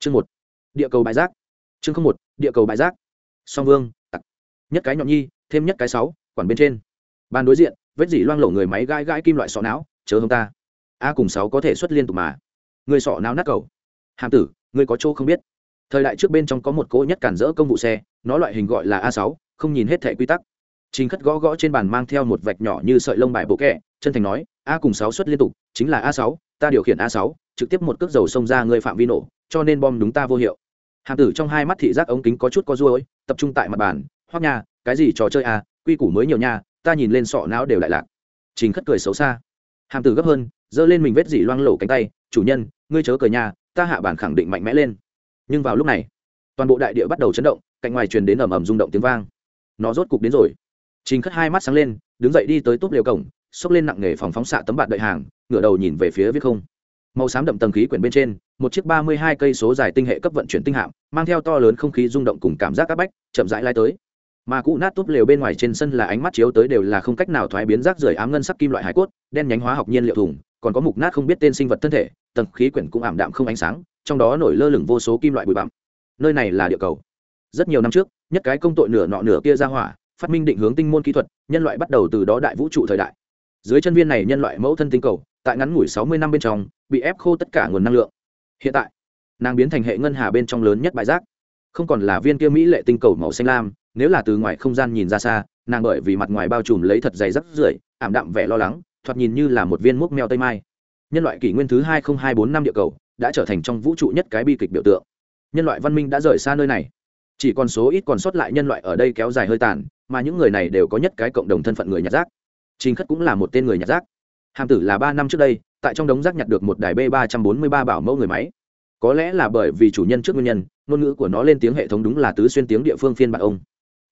chương một, địa cầu bãi rác. Chương không một, địa cầu bãi rác. Song vương, tặc. Nhất cái nhọn nhi, thêm nhất cái sáu, quản bên trên. Bàn đối diện, vết dỉ loang lổ người máy gai gai kim loại sọ não, chớ hông ta. A cùng sáu có thể xuất liên tục mà. Người sọ não nát cầu. Hàm tử, người có chỗ không biết. Thời đại trước bên trong có một cỗ nhất cản rỡ công vụ xe, nó loại hình gọi là a sáu, không nhìn hết thẻ quy tắc. Chính khất gõ gõ trên bàn mang theo một vạch nhỏ như sợi lông bài bộ kẹ, chân thành nói, a cùng sáu xuất liên tục, chính là a sáu, ta điều khiển a sáu trực tiếp một cước dầu xông ra người phạm vi nổ, cho nên bom đúng ta vô hiệu. Hàm tử trong hai mắt thị giác ống kính có chút có ruôi tập trung tại mặt bàn, Hoắc nha, cái gì trò chơi à? quy củ mới nhiều nha, ta nhìn lên sọ não đều đại lạc. Trình khất cười xấu xa. Hàm tử gấp hơn, giơ lên mình vết dỉ loang lổ cánh tay, chủ nhân, ngươi chớ cười nhà ta hạ bản khẳng định mạnh mẽ lên. Nhưng vào lúc này, toàn bộ đại địa bắt đầu chấn động, cạnh ngoài truyền đến ầm ầm rung động tiếng vang. Nó rốt cục đến rồi. Trình khất hai mắt sáng lên, đứng dậy đi tới túp liều cổng, xốc lên nặng nghề phòng phóng xạ tấm bạt đợi hàng, ngửa đầu nhìn về phía viết không màu xám đậm tầng khí quyển bên trên, một chiếc ba mươi hai cây số dài tinh hệ cấp vận chuyển tinh hạm, mang theo to lớn không khí rung động cùng cảm giác áp bách, chậm rãi lai tới. Mà cụ nát túp lều bên ngoài trên sân là ánh mắt chiếu tới đều là không cách nào thoái biến rác rưởi ám ngân sắc kim loại hải cốt, đen nhánh hóa học nhiên liệu thùng, còn có mục nát không biết tên sinh vật thân thể, tầng khí quyển cũng ảm đạm không ánh sáng, trong đó nổi lơ lửng vô số kim loại bụi bặm. Nơi này là địa cầu. Rất nhiều năm trước, nhất cái công tội nửa nọ nửa kia ra hỏa, phát minh định hướng tinh môn kỹ thuật, nhân loại bắt đầu từ đó đại vũ trụ thời đại. Dưới chân viên này nhân loại mẫu thân tinh cầu tại ngắn ngủi sáu mươi năm bên trong, bị ép khô tất cả nguồn năng lượng. Hiện tại, nàng biến thành hệ ngân hà bên trong lớn nhất bãi rác. Không còn là viên kia mỹ lệ tinh cầu màu xanh lam, nếu là từ ngoài không gian nhìn ra xa, nàng bởi vì mặt ngoài bao trùm lấy thật dày rắc rưởi, ảm đạm vẻ lo lắng, thoạt nhìn như là một viên mốc mèo tây mai. Nhân loại kỷ nguyên thứ hai nghìn hai bốn năm địa cầu đã trở thành trong vũ trụ nhất cái bi kịch biểu tượng. Nhân loại văn minh đã rời xa nơi này. Chỉ còn số ít còn sót lại nhân loại ở đây kéo dài hơi tàn, mà những người này đều có nhất cái cộng đồng thân phận người nhặt rác. Trình khất cũng là một tên người nhặt rác hàm tử là ba năm trước đây, tại trong đống rác nhặt được một đài b ba trăm bốn mươi ba bảo mẫu người máy. Có lẽ là bởi vì chủ nhân trước nguyên nhân, ngôn ngữ của nó lên tiếng hệ thống đúng là tứ xuyên tiếng địa phương phiên bản ông.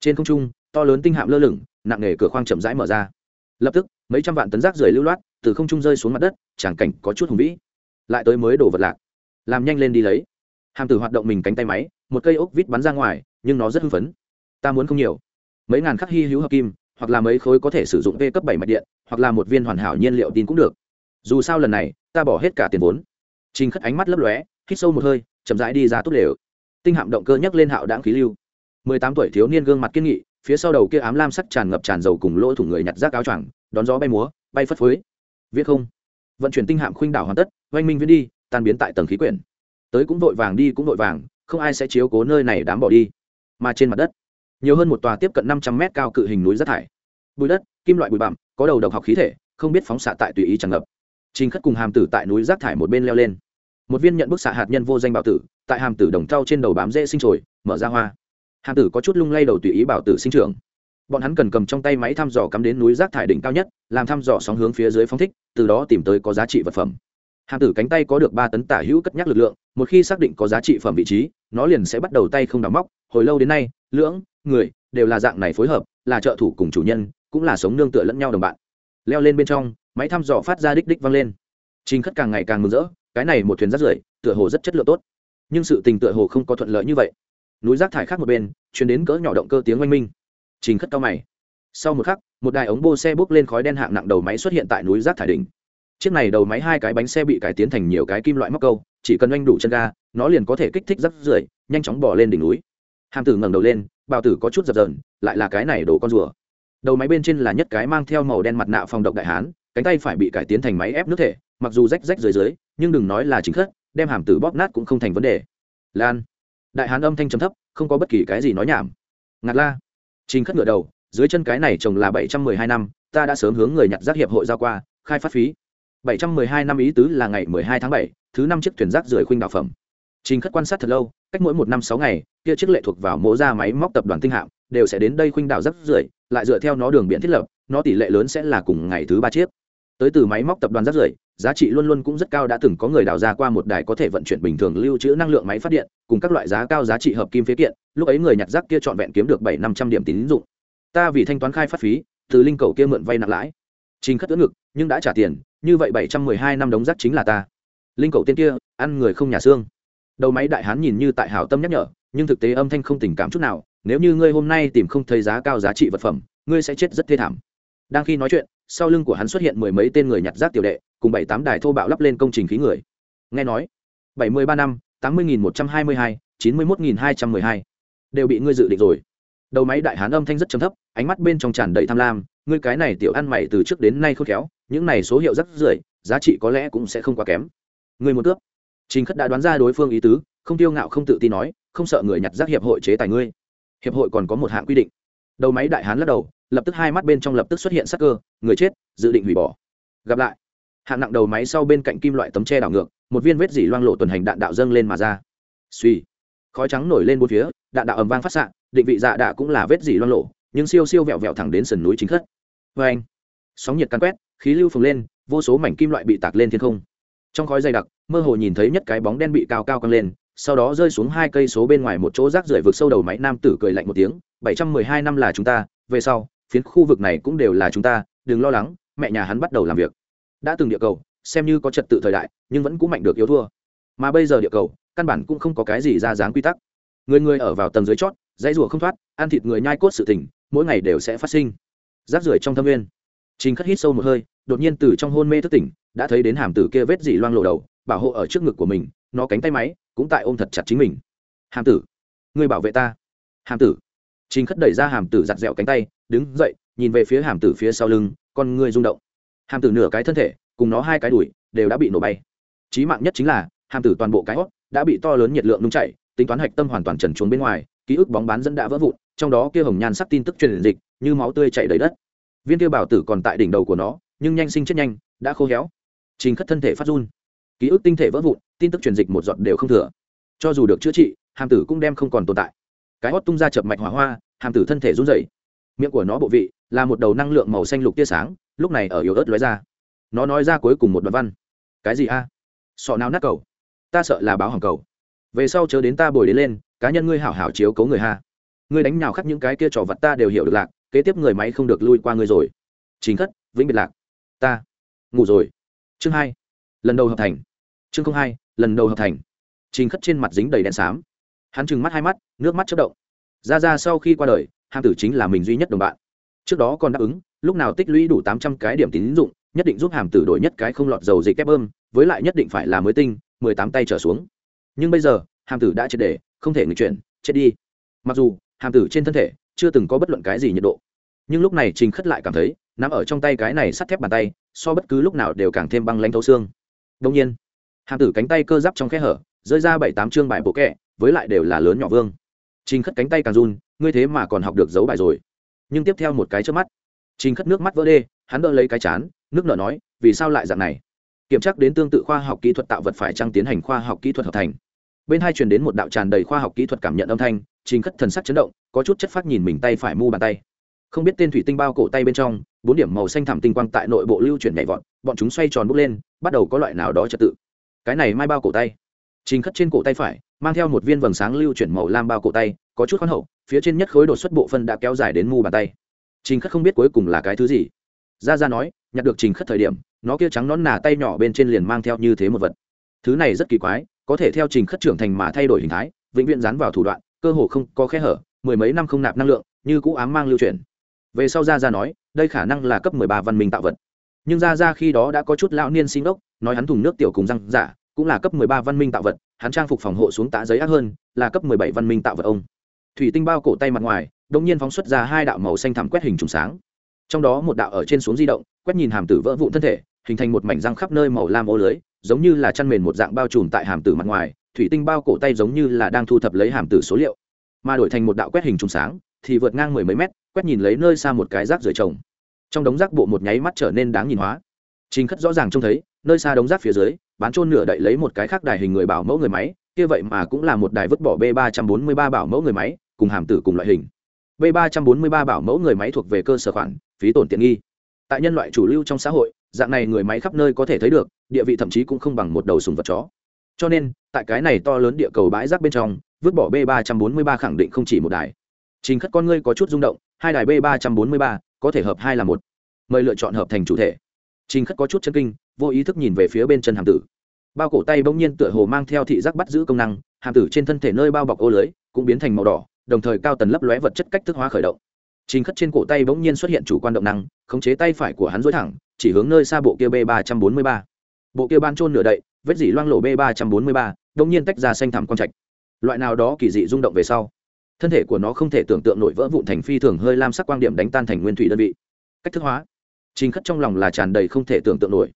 Trên không trung, to lớn tinh hạm lơ lửng, nặng nề cửa khoang chậm rãi mở ra. Lập tức, mấy trăm vạn tấn rác rưởi lưu loát, từ không trung rơi xuống mặt đất, tràng cảnh có chút hùng vĩ. Lại tới mới đổ vật lạc. Làm nhanh lên đi lấy. Hàm tử hoạt động mình cánh tay máy, một cây ốc vít bắn ra ngoài, nhưng nó rất hưng phấn. Ta muốn không nhiều. Mấy ngàn khắc hy hữu hợp kim hoặc là mấy khối có thể sử dụng v cấp bảy mạch điện, hoặc là một viên hoàn hảo nhiên liệu tin cũng được. Dù sao lần này, ta bỏ hết cả tiền vốn. Trình khất ánh mắt lấp lóe, hít sâu một hơi, chậm rãi đi ra tốt đều tinh hạm động cơ nhấc lên hạo đãng khí lưu. Mười tám tuổi thiếu niên gương mặt kiên nghị, phía sau đầu kia ám lam sắc tràn ngập tràn dầu cùng lỗ thủng người nhặt rác áo choàng, đón gió bay múa, bay phất phới. Viết không. Vận chuyển tinh hạm khuynh đảo hoàn tất, oanh minh viễn đi, tan biến tại tầng khí quyển. Tới cũng vội vàng đi cũng vội vàng, không ai sẽ chiếu cố nơi này đám bỏ đi. Mà trên mặt đất nhiều hơn một tòa tiếp cận năm trăm mét cao cự hình núi rác thải. Bụi đất, kim loại bụi bặm, có đầu độc học khí thể, không biết phóng xạ tại tùy ý tràn ngập. Trình khất cùng hàm tử tại núi rác thải một bên leo lên. Một viên nhận bức xạ hạt nhân vô danh bảo tử, tại hàm tử đồng trau trên đầu bám dễ sinh trồi, mở ra hoa. Hàm tử có chút lung lay đầu tùy ý bảo tử sinh trưởng. Bọn hắn cần cầm trong tay máy thăm dò cắm đến núi rác thải đỉnh cao nhất, làm thăm dò sóng hướng phía dưới phóng thích, từ đó tìm tới có giá trị vật phẩm. Hàm tử cánh tay có được ba tấn tả hữu cất nhắc lực lượng, một khi xác định có giá trị phẩm vị trí, nó liền sẽ bắt đầu tay không đóng móc, hồi lâu đến nay, lưỡng người, đều là dạng này phối hợp, là trợ thủ cùng chủ nhân, cũng là sống nương tựa lẫn nhau đồng bạn. Leo lên bên trong, máy thăm dò phát ra đích đích vang lên. Trình khất càng ngày càng mừng rỡ, cái này một thuyền rác rưởi, tựa hồ rất chất lượng tốt. Nhưng sự tình tựa hồ không có thuận lợi như vậy. Núi rác thải khác một bên, chuyển đến cỡ nhỏ động cơ tiếng oanh minh. Trình khất cao mày. Sau một khắc, một đài ống bô xe bốc lên khói đen hạng nặng đầu máy xuất hiện tại núi rác thải đỉnh. Chiếc này đầu máy hai cái bánh xe bị cải tiến thành nhiều cái kim loại móc câu, chỉ cần oanh đủ chân ga, nó liền có thể kích thích rác rưởi, nhanh chóng bỏ lên đỉnh núi. Hàm tử ngẩng đầu lên bào tử có chút dập dờn, lại là cái này đổ con rùa. Đầu máy bên trên là nhất cái mang theo màu đen mặt nạ phòng độc đại hán, cánh tay phải bị cải tiến thành máy ép nước thể, mặc dù rách rách dưới dưới, nhưng đừng nói là chính khất đem hàm tử bóp nát cũng không thành vấn đề. Lan. Đại hán âm thanh trầm thấp, không có bất kỳ cái gì nói nhảm. Ngạt la. Trình khất ngựa đầu, dưới chân cái này trồng là bảy trăm mười hai năm, ta đã sớm hướng người nhặt rác hiệp hội giao qua, khai phát phí. bảy trăm mười hai năm ý tứ là ngày mười hai tháng bảy, thứ năm chiếc thuyền rác rưởi khuynh đạo phẩm. Trình khất quan sát thật lâu cách mỗi một năm sáu ngày, kia chiếc lệ thuộc vào mố ra máy móc tập đoàn tinh hạm, đều sẽ đến đây khuynh đảo rất rưởi, lại dựa theo nó đường biển thiết lập, nó tỷ lệ lớn sẽ là cùng ngày thứ ba chiếc. Tới từ máy móc tập đoàn rất rưởi, giá trị luôn luôn cũng rất cao đã từng có người đào ra qua một đài có thể vận chuyển bình thường lưu trữ năng lượng máy phát điện, cùng các loại giá cao giá trị hợp kim phế kiện, lúc ấy người nhặt rác kia trọn vẹn kiếm được bảy năm trăm điểm tín dụng. Ta vì thanh toán khai phát phí, từ linh cầu kia mượn vay nặng lãi. Trình khất ưỡn ngực, nhưng đã trả tiền, như vậy bảy trăm mười hai năm đóng rác chính là ta. Linh cầu tên kia, ăn người không nhà xương đầu máy đại hán nhìn như tại hảo tâm nhắc nhở, nhưng thực tế âm thanh không tình cảm chút nào, nếu như ngươi hôm nay tìm không thấy giá cao giá trị vật phẩm, ngươi sẽ chết rất thê thảm. Đang khi nói chuyện, sau lưng của hắn xuất hiện mười mấy tên người nhặt rác tiểu đệ, cùng bảy tám đài thô bạo lắp lên công trình khí người. Nghe nói, bảy mươi ba năm, tám mươi nghìn một trăm hai mươi hai, chín mươi một nghìn hai trăm mười hai đều bị ngươi dự định rồi. Đầu máy đại hán âm thanh rất trầm thấp, ánh mắt bên trong tràn đầy tham lam, ngươi cái này tiểu ăn mày từ trước đến nay khôn khéo, những này số hiệu rất rưởi, giá trị có lẽ cũng sẽ không quá kém. Ngươi một cướp trình khất đã đoán ra đối phương ý tứ, không tiêu ngạo không tự tin nói, không sợ người nhặt rác hiệp hội chế tài ngươi. Hiệp hội còn có một hạng quy định. Đầu máy đại hán lắc đầu, lập tức hai mắt bên trong lập tức xuất hiện sắc cơ, người chết, dự định hủy bỏ. Gặp lại. Hạng nặng đầu máy sau bên cạnh kim loại tấm che đảo ngược, một viên vết dỉ loang lộ tuần hành đạn đạo dâng lên mà ra. Suy khói trắng nổi lên bốn phía, đạn đạo ầm vang phát xạ, định vị dạ đạ cũng là vết dỉ loang lộ nhưng siêu siêu vẹo vẹo thẳng đến sườn núi chính khất. Oeng. sóng nhiệt căn quét, khí lưu phồng lên, vô số mảnh kim loại bị tạc lên thiên không trong khói dày đặc, mơ hồ nhìn thấy nhất cái bóng đen bị cao cao căng lên, sau đó rơi xuống hai cây số bên ngoài một chỗ rác rưởi vực sâu đầu máy nam tử cười lạnh một tiếng, bảy trăm mười hai năm là chúng ta, về sau, phiến khu vực này cũng đều là chúng ta, đừng lo lắng, mẹ nhà hắn bắt đầu làm việc. Đã từng địa cầu, xem như có trật tự thời đại, nhưng vẫn cũng mạnh được yếu thua. Mà bây giờ địa cầu, căn bản cũng không có cái gì ra dáng quy tắc. Người người ở vào tầng dưới chót, dãy rùa không thoát, ăn thịt người nhai cốt sự tỉnh mỗi ngày đều sẽ phát sinh. Rác rưởi trong thâm nguyên. Chính khất hít sâu một hơi đột nhiên từ trong hôn mê thức tỉnh, đã thấy đến hàm tử kia vết dỉ loang lộ đầu, bảo hộ ở trước ngực của mình, nó cánh tay máy cũng tại ôm thật chặt chính mình. Hàm tử người bảo vệ ta. Hàm tử chính khất đẩy ra hàm tử giặt dẹo cánh tay, đứng dậy, nhìn về phía hàm tử phía sau lưng, con người rung động. Hàm tử nửa cái thân thể, cùng nó hai cái đùi, đều đã bị nổ bay. Trí mạng nhất chính là, hàm tử toàn bộ cái hót đã bị to lớn nhiệt lượng nung chảy, tính toán hạch tâm hoàn toàn trần trốn bên ngoài, ký ức bóng bán dẫn đã vỡ vụn, trong đó kia hồng nhan sắc tin tức truyền dịch, như máu tươi chảy đầy đất. Viên kia bảo tử còn tại đỉnh đầu của nó nhưng nhanh sinh chết nhanh, đã khô héo. Trình khất thân thể phát run. Ký ức tinh thể vỡ vụn, tin tức truyền dịch một giọt đều không thừa. Cho dù được chữa trị, hàm tử cũng đem không còn tồn tại. Cái hót tung ra chập mạch hỏa hoa, hàm tử thân thể run rẩy. Miệng của nó bộ vị là một đầu năng lượng màu xanh lục tia sáng, lúc này ở yếu ớt lóe ra. Nó nói ra cuối cùng một đoạn văn. Cái gì a? Sọ nào nát cầu? Ta sợ là báo hỏng cầu. Về sau chớ đến ta bồi đến lên, cá nhân ngươi hảo hảo chiếu cấu người ha. Ngươi đánh nào khắc những cái kia trò vật ta đều hiểu được lạc, kế tiếp người máy không được lui qua ngươi rồi. Chính khất, vĩnh biệt lạc ta ngủ rồi chương hai lần đầu hợp thành chương không hai lần đầu hợp thành trình khất trên mặt dính đầy đèn xám hắn trừng mắt hai mắt nước mắt chất động ra ra sau khi qua đời hàm tử chính là mình duy nhất đồng bạn trước đó còn đáp ứng lúc nào tích lũy đủ tám trăm cái điểm tín dụng nhất định giúp hàm tử đổi nhất cái không lọt dầu dịch kép bơm với lại nhất định phải là mới tinh mười tám tay trở xuống nhưng bây giờ hàm tử đã triệt để không thể người chuyển chết đi mặc dù hàm tử trên thân thể chưa từng có bất luận cái gì nhiệt độ nhưng lúc này trình khất lại cảm thấy nằm ở trong tay cái này sắt thép bàn tay, so bất cứ lúc nào đều càng thêm băng lanh thấu xương. Đông nhiên, hàm tử cánh tay cơ giáp trong khe hở, rơi ra bảy tám chương bài bộ kẹ, với lại đều là lớn nhỏ vương. Trình khất cánh tay càng run, ngươi thế mà còn học được giấu bài rồi. Nhưng tiếp theo một cái trước mắt, trình khất nước mắt vỡ đê, hắn đỡ lấy cái chán, nước nở nói, vì sao lại dạng này? Kiểm tra đến tương tự khoa học kỹ thuật tạo vật phải trăng tiến hành khoa học kỹ thuật hợp thành. Bên hai truyền đến một đạo tràn đầy khoa học kỹ thuật cảm nhận âm thanh, trình khất thần sắc chấn động, có chút chất phát nhìn mình tay phải mu bàn tay. Không biết tên thủy tinh bao cổ tay bên trong bốn điểm màu xanh thảm tinh quang tại nội bộ lưu chuyển nhảy vọt, bọn chúng xoay tròn bốc lên, bắt đầu có loại nào đó trật tự. Cái này mai bao cổ tay. Trình khất trên cổ tay phải, mang theo một viên vầng sáng lưu chuyển màu lam bao cổ tay, có chút khoan hậu, phía trên nhất khối đột xuất bộ phân đã kéo dài đến mu bàn tay. Trình khất không biết cuối cùng là cái thứ gì. Ra ra nói, nhặt được trình khất thời điểm, nó kia trắng nón nà tay nhỏ bên trên liền mang theo như thế một vật. Thứ này rất kỳ quái, có thể theo trình khất trưởng thành mà thay đổi hình thái, vĩnh viễn dán vào thủ đoạn, cơ hồ không có khe hở, mười mấy năm không nạp năng lượng, như cũ ám mang lưu chuyển. về sau ra ra nói đây khả năng là cấp mười ba văn minh tạo vật. Nhưng ra ra khi đó đã có chút lão niên sinh đốc, nói hắn thùng nước tiểu cùng răng giả, cũng là cấp mười ba văn minh tạo vật, hắn trang phục phòng hộ xuống tạ giấy ác hơn, là cấp mười bảy văn minh tạo vật ông. Thủy tinh bao cổ tay mặt ngoài, đột nhiên phóng xuất ra hai đạo màu xanh thẳm quét hình trùng sáng. Trong đó một đạo ở trên xuống di động, quét nhìn hàm tử vỡ vụn thân thể, hình thành một mảnh răng khắp nơi màu lam ô lưới, giống như là chăn mền một dạng bao trùm tại hàm tử mặt ngoài, thủy tinh bao cổ tay giống như là đang thu thập lấy hàm tử số liệu. Mà đổi thành một đạo quét hình trùng sáng, thì vượt ngang mười mấy mét, quét nhìn lấy nơi xa một cái rác rưởi trồng trong đống rác bộ một nháy mắt trở nên đáng nhìn hóa. Trình khất rõ ràng trông thấy, nơi xa đống rác phía dưới, bán trôn nửa đậy lấy một cái khác đài hình người bảo mẫu người máy, kia vậy mà cũng là một đài vứt bỏ b ba trăm bốn mươi ba bảo mẫu người máy, cùng hàm tử cùng loại hình. B ba trăm bốn mươi ba bảo mẫu người máy thuộc về cơ sở khoản, phí tổn tiện nghi. Tại nhân loại chủ lưu trong xã hội, dạng này người máy khắp nơi có thể thấy được, địa vị thậm chí cũng không bằng một đầu sùng vật chó. Cho nên, tại cái này to lớn địa cầu bãi rác bên trong, vứt bỏ b ba trăm bốn mươi ba khẳng định không chỉ một đài. Trình khất con ngươi có chút rung động, hai đài b ba trăm bốn mươi ba có thể hợp hai là một. Mời lựa chọn hợp thành chủ thể. Trình khất có chút chân kinh, vô ý thức nhìn về phía bên chân hàm tử. Bao cổ tay bỗng nhiên tựa hồ mang theo thị giác bắt giữ công năng, hàm tử trên thân thể nơi bao bọc ô lưới cũng biến thành màu đỏ, đồng thời cao tần lấp lóe vật chất cách thức hóa khởi động. Trình khất trên cổ tay bỗng nhiên xuất hiện chủ quan động năng, khống chế tay phải của hắn dối thẳng, chỉ hướng nơi xa bộ kia b ba trăm bốn mươi ba. Bộ kia ban trôn nửa đậy, vết dỉ loang lộ b ba trăm bốn mươi ba, bỗng nhiên tách ra xanh thẳm quang trạch. Loại nào đó kỳ dị rung động về sau thân thể của nó không thể tưởng tượng nổi vỡ vụn thành phi thường hơi lam sắc quang điểm đánh tan thành nguyên thủy đơn vị. Cách thức hóa. Trình khất trong lòng là tràn đầy không thể tưởng tượng nổi.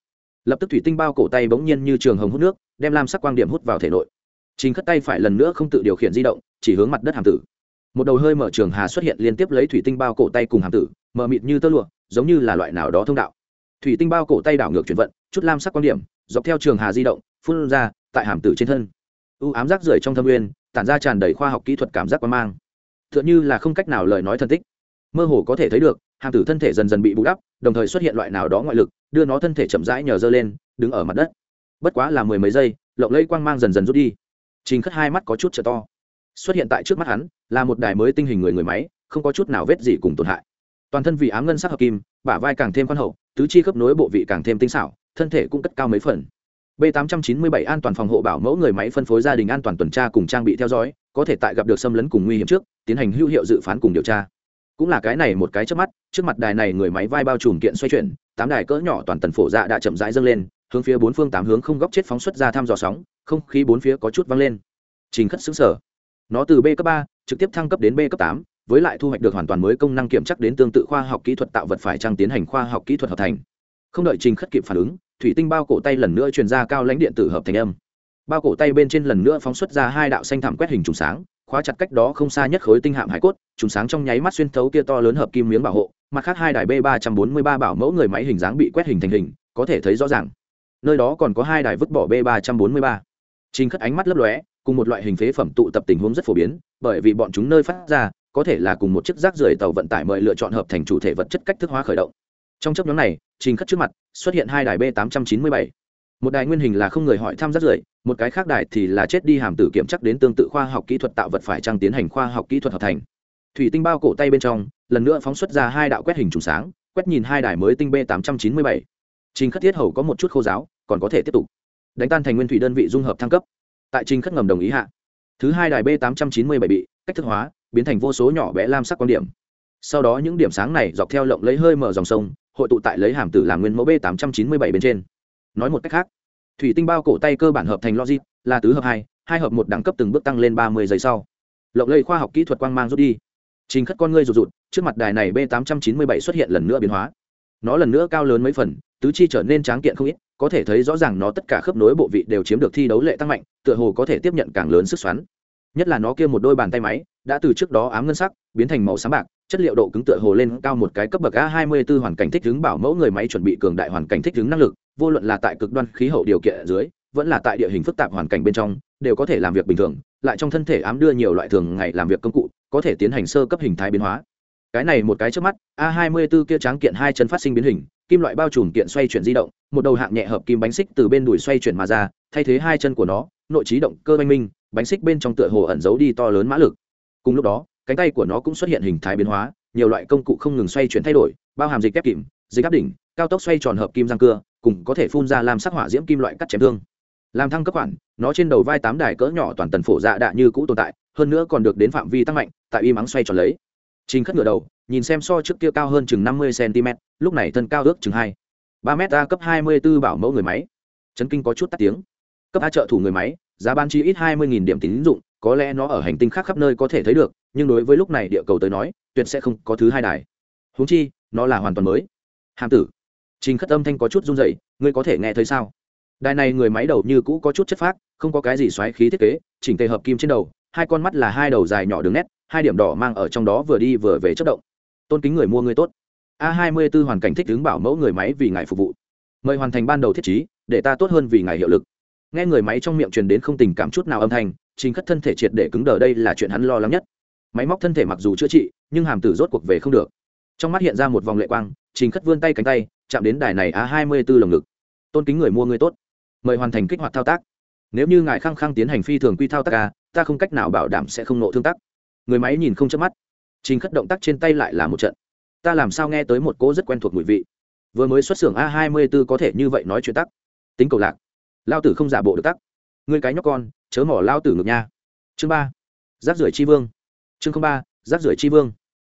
Lập tức thủy tinh bao cổ tay bỗng nhiên như trường hồng hút nước, đem lam sắc quang điểm hút vào thể nội. Trình khất tay phải lần nữa không tự điều khiển di động, chỉ hướng mặt đất hàm tử. Một đầu hơi mở trường hà xuất hiện liên tiếp lấy thủy tinh bao cổ tay cùng hàm tử mở mịt như tơ lụa, giống như là loại nào đó thông đạo. Thủy tinh bao cổ tay đảo ngược chuyển vận, chút lam sắc quan điểm, dọc theo trường hà di động, phun ra, tại hàm tử trên thân. U ám rác rưởi trong thâm nguyên tản ra tràn đầy khoa học kỹ thuật cảm giác quan mang. T h ư ợ n như là không cách nào lời nói thân tích. Mơ hồ có thể thấy được, hàm tử thân thể dần dần bị bù đắp, đồng thời xuất hiện loại nào đó ngoại lực, đưa nó thân thể chậm rãi nhờ dơ lên, đứng ở mặt đất. Bất quá là mười mấy giây, lộng lẫy quang mang dần dần rút đi. Trình khất hai mắt có chút trở to. Xuất hiện tại trước mắt hắn, là một đài mới tinh hình người người máy, không có chút nào vết gì cùng tổn hại. Toàn thân vì ám ngân sắc hợp kim, bả vai càng thêm khoan hậu, tứ chi khớp nối bộ vị càng thêm tinh xảo, thân thể cũng cất cao mấy phần b 897 an toàn phòng hộ bảo mẫu người máy phân phối gia đình an toàn tuần tra cùng trang bị theo dõi, có thể tại gặp được xâm lấn cùng nguy hiểm trước, tiến hành hữu hiệu dự phán cùng điều tra. Cũng là cái này một cái trước mắt, trước mặt đài này người máy vai bao trùm kiện xoay chuyển, tám đài cỡ nhỏ toàn tần phổ dạ đã chậm rãi dâng lên, hướng phía bốn phương tám hướng không góc chết phóng xuất ra thăm dò sóng, không khí bốn phía có chút văng lên. Trình khất xứng sở nó từ b cấp ba, trực tiếp thăng cấp đến b cấp tám, với lại thu hoạch được hoàn toàn mới công năng kiểm chắc đến tương tự khoa học kỹ thuật tạo vật phải trang tiến hành khoa học kỹ thuật hợp thành. Không đợi trình khất kịp phản ứng thủy tinh bao cổ tay lần nữa truyền ra cao lãnh điện tử hợp thành âm. Bao cổ tay bên trên lần nữa phóng xuất ra hai đạo xanh thảm quét hình trùng sáng, khóa chặt cách đó không xa nhất khối tinh hạm hải cốt, trùng sáng trong nháy mắt xuyên thấu kia to lớn hợp kim miếng bảo hộ, mặt khác hai đài b ba trăm bốn mươi ba bảo mẫu người máy hình dáng bị quét hình thành hình, có thể thấy rõ ràng. Nơi đó còn có hai đài vứt bỏ b ba trăm bốn mươi ba. Trình khất ánh mắt lấp lóe, cùng một loại hình phế phẩm tụ tập tình huống rất phổ biến, bởi vì bọn chúng nơi phát ra, có thể là cùng một chiếc rác rưởi tàu vận tải mời lựa chọn hợp thành chủ thể vật chất cách thức hóa khởi động trong chấp nhóm này, trình khất trước mặt, xuất hiện hai đài b tám trăm chín mươi bảy. Một đài nguyên hình là không người hỏi thăm rác rưỡi một cái khác đài thì là chết đi hàm tử kiểm chắc đến tương tự khoa học kỹ thuật tạo vật phải trang tiến hành khoa học kỹ thuật hợp thành. Thủy tinh bao cổ tay bên trong, lần nữa phóng xuất ra hai đạo quét hình trùng sáng, quét nhìn hai đài mới tinh b tám trăm chín mươi bảy. Trình khất thiết hầu có một chút khô giáo, còn có thể tiếp tục. Đánh tan thành nguyên thủy đơn vị dung hợp thăng cấp. Tại trình khất ngầm đồng ý hạ. Thứ hai đài b tám trăm chín mươi bảy bị cách thức hóa, biến thành vô số nhỏ bé lam sắc quan điểm. Sau đó những điểm sáng này dọc theo lộng lấy hơi mở dòng sông hội tụ tại lấy hàm tử làm nguyên mẫu b tám trăm chín mươi bảy bên trên. Nói một cách khác, thủy tinh bao cổ tay cơ bản hợp thành logic, là tứ hợp hai hai hợp một đẳng cấp từng bước tăng lên ba mươi giây sau. Lộng lây khoa học kỹ thuật quang mang rút đi. Trình khất con ngươi rụt rụt, trước mặt đài này b tám trăm chín mươi bảy xuất hiện lần nữa biến hóa. Nó lần nữa cao lớn mấy phần, tứ chi trở nên tráng kiện không ít, có thể thấy rõ ràng nó tất cả khớp nối bộ vị đều chiếm được thi đấu lệ tăng mạnh, tựa hồ có thể tiếp nhận càng lớn sức xoắn. Nhất là nó kia một đôi bàn tay máy, đã từ trước đó ám ngân sắc, biến thành màu sáng bạc chất liệu độ cứng tựa hồ lên cao một cái cấp bậc a 24 hoàn cảnh thích ứng bảo mẫu người máy chuẩn bị cường đại hoàn cảnh thích ứng năng lực, vô luận là tại cực đoan khí hậu điều kiện ở dưới, vẫn là tại địa hình phức tạp hoàn cảnh bên trong, đều có thể làm việc bình thường, lại trong thân thể ám đưa nhiều loại thường ngày làm việc công cụ, có thể tiến hành sơ cấp hình thái biến hóa. Cái này một cái trước mắt, a 24 kia tráng kiện hai chân phát sinh biến hình, kim loại bao trùm kiện xoay chuyển di động, một đầu hạng nhẹ hợp kim bánh xích từ bên đùi xoay chuyển mà ra, thay thế hai chân của nó, nội trí động cơ oanh minh, bánh xích bên trong tựa hồ ẩn giấu đi to lớn mã lực. Cùng lúc đó cánh tay của nó cũng xuất hiện hình thái biến hóa, nhiều loại công cụ không ngừng xoay chuyển thay đổi, bao hàm dịch kép kìm, dịch áp đỉnh, cao tốc xoay tròn hợp kim răng cưa, cùng có thể phun ra làm sắc hỏa diễm kim loại cắt chém thương. Làm thăng cấp khoản, nó trên đầu vai tám đài cỡ nhỏ toàn tần phổ dạ đạ như cũ tồn tại, hơn nữa còn được đến phạm vi tăng mạnh, tại y mắng xoay tròn lấy. Trình khất ngựa đầu, nhìn xem so trước kia cao hơn chừng năm mươi cm lúc này thân cao ước chừng hai. Ba m a cấp hai mươi b ố bảo mẫu người máy. Chấn kinh có chút tắt tiếng. Cấp a trợ thủ người máy giá ban chi ít hai mươi điểm tín dụng có lẽ nó ở hành tinh khác khắp nơi có thể thấy được nhưng đối với lúc này địa cầu tới nói tuyệt sẽ không có thứ hai đài. Húng chi nó là hoàn toàn mới. Hàm tử. Trình khất âm thanh có chút run dậy ngươi có thể nghe thấy sao? Đài này người máy đầu như cũ có chút chất phác không có cái gì xoáy khí thiết kế chỉnh tề hợp kim trên đầu hai con mắt là hai đầu dài nhỏ đường nét hai điểm đỏ mang ở trong đó vừa đi vừa về chất động. Tôn kính người mua người tốt. A hai mươi b ố hoàn cảnh thích ứng bảo mẫu người máy vì ngài phục vụ. Mời hoàn thành ban đầu thiết trí, để ta tốt hơn vì ngài hiệu lực nghe người máy trong miệng truyền đến không tình cảm chút nào âm thanh, trình khất thân thể triệt để cứng đờ, đây là chuyện hắn lo lắng nhất. Máy móc thân thể mặc dù chữa trị, nhưng hàm tử rốt cuộc về không được. Trong mắt hiện ra một vòng lệ quang, trình khất vươn tay cánh tay, chạm đến đài này á hai mươi b ố lồng ngực. Tôn kính người mua người tốt. Mời hoàn thành kích hoạt thao tác. Nếu như ngài khăng khăng tiến hành phi thường quy thao tác ca ta không cách nào bảo đảm sẽ không nộ thương tắc. Người máy nhìn không chớp mắt. Trình khất động tác trên tay lại là một trận. Ta làm sao nghe tới một cỗ rất quen thuộc mùi vị. Vừa mới xuất xưởng a hai mươi b ố có thể như vậy nói chuyện tắc. Tính cầu lạc lao tử không giả bộ được tắc. Ngươi cái nhóc con, chớ mỏ lao tử ngược nha. Chương ba giáp rưỡi chi vương. Chương ba giáp rưỡi chi vương.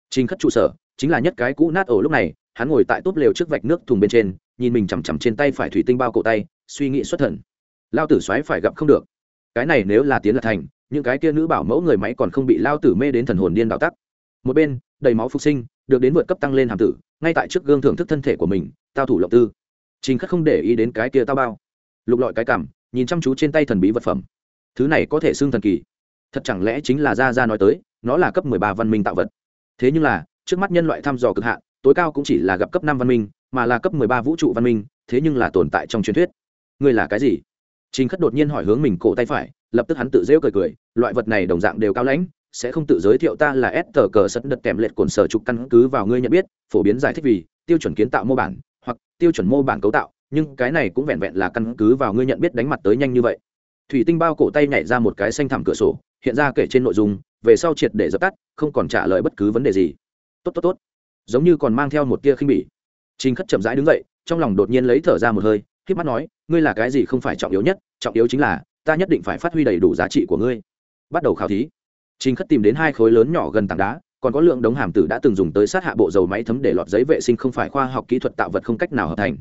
Trình khất trụ sở, chính là nhất cái cũ nát ổ lúc này, hắn ngồi tại túp lều trước vạch nước thùng bên trên, nhìn mình chằm chằm trên tay phải thủy tinh bao cổ tay, suy nghĩ xuất thần. Lao tử xoáy phải gặp không được. Cái này nếu là tiến là thành, những cái kia nữ bảo mẫu người máy còn không bị lao tử mê đến thần hồn điên đạo tắc. Một bên, đầy máu phục sinh, được đến vượt cấp tăng lên hàm tử, ngay tại trước gương thưởng thức thân thể của mình, tao thủ lộng tư. Trình khất không để ý đến cái kia tao bao lục lọi cái cảm, nhìn chăm chú trên tay thần bí vật phẩm. Thứ này có thể xưng thần kỳ. Thật chẳng lẽ chính là ra ra nói tới, nó là cấp mười ba văn minh tạo vật. Thế nhưng là, trước mắt nhân loại thăm dò cực hạn, tối cao cũng chỉ là gặp cấp năm văn minh, mà là cấp mười ba vũ trụ văn minh, thế nhưng là tồn tại trong truyền thuyết. Ngươi là cái gì? Trình khất đột nhiên hỏi hướng mình cổ tay phải, lập tức hắn tự rêu cười cười, loại vật này đồng dạng đều cao lãnh, sẽ không tự giới thiệu ta là s tờ cờ sân đật kèm lệch cồn sở trục căn cứ vào ngươi nhận biết, phổ biến giải thích vì tiêu chuẩn kiến tạo mô bản hoặc tiêu chuẩn mô bản cấu tạo nhưng cái này cũng vẹn vẹn là căn cứ vào ngươi nhận biết đánh mặt tới nhanh như vậy. Thủy tinh bao cổ tay nhảy ra một cái xanh thẳm cửa sổ, hiện ra kể trên nội dung, về sau triệt để dập tắt, không còn trả lời bất cứ vấn đề gì. Tốt tốt tốt. Giống như còn mang theo một tia khinh bỉ. Trình khất chậm rãi đứng dậy, trong lòng đột nhiên lấy thở ra một hơi k mắt nói, ngươi là cái gì không phải trọng yếu nhất, trọng yếu chính là, ta nhất định phải phát huy đầy đủ giá trị của ngươi. Bắt đầu khảo thí. Trình khất tìm đến hai khối lớn nhỏ gần tảng đá, còn có lượng đống hàm tử đã từng dùng tới sát hạ bộ dầu máy thấm để lọt giấy vệ sinh không phải khoa học kỹ thuật tạo vật không cách nào hợp thành.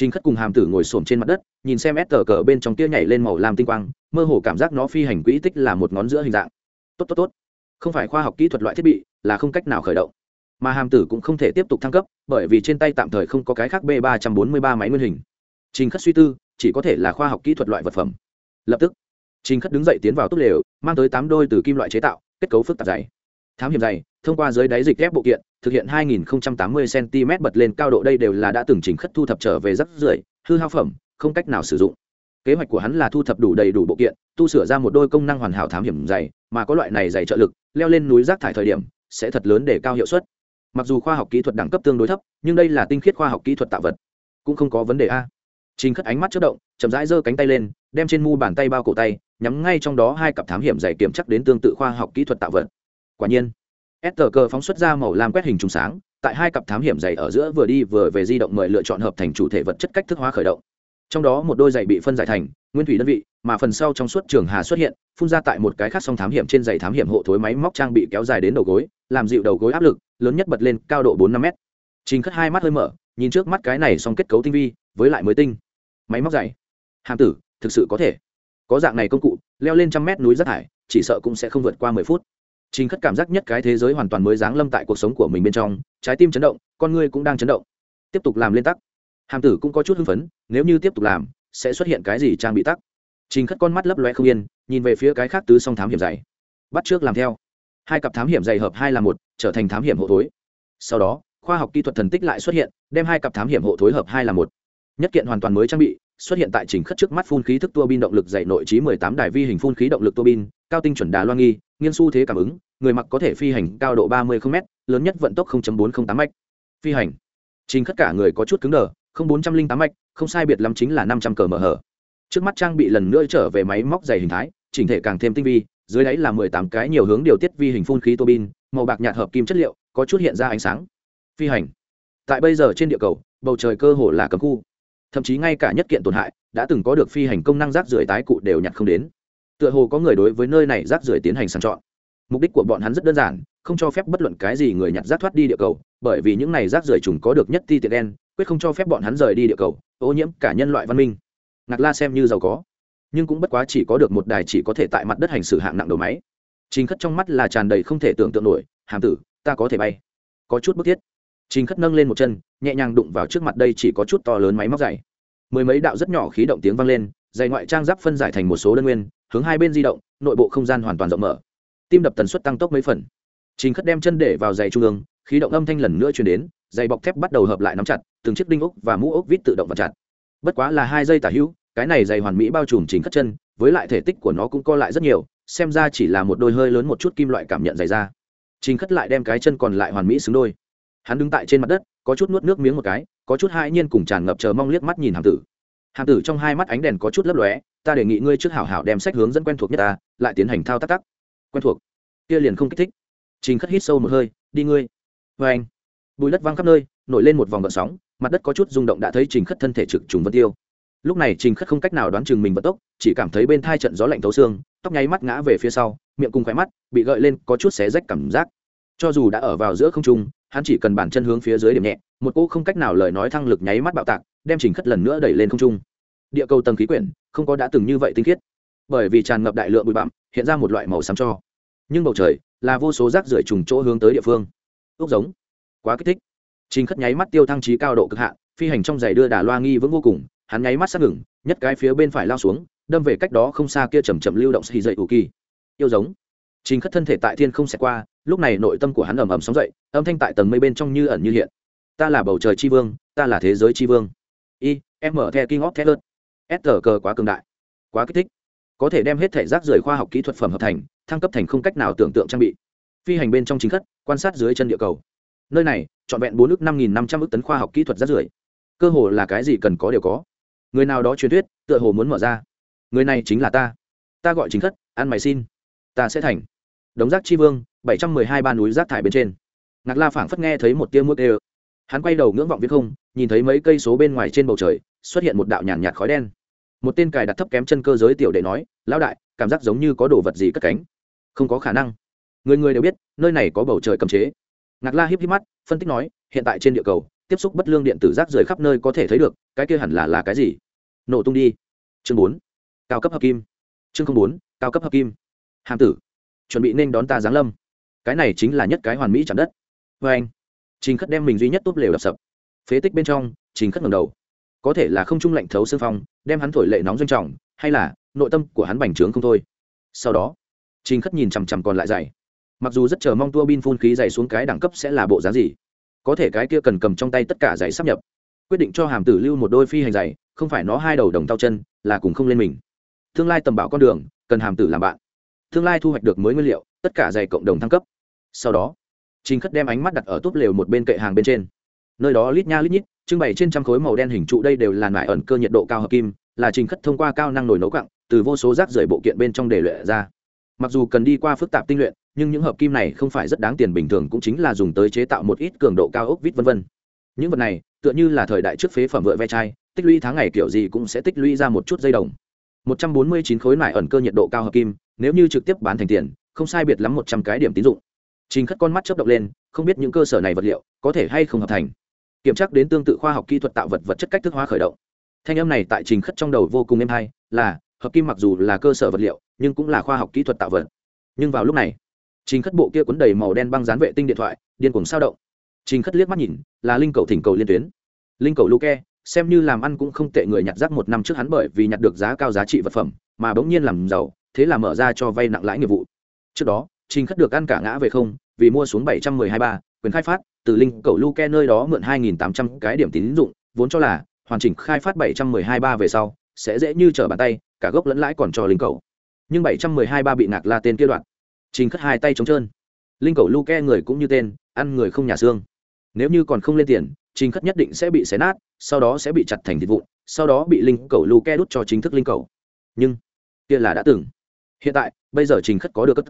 Trình Khất cùng Hàm Tử ngồi xổm trên mặt đất, nhìn xem S cờ bên trong kia nhảy lên màu lam tinh quang, mơ hồ cảm giác nó phi hành quỹ tích là một ngón giữa hình dạng. Tốt tốt tốt. Không phải khoa học kỹ thuật loại thiết bị, là không cách nào khởi động. Mà Hàm Tử cũng không thể tiếp tục thăng cấp, bởi vì trên tay tạm thời không có cái khác B343 máy nguyên hình. Trình Khất suy tư, chỉ có thể là khoa học kỹ thuật loại vật phẩm. Lập tức, Trình Khất đứng dậy tiến vào túp lều, mang tới tám đôi từ kim loại chế tạo, kết cấu phức tạp dày. Thám hiểm dày, thông qua dưới đáy dịch ép bộ kiện, thực hiện 2080 cm bật lên cao độ đây đều là đã từng chỉnh khất thu thập trở về rất rưởi, hư hao phẩm, không cách nào sử dụng. Kế hoạch của hắn là thu thập đủ đầy đủ bộ kiện, tu sửa ra một đôi công năng hoàn hảo thám hiểm dày, mà có loại này dày trợ lực, leo lên núi rác thải thời điểm sẽ thật lớn để cao hiệu suất. Mặc dù khoa học kỹ thuật đẳng cấp tương đối thấp, nhưng đây là tinh khiết khoa học kỹ thuật tạo vật, cũng không có vấn đề a. Trình Khất ánh mắt chớp động, chậm rãi giơ cánh tay lên, đem trên mu bàn tay bao cổ tay, nhắm ngay trong đó hai cặp thám hiểm dày kiểm chắc đến tương tự khoa học kỹ thuật tạo vật. Quả nhiên, s cờ phóng xuất ra màu lam quét hình trùng sáng, tại hai cặp thám hiểm dày ở giữa vừa đi vừa về di động mời lựa chọn hợp thành chủ thể vật chất cách thức hóa khởi động. Trong đó một đôi giày bị phân giải thành nguyên thủy đơn vị, mà phần sau trong suốt trường hà xuất hiện, phun ra tại một cái khác song thám hiểm trên giày thám hiểm hộ thối máy móc trang bị kéo dài đến đầu gối, làm dịu đầu gối áp lực, lớn nhất bật lên cao độ bốn năm m trình khất hai mắt hơi mở, nhìn trước mắt cái này song kết cấu tinh vi, với lại mới tinh. Máy móc dày hàm tử, thực sự có thể. Có dạng này công cụ, leo lên trăm mét núi rác thải, chỉ sợ cũng sẽ không vượt qua mười phút. Trình Khất cảm giác nhất cái thế giới hoàn toàn mới dáng lâm tại cuộc sống của mình bên trong, trái tim chấn động, con người cũng đang chấn động. Tiếp tục làm lên tắc. Hàm tử cũng có chút hưng phấn, nếu như tiếp tục làm, sẽ xuất hiện cái gì trang bị tắc. Trình Khất con mắt lấp loé không yên, nhìn về phía cái khác tứ song thám hiểm dày. Bắt trước làm theo. Hai cặp thám hiểm dày hợp hai là một, trở thành thám hiểm hộ thối. Sau đó, khoa học kỹ thuật thần tích lại xuất hiện, đem hai cặp thám hiểm hộ thối hợp hai là một. Nhất kiện hoàn toàn mới trang bị, xuất hiện tại Trình Khất trước mắt phun khí thức tua bin động lực dày nội trí 18 đài vi hình phun khí động lực tua bin, cao tinh chuẩn đà loan nghi, nghiên xu thế cảm ứng người mặc có thể phi hành cao độ ba mươi m lớn nhất vận tốc 0.408 mạch. Phi hành. Trình khất cả người có chút cứng đờ không bốn trăm linh tám mạch không sai biệt lắm chính là năm trăm cờ mở hở trước mắt trang bị lần nữa trở về máy móc dày hình thái chỉnh thể càng thêm tinh vi dưới đáy là mười tám cái nhiều hướng điều tiết vi hình phun khí tua bin màu bạc nhạt hợp kim chất liệu có chút hiện ra ánh sáng. Phi hành. Tại bây giờ trên địa cầu bầu trời cơ hồ là cấm khu thậm chí ngay cả nhất kiện tổn hại đã từng có được phi hành công năng rác rưởi tái cụ đều nhặt không đến. Tựa hồ có người đối với nơi này rác rưởi tiến hành sàng chọn. Mục đích của bọn hắn rất đơn giản, không cho phép bất luận cái gì người nhặt rác thoát đi địa cầu, bởi vì những này rác rưởi trùng có được nhất ti tiện đen, quyết không cho phép bọn hắn rời đi địa cầu, ô nhiễm cả nhân loại văn minh. Ngạc la xem như giàu có, nhưng cũng bất quá chỉ có được một đài chỉ có thể tại mặt đất hành xử hạng nặng đầu máy. Chính khất trong mắt là tràn đầy không thể tưởng tượng nổi, hàm tử, ta có thể bay. Có chút bức thiết trình khất nâng lên một chân, nhẹ nhàng đụng vào trước mặt đây chỉ có chút to lớn máy móc dày. Mười mấy đạo rất nhỏ khí động tiếng vang lên, dày ngoại trang giáp phân giải thành một số đơn nguyên, hướng hai bên di động, nội bộ không gian hoàn toàn rộng mở. Tim đập tần suất tăng tốc mấy phần. Trình khất đem chân để vào giày trung ương, khí động âm thanh lần nữa truyền đến giày bọc thép bắt đầu hợp lại nắm chặt, từng chiếc đinh ốc và mũ ốc vít tự động vào chặt. Bất quá là hai giây tả hữu, cái này giày hoàn mỹ bao trùm trình khất chân, với lại thể tích của nó cũng co lại rất nhiều, xem ra chỉ là một đôi hơi lớn một chút kim loại cảm nhận dày ra. Trình khất lại đem cái chân còn lại hoàn mỹ xứng đôi hắn đứng tại trên mặt đất, có chút nuốt nước miếng một cái, có chút hai nhiên cùng tràn ngập chờ mong liếc mắt nhìn hàm tử. Hàm tử trong hai mắt ánh đèn có chút lấp lóe, ta đề nghị ngươi trước hảo hảo đem sách hướng dẫn quen thuộc nhất ta, lại tiến hành thao tác tắc quen thuộc? Kia liền không kích thích. Trình khất hít sâu một hơi, đi ngươi. Vê anh. Bùi đất văng khắp nơi, nổi lên một vòng gợn sóng, mặt đất có chút rung động đã thấy trình khất thân thể trực trùng vân tiêu. Lúc này trình khất không cách nào đoán chừng mình vận tốc, chỉ cảm thấy bên thai trận gió lạnh thấu xương, tóc nháy mắt ngã về phía sau, miệng cùng khoe mắt bị gợi lên có chút xé rách cảm giác. Cho dù đã ở vào giữa không trung hắn chỉ cần bản chân hướng phía dưới điểm nhẹ, một cỗ không cách nào lời nói thăng lực nháy mắt bạo tạc, đem trình khất lần nữa đẩy lên không trung. Địa cầu tầng khí quyển, không có đã từng như vậy tinh khiết. Bởi vì tràn ngập đại lượng bụi bặm, hiện ra một loại màu xám cho. Nhưng bầu trời là vô số rác rưởi trùng chỗ hướng tới địa phương. Ước giống. Quá kích thích. Trình khất nháy mắt tiêu thăng trí cao độ cực hạn, phi hành trong giày đưa đà loa nghi vững vô cùng, hắn nháy mắt sát ngừng, nhất cái phía bên phải lao xuống, đâm về cách đó không xa kia chầm chậm lưu động xì dậy ủ kỳ. Yêu giống. Trình khất thân thể tại thiên không xẹt qua lúc này nội tâm của hắn ầm ầm sóng dậy, âm thanh tại tầng mây bên trong như ẩn như hiện. Ta là bầu trời tri vương, ta là thế giới tri vương. Y m the king of thét s cờ quá cường đại, quá kích thích. Có thể đem hết thể rác rưởi khoa học kỹ thuật phẩm hợp thành, thăng cấp thành không cách nào tưởng tượng trang bị. Phi hành bên trong chính khất, quan sát dưới chân địa cầu. Nơi này, trọn vẹn bốn ước năm nghìn năm trăm ước tấn khoa học kỹ thuật rác rưởi. Cơ hồ là cái gì cần có đều có. Người nào đó truyền thuyết, tựa hồ muốn mở ra. Người này chính là ta. Ta gọi chính khất, ăn mày xin. Ta sẽ thành đống rác chi vương, bảy trăm mười hai ba núi rác thải bên trên. Ngạc la phảng phất nghe thấy một tia mũi tê hắn quay đầu ngưỡng vọng viết không, nhìn thấy mấy cây số bên ngoài trên bầu trời, xuất hiện một đạo nhàn nhạt khói đen. Một tên cài đặt thấp kém chân cơ giới tiểu đệ nói, lão đại, cảm giác giống như có đồ vật gì cất cánh. Không có khả năng. Người người đều biết, nơi này có bầu trời cầm chế. Ngạc la híp híp mắt, phân tích nói, hiện tại trên địa cầu, tiếp xúc bất lương điện tử rác rời khắp nơi có thể thấy được, cái kia hẳn là là cái gì? Nổ tung đi. Chương bốn. Cao cấp hợp kim. Chương bốn, cao cấp hợp kim. Hàm tử chuẩn bị nên đón ta giáng lâm. Cái này chính là nhất cái hoàn mỹ chạm đất. Vê anh, trình khất đem mình duy nhất tốt lều đập sập. Phế tích bên trong, trình khất ngầm đầu. Có thể là không trung lạnh thấu xương phong, đem hắn thổi lệ nóng doanh trọng, hay là nội tâm của hắn bành trướng không thôi. Sau đó, trình khất nhìn chằm chằm còn lại dày. Mặc dù rất chờ mong tua bin phun khí dày xuống cái đẳng cấp sẽ là bộ giá gì, có thể cái kia cần cầm trong tay tất cả giày sắp nhập, quyết định cho hàm tử lưu một đôi phi hành giày không phải nó hai đầu đồng tao chân, là cùng không lên mình. Tương lai tầm bảo con đường, cần hàm tử làm bạn tương lai thu hoạch được mới nguyên liệu, tất cả giày cộng đồng thăng cấp. Sau đó, trình khất đem ánh mắt đặt ở túp lều một bên kệ hàng bên trên. Nơi đó lít nha lít nhít, trưng bày trên trăm khối màu đen hình trụ đây đều là nải ẩn cơ nhiệt độ cao hợp kim, là trình khất thông qua cao năng nổi nấu cặng từ vô số rác rưởi bộ kiện bên trong để luyện ra. Mặc dù cần đi qua phức tạp tinh luyện, nhưng những hợp kim này không phải rất đáng tiền bình thường cũng chính là dùng tới chế tạo một ít cường độ cao ốc vít vân vân. Những vật này, tựa như là thời đại trước phế phẩm vựa ve chai, tích lũy tháng ngày kiểu gì cũng sẽ tích lũy ra một chút dây đồng. Một trăm bốn mươi chín khối nải ẩn cơ nhiệt độ cao hợp kim nếu như trực tiếp bán thành tiền, không sai biệt lắm một trăm cái điểm tín dụng. Trình khất con mắt chớp động lên, không biết những cơ sở này vật liệu có thể hay không hợp thành. Kiểm tra đến tương tự khoa học kỹ thuật tạo vật vật chất cách thức hóa khởi động. Thanh âm này tại trình khất trong đầu vô cùng êm hay, là, hợp kim mặc dù là cơ sở vật liệu, nhưng cũng là khoa học kỹ thuật tạo vật. Nhưng vào lúc này, trình khất bộ kia cuốn đầy màu đen băng dán vệ tinh điện thoại, điên cuồng sao động. Trình khất liếc mắt nhìn, là linh cầu thỉnh cầu liên tuyến. Linh cầu luke, xem như làm ăn cũng không tệ người nhặt rác một năm trước hắn bởi vì nhặt được giá cao giá trị vật phẩm, mà bỗng nhiên làm giàu thế là mở ra cho vay nặng lãi nghiệp vụ. Trước đó, trình khất được ăn cả ngã về không, vì mua xuống bảy trăm mười hai ba, quyền khai phát, từ linh cầu luke nơi đó mượn hai nghìn tám trăm cái điểm tín dụng, vốn cho là hoàn chỉnh khai phát bảy trăm mười hai ba về sau, sẽ dễ như trở bàn tay, cả gốc lẫn lãi còn cho linh cầu. Nhưng bảy trăm mười hai ba bị ngạc la tên kia đoạn. Trình khất hai tay trống trơn. Linh cầu luke người cũng như tên, ăn người không nhà xương. Nếu như còn không lên tiền, trình khất nhất định sẽ bị xé nát, sau đó sẽ bị chặt thành thịt vụn, sau đó bị linh cầu luke đút cho chính thức linh cầu. Nhưng, kia là đã từng hiện tại, bây giờ trình khất có được cất.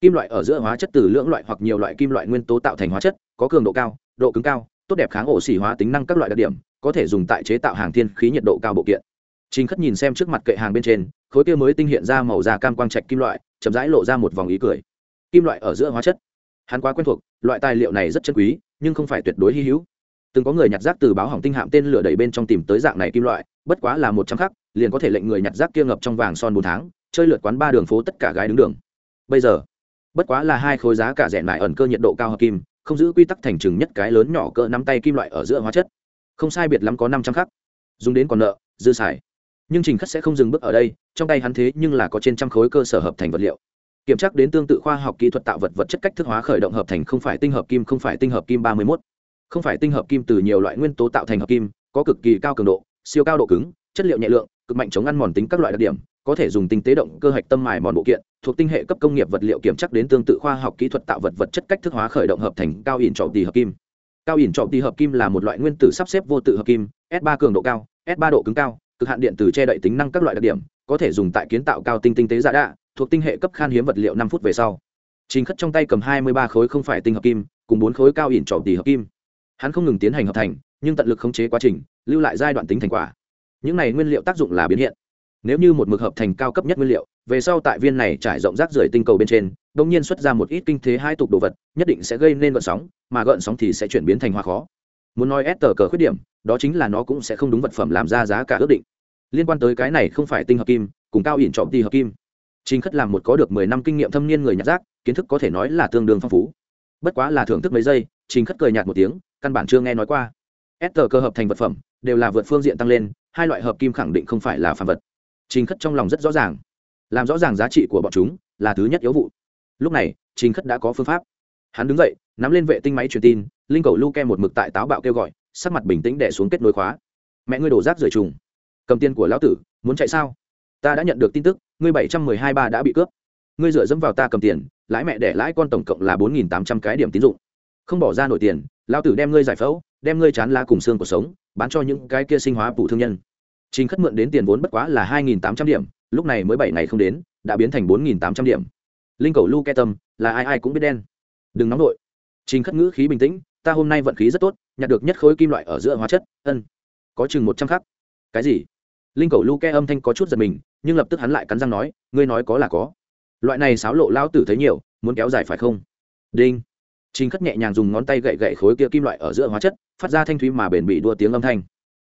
Kim loại ở giữa hóa chất từ lưỡng loại hoặc nhiều loại kim loại nguyên tố tạo thành hóa chất, có cường độ cao, độ cứng cao, tốt đẹp kháng ổ xỉ hóa tính năng các loại đặc điểm, có thể dùng tại chế tạo hàng thiên khí nhiệt độ cao bộ kiện. Trình khất nhìn xem trước mặt kệ hàng bên trên, khối kia mới tinh hiện ra màu da cam quang trạch kim loại, chậm rãi lộ ra một vòng ý cười. Kim loại ở giữa hóa chất. Hắn quá quen thuộc, loại tài liệu này rất chân quý, nhưng không phải tuyệt đối hy hữu. Từng có người nhặt rác từ báo hỏng tinh hạm tên lửa đẩy bên trong tìm tới dạng này kim loại, bất quá là một trăm khắc, liền có thể lệnh người nhặt rác kia ngập trong vàng son bốn tháng chơi lượt quán ba đường phố tất cả gái đứng đường. Bây giờ, bất quá là hai khối giá cả rẻ lại ẩn cơ nhiệt độ cao hợp kim, không giữ quy tắc thành chừng nhất cái lớn nhỏ cỡ nắm tay kim loại ở giữa hóa chất. Không sai biệt lắm có năm trăm khắc. Dùng đến còn nợ, dư xài. Nhưng trình khất sẽ không dừng bước ở đây, trong tay hắn thế nhưng là có trên trăm khối cơ sở hợp thành vật liệu. Kiểm tra đến tương tự khoa học kỹ thuật tạo vật vật chất cách thức hóa khởi động hợp thành không phải tinh hợp kim, không phải tinh hợp kim ba mươi mốt. Không phải tinh hợp kim từ nhiều loại nguyên tố tạo thành hợp kim, có cực kỳ cao cường độ, siêu cao độ cứng, chất liệu nhẹ lượng, cực mạnh chống ăn mòn tính các loại đặc điểm có thể dùng tinh tế động cơ hạch tâm mài mòn bộ kiện, thuộc tinh hệ cấp công nghiệp vật liệu kiểm chắc đến tương tự khoa học kỹ thuật tạo vật vật chất cách thức hóa khởi động hợp thành cao ỉn trọng tỷ hợp kim. Cao ỉn trọng tỷ hợp kim là một loại nguyên tử sắp xếp vô tự hợp kim, s 3 cường độ cao, s 3 độ cứng cao, cực hạn điện từ che đậy tính năng các loại đặc điểm, có thể dùng tại kiến tạo cao tinh tinh tế giả đạ, thuộc tinh hệ cấp khan hiếm vật liệu năm phút về sau. Chính khất trong tay cầm hai mươi ba khối không phải tinh hợp kim, cùng bốn khối cao ỉn trọng tỷ hợp kim. Hắn không ngừng tiến hành hợp thành, nhưng tận lực khống chế quá trình, lưu lại giai đoạn tính thành quả. Những này nguyên liệu tác dụng là biến hiện nếu như một mực hợp thành cao cấp nhất nguyên liệu, về sau tại viên này trải rộng rác rưởi tinh cầu bên trên đ ỗ n g nhiên xuất ra một ít kinh thế hai tục đồ vật, nhất định sẽ gây nên gợn sóng, mà gợn sóng thì sẽ chuyển biến thành hoa khó muốn nói ép tờ cờ khuyết điểm, đó chính là nó cũng sẽ không đúng vật phẩm làm ra giá cả ước định. Liên quan tới cái này không phải tinh hợp kim, cùng cao ỉn trọng ti hợp kim. Trình khất làm một có được mười năm kinh nghiệm thâm niên người nhặt rác, kiến thức có thể nói là tương đương phong phú. Bất quá là thưởng thức mấy giây, trình khất cười nhạt một tiếng, căn bản chưa nghe nói qua. Ép tờ cơ hợp thành vật phẩm, đều là vượt phương diện tăng lên, hai loại hợp kim khẳng định không phải là phản vật trình khất trong lòng rất rõ ràng. Làm rõ ràng giá trị của bọn chúng là thứ nhất yếu vụ. Lúc này, trình khất đã có phương pháp. Hắn đứng dậy, nắm lên vệ tinh máy truyền tin, linh cầu lu ke một mực tại táo bạo kêu gọi, sắc mặt bình tĩnh đẻ xuống kết nối khóa. Mẹ ngươi đổ rác rời trùng. Cầm tiền của lão tử, muốn chạy sao? Ta đã nhận được tin tức, ngươi bảy trăm mười hai ba đã bị cướp. Ngươi dựa dẫm vào ta cầm tiền, lãi mẹ để lãi con tổng cộng là bốn nghìn tám trăm cái điểm tín dụng. Không bỏ ra nổi tiền, lão tử đem ngươi giải phẫu, đem ngươi chán lá cùng xương cuộc sống, bán cho những cái kia sinh hóa phụ thương nhân trình khất mượn đến tiền vốn bất quá là hai nghìn tám trăm điểm, lúc này mới bảy ngày không đến, đã biến thành bốn nghìn tám trăm điểm. Linh cầu lu ke tâm, là ai ai cũng biết đen. Đừng nóng nổi trình khất ngữ khí bình tĩnh, ta hôm nay vận khí rất tốt, nhặt được nhất khối kim loại ở giữa hóa chất, ân. Có chừng một trăm khắc. Cái gì? Linh cầu lu ke âm thanh có chút giật mình, nhưng lập tức hắn lại cắn răng nói, ngươi nói có là có. Loại này xáo lộ lao tử thấy nhiều, muốn kéo dài phải không? Đinh. Trình khất nhẹ nhàng dùng ngón tay gậy gậy khối kia kim loại ở giữa hóa chất, phát ra thanh thúy mà bền bị đua tiếng âm thanh.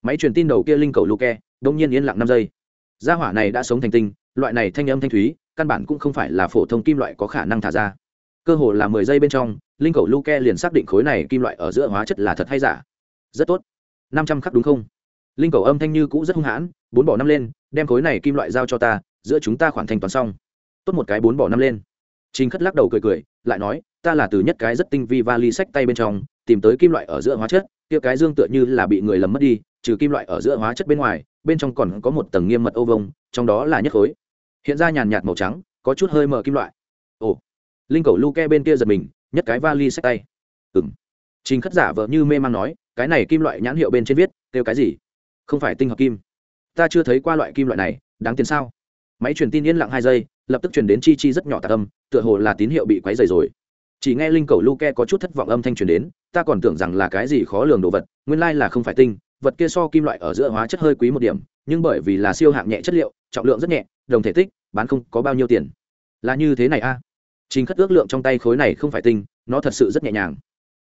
Máy truyền tin đầu kia linh cầu Luke đông nhiên yên lặng năm giây. Gia hỏa này đã sống thành tinh, loại này thanh âm thanh thúy, căn bản cũng không phải là phổ thông kim loại có khả năng thả ra. Cơ hồ là mười giây bên trong, linh cầu lu ke liền xác định khối này kim loại ở giữa hóa chất là thật hay giả. Rất tốt. Năm trăm khắc đúng không? Linh cầu âm thanh như cũ rất hung hãn, bốn bỏ năm lên, đem khối này kim loại giao cho ta, giữa chúng ta khoản thanh toán xong. Tốt một cái bốn bỏ năm lên. Trình khất lắc đầu cười cười, lại nói, ta là từ nhất cái rất tinh vi vali sách tay bên trong, tìm tới kim loại ở giữa hóa chất, kia cái dương tựa như là bị người lầm mất đi, trừ kim loại ở giữa hóa chất bên ngoài bên trong còn có một tầng nghiêm mật ô vông trong đó là nhất khối. Hiện ra nhàn nhạt màu trắng, có chút hơi mờ kim loại. Ồ, linh cầu lu ke bên kia giật mình nhất cái vali sách tay. Ừng trình khất giả vợ như mê man nói, cái này kim loại nhãn hiệu bên trên viết, kêu cái gì? Không phải tinh hợp kim. Ta chưa thấy qua loại kim loại này, đáng tiền sao? Máy truyền tin yên lặng hai giây, lập tức truyền đến chi chi rất nhỏ tạc âm, tựa hồ là tín hiệu bị quấy dày rồi chỉ nghe linh cầu lu ke có chút thất vọng âm thanh truyền đến, ta còn tưởng rằng là cái gì khó lường đồ vật, nguyên lai là không phải tinh, vật kia so kim loại ở giữa hóa chất hơi quý một điểm, nhưng bởi vì là siêu hạng nhẹ chất liệu, trọng lượng rất nhẹ, đồng thể tích, bán không có bao nhiêu tiền. Là như thế này a. À? trình khất ước lượng trong tay khối này không phải tinh, nó thật sự rất nhẹ nhàng.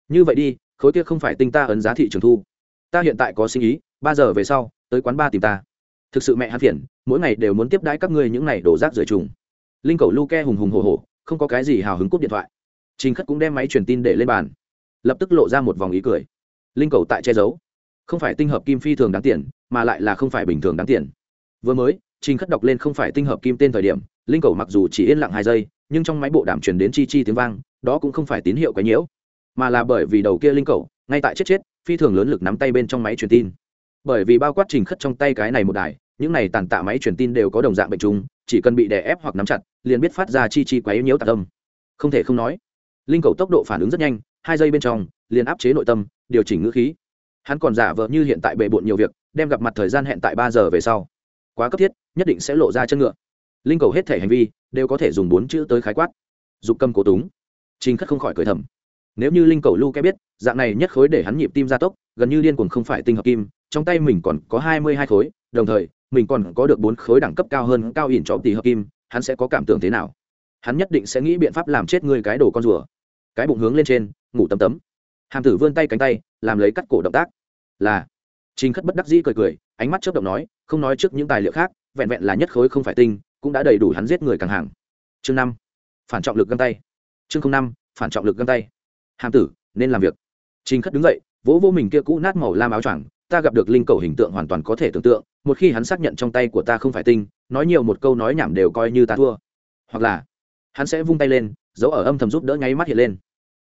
Như vậy đi, khối kia không phải tinh ta ấn giá thị trường thu. Ta hiện tại có sinh ý ba giờ về sau, tới quán ba tìm ta. Thực sự mẹ hắn phiền, mỗi ngày đều muốn tiếp đãi các ngươi những ngày đổ rác rời trùng. Linh cầu lu ke hùng hùng hồ hồ không có cái gì hào hứng cúp điện thoại trình khất cũng đem máy truyền tin để lên bàn. Lập tức lộ ra một vòng ý cười. Linh cầu tại che giấu. Không phải tinh hợp kim phi thường đáng tiền, mà lại là không phải bình thường đáng tiền. Vừa mới, trình khất đọc lên không phải tinh hợp kim tên thời điểm, linh cầu mặc dù chỉ yên lặng hai giây, nhưng trong máy bộ đàm truyền đến chi chi tiếng vang, đó cũng không phải tín hiệu quấy nhiễu, mà là bởi vì đầu kia linh cầu, ngay tại chết chết, phi thường lớn lực nắm tay bên trong máy truyền tin. Bởi vì bao quát trình khất trong tay cái này một đài, những này tàn tạ máy truyền tin đều có đồng dạng bệnh trùng, chỉ cần bị đè ép hoặc nắm chặt, liền biết phát ra chi chi quấy nhiễu tạc âm. Không thể không nói linh cầu tốc độ phản ứng rất nhanh, hai giây bên trong, liền áp chế nội tâm, điều chỉnh ngữ khí. Hắn còn giả vờ như hiện tại bề bộn nhiều việc, đem gặp mặt thời gian hẹn tại ba giờ về sau. Quá cấp thiết, nhất định sẽ lộ ra chân ngựa. Linh cầu hết thể hành vi, đều có thể dùng bốn chữ tới khái quát. Dục cầm cố túng. Trình khất không khỏi cười thầm. Nếu như linh cầu lu ke biết, dạng này nhất khối để hắn nhịp tim gia tốc, gần như điên cuồng không phải tinh hợp kim, trong tay mình còn có hai mươi hai khối, đồng thời, mình còn có được bốn khối đẳng cấp cao hơn cao ỉn trọng tỷ hợp kim, hắn sẽ có cảm tưởng thế nào? Hắn nhất định sẽ nghĩ biện pháp làm chết người cái đồ con rùa cái bụng hướng lên trên, ngủ tấm tấm. Hàm tử vươn tay cánh tay, làm lấy cắt cổ động tác. Là, trình khất bất đắc dĩ cười cười, ánh mắt chớp động nói, không nói trước những tài liệu khác, vẹn vẹn là nhất khối không phải tinh, cũng đã đầy đủ hắn giết người càng hàng. Chương năm, phản trọng lực găng tay. Chương năm, phản trọng lực găng tay. Hàm tử, nên làm việc. Trình khất đứng dậy, vỗ vô mình kia cũ nát màu lam áo choàng, ta gặp được linh cầu hình tượng hoàn toàn có thể tưởng tượng, một khi hắn xác nhận trong tay của ta không phải tinh, nói nhiều một câu nói nhảm đều coi như ta thua. Hoặc là, hắn sẽ vung tay lên, giấu ở âm thầm giúp đỡ nháy mắt hiện lên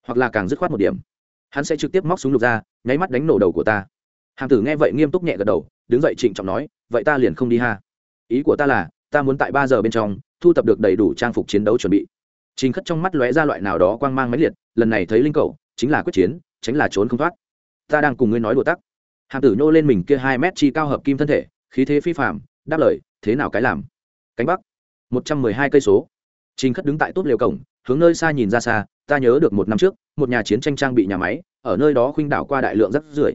hoặc là càng dứt khoát một điểm. Hắn sẽ trực tiếp móc súng lục ra, nháy mắt đánh nổ đầu của ta. Hàm tử nghe vậy nghiêm túc nhẹ gật đầu, đứng dậy trịnh trọng nói, vậy ta liền không đi ha. Ý của ta là, ta muốn tại ba giờ bên trong, thu thập được đầy đủ trang phục chiến đấu chuẩn bị. Trình khất trong mắt lóe ra loại nào đó quang mang máy liệt, lần này thấy linh cầu, chính là quyết chiến, tránh là trốn không thoát. Ta đang cùng ngươi nói đùa tắc. Hàm tử nhô lên mình kia hai mét chi cao hợp kim thân thể, khí thế phi phạm đáp lời, thế nào cái làm? Cánh bắc. Một trăm mười hai cây số. Trình khất đứng tại tốt liều cổng, hướng nơi xa nhìn ra xa ta nhớ được một năm trước, một nhà chiến tranh trang bị nhà máy, ở nơi đó khuynh đảo qua đại lượng rất rưởi.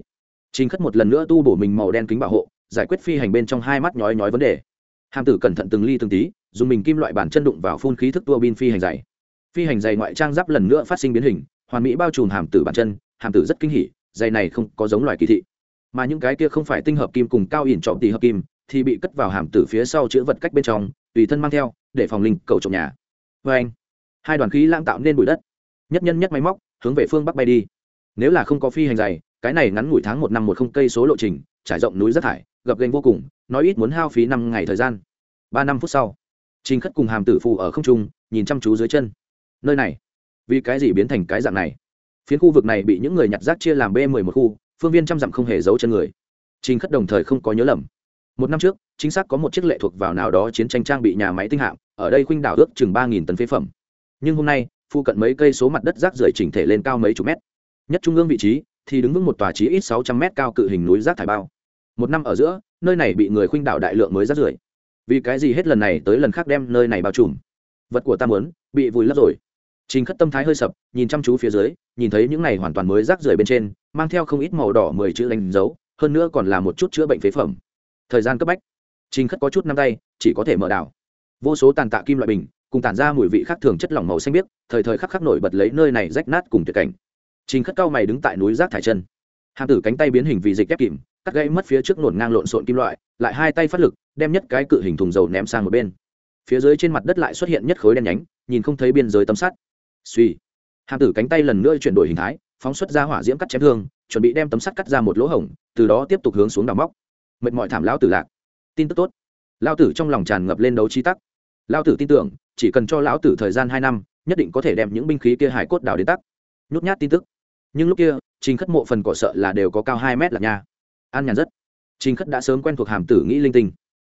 Trình khất một lần nữa tu bổ mình màu đen kính bảo hộ, giải quyết phi hành bên trong hai mắt nhói nhói vấn đề. Hàm tử cẩn thận từng ly từng tí, dùng mình kim loại bản chân đụng vào phun khí thức tua bin phi hành dày. Phi hành dày ngoại trang giáp lần nữa phát sinh biến hình, hoàn mỹ bao trùm hàm tử bản chân, hàm tử rất kinh hỉ, dày này không có giống loài kỳ thị. Mà những cái kia không phải tinh hợp kim cùng cao ỉn trọng tỷ hợp kim, thì bị cất vào hàm tử phía sau chữ vật cách bên trong, tùy thân mang theo, để phòng linh cầu trộm nhà. Vê anh hai đoàn khí lãng tạo nên bụi đất nhất nhân nhất máy móc, hướng về phương bắc bay đi. Nếu là không có phi hành dày cái này ngắn ngủi tháng một năm một không cây số lộ trình, trải rộng núi rất thải, gập gành vô cùng, nói ít muốn hao phí năm ngày thời gian. Ba năm phút sau, trình khất cùng hàm tử phù ở không trung, nhìn chăm chú dưới chân. Nơi này, vì cái gì biến thành cái dạng này? Phiến khu vực này bị những người nhặt rác chia làm b mười một khu, phương viên trăm dặm không hề giấu chân người. Trình khất đồng thời không có nhớ lầm. Một năm trước, chính xác có một chiếc lệ thuộc vào nào đó chiến tranh trang bị nhà máy tinh hạm, ở đây khuynh đảo ước chừng ba nghìn tấn phế phẩm. Nhưng hôm nay phụ cận mấy cây số mặt đất rác rưởi chỉnh thể lên cao mấy chục mét. Nhất trung ương vị trí thì đứng vững một tòa trí ít sáu trăm mét cao cự hình núi rác thải bao. Một năm ở giữa, nơi này bị người khuynh đảo đại lượng mới rác rưởi. Vì cái gì hết lần này tới lần khác đem nơi này bao trùm? Vật của ta muốn bị vùi lấp rồi. Trình khất tâm thái hơi sập, nhìn chăm chú phía dưới, nhìn thấy những này hoàn toàn mới rác rưởi bên trên, mang theo không ít màu đỏ mười chữ đánh dấu, hơn nữa còn là một chút chữa bệnh phế phẩm. Thời gian cấp bách. Trình khất có chút năm tay, chỉ có thể mở đảo. Vô số tàn tạ kim loại bình cùng tản ra mùi vị khác thường chất lỏng màu xanh biếc, thời thời khắc khắc nổi bật lấy nơi này rách nát cùng tuyệt cảnh. Trình khất cao mày đứng tại núi rác thải chân. Hàm tử cánh tay biến hình vì dịch ép kìm, cắt gãy mất phía trước nổn ngang lộn xộn kim loại, lại hai tay phát lực, đem nhất cái cự hình thùng dầu ném sang một bên. Phía dưới trên mặt đất lại xuất hiện nhất khối đen nhánh, nhìn không thấy biên giới tấm sắt. Suy hàm tử cánh tay lần nữa chuyển đổi hình thái, phóng xuất ra hỏa diễm cắt chém thương, chuẩn bị đem tấm sắt cắt ra một lỗ hổng, từ đó tiếp tục hướng xuống đào móc. Mệt mỏi thảm lão tử lạc. Tin tức tốt. Lao tử trong lòng tràn ngập lên đấu trí tắc. Lao tử tin tưởng chỉ cần cho lão tử thời gian hai năm, nhất định có thể đem những binh khí kia hải cốt đào đến tắc. Nhút nhát tin tức. Nhưng lúc kia, trình khất mộ phần cỏ sợ là đều có cao hai mét là nha. An nhàn rất. Trình khất đã sớm quen thuộc hàm tử nghĩ linh tinh.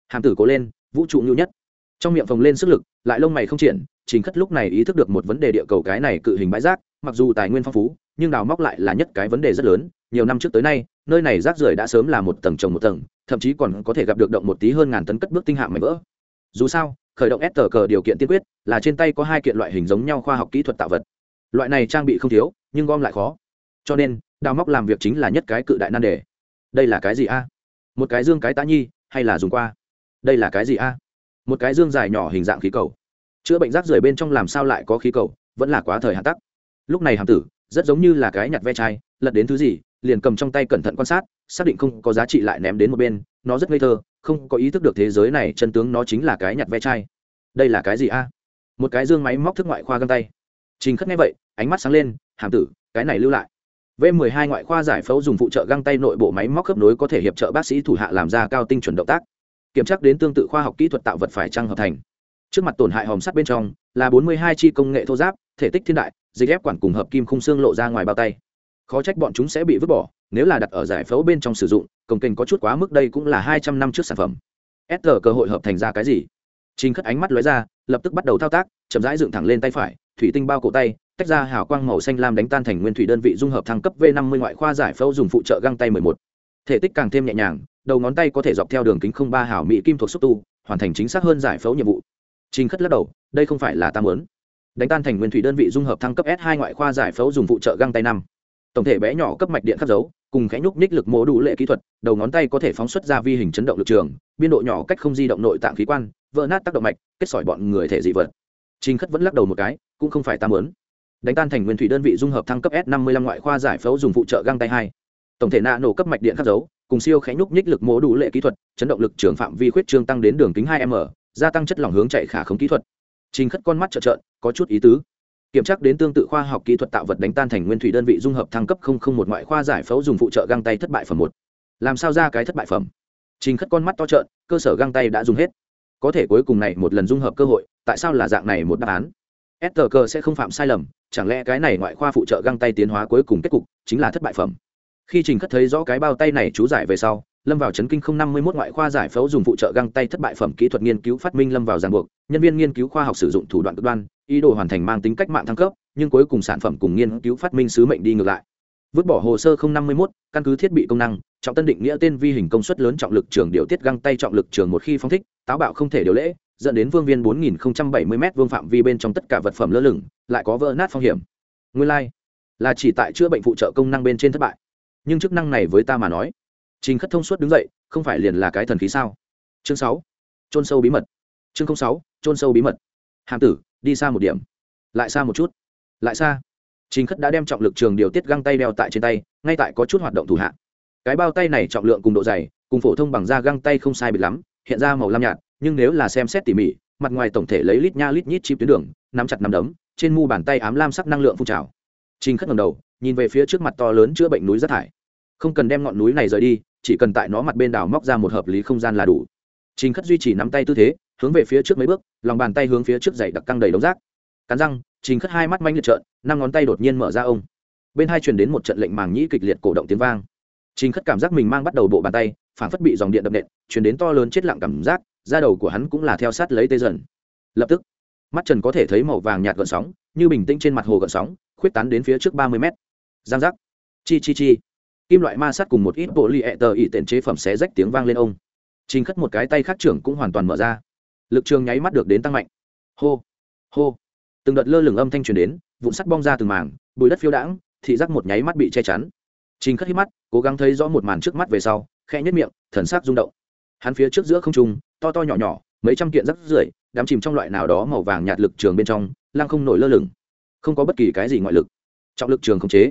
Hàm tử cố lên, vũ trụ nhu nhất. Trong miệng phồng lên sức lực, lại lông mày không triển, trình khất lúc này ý thức được một vấn đề địa cầu cái này cự hình bãi rác, mặc dù tài nguyên phong phú, nhưng đào móc lại là nhất cái vấn đề rất lớn. Nhiều năm trước tới nay, nơi này rác rưởi đã sớm là một tầng trồng một tầng, thậm chí còn có thể gặp được động một tí hơn ngàn tấn cất bước tinh hạng mảnh vỡ dù sao, khởi động s cờ điều kiện tiên quyết là trên tay có hai kiện loại hình giống nhau khoa học kỹ thuật tạo vật. Loại này trang bị không thiếu, nhưng gom lại khó. Cho nên, đào móc làm việc chính là nhất cái cự đại nan đề. Đây là cái gì a? Một cái dương cái tá nhi, hay là dùng qua? Đây là cái gì a? Một cái dương dài nhỏ hình dạng khí cầu. Chữa bệnh rác rưởi bên trong làm sao lại có khí cầu, vẫn là quá thời hạn tắc. Lúc này hàm tử, rất giống như là cái nhặt ve chai, lật đến thứ gì, liền cầm trong tay cẩn thận quan sát, xác định không có giá trị lại ném đến một bên nó rất ngây thơ, không có ý thức được thế giới này chân tướng nó chính là cái nhặt ve chai. Đây là cái gì a? Một cái dương máy móc thức ngoại khoa găng tay. Trình khất nghe vậy, ánh mắt sáng lên, hàm tử, cái này lưu lại. V 12 ngoại khoa giải phẫu dùng phụ trợ găng tay nội bộ máy móc khớp nối có thể hiệp trợ bác sĩ thủ hạ làm ra cao tinh chuẩn động tác. Kiểm tra đến tương tự khoa học kỹ thuật tạo vật phải trăng hợp thành. Trước mặt tổn hại hòm sắt bên trong là 42 chi công nghệ thô giáp, thể tích thiên đại dịch ép quản cùng hợp kim khung xương lộ ra ngoài bao tay. Khó trách bọn chúng sẽ bị vứt bỏ nếu là đặt ở giải phẫu bên trong sử dụng công kênh có chút quá mức đây cũng là hai trăm năm trước sản phẩm s cơ hội hợp thành ra cái gì Trình Khất ánh mắt lóe ra, lập tức bắt đầu thao tác, chậm rãi dựng thẳng lên tay phải, thủy tinh bao cổ tay, tách ra hào quang màu xanh lam đánh tan thành nguyên thủy đơn vị dung hợp thăng cấp V50 ngoại khoa giải phẫu dùng phụ trợ găng tay 11. Thể tích càng thêm nhẹ nhàng, đầu ngón tay có thể dọc theo đường kính 03 hào mỹ kim thuộc xúc tu, hoàn thành chính xác hơn giải phẫu nhiệm vụ. Trình Khất lắc đầu, đây không phải là ta muốn. Đánh tan thành nguyên thủy đơn vị dung hợp thăng cấp S2 ngoại khoa giải phẫu dùng phụ trợ găng tay năm, Tổng thể bé nhỏ cấp mạch điện khắc dấu, cùng khẽ nhúc nhích lực mô đủ lệ kỹ thuật, đầu ngón tay có thể phóng xuất ra vi hình chấn động lực trường, biên độ nhỏ cách không di động nội tạng khí quan, vỡ nát tác động mạch kết sỏi bọn người thể dị vật. Trình khất vẫn lắc đầu một cái cũng không phải ta mớn đánh tan thành nguyên thủy đơn vị dung hợp thăng cấp s 55 ngoại khoa giải phẫu dùng phụ trợ găng tay hai. Tổng thể nạ nổ cấp mạch điện khắc dấu cùng siêu khẽ nhúc nhích lực mô đủ lệ kỹ thuật chấn động lực trường phạm vi khuyết trương tăng đến đường kính 2 m gia tăng chất lỏng hướng chạy khả khống kỹ thuật. Trình khất con mắt trợ trợn có chút ý tứ kiểm tra đến tương tự khoa học kỹ thuật tạo vật đánh tan thành nguyên thủy đơn vị dung hợp thăng cấp không không một ngoại khoa giải phẫu dùng phụ trợ găng tay thất bại phẩm một. Làm sao ra cái thất bại phẩm? Trình khất con mắt to trợn, cơ sở găng tay đã dùng hết. Có thể cuối cùng này một lần dung hợp cơ hội, tại sao là dạng này một đáp án? S cơ sẽ không phạm sai lầm, chẳng lẽ cái này ngoại khoa phụ trợ găng tay tiến hóa cuối cùng kết cục chính là thất bại phẩm? Khi trình khất thấy rõ cái bao tay này chú giải về sau lâm vào chấn kinh không năm mươi một ngoại khoa giải phẫu dùng phụ trợ găng tay thất bại phẩm kỹ thuật nghiên cứu phát minh lâm vào ràng buộc. Nhân viên nghiên cứu khoa học sử dụng thủ đoạn cực đoan ý đồ hoàn thành mang tính cách mạng thăng cấp nhưng cuối cùng sản phẩm cùng nghiên cứu phát minh sứ mệnh đi ngược lại. Vứt bỏ hồ sơ không năm mươi một căn cứ thiết bị công năng trọng tân định nghĩa tên vi hình công suất lớn trọng lực trường điều tiết găng tay trọng lực trường một khi phong thích táo bạo không thể điều lễ dẫn đến vương viên 4070 m vương phạm vi bên trong tất cả vật phẩm lơ lửng lại có vỡ nát phong hiểm. Nguyên lai、like, là chỉ tại chữa bệnh phụ trợ công năng bên trên thất bại. Nhưng chức năng này với ta mà nói trình khất thông suốt đứng dậy, không phải liền là cái thần khí sao? Chương sáu. Trôn sâu bí mật. Chương sáu trôn sâu bí mật. Hàm tử, đi xa một điểm. Lại xa một chút. Lại xa. Trình khất đã đem trọng lực trường điều tiết găng tay đeo tại trên tay, ngay tại có chút hoạt động thủ hạ. Cái bao tay này trọng lượng cùng độ dày, cùng phổ thông bằng da găng tay không sai biệt lắm, hiện ra màu lam nhạt, nhưng nếu là xem xét tỉ mỉ, mặt ngoài tổng thể lấy lít nha lít nhít chip tuyến đường, nắm chặt nắm đấm, trên mu bàn tay ám lam sắc năng lượng phun trào. Trình khất ngầm đầu, nhìn về phía trước mặt to lớn chữa bệnh núi rác thải. Không cần đem ngọn núi này rời đi chỉ cần tại nó mặt bên đảo móc ra một hợp lý không gian là đủ. Trình khất duy trì nắm tay tư thế, hướng về phía trước mấy bước, lòng bàn tay hướng phía trước dày đặc căng đầy đống rác. Cắn răng, trình khất hai mắt manh liệt trợn, năm ngón tay đột nhiên mở ra ông. Bên hai truyền đến một trận lệnh màng nhĩ kịch liệt cổ động tiếng vang. Trình khất cảm giác mình mang bắt đầu bộ bàn tay, phản phất bị dòng điện đập nện chuyển đến to lớn chết lặng cảm giác, da đầu của hắn cũng là theo sát lấy tê dần. Lập tức, mắt trần có thể thấy màu vàng nhạt gợn sóng, như bình tĩnh trên mặt hồ gợn sóng, khuyết tán đến phía trước ba mươi mét. Giang giác. Chi chi chi kim loại ma sát cùng một ít bộ lì ẹ tờ ỉ tện chế phẩm xé rách tiếng vang lên ông. Trình khất một cái tay khác trưởng cũng hoàn toàn mở ra. Lực trường nháy mắt được đến tăng mạnh. Hô hô. Từng đợt lơ lửng âm thanh truyền đến, vụn sắt bong ra từng mảng, bùi đất phiêu đãng, thị giác một nháy mắt bị che chắn. Trình khất hít mắt, cố gắng thấy rõ một màn trước mắt về sau khe nhất miệng, thần sắc rung động. Hắn phía trước giữa không trung, to to nhỏ nhỏ, mấy trăm kiện rắc rưởi, đám chìm trong loại nào đó màu vàng nhạt lực trường bên trong lang không nổi lơ lửng. Không có bất kỳ cái gì ngoại lực. Trọng lực trường không chế.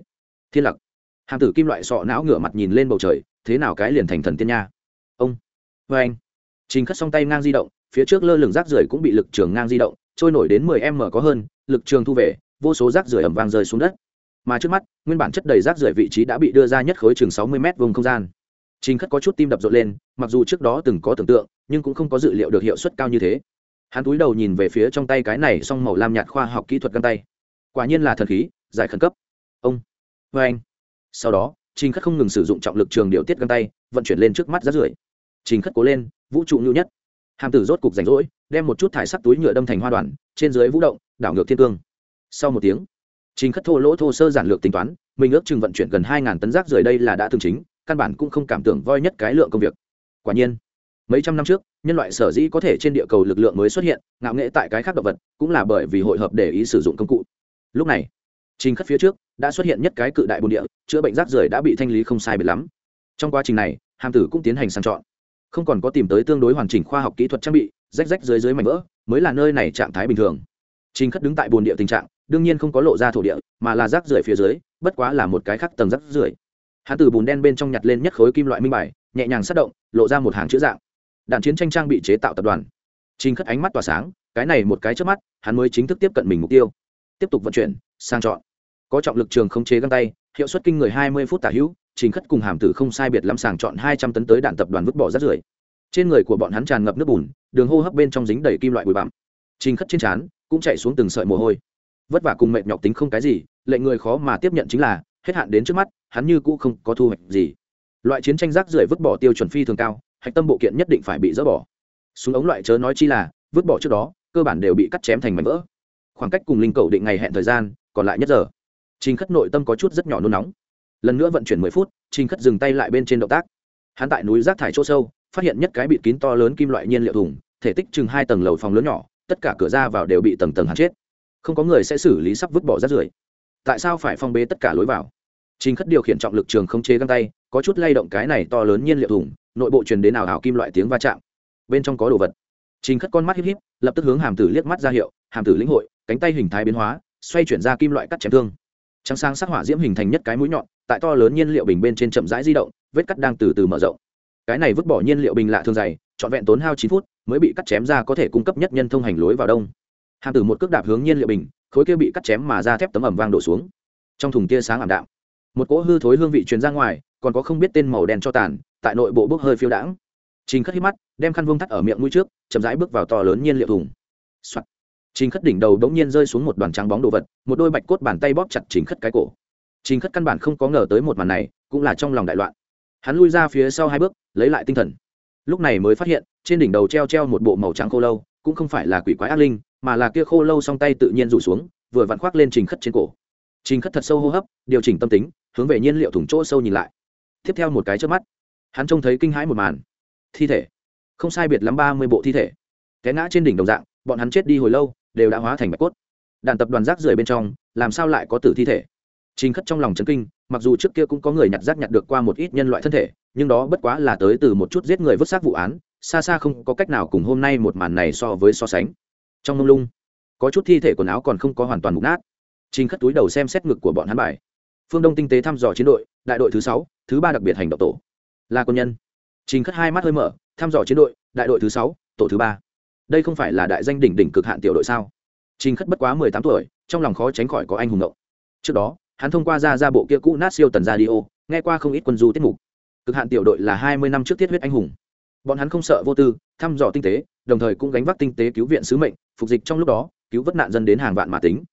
Thiên lặc hàm tử kim loại sọ não ngửa mặt nhìn lên bầu trời, thế nào cái liền thành thần tiên nha. Ông. Vê anh. Trình khất song tay ngang di động, phía trước lơ lửng rác rưởi cũng bị lực trường ngang di động, trôi nổi đến mười m có hơn, lực trường thu về, vô số rác rưởi ẩm vang rơi xuống đất. Mà trước mắt, nguyên bản chất đầy rác rưởi vị trí đã bị đưa ra nhất khối chừng sáu mươi m vùng không gian. Trình khất có chút tim đập rộn lên, mặc dù trước đó từng có tưởng tượng, nhưng cũng không có dự liệu được hiệu suất cao như thế. Hắn túi đầu nhìn về phía trong tay cái này xong màu lam nhạt khoa học kỹ thuật găng tay. Quả nhiên là thần khí, giải khẩn cấp. Ông. Vê anh sau đó, trình khất không ngừng sử dụng trọng lực trường điều tiết găng tay, vận chuyển lên trước mắt rát rưởi. Trình khất cố lên, vũ trụ nhu nhất. Hàm tử rốt cục rảnh rỗi, đem một chút thải sắc túi nhựa đâm thành hoa đoàn, trên dưới vũ động, đảo ngược thiên cương. Sau một tiếng, trình khất thô lỗ thô sơ giản lược tính toán, mình ước chừng vận chuyển gần hai tấn rác rưởi đây là đã thường chính, căn bản cũng không cảm tưởng voi nhất cái lượng công việc. Quả nhiên, mấy trăm năm trước, nhân loại sở dĩ có thể trên địa cầu lực lượng mới xuất hiện, ngạo nghệ tại cái khác động vật, cũng là bởi vì hội hợp để ý sử dụng công cụ. Lúc này, trình khất phía trước đã xuất hiện nhất cái cự đại bồn địa, chữa bệnh rác rưởi đã bị thanh lý không sai biệt lắm. Trong quá trình này, hàm tử cũng tiến hành sang chọn. Không còn có tìm tới tương đối hoàn chỉnh khoa học kỹ thuật trang bị, rách rách dưới dưới mảnh vỡ, mới là nơi này trạng thái bình thường. Trình khất đứng tại bồn địa tình trạng, đương nhiên không có lộ ra thổ địa, mà là rác rưởi phía dưới, bất quá là một cái khác tầng rác rưởi. Hắn từ bùn đen bên trong nhặt lên nhất khối kim loại minh bài, nhẹ nhàng sát động, lộ ra một hàng chữ dạng. Đạn chiến tranh trang bị chế tạo tập đoàn. Trình khất ánh mắt tỏa sáng, cái này một cái trước mắt, hắn mới chính thức tiếp cận mình mục tiêu. Tiếp tục vận chuyển, sang chọn có trọng lực trường không chế găng tay, hiệu suất kinh người hai mươi phút tả hữu, trình khất cùng hàm tử không sai biệt lắm sàng chọn hai trăm tấn tới đạn tập đoàn vứt bỏ rác rưởi. Trên người của bọn hắn tràn ngập nước bùn, đường hô hấp bên trong dính đầy kim loại bụi bặm. Trình khất trên trán cũng chạy xuống từng sợi mồ hôi. Vất vả cùng mệt nhọc tính không cái gì, lệnh người khó mà tiếp nhận chính là, hết hạn đến trước mắt, hắn như cũ không có thu hoạch gì. Loại chiến tranh rác rưởi vứt bỏ tiêu chuẩn phi thường cao, hạch tâm bộ kiện nhất định phải bị dỡ bỏ. Súng ống loại chớ nói chi là, vứt bỏ trước đó, cơ bản đều bị cắt chém thành mảnh vỡ. Khoảng cách cùng linh cầu định ngày hẹn thời gian còn lại nhất giờ trình khất nội tâm có chút rất nhỏ nôn nóng lần nữa vận chuyển mười phút trình khất dừng tay lại bên trên động tác hắn tại núi rác thải chỗ sâu phát hiện nhất cái bịt kín to lớn kim loại nhiên liệu thùng thể tích chừng hai tầng lầu phòng lớn nhỏ tất cả cửa ra vào đều bị tầng tầng hắn chết không có người sẽ xử lý sắp vứt bỏ rác rưởi tại sao phải phong bế tất cả lối vào Trình Khất điều khiển trọng lực trường không chế găng tay, có chút lay động cái này to lớn nhiên liệu thùng, nội bộ truyền đến ảo ảo kim loại tiếng va chạm. Bên trong có đồ vật. Trình Khất con mắt híp híp, lập tức hướng Hàm Tử liếc mắt ra hiệu, Hàm Tử lĩnh hội, cánh tay hình thái biến hóa, xoay chuyển ra kim loại cắt chém thương. Trắng sáng sắc hỏa diễm hình thành nhất cái mũi nhọn, tại to lớn nhiên liệu bình bên trên chậm rãi di động, vết cắt đang từ từ mở rộng. Cái này vứt bỏ nhiên liệu bình lạ thường dày, trọn vẹn tốn hao chín phút mới bị cắt chém ra có thể cung cấp nhất nhân thông hành lối vào đông. Hàm Tử một cước đạp hướng nhiên liệu bình, khối kia bị cắt chém mà ra thép tấm ẩm vang đổ xuống. Trong thùng tia sáng ảm đạm một cỗ hư thối hương vị truyền ra ngoài còn có không biết tên màu đen cho tàn tại nội bộ bốc hơi phiêu đãng trình khất hít mắt đem khăn vương thắt ở miệng mũi trước chậm rãi bước vào to lớn nhiên liệu thùng、Soạn trình khất đỉnh đầu đống nhiên rơi xuống một đoàn trắng bóng đồ vật, một đôi bạch cốt bàn tay bóp chặt trình khất cái cổ. Trình khất căn bản không có ngờ tới một màn này, cũng là trong lòng đại loạn. Hắn lui ra phía sau hai bước, lấy lại tinh thần. Lúc này mới phát hiện, trên đỉnh đầu treo treo một bộ màu trắng khô lâu, cũng không phải là quỷ quái ác linh, mà là kia khô lâu song tay tự nhiên rủ xuống, vừa vặn khoác lên trình khất trên cổ. Trình khất thật sâu hô hấp, điều chỉnh tâm tính, hướng về nhiên liệu thủng chỗ sâu nhìn lại. Tiếp theo một cái chớp mắt, hắn trông thấy kinh hãi một màn. Thi thể. Không sai biệt lắm ba mươi bộ thi thể. Té ngã trên đỉnh đồng dạng bọn hắn chết đi hồi lâu, đều đã hóa thành bạch cốt. Đàn tập đoàn rác rưởi bên trong, làm sao lại có tử thi thể? Trình khất trong lòng chấn kinh, mặc dù trước kia cũng có người nhặt rác nhặt được qua một ít nhân loại thân thể, nhưng đó bất quá là tới từ một chút giết người vứt xác vụ án, xa xa không có cách nào cùng hôm nay một màn này so với so sánh. Trong mông lung, có chút thi thể quần áo còn không có hoàn toàn mục nát. Trình khất túi đầu xem xét ngực của bọn hắn bài. Phương đông tinh tế thăm dò chiến đội, đại đội thứ sáu, thứ ba đặc biệt hành động tổ. Là quân nhân. Trình khất hai mắt hơi mở, thăm dò chiến đội, đại đội thứ sáu, tổ thứ ba đây không phải là đại danh đỉnh đỉnh cực hạn tiểu đội sao? Trình khất bất quá mười tám tuổi, trong lòng khó tránh khỏi có anh hùng ngộng trước đó, hắn thông qua ra ra bộ kia cũ nát siêu tần ra đi ô nghe qua không ít quân du tiết mục. Cực hạn tiểu đội là hai mươi năm trước thiết huyết anh hùng. Bọn hắn không sợ vô tư, thăm dò tinh tế, đồng thời cũng gánh vác tinh tế cứu viện sứ mệnh, phục dịch trong lúc đó, cứu vớt nạn dân đến hàng vạn mà tính.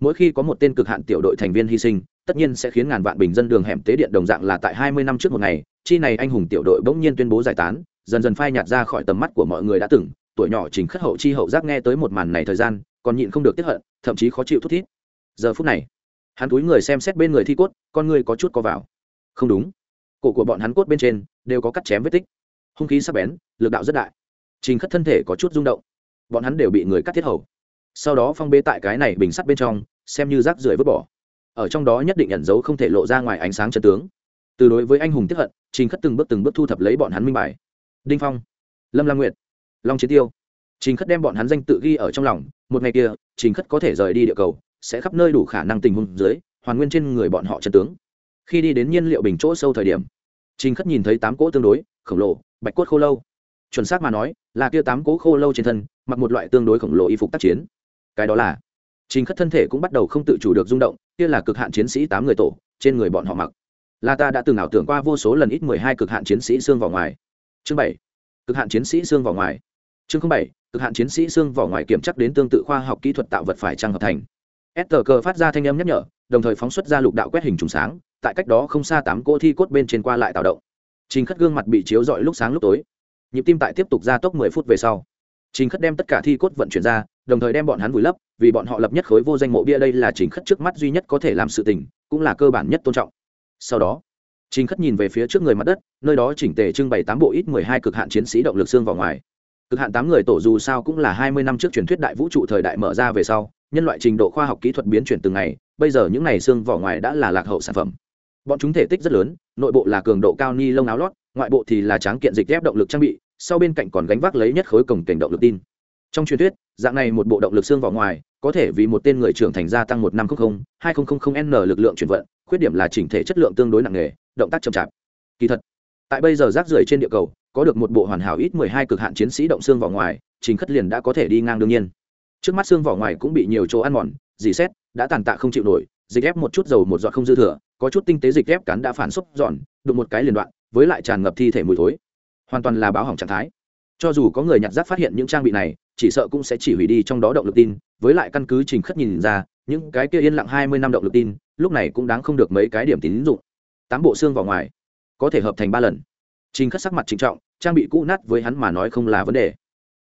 Mỗi khi có một tên cực hạn tiểu đội thành viên hy sinh, tất nhiên sẽ khiến ngàn vạn bình dân đường hẻm tế điện đồng dạng là tại hai mươi năm trước một ngày, chi này anh hùng tiểu đội bỗng nhiên tuyên bố giải tán, dần dần phai nhạt ra khỏi tầm mắt của mọi người đã từng tuổi nhỏ trình khất hậu chi hậu giác nghe tới một màn này thời gian, còn nhịn không được tiếp hận, thậm chí khó chịu thút thít. Giờ phút này, hắn túi người xem xét bên người thi cốt, con người có chút co vào. Không đúng. Cổ của bọn hắn cốt bên trên đều có cắt chém vết tích. Hung khí sắc bén, lực đạo rất đại. Trình khất thân thể có chút rung động. Bọn hắn đều bị người cắt thiết hầu. Sau đó phong bế tại cái này bình sắt bên trong, xem như rác rưởi vứt bỏ. Ở trong đó nhất định ẩn giấu không thể lộ ra ngoài ánh sáng chân tướng. Từ đối với anh hùng tiếp hận, trình khất từng bước từng bước thu thập lấy bọn hắn minh bài. Đinh phong, lâm lam nguyệt long chiến tiêu. Trình khất đem bọn hắn danh tự ghi ở trong lòng, một ngày kia, trình khất có thể rời đi địa cầu, sẽ khắp nơi đủ khả năng tình huống dưới, hoàn nguyên trên người bọn họ chân tướng. Khi đi đến nhiên liệu bình chỗ sâu thời điểm, trình khất nhìn thấy tám cỗ tương đối, khổng lồ, bạch cốt khô lâu. Chuẩn xác mà nói, là kia tám cỗ khô lâu trên thân, mặc một loại tương đối khổng lồ y phục tác chiến. Cái đó là, trình khất thân thể cũng bắt đầu không tự chủ được rung động, kia là cực hạn chiến sĩ tám người tổ, trên người bọn họ mặc. Là ta đã từng ảo tưởng qua vô số lần ít mười hai cực hạn chiến sĩ xương vào ngoài. Chương bảy, cực hạn chiến sĩ xương vào ngoài chương bảy, cực hạn chiến sĩ xương vỏ ngoài kiểm chắc đến tương tự khoa học kỹ thuật tạo vật phải trang hợp thành. S phát ra thanh âm nhắc nhở, đồng thời phóng xuất ra lục đạo quét hình trùng sáng, tại cách đó không xa tám cỗ thi cốt bên trên qua lại tạo động. Trình khất gương mặt bị chiếu rọi lúc sáng lúc tối. Nhịp tim tại tiếp tục ra tốc mười phút về sau. Trình khất đem tất cả thi cốt vận chuyển ra, đồng thời đem bọn hắn vùi lấp, vì bọn họ lập nhất khối vô danh mộ bia đây là trình khất trước mắt duy nhất có thể làm sự tình, cũng là cơ bản nhất tôn trọng. Sau đó, trình khất nhìn về phía trước người mặt đất, nơi đó chỉnh tề trưng bày tám bộ ít mười hai cực hạn chiến sĩ động lực xương vào ngoài cực hạn tám người tổ dù sao cũng là hai mươi năm trước truyền thuyết đại vũ trụ thời đại mở ra về sau, nhân loại trình độ khoa học kỹ thuật biến chuyển từng ngày, bây giờ những ngày xương vỏ ngoài đã là lạc hậu sản phẩm. Bọn chúng thể tích rất lớn, nội bộ là cường độ cao ni lông áo lót, ngoại bộ thì là tráng kiện dịch ghép động lực trang bị, sau bên cạnh còn gánh vác lấy nhất khối cổng cảnh động lực tin. Trong truyền thuyết, dạng này một bộ động lực xương vỏ ngoài, có thể vì một tên người trưởng thành gia tăng một năm trăm linh hai nghìn n lực lượng chuyển vận, khuyết điểm là chỉnh thể chất lượng tương đối nặng nề, động tác chậm chạp. Kỳ thật, tại bây giờ rác rưởi trên địa cầu có được một bộ hoàn hảo ít mười hai cực hạn chiến sĩ động xương vỏ ngoài, trình khất liền đã có thể đi ngang đương nhiên. Trước mắt xương vỏ ngoài cũng bị nhiều chỗ ăn mòn, dì xét, đã tàn tạ không chịu nổi, dịch ép một chút dầu một giọt không dư thừa, có chút tinh tế dịch ép cắn đã phản xúc giòn đụng một cái liền đoạn, với lại tràn ngập thi thể mùi thối. Hoàn toàn là báo hỏng trạng thái. Cho dù có người nhặt rác phát hiện những trang bị này, chỉ sợ cũng sẽ chỉ hủy đi trong đó động lực tin, với lại căn cứ trình khất nhìn ra, những cái kia yên lặng hai mươi năm động lực tin, lúc này cũng đáng không được mấy cái điểm tín dụng. Tám bộ xương vào ngoài, có thể hợp thành ba lần trình khất sắc mặt trịnh trọng, trang bị cũ nát với hắn mà nói không là vấn đề.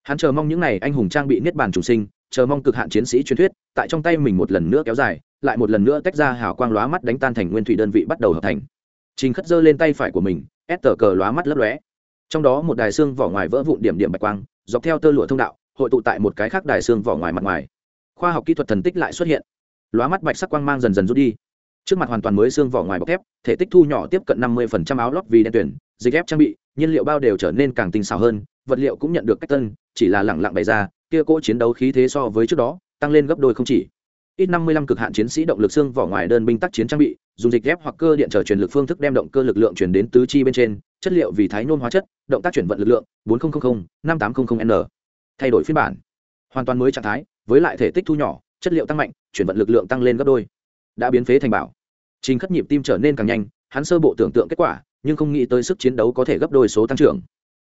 Hắn chờ mong những này anh hùng trang bị niết bàn chủ sinh, chờ mong cực hạn chiến sĩ truyền thuyết, tại trong tay mình một lần nữa kéo dài, lại một lần nữa tách ra hào quang lóa mắt đánh tan thành nguyên thủy đơn vị bắt đầu hợp thành. Trình khất giơ lên tay phải của mình ép tờ cờ lóa mắt lấp lóe. Trong đó một đài xương vỏ ngoài vỡ vụn điểm điểm bạch quang, dọc theo tơ lụa thông đạo, hội tụ tại một cái khác đài xương vỏ ngoài mặt ngoài. Khoa học kỹ thuật thần tích lại xuất hiện. Lóa mắt bạch sắc quang mang dần dần rút đi trước mặt hoàn toàn mới xương vỏ ngoài bọc thép, thể tích thu nhỏ tiếp cận năm mươi áo lót vì đen tuyển, dịch ép trang bị, nhiên liệu bao đều trở nên càng tinh xảo hơn, vật liệu cũng nhận được cách tân, chỉ là lẳng lặng bày ra, kia cỗ chiến đấu khí thế so với trước đó, tăng lên gấp đôi không chỉ. Ít năm mươi lăm cực hạn chiến sĩ động lực xương vỏ ngoài đơn binh tác chiến trang bị, dùng dịch ghép hoặc cơ điện trở truyền lực phương thức đem động cơ lực lượng chuyển đến tứ chi bên trên, chất liệu vì thái nôn hóa chất, động tác chuyển vận lực lượng, bốn nghìn năm tám trăm linh n. Thay đổi phiên bản. Hoàn toàn mới trạng thái, với lại thể tích thu nhỏ, chất liệu tăng mạnh, chuyển vận lực lượng tăng lên gấp đôi đã biến phế thành bảo. Trình khất nhịp tim trở nên càng nhanh, hắn sơ bộ tưởng tượng kết quả, nhưng không nghĩ tới sức chiến đấu có thể gấp đôi số tăng trưởng.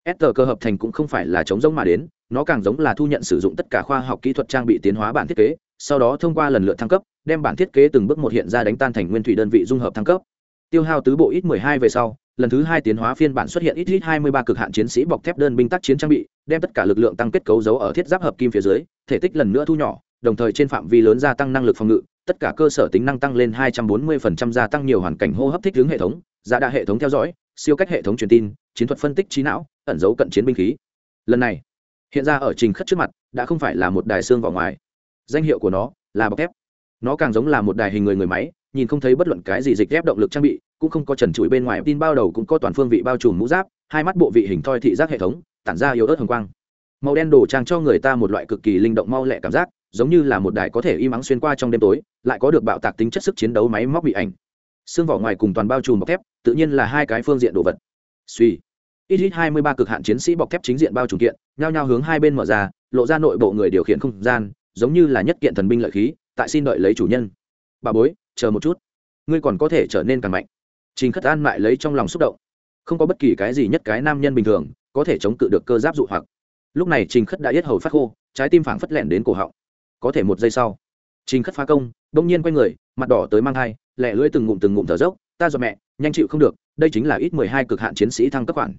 S cơ hợp thành cũng không phải là chống giống mà đến, nó càng giống là thu nhận sử dụng tất cả khoa học kỹ thuật trang bị tiến hóa bản thiết kế, sau đó thông qua lần lượt thăng cấp, đem bản thiết kế từng bước một hiện ra đánh tan thành nguyên thủy đơn vị dung hợp thăng cấp. Tiêu hao tứ bộ ít mười hai về sau, lần thứ hai tiến hóa phiên bản xuất hiện ít ít hai mươi ba cực hạn chiến sĩ bọc thép đơn binh tác chiến trang bị, đem tất cả lực lượng tăng kết cấu dấu ở thiết giáp hợp kim phía dưới, thể tích lần nữa thu nhỏ, đồng thời trên phạm vi lớn gia tăng năng lực phòng ngự tất cả cơ sở tính năng tăng lên 240% gia tăng nhiều hoàn cảnh hô hấp thích ứng hệ thống giá đa hệ thống theo dõi, siêu cách hệ thống truyền tin, chiến thuật phân tích trí não, ẩn dấu cận chiến binh khí. Lần này, hiện ra ở trình khất trước mặt, đã không phải là một đài xương vào ngoài. Danh hiệu của nó là bọc thép. Nó càng giống là một đài hình người người máy, nhìn không thấy bất luận cái gì dịch ghép động lực trang bị, cũng không có trần trụi bên ngoài, tin bao đầu cũng có toàn phương vị bao trùm mũ giáp, hai mắt bộ vị hình thoi thị giác hệ thống, tản ra yếu ớt hồng quang. Màu đen đổ trang cho người ta một loại cực kỳ linh động mau lẹ cảm giác giống như là một đài có thể im ắng xuyên qua trong đêm tối, lại có được bạo tạc tính chất sức chiến đấu máy móc bị ảnh. Xương vỏ ngoài cùng toàn bao trùm bọc thép, tự nhiên là hai cái phương diện đồ vật. Suy. Ít ít hai mươi ba cực hạn chiến sĩ bọc thép chính diện bao trùm kiện, nhao nhao hướng hai bên mở ra, lộ ra nội bộ người điều khiển không gian, giống như là nhất kiện thần binh lợi khí, tại xin đợi lấy chủ nhân. Bà bối, chờ một chút. Ngươi còn có thể trở nên càng mạnh. Trình khất an mại lấy trong lòng xúc động. Không có bất kỳ cái gì nhất cái nam nhân bình thường có thể chống cự được cơ giáp dụ hoặc. Lúc này trình khất đã yết hầu phát khô, trái tim phảng phất lẹn đến cổ họng có thể một giây sau. Trình khất phá công đông nhiên quay người, mặt đỏ tới mang thai lẹ lưỡi từng ngụm từng ngụm thở dốc, ta dọn mẹ, nhanh chịu không được, đây chính là ít mười hai cực hạn chiến sĩ thăng cấp khoản.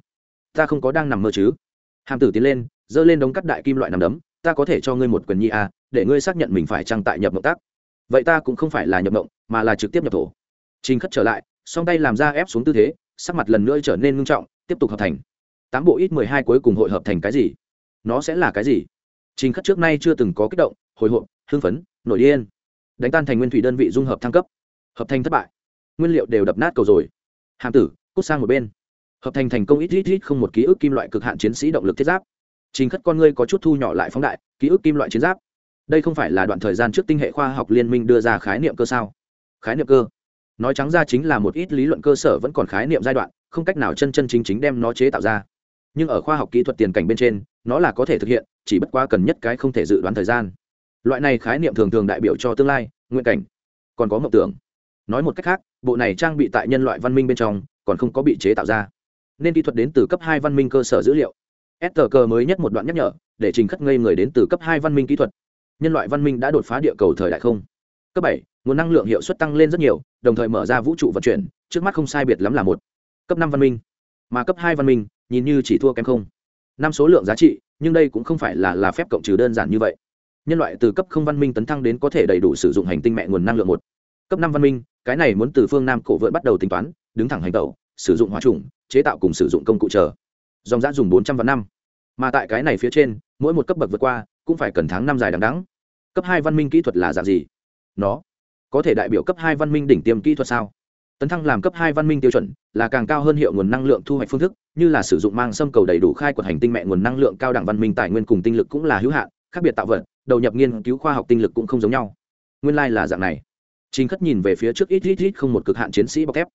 Ta không có đang nằm mơ chứ? Hàm tử tiến lên, giơ lên đống cắt đại kim loại nằm đấm, ta có thể cho ngươi một quyền nhi a để ngươi xác nhận mình phải trăng tại nhập mộng tác. Vậy ta cũng không phải là nhập mộng, mà là trực tiếp nhập thổ. Trình khất trở lại, song tay làm ra ép xuống tư thế, sắc mặt lần nữa trở nên ngưng trọng, tiếp tục hợp thành. Tám bộ ít mười hai cuối cùng hội hợp thành cái gì? Nó sẽ là cái gì? Trình khất trước nay chưa từng có kích động hồi hộp, hưng phấn, nổi điên. Đánh tan thành nguyên thủy đơn vị dung hợp thăng cấp. Hợp thành thất bại. Nguyên liệu đều đập nát cầu rồi. Hàm tử, cút sang một bên. Hợp thành thành công ít ít ít không một ký ức kim loại cực hạn chiến sĩ động lực thiết giáp. Trình khất con ngươi có chút thu nhỏ lại phóng đại, ký ức kim loại chiến giáp. Đây không phải là đoạn thời gian trước tinh hệ khoa học liên minh đưa ra khái niệm cơ sao? Khái niệm cơ. Nói trắng ra chính là một ít lý luận cơ sở vẫn còn khái niệm giai đoạn, không cách nào chân chân chính chính đem nó chế tạo ra. Nhưng ở khoa học kỹ thuật tiền cảnh bên trên, nó là có thể thực hiện, chỉ bất quá cần nhất cái không thể dự đoán thời gian loại này khái niệm thường thường đại biểu cho tương lai, nguyện cảnh. Còn có mộng tưởng. Nói một cách khác, bộ này trang bị tại nhân loại văn minh bên trong còn không có bị chế tạo ra. Nên kỹ thuật đến từ cấp hai văn minh cơ sở dữ liệu. Stk mới nhất một đoạn nhắc nhở, để trình khất ngây người đến từ cấp hai văn minh kỹ thuật. Nhân loại văn minh đã đột phá địa cầu thời đại không? Cấp bảy, nguồn năng lượng hiệu suất tăng lên rất nhiều, đồng thời mở ra vũ trụ vận chuyển, trước mắt không sai biệt lắm là một. Cấp năm văn minh. Mà cấp hai văn minh, nhìn như chỉ thua kém không? Năm số lượng giá trị, nhưng đây cũng không phải là là phép cộng trừ đơn giản như vậy nhân loại từ cấp không văn minh tấn thăng đến có thể đầy đủ sử dụng hành tinh mẹ nguồn năng lượng một. Cấp năm văn minh, cái này muốn từ phương nam cổ vượn bắt đầu tính toán, đứng thẳng hành tẩu, sử dụng hóa trùng, chế tạo cùng sử dụng công cụ chờ. Dòng giã dùng bốn trăm vạn năm. Mà tại cái này phía trên, mỗi một cấp bậc vượt qua, cũng phải cần tháng năm dài đằng đắng cấp hai văn minh kỹ thuật là dạng gì? Nó, có thể đại biểu cấp hai văn minh đỉnh tiêm kỹ thuật sao? Tấn thăng làm cấp hai văn minh tiêu chuẩn là càng cao hơn hiệu nguồn năng lượng thu hoạch phương thức, như là sử dụng mang xâm cầu đầy đủ khai quật hành tinh mẹ nguồn năng lượng cao đẳng văn minh tài nguyên cùng tinh lực cũng là hữu hạn khác biệt tạo vật, đầu nhập nghiên cứu khoa học tinh lực cũng không giống nhau. Nguyên lai、like、là dạng này. Chính khất nhìn về phía trước ít ít ít không một cực hạn chiến sĩ bọc thép.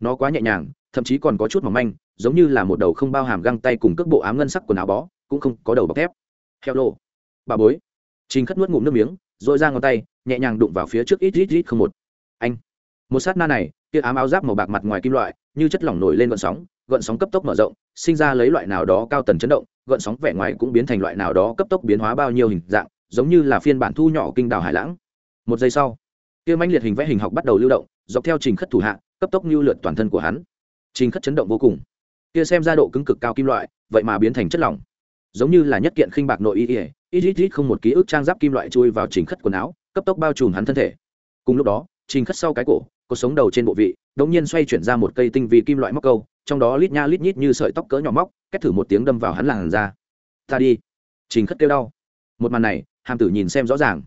Nó quá nhẹ nhàng, thậm chí còn có chút mỏng manh, giống như là một đầu không bao hàm găng tay cùng cước bộ ám ngân sắc quần áo bó, cũng không có đầu bọc thép. Heo lô bà bối. Chính khất nuốt ngụm nước miếng rồi ra ngón tay, nhẹ nhàng đụng vào phía trước ít ít ít không một. Anh. Một sát na này, kia ám áo giáp màu bạc mặt ngoài kim loại, như chất lỏng nổi lên vận sóng gợn sóng cấp tốc mở rộng, sinh ra lấy loại nào đó cao tần chấn động gợn sóng vẻ ngoài cũng biến thành loại nào đó cấp tốc biến hóa bao nhiêu hình dạng, giống như là phiên bản thu nhỏ kinh đảo hải lãng. Một giây sau, kia mãnh liệt hình vẽ hình học bắt đầu lưu động, dọc theo trình khất thủ hạ, cấp tốc lưu lượt toàn thân của hắn. Trình khất chấn động vô cùng. Kia xem ra độ cứng cực cao kim loại, vậy mà biến thành chất lỏng. Giống như là nhất kiện khinh bạc nội y ỉa ít ít ít không một ký ức trang giáp kim loại chui vào trình khất quần áo, cấp tốc bao trùm hắn thân thể. Cùng lúc đó, trình khất sau cái cổ có sống đầu trên bộ vị đống nhiên xoay chuyển ra một cây tinh vi kim loại móc câu, trong đó lít nha lít nhít như sợi tóc cỡ nhỏ móc kết thử một tiếng đâm vào hắn làn ra ta đi. Trình khất kêu đau. Một màn này, hàm tử nhìn xem rõ ràng.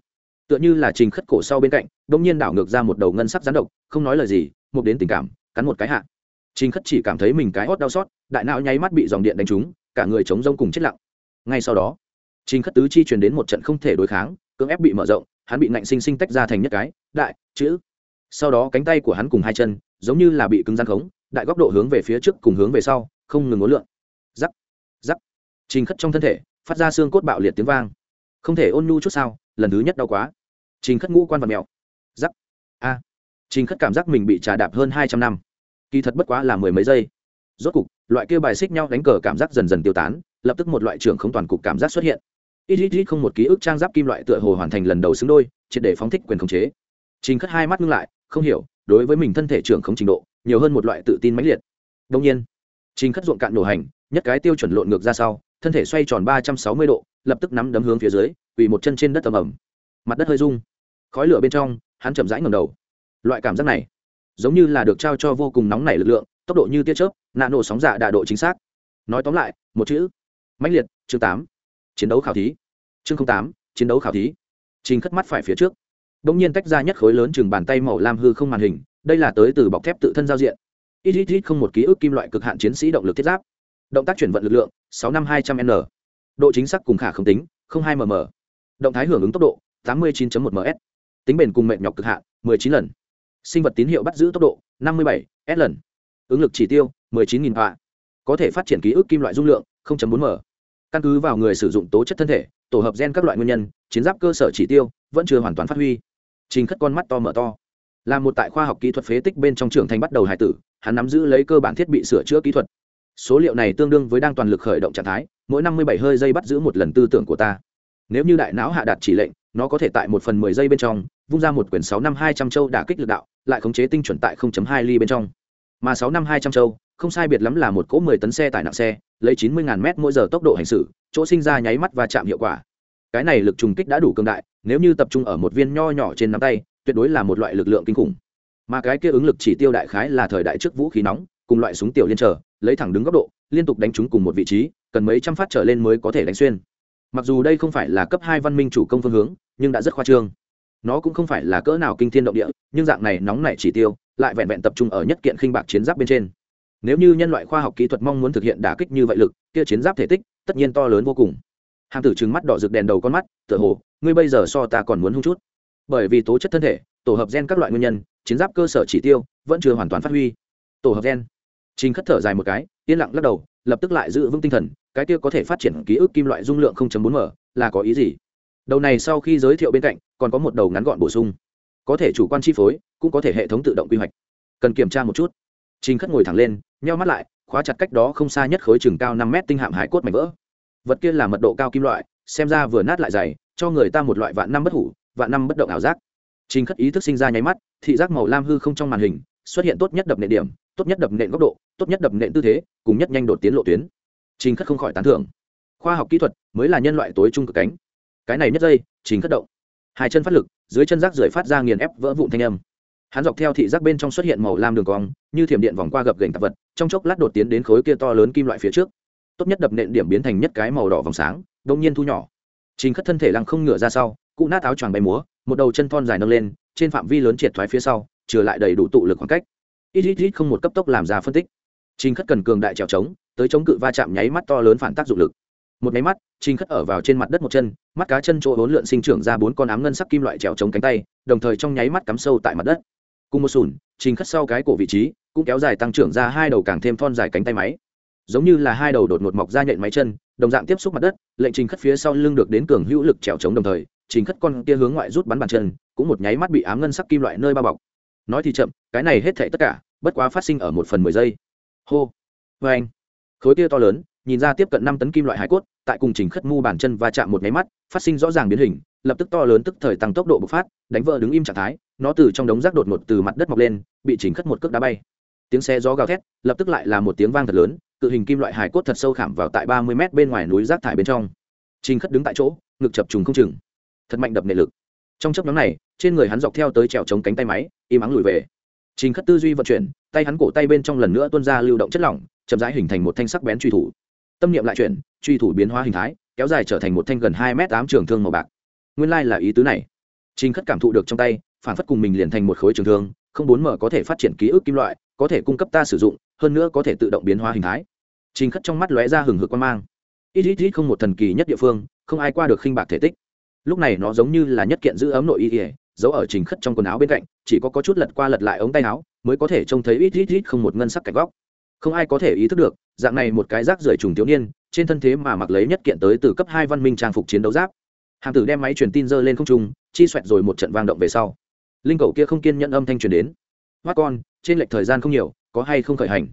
Tựa như là trình khất cổ sau bên cạnh đống nhiên đảo ngược ra một đầu ngân sắc rắn độc, không nói lời gì một đến tình cảm, cắn một cái hạ. Trình khất chỉ cảm thấy mình cái hót đau xót, đại não nháy mắt bị dòng điện đánh trúng, cả người chống rông cùng chết lặng. Ngay sau đó, trình khất tứ chi truyền đến một trận không thể đối kháng, cưỡng ép bị mở rộng, hắn bị nạnh sinh sinh tách ra thành nhất cái, đại, chữ sau đó cánh tay của hắn cùng hai chân, giống như là bị cứng gian khống, đại góc độ hướng về phía trước cùng hướng về sau, không ngừng ngốn lượn. Giắc giắc trình khất trong thân thể, phát ra xương cốt bạo liệt tiếng vang. Không thể ôn nhu chút sao, lần thứ nhất đau quá. Trình khất ngũ quan vật mèo. Giắc a. Trình khất cảm giác mình bị trà đạp hơn hai trăm năm. Kỳ thật bất quá là mười mấy giây. Rốt cục, loại kia bài xích nhau đánh cờ cảm giác dần dần tiêu tán, lập tức một loại trưởng không toàn cục cảm giác xuất hiện. Ít ít ít không một ký ức trang giáp kim loại tựa hồ hoàn thành lần đầu xứng đôi, triệt để phóng thích quyền khống chế. Trình khất hai mắt ngưng lại không hiểu, đối với mình thân thể trưởng không trình độ, nhiều hơn một loại tự tin mãnh liệt. Đông nhiên trình khất ruộng cạn nổ hành, nhất cái tiêu chuẩn lộn ngược ra sau, thân thể xoay tròn ba trăm sáu mươi độ, lập tức nắm đấm hướng phía dưới, quỳ một chân trên đất tầm ẩm mặt đất hơi rung. Khói lửa bên trong, hắn chậm rãi ngầm đầu. Loại cảm giác này, giống như là được trao cho vô cùng nóng nảy lực lượng, tốc độ như tia chớp, nạ nổ sóng dạ đà độ chính xác. Nói tóm lại, một chữ, mãnh liệt, chương tám, chiến đấu khảo thí. Chương tám, chiến đấu khảo thí. Trình khất mắt phải phía trước đ ỗ n g nhiên tách ra nhất khối lớn chừng bàn tay màu lam hư không màn hình, đây là tới từ bọc thép tự thân giao diện. Ít ít ít không một ký ức kim loại cực hạn chiến sĩ động lực thiết giáp. Động tác chuyển vận lực lượng, sáu năm hai trăm n. Độ chính xác cùng khả không tính, không hai mm động thái hưởng ứng tốc độ, tám mươi chín một ms tính bền cùng mệnh nhọc cực hạn, mười chín lần. Sinh vật tín hiệu bắt giữ tốc độ, năm mươi bảy s lần. Ứng lực chỉ tiêu, mười chín nghìn họa có thể phát triển ký ức kim loại dung lượng 0.4 m. Căn cứ vào người sử dụng tố chất thân thể, tổ hợp gen các loại nguyên nhân, chiến giáp cơ sở chỉ tiêu vẫn chưa hoàn toàn phát huy trình khất con mắt to mở to. Là một tại khoa học kỹ thuật phế tích bên trong trường thành bắt đầu hải tử, hắn nắm giữ lấy cơ bản thiết bị sửa chữa kỹ thuật. Số liệu này tương đương với đang toàn lực khởi động trạng thái, mỗi năm mươi bảy hơi giây bắt giữ một lần tư tưởng của ta. Nếu như đại não hạ đạt chỉ lệnh, nó có thể tại một phần mười giây bên trong, vung ra một quyển sáu năm hai trăm châu đả kích lực đạo, lại khống chế tinh chuẩn tại không chấm hai ly bên trong. Mà sáu năm hai trăm châu, không sai biệt lắm là một cỗ mười tấn xe tải nặng xe, lấy chín mươi ngàn mét mỗi giờ tốc độ hành xử, chỗ sinh ra nháy mắt và chạm hiệu quả. Cái này lực trùng kích đã đủ cường đại nếu như tập trung ở một viên nho nhỏ trên nắm tay, tuyệt đối là một loại lực lượng kinh khủng. Mà cái kia ứng lực chỉ tiêu đại khái là thời đại trước vũ khí nóng, cùng loại súng tiểu liên trở lấy thẳng đứng góc độ, liên tục đánh chúng cùng một vị trí, cần mấy trăm phát trở lên mới có thể đánh xuyên. Mặc dù đây không phải là cấp hai văn minh chủ công phương hướng, nhưng đã rất khoa trương. Nó cũng không phải là cỡ nào kinh thiên động địa, nhưng dạng này nóng nảy chỉ tiêu, lại vẹn vẹn tập trung ở nhất kiện khinh bạc chiến giáp bên trên. Nếu như nhân loại khoa học kỹ thuật mong muốn thực hiện đả kích như vậy lực, kia chiến giáp thể tích, tất nhiên to lớn vô cùng hàm tử trừng mắt đỏ rực đèn đầu con mắt, tựa hồ, ngươi bây giờ so ta còn muốn hung chút. Bởi vì tố chất thân thể, tổ hợp gen các loại nguyên nhân, chiến giáp cơ sở chỉ tiêu vẫn chưa hoàn toàn phát huy. Tổ hợp gen. Trình khất thở dài một cái, yên lặng lắc đầu, lập tức lại giữ vững tinh thần, cái kia có thể phát triển ký ức kim loại dung lượng 0.4 m là có ý gì? Đầu này sau khi giới thiệu bên cạnh, còn có một đầu ngắn gọn bổ sung. Có thể chủ quan chi phối, cũng có thể hệ thống tự động quy hoạch. Cần kiểm tra một chút. Trình khất ngồi thẳng lên, nheo mắt lại, khóa chặt cách đó không xa nhất khối chừng cao năm mét tinh hạm hải cốt mảnh vỡ vật kia là mật độ cao kim loại, xem ra vừa nát lại dày, cho người ta một loại vạn năm bất hủ, vạn năm bất động ảo giác. Trình khất ý thức sinh ra nháy mắt, thị giác màu lam hư không trong màn hình, xuất hiện tốt nhất đập nện điểm, tốt nhất đập nện góc độ, tốt nhất đập nện tư thế, cùng nhất nhanh đột tiến lộ tuyến. Trình khất không khỏi tán thưởng. Khoa học kỹ thuật mới là nhân loại tối trung cực cánh. Cái này nhất giây, trình khất động. Hai chân phát lực, dưới chân rác rưởi phát ra nghiền ép vỡ vụn thanh âm. Hắn dọc theo thị giác bên trong xuất hiện màu lam đường cong, như thiểm điện vòng qua gập gành tạp vật, trong chốc lát đột tiến đến khối kia to lớn kim loại phía trước tốt nhất đập nện điểm biến thành nhất cái màu đỏ vòng sáng đông nhiên thu nhỏ. Trình khất thân thể lăng không ngửa ra sau, cụ nát áo choàng bay múa, một đầu chân thon dài nâng lên, trên phạm vi lớn triệt thoái phía sau trừ lại đầy đủ tụ lực khoảng cách. Ít ít ít không một cấp tốc làm ra phân tích. Trình khất cần cường đại trèo trống, tới chống cự va chạm nháy mắt to lớn phản tác dụng lực. Một nháy mắt, trình khất ở vào trên mặt đất một chân, mắt cá chân chỗ hốn lượn sinh trưởng ra bốn con ám ngân sắc kim loại trèo trống cánh tay, đồng thời trong nháy mắt cắm sâu tại mặt đất. Cùng một sùn trình khất sau cái cổ vị trí cũng kéo dài tăng trưởng ra hai đầu càng thêm thon dài cánh tay máy giống như là hai đầu đột ngột mọc ra nhện máy chân, đồng dạng tiếp xúc mặt đất, lệnh trình khất phía sau lưng được đến cường hữu lực trèo trống đồng thời, trình khất con kia hướng ngoại rút bắn bàn chân, cũng một nháy mắt bị ám ngân sắc kim loại nơi bao bọc. Nói thì chậm, cái này hết thảy tất cả, bất quá phát sinh ở một phần mười giây. Hô. Vê anh khối kia to lớn, nhìn ra tiếp cận năm tấn kim loại hải cốt, tại cùng trình khất mu bàn chân và chạm một nháy mắt, phát sinh rõ ràng biến hình, lập tức to lớn tức thời tăng tốc độ bộc phát, đánh vỡ đứng im trạng thái, nó từ trong đống rác đột ngột từ mặt đất mọc lên, bị trình khất một cước đá bay. Tiếng xe gió gào thét, lập tức lại là một tiếng vang thật lớn cự hình kim loại hải cốt thật sâu khảm vào tại ba mươi mét bên ngoài núi rác thải bên trong. Trình khất đứng tại chỗ, ngực chập trùng không chừng. Thật mạnh đập nệ lực. Trong chấp nhóm này, trên người hắn dọc theo tới trèo chống cánh tay máy, im ắng lùi về. Trình khất tư duy vận chuyển, tay hắn cổ tay bên trong lần nữa tuôn ra lưu động chất lỏng, chậm rãi hình thành một thanh sắc bén truy thủ. Tâm niệm lại chuyển, truy thủ biến hóa hình thái, kéo dài trở thành một thanh gần hai m tám trường thương màu bạc. Nguyên lai là ý tứ này. Trình khất cảm thụ được trong tay, phản phất cùng mình liền thành một khối trường thương, không bốn mở có thể phát triển ký ức kim loại, có thể cung cấp ta sử dụng hơn nữa có thể tự động biến hóa hình thái. Trình khất trong mắt lóe ra hừng hực quan mang. Ít ít ít không một thần kỳ nhất địa phương, không ai qua được khinh bạc thể tích. Lúc này nó giống như là nhất kiện giữ ấm nội y ỉa giấu ở trình khất trong quần áo bên cạnh, chỉ có có chút lật qua lật lại ống tay áo, mới có thể trông thấy ít ít ít không một ngân sắc cạnh góc. Không ai có thể ý thức được, dạng này một cái rác rưởi trùng thiếu niên, trên thân thế mà mặc lấy nhất kiện tới từ cấp hai văn minh trang phục chiến đấu giáp. Hàm tử đem máy truyền tin dơ lên không trung, chi xoẹt rồi một trận vang động về sau. Linh cầu kia không kiên nhận âm thanh truyền đến. Hoát con, trên lệch thời gian không nhiều có hay không khởi hành?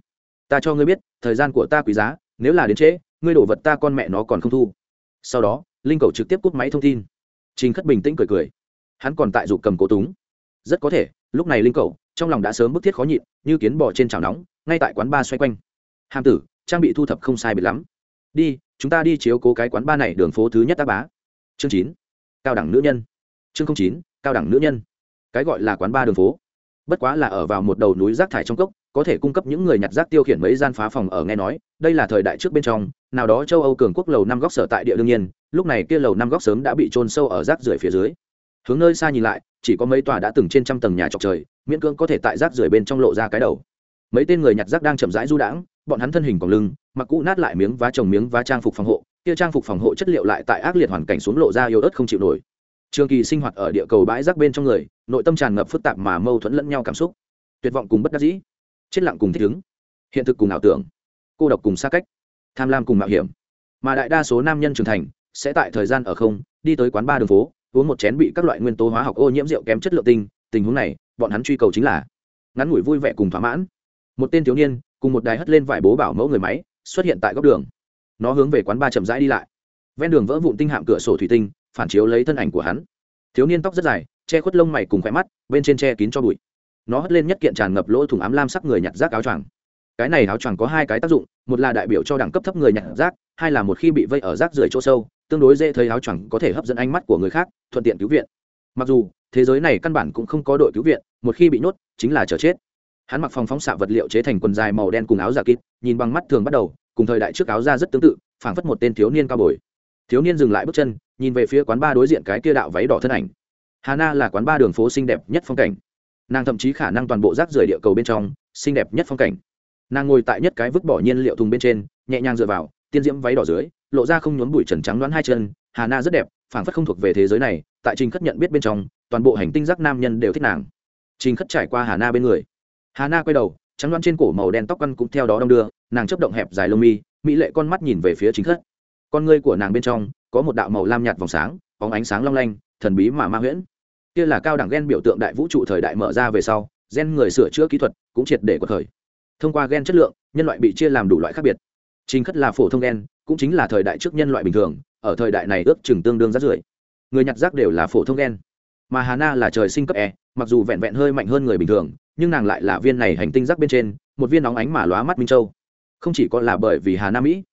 Ta cho ngươi biết, thời gian của ta quý giá, nếu là đến trễ, ngươi đổ vật ta con mẹ nó còn không thu. Sau đó, linh cầu trực tiếp cúp máy thông tin. Trình khất bình tĩnh cười cười. Hắn còn tại dục cầm cố túng. Rất có thể, lúc này linh cầu, trong lòng đã sớm bức thiết khó nhịn, như kiến bò trên chảo nóng, ngay tại quán ba xoay quanh. Hàm tử, trang bị thu thập không sai biệt lắm. Đi, chúng ta đi chiếu cố cái quán ba này đường phố thứ nhất tác bá. Chương chín, cao đẳng nữ nhân. Chương chín, cao đẳng nữ nhân. Cái gọi là quán ba đường phố bất quá là ở vào một đầu núi rác thải trong cốc, có thể cung cấp những người nhặt rác tiêu khiển mấy gian phá phòng ở nghe nói, đây là thời đại trước bên trong, nào đó châu âu cường quốc lầu năm góc sở tại địa đương nhiên, lúc này kia lầu năm góc sớm đã bị trôn sâu ở rác rưởi phía dưới. Hướng nơi xa nhìn lại, chỉ có mấy tòa đã từng trên trăm tầng nhà trọc trời, miễn cưỡng có thể tại rác rưởi bên trong lộ ra cái đầu. Mấy tên người nhặt rác đang chậm rãi du đãng, bọn hắn thân hình còn lưng, mặc cũ nát lại miếng vá trồng miếng vá trang phục phòng hộ, kia trang phục phòng hộ chất liệu lại tại ác liệt hoàn cảnh xuống lộ ra yếu ớt không chịu nổi trường kỳ sinh hoạt ở địa cầu bãi rác bên trong người, nội tâm tràn ngập phức tạp mà mâu thuẫn lẫn nhau cảm xúc. Tuyệt vọng cùng bất đắc dĩ, chết lặng cùng thích ứng, hiện thực cùng ảo tưởng, cô độc cùng xa cách, tham lam cùng mạo hiểm. Mà đại đa số nam nhân trưởng thành, sẽ tại thời gian ở không, đi tới quán ba đường phố, uống một chén bị các loại nguyên tố hóa học ô nhiễm rượu kém chất lượng tinh, tình huống này, bọn hắn truy cầu chính là ngắn ngủi vui vẻ cùng thỏa mãn. Một tên thiếu niên, cùng một đài hất lên vải bố bảo mẫu người máy, xuất hiện tại góc đường. Nó hướng về quán ba chậm rãi đi lại. Ven đường vỡ vụn tinh hạm cửa sổ thủy tinh phản chiếu lấy thân ảnh của hắn. Thiếu niên tóc rất dài, che khuất lông mày cùng khỏe mắt, bên trên che kín cho bụi. Nó hất lên nhất kiện tràn ngập lỗ thủng ám lam sắc người nhặt rác áo choàng. Cái này áo choàng có hai cái tác dụng, một là đại biểu cho đẳng cấp thấp người nhặt rác, hai là một khi bị vây ở rác rưởi chỗ sâu, tương đối dễ thấy áo choàng có thể hấp dẫn ánh mắt của người khác, thuận tiện cứu viện. Mặc dù, thế giới này căn bản cũng không có đội cứu viện, một khi bị nhốt, chính là chờ chết. Hắn mặc phòng phóng xạ vật liệu chế thành quần dài màu đen cùng áo giả kít nhìn bằng mắt thường bắt đầu, cùng thời đại trước áo ra rất tương tự, phảng phất một tên thiếu niên cao bồi. Thiếu niên dừng lại bước chân nhìn về phía quán ba đối diện cái kia đạo váy đỏ thân ảnh. Hà na là quán ba đường phố xinh đẹp nhất phong cảnh. Nàng thậm chí khả năng toàn bộ rác rưởi địa cầu bên trong, xinh đẹp nhất phong cảnh. Nàng ngồi tại nhất cái vứt bỏ nhiên liệu thùng bên trên, nhẹ nhàng dựa vào, tiên diễm váy đỏ dưới, lộ ra không nhốn bụi trần trắng đoán hai chân. Hà na rất đẹp, phảng phất không thuộc về thế giới này, tại trình khất nhận biết bên trong, toàn bộ hành tinh rác nam nhân đều thích nàng. Trình khất trải qua hà na bên người. Hà na quay đầu, trắng đoán trên cổ màu đen tóc căn cũng theo đó đong đưa, nàng chấp động hẹp dài lông mi, mỹ lệ con mắt nhìn về phía chính khất. Con ngươi của nàng bên trong có một đạo màu lam nhạt vòng sáng, bóng ánh sáng long lanh, thần bí mà ma huyễn. Kia là cao đẳng gen biểu tượng đại vũ trụ thời đại mở ra về sau, gen người sửa chữa kỹ thuật cũng triệt để của thời thông qua gen chất lượng, nhân loại bị chia làm đủ loại khác biệt. Chính khất là phổ thông gen, cũng chính là thời đại trước nhân loại bình thường, ở thời đại này ước chừng tương đương rất rưởi. Người nhặt rác đều là phổ thông gen. Mà hà na là trời sinh cấp e mặc dù vẹn vẹn hơi mạnh hơn người bình thường, nhưng nàng lại là viên này hành tinh rác bên trên, một viên nóng ánh mà lóa mắt minh châu. Không chỉ có là bởi vì hà nam mỹ,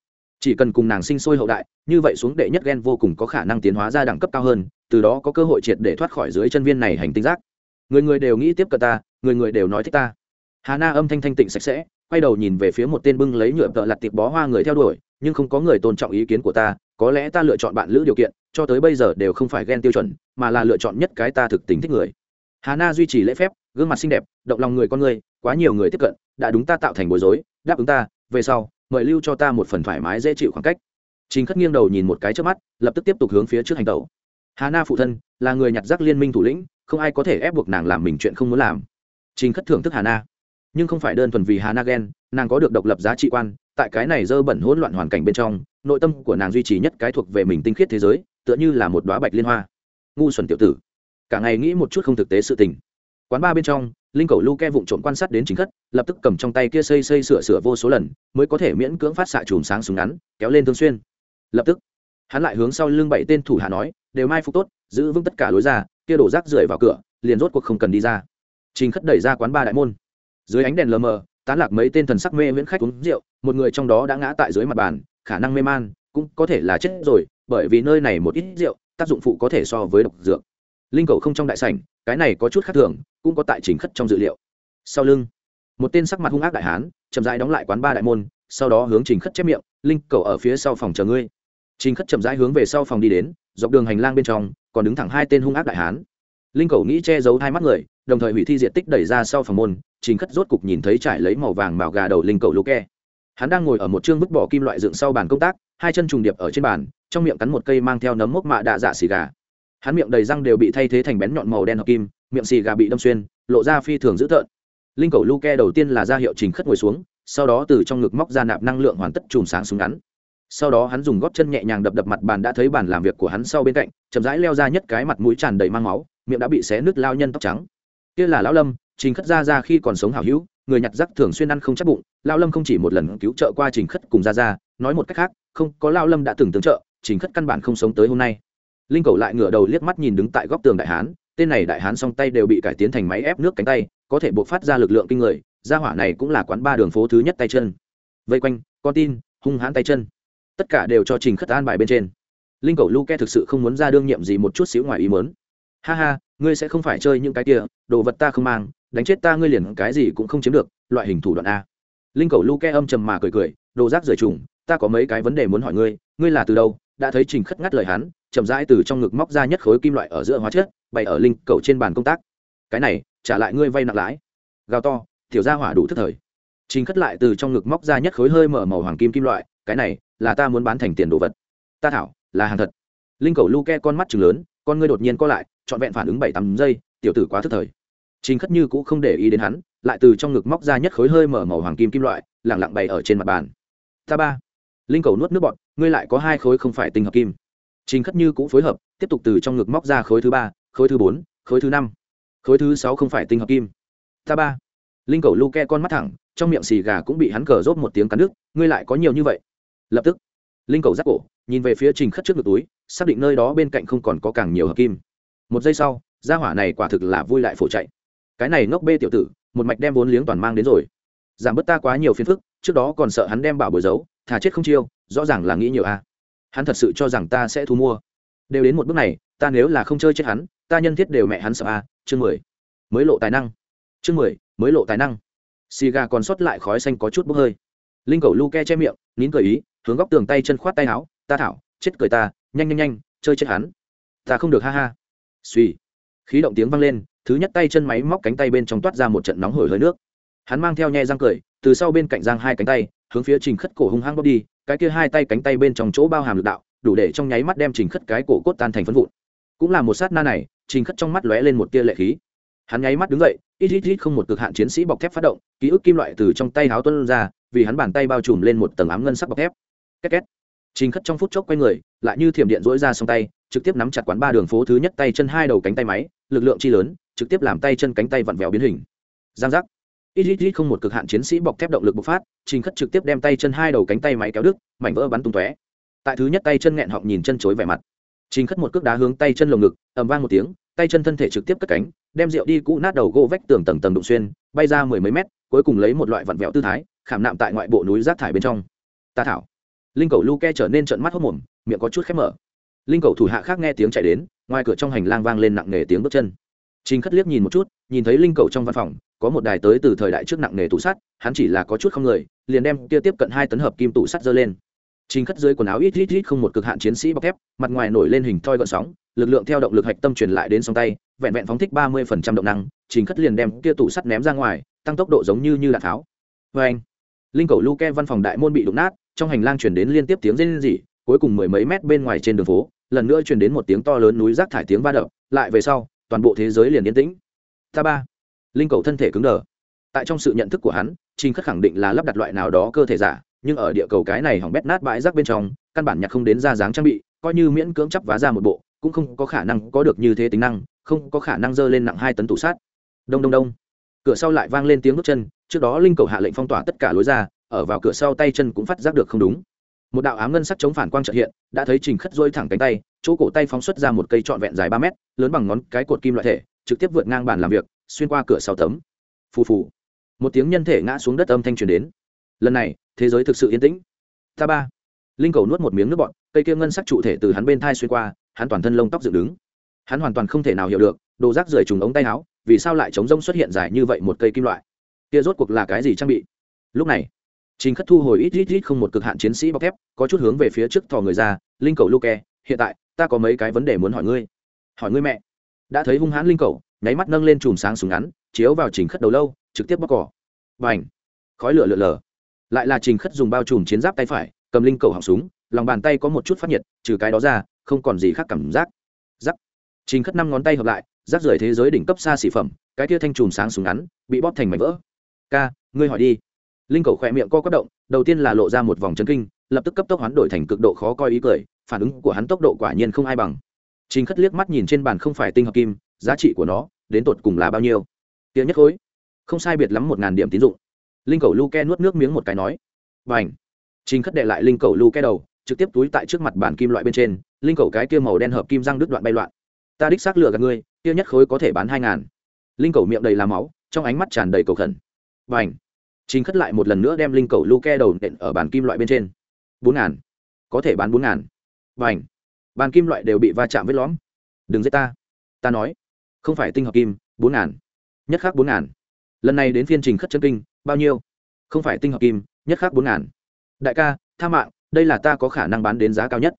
chỉ cần cùng nàng sinh sôi hậu đại như vậy xuống đệ nhất gen vô cùng có khả năng tiến hóa ra đẳng cấp cao hơn, từ đó có cơ hội triệt để thoát khỏi dưới chân viên này hành tinh rác người người đều nghĩ tiếp cận ta, người người đều nói thích ta. Hà na âm thanh thanh tịnh sạch sẽ, quay đầu nhìn về phía một tên bưng lấy nhựa tợ lặt tiệp bó hoa người theo đuổi, nhưng không có người tôn trọng ý kiến của ta, có lẽ ta lựa chọn bạn lữ điều kiện, cho tới bây giờ đều không phải ghen tiêu chuẩn, mà là lựa chọn nhất cái ta thực tính thích người. Hà na duy trì lễ phép, gương mặt xinh đẹp, động lòng người con người, quá nhiều người tiếp cận, đã đúng ta tạo thành bối rối, đáp ứng ta, về sau, mời lưu cho ta một phần thoải mái dễ chịu khoảng cách trình khất nghiêng đầu nhìn một cái trước mắt, lập tức tiếp tục hướng phía trước hành tẩu. Hà na phụ thân, là người nhặt rác liên minh thủ lĩnh, không ai có thể ép buộc nàng làm mình chuyện không muốn làm. Trình khất thưởng thức hà na. Nhưng không phải đơn thuần vì hà na ghen, nàng có được độc lập giá trị quan, tại cái này dơ bẩn hỗn loạn hoàn cảnh bên trong, nội tâm của nàng duy trì nhất cái thuộc về mình tinh khiết thế giới, tựa như là một đóa bạch liên hoa. Ngu xuẩn tiểu tử. Cả ngày nghĩ một chút không thực tế sự tình. Quán ba bên trong, linh Cẩu lu ke vụng trộm quan sát đến chính khất, lập tức cầm trong tay kia xây xây sửa sửa vô số lần, mới có thể miễn cưỡng phát xạ chùm sáng súng ngắn, kéo lên thường xuyên lập tức, hắn lại hướng sau lưng bảy tên thủ hạ nói, đều mai phục tốt, giữ vững tất cả lối ra, kia đổ rác rưởi vào cửa, liền rốt cuộc không cần đi ra. Trình khất đẩy ra quán ba đại môn. Dưới ánh đèn lờ mờ, tán lạc mấy tên thần sắc mê viễn khách uống rượu, một người trong đó đã ngã tại dưới mặt bàn, khả năng mê man, cũng có thể là chết rồi, bởi vì nơi này một ít rượu, tác dụng phụ có thể so với độc dược. Linh cầu không trong đại sảnh, cái này có chút khác thường, cũng có tại trình khất trong dự liệu. Sau lưng, một tên sắc mặt hung ác đại hán, chậm rãi đóng lại quán ba đại môn, sau đó hướng trình khất chép miệng, linh cầu ở phía sau phòng chờ ngươi trình khất chậm rãi hướng về sau phòng đi đến, dọc đường hành lang bên trong, còn đứng thẳng hai tên hung ác đại hán. Linh Cẩu nghĩ che giấu hai mắt người, đồng thời hủy thi diện tích đẩy ra sau phòng môn, trình khất rốt cục nhìn thấy trải lấy màu vàng màu gà đầu linh Cẩu Luke. hắn đang ngồi ở một chương vứt bỏ kim loại dựng sau bàn công tác, hai chân trùng điệp ở trên bàn, trong miệng cắn một cây mang theo nấm mốc mạ đạ dạ xì gà. Hắn miệng đầy răng đều bị thay thế thành bén nhọn màu đen hợp kim, miệng xì gà bị đâm xuyên, lộ ra phi thường dữ tợn. Linh Cẩu Luke đầu tiên là ra hiệu trình khất ngồi xuống, sau đó từ trong ngực móc ra nạp năng lượng hoàn tất chùm sáng súng ngắn sau đó hắn dùng gót chân nhẹ nhàng đập đập mặt bàn đã thấy bàn làm việc của hắn sau bên cạnh, chậm rãi leo ra nhất cái mặt mũi tràn đầy mang máu, miệng đã bị xé nứt lao nhân tóc trắng. Kia là lão lâm, trình khất ra ra khi còn sống hảo hữu, người nhặt rác thường xuyên ăn không chắc bụng lao lâm không chỉ một lần cứu trợ qua trình khất cùng ra ra, nói một cách khác, không, có lao lâm đã từng tương trợ, trình khất căn bản không sống tới hôm nay. Linh cầu lại ngửa đầu liếc mắt nhìn đứng tại góc tường đại hán, tên này đại hán song tay đều bị cải tiến thành máy ép nước cánh tay, có thể buộc phát ra lực lượng kinh người, gia hỏa này cũng là quán ba đường phố thứ nhất tay chân. Vây quanh, con tin, hung hãn tay chân tất cả đều cho trình khất an bài bên trên linh cầu luke thực sự không muốn ra đương nhiệm gì một chút xíu ngoài ý mớn ha ha, ngươi sẽ không phải chơi những cái kia, đồ vật ta không mang, đánh chết ta ngươi liền cái gì cũng không chiếm được, loại hình thủ đoạn a. Linh cầu luke âm trầm mà cười cười, đồ rác rời trùng, ta có mấy cái vấn đề muốn hỏi ngươi ngươi là từ đâu, đã thấy trình khất ngắt lời hắn, chậm rãi từ trong ngực móc ra nhất khối kim loại ở giữa hóa chất, bày ở linh cầu trên bàn công tác. Cái này, trả lại ngươi vay nặng lãi. Gào to, tiểu ra hỏa đủ thức thời. Trình khất lại từ trong ngực móc ra nhất khối hơi mở màu hoàng kim kim loại, cái này là ta muốn bán thành tiền đồ vật. Ta thảo, là hàng thật. Linh cầu lu ke con mắt chừng lớn, con ngươi đột nhiên co lại, trọn vẹn phản ứng bảy tám giây, tiểu tử quá thức thời. Trình khất như cũng không để ý đến hắn, lại từ trong ngực móc ra nhất khối hơi mở màu hoàng kim kim loại lẳng lặng bày ở trên mặt bàn. Ta ba. Linh cầu nuốt nước bọt, ngươi lại có hai khối không phải tinh hợp kim. Trình khất như cũng phối hợp, tiếp tục từ trong ngực móc ra khối thứ ba, khối thứ bốn, khối thứ năm. Khối thứ sáu không phải tinh hợp kim. Ta ba. Linh cầu lu ke con mắt thẳng, trong miệng xì gà cũng bị hắn cờ rốt một tiếng cắn nước ngươi lại có nhiều như vậy lập tức, linh cầu rắc cổ, nhìn về phía trình khất trước ngực túi, xác định nơi đó bên cạnh không còn có càng nhiều hợp kim. Một giây sau, gia hỏa này quả thực là vui lại phổ chạy. Cái này ngốc bê tiểu tử, một mạch đem vốn liếng toàn mang đến rồi. Giảm bớt ta quá nhiều phiền phức, trước đó còn sợ hắn đem bảo bồi giấu, thà chết không chiêu, rõ ràng là nghĩ nhiều a hắn thật sự cho rằng ta sẽ thu mua. Đều đến một bước này, ta nếu là không chơi chết hắn, ta nhân thiết đều mẹ hắn sợ a chương mười. Mới lộ tài năng. Chương mười, mới lộ tài năng. Xì gà còn sót lại khói xanh có chút bốc hơi. Linh cầu lu ke che miệng, nín cười ý hướng góc tường tay chân khoát tay áo, ta thảo, chết cười ta, nhanh nhanh nhanh, chơi chết hắn. Ta không được, ha ha. Suy khí động tiếng vang lên, thứ nhất tay chân máy móc cánh tay bên trong toát ra một trận nóng hổi hơi nước. Hắn mang theo nhe răng cười, từ sau bên cạnh giang hai cánh tay, hướng phía trình khất cổ hung hăng bóp đi, cái kia hai tay cánh tay bên trong chỗ bao hàm lực đạo, đủ để trong nháy mắt đem trình khất cái cổ cốt tan thành phân vụn. Cũng là một sát na này, trình khất trong mắt lóe lên một tia lệ khí. Hắn nháy mắt đứng dậy, ít ít ít không một cực hạn chiến sĩ bọc thép phát động, ký ức kim loại từ trong tay háo tuân ra, vì hắn bàn tay bao trùm lên một tầng ám ngân sắc bọc thép két két. Trình khất trong phút chốc quay người, lại như thiểm điện dỗi ra song tay, trực tiếp nắm chặt quán ba đường phố thứ nhất tay chân hai đầu cánh tay máy, lực lượng chi lớn, trực tiếp làm tay chân cánh tay vặn vẹo biến hình. Giang giác. Ít ít ít không một cực hạn chiến sĩ bọc thép động lực bộc phát, trình khất trực tiếp đem tay chân hai đầu cánh tay máy kéo đứt, mảnh vỡ bắn tung tóe. Tại thứ nhất tay chân nghẹn họng nhìn chân chối vẻ mặt. Trình khất một cước đá hướng tay chân lồng ngực, ầm vang một tiếng, tay chân thân thể trực tiếp cất cánh, đem rượu đi cũ nát đầu gỗ vách tường tầng tầng đụng xuyên, bay ra mười mấy mét, cuối cùng lấy một loại vặn vẹo tư thái, khảm nạm tại ngoại bộ núi rác thải bên trong. Ta thảo linh cầu lu ke trở nên trận mắt hốc mồm, miệng có chút khép mở. Linh cầu thủ hạ khác nghe tiếng chạy đến, ngoài cửa trong hành lang vang lên nặng nề tiếng bước chân. Trình khất liếc nhìn một chút, nhìn thấy linh cầu trong văn phòng, có một đài tới từ thời đại trước nặng nề tủ sắt, hắn chỉ là có chút không người, liền đem kia tiếp cận hai tấn hợp kim tủ sắt giơ lên. Trình khất dưới quần áo ít ít ít không một cực hạn chiến sĩ bọc thép, mặt ngoài nổi lên hình thoi gợn sóng, lực lượng theo động lực hạch tâm truyền lại đến song tay, vẹn vẹn phóng thích ba mươi phần trăm động năng, trình khất liền đem kia tủ sắt ném ra ngoài, tăng tốc độ giống như như đạn tháo. Vê anh linh cầu lu ke văn phòng đại môn bị đụng nát trong hành lang chuyển đến liên tiếp tiếng rên rỉ, cuối cùng mười mấy mét bên ngoài trên đường phố, lần nữa truyền đến một tiếng to lớn núi rác thải tiếng va đập, lại về sau, toàn bộ thế giới liền yên tĩnh. Ta ba, linh cầu thân thể cứng đờ. Tại trong sự nhận thức của hắn, trình khất khẳng định là lắp đặt loại nào đó cơ thể giả, nhưng ở địa cầu cái này hỏng bét nát bãi rác bên trong, căn bản nhặt không đến ra dáng trang bị, coi như miễn cưỡng chấp vá ra một bộ, cũng không có khả năng có được như thế tính năng, không có khả năng dơ lên nặng hai tấn tủ sát đông đông đông. Cửa sau lại vang lên tiếng bước chân, trước đó linh cầu hạ lệnh phong tỏa tất cả lối ra ở vào cửa sau tay chân cũng phát giác được không đúng. Một đạo ám ngân sắc chống phản quang trợ hiện, đã thấy trình khất dôi thẳng cánh tay, chỗ cổ tay phóng xuất ra một cây trọn vẹn dài ba mét, lớn bằng ngón cái cột kim loại thể, trực tiếp vượt ngang bàn làm việc, xuyên qua cửa sau tấm. Phù phù. Một tiếng nhân thể ngã xuống đất âm thanh truyền đến. Lần này, thế giới thực sự yên tĩnh. Ta ba. Linh cầu nuốt một miếng nước bọt, cây kia ngân sắc trụ thể từ hắn bên thai xuyên qua, hắn toàn thân lông tóc dựng đứng. Hắn hoàn toàn không thể nào hiểu được, đồ rác rời trùng ống tay áo, vì sao lại chống rông xuất hiện dài như vậy một cây kim loại? Kia rốt cuộc là cái gì trang bị? Lúc này trình khất thu hồi ít ít ít không một cực hạn chiến sĩ bọc thép, có chút hướng về phía trước thò người ra, linh cầu luke, hiện tại, ta có mấy cái vấn đề muốn hỏi ngươi. Hỏi ngươi mẹ. Đã thấy hung hãn linh cầu, nháy mắt nâng lên chùm sáng súng ngắn, chiếu vào trình khất đầu lâu, trực tiếp bóc cỏ Bành! khói lửa lửa lờ lại là trình khất dùng bao trùm chiến giáp tay phải, cầm linh cầu họng súng, lòng bàn tay có một chút phát nhiệt, trừ cái đó ra, không còn gì khác cảm giác. Giắc trình khất năm ngón tay hợp lại rác rưởi thế giới đỉnh cấp xa xỉ phẩm, cái kia thanh chùm sáng súng ngắn, bị bóp thành mảnh vỡ. Ca, ngươi hỏi đi linh cầu khỏe miệng co quất động, đầu tiên là lộ ra một vòng chân kinh, lập tức cấp tốc hoán đổi thành cực độ khó coi ý cười, phản ứng của hắn tốc độ quả nhiên không ai bằng. Trình khất liếc mắt nhìn trên bàn không phải tinh hợp kim, giá trị của nó đến tột cùng là bao nhiêu? Tiếng nhất khối, không sai biệt lắm một ngàn điểm tín dụng. Linh cầu lu ke nuốt nước miếng một cái nói. Và ảnh trình khất đệ lại linh cầu lu ke đầu, trực tiếp túi tại trước mặt bàn kim loại bên trên, linh cầu cái kia màu đen hợp kim răng đứt đoạn bay loạn. Ta đích xác lựa gạt ngươi kia nhất khối có thể bán hai ngàn. Linh cầu miệng đầy làm máu, trong ánh mắt tràn đầy cầu khẩn. Và ảnh trình khất lại một lần nữa đem linh cầu lu ke đầu nện ở bàn kim loại bên trên. Bốn ngàn. Có thể bán bốn ngàn. Và bàn kim loại đều bị va chạm vết lõm. Đừng giết ta. Ta nói. Không phải tinh hợp kim, bốn ngàn. Nhất khắc bốn ngàn. Lần này đến phiên trình khất chân kinh, bao nhiêu? Không phải tinh hợp kim, nhất khắc bốn ngàn. Đại ca, tha mạng, đây là ta có khả năng bán đến giá cao nhất.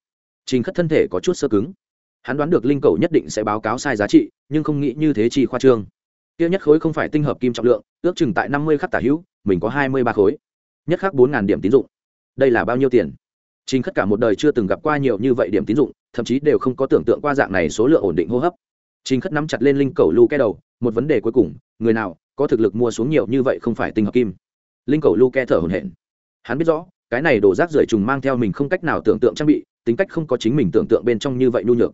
Trình khất thân thể có chút sơ cứng. Hắn đoán được linh cầu nhất định sẽ báo cáo sai giá trị, nhưng không nghĩ như thế chi khoa trương tiêu nhất khối không phải tinh hợp kim trọng lượng ước chừng tại năm mươi khắc tả hữu mình có hai mươi ba khối nhất khắc bốn điểm tín dụng đây là bao nhiêu tiền Trình Khất cả một đời chưa từng gặp qua nhiều như vậy điểm tín dụng, thậm chí đều không có tưởng tượng qua dạng này số lượng ổn định hô hấp. Trình Khất nắm chặt lên linh cầu lu cái đầu, một vấn đề cuối cùng, người nào có thực lực mua xuống nhiều như vậy không phải tinh hợp kim. Linh cầu lu ke thở hổn hển. Hắn biết rõ, cái này đồ rác rưởi trùng mang theo mình không cách nào tưởng tượng trang bị tính cách không có chính mình tưởng tượng bên trong như vậy nhu nhược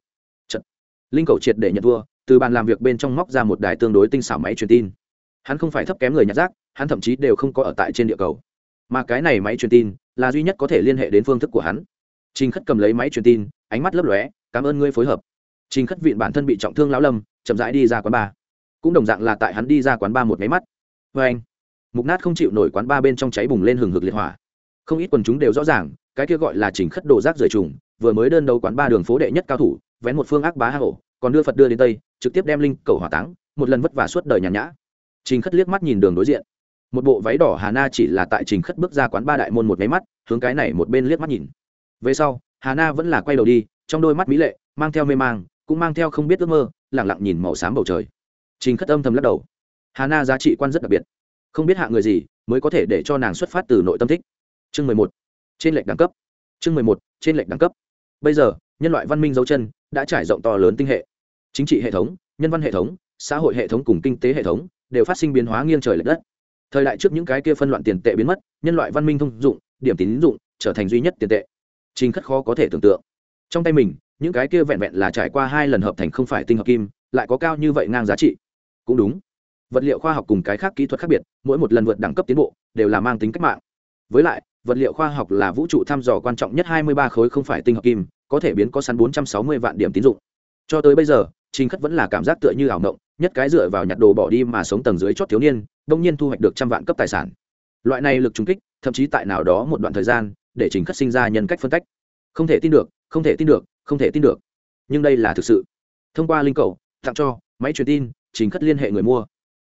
Chật. linh cầu triệt để nhận thua từ bàn làm việc bên trong móc ra một đài tương đối tinh xảo máy truyền tin. Hắn không phải thấp kém người nhặt rác, hắn thậm chí đều không có ở tại trên địa cầu. Mà cái này máy truyền tin là duy nhất có thể liên hệ đến phương thức của hắn. Trình khất cầm lấy máy truyền tin, ánh mắt lấp lóe, cảm ơn ngươi phối hợp. Trình khất viện bản thân bị trọng thương lão lâm, chậm rãi đi ra quán bar. Cũng đồng dạng là tại hắn đi ra quán bar một máy mắt. Vê anh. Mục nát không chịu nổi quán bar bên trong cháy bùng lên hừng hực liệt hỏa. Không ít quần chúng đều rõ ràng, cái kia gọi là trình khất đồ rác rời trùng, vừa mới đơn đầu quán ba đường phố đệ nhất cao thủ, vén một phương ác bá hạ hổ còn đưa phật đưa đến tây trực tiếp đem linh cầu hỏa táng, một lần vất vả suốt đời nhàn nhã. Trình khất liếc mắt nhìn đường đối diện. Một bộ váy đỏ hà na chỉ là tại trình khất bước ra quán ba đại môn một máy mắt, hướng cái này một bên liếc mắt nhìn. Về sau, hà na vẫn là quay đầu đi, trong đôi mắt mỹ lệ, mang theo mê mang, cũng mang theo không biết ước mơ lẳng lặng nhìn màu xám bầu trời. Trình khất âm thầm lắc đầu. Hà na giá trị quan rất đặc biệt. Không biết hạ người gì mới có thể để cho nàng xuất phát từ nội tâm thích. Chương mười một. Trên lệnh đẳng cấp. Chương mười một, trên lệnh đẳng cấp. Bây giờ, nhân loại văn minh dấu chân đã trải rộng to lớn tinh hệ chính trị hệ thống, nhân văn hệ thống, xã hội hệ thống cùng kinh tế hệ thống đều phát sinh biến hóa nghiêng trời l ệ đất. Thời đại trước những cái kia phân loạn tiền tệ biến mất, nhân loại văn minh thông dụng, điểm tín dụng trở thành duy nhất tiền tệ. Trình khất khó có thể tưởng tượng. Trong tay mình, những cái kia vẹn vẹn là trải qua hai lần hợp thành không phải tinh hợp kim, lại có cao như vậy ngang giá trị. Cũng đúng. Vật liệu khoa học cùng cái khác kỹ thuật khác biệt, mỗi một lần vượt đẳng cấp tiến bộ đều là mang tính cách mạng. Với lại, vật liệu khoa học là vũ trụ thăm dò quan trọng nhất hai mươi ba khối không phải tinh hợp kim, có thể biến có sẵn bốn trăm sáu mươi vạn điểm tín dụng cho tới bây giờ, trình khất vẫn là cảm giác tựa như ảo mộng, nhất cái dựa vào nhặt đồ bỏ đi mà sống tầng dưới chót thiếu niên đông nhiên thu hoạch được trăm vạn cấp tài sản. Loại này lực trúng kích, thậm chí tại nào đó một đoạn thời gian, để trình khất sinh ra nhân cách phân cách. Không thể tin được, không thể tin được, không thể tin được. Nhưng đây là thực sự. Thông qua linh cầu, tặng cho, máy truyền tin, trình khất liên hệ người mua.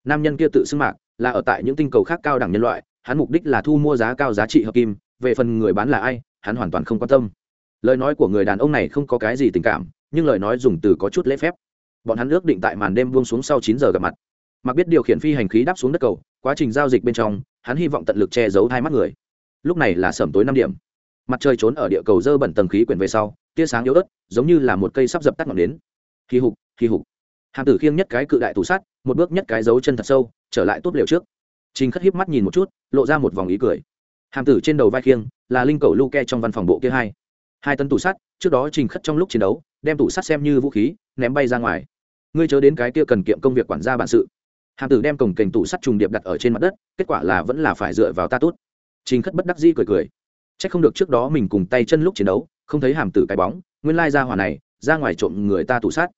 Nam nhân kia tự xưng mạc, là ở tại những tinh cầu khác cao đẳng nhân loại, hắn mục đích là thu mua giá cao giá trị hợp kim, về phần người bán là ai, hắn hoàn toàn không quan tâm. Lời nói của người đàn ông này không có cái gì tình cảm nhưng lời nói dùng từ có chút lễ phép. Bọn hắn ước định tại màn đêm buông xuống sau chín giờ gặp mặt. Mặc biết điều khiển phi hành khí đáp xuống đất cầu quá trình giao dịch bên trong hắn hy vọng tận lực che giấu hai mắt người. Lúc này là sẩm tối năm điểm. Mặt trời trốn ở địa cầu dơ bẩn tầng khí quyển về sau tia sáng yếu ớt giống như là một cây sắp dập tắt ngọn nến. Hì hục hì hục. Hàm tử khiêng nhất cái cự đại tủ sát, một bước nhất cái dấu chân thật sâu trở lại tốt liều trước. Trình khất hiếp mắt nhìn một chút lộ ra một vòng ý cười. Hàm tử trên đầu vai khiêng là linh cầu lu ke trong văn phòng bộ kia hai. Hai tấn tủ sát, trước đó trình khất trong lúc chiến đấu đem tủ sắt xem như vũ khí, ném bay ra ngoài. Ngươi chớ đến cái kia cần kiệm công việc quản gia bản sự. Hàm tử đem cổng kềnh tủ sắt trùng điệp đặt ở trên mặt đất, kết quả là vẫn là phải dựa vào ta tốt. Trình khất bất đắc di cười cười. C h ắ c không được trước đó mình cùng tay chân lúc chiến đấu, không thấy hàm tử cái bóng, nguyên lai ra hỏa này, ra ngoài trộm người ta tủ sát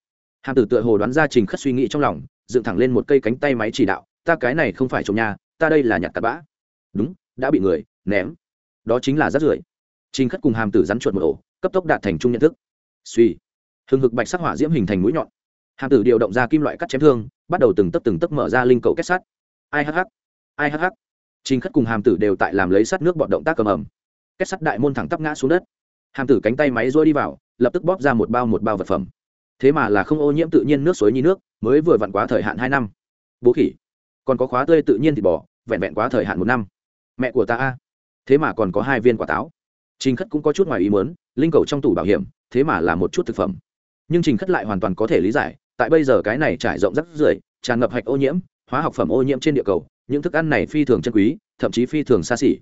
hàm tử tựa hồ đoán ra trình khất suy nghĩ trong lòng, dựng thẳng lên một cây cánh tay máy chỉ đạo, ta cái này không phải trộm nhà, ta đây là nhặt tạt bã. Đúng, đã bị người ném. Đó chính là rát rưởi. Trình khất cùng hàm tử rắn chuột một ổ, cấp tốc đạt thành chung nhận thức. Suy hừng hực bạch sắc hỏa diễm hình thành mũi nhọn. Hàm tử điều động ra kim loại cắt chém thương, bắt đầu từng tấc từng tấc mở ra linh cầu kết sắt ai hh ai hh trình khất cùng hàm tử đều tại làm lấy sắt nước bọn động tác cầm ẩm. Kết sắt đại môn thẳng tắp ngã xuống đất. Hàm tử cánh tay máy rôi đi vào, lập tức bóp ra một bao một bao vật phẩm. Thế mà là không ô nhiễm tự nhiên nước suối nhi nước, mới vừa vặn quá thời hạn hai năm. Bố khỉ, còn có khóa tươi tự nhiên thịt bò vẹn vẹn quá thời hạn một năm. Mẹ của ta a. Thế mà còn có hai viên quả táo. Trình khất cũng có chút ngoài ý mớn linh cầu trong tủ bảo hiểm, thế mà là một chút thực phẩm nhưng trình khất lại hoàn toàn có thể lý giải, tại bây giờ cái này trải rộng rất rưởi, tràn ngập hạch ô nhiễm, hóa học phẩm ô nhiễm trên địa cầu, những thức ăn này phi thường chân quý, thậm chí phi thường xa xỉ.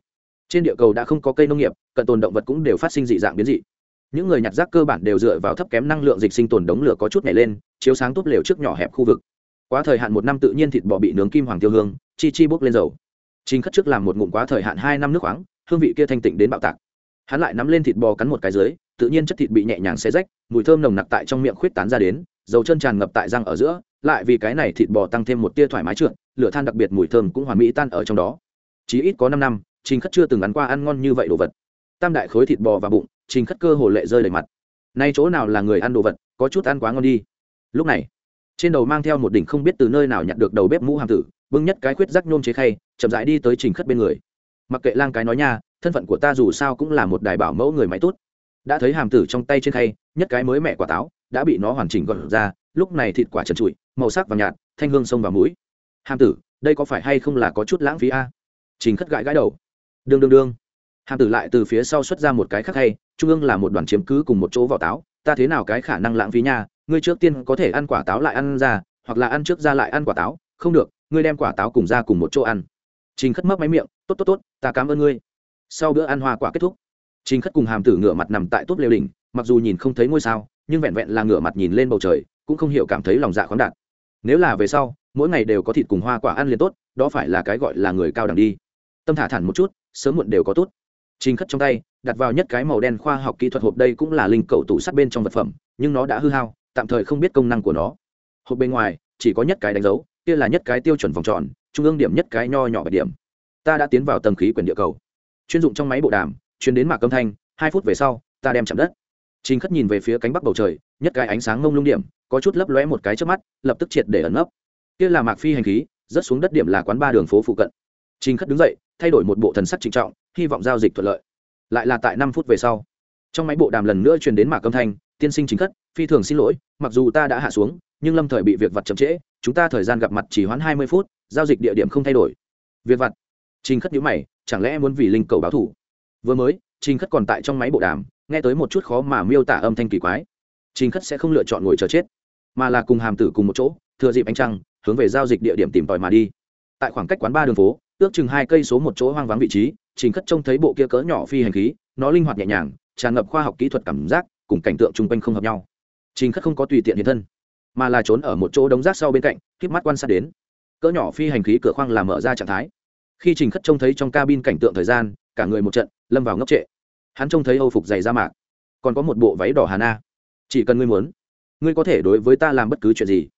Trên địa cầu đã không có cây nông nghiệp, cận tồn động vật cũng đều phát sinh dị dạng biến dị. Những người nhặt rác cơ bản đều dựa vào thấp kém năng lượng dịch sinh tồn đống lửa có chút nhảy lên, chiếu sáng tốt lều trước nhỏ hẹp khu vực. Quá thời hạn một năm tự nhiên thịt bò bị nướng kim hoàng tiêu hương, chi chi bốc lên dầu. Chính khất trước làm một ngụm quá thời hạn hai năm nước khoáng, hương vị kia thanh tịnh đến bạo tạc. Hắn lại nắm lên thịt bò cắn một cái dưới tự nhiên chất thịt bị nhẹ nhàng xé rách, mùi thơm nồng nặc tại trong miệng khuyết tán ra đến, dầu chân tràn ngập tại răng ở giữa, lại vì cái này thịt bò tăng thêm một tia thoải mái trượt, lửa than đặc biệt mùi thơm cũng hoàn mỹ tan ở trong đó. Chí ít có năm năm, trình khất chưa từng ăn qua ăn ngon như vậy đồ vật. Tam đại khối thịt bò và bụng, trình khất cơ hồ lệ rơi đầy mặt. Nay chỗ nào là người ăn đồ vật, có chút ăn quá ngon đi. Lúc này, trên đầu mang theo một đỉnh không biết từ nơi nào nhặt được đầu bếp mũ hàm tử, bưng nhất cái khuyết rắc nhôm chế khay, chậm rãi đi tới trình khất bên người. Mặc kệ lang cái nói nha, thân phận của ta dù sao cũng là một đài bảo mẫu người máy tốt đã thấy hàm tử trong tay trên khay, nhất cái mới mẹ quả táo, đã bị nó hoàn chỉnh gọn ra, lúc này thịt quả trần trụi, màu sắc vàng nhạt, thanh hương sông vào mũi. Hàm tử, đây có phải hay không là có chút lãng phí a? Trình khất gãi gãi đầu. Đương đương đương. Hàm tử lại từ phía sau xuất ra một cái khác hay trung ương là một đoàn chiếm cứ cùng một chỗ vỏ táo. Ta thế nào cái khả năng lãng phí nha? Ngươi trước tiên có thể ăn quả táo lại ăn ra, hoặc là ăn trước ra lại ăn quả táo. Không được, ngươi đem quả táo cùng ra cùng một chỗ ăn. Trình khất mấp máy miệng, tốt tốt tốt, ta cảm ơn ngươi. Sau bữa ăn hoa quả kết thúc trình khất cùng hàm tử ngửa mặt nằm tại tốt lều đỉnh, mặc dù nhìn không thấy ngôi sao, nhưng vẹn vẹn là ngửa mặt nhìn lên bầu trời, cũng không hiểu cảm thấy lòng dạ khoáng đạt. Nếu là về sau, mỗi ngày đều có thịt cùng hoa quả ăn liền tốt, đó phải là cái gọi là người cao đẳng đi. Tâm thả thản một chút, sớm muộn đều có tốt. Trình khất trong tay, đặt vào nhất cái màu đen khoa học kỹ thuật hộp đây cũng là linh cầu tủ sắt bên trong vật phẩm, nhưng nó đã hư hao, tạm thời không biết công năng của nó. Hộp bên ngoài, chỉ có nhất cái đánh dấu, kia là nhất cái tiêu chuẩn vòng tròn, trung ương điểm nhất cái nho nhỏ bạch điểm. Ta đã tiến vào tầng khí quyển địa cầu. Chuyên dụng trong máy bộ đàm chuyến đến mạc âm thanh, hai phút về sau, ta đem chạm đất. Trình khất nhìn về phía cánh bắc bầu trời, nhất cái ánh sáng ngông lung điểm, có chút lấp lóe một cái trước mắt, lập tức triệt để ẩn nấp. Kia là mạc phi hành khí rất xuống đất điểm là quán ba đường phố phụ cận. Trình khất đứng dậy, thay đổi một bộ thần sắc trịnh trọng, hy vọng giao dịch thuận lợi. Lại là tại năm phút về sau, trong máy bộ đàm lần nữa truyền đến mạc âm thanh, tiên sinh chính khất, phi thường xin lỗi, mặc dù ta đã hạ xuống, nhưng lâm thời bị việc vặt chậm trễ, chúng ta thời gian gặp mặt chỉ hoãn hai mươi phút, giao dịch địa điểm không thay đổi. Việc vặt? Trình khất nhíu mày, chẳng lẽ muốn vì linh cầu báo thủ? Vừa mới, trình khất còn tại trong máy bộ đàm, nghe tới một chút khó mà miêu tả âm thanh kỳ quái. Trình khất sẽ không lựa chọn ngồi chờ chết, mà là cùng hàm tử cùng một chỗ, thừa dịp ánh trăng, hướng về giao dịch địa điểm tìm tòi mà đi. Tại khoảng cách quán ba đường phố, ước chừng hai cây số một chỗ hoang vắng vị trí, trình khất trông thấy bộ kia cỡ nhỏ phi hành khí, nó linh hoạt nhẹ nhàng, tràn ngập khoa học kỹ thuật cảm giác, cùng cảnh tượng chung quanh không hợp nhau. Trình khất không có tùy tiện hiện thân, mà là trốn ở một chỗ đống rác sau bên cạnh k mắt quan sát đến. Cỡ nhỏ phi hành khí cửa khoang làm mở ra trạng thái. Khi trình khất trông thấy trong cabin cảnh tượng thời gian cả người một trận, lâm vào ngốc trệ. Hắn trông thấy âu phục dày ra mạc, còn có một bộ váy đỏ hà na. Chỉ cần ngươi muốn, ngươi có thể đối với ta làm bất cứ chuyện gì.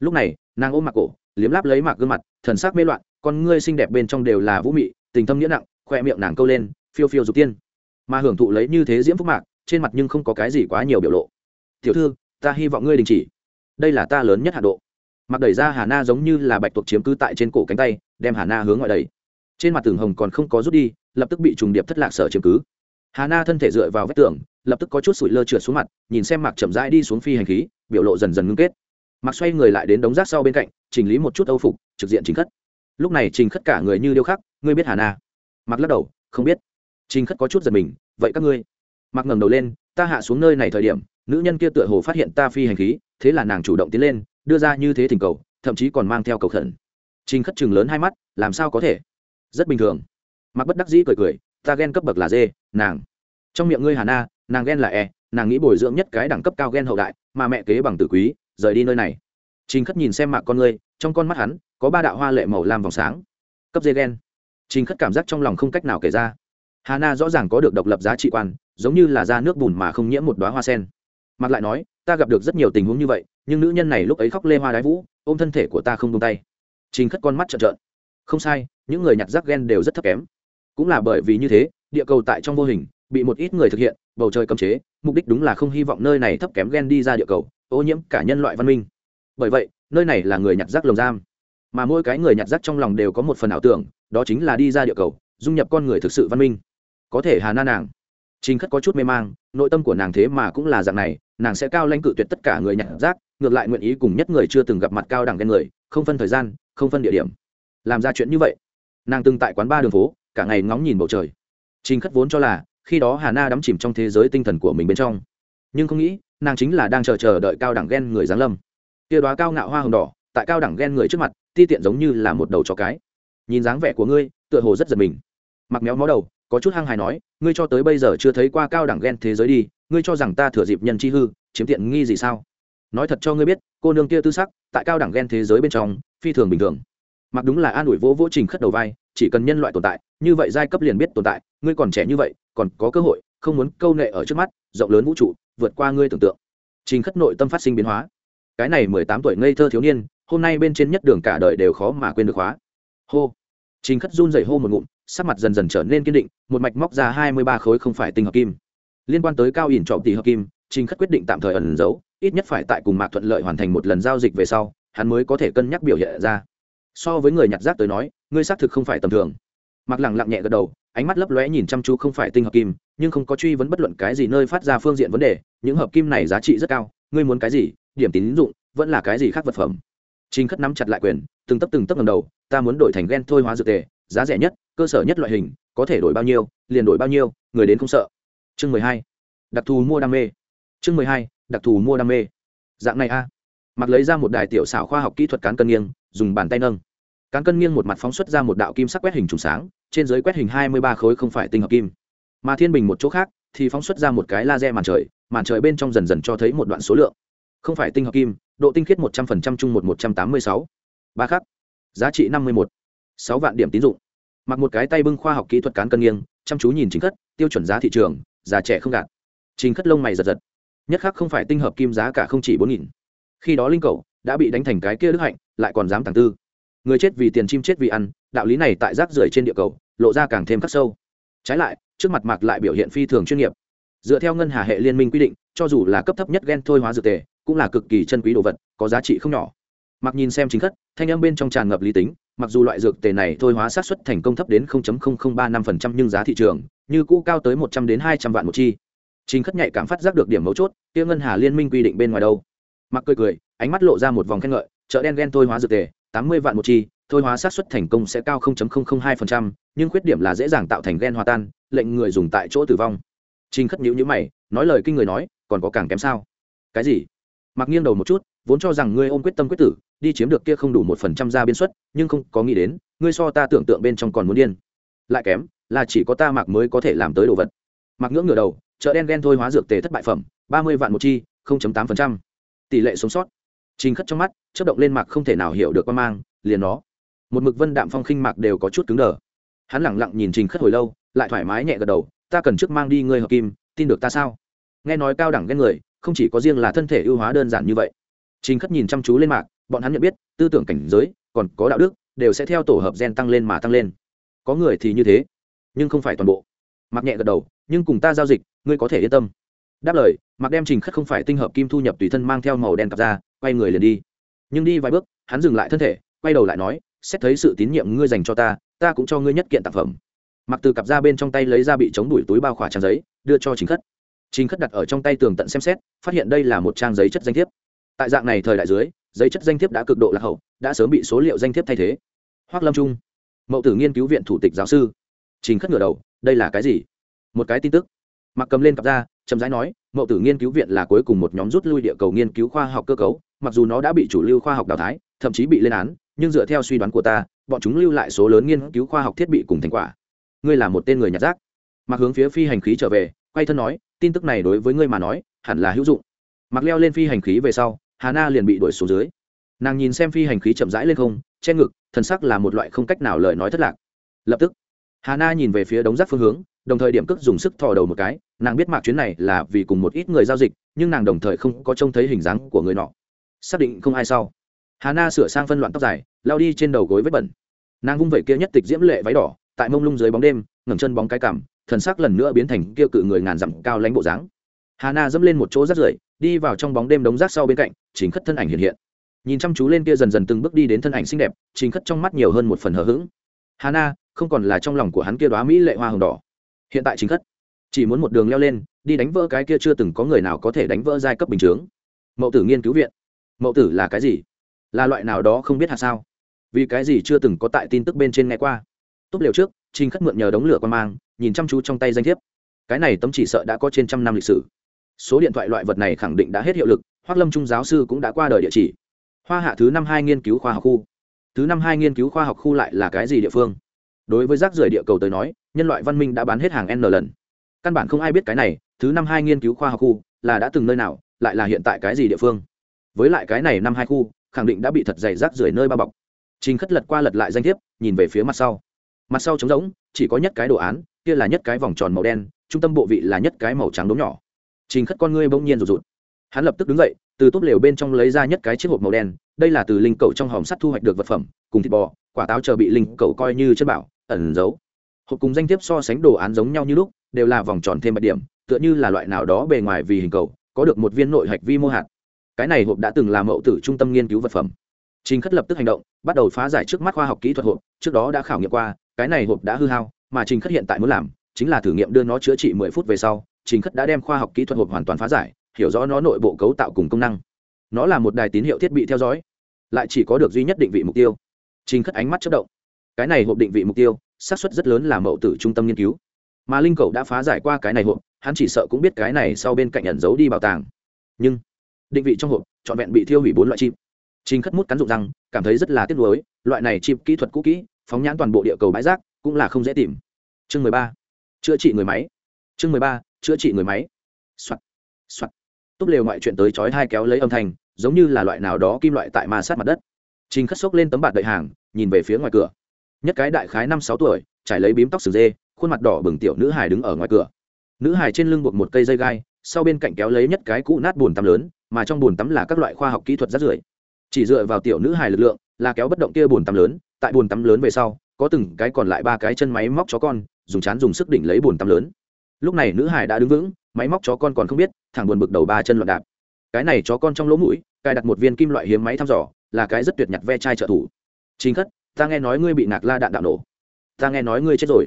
Lúc này, nàng ôm mặc cổ, liếm láp lấy mạc gương mặt, thần sắc mê loạn, con ngươi xinh đẹp bên trong đều là vũ mị, tình thâm nghĩa nặng, khoe miệng nàng câu lên, phiêu phiêu dục tiên. Mà hưởng thụ lấy như thế diễm phúc mạc, trên mặt nhưng không có cái gì quá nhiều biểu lộ. Tiểu thư, ta hy vọng ngươi đình chỉ. Đây là ta lớn nhất hạ độ. Mặc đẩy ra hà na giống như là bạch tuộc chiếm cứ tại trên cổ cánh tay, đem hà na hướng ngoài đầy trên mặt tường hồng còn không có rút đi lập tức bị trùng điệp thất lạc sở chiếm cứ. Hà na thân thể dựa vào vách tường, lập tức có chút sủi lơ trượt xuống mặt, nhìn xem mặc chậm rãi đi xuống phi hành khí, biểu lộ dần dần ngưng kết. Mạc xoay người lại đến đống rác sau bên cạnh, chỉnh lý một chút âu phục, trực diện chính khất. Lúc này trình khất cả người như điêu khắc, ngươi biết hà na? Mặc lắc đầu, không biết. Trình khất có chút giật mình, vậy các ngươi? Mặc ngẩng đầu lên, ta hạ xuống nơi này thời điểm, nữ nhân kia tựa hồ phát hiện ta phi hành khí, thế là nàng chủ động tiến lên, đưa ra như thế thỉnh cầu, thậm chí còn mang theo cầu khẩn. Trình khất chừng lớn hai mắt, làm sao có thể? Rất bình thường mặc bất đắc dĩ cười cười, ta ghen cấp bậc là dê, nàng. Trong miệng ngươi hà na nàng ghen là e nàng nghĩ bồi dưỡng nhất cái đẳng cấp cao ghen hậu đại, mà mẹ kế bằng tử quý, rời đi nơi này. Trình khất nhìn xem mạc con ngươi, trong con mắt hắn, có ba đạo hoa lệ màu lam vòng sáng. Cấp dê ghen. Trình khất cảm giác trong lòng không cách nào kể ra. Hà na rõ ràng có được độc lập giá trị quan, giống như là da nước bùn mà không nhiễm một đoá hoa sen. Mặc lại nói, ta gặp được rất nhiều tình huống như vậy, nhưng nữ nhân này lúc ấy khóc lê hoa đái vũ, ôm thân thể của ta không tung tay. Trình khất con mắt trợn trợn. Không sai, những người nhặt rác ghen đều rất thấp kém cũng là bởi vì như thế, địa cầu tại trong vô hình, bị một ít người thực hiện, bầu trời cấm chế, mục đích đúng là không hy vọng nơi này thấp kém ghen đi ra địa cầu, ô nhiễm cả nhân loại văn minh. Bởi vậy, nơi này là người nhặt rác lồng giam. Mà mỗi cái người nhặt rác trong lòng đều có một phần ảo tưởng, đó chính là đi ra địa cầu, dung nhập con người thực sự văn minh. Có thể hà na nàng. Chính khất có chút mê mang, nội tâm của nàng thế mà cũng là dạng này, nàng sẽ cao lãnh cự tuyệt tất cả người nhặt rác, ngược lại nguyện ý cùng nhất người chưa từng gặp mặt cao đẳng ghen người, không phân thời gian, không phân địa điểm. Làm ra chuyện như vậy. Nàng từng tại quán ba đường phố cả ngày ngóng nhìn bầu trời. Trình khất vốn cho là, khi đó hà na đắm chìm trong thế giới tinh thần của mình bên trong. Nhưng không nghĩ, nàng chính là đang chờ chờ đợi cao đẳng ghen người giáng lâm. Kia đoá cao ngạo hoa hồng đỏ, tại cao đẳng ghen người trước mặt, ti tiện giống như là một đầu chó cái. Nhìn dáng vẻ của ngươi, tựa hồ rất giật mình. Mặc méo mó đầu, có chút hăng hài nói, ngươi cho tới bây giờ chưa thấy qua cao đẳng ghen thế giới đi, ngươi cho rằng ta thừa dịp nhân chi hư, chiếm tiện nghi gì sao? Nói thật cho ngươi biết, cô nương kia tư sắc, tại cao đẳng ghen thế giới bên trong, phi thường bình thường. Mặc đúng là an ủi vỗ vỗ trình khất đầu vai chỉ cần nhân loại tồn tại, như vậy giai cấp liền biết tồn tại, ngươi còn trẻ như vậy, còn có cơ hội, không muốn câu nệ ở trước mắt, rộng lớn vũ trụ, vượt qua ngươi tưởng tượng. Trình khất nội tâm phát sinh biến hóa. Cái này mười tám tuổi ngây thơ thiếu niên, hôm nay bên trên nhất đường cả đời đều khó mà quên được hóa. Hô. Trình khất run dày hô một ngụm, sắc mặt dần dần trở nên kiên định, một mạch móc ra hai mươi ba khối không phải tinh hợp kim. Liên quan tới cao ỉn trọng tỷ hợp kim, trình khất quyết định tạm thời ẩn giấu, ít nhất phải tại cùng mạc thuận lợi hoàn thành một lần giao dịch về sau, hắn mới có thể cân nhắc biểu hiện ra. So với người nhặt rác tới nói ngươi xác thực không phải tầm thường mặc lẳng lặng nhẹ gật đầu ánh mắt lấp lóe nhìn chăm chú không phải tinh hợp kim nhưng không có truy vấn bất luận cái gì nơi phát ra phương diện vấn đề những hợp kim này giá trị rất cao ngươi muốn cái gì điểm tín dụng vẫn là cái gì khác vật phẩm Trình Khất nắm chặt lại quyền, từng tấc từng tấc ngẩng đầu, ta muốn đổi thành gen thôi hóa dược tề, giá rẻ nhất, cơ sở nhất loại hình, có thể đổi bao nhiêu, liền đổi bao nhiêu, người đến không sợ. Chương mười hai, Đặc thù mua đam mê. Chương mười hai, Đặc thù mua đam mê. Dạng này a. Mặc lấy ra một đài tiểu xảo khoa học kỹ thuật cán cân nghiêng, dùng bàn tay nâng cán cân nghiêng một mặt phóng xuất ra một đạo kim sắc quét hình trùng sáng, trên dưới quét hình hai mươi ba khối không phải tinh hợp kim. Mà thiên bình một chỗ khác, thì phóng xuất ra một cái laser màn trời màn trời bên trong dần dần cho thấy một đoạn số lượng. Không phải tinh hợp kim, độ tinh khiết một trăm linh chung một một trăm tám mươi sáu. Ba khắc. Giá trị năm mươi một sáu vạn điểm tín dụng. Mặc một cái tay bưng khoa học kỹ thuật cán cân nghiêng, chăm chú nhìn chính khất, tiêu chuẩn giá thị trường già trẻ không gạt chính khất lông mày giật giật. Nhất khắc không phải tinh hợp kim giá cả không chỉ bốn nghìn. Khi đó linh cầu đã bị đánh thành cái kia đức hạnh, lại còn dám tàng tư người chết vì tiền chim chết vì ăn, đạo lý này tại rác rưởi trên địa cầu, lộ ra càng thêm khắc sâu. Trái lại, trước mặt mạc lại biểu hiện phi thường chuyên nghiệp. Dựa theo ngân hà hệ liên minh quy định, cho dù là cấp thấp nhất gen thôi hóa dược tề, cũng là cực kỳ chân quý đồ vật, có giá trị không nhỏ. Mặc nhìn xem chính khất, thanh âm bên trong tràn ngập lý tính, mặc dù loại dược tề này thôi hóa sát xuất thành công thấp đến 0.0035% nhưng giá thị trường, như cũ cao tới 100 đến 200 vạn một chi. Chính khất nhạy cảm phát giác được điểm mấu chốt, kia ngân hà liên minh quy định bên ngoài đâu? Mặc cười cười, ánh mắt lộ ra một vòng khen ngợi, chợ đen gen thôi hóa dược tề 80 vạn một chi thôi hóa sát xuất thành công sẽ cao 0.002%, nhưng khuyết điểm là dễ dàng tạo thành gen hòa tan lệnh người dùng tại chỗ tử vong. Trình khất nhữ nhữ mày nói lời kinh người nói còn có càng kém sao? Cái gì? Mặc nghiêng đầu một chút vốn cho rằng ngươi ôm quyết tâm quyết tử đi chiếm được kia không đủ một phần trăm ra biên suất nhưng không có nghĩ đến ngươi so ta tưởng tượng bên trong còn muốn điên. Lại kém là chỉ có ta mặc mới có thể làm tới đồ vật. Mặc ngưỡng ngửa đầu chợ đen gen thôi hóa dược tề thất bại phẩm ba mươi vạn một chi tám phần trăm. Tỷ lệ sống sót trình khất trong mắt chất động lên mạc không thể nào hiểu được qua mang, liền nó. Một mực vân đạm phong khinh mạc đều có chút cứng đờ. Hắn lẳng lặng nhìn trình khất hồi lâu, lại thoải mái nhẹ gật đầu, ta cần trước mang đi ngươi hợp kim, tin được ta sao? Nghe nói cao đẳng ghen người, không chỉ có riêng là thân thể ưu hóa đơn giản như vậy. Trình khất nhìn chăm chú lên mạc, bọn hắn nhận biết, tư tưởng cảnh giới, còn có đạo đức, đều sẽ theo tổ hợp gen tăng lên mà tăng lên. Có người thì như thế, nhưng không phải toàn bộ. Mặc nhẹ gật đầu, nhưng cùng ta giao dịch, ngươi có thể yên tâm đáp lời mặc đem trình khất không phải tinh hợp kim thu nhập tùy thân mang theo màu đen cặp ra, quay người liền đi. Nhưng đi vài bước, hắn dừng lại thân thể, quay đầu lại nói, xét thấy sự tín nhiệm ngươi dành cho ta ta cũng cho ngươi nhất kiện tác phẩm. Mặc từ cặp ra bên trong tay lấy ra bị chống đuổi túi bao khỏa trang giấy, đưa cho chính khất. Chính khất đặt ở trong tay tường tận xem xét, phát hiện đây là một trang giấy chất danh thiếp. Tại dạng này thời đại dưới, giấy chất danh thiếp đã cực độ lạc hậu, đã sớm bị số liệu danh thiếp thay thế. Hoác lâm trung, mậu tử nghiên cứu viện thủ tịch giáo sư. Chính khất ngửa đầu, đây là cái gì? Một cái tin tức mặc cầm lên cặp ra, chậm rãi nói, mậu tử nghiên cứu viện là cuối cùng một nhóm rút lui địa cầu nghiên cứu khoa học cơ cấu, mặc dù nó đã bị chủ lưu khoa học đào thái thậm chí bị lên án, nhưng dựa theo suy đoán của ta, bọn chúng lưu lại số lớn nghiên cứu khoa học thiết bị cùng thành quả. Ngươi là một tên người nhặt rác. Mặc hướng phía phi hành khí trở về, quay thân nói, tin tức này đối với ngươi mà nói, hẳn là hữu dụng. Mặc leo lên phi hành khí về sau, hà na liền bị đuổi xuống dưới. Nàng nhìn xem phi hành khí chậm rãi lên không, che ngực, thần sắc là một loại không cách nào lời nói thất lạc. Lập tức, hà na nhìn về phía đống rác phương hướng đồng thời điểm cước dùng sức thò đầu một cái, nàng biết mạc chuyến này là vì cùng một ít người giao dịch, nhưng nàng đồng thời không có trông thấy hình dáng của người nọ. Xác định không ai sau. Hà na sửa sang phân loạn tóc dài, lao đi trên đầu gối vết bẩn. Nàng vung vẩy kia nhất tịch diễm lệ váy đỏ, tại mông lung dưới bóng đêm, ngẩng chân bóng cái cảm thần sắc lần nữa biến thành kia cự người ngàn dặm cao lãnh bộ dáng. Hà na dẫm lên một chỗ rác rưởi, đi vào trong bóng đêm đống rác sau bên cạnh chính khất thân ảnh hiện hiện. Nhìn chăm chú lên kia dần dần từng bước đi đến thân ảnh xinh đẹp chính khất trong mắt nhiều hơn một phần hờ hững. Hà na, không còn là trong lòng của hắn kia đoá mỹ lệ hoa hồng đỏ hiện tại chính thất chỉ muốn một đường leo lên, đi đánh vỡ cái kia chưa từng có người nào có thể đánh vỡ giai cấp bình chướng. Mậu tử nghiên cứu viện. Mậu tử là cái gì? Là loại nào đó không biết hạ sao? Vì cái gì chưa từng có tại tin tức bên trên nghe qua? Tốt liều trước trinh khất mượn nhờ đống lửa quan mang, nhìn chăm chú trong tay danh thiếp. Cái này tấm chỉ sợ đã có trên trăm năm lịch sử. Số điện thoại loại vật này khẳng định đã hết hiệu lực, hoác lâm trung giáo sư cũng đã qua đời địa chỉ. Hoa hạ thứ năm hai nghiên cứu khoa học khu. Thứ năm hai nghiên cứu khoa học khu lại là cái gì địa phương? Đối với rác rưởi địa cầu tới nói, nhân loại văn minh đã bán hết hàng n lần. Căn bản không ai biết cái này, thứ năm hai nghiên cứu khoa học khu là đã từng nơi nào, lại là hiện tại cái gì địa phương. Với lại cái này năm hai khu, khẳng định đã bị thật dày rác rưởi nơi bao bọc. Trình khất lật qua lật lại danh thiếp, nhìn về phía mặt sau. Mặt sau trống rỗng, chỉ có nhất cái đồ án, kia là nhất cái vòng tròn màu đen, trung tâm bộ vị là nhất cái màu trắng đốm nhỏ. Trình khất con ngươi bỗng nhiên rụt rụt. Hắn lập tức đứng dậy, từ túp lều bên trong lấy ra nhất cái chiếc hộp màu đen, đây là từ linh cầu trong hòm sắt thu hoạch được vật phẩm, cùng thịt bò, quả táo chờ bị linh cầu coi như chất bảo ẩn giấu. Hộp cùng danh thiếp so sánh đồ án giống nhau như lúc, đều là vòng tròn thêm bạch điểm, tựa như là loại nào đó bề ngoài vì hình cầu, có được một viên nội hạch vi mô hạt. Cái này hộp đã từng làm mẫu tử trung tâm nghiên cứu vật phẩm. Trình khất lập tức hành động, bắt đầu phá giải trước mắt khoa học kỹ thuật hộp, trước đó đã khảo nghiệm qua, cái này hộp đã hư hao, mà trình khất hiện tại muốn làm, chính là thử nghiệm đưa nó chữa trị mười phút về sau, trình khất đã đem khoa học kỹ thuật hộp hoàn toàn phá giải, hiểu rõ nó nội bộ cấu tạo cùng công năng. Nó là một đài tín hiệu thiết bị theo dõi, lại chỉ có được duy nhất định vị mục tiêu. Trình khất ánh mắt chất động cái này hộp định vị mục tiêu, xác suất rất lớn là mậu tử trung tâm nghiên cứu. Mà linh cầu đã phá giải qua cái này hộp, hắn chỉ sợ cũng biết cái này sau bên cạnh ẩn giấu đi bảo tàng. Nhưng, định vị trong hộp, trọn vẹn bị thiêu hủy bốn loại chim trình khất mút cắn dụng răng, cảm thấy rất là tiếc nuối, loại này chim kỹ thuật cũ kỹ, phóng nhãn toàn bộ địa cầu bãi rác, cũng là không dễ tìm. Chương mười ba, chữa trị người máy. Chương mười ba, chữa trị người máy. Soạt soạt. Túp lều ngoại chuyện tới chói hai kéo lấy âm thanh, giống như là loại nào đó kim loại tại ma sát mặt đất. Trình khất xốc lên tấm bạt đợi hàng, nhìn về phía ngoài cửa nhất cái đại khái năm sáu tuổi, trải lấy bím tóc sừng dê, khuôn mặt đỏ bừng tiểu nữ hài đứng ở ngoài cửa. Nữ hài trên lưng buộc một cây dây gai, sau bên cạnh kéo lấy nhất cái cũ nát bùn tắm lớn, mà trong bùn tắm là các loại khoa học kỹ thuật rát rưởi. Chỉ dựa vào tiểu nữ hài lực lượng, là kéo bất động kia bùn tắm lớn, tại bùn tắm lớn về sau, có từng cái còn lại ba cái chân máy móc chó con, dùng chán dùng sức đỉnh lấy bùn tắm lớn. Lúc này nữ hài đã đứng vững, máy móc chó con còn không biết, thẳng buồn bực đầu ba chân loạn đạp. Cái này chó con trong lỗ mũi, cài đặt một viên kim loại hiếm máy thăm dò, là cái rất tuyệt nhặt ve chai trợ thủ. Chính khất ta nghe nói ngươi bị nạc la đạn đạo nổ. Ta nghe nói ngươi chết rồi.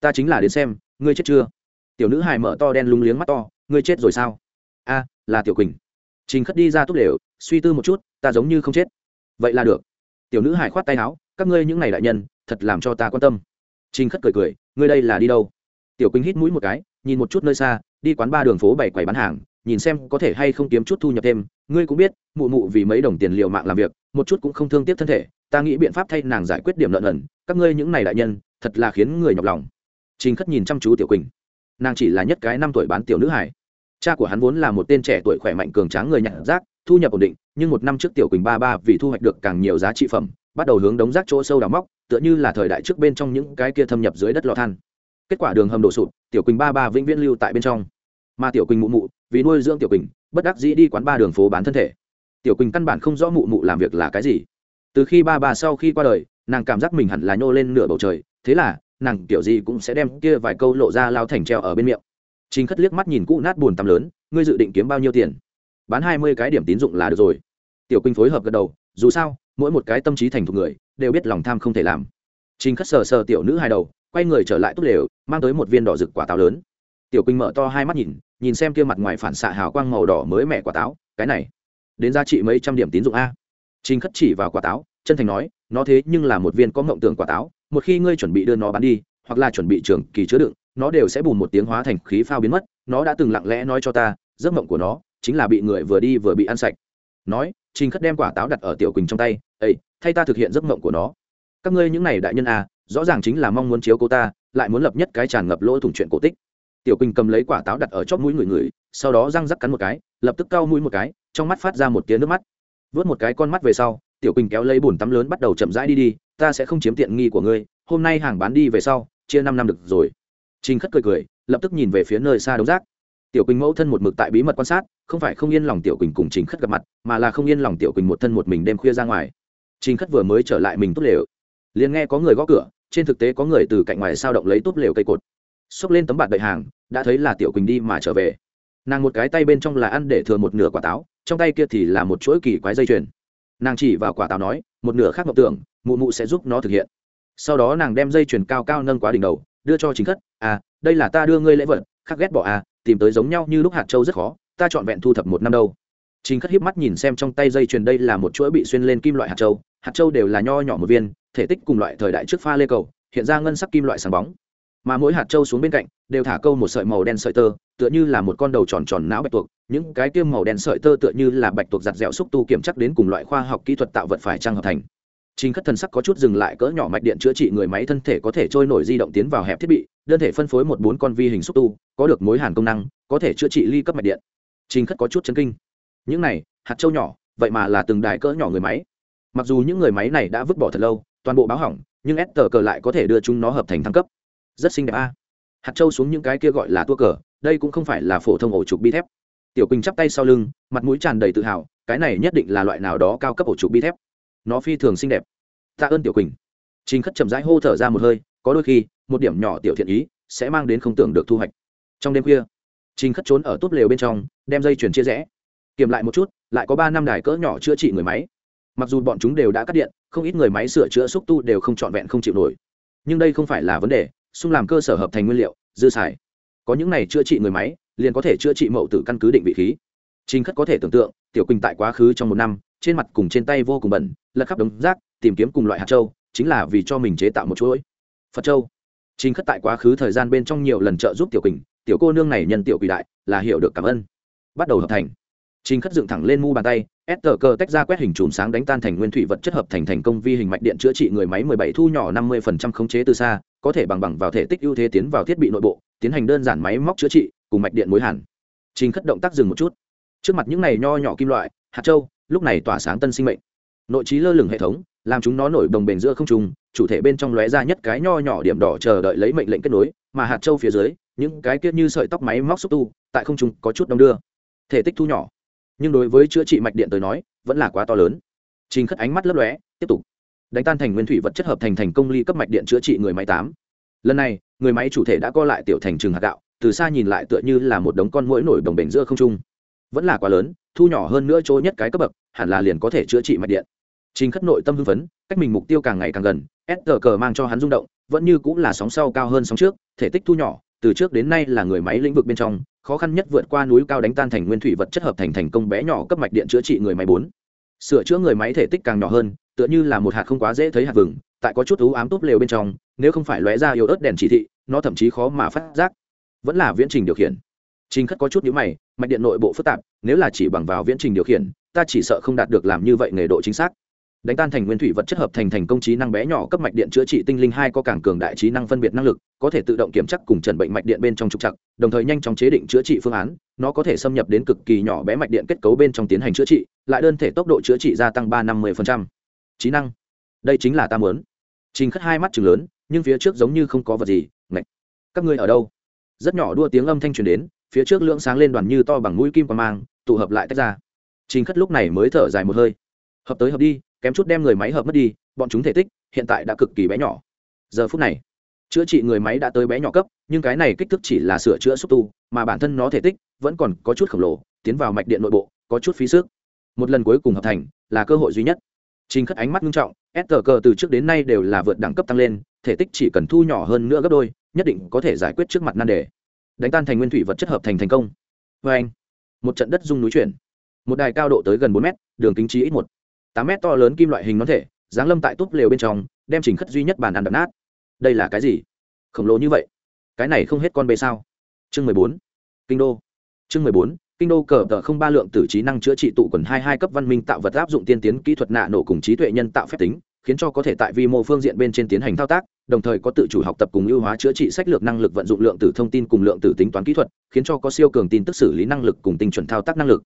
Ta chính là đến xem, ngươi chết chưa? Tiểu nữ hài mở to đen lúng liếng mắt to, ngươi chết rồi sao? A, là tiểu quỳnh. Trình khất đi ra túc lều, suy tư một chút, ta giống như không chết. Vậy là được. Tiểu nữ hài khoát tay áo, các ngươi những n à y đại nhân, thật làm cho ta quan tâm. Trình khất cười cười, ngươi đây là đi đâu? Tiểu quỳnh hít mũi một cái, nhìn một chút nơi xa, đi quán ba đường phố bảy quầy bán hàng, nhìn xem có thể hay không kiếm chút thu nhập thêm. Ngươi cũng biết, mụ mụ vì mấy đồng tiền liệu mạng làm việc một chút cũng không thương tiếc thân thể, ta nghĩ biện pháp thay nàng giải quyết điểm lợn ẩn các ngươi những này đại nhân, thật là khiến người nhọc lòng. Trình khất nhìn chăm chú tiểu quỳnh. Nàng chỉ là nhất cái năm tuổi bán tiểu nữ hải cha của hắn vốn là một tên trẻ tuổi khỏe mạnh cường tráng người nhặt rác, thu nhập ổn định, nhưng một năm trước tiểu quỳnh ba ba vì thu hoạch được càng nhiều giá trị phẩm, bắt đầu hướng đống rác chỗ sâu đào móc, tựa như là thời đại trước bên trong những cái kia thâm nhập dưới đất lò than. Kết quả đường hầm đổ sụp, tiểu quỳnh ba ba vĩnh viễn lưu tại bên trong. Mà tiểu quỳnh mụ mụ, vì nuôi dưỡng tiểu quỳnh, bất đắc dĩ đi quán ba đường phố bán thân thể tiểu quỳnh căn bản không rõ mụ mụ làm việc là cái gì. Từ khi ba bà sau khi qua đời, nàng cảm giác mình hẳn là nhô lên nửa bầu trời, thế là, nàng kiểu gì cũng sẽ đem kia vài câu lộ ra lao thành treo ở bên miệng. Chính khất liếc mắt nhìn cũ nát buồn tắm lớn, ngươi dự định kiếm bao nhiêu tiền? Bán hai mươi cái điểm tín dụng là được rồi. Tiểu quỳnh phối hợp gật đầu, dù sao, mỗi một cái tâm trí thành thục người, đều biết lòng tham không thể làm. Trình khất sờ sờ tiểu nữ hai đầu, quay người trở lại tốt lều, mang tới một viên đỏ rực quả táo lớn. Tiểu quỳnh mở to hai mắt nhìn nhìn xem kia mặt ngoài phản xạ hào quang màu đỏ mới mẻ quả táo, cái này đến giá trị mấy trăm điểm tín dụng a. Trình khất chỉ vào quả táo, chân thành nói, nó thế nhưng là một viên có mộng tưởng quả táo, một khi ngươi chuẩn bị đưa nó bán đi, hoặc là chuẩn bị trường kỳ chứa đựng, nó đều sẽ bùn một tiếng hóa thành khí phao biến mất, nó đã từng lặng lẽ nói cho ta, giấc mộng của nó chính là bị người vừa đi vừa bị ăn sạch. Nói, trình khất đem quả táo đặt ở tiểu quỳnh trong tay ây thay ta thực hiện giấc mộng của nó. Các ngươi những này đại nhân à rõ ràng chính là mong muốn chiếu cô ta, lại muốn lập nhất cái tràn ngập lỗ thủng chuyện cổ tích. Tiểu quỳnh cầm lấy quả táo đặt ở chóp mũi người người, sau đó răng rắc cắn một cái, lập tức cao mũi một cái trong mắt phát ra một tiếng nước mắt. Vớt một cái con mắt về sau, tiểu quỳnh kéo lấy bùn tắm lớn bắt đầu chậm rãi đi đi, ta sẽ không chiếm tiện nghi của ngươi, hôm nay hàng bán đi về sau, chia năm năm được rồi. Trình khất cười cười, lập tức nhìn về phía nơi xa đống rác. Tiểu quỳnh mẫu thân một mực tại bí mật quan sát, không phải không yên lòng tiểu quỳnh cùng trình khất gặp mặt, mà là không yên lòng tiểu quỳnh một thân một mình đêm khuya ra ngoài. Trình khất vừa mới trở lại mình tốt lều, liền nghe có người gõ cửa, trên thực tế có người từ cạnh ngoài sao động lấy túp lều cây cột. Xốc lên tấm bạt đợi hàng, đã thấy là tiểu quỳnh đi mà trở về. Nàng một cái tay bên trong là ăn để thừa một nửa quả táo trong tay kia thì là một chuỗi kỳ quái dây chuyền. Nàng chỉ vào quả táo nói, một nửa khác ngọc tưởng, mụ mụ sẽ giúp nó thực hiện. Sau đó nàng đem dây chuyền cao cao nâng quá đỉnh đầu, đưa cho chính khất à đây là ta đưa ngươi lễ vật, khắc ghét bỏ à tìm tới giống nhau như lúc hạt châu rất khó, ta chọn vẹn thu thập một năm đâu. Chính khất hiếp mắt nhìn xem trong tay dây chuyền đây là một chuỗi bị xuyên lên kim loại hạt châu hạt châu đều là nho nhỏ một viên, thể tích cùng loại thời đại trước pha lê cầu, hiện ra ngân sắc kim loại sáng bóng mà mỗi hạt châu xuống bên cạnh đều thả câu một sợi màu đen sợi tơ tựa như là một con đầu tròn tròn não bạch tuộc những cái tiêm màu đen sợi tơ tựa như là bạch tuộc giặt dẻo xúc tu kiểm chắc đến cùng loại khoa học kỹ thuật tạo vật phải trang hợp thành Trình Khất thần sắc có chút dừng lại cỡ nhỏ mạch điện chữa trị người máy thân thể có thể trôi nổi di động tiến vào hẹp thiết bị, đơn thể phân phối một bốn con vi hình xúc tu, có được mối hàn công năng, có thể chữa trị ly cấp mạch điện. Trình Khất có chút chấn kinh. Những này, hạt châu nhỏ, vậy mà là từng đài cỡ nhỏ người máy. Mặc dù những người máy này đã vứt bỏ thật lâu, toàn bộ báo hỏng, nhưng S cờ lại có thể đưa chúng nó hợp thành thăng cấp. Rất xinh đẹp a. Hạt châu xuống những cái kia gọi là tua cờ, đây cũng không phải là phổ thông ổ trục bi thép. Tiểu Quỳnh chắp tay sau lưng, mặt mũi tràn đầy tự hào, cái này nhất định là loại nào đó cao cấp ổ trục bi thép. Nó phi thường xinh đẹp tạ ơn tiểu quỳnh trình khất chậm rãi hô thở ra một hơi có đôi khi một điểm nhỏ tiểu thiện ý sẽ mang đến không tưởng được thu hoạch trong đêm khuya trình khất trốn ở túp lều bên trong đem dây chuyền chia rẽ kiểm lại một chút lại có ba năm đài cỡ nhỏ chữa trị người máy mặc dù bọn chúng đều đã cắt điện không ít người máy sửa chữa xúc tu đều không trọn vẹn không chịu nổi nhưng đây không phải là vấn đề xung làm cơ sở hợp thành nguyên liệu, dư xài. Có những này chữa trị người máy, liền có thể chữa trị mậu tử căn cứ định vị khí. Trình khất có thể tưởng tượng, tiểu quỳnh tại quá khứ trong một năm, trên mặt cùng trên tay vô cùng bẩn, lật khắp đống rác, tìm kiếm cùng loại hạt châu, chính là vì cho mình chế tạo một chuỗi. Phật châu. Chính khất tại quá khứ thời gian bên trong nhiều lần trợ giúp tiểu quỳnh, tiểu cô nương này nhân tiểu quỳ đại, là hiểu được cảm ơn. Bắt đầu hợp thành. Trình khất dựng thẳng lên mu bàn tay ép tách ra quét hình chùm sáng đánh tan thành nguyên thủy vật chất hợp thành thành công vi hình mạch điện chữa trị người máy 17 thu nhỏ 50% khống chế từ xa, có thể bằng bằng vào thể tích ưu thế tiến vào thiết bị nội bộ, tiến hành đơn giản máy móc chữa trị cùng mạch điện mối hàn. Trình khất động tác dừng một chút. Trước mặt những này nho nhỏ kim loại, hạt châu, lúc này tỏa sáng tân sinh mệnh. Nội trí lơ lửng hệ thống, làm chúng nó nổi đồng bền giữa không trung, chủ thể bên trong lóe ra nhất cái nho nhỏ điểm đỏ chờ đợi lấy mệnh lệnh kết nối, mà hạt châu phía dưới, những cái kia như sợi tóc máy móc xúc tu, tại không trung có chút đông đưa. Thể tích thu nhỏ nhưng đối với chữa trị mạch điện tới nói, vẫn là quá to lớn. Trình khất ánh mắt lấp lóe, tiếp tục. Đánh tan thành nguyên thủy vật chất hợp thành thành công ly cấp mạch điện chữa trị người máy tám. Lần này, người máy chủ thể đã co lại tiểu thành trường hạt gạo, từ xa nhìn lại tựa như là một đống con mũi nổi đồng bền giữa không trung. Vẫn là quá lớn, thu nhỏ hơn nữa chỗ nhất cái cấp bậc, hẳn là liền có thể chữa trị mạch điện. Trình khất nội tâm hưng phấn, cách mình mục tiêu càng ngày càng gần, s cờ mang cho hắn rung động, vẫn như cũng là sóng sau cao hơn sóng trước, thể tích thu nhỏ từ trước đến nay là người máy lĩnh vực bên trong, khó khăn nhất vượt qua núi cao đánh tan thành nguyên thủy vật chất hợp thành thành công bé nhỏ cấp mạch điện chữa trị người máy bốn. Sửa chữa người máy thể tích càng nhỏ hơn, tựa như là một hạt không quá dễ thấy hạt vừng, tại có chút ú ám túp lều bên trong, nếu không phải lóe ra yếu ớt đèn chỉ thị, nó thậm chí khó mà phát giác. Vẫn là viễn trình điều khiển. Trình khất có chút nhữ mày, mạch điện nội bộ phức tạp, nếu là chỉ bằng vào viễn trình điều khiển, ta chỉ sợ không đạt được làm như vậy nghề độ chính xác đánh tan thành nguyên thủy vật chất hợp thành thành công trí năng bé nhỏ cấp mạch điện chữa trị tinh linh hai có càng cường đại trí năng phân biệt năng lực, có thể tự động kiểm chắc cùng trần bệnh mạch điện bên trong trục chặt đồng thời nhanh chóng chế định chữa trị phương án, nó có thể xâm nhập đến cực kỳ nhỏ bé mạch điện kết cấu bên trong tiến hành chữa trị, lại đơn thể tốc độ chữa trị gia tăng ba năm mươi trí năng. Đây chính là ta muốn. Trình khất hai mắt chừng lớn, nhưng phía trước giống như không có vật gì, ngạch. Các ngươi ở đâu? Rất nhỏ đua tiếng âm thanh truyền đến, phía trước lưỡng sáng lên đoàn như to bằng mũi kim qua mang, tụ hợp lại tách ra. Trình khất lúc này mới thở dài một hơi. Hợp tới hợp đi kém chút đem người máy hợp mất đi, bọn chúng thể tích hiện tại đã cực kỳ bé nhỏ. Giờ phút này, chữa trị người máy đã tới bé nhỏ cấp, nhưng cái này kích thước chỉ là sửa chữa xúc tu, mà bản thân nó thể tích vẫn còn có chút khổng lồ, tiến vào mạch điện nội bộ, có chút phí sức. Một lần cuối cùng hợp thành là cơ hội duy nhất. Trình khất ánh mắt nghiêm trọng, s tờ cờ từ trước đến nay đều là vượt đẳng cấp tăng lên, thể tích chỉ cần thu nhỏ hơn nữa gấp đôi, nhất định có thể giải quyết trước mặt nan đề. Đánh tan thành nguyên thủy vật chất hợp thành thành công. Vê anh. Một trận đất dung núi chuyển. Một đài cao độ tới gần bốn mét, đường kính trí ít một tám mét to lớn kim loại hình nón thể, giáng lâm tại túp lều bên trong, đem trình khất duy nhất bàn ăn đập nát. Đây là cái gì? Khổng lồ như vậy? Cái này không hết con bê sao? Chương mười bốn. Kinh đô. Chương mười bốn, kinh đô cờ tờ không ba lượng tử trí năng chữa trị tụ quần hai hai cấp văn minh tạo vật áp dụng tiên tiến kỹ thuật nạ nổ cùng trí tuệ nhân tạo phép tính, khiến cho có thể tại vi mô phương diện bên trên tiến hành thao tác, đồng thời có tự chủ học tập cùng ưu hóa chữa trị sách lược năng lực vận dụng lượng tử thông tin cùng lượng tử tính toán kỹ thuật, khiến cho có siêu cường tin tức xử lý năng lực cùng tinh chuẩn thao tác năng lực.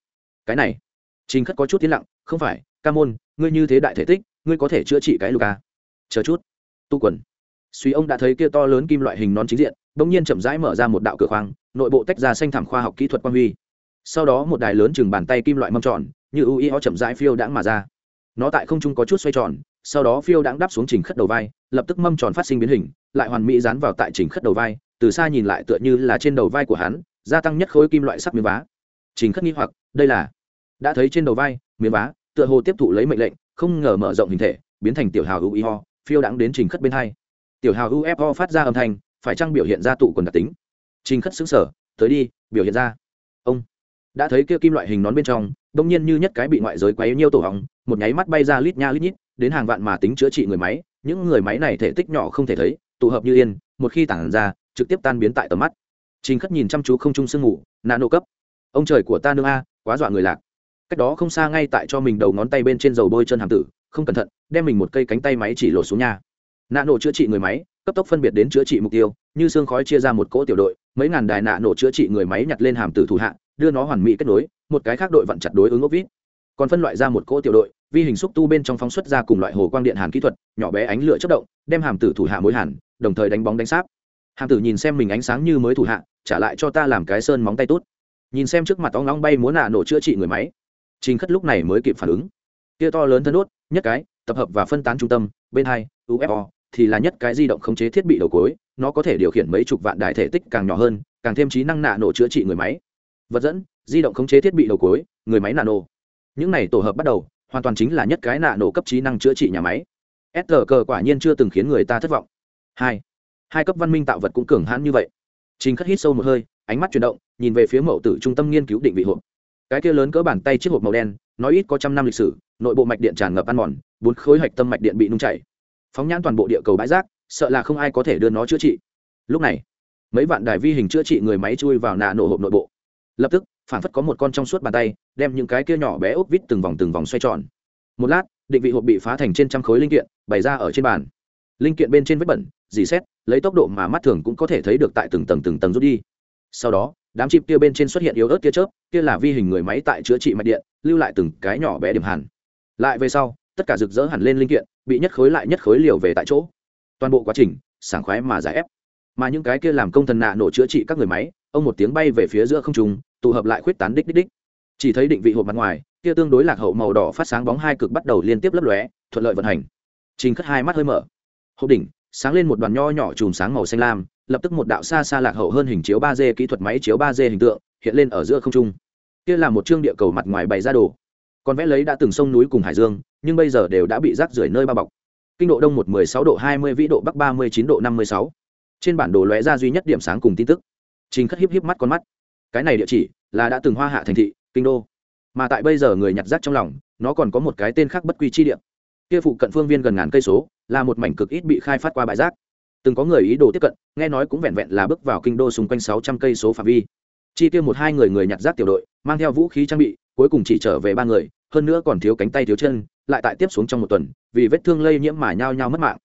Cái này trình khất có chút tiến lặng, không phải, ca môn, ngươi như thế đại thể tích, ngươi có thể chữa trị cái Luka." À? chờ chút. Tu quần. Suy ông đã thấy kia to lớn kim loại hình nón chính diện, bỗng nhiên chậm rãi mở ra một đạo cửa khoang, nội bộ tách ra xanh thảm khoa học kỹ thuật quang huy. Sau đó một đài lớn chừng bàn tay kim loại mâm tròn, như u ý chậm rãi phiêu đãng mà ra. Nó tại không trung có chút xoay tròn, sau đó phiêu đãng đáp xuống trình khất đầu vai, lập tức mâm tròn phát sinh biến hình, lại hoàn mỹ dán vào tại trình khất đầu vai, từ xa nhìn lại tựa như là trên đầu vai của hắn, gia tăng nhất khối kim loại sắc miếng vá. Trình khất nghi hoặc, đây là đã thấy trên đầu vai, miếng vá, tựa hồ tiếp thụ lấy mệnh lệnh, không ngờ mở rộng hình thể, biến thành tiểu hào ui ho phiêu đãng đến trình khất bên hai. Tiểu hào ufo phát ra âm thanh, phải chăng biểu hiện ra tụ quần đặc tính? Trình khất xứng sở tới đi, biểu hiện ra. Ông đã thấy kia kim loại hình nón bên trong, đông nhiên như nhất cái bị ngoại giới quấy nhiêu tổ hóng một nháy mắt bay ra lít nha lít nhít, đến hàng vạn mà tính chữa trị người máy, những người máy này thể tích nhỏ không thể thấy, tụ hợp như yên, một khi tản ra, trực tiếp tan biến tại tầm mắt. Trình khất nhìn chăm chú không trung sương ngủ nạ cấp, ông trời của ta nương a, quá dọa người lạc cách đó không xa ngay tại cho mình đầu ngón tay bên trên dầu bôi chân hàm tử, không cẩn thận, đem mình một cây cánh tay máy chỉ lột xuống nhà nạ nổ chữa trị người máy, cấp tốc phân biệt đến chữa trị mục tiêu, như xương khói chia ra một cỗ tiểu đội, mấy ngàn đài nạ nổ chữa trị người máy nhặt lên hàm tử thủ hạ, đưa nó hoàn mỹ kết nối, một cái khác đội vặn chặt đối ứng ốc vít. Còn phân loại ra một cỗ tiểu đội, vi hình xúc tu bên trong phóng xuất ra cùng loại hồ quang điện hàn kỹ thuật, nhỏ bé ánh lửa chất động, đem hàm tử thủ hạ mối hàn, đồng thời đánh bóng đánh sáp. Hàm tử nhìn xem mình ánh sáng như mới thủ hạ, trả lại cho ta làm cái sơn móng tay tốt. Nhìn xem trước mặt óng long bay muốn nạ nổ chữa trị người máy trình khất lúc này mới kịp phản ứng. Kia to lớn thân đốt, nhất cái, tập hợp và phân tán trung tâm, bên hai ufo thì là nhất cái di động khống chế thiết bị đầu cuối nó có thể điều khiển mấy chục vạn đại thể tích càng nhỏ hơn, càng thêm trí năng nạ nổ chữa trị người máy. Vật dẫn, di động khống chế thiết bị đầu cuối người máy nano những này tổ hợp bắt đầu, hoàn toàn chính là nhất cái nạ nổ cấp trí năng chữa trị nhà máy. S quả nhiên chưa từng khiến người ta thất vọng. Hai hai cấp văn minh tạo vật cũng cường hãn như vậy. Trình khất hít sâu một hơi, ánh mắt chuyển động, nhìn về phía mậu tử trung tâm nghiên cứu định vị hộp cái kia lớn cỡ bàn tay chiếc hộp màu đen, nói ít có trăm năm lịch sử, nội bộ mạch điện tràn ngập ăn mòn, bốn khối hạch tâm mạch điện bị nung chảy. Phóng nhãn toàn bộ địa cầu bãi rác, sợ là không ai có thể đưa nó chữa trị. Lúc này, mấy vạn đài vi hình chữa trị người máy chui vào nạ nổ hộp nội bộ. Lập tức phản phất có một con trong suốt bàn tay, đem những cái kia nhỏ bé ốc vít từng vòng từng vòng xoay tròn. Một lát, định vị hộp bị phá thành trên trăm khối linh kiện, bày ra ở trên bàn. Linh kiện bên trên vết bẩn, dì xét, lấy tốc độ mà mắt thường cũng có thể thấy được tại từng tầng từng tầng rút đi. Sau đó đám chim kia bên trên xuất hiện yếu ớt tia chớp, kia là vi hình người máy tại chữa trị mạch điện, lưu lại từng cái nhỏ bé điểm hàn. Lại về sau, tất cả rực rỡ hẳn lên linh kiện, bị nhất khối lại nhất khối liều về tại chỗ. Toàn bộ quá trình, sảng khoái mà giải ép. Mà những cái kia làm công thần nạ nổ chữa trị các người máy, ông một tiếng bay về phía giữa không trung, tụ hợp lại khuyết tán đích đích đích. Chỉ thấy định vị hộp mặt ngoài, kia tương đối lạc hậu màu đỏ phát sáng bóng hai cực bắt đầu liên tiếp lấp lóe, thuận lợi vận hành. Trình khất hai mắt hơi mở. Hộp đỉnh, sáng lên một đoàn nho nhỏ chùm sáng màu xanh lam lập tức một đạo xa xa lạc hậu hơn hình chiếu ba d kỹ thuật máy chiếu ba d hình tượng hiện lên ở giữa không trung. Kia là một chương địa cầu mặt ngoài bày ra đồ. Còn vẽ lấy đã từng sông núi cùng hải dương, nhưng bây giờ đều đã bị rác rưởi nơi bao bọc. Kinh độ đông một mười sáu độ hai mươi, vĩ độ bắc ba mươi, chín độ năm mươi sáu. Trên bản đồ lóe ra duy nhất điểm sáng cùng tin tức. Trình khất hiếp hiếp mắt con mắt. Cái này địa chỉ là đã từng hoa hạ thành thị, kinh đô. Mà tại bây giờ người nhặt rác trong lòng, nó còn có một cái tên khác bất quy chi địa. Kia phụ cận phương viên gần ngàn cây số, là một mảnh cực ít bị khai phát qua bãi rác từng có người ý đồ tiếp cận, nghe nói cũng vẹn vẹn là bước vào kinh đô xung quanh sáu trăm cây số phạm vi. Chi tiêu một hai người người nhặt rác tiểu đội, mang theo vũ khí trang bị, cuối cùng chỉ trở về ba người, hơn nữa còn thiếu cánh tay thiếu chân, lại tại tiếp xuống trong một tuần, vì vết thương lây nhiễm mà nhao nhao mất mạng.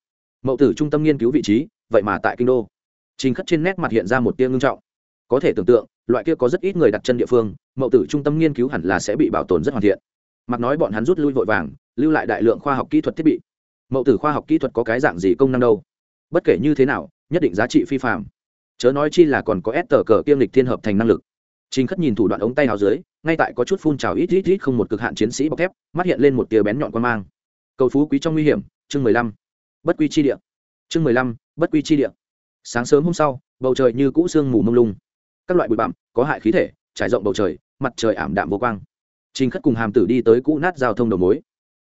Mậu tử trung tâm nghiên cứu vị trí, vậy mà tại kinh đô. Trình khất trên nét mặt hiện ra một tia ngưng trọng. Có thể tưởng tượng, loại kia có rất ít người đặt chân địa phương, mậu tử trung tâm nghiên cứu hẳn là sẽ bị bảo tồn rất hoàn thiện. Mặc nói bọn hắn rút lui vội vàng, lưu lại đại lượng khoa học kỹ thuật thiết bị. Mậu tử khoa học kỹ thuật có cái dạng gì công năng đâu? Bất kể như thế nào nhất định giá trị phi phạm chớ nói chi là còn có ép tờ cờ kiêm lịch thiên hợp thành năng lực Trình Khất nhìn thủ đoạn ống tay áo dưới, ngay tại có chút phun trào ít ít ít không một cực hạn chiến sĩ bọc thép, mắt hiện lên một tia bén nhọn quan mang. Cầu phú quý trong nguy hiểm, chương mười lăm, Bất quy chi địa. Chương mười lăm, Bất quy chi địa. Sáng sớm hôm sau, bầu trời như cũ sương mù mông lung. Các loại bụi bặm, có hại khí thể, trải rộng bầu trời, mặt trời ảm đạm vô quang. Trình Khất cùng Hàm Tử đi tới cũ nát giao thông đầu mối.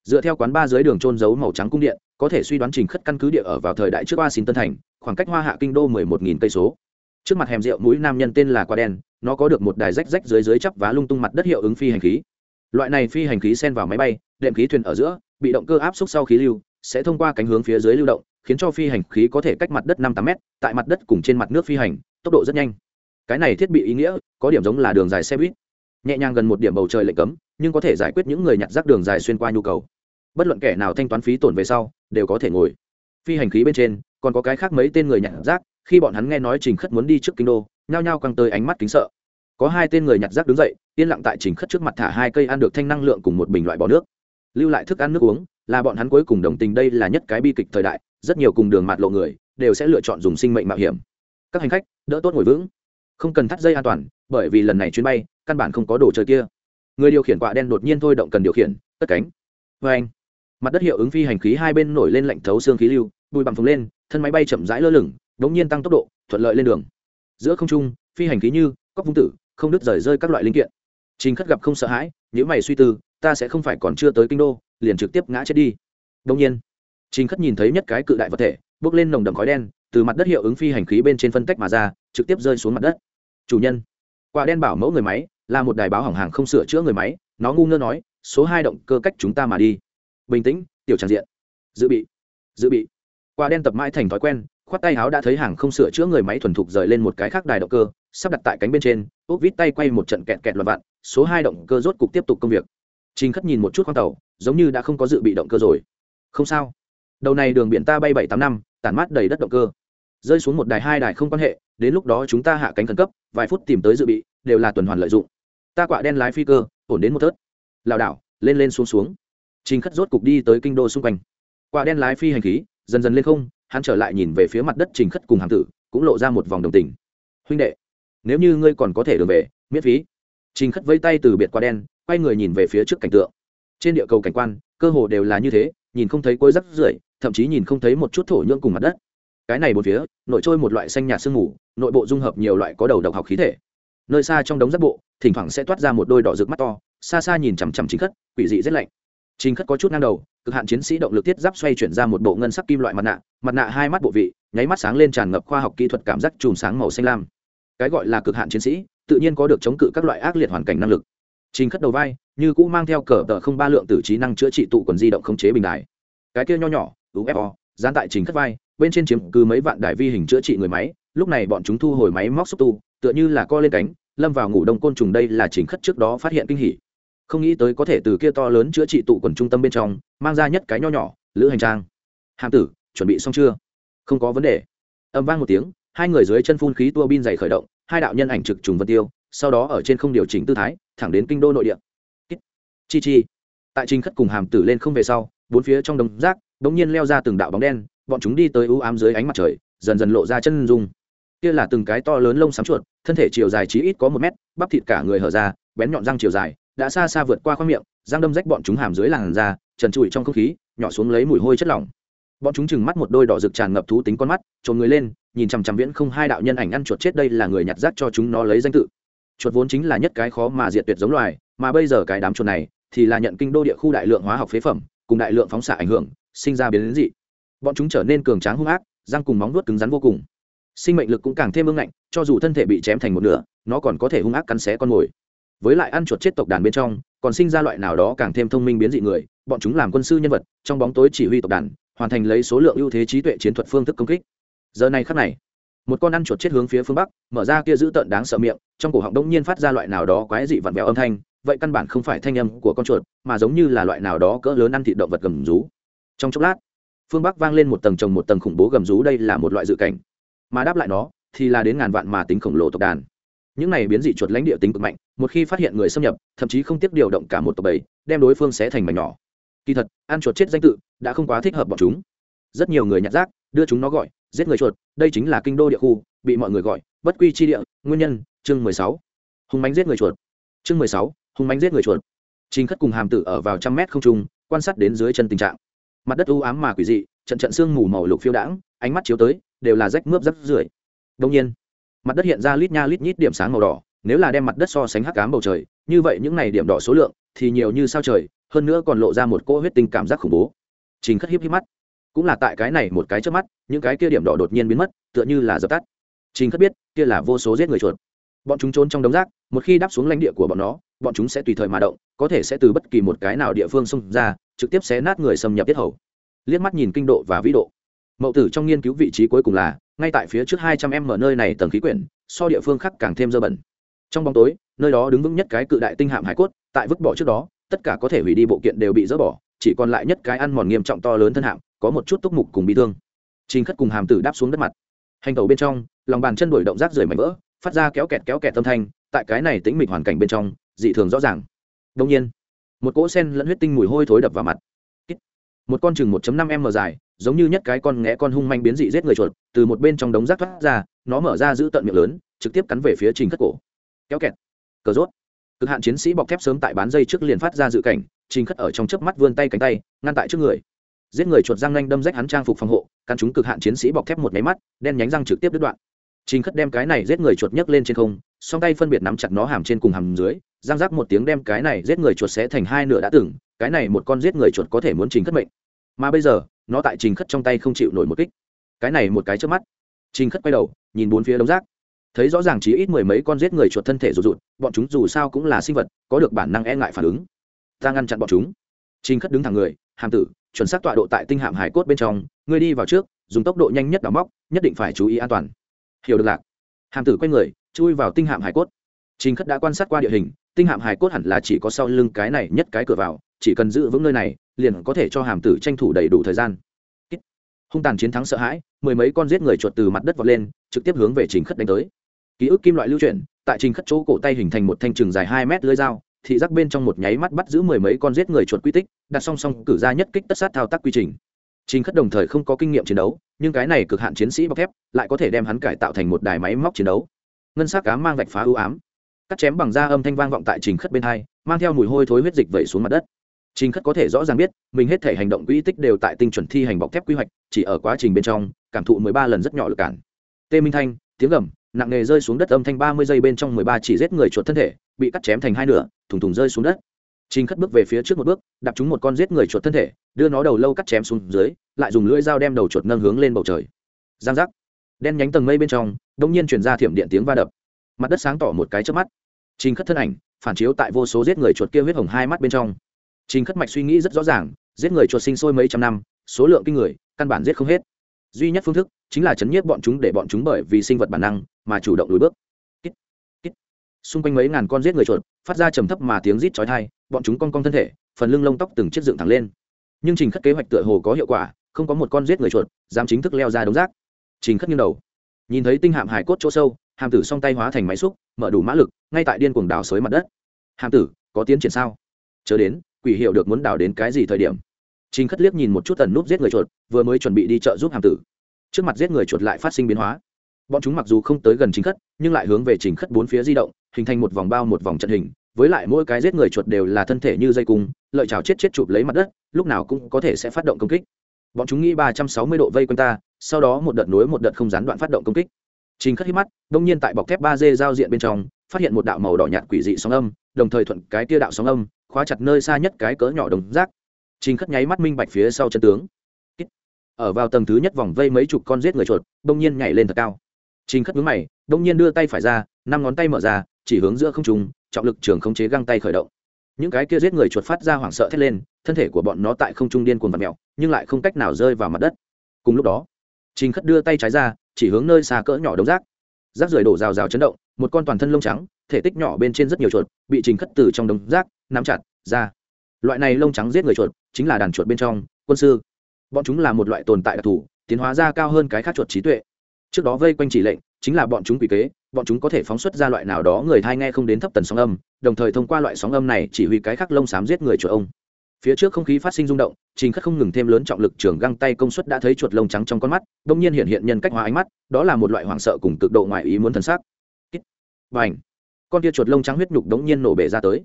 Dựa theo quán ba dưới đường trôn giấu màu trắng cung điện, có thể suy đoán Trình Khất căn cứ địa ở vào thời đại trước Washington thành, khoảng cách Hoa Hạ kinh đô mười một nghìn cây số. Trước mặt hẻm rượu mũi nam nhân tên là Qua đen, nó có được một đài rách rách dưới dưới chắp vá lung tung mặt đất hiệu ứng phi hành khí. Loại này phi hành khí xen vào máy bay đệm khí thuyền ở giữa bị động cơ áp suất sau khí lưu sẽ thông qua cánh hướng phía dưới lưu động khiến cho phi hành khí có thể cách mặt đất năm tám m tại mặt đất cùng trên mặt nước phi hành tốc độ rất nhanh. Cái này thiết bị ý nghĩa có điểm giống là đường dài xe buýt. Nhẹ nhàng gần một điểm bầu trời lệnh cấm nhưng có thể giải quyết những người nhặt rác đường dài xuyên qua nhu cầu. Bất luận kẻ nào thanh toán phí tổn về sau, đều có thể ngồi. Phi hành khí bên trên, còn có cái khác mấy tên người nhặt rác, khi bọn hắn nghe nói trình khất muốn đi trước kinh đô, nhao nhao căng tới ánh mắt kính sợ. Có hai tên người nhặt rác đứng dậy, yên lặng tại trình khất trước mặt thả hai cây ăn được thanh năng lượng cùng một bình loại bỏ nước. Lưu lại thức ăn nước uống, là bọn hắn cuối cùng đồng tình đây là nhất cái bi kịch thời đại, rất nhiều cùng đường mạt lộ người, đều sẽ lựa chọn dùng sinh mệnh mạo hiểm. Các hành khách, đỡ tốt ngồi vững. Không cần thắt dây an toàn, bởi vì lần này chuyến bay, căn bản không có đồ chơi kia người điều khiển quạ đen đột nhiên thôi động cần điều khiển tất cánh. Vê anh, mặt đất hiệu ứng phi hành khí hai bên nổi lên lạnh thấu xương khí lưu bùi bằng phồng lên, thân máy bay chậm rãi lơ lửng đ ố n g nhiên tăng tốc độ, thuận lợi lên đường. Giữa không trung, phi hành khí như cóc vung tử, không đứt rời rơi các loại linh kiện. Trình khất gặp không sợ hãi nếu mày suy tư, ta sẽ không phải còn chưa tới kinh đô, liền trực tiếp ngã chết đi. Đông nhiên, trình khất nhìn thấy nhất cái cự đại vật thể, bước lên nồng đậm khói đen, từ mặt đất hiệu ứng phi hành khí bên trên phân tách mà ra, trực tiếp rơi xuống mặt đất. Chủ nhân, quả đen bảo mẫu người máy là một đài báo hỏng hàng không sửa chữa người máy, nó ngu ngơ nói, số hai động cơ cách chúng ta mà đi. Bình tĩnh, tiểu tràn diện. Dự bị. Dự bị. Quả đen tập mãi thành thói quen, khoát tay áo đã thấy hàng không sửa chữa người máy thuần thục rời lên một cái khác đài động cơ, sắp đặt tại cánh bên trên úp vít tay quay một trận kẹt kẹt loạt vạn, số hai động cơ rốt cục tiếp tục công việc. Trình khất nhìn một chút khoang tàu, giống như đã không có dự bị động cơ rồi. Không sao. Đầu này đường biển ta bay bảy tám năm, tản mát đầy đất động cơ. Rơi xuống một đài hai đài không quan hệ, đến lúc đó chúng ta hạ cánh khẩn cấp, vài phút tìm tới dự bị, đều là tuần hoàn lợi dụng ta quạ đen lái phi cơ, ổn đến một tớt. Lảo đảo, lên lên xuống xuống. Trình khất rốt cục đi tới kinh đô xung quanh. Quạ đen lái phi hành khí, dần dần lên không, hắn trở lại nhìn về phía mặt đất trình khất cùng hàng tử, cũng lộ ra một vòng đồng tình. Huynh đệ, nếu như ngươi còn có thể đường về, miễn phí. Trình khất vây tay từ biệt quạ đen, quay người nhìn về phía trước cảnh tượng. Trên địa cầu cảnh quan, cơ hồ đều là như thế, nhìn không thấy cối rắc rưởi, thậm chí nhìn không thấy một chút thổ nhưỡng cùng mặt đất. Cái này một phía, nội trôi một loại xanh nhạt sương mù, nội bộ dung hợp nhiều loại có đầu độc học khí thể nơi xa trong đống rác bộ, thỉnh thoảng sẽ toát ra một đôi đỏ rực mắt to, xa xa nhìn chằm chằm chính khất, quỷ dị rét lạnh. Chính khất có chút ngang đầu, cực hạn chiến sĩ động lực tiết giáp xoay chuyển ra một bộ ngân sắc kim loại mặt nạ mặt nạ hai mắt bộ vị, nháy mắt sáng lên tràn ngập khoa học kỹ thuật cảm giác chùm sáng màu xanh lam. Cái gọi là cực hạn chiến sĩ, tự nhiên có được chống cự các loại ác liệt hoàn cảnh năng lực. Chính khất đầu vai, như cũ mang theo cờ tờ không ba lượng tử trí năng chữa trị tụ quần di động khống chế bình đài. Cái kia nho nhỏ ufo dán tại Chính khất vai, bên trên chiếm cứ mấy vạn đài vi hình chữa trị người máy lúc này bọn chúng thu hồi máy móc xúc tu, tựa như là co lên cánh, lâm vào ngủ đông côn trùng đây là trình khất trước đó phát hiện kinh hỉ. Không nghĩ tới có thể từ kia to lớn chữa trị tụ quần trung tâm bên trong, mang ra nhất cái nho nhỏ, lữ hành trang. Hàm tử, chuẩn bị xong chưa? Không có vấn đề. Âm vang một tiếng, hai người dưới chân phun khí tua bin dày khởi động, hai đạo nhân ảnh trực trùng vân tiêu, sau đó ở trên không điều chỉnh tư thái, thẳng đến kinh đô nội địa. Chi chi. Tại trình khất cùng hàm tử lên không về sau, bốn phía trong đồng rác đ ỗ n g nhiên leo ra từng đạo bóng đen, bọn chúng đi tới ưu ám dưới ánh mặt trời, dần dần lộ ra chân dung kia là từng cái to lớn lông xám chuột, thân thể chiều dài chí ít có một mét, bắp thịt cả người hở ra, bén nhọn răng chiều dài, đã xa xa vượt qua khoang miệng, răng đâm rách bọn chúng hàm dưới làn da, trần trụi trong không khí, nhỏ xuống lấy mùi hôi chất lỏng. Bọn chúng chừng mắt một đôi đỏ rực tràn ngập thú tính con mắt trồn người lên, nhìn chằm chằm viễn không hai đạo nhân ảnh ăn chuột chết đây là người nhặt rác cho chúng nó lấy danh tự. Chuột vốn chính là nhất cái khó mà diệt tuyệt giống loài, mà bây giờ cái đám chuột này thì là nhận kinh đô địa khu đại lượng hóa học phế phẩm, cùng đại lượng phóng xạ ảnh hưởng, sinh ra biến đến dị. Bọn chúng trở nên cường tráng hung ác, răng cùng móng vuốt cứng rắn vô cùng sinh mệnh lực cũng càng thêm ương ngạnh, cho dù thân thể bị chém thành một nửa, nó còn có thể hung ác cắn xé con mồi. Với lại ăn chuột chết tộc đàn bên trong, còn sinh ra loại nào đó càng thêm thông minh biến dị người, bọn chúng làm quân sư nhân vật, trong bóng tối chỉ huy tộc đàn, hoàn thành lấy số lượng ưu thế trí tuệ chiến thuật phương thức công kích. Giờ này khắc này, một con ăn chuột chết hướng phía phương bắc, mở ra kia giữ tợn đáng sợ miệng, trong cổ họng đông nhiên phát ra loại nào đó quái dị vặn vẹo âm thanh, vậy căn bản không phải thanh âm của con chuột, mà giống như là loại nào đó cỡ lớn ăn thịt động vật gầm rú. Trong chốc lát, phương bắc vang lên một tầng trồng một tầng khủng bố gầm rú, đây là một loại dự cảnh mà đáp lại nó thì là đến ngàn vạn mà tính khổng lồ tộc đàn. Những này biến dị chuột lãnh địa tính cực mạnh, một khi phát hiện người xâm nhập, thậm chí không tiếc điều động cả một tộc bầy đem đối phương xé thành mảnh nhỏ. Kỳ thật, ăn chuột chết danh tự đã không quá thích hợp bọn chúng. Rất nhiều người nhặt rác, đưa chúng nó gọi, giết người chuột, đây chính là kinh đô địa khu, bị mọi người gọi, bất quy chi địa, nguyên nhân, chương mười sáu. Hùng bánh giết người chuột. Chương mười sáu hùng bánh giết người chuột. Trình khất cùng hàm tử ở vào trăm mét không trung, quan sát đến dưới chân tình trạng. Mặt đất u ám mà quỷ dị, trận trận sương mù màu lục phiêu đãng, ánh mắt chiếu tới đều là rách mướp rắc rưởi. Đông nhiên, mặt đất hiện ra lít nha lít nhít điểm sáng màu đỏ, nếu là đem mặt đất so sánh hắc cám bầu trời, như vậy những này điểm đỏ số lượng thì nhiều như sao trời, hơn nữa còn lộ ra một cỗ huyết tinh cảm giác khủng bố. Trình khất hiếp hiếp mắt. Cũng là tại cái này một cái trước mắt, những cái kia điểm đỏ đột nhiên biến mất, tựa như là dập tắt. Trình khất biết, kia là vô số giết người chuột. Bọn chúng trốn trong đống rác, một khi đáp xuống lãnh địa của bọn nó, bọn chúng sẽ tùy thời mà động, có thể sẽ từ bất kỳ một cái nào địa phương xông ra, trực tiếp xé nát người xâm nhập tiết hầu. Liếc mắt nhìn kinh độ và vĩ độ mậu tử trong nghiên cứu vị trí cuối cùng là, ngay tại phía trước hai trăm em mở nơi này tầng khí quyển, so địa phương khác càng thêm dơ bẩn. Trong bóng tối, nơi đó đứng vững nhất cái cự đại tinh hạm hải cốt, tại vứt bỏ trước đó, tất cả có thể hủy đi bộ kiện đều bị dỡ bỏ, chỉ còn lại nhất cái ăn mòn nghiêm trọng to lớn thân hạm, có một chút túc mục cùng bị thương. Trình khất cùng hàm tử đáp xuống đất mặt. Hành tàu bên trong, lòng bàn chân đổi động rác rời mảnh vỡ, phát ra kéo kẹt kéo kẹt tâm thanh, tại cái này tính mịch hoàn cảnh bên trong, dị thường rõ ràng. Đông nhiên, một cỗ sen lẫn huyết tinh mùi hôi thối đập vào mặt một con chừng 1 năm m dài, giống như nhất cái con nghé con hung manh biến dị giết người chuột, từ một bên trong đống rác thoát ra, nó mở ra giữ tận miệng lớn, trực tiếp cắn về phía trình khất cổ. Kéo kẹt. Cờ rốt. Cực hạn chiến sĩ bọc thép sớm tại bán dây trước liền phát ra dự cảnh, trình khất ở trong chớp mắt vươn tay cánh tay, ngăn tại trước người. Giết người chuột răng nanh đâm rách hắn trang phục phòng hộ căn chúng cực hạn chiến sĩ bọc thép một máy mắt, đen nhánh răng trực tiếp đứt đoạn. Trình khất đem cái này giết người chuột nhấc lên trên không song tay phân biệt nắm chặt nó hàm trên cùng hàm dưới, răng rác một tiếng đem cái này giết người chuột sẽ thành hai nửa đã từng, cái này một con giết người chuột có thể muốn trình khất mệnh. Mà bây giờ, nó tại trình khất trong tay không chịu nổi một kích. Cái này một cái trước mắt, trình khất quay đầu, nhìn bốn phía đống rác. Thấy rõ ràng chỉ ít mười mấy con giết người chuột thân thể rụt rụt, bọn chúng dù sao cũng là sinh vật, có được bản năng e ngại phản ứng. Ta ngăn chặn bọn chúng. Trình khất đứng thẳng người, hàm tử, chuẩn xác tọa độ tại tinh hạm hải cốt bên trong, ngươi đi vào trước, dùng tốc độ nhanh nhất đào móc, nhất định phải chú ý an toàn. Hiểu được lạc. Hàm tử quay người chui vào tinh hạm hải cốt. Trình khất đã quan sát qua địa hình, tinh hạm hải cốt hẳn là chỉ có sau lưng cái này nhất cái cửa vào, chỉ cần giữ vững nơi này, liền có thể cho hàm tử tranh thủ đầy đủ thời gian. Hung tàn chiến thắng sợ hãi, mười mấy con giết người chuột từ mặt đất vọt lên, trực tiếp hướng về trình khất đánh tới. Ký ức kim loại lưu chuyển, tại trình khất chỗ cổ tay hình thành một thanh trường dài hai mét lưới dao, thị giác bên trong một nháy mắt bắt giữ mười mấy con giết người chuột quy tích, đặt song song cử ra nhất kích tất sát thao tác quy trình. Trình khất đồng thời không có kinh nghiệm chiến đấu, nhưng cái này cực hạn chiến sĩ bọc thép lại có thể đem hắn cải tạo thành một đài máy móc chiến đấu ngân sắc cá mang vạch phá ưu ám. Cắt chém bằng da âm thanh vang vọng tại trình khất bên hai, mang theo mùi hôi thối huyết dịch vẩy xuống mặt đất. Trình khất có thể rõ ràng biết, mình hết thể hành động quỹ tích đều tại tinh chuẩn thi hành bọc thép quy hoạch, chỉ ở quá trình bên trong, cảm thụ mười ba lần rất nhỏ lực cản. Tê minh thanh, tiếng gầm, nặng nề rơi xuống đất âm thanh ba mươi giây bên trong mười ba chỉ giết người chuột thân thể, bị cắt chém thành hai nửa, thùng thùng rơi xuống đất. Trình khất bước về phía trước một bước, đạp trúng một con giết người chuột thân thể, đưa nó đầu lâu cắt chém xuống dưới, lại dùng lưỡi dao đem đầu chuột nâng hướng lên bầu trời. Giang giác đen nhánh tầng mây bên trong đông nhiên chuyển ra thiểm điện tiếng va đập. Mặt đất sáng tỏ một cái trước mắt. Trình khất thân ảnh phản chiếu tại vô số giết người chuột kia huyết hồng hai mắt bên trong. Trình khất mạch suy nghĩ rất rõ ràng giết người chuột sinh sôi mấy trăm năm số lượng kinh người căn bản giết không hết. Duy nhất phương thức chính là chấn nhiếp bọn chúng để bọn chúng bởi vì sinh vật bản năng mà chủ động lùi bước. Kít, kít. xung quanh mấy ngàn con giết người chuột phát ra trầm thấp mà tiếng rít chói tai bọn chúng cong cong thân thể phần lưng lông tóc từng chiếc dựng thẳng lên. Nhưng trình khất kế hoạch tựa hồ có hiệu quả không có một con giết người chuột dám chính thức leo ra đống rác trình khất nghiêng đầu. Nhìn thấy tinh hạm hải cốt chỗ sâu, hàm tử song tay hóa thành máy xúc, mở đủ mã lực, ngay tại điên cuồng đào xới mặt đất. Hàm tử, có tiến triển sao? Chờ đến, quỷ hiệu được muốn đào đến cái gì thời điểm? Trình khất liếc nhìn một chút tần núp giết người chuột, vừa mới chuẩn bị đi chợ giúp hàm tử. Trước mặt giết người chuột lại phát sinh biến hóa. Bọn chúng mặc dù không tới gần chính khất, nhưng lại hướng về chính khất bốn phía di động, hình thành một vòng bao một vòng trận hình, với lại mỗi cái giết người chuột đều là thân thể như dây cung, lợi chảo chết chết chụp lấy mặt đất, lúc nào cũng có thể sẽ phát động công kích. Bọn chúng nghĩ ba trăm sáu mươi độ vây quanh ta sau đó một đợt nối một đợt không gián đoạn phát động công kích. Trình khất hít mắt, đông nhiên tại bọc thép ba d giao diện bên trong, phát hiện một đạo màu đỏ nhạt quỷ dị sóng âm, đồng thời thuận cái tia đạo sóng âm, khóa chặt nơi xa nhất cái cỡ nhỏ đồng rác. Trình khất nháy mắt minh bạch phía sau chân tướng. Ở vào tầng thứ nhất vòng vây mấy chục con giết người chuột đông nhiên nhảy lên thật cao. Trình khất vướng mày, đông nhiên đưa tay phải ra, năm ngón tay mở ra, chỉ hướng giữa không trung, trọng lực trường khống chế găng tay khởi động. Những cái kia giết người chuột phát ra hoảng sợ thét lên, thân thể của bọn nó tại không trung điên cuồng vật mèo, nhưng lại không cách nào rơi vào mặt đất. Cùng lúc đó trình khất đưa tay trái ra, chỉ hướng nơi xa cỡ nhỏ đống rác. Rác rời đổ rào rào chấn động, một con toàn thân lông trắng, thể tích nhỏ bên trên rất nhiều chuột, bị trình khất từ trong đống rác nắm chặt ra. Loại này lông trắng giết người chuột, chính là đàn chuột bên trong, quân sư. Bọn chúng là một loại tồn tại đặc thù, tiến hóa ra cao hơn cái khác chuột trí tuệ. Trước đó vây quanh chỉ lệnh, chính là bọn chúng quỷ kế, bọn chúng có thể phóng xuất ra loại nào đó người thai nghe không đến thấp tần sóng âm, đồng thời thông qua loại sóng âm này chỉ huy cái khác lông xám giết người chuột ông phía trước không khí phát sinh rung động, trình khất không ngừng thêm lớn trọng lực, trường găng tay công suất đã thấy chuột lông trắng trong con mắt đông nhiên hiện hiện nhân cách hóa ánh mắt, đó là một loại hoảng sợ cùng cực độ ngoài ý muốn thân xác và ảnh con tia chuột lông trắng huyết nhục đống nhiên nổ bể ra tới.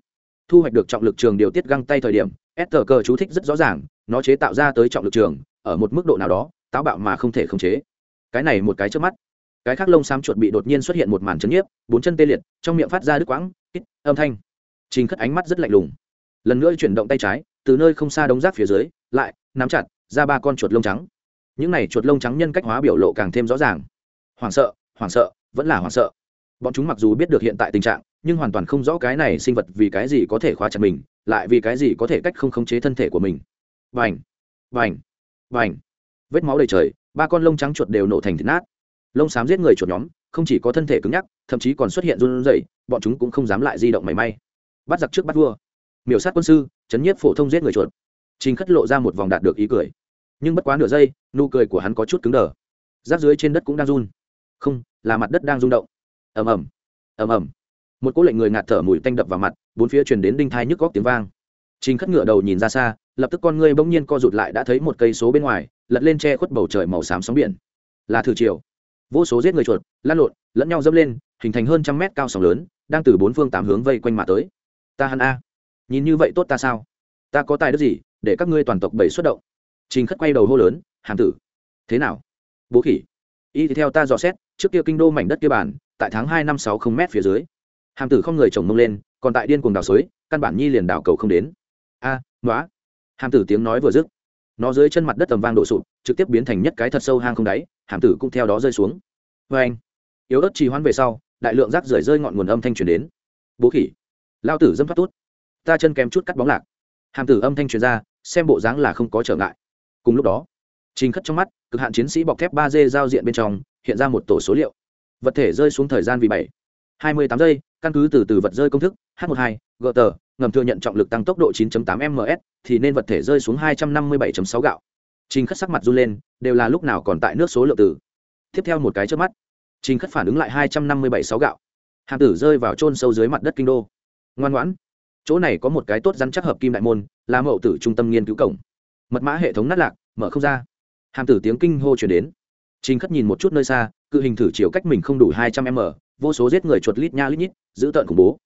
Thu hoạch được trọng lực trường điều tiết găng tay thời điểm, s tờ cơ chú thích rất rõ ràng, nó chế tạo ra tới trọng lực trường, ở một mức độ nào đó, táo bạo mà không thể khống chế. Cái này một cái trước mắt. Cái khác lông xám chuột bị đột nhiên xuất hiện một màn chấn nhiếp, bốn chân tê liệt, trong miệng phát ra đứt quãng ít âm thanh. Trình khất ánh mắt rất lạnh lùng. Lần nữa chuyển động tay trái từ nơi không xa đống rác phía dưới, lại nắm chặt ra ba con chuột lông trắng. Những này chuột lông trắng nhân cách hóa biểu lộ càng thêm rõ ràng. Hoảng sợ hoảng sợ, vẫn là hoảng sợ. Bọn chúng mặc dù biết được hiện tại tình trạng, nhưng hoàn toàn không rõ cái này sinh vật vì cái gì có thể khóa chặt mình, lại vì cái gì có thể cách không khống chế thân thể của mình. Vành vành vành vết máu đầy trời, ba con lông trắng chuột đều nổ thành thịt nát. Lông xám giết người chuột nhóm, không chỉ có thân thể cứng nhắc, thậm chí còn xuất hiện run rẩy, bọn chúng cũng không dám lại di động mảy may. Bắt giặc trước bắt vua. Miểu sát quân sư chấn nhiếp phổ thông giết người chuột. Trình khất lộ ra một vòng đạt được ý cười. Nhưng bất quá nửa giây, nụ cười của hắn có chút cứng đờ. Rác dưới trên đất cũng đang run. Không, là mặt đất đang rung động. Ầm ầm. Ầm ầm. Một cỗ lệnh người ngạt thở mùi tanh đập vào mặt, bốn phía truyền đến đinh thai nhức góc tiếng vang. Trình khất ngựa đầu nhìn ra xa, lập tức con ngươi bỗng nhiên co rụt lại đã thấy một cây số bên ngoài, lật lên che khuất bầu trời màu xám sóng biển. Là thử chiều vô số giết người chuột, lan lộn, lẫn nhau dâm lên, hình thành hơn trăm mét cao sóng lớn, đang từ bốn phương tám hướng vây quanh mà tới. Ta hắn a nhìn như vậy tốt ta sao? Ta có tài đức gì để các ngươi toàn tộc bảy xuất động? Trình khất quay đầu hô lớn hàm tử thế nào? Bố khỉ. Y thì theo ta dò xét trước kia kinh đô mảnh đất kia bản tại tháng hai năm sáu không m phía dưới. Hàm tử không người chồng mông lên còn tại điên cuồng đào suối, căn bản nhi liền đào cầu không đến. A à, nói hàm tử tiếng nói vừa dứt. Nó dưới chân mặt đất tầm vang đổ sụp trực tiếp biến thành nhất cái thật sâu hang không đáy hàm tử cũng theo đó rơi xuống. Vê anh. Yếu ớt trì hoãn về sau đại lượng rác rưởi rơi ngọn nguồn âm thanh truyền đến. Bố khỉ. Lao tử dâm phát tốt ta chân kém chút cắt bóng lạc. Hàm tử âm thanh truyền ra, xem bộ dáng là không có trở ngại. Cùng lúc đó, trình khất trong mắt, cực hạn chiến sĩ bọc thép ba d giao diện bên trong, hiện ra một tổ số liệu. Vật thể rơi xuống thời gian vì bảy. Hai mươi tám giây, căn cứ từ từ vật rơi công thức, h một hai gờ tờ ngầm thừa nhận trọng lực tăng tốc độ 9.8 ms thì nên vật thể rơi xuống 257.6 gạo. Trình khất sắc mặt run lên, đều là lúc nào còn tại nước số lượng tử tiếp theo một cái trước mắt, trình khất phản ứng lại 257.6 gạo. Hàm tử rơi vào trôn sâu dưới mặt đất kinh đô. Ngoan ngoãn chỗ này có một cái tốt rắn chắc hợp kim đại môn, là mậu tử trung tâm nghiên cứu cổng. Mật mã hệ thống nát lạc, mở không ra. Hàm tử tiếng kinh hô chuyển đến. Trình khất nhìn một chút nơi xa, cự hình thử chiều cách mình không đủ hai trăm m, vô số giết người chuột lít nha lít nhít giữ tợn khủng bố.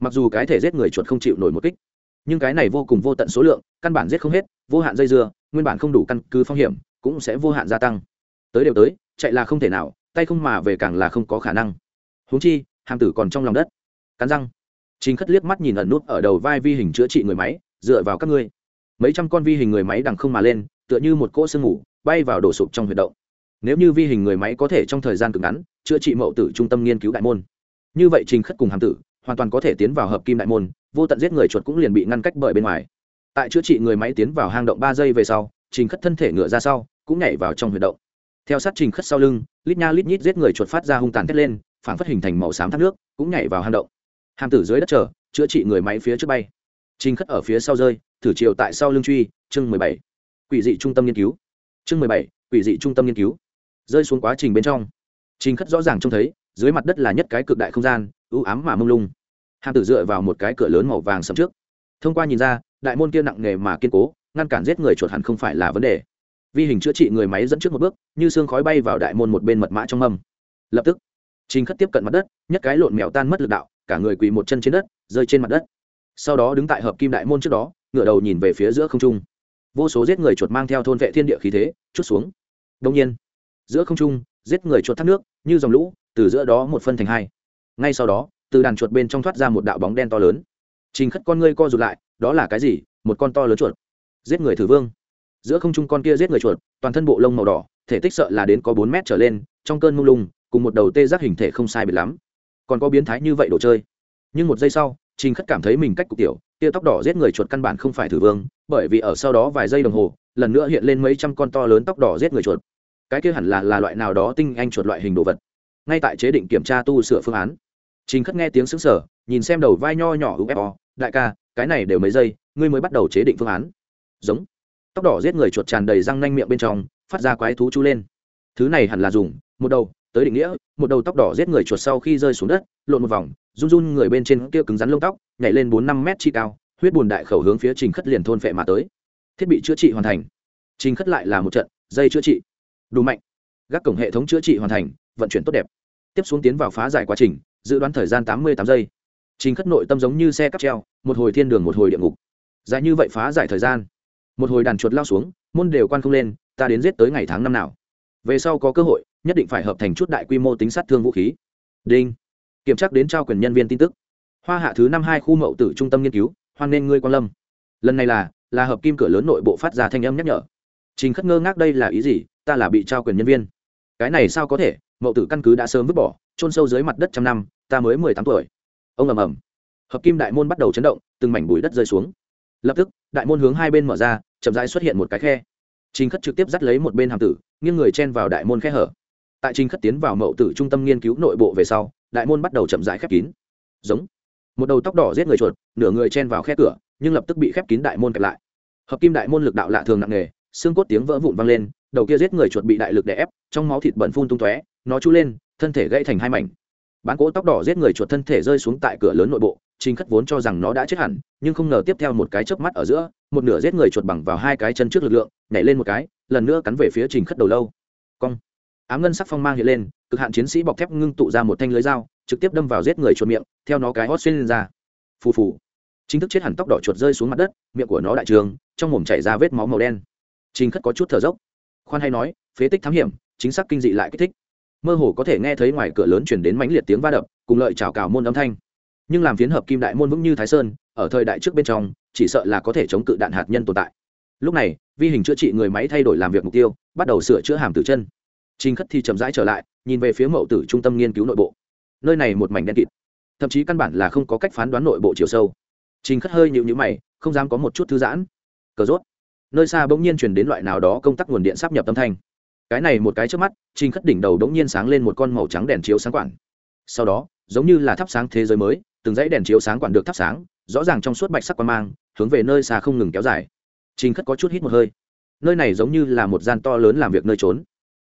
Mặc dù cái thể giết người chuột không chịu nổi một kích, nhưng cái này vô cùng vô tận số lượng, căn bản giết không hết, vô hạn dây dưa, nguyên bản không đủ căn cứ phong hiểm, cũng sẽ vô hạn gia tăng. Tới đều tới, chạy là không thể nào, tay không mà về càng là không có khả năng. Huống chi, hàm tử còn trong lòng đất. Cắn răng chính khất liếc mắt nhìn ẩn nút ở đầu vai vi hình chữa trị người máy, dựa vào các ngươi. Mấy trăm con vi hình người máy đằng không mà lên, tựa như một cỗ sương ngủ bay vào đổ sụp trong huyệt động. Nếu như vi hình người máy có thể trong thời gian cực ngắn, chữa trị mậu tử trung tâm nghiên cứu đại môn. Như vậy trình khất cùng hàm tử, hoàn toàn có thể tiến vào hợp kim đại môn, vô tận giết người chuột cũng liền bị ngăn cách bởi bên ngoài. Tại chữa trị người máy tiến vào hang động ba giây về sau, trình khất thân thể ngựa ra sau, cũng nhảy vào trong huyệt động. Theo sát trình khất sau lưng, lít nha lít nhít giết người chuột phát ra hung tàn thét lên, phản phát hình thành màu xám thác nước, cũng nhảy vào hang động hàm tử dưới đất chờ, chữa trị người máy phía trước bay. Trình khất ở phía sau rơi, thử chiều tại sau lưng truy, chương mười bảy. Quỷ dị trung tâm nghiên cứu. Chương mười bảy, quỷ dị trung tâm nghiên cứu. Rơi xuống quá trình bên trong. Trình khất rõ ràng trông thấy, dưới mặt đất là nhất cái cực đại không gian ưu ám mà mông lung. Hàm tử dựa vào một cái cửa lớn màu vàng sầm trước. Thông qua nhìn ra, đại môn kia nặng nề mà kiên cố, ngăn cản giết người chuột hẳn không phải là vấn đề. Vi hình chữa trị người máy dẫn trước một bước, như xương khói bay vào đại môn một bên mật mã trong mâm. Lập tức, trình khất tiếp cận mặt đất, nhất cái lộn mèo tan mất lực đạo cả người quỳ một chân trên đất, rơi trên mặt đất. Sau đó đứng tại hợp kim đại môn trước đó, ngửa đầu nhìn về phía giữa không trung. Vô số giết người chuột mang theo thôn vệ thiên địa khí thế, chút xuống. Đông nhiên, giữa không trung, giết người chuột thác nước, như dòng lũ, từ giữa đó một phân thành hai. Ngay sau đó, từ đàn chuột bên trong thoát ra một đạo bóng đen to lớn. Trình khất con ngươi co rụt lại, đó là cái gì? Một con to lớn chuột. Giết người thử vương. Giữa không trung con kia giết người chuột, toàn thân bộ lông màu đỏ, thể tích sợ là đến có bốn mét trở lên, trong cơn mông lung, cùng một đầu tê giác hình thể không sai biệt lắm còn có biến thái như vậy đồ chơi. Nhưng một giây sau, trình khất cảm thấy mình cách cục tiểu, tia tóc đỏ giết người chuột căn bản không phải thử vương, bởi vì ở sau đó vài giây đồng hồ, lần nữa hiện lên mấy trăm con to lớn tóc đỏ giết người chuột. Cái kia hẳn là là loại nào đó tinh anh chuột loại hình đồ vật. Ngay tại chế định kiểm tra tu sửa phương án, trình khất nghe tiếng xứng sở nhìn xem đầu vai nho nhỏ ufo đại ca, cái này đều mấy giây, ngươi mới bắt đầu chế định phương án. Giống. Tóc đỏ giết người chuột tràn đầy răng nanh miệng bên trong, phát ra quái thú chú lên. Thứ này hẳn là dùng, một đầu tới định nghĩa, một đầu tóc đỏ giết người chuột sau khi rơi xuống đất, lộn một vòng, run run người bên trên kia cứng rắn lông tóc, nhảy lên bốn năm mét chi cao, huyết bùn đại khẩu hướng phía trình khất liền thôn phệ mà tới. Thiết bị chữa trị hoàn thành. Trình khất lại là một trận, dây chữa trị. Đủ mạnh. Gác cổng hệ thống chữa trị hoàn thành, vận chuyển tốt đẹp. Tiếp xuống tiến vào phá giải quá trình, dự đoán thời gian tám mươi tám giây. Trình khất nội tâm giống như xe cắp treo, một hồi thiên đường một hồi địa ngục. Dài như vậy phá giải thời gian. Một hồi đàn chuột lao xuống, môn đều quan không lên, ta đến giết tới ngày tháng năm nào. Về sau có cơ hội nhất định phải hợp thành chút đại quy mô tính sát thương vũ khí. Đinh. Kiểm tra đến trao quyền nhân viên tin tức. Hoa hạ thứ năm hai khu mậu tử trung tâm nghiên cứu, hoan nghênh ngươi quan lâm. Lần này là là hợp kim cửa lớn nội bộ phát ra thanh âm nhắc nhở. Trình khất ngơ ngác đây là ý gì? Ta là bị trao quyền nhân viên. Cái này sao có thể? Mậu tử căn cứ đã sớm vứt bỏ trôn sâu dưới mặt đất trăm năm, ta mới mười tám tuổi. Ông ầm ầm. Hợp kim đại môn bắt đầu chấn động, từng mảnh bụi đất rơi xuống. Lập tức, đại môn hướng hai bên mở ra, chậm rãi xuất hiện một cái khe. Trình khất trực tiếp dắt lấy một bên hàm tử, nghiêng người chen vào đại môn khe hở tại trình khất tiến vào mậu tử trung tâm nghiên cứu nội bộ về sau, đại môn bắt đầu chậm rãi khép kín. Giống. Một đầu tóc đỏ giết người chuột, nửa người chen vào khe cửa, nhưng lập tức bị khép kín đại môn kẹp lại. Hợp kim đại môn lực đạo lạ thường nặng nề, xương cốt tiếng vỡ vụn vang lên, đầu kia giết người chuột bị đại lực đè ép, trong máu thịt bẩn phun tung tóe, nó chu lên, thân thể gãy thành hai mảnh. Bán cỗ tóc đỏ giết người chuột thân thể rơi xuống tại cửa lớn nội bộ, trình khất vốn cho rằng nó đã chết hẳn, nhưng không ngờ tiếp theo một cái chớp mắt ở giữa, một nửa giết người chuột bằng vào hai cái chân trước lực lượng, nhảy lên một cái, lần nữa cắn về phía trình khất đầu lâu. Cong ám ngân sắc phong mang hiện lên, cực hạn chiến sĩ bọc thép ngưng tụ ra một thanh lưới dao, trực tiếp đâm vào giết người chuột miệng, theo nó cái hót xuyên lên ra. Phù phù. Chính thức chết hẳn tóc đỏ chuột rơi xuống mặt đất, miệng của nó đại trường, trong mồm chảy ra vết máu màu đen. Trình khất có chút thở dốc. Khoan hay nói, phế tích thám hiểm, chính xác kinh dị lại kích thích. Mơ hồ có thể nghe thấy ngoài cửa lớn chuyển đến mãnh liệt tiếng va đập, cùng lợi chào cào môn âm thanh. Nhưng làm phiến hợp kim đại môn vững như thái sơn, ở thời đại trước bên trong, chỉ sợ là có thể chống cự đạn hạt nhân tồn tại. Lúc này, vi hình chữa trị người máy thay đổi làm việc mục tiêu, bắt đầu sửa chữa hàm tử chân trình khất thì chậm rãi trở lại, nhìn về phía mậu tử trung tâm nghiên cứu nội bộ. Nơi này một mảnh đen kịt, thậm chí căn bản là không có cách phán đoán nội bộ chiều sâu. Trình khất hơi nhịu nhữ mày, không dám có một chút thư giãn. Cờ rốt. Nơi xa bỗng nhiên chuyển đến loại nào đó công tắc nguồn điện sắp nhập tâm thanh. Cái này một cái trước mắt, trình khất đỉnh đầu bỗng nhiên sáng lên một con màu trắng đèn chiếu sáng quản. Sau đó, giống như là thắp sáng thế giới mới, từng dãy đèn chiếu sáng quản được thắp sáng, rõ ràng trong suốt bạch sắc quan mang, hướng về nơi xa không ngừng kéo dài. Trình khất có chút hít một hơi. Nơi này giống như là một gian to lớn làm việc nơi trốn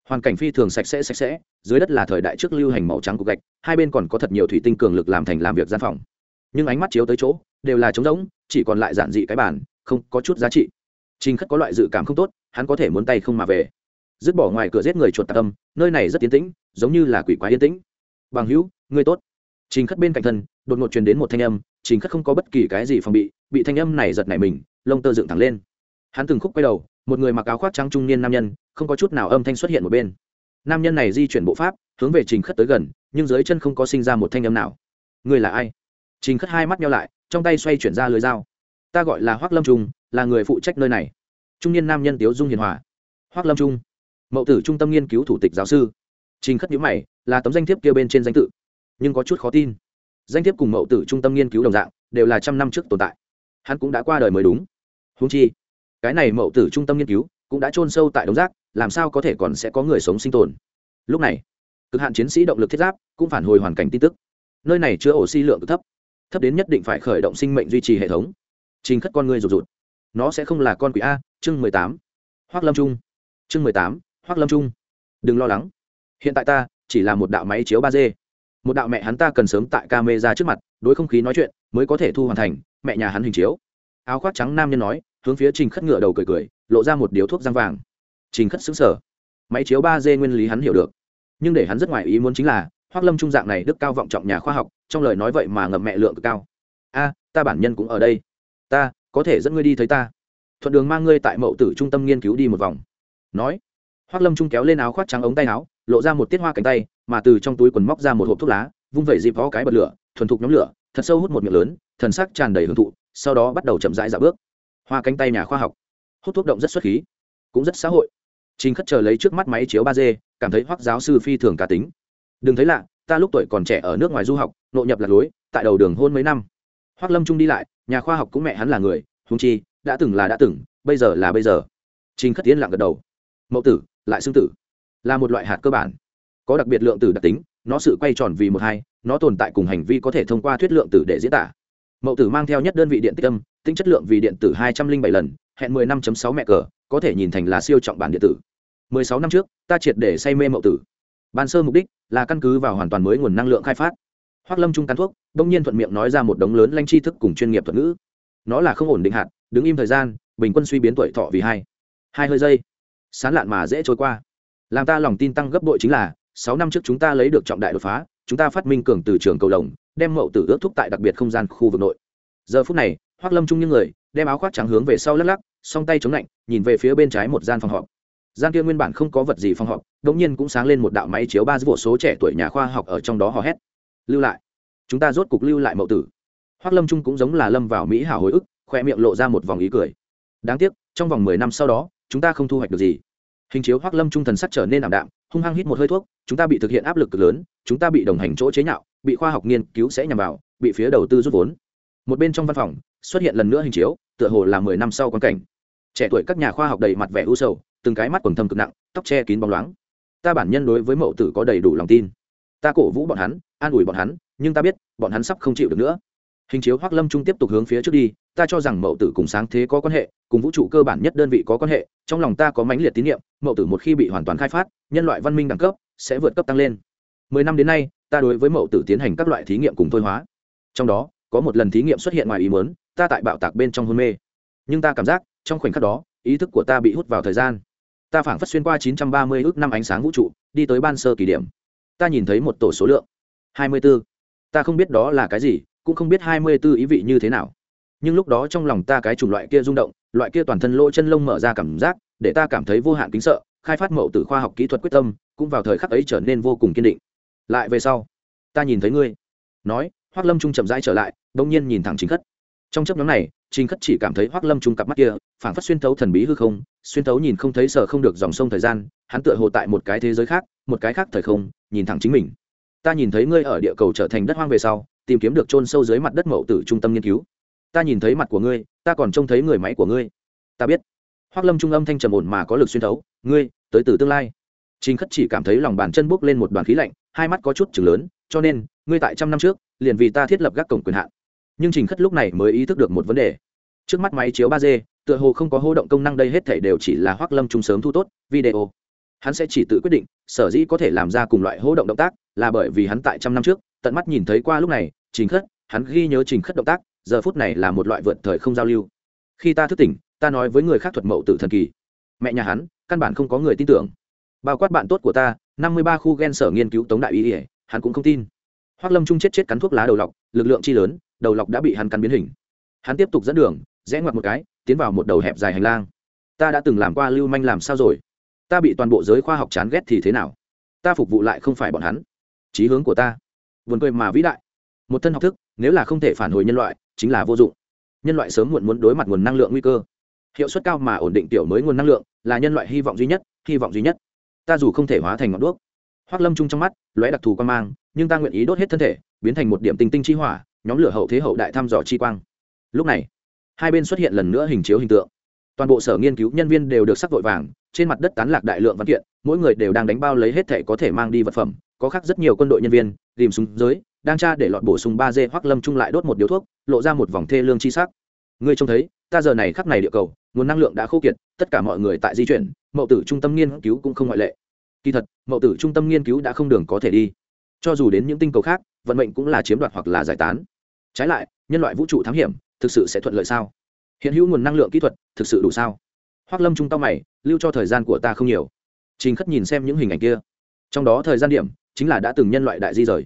hoàn cảnh phi thường sạch sẽ sạch sẽ, dưới đất là thời đại trước lưu hành màu trắng của gạch, hai bên còn có thật nhiều thủy tinh cường lực làm thành làm việc gian phòng. Nhưng ánh mắt chiếu tới chỗ, đều là trống rỗng, chỉ còn lại giản dị cái bản không có chút giá trị. Trình khất có loại dự cảm không tốt, hắn có thể muốn tay không mà về. Dứt bỏ ngoài cửa giết người chuột tạc âm, nơi này rất tiến tĩnh, giống như là quỷ quái yên tĩnh. Bằng hữu, ngươi tốt. Trình khất bên cạnh thân, đột ngột truyền đến một thanh âm, trình khất không có bất kỳ cái gì phòng bị bị thanh âm này giật nảy mình, lông tơ dựng thẳng lên. Hắn từng khúc quay đầu một người mặc áo khoác trắng trung niên nam nhân, không có chút nào âm thanh xuất hiện một bên. Nam nhân này di chuyển bộ pháp, hướng về trình khất tới gần, nhưng dưới chân không có sinh ra một thanh âm nào. Người là ai? Trình khất hai mắt nhau lại, trong tay xoay chuyển ra lưới dao. Ta gọi là hoác lâm trung, là người phụ trách nơi này. Trung niên nam nhân tiếu dung hiền hòa. Hoác lâm trung, mậu tử trung tâm nghiên cứu thủ tịch giáo sư. Trình khất nhữ mày, là tấm danh thiếp kia bên trên danh tự. Nhưng có chút khó tin. Danh thiếp cùng mậu tử trung tâm nghiên cứu đồng dạng, đều là trăm năm trước tồn tại. Hắn cũng đã qua đời mới đúng. Húng chi cái này mậu tử trung tâm nghiên cứu cũng đã chôn sâu tại đống rác, làm sao có thể còn sẽ có người sống sinh tồn? Lúc này, cực hạn chiến sĩ động lực thiết giáp cũng phản hồi hoàn cảnh tin tức. Nơi này chứa oxy lượng cực thấp thấp đến nhất định phải khởi động sinh mệnh duy trì hệ thống. Trình khất con người rụt rụt. Nó sẽ không là con quỷ a, chương mười tám. Hoác lâm trung. Chương mười tám, hoác lâm trung. Đừng lo lắng. Hiện tại ta chỉ là một đạo máy chiếu ba d. Một đạo mẹ hắn ta cần sớm tại ca mê ra trước mặt, đối không khí nói chuyện mới có thể thu hoàn thành, mẹ nhà hắn hình chiếu. Áo khoác trắng nam nhân nói hướng phía trình khất ngựa đầu cười cười, lộ ra một điếu thuốc răng vàng. Trình khất xứng sở máy chiếu ba d nguyên lý hắn hiểu được. Nhưng để hắn rất ngoài ý muốn chính là, hoác lâm trung dạng này đức cao vọng trọng nhà khoa học, trong lời nói vậy mà ngậm mẹ lượng cực cao. A, ta bản nhân cũng ở đây. Ta, có thể dẫn ngươi đi thấy ta. Thuận đường mang ngươi tại mậu tử trung tâm nghiên cứu đi một vòng. Nói, hoác lâm trung kéo lên áo khoác trắng ống tay áo, lộ ra một tiết hoa cánh tay, mà từ trong túi quần móc ra một hộp thuốc lá, vung vẩy dịp vó cái bật lửa, thuần thục nhóm lửa, thật sâu hút một miệng lớn, thần sắc tràn đầy hưởng thụ, sau đó bắt đầu chậm rãi dạo bước hoa cánh tay nhà khoa học, hút thuốc động rất xuất khí, cũng rất xã hội. Trình khất chờ lấy trước mắt máy chiếu ba d, cảm thấy hoác giáo sư phi thường cá tính. Đừng thấy lạ, ta lúc tuổi còn trẻ ở nước ngoài du học, nội nhập lạc lối, tại đầu đường hôn mấy năm. Hoác lâm trung đi lại, nhà khoa học cũng mẹ hắn là người húng chi, đã từng là đã từng, bây giờ là bây giờ. Trình khất tiến lặng gật đầu. Mẫu tử, lại xương tử. Là một loại hạt cơ bản. Có đặc biệt lượng tử đặc tính, nó sự quay tròn vì một hai, nó tồn tại cùng hành vi có thể thông qua thuyết lượng tử để diễn tả. Mẫu tử mang theo nhất đơn vị điện tích âm tính chất lượng vì điện tử hai trăm linh bảy lần, hẹn mười năm sáu mẹ cờ, có thể nhìn thành là siêu trọng bản điện tử. mười sáu năm trước, ta triệt để say mê mậu tử. Ban sơ mục đích là căn cứ vào hoàn toàn mới nguồn năng lượng khai phát. Hoắc lâm trung cắn thuốc, bỗng nhiên thuận miệng nói ra một đống lớn lanh tri thức cùng chuyên nghiệp thuật ngữ. Nó là không ổn định hạt, đứng im thời gian, bình quân suy biến tuổi thọ vì hai. Hai hơi giây sán lạn mà dễ trôi qua. Làm ta lòng tin tăng gấp bội chính là, sáu năm trước chúng ta lấy được trọng đại đột phá, chúng ta phát minh cường từ trường cầu lồng đem mậu tử ước thúc tại đặc biệt không gian khu vực nội. Giờ phút này hoác lâm trung những người, đem áo khoác trắng hướng về sau lắc lắc, song tay chống lạnh, nhìn về phía bên trái một gian phòng họp. Gian kia nguyên bản không có vật gì phòng họp đống nhiên cũng sáng lên một đạo máy chiếu ba vụ số trẻ tuổi nhà khoa học ở trong đó hò hét. Lưu lại, chúng ta rốt cục lưu lại mậu tử. Hoác lâm trung cũng giống là lâm vào mỹ hảo hồi ức, khoe miệng lộ ra một vòng ý cười. Đáng tiếc, trong vòng mười năm sau đó, chúng ta không thu hoạch được gì. Hình chiếu hoác lâm trung thần sắc trở nên ảm đạm, hung hăng hít một hơi thuốc, chúng ta bị thực hiện áp lực cực lớn, chúng ta bị đồng hành chỗ chế nhạo, bị khoa học nghiên cứu sẽ nhằm vào, bị phía đầu tư rút vốn một bên trong văn phòng, xuất hiện lần nữa hình chiếu, tựa hồ là mười năm sau quan cảnh. Trẻ tuổi các nhà khoa học đầy mặt vẻ u sầu, từng cái mắt quần thâm cực nặng, tóc che kín bóng loáng. Ta bản nhân đối với mậu tử có đầy đủ lòng tin. Ta cổ vũ bọn hắn, an ủi bọn hắn, nhưng ta biết, bọn hắn sắp không chịu được nữa. Hình chiếu hoác lâm trung tiếp tục hướng phía trước đi, ta cho rằng mậu tử cùng sáng thế có quan hệ, cùng vũ trụ cơ bản nhất đơn vị có quan hệ, trong lòng ta có mãnh liệt tín nhiệm, mậu tử một khi bị hoàn toàn khai phát, nhân loại văn minh đẳng cấp sẽ vượt cấp tăng lên. Mười năm đến nay, ta đối với mậu tử tiến hành các loại thí nghiệm cùng thôi hóa. Trong đó có một lần thí nghiệm xuất hiện ngoài ý muốn, ta tại bạo tạc bên trong hôn mê. Nhưng ta cảm giác, trong khoảnh khắc đó, ý thức của ta bị hút vào thời gian. Ta phảng phất xuyên qua 930 ước năm ánh sáng vũ trụ, đi tới ban sơ kỳ điểm. Ta nhìn thấy một tổ số lượng. 24. ta không biết đó là cái gì, cũng không biết 24 ý vị như thế nào. Nhưng lúc đó trong lòng ta cái chủng loại kia rung động, loại kia toàn thân lỗ chân lông mở ra cảm giác, để ta cảm thấy vô hạn kính sợ, khai phát mậu từ khoa học kỹ thuật quyết tâm, cũng vào thời khắc ấy trở nên vô cùng kiên định. Lại về sau, ta nhìn thấy ngươi. Nói, hoác lâm trung chậm rãi trở lại đông nhiên nhìn thẳng chính khất. Trong chấp nhóm này chính khất chỉ cảm thấy hoác lâm trung cặp mắt kia, phảng phất xuyên thấu thần bí hư không, xuyên thấu nhìn không thấy sợ không được dòng sông thời gian, hắn tựa hồ tại một cái thế giới khác, một cái khác thời không, nhìn thẳng chính mình. Ta nhìn thấy ngươi ở địa cầu trở thành đất hoang về sau, tìm kiếm được chôn sâu dưới mặt đất mậu tử trung tâm nghiên cứu. Ta nhìn thấy mặt của ngươi, ta còn trông thấy người máy của ngươi. Ta biết. Hoác lâm trung âm thanh trầm ổn mà có lực xuyên thấu. Ngươi, tới từ tương lai. Chính khất chỉ cảm thấy lòng bàn chân bốc lên một đoàn khí lạnh, hai mắt có chút chừng lớn, cho nên, ngươi tại trăm năm trước, liền vì ta thiết lập các cổng quyền hạn nhưng trình khất lúc này mới ý thức được một vấn đề. Trước mắt máy chiếu ba d, tựa hồ không có hô động công năng đây hết thể đều chỉ là hoác lâm trung sớm thu tốt, video. Hắn sẽ chỉ tự quyết định, sở dĩ có thể làm ra cùng loại hô động động tác, là bởi vì hắn tại trăm năm trước, tận mắt nhìn thấy qua lúc này, trình khất, hắn ghi nhớ trình khất động tác, giờ phút này là một loại vượt thời không giao lưu. Khi ta thức tỉnh, ta nói với người khác thuật mậu tự thần kỳ. Mẹ nhà hắn, căn bản không có người tin tưởng. Bao quát bạn tốt của ta, năm mươi ba khu gen sở nghiên cứu tống đại ý ỉa hắn cũng không tin. Hoác lâm trung chết chết cắn thuốc lá đầu lọc, lực lượng chi lớn đầu lọc đã bị hắn cắn biến hình. Hắn tiếp tục dẫn đường, rẽ ngoặt một cái, tiến vào một đầu hẹp dài hành lang. Ta đã từng làm qua lưu manh làm sao rồi? Ta bị toàn bộ giới khoa học chán ghét thì thế nào? Ta phục vụ lại không phải bọn hắn. Chí hướng của ta. Vườn cười mà vĩ đại. Một thân học thức, nếu là không thể phản hồi nhân loại, chính là vô dụng. Nhân loại sớm muộn muốn đối mặt nguồn năng lượng nguy cơ. Hiệu suất cao mà ổn định tiểu mới nguồn năng lượng, là nhân loại hy vọng duy nhất, hy vọng duy nhất. Ta dù không thể hóa thành ngọn đuốc. Hoác lâm chung trong mắt, lóe đặc thù quan mang, nhưng ta nguyện ý đốt hết thân thể, biến thành một điểm tinh tinh chi hỏa nhóm lửa hậu thế hậu đại thăm dò chi quang. Lúc này, hai bên xuất hiện lần nữa hình chiếu hình tượng. Toàn bộ sở nghiên cứu nhân viên đều được sắc vội vàng, trên mặt đất tán lạc đại lượng văn kiện, mỗi người đều đang đánh bao lấy hết thể có thể mang đi vật phẩm, có khác rất nhiều quân đội nhân viên, tìm súng giới, đang tra để lọt bổ sung ba dê hoặc lâm trung lại đốt một điếu thuốc, lộ ra một vòng thê lương chi sắc. Ngươi trông thấy, ta giờ này khắc này địa cầu, nguồn năng lượng đã khô kiệt, tất cả mọi người tại di chuyển, mậu tử trung tâm nghiên cứu cũng không ngoại lệ. Kỳ thật, mậu tử trung tâm nghiên cứu đã không đường có thể đi. Cho dù đến những tinh cầu khác, vận mệnh cũng là chiếm đoạt hoặc là giải tán trái lại, nhân loại vũ trụ thám hiểm, thực sự sẽ thuận lợi sao? Hiện hữu nguồn năng lượng kỹ thuật, thực sự đủ sao? Hoác lâm trung tâm mày, lưu cho thời gian của ta không nhiều. Trình khất nhìn xem những hình ảnh kia. Trong đó thời gian điểm, chính là đã từng nhân loại đại di rời.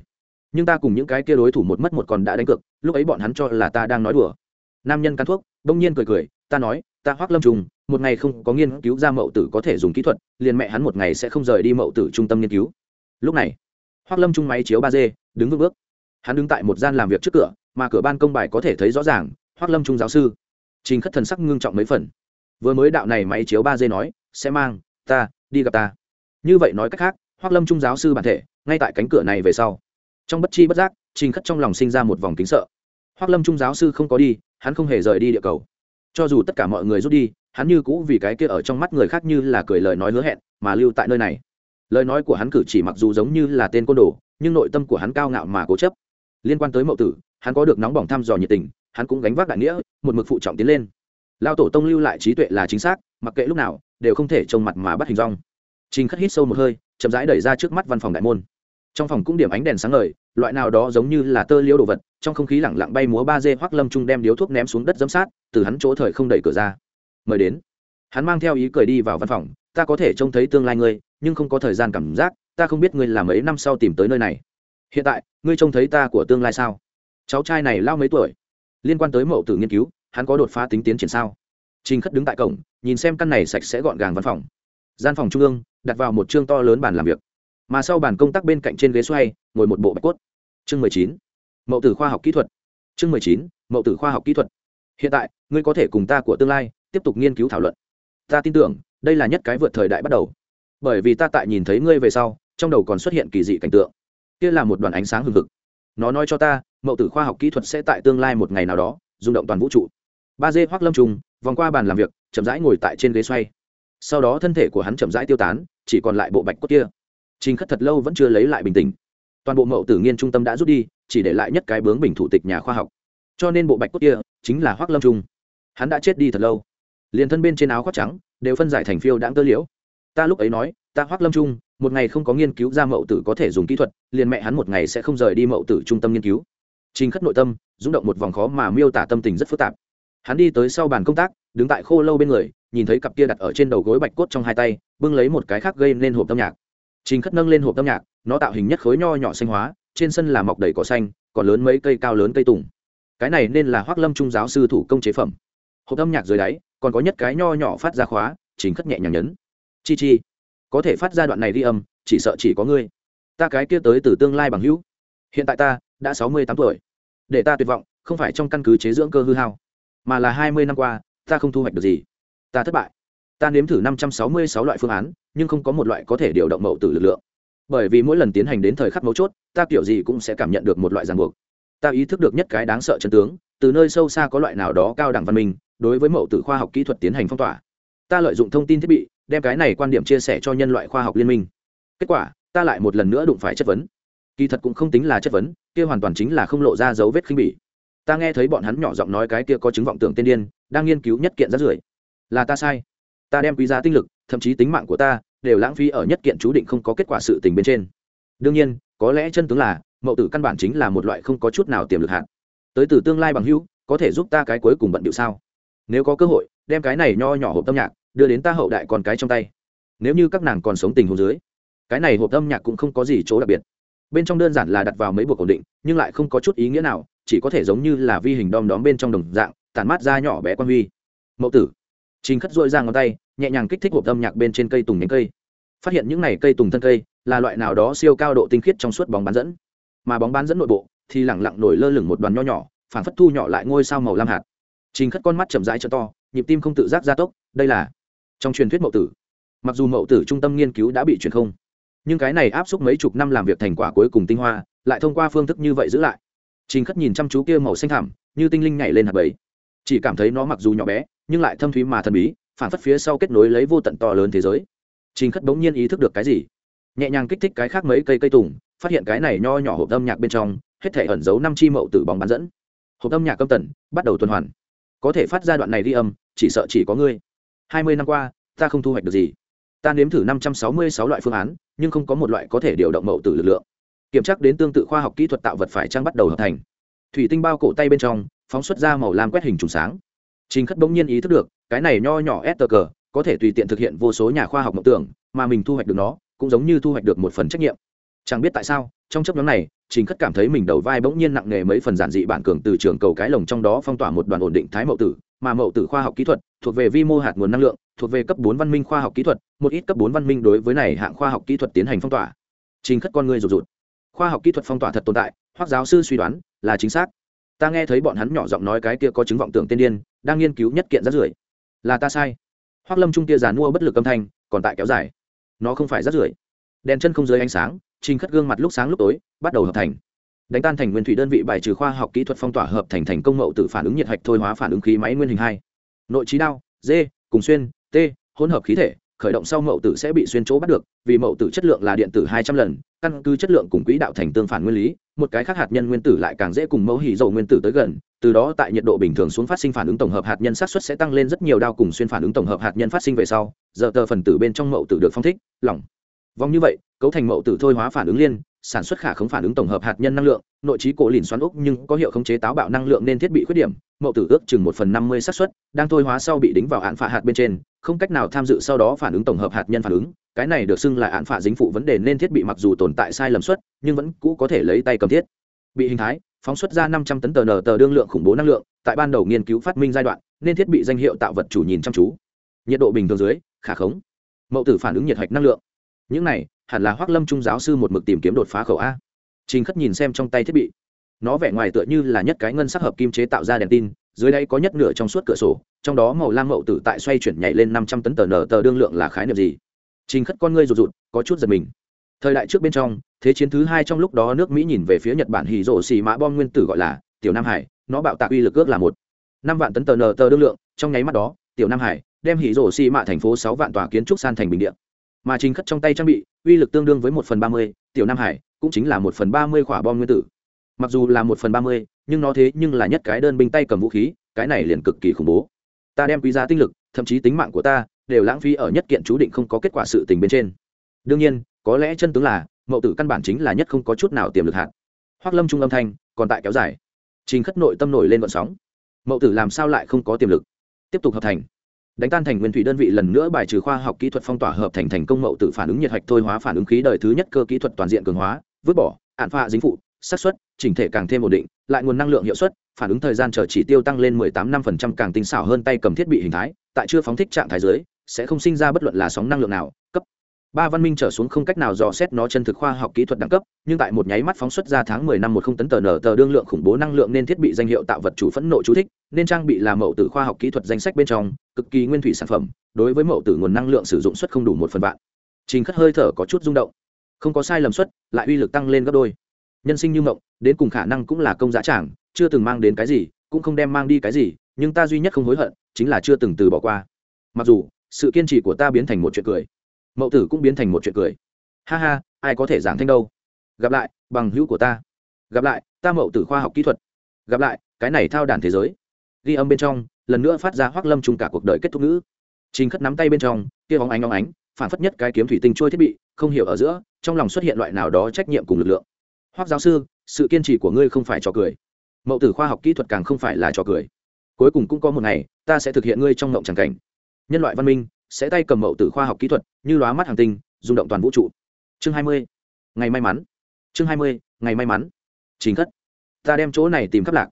Nhưng ta cùng những cái kia đối thủ một mất một còn đã đánh cược, lúc ấy bọn hắn cho là ta đang nói đùa. Nam nhân cắn thuốc, bỗng nhiên cười cười, ta nói, ta hoác lâm trùng một ngày không có nghiên cứu ra mậu tử có thể dùng kỹ thuật, liền mẹ hắn một ngày sẽ không rời đi mậu tử trung tâm nghiên cứu. Lúc này, hoác lâm trung máy chiếu ba d, đứng vững bước. Hắn đứng tại một gian làm việc trước cửa mà cửa ban công bài có thể thấy rõ ràng hoác lâm trung giáo sư. Trình khất thần sắc ngưng trọng mấy phần. Vừa mới đạo này máy chiếu ba d nói, sẽ mang, ta, đi gặp ta. Như vậy nói cách khác hoác lâm trung giáo sư bản thể, ngay tại cánh cửa này về sau. Trong bất chi bất giác, trình khất trong lòng sinh ra một vòng kính sợ. Hoác lâm trung giáo sư không có đi, hắn không hề rời đi địa cầu. Cho dù tất cả mọi người rút đi, hắn như cũ vì cái kia ở trong mắt người khác như là cười lời nói hứa hẹn, mà lưu tại nơi này. Lời nói của hắn cử chỉ mặc dù giống như là tên côn đồ, nhưng nội tâm của hắn cao ngạo mà cố chấp. Liên quan tới mậu tử hắn có được nóng bỏng thăm dò nhiệt tình, hắn cũng gánh vác đại nghĩa, một mực phụ trọng tiến lên. Lao tổ tông lưu lại trí tuệ là chính xác, mặc kệ lúc nào, đều không thể trông mặt mà bắt hình rong. Trình khất hít sâu một hơi, chậm rãi đẩy ra trước mắt văn phòng đại môn. Trong phòng cũng điểm ánh đèn sáng ngời, loại nào đó giống như là tơ liêu đồ vật, trong không khí lẳng lặng bay múa ba dê hoắc lâm trung đem điếu thuốc ném xuống đất dấm sát, từ hắn chỗ thời không đẩy cửa ra. Mời đến. Hắn mang theo ý cười đi vào văn phòng, ta có thể trông thấy tương lai ngươi, nhưng không có thời gian cảm giác, ta không biết ngươi làm mấy năm sau tìm tới nơi này. Hiện tại, ngươi trông thấy ta của tương lai sao? Cháu trai này lao mấy tuổi? Liên quan tới mậu tử nghiên cứu, hắn có đột phá tính tiến triển sao? Trình khất đứng tại cổng, nhìn xem căn này sạch sẽ gọn gàng văn phòng. Gian phòng trung ương, đặt vào một chương to lớn bàn làm việc. Mà sau bàn công tác bên cạnh trên ghế xoay, ngồi một bộ bạch cốt. Chương mười chín, mậu tử khoa học kỹ thuật. Chương mười chín, mậu tử khoa học kỹ thuật. Hiện tại, ngươi có thể cùng ta của tương lai, tiếp tục nghiên cứu thảo luận. Ta tin tưởng, đây là nhất cái vượt thời đại bắt đầu. Bởi vì ta tại nhìn thấy ngươi về sau, trong đầu còn xuất hiện kỳ dị cảnh tượng. Kia là một đoàn ánh sáng hừng hực nó nói cho ta, mậu tử khoa học kỹ thuật sẽ tại tương lai một ngày nào đó, rung động toàn vũ trụ. Ba dê hoác lâm trùng, vòng qua bàn làm việc, chậm rãi ngồi tại trên ghế xoay. Sau đó thân thể của hắn chậm rãi tiêu tán, chỉ còn lại bộ bạch cốt kia. Trình khất thật lâu vẫn chưa lấy lại bình tĩnh. Toàn bộ mậu tử nghiên trung tâm đã rút đi, chỉ để lại nhất cái bướng bình thủ tịch nhà khoa học. Cho nên bộ bạch cốt kia chính là hoác lâm trung hắn đã chết đi thật lâu. Liền thân bên trên áo khoác trắng, đều phân giải thành phiêu đãng tơ liễu. Ta lúc ấy nói, ta hoác lâm trung một ngày không có nghiên cứu ra mậu tử có thể dùng kỹ thuật, liền mẹ hắn một ngày sẽ không rời đi mậu tử trung tâm nghiên cứu. Trình khất nội tâm, rung động một vòng khó mà miêu tả tâm tình rất phức tạp. Hắn đi tới sau bàn công tác, đứng tại khô lâu bên người, nhìn thấy cặp kia đặt ở trên đầu gối bạch cốt trong hai tay, bưng lấy một cái khác gây nên hộp âm nhạc. Trình khất nâng lên hộp âm nhạc, nó tạo hình nhất khối nho nhỏ xanh hóa, trên sân là mọc đầy cỏ xanh, còn lớn mấy cây cao lớn cây tùng. Cái này nên là hoác lâm trung giáo sư thủ công chế phẩm. Hộp âm nhạc dưới đáy, còn có nhất cái nho nhỏ phát ra khóa, trình khất nhẹ nhàng nhấn. Chi chi có thể phát ra đoạn này đi âm, chỉ sợ chỉ có ngươi. Ta cái kia tới từ tương lai bằng hữu. Hiện tại ta đã sáu mươi tám tuổi. Để ta tuyệt vọng, không phải trong căn cứ chế dưỡng cơ hư hao, mà là hai mươi năm qua, ta không thu hoạch được gì. Ta thất bại. Ta nếm thử năm trăm sáu mươi sáu loại phương án, nhưng không có một loại có thể điều động mậu tử lực lượng. Bởi vì mỗi lần tiến hành đến thời khắc mấu chốt, ta kiểu gì cũng sẽ cảm nhận được một loại ràng buộc. Ta ý thức được nhất cái đáng sợ chân tướng, từ nơi sâu xa có loại nào đó cao đẳng văn minh, đối với mậu tử khoa học kỹ thuật tiến hành phong tỏa. Ta lợi dụng thông tin thiết bị đem cái này quan điểm chia sẻ cho nhân loại khoa học liên minh. Kết quả, ta lại một lần nữa đụng phải chất vấn. Kỳ thật cũng không tính là chất vấn, kia hoàn toàn chính là không lộ ra dấu vết khinh bỉ. Ta nghe thấy bọn hắn nhỏ giọng nói cái kia có chứng vọng tưởng tiên điên, đang nghiên cứu nhất kiện rất rưởi. Là ta sai. Ta đem quý giá tinh lực, thậm chí tính mạng của ta, đều lãng phí ở nhất kiện chú định không có kết quả sự tình bên trên. Đương nhiên, có lẽ chân tướng là, mậu tử căn bản chính là một loại không có chút nào tiềm lực hạn tới từ tương lai bằng hữu, có thể giúp ta cái cuối cùng bận điệu sao? Nếu có cơ hội, đem cái này nho nhỏ hộp tâm nhạc đưa đến ta hậu đại con cái trong tay. Nếu như các nàng còn sống tình hồ dưới, cái này hộp âm nhạc cũng không có gì chỗ đặc biệt. Bên trong đơn giản là đặt vào mấy buộc ổn định, nhưng lại không có chút ý nghĩa nào, chỉ có thể giống như là vi hình đom đóm bên trong đồng dạng tàn mát ra nhỏ bé quan huy. Mậu tử, trình khất dội ra ngón tay, nhẹ nhàng kích thích hộp âm nhạc bên trên cây tùng nhánh cây. Phát hiện những này cây tùng thân cây là loại nào đó siêu cao độ tinh khiết trong suốt bóng bán dẫn. Mà bóng bán dẫn nội bộ thì lẳng lặng nổi lơ lửng một đoàn nho nhỏ phản phất thu nhỏ lại ngôi sao màu lam hạt. Trình khất con mắt chậm rãi cho to, nhịp tim không tự giác gia tốc, đây là trong truyền thuyết mậu tử, mặc dù mậu tử trung tâm nghiên cứu đã bị truyền không, nhưng cái này áp suất mấy chục năm làm việc thành quả cuối cùng tinh hoa lại thông qua phương thức như vậy giữ lại. Trình khất nhìn chăm chú kia màu xanh thảm như tinh linh nhảy lên hạt bầy. Chỉ cảm thấy nó mặc dù nhỏ bé, nhưng lại thâm thúy mà thần bí, phản phất phía sau kết nối lấy vô tận to lớn thế giới. Trình khất bỗng nhiên ý thức được cái gì? Nhẹ nhàng kích thích cái khác mấy cây cây tùng, phát hiện cái này nho nhỏ hộp âm nhạc bên trong, hết thể ẩn giấu năm chi mậu tử bóng bán dẫn. Hộp âm nhạc âm tần, bắt đầu tuần hoàn. Có thể phát ra đoạn này đi âm, chỉ sợ chỉ có ngươi hai mươi năm qua, ta không thu hoạch được gì. Ta nếm thử năm trăm sáu mươi sáu loại phương án, nhưng không có một loại có thể điều động mậu tử lực lượng. Kiểm tra đến tương tự khoa học kỹ thuật tạo vật phải trang bắt đầu hợp thành. Thủy tinh bao cổ tay bên trong, phóng xuất ra màu lam quét hình trùng sáng. Trình khất bỗng nhiên ý thức được, cái này nho nhỏ s tờ cờ có thể tùy tiện thực hiện vô số nhà khoa học mộng tưởng, mà mình thu hoạch được nó, cũng giống như thu hoạch được một phần trách nhiệm. Chẳng biết tại sao, trong chấp nhóm này, trình khất cảm thấy mình đầu vai bỗng nhiên nặng nề mấy phần giản dị bản cường từ trường cầu cái lồng trong đó phong tỏa một đoàn ổn định thái mậu tử, mà mậu tử khoa học kỹ thuật thuộc về vi mô hạt nguồn năng lượng, thuộc về cấp bốn văn minh khoa học kỹ thuật, một ít cấp bốn văn minh đối với này hạng khoa học kỹ thuật tiến hành phong tỏa. Trình khất con người rụt rụt. Khoa học kỹ thuật phong tỏa thật tồn tại hoặc giáo sư suy đoán là chính xác. Ta nghe thấy bọn hắn nhỏ giọng nói cái kia có chứng vọng tưởng tiên điên, đang nghiên cứu nhất kiện rất rưởi. Là ta sai. Hoác lâm trung kia giàn mua bất lực âm thanh, còn tại kéo dài. Nó không phải rất rưởi. Đèn chân không dưới ánh sáng, trình khất gương mặt lúc sáng lúc tối, bắt đầu hợp thành. Đánh tan thành nguyên thủy đơn vị bài trừ khoa học kỹ thuật phong tỏa hợp thành thành công mậu tự phản ứng nhiệt hạch thôi hóa phản ứng khí máy nguyên hình hai nội trí đao d cùng xuyên, t, hỗn hợp khí thể, khởi động sau mậu tử sẽ bị xuyên chỗ bắt được, vì mậu tử chất lượng là điện tử hai trăm lần, căn cứ chất lượng cùng quỹ đạo thành tương phản nguyên lý, một cái khác hạt nhân nguyên tử lại càng dễ cùng mẫu hỉ dầu nguyên tử tới gần, từ đó tại nhiệt độ bình thường xuống phát sinh phản ứng tổng hợp hạt nhân sát xuất sẽ tăng lên rất nhiều đao cùng xuyên phản ứng tổng hợp hạt nhân phát sinh về sau, giờ tờ phần tử bên trong mậu tử được phong thích, lỏng. Vòng như vậy, cấu thành mậu tử thôi hóa phản ứng liên sản xuất khả không phản ứng tổng hợp hạt nhân năng lượng, nội trí cổ lìn xoắn úc nhưng có hiệu khống chế táo bạo năng lượng nên thiết bị khuyết điểm, mậu tử ước chừng một phần năm mươi xác suất, đang thôi hóa sau bị đính vào án phạ hạt bên trên, không cách nào tham dự sau đó phản ứng tổng hợp hạt nhân phản ứng, cái này được xưng là án phạ dính phụ vấn đề nên thiết bị mặc dù tồn tại sai lầm suất, nhưng vẫn cũ có thể lấy tay cầm thiết. Bị hình thái, phóng xuất ra năm trăm tấn tờ nờ tờ đương lượng khủng bố năng lượng, tại ban đầu nghiên cứu phát minh giai đoạn, nên thiết bị danh hiệu tạo vật chủ nhìn chăm chú. Nhiệt độ bình thường dưới, khả khống. Mậu tử phản ứng nhiệt hạch năng lượng. Những này hẳn là hoác lâm trung giáo sư một mực tìm kiếm đột phá khẩu a. Trình khất nhìn xem trong tay thiết bị. Nó vẻ ngoài tựa như là nhất cái ngân sắc hợp kim chế tạo ra đèn tin, dưới đây có nhất nửa trong suốt cửa sổ, trong đó màu lam mậu tử tại xoay chuyển nhảy lên năm trăm tấn tờ nở tờ đương lượng là khái niệm gì? Trình khất con ngươi rụt rụt, có chút giật mình. Thời đại trước bên trong, thế chiến thứ hai trong lúc đó nước mỹ nhìn về phía nhật bản hì rổ xì mã bom nguyên tử gọi là tiểu nam hải, nó bạo tạc uy lực ước là một. Năm vạn tấn tờ nở tờ đương lượng, trong nháy mắt đó, tiểu nam hải đem hỉ rổ xì mã thành phố sáu vạn tòa kiến trúc san thành bình điện mà trình khất trong tay trang bị uy lực tương đương với một phần ba mươi, tiểu nam hải cũng chính là một phần ba mươi quả bom nguyên tử. Mặc dù là một phần ba mươi, nhưng nó thế nhưng là nhất cái đơn binh tay cầm vũ khí, cái này liền cực kỳ khủng bố. Ta đem quý giá tinh lực, thậm chí tính mạng của ta, đều lãng phí ở nhất kiện chú định không có kết quả sự tình bên trên. Đương nhiên, có lẽ chân tướng là, mậu tử căn bản chính là nhất không có chút nào tiềm lực hạn. Hoác lâm trung âm thanh còn tại kéo dài. Trình khất nội tâm nổi lên vận sóng. Mậu tử làm sao lại không có tiềm lực? Tiếp tục hợp thành đánh tan thành nguyên thủy đơn vị lần nữa bài trừ khoa học kỹ thuật phong tỏa hợp thành thành công mậu tự phản ứng nhiệt hạch thôi hóa phản ứng khí đời thứ nhất cơ kỹ thuật toàn diện cường hóa, vứt bỏ, hạn pha dính phụ, xác suất, chỉnh thể càng thêm ổn định, lại nguồn năng lượng hiệu suất, phản ứng thời gian chờ chỉ tiêu tăng lên 18 năm phần trăm càng tinh xảo hơn tay cầm thiết bị hình thái, tại chưa phóng thích trạng thái dưới, sẽ không sinh ra bất luận là sóng năng lượng nào ba văn minh trở xuống không cách nào dò xét nó chân thực khoa học kỹ thuật đẳng cấp, nhưng tại một nháy mắt phóng xuất ra tháng 10 năm một không tấn tờ nở tờ đương lượng khủng bố năng lượng nên thiết bị danh hiệu tạo vật chủ phẫn nộ chú thích, nên trang bị là mẫu tử khoa học kỹ thuật danh sách bên trong, cực kỳ nguyên thủy sản phẩm, đối với mẫu tử nguồn năng lượng sử dụng suất không đủ một phần vạn. Trình khất hơi thở có chút rung động. Không có sai lầm suất, lại uy lực tăng lên gấp đôi. Nhân sinh như mộng, đến cùng khả năng cũng là công giá trảng chưa từng mang đến cái gì, cũng không đem mang đi cái gì, nhưng ta duy nhất không hối hận, chính là chưa từng từ bỏ qua. Mặc dù, sự kiên trì của ta biến thành một chuyện cười mậu tử cũng biến thành một chuyện cười. Ha ha, ai có thể giảng thanh đâu. Gặp lại, bằng hữu của ta. Gặp lại, ta mậu tử khoa học kỹ thuật. Gặp lại, cái này thao đàn thế giới. Ghi âm bên trong, lần nữa phát ra hoác lâm chung cả cuộc đời kết thúc ngữ. Trình khất nắm tay bên trong, kia bóng ánh óng ánh, phản phất nhất cái kiếm thủy tinh trôi thiết bị, không hiểu ở giữa, trong lòng xuất hiện loại nào đó trách nhiệm cùng lực lượng. Hoác giáo sư, sự kiên trì của ngươi không phải trò cười. Mậu tử khoa học kỹ thuật càng không phải là trò cười. Cuối cùng cũng có một ngày, ta sẽ thực hiện ngươi trong ngộng tràng cảnh. Nhân loại văn minh sẽ tay cầm mậu từ khoa học kỹ thuật, như lóa mắt hàng tinh, rung động toàn vũ trụ. Chương hai mươi. Ngày may mắn. Chương hai mươi, ngày may mắn. Chính thất ta đem chỗ này tìm khắp lạc.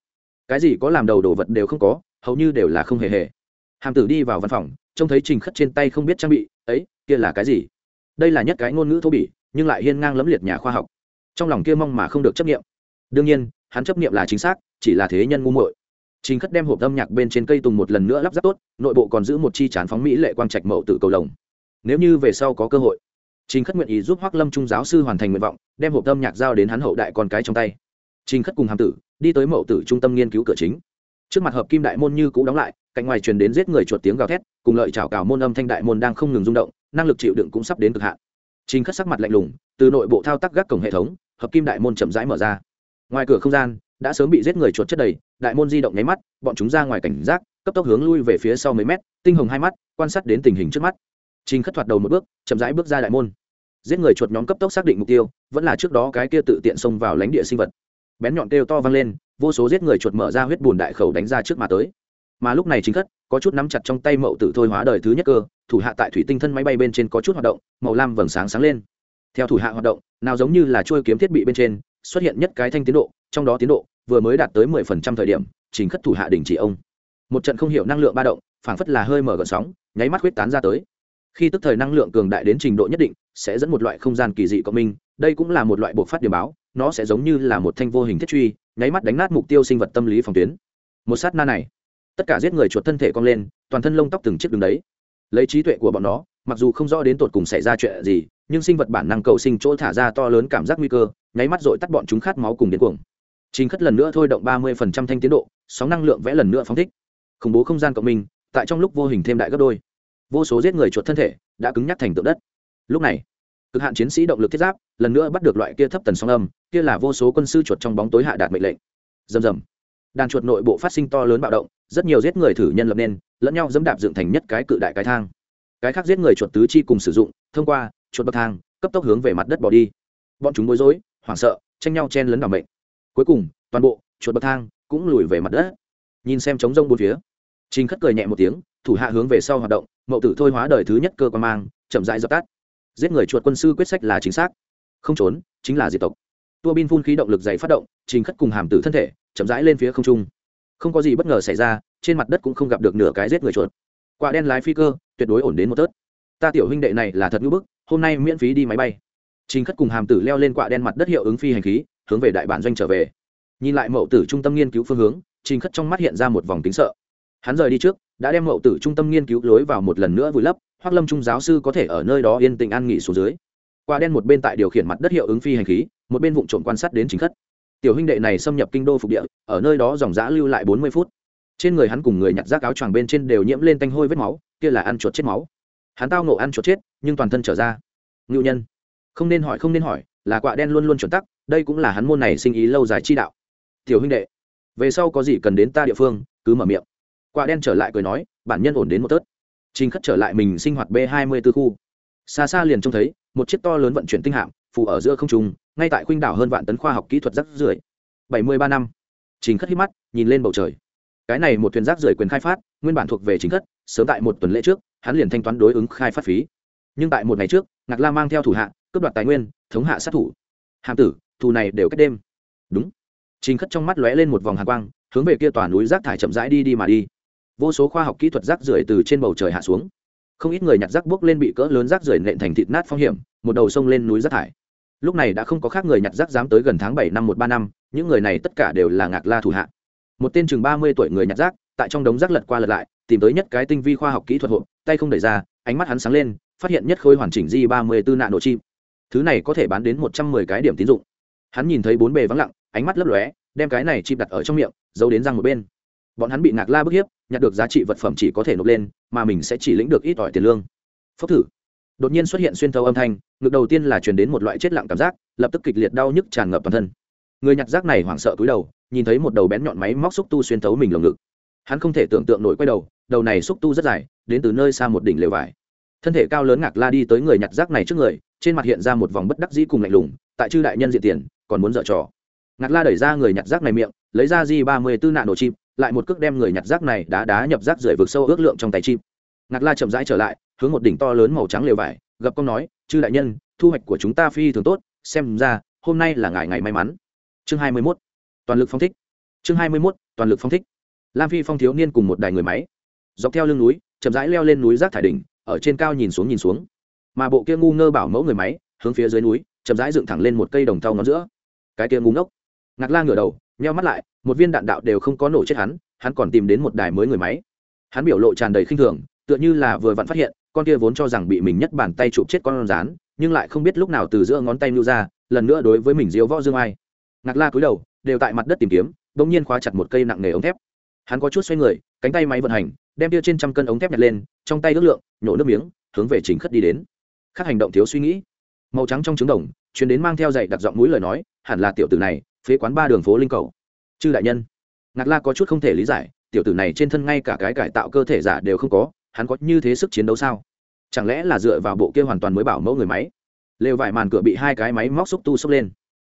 Cái gì có làm đầu đồ vật đều không có, hầu như đều là không hề hề. Hàm tử đi vào văn phòng, trông thấy trình khất trên tay không biết trang bị, ấy, kia là cái gì? Đây là nhất cái ngôn ngữ thô bỉ, nhưng lại hiên ngang lẫm liệt nhà khoa học. Trong lòng kia mong mà không được chấp nghiệm đương nhiên, hắn chấp nghiệm là chính xác, chỉ là thế nhân ngu muội trình khất đem hộp âm nhạc bên trên cây tùng một lần nữa lắp ráp tốt, nội bộ còn giữ một chi chán phóng mỹ lệ quang trạch mậu tử cầu lồng. Nếu như về sau có cơ hội, trình khất nguyện ý giúp Hoắc lâm trung giáo sư hoàn thành nguyện vọng, đem hộp âm nhạc giao đến hắn hậu đại con cái trong tay. Trình khất cùng hàm tử đi tới mậu tử trung tâm nghiên cứu cửa chính. Trước mặt hợp kim đại môn như cũ đóng lại, cạnh ngoài truyền đến giết người chuột tiếng gào thét, cùng lợi chảo cào môn âm thanh đại môn đang không ngừng rung động, năng lực chịu đựng cũng sắp đến cực hạn. Trình khất sắc mặt lạnh lùng, từ nội bộ thao tác gác cổng hệ thống, hợp kim đại môn chậm rãi mở ra. Ngoài cửa không gian đã sớm bị giết người chuột chất đầy, đại môn di động nháy mắt, bọn chúng ra ngoài cảnh giác, cấp tốc hướng lui về phía sau mấy mét, tinh hồng hai mắt, quan sát đến tình hình trước mắt. Trình khất thoạt đầu một bước, chậm rãi bước ra đại môn. Giết người chuột nhóm cấp tốc xác định mục tiêu, vẫn là trước đó cái kia tự tiện xông vào lãnh địa sinh vật. Bén nhọn kêu to vang lên, vô số giết người chuột mở ra huyết bùn đại khẩu đánh ra trước mà tới. Mà lúc này chính khất, có chút nắm chặt trong tay mậu tử thôi hóa đời thứ nhất cơ, thủ hạ tại thủy tinh thân máy bay bên trên có chút hoạt động, màu lam vầng sáng sáng lên. Theo thủ hạ hoạt động, nào giống như là trôi kiếm thiết bị bên trên, xuất hiện nhất cái thanh tiến độ trong đó tiến độ vừa mới đạt tới mười phần trăm thời điểm chính khất thủ hạ đình chỉ ông. Một trận không hiểu năng lượng ba động, phảng phất là hơi mở gợn sóng, nháy mắt huyết tán ra tới. Khi tức thời năng lượng cường đại đến trình độ nhất định, sẽ dẫn một loại không gian kỳ dị cộng minh, đây cũng là một loại bộ phát điểm báo, nó sẽ giống như là một thanh vô hình thiết truy, nháy mắt đánh nát mục tiêu sinh vật tâm lý phòng tuyến. Một sát na này, tất cả giết người chuột thân thể cong lên, toàn thân lông tóc từng chiếc đường đấy. Lấy trí tuệ của bọn nó, mặc dù không rõ đến tột cùng xảy ra chuyện gì, nhưng sinh vật bản năng cầu sinh chỗ thả ra to lớn cảm giác nguy cơ, nháy mắt dội tắt bọn chúng khát máu cùng điên cuồng trình khất lần nữa thôi động ba mươi phần trăm thanh tiến độ, sóng năng lượng vẽ lần nữa phóng thích. Khủng bố không gian cộng minh, tại trong lúc vô hình thêm đại gấp đôi. Vô số giết người chuột thân thể đã cứng nhắc thành tượng đất. Lúc này, cực hạn chiến sĩ động lực thiết giáp lần nữa bắt được loại kia thấp tần sóng âm, kia là vô số quân sư chuột trong bóng tối hạ đạt mệnh lệnh. Rầm rầm. Đàn chuột nội bộ phát sinh to lớn bạo động, rất nhiều giết người thử nhân lập nên, lẫn nhau dẫm đạp dựng thành nhất cái cự đại cái thang. Cái khác giết người chuột tứ chi cùng sử dụng, thông qua, chuột bậc thang, cấp tốc hướng về mặt đất bỏ đi. Bọn chúng bối rối, hoảng sợ, tranh nhau chen lấn vào mệnh cuối cùng, toàn bộ, chuột bậc thang, cũng lùi về mặt đất. Nhìn xem trống rông bốn phía, trình khất cười nhẹ một tiếng, thủ hạ hướng về sau hoạt động, mậu tử thôi hóa đời thứ nhất cơ quan mang, chậm rãi dập tắt. Giết người chuột quân sư quyết sách là chính xác, không trốn, chính là diệt tộc. Tua bin phun khí động lực dày phát động, trình khất cùng hàm tử thân thể, chậm rãi lên phía không trung. Không có gì bất ngờ xảy ra, trên mặt đất cũng không gặp được nửa cái giết người chuột. Quả đen lái phi cơ, tuyệt đối ổn đến một tớt ta tiểu huynh đệ này là thật ngữ bức, hôm nay miễn phí đi máy bay. Trình khất cùng hàm tử leo lên quạ đen mặt đất hiệu ứng phi hành khí hướng về đại bản doanh trở về. Nhìn lại mậu tử trung tâm nghiên cứu phương hướng, trình khất trong mắt hiện ra một vòng tính sợ. Hắn rời đi trước, đã đem mậu tử trung tâm nghiên cứu lối vào một lần nữa vùi lấp hoặc lâm trung giáo sư có thể ở nơi đó yên tĩnh an nghỉ xuống dưới. Quả đen một bên tại điều khiển mặt đất hiệu ứng phi hành khí, một bên vụ trộm quan sát đến chính khất. Tiểu huynh đệ này xâm nhập kinh đô phục địa, ở nơi đó dòng giã lưu lại bốn mươi phút. Trên người hắn cùng người nhặt rác áo choàng bên trên đều nhiễm lên tanh hôi vết máu, kia là ăn chuột chết máu. Hắn tao ngộ ăn chuột chết, nhưng toàn thân trở ra. Ngưu nhân. Không nên hỏi, không nên hỏi là quạ đen luôn luôn chuẩn tắc, đây cũng là hắn môn này sinh ý lâu dài chi đạo. Tiểu huynh đệ, về sau có gì cần đến ta địa phương, cứ mở miệng. Quạ đen trở lại cười nói, bản nhân ổn đến một tớt. Trình khất trở lại mình sinh hoạt b hai mươi b ố khu. Xa xa liền trông thấy, một chiếc to lớn vận chuyển tinh hạm phủ ở giữa không trùng ngay tại khuynh đảo hơn vạn tấn khoa học kỹ thuật rác rưởi. Bảy mươi ba năm. Trình khất hít mắt, nhìn lên bầu trời. Cái này một thuyền rác rưởi quyền khai phát, nguyên bản thuộc về chính khất, sớm tại một tuần lễ trước, hắn liền thanh toán đối ứng khai phát phí nhưng tại một ngày trước, ngạc la mang theo thủ hạ, cướp đoạt tài nguyên, thống hạ sát thủ. Hàm tử, thù này đều cách đêm. Đúng. Trình khất trong mắt lóe lên một vòng hạ quang, hướng về kia tòa núi rác thải chậm rãi đi đi mà đi. Vô số khoa học kỹ thuật rác rưởi từ trên bầu trời hạ xuống. Không ít người nhặt rác bước lên bị cỡ lớn rác rưởi nện thành thịt nát phong hiểm, một đầu sông lên núi rác thải. Lúc này đã không có khác người nhặt rác dám tới gần tháng bảy năm một ba năm, những người này tất cả đều là ngạc la thủ hạ. Một tên chừng ba mươi tuổi người nhặt rác, tại trong đống rác lật qua lật lại, tìm tới nhất cái tinh vi khoa học kỹ thuật hộ, tay không đẩy ra, ánh mắt hắn sáng lên phát hiện nhất khối hoàn chỉnh di ba mươi tư nạn độ chim thứ này có thể bán đến một trăm mười cái điểm tín dụng. Hắn nhìn thấy bốn bề vắng lặng, ánh mắt lấp lóe, đem cái này chim đặt ở trong miệng, giấu đến răng một bên. Bọn hắn bị ngạc la bức hiếp, nhặt được giá trị vật phẩm chỉ có thể nộp lên, mà mình sẽ chỉ lĩnh được ít ỏi tiền lương. Phốc thử. Đột nhiên xuất hiện xuyên thấu âm thanh, ngực đầu tiên là truyền đến một loại chết lặng cảm giác, lập tức kịch liệt đau nhức tràn ngập toàn thân. Người nhặt rác này hoảng sợ cúi đầu, nhìn thấy một đầu bén nhọn máy móc xúc tu xuyên thấu mình lồng ngực. Hắn không thể tưởng tượng nổi quay đầu đầu này xúc tu rất dài, đến từ nơi xa một đỉnh lều vải thân thể cao lớn ngạc la đi tới người nhặt rác này trước người, trên mặt hiện ra một vòng bất đắc dĩ cùng lạnh lùng, tại chư đại nhân diện tiền, còn muốn dở trò ngạc la đẩy ra người nhặt rác này miệng, lấy ra di ba mươi tư nạn đồ chim lại một cước đem người nhặt rác này đá đá nhập rác rưởi vực sâu ước lượng trong tay chim ngạc la chậm rãi trở lại, hướng một đỉnh to lớn màu trắng lều vải, gập công nói, chư đại nhân, thu hoạch của chúng ta phi thường tốt, xem ra, hôm nay là ngày ngày may mắn chương hai mươi 21. toàn lực phong thích chương hai mươi 21. toàn lực phong thích lam phi phong thiếu niên cùng một đài người máy, dọc theo lưng núi, chậm rãi leo lên núi rác thải đỉnh ở trên cao nhìn xuống nhìn xuống. Mà bộ kia ngu ngơ bảo mẫu người máy, hướng phía dưới núi, chậm rãi dựng thẳng lên một cây đồng thau ngón giữa. Cái kia ngu ngốc. Ngạc la ngửa đầu, nheo mắt lại, một viên đạn đạo đều không có nổ chết hắn hắn còn tìm đến một đài mới người máy. Hắn biểu lộ tràn đầy khinh thường, tựa như là vừa vặn phát hiện, con kia vốn cho rằng bị mình nhất bàn tay chụp chết con rán, nhưng lại không biết lúc nào từ giữa ngón tay lưu ra, lần nữa đối với mình diếu võ dương ai. Ngạc la cúi đầu, đều tại mặt đất tìm kiếm đ ỗ n g nhiên khóa chặt một cây nặng nề ống thép. Hắn có chút xoay người, cánh tay máy vận hành đem tia trên trăm cân ống thép nhặt lên, trong tay ước lượng, nhổ nước miếng, hướng về chính khất đi đến. Khắc hành động thiếu suy nghĩ. Màu trắng trong trứng đồng chuyến đến mang theo dạy đặc giọng mũi lời nói, hẳn là tiểu tử này, phế quán ba đường phố linh cầu. Chư đại nhân. Ngạc la có chút không thể lý giải, tiểu tử này trên thân ngay cả cái cải tạo cơ thể giả đều không có, hắn có như thế sức chiến đấu sao? Chẳng lẽ là dựa vào bộ kia hoàn toàn mới bảo mẫu người máy? Lều vải màn cửa bị hai cái máy móc xúc tu xốc lên.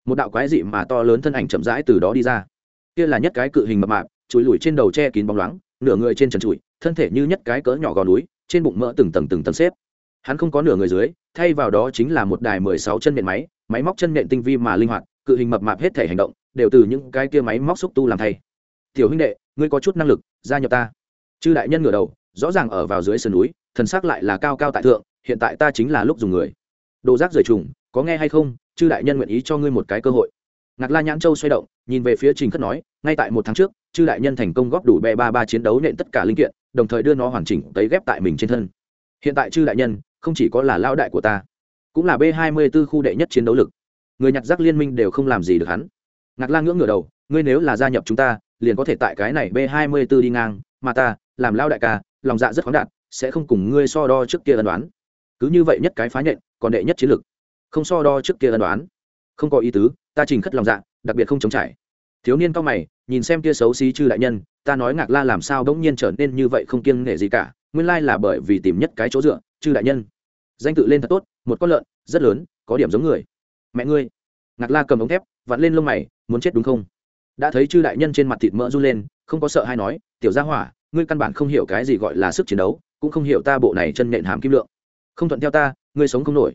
Một đạo quái dị mà to lớn thân ảnh chậm rãi từ đó đi ra. Kia là nhất cái cự hình mập mạp, chùi lùi trên đầu che kín bóng loáng, nửa người trên trần trụi thân thể như nhất cái cỡ nhỏ gò núi, trên bụng mỡ từng tầng từng tầng xếp. Hắn không có nửa người dưới, thay vào đó chính là một đài mười sáu chân nện máy máy móc chân nện tinh vi mà linh hoạt, cự hình mập mạp hết thể hành động, đều từ những cái kia máy móc xúc tu làm thay. Tiểu huynh đệ, ngươi có chút năng lực, gia nhập ta. Chư đại nhân ngửa đầu, rõ ràng ở vào dưới sườn núi, thần sắc lại là cao cao tại thượng, hiện tại ta chính là lúc dùng người. Đồ rác rời trùng, có nghe hay không? Chư đại nhân nguyện ý cho ngươi một cái cơ hội ngạc la nhãn châu xoay động, nhìn về phía trình khất nói, ngay tại một tháng trước, chư đại nhân thành công góp đủ bè ba ba chiến đấu nện tất cả linh kiện, đồng thời đưa nó hoàn chỉnh tấy ghép tại mình trên thân. Hiện tại chư đại nhân, không chỉ có là lao đại của ta, cũng là b hai mươi b ố khu đệ nhất chiến đấu lực. Người nhặt rác liên minh đều không làm gì được hắn. Ngạc la ngưỡng ngửa đầu, ngươi nếu là gia nhập chúng ta, liền có thể tại cái này b hai mươi b ố đi ngang, mà ta, làm lao đại ca, lòng dạ rất khoáng đạt, sẽ không cùng ngươi so đo trước kia ân đoán cứ như vậy nhất cái phá nhện còn đệ nhất chiến lực. Không so đo trước kia ân đoán không có ý tứ ta trình khất lòng dạ đặc biệt không chống trải. Thiếu niên cao mày, nhìn xem kia xấu xí chư đại nhân, ta nói ngạc la làm sao đống nhiên trở nên như vậy không kiêng nể gì cả, nguyên lai là bởi vì tìm nhất cái chỗ dựa, chư đại nhân. Danh tự lên thật tốt, một con lợn, rất lớn, có điểm giống người. Mẹ ngươi. Ngạc la cầm ống thép, vặn lên lông mày, muốn chết đúng không? Đã thấy chư đại nhân trên mặt thịt mỡ run lên, không có sợ hay nói, tiểu gia hỏa, ngươi căn bản không hiểu cái gì gọi là sức chiến đấu, cũng không hiểu ta bộ này chân nện hàm kim lượng. Không thuận theo ta, ngươi sống không nổi.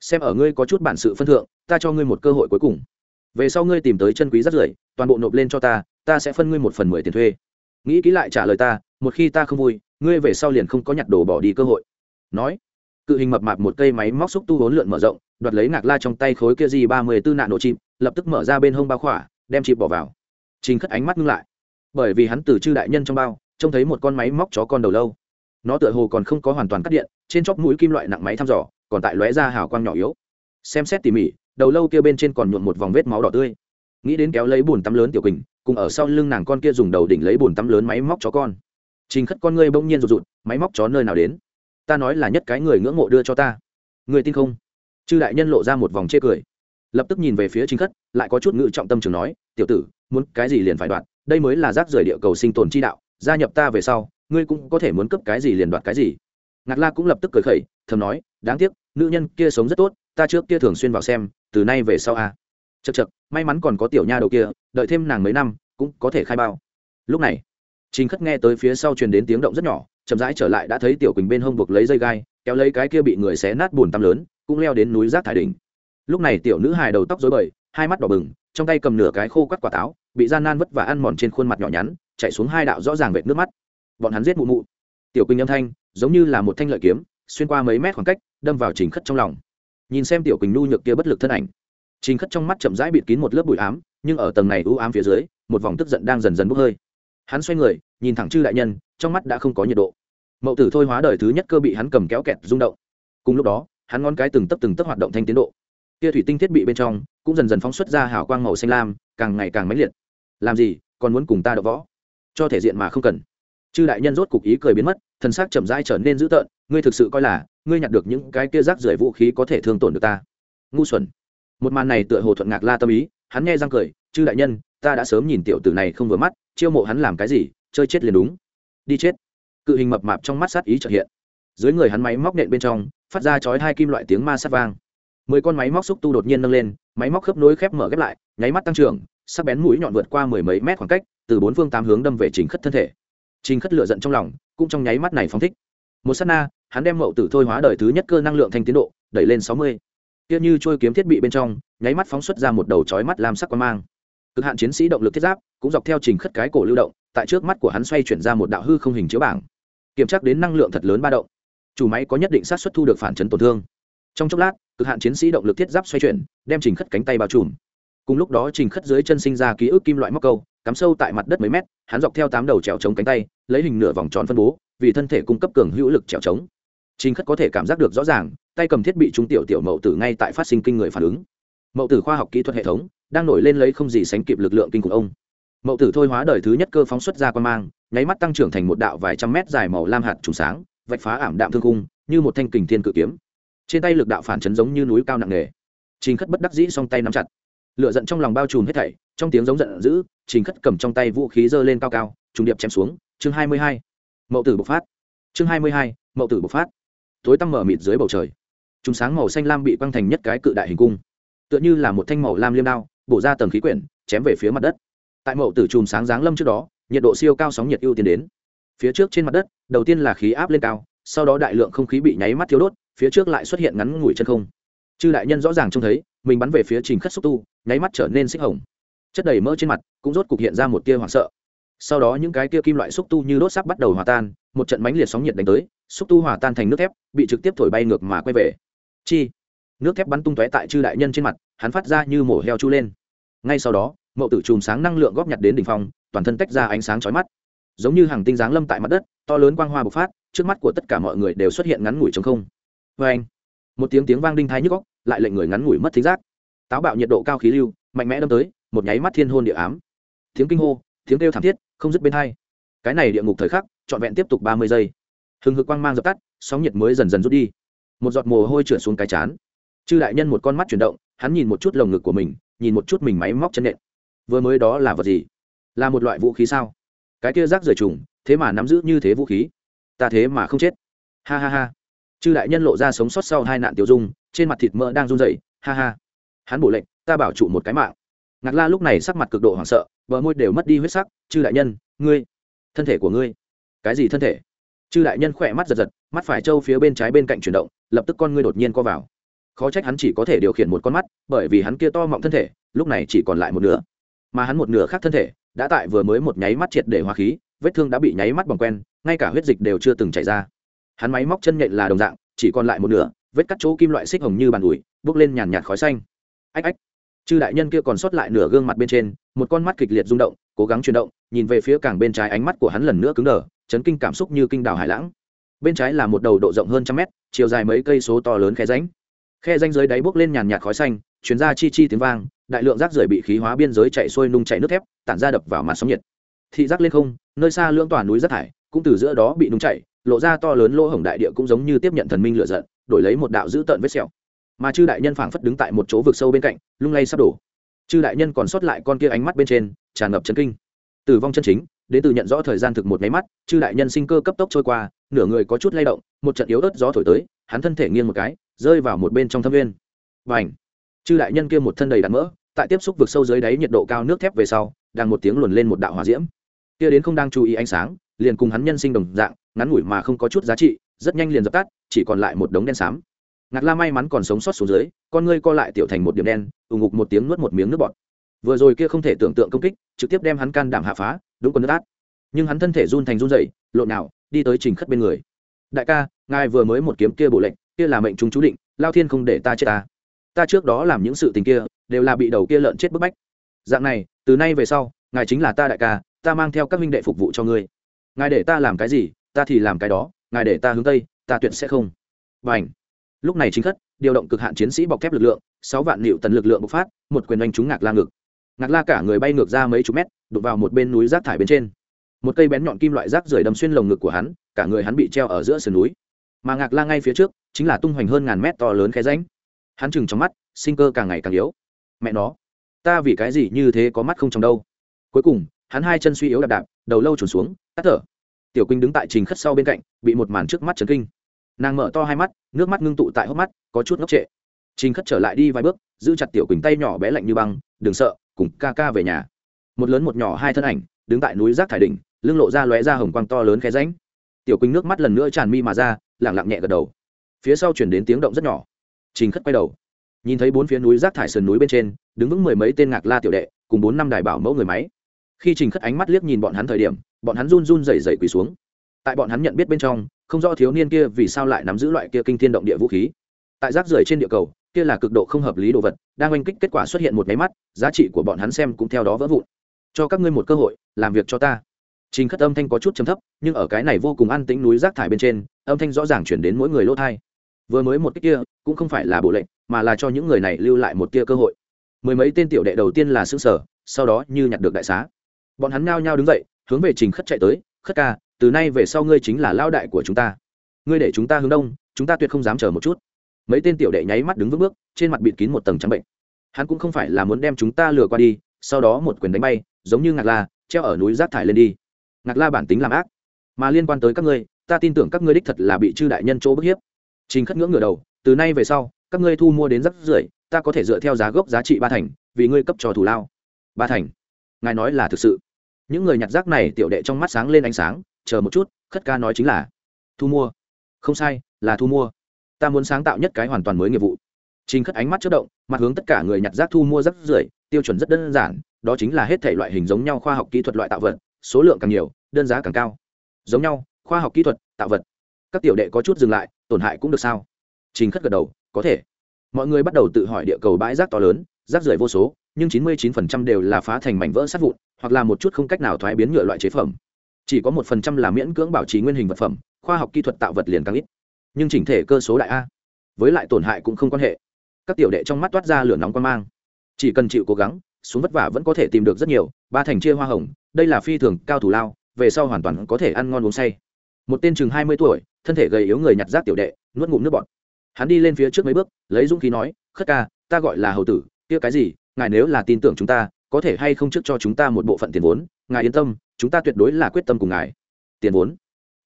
Xem ở ngươi có chút bản sự phân thượng, ta cho ngươi một cơ hội cuối cùng về sau ngươi tìm tới chân quý rất rưởi, toàn bộ nộp lên cho ta ta sẽ phân ngươi một phần mười tiền thuê. Nghĩ kỹ lại trả lời ta, một khi ta không vui, ngươi về sau liền không có nhặt đồ bỏ đi cơ hội. Nói, cự hình mập mạp một cây máy móc xúc tu hốn lượn mở rộng, đoạt lấy ngạc la trong tay khối kia gì ba mươi tư nạn nổ chim lập tức mở ra bên hông bao khỏa, đem chịp bỏ vào. Trình khất ánh mắt ngưng lại. Bởi vì hắn từ chư đại nhân trong bao, trông thấy một con máy móc chó con đầu lâu. Nó tựa hồ còn không có hoàn toàn cắt điện, trên chóp mũi kim loại nặng máy thăm dò, còn tại lóe ra hào quang nhỏ yếu. Xem xét tỉ mỉ đầu lâu kia bên trên còn nhuộm một vòng vết máu đỏ tươi. Nghĩ đến kéo lấy bùn tắm lớn tiểu quỳnh, cùng ở sau lưng nàng con kia dùng đầu đỉnh lấy bùn tắm lớn máy móc chó con. Trình khất con ngươi bỗng nhiên rụt rụt, máy móc chó nơi nào đến? Ta nói là nhất cái người ngưỡng mộ đưa cho ta. Người tin không? Chư đại nhân lộ ra một vòng chê cười. Lập tức nhìn về phía trình khất, lại có chút ngự trọng tâm trường nói, tiểu tử, muốn cái gì liền phải đoạt, đây mới là rác rời địa cầu sinh tồn chi đạo, gia nhập ta về sau, ngươi cũng có thể muốn cấp cái gì liền đoạt cái gì. Ngạc la cũng lập tức cười khẩy, thầm nói, đáng tiếc, nữ nhân kia sống rất tốt ta trước kia thường xuyên vào xem, từ nay về sau a à. chật chật may mắn còn có tiểu nha đầu kia, đợi thêm nàng mấy năm, cũng có thể khai bao lúc này, trình khất nghe tới phía sau truyền đến tiếng động rất nhỏ, chậm rãi trở lại đã thấy tiểu quỳnh bên hông buộc lấy dây gai, kéo lấy cái kia bị người xé nát bùn tăm lớn, cũng leo đến núi rác thải đỉnh. Lúc này tiểu nữ hài đầu tóc dối bời, hai mắt đỏ bừng, trong tay cầm nửa cái khô quắt quả táo, bị gian nan vất và ăn mòn trên khuôn mặt nhỏ nhắn, chạy xuống hai đạo rõ ràng vệt nước mắt. Bọn hắn giết mụ mụ. Tiểu quỳnh âm thanh, giống như là một thanh lợi kiếm, xuyên qua mấy mét khoảng cách, đâm vào trình khất trong lòng nhìn xem tiểu quỳnh nu nhược kia bất lực thân ảnh trình khất trong mắt chậm rãi bịt kín một lớp bụi ám nhưng ở tầng này u ám phía dưới một vòng tức giận đang dần dần bốc hơi hắn xoay người nhìn thẳng chư đại nhân trong mắt đã không có nhiệt độ mậu tử thôi hóa đời thứ nhất cơ bị hắn cầm kéo kẹt rung động cùng lúc đó hắn ngón cái từng tấp từng tấp hoạt động thanh tiến độ kia thủy tinh thiết bị bên trong cũng dần dần phóng xuất ra hào quang màu xanh lam càng ngày càng mãnh liệt làm gì còn muốn cùng ta đọ võ cho thể diện mà không cần chư đại nhân rốt cục ý cười biến mất thân xác chậm rãi trở nên dữ tợn ngươi thực sự coi là ngươi nhặt được những cái kia rác rưởi vũ khí có thể thương tổn được ta? Ngu xuẩn. Một màn này tựa hồ thuận ngạc la tâm ý, hắn nghe răng cười, chư đại nhân, ta đã sớm nhìn tiểu tử này không vừa mắt, chiêu mộ hắn làm cái gì, chơi chết liền đúng. Đi chết. Cự hình mập mạp trong mắt sát ý trợ hiện. Dưới người hắn máy móc nện bên trong, phát ra chói hai kim loại tiếng ma sát vang. Mười con máy móc xúc tu đột nhiên nâng lên, máy móc khớp nối khép mở ghép lại, nháy mắt tăng trưởng, sắc bén mũi nhọn vượt qua mười mấy mét khoảng cách, từ bốn phương tám hướng đâm về trình khất thân thể. Trình khất lựa giận trong lòng, cũng trong nháy mắt này phóng thích một s á t na, hắn đem mậu tử thôi hóa đời thứ nhất cơ năng lượng thanh tiến độ, đẩy lên sáu mươi. Kia như trôi kiếm thiết bị bên trong, nháy mắt phóng xuất ra một đầu chói mắt làm sắc quan mang. Cực hạn chiến sĩ động lực thiết giáp cũng dọc theo trình khất cái cổ lưu động, tại trước mắt của hắn xoay chuyển ra một đạo hư không hình chiếu bảng, kiểm tra đến năng lượng thật lớn ba động. Chủ máy có nhất định sát xuất thu được phản chấn tổn thương. Trong chốc lát, cực hạn chiến sĩ động lực thiết giáp xoay chuyển, đem trình khất cánh tay bao trùm. Cùng lúc đó trình khất dưới chân sinh ra ký ức kim loại móc câu, cắm sâu tại mặt đất mấy mét, hắn dọc theo tám đầu trèo chống cánh tay, lấy hình nửa vòng tròn phân bố vì thân thể cung cấp cường hữu lực trèo chống trình khất có thể cảm giác được rõ ràng, tay cầm thiết bị trung tiểu tiểu mậu tử ngay tại phát sinh kinh người phản ứng. Mậu tử khoa học kỹ thuật hệ thống đang nổi lên lấy không gì sánh kịp lực lượng kinh khủng ông. Mậu tử thôi hóa đời thứ nhất cơ phóng xuất ra quan mang, nháy mắt tăng trưởng thành một đạo vài trăm mét dài màu lam hạt trùng sáng, vạch phá ảm đạm thương cung như một thanh kình thiên cự kiếm. Trên tay lực đạo phản chấn giống như núi cao nặng nề. Trình khất bất đắc dĩ song tay nắm chặt. Lựa giận trong lòng bao trùm hết thảy, trong tiếng giống giận dữ, trình khất cầm trong tay vũ khí giơ lên cao cao, trùng điệp chém xuống. Chương hai mươi hai mậu tử bộc phát. Chương hai mươi hai, mậu tử bộc phát. Tối tăm mở mịt dưới bầu trời chúng sáng màu xanh lam bị quăng thành nhất cái cự đại hình cung, tựa như là một thanh màu lam liêm đao, bổ ra tầng khí quyển, chém về phía mặt đất. Tại mậu tử chùm sáng giáng lâm trước đó, nhiệt độ siêu cao sóng nhiệt ưu tiên đến. Phía trước trên mặt đất, đầu tiên là khí áp lên cao, sau đó đại lượng không khí bị nháy mắt thiếu đốt, phía trước lại xuất hiện ngắn ngủi chân không. Chư đại nhân rõ ràng trông thấy, mình bắn về phía trình khất xúc tu, nháy mắt trở nên xích hồng. Chất đầy mỡ trên mặt, cũng rốt cục hiện ra một tia hoảng sợ sau đó những cái kia kim loại xúc tu như đốt sắp bắt đầu hòa tan, một trận mánh liệt sóng nhiệt đánh tới, xúc tu hòa tan thành nước thép, bị trực tiếp thổi bay ngược mà quay về. Chi, nước thép bắn tung tóe tại chư đại nhân trên mặt, hắn phát ra như mổ heo chu lên. Ngay sau đó, mậu tử chùm sáng năng lượng góp nhặt đến đỉnh phong, toàn thân tách ra ánh sáng chói mắt. Giống như hàng tinh giáng lâm tại mặt đất, to lớn quang hoa bộc phát, trước mắt của tất cả mọi người đều xuất hiện ngắn ngủi trống không. Vê anh, một tiếng tiếng vang đinh thái nhức góc lại lệnh người ngắn ngủi mất thính giác. Táo bạo nhiệt độ cao khí lưu, mạnh mẽ đâm tới, một nháy mắt thiên hôn địa ám. Tiếng kinh hô, tiếng kêu thảm thiết không dứt bên hai. Cái này địa ngục thời khắc, trọn vẹn tiếp tục ba mươi giây. Hừng hực quang mang dập tắt, sóng nhiệt mới dần dần rút đi. Một giọt mồ hôi trượt xuống cái chán. Chư đại nhân một con mắt chuyển động, hắn nhìn một chút lồng ngực của mình, nhìn một chút mình máy móc chân nện. Vừa mới đó là vật gì? Là một loại vũ khí sao? Cái kia rác rời trùng, thế mà nắm giữ như thế vũ khí. Ta thế mà không chết. Ha ha ha. Chư đại nhân lộ ra sống sót sau hai nạn tiểu dung, trên mặt thịt mỡ đang run dậy ha ha. Hắn bổ lệnh, ta bảo trụ một cái mạng ngạc la lúc này sắc mặt cực độ hoảng sợ, bờ môi đều mất đi huyết sắc. Chư đại nhân, ngươi, thân thể của ngươi, cái gì thân thể? Chư đại nhân khỏe mắt giật giật, mắt phải trâu phía bên trái bên cạnh chuyển động, lập tức con ngươi đột nhiên co vào. Khó trách hắn chỉ có thể điều khiển một con mắt, bởi vì hắn kia to mọng thân thể, lúc này chỉ còn lại một nửa. Mà hắn một nửa khác thân thể, đã tại vừa mới một nháy mắt triệt để hóa khí, vết thương đã bị nháy mắt bỏng quen, ngay cả huyết dịch đều chưa từng chảy ra. Hắn máy móc chân nhện là đồng dạng, chỉ còn lại một nửa, vết cắt chỗ kim loại xích hồng như bàn ủi bước lên nhàn nhạt khói xanh. Ách ách chư đại nhân kia còn sót lại nửa gương mặt bên trên, một con mắt kịch liệt rung động, cố gắng chuyển động, nhìn về phía càng bên trái ánh mắt của hắn lần nữa cứng đờ, chấn kinh cảm xúc như kinh đào hải lãng. Bên trái là một đầu độ rộng hơn trăm mét, chiều dài mấy cây số to lớn khe ránh khe ranh dưới đáy bốc lên nhàn nhạt khói xanh chuyến ra chi chi tiếng vang, đại lượng rác rưởi bị khí hóa biên giới chạy xuôi nung chạy nước thép, tản ra đập vào mặt sóng nhiệt. Thị rác lên không, nơi xa lưỡng tòa núi rác thải, cũng từ giữa đó bị nung chạy lộ ra to lớn lỗ hổng đại địa cũng giống như tiếp nhận thần minh lửa giận, đổi lấy một đạo dữ tợn vết sẹo mà chư đại nhân phảng phất đứng tại một chỗ vực sâu bên cạnh, lung lay sắp đổ. Chư đại nhân còn sót lại con kia ánh mắt bên trên, tràn ngập chân kinh. Tử vong chân chính, đến từ nhận rõ thời gian thực một máy mắt, chư đại nhân sinh cơ cấp tốc trôi qua, nửa người có chút lay động, một trận yếu ớt gió thổi tới, hắn thân thể nghiêng một cái, rơi vào một bên trong thâm viên và ảnh chư đại nhân kia một thân đầy đạn mỡ, tại tiếp xúc vực sâu dưới đáy nhiệt độ cao nước thép về sau, đang một tiếng luồn lên một đạo hỏa diễm. Kia đến không đang chú ý ánh sáng, liền cùng hắn nhân sinh đồng dạng, ngắn ngủi mà không có chút giá trị, rất nhanh liền dập tắt, chỉ còn lại một đống đen xám ngạc la may mắn còn sống sót xuống dưới, con ngươi co lại tiểu thành một điểm đen, ù ngục một tiếng nuốt một miếng nước bọt. Vừa rồi kia không thể tưởng tượng công kích, trực tiếp đem hắn can đảm hạ phá, đúng quần nước át nhưng hắn thân thể run thành run dậy lộn nào, đi tới trình khất bên người. Đại ca, ngài vừa mới một kiếm kia bổ lệnh, kia là mệnh chúng chú định, lao thiên không để ta chết ta. Ta trước đó làm những sự tình kia, đều là bị đầu kia lợn chết bức bách. Dạng này, từ nay về sau, ngài chính là ta đại ca, ta mang theo các minh đệ phục vụ cho ngươi. Ngài để ta làm cái gì, ta thì làm cái đó, ngài để ta hướng tây, ta tuyệt sẽ không. Và ảnh lúc này chính khất, điều động cực hạn chiến sĩ bọc thép lực lượng, sáu vạn liệu tần lực lượng bộc phát, một quyền đánh trúng ngạc la ngực ngạc la cả người bay ngược ra mấy chục mét, đụng vào một bên núi rác thải bên trên. Một cây bén nhọn kim loại rác rời đâm xuyên lồng ngực của hắn, cả người hắn bị treo ở giữa sườn núi. Mà ngạc la ngay phía trước, chính là tung hoành hơn ngàn mét to lớn khe ránh hắn chừng trong mắt, sinh cơ càng ngày càng yếu. Mẹ nó, ta vì cái gì như thế có mắt không trong đâu? Cuối cùng, hắn hai chân suy yếu đạp đạp, đầu lâu trùn xuống, tắt thở. Tiểu quỳnh đứng tại trình khất sau bên cạnh, bị một màn trước mắt chấn kinh nàng mở to hai mắt, nước mắt ngưng tụ tại hốc mắt, có chút ngốc trệ. Trình khất trở lại đi vài bước, giữ chặt tiểu quỳnh tay nhỏ bé lạnh như băng, đừng sợ, cùng ca ca về nhà. Một lớn một nhỏ hai thân ảnh, đứng tại núi rác thải đỉnh, lưng lộ ra lóe ra hồng quang to lớn khe ránh tiểu quỳnh nước mắt lần nữa tràn mi mà ra lẳng lặng nhẹ gật đầu. Phía sau chuyển đến tiếng động rất nhỏ. Trình khất quay đầu, nhìn thấy bốn phía núi rác thải sườn núi bên trên, đứng vững mười mấy tên ngạc la tiểu đệ, cùng bốn năm đài bảo mẫu người máy. Khi trình khất ánh mắt liếc nhìn bọn hắn thời điểm, bọn hắn run run rẩy rẩy quỳ xuống. Tại bọn hắn nhận biết bên trong không rõ thiếu niên kia vì sao lại nắm giữ loại kia kinh thiên động địa vũ khí. Tại rác rưởi trên địa cầu, kia là cực độ không hợp lý đồ vật, đang oanh kích kết quả xuất hiện một máy mắt, giá trị của bọn hắn xem cũng theo đó vỡ vụn. Cho các ngươi một cơ hội, làm việc cho ta. Trình khất âm thanh có chút chấm thấp, nhưng ở cái này vô cùng an tĩnh núi rác thải bên trên, âm thanh rõ ràng chuyển đến mỗi người lỗ thai vừa mới một cái kia, cũng không phải là bộ lệnh, mà là cho những người này lưu lại một tia cơ hội. Mười mấy tên tiểu đệ đầu tiên là xứ sở, sau đó như nhặt được đại xá. Bọn hắn nao nhao đứng dậy, hướng về trình khất chạy tới, khất ca từ nay về sau ngươi chính là lao đại của chúng ta. Ngươi để chúng ta hướng đông, chúng ta tuyệt không dám chờ một chút. Mấy tên tiểu đệ nháy mắt đứng vững bước, trên mặt bịt kín một tầng trắng bệnh. Hắn cũng không phải là muốn đem chúng ta lừa qua đi, sau đó một quyền đánh bay, giống như ngạc la, treo ở núi rác thải lên đi. Ngạc la bản tính làm ác. Mà liên quan tới các ngươi, ta tin tưởng các ngươi đích thật là bị chư đại nhân chỗ bức hiếp. Trình khất ngưỡng ngửa đầu, từ nay về sau, các ngươi thu mua đến rắc rưởi ta có thể dựa theo giá gốc giá trị ba thành, vì ngươi cấp cho thủ lao. Ba thành. Ngài nói là thực sự. Những người nhặt rác này tiểu đệ trong mắt sáng lên ánh sáng chờ một chút, khất ca nói chính là, thu mua. Không sai, là thu mua. Ta muốn sáng tạo nhất cái hoàn toàn mới nghiệp vụ. Trình khất ánh mắt chất động, mặt hướng tất cả người nhặt rác thu mua rác rưởi, tiêu chuẩn rất đơn giản, đó chính là hết thể loại hình giống nhau khoa học kỹ thuật loại tạo vật, số lượng càng nhiều, đơn giá càng cao. Giống nhau, khoa học kỹ thuật, tạo vật. Các tiểu đệ có chút dừng lại, tổn hại cũng được sao? Trình khất gật đầu, có thể. Mọi người bắt đầu tự hỏi địa cầu bãi rác to lớn, rác rưởi vô số, nhưng 99% đều là phá thành mảnh vỡ sát vụn, hoặc là một chút không cách nào thoái biến nhựa loại chế phẩm chỉ có một phần trăm là miễn cưỡng bảo trì nguyên hình vật phẩm, khoa học kỹ thuật tạo vật liền càng ít. Nhưng chỉnh thể cơ số đại a. Với lại tổn hại cũng không quan hệ. Các tiểu đệ trong mắt toát ra lửa nóng quan mang. Chỉ cần chịu cố gắng, xuống vất vả vẫn có thể tìm được rất nhiều, ba thành chia hoa hồng, đây là phi thường cao thủ lao, về sau hoàn toàn có thể ăn ngon uống say. Một tên chừng hai mươi tuổi, thân thể gầy yếu người nhặt rác tiểu đệ, nuốt ngụm nước bọt. Hắn đi lên phía trước mấy bước, lấy dũng khí nói, khất ca, ta gọi là hầu tử, kia cái gì? Ngài nếu là tin tưởng chúng ta, có thể hay không trước cho chúng ta một bộ phận tiền vốn? Ngài yên tâm chúng ta tuyệt đối là quyết tâm cùng ngài. Tiền vốn.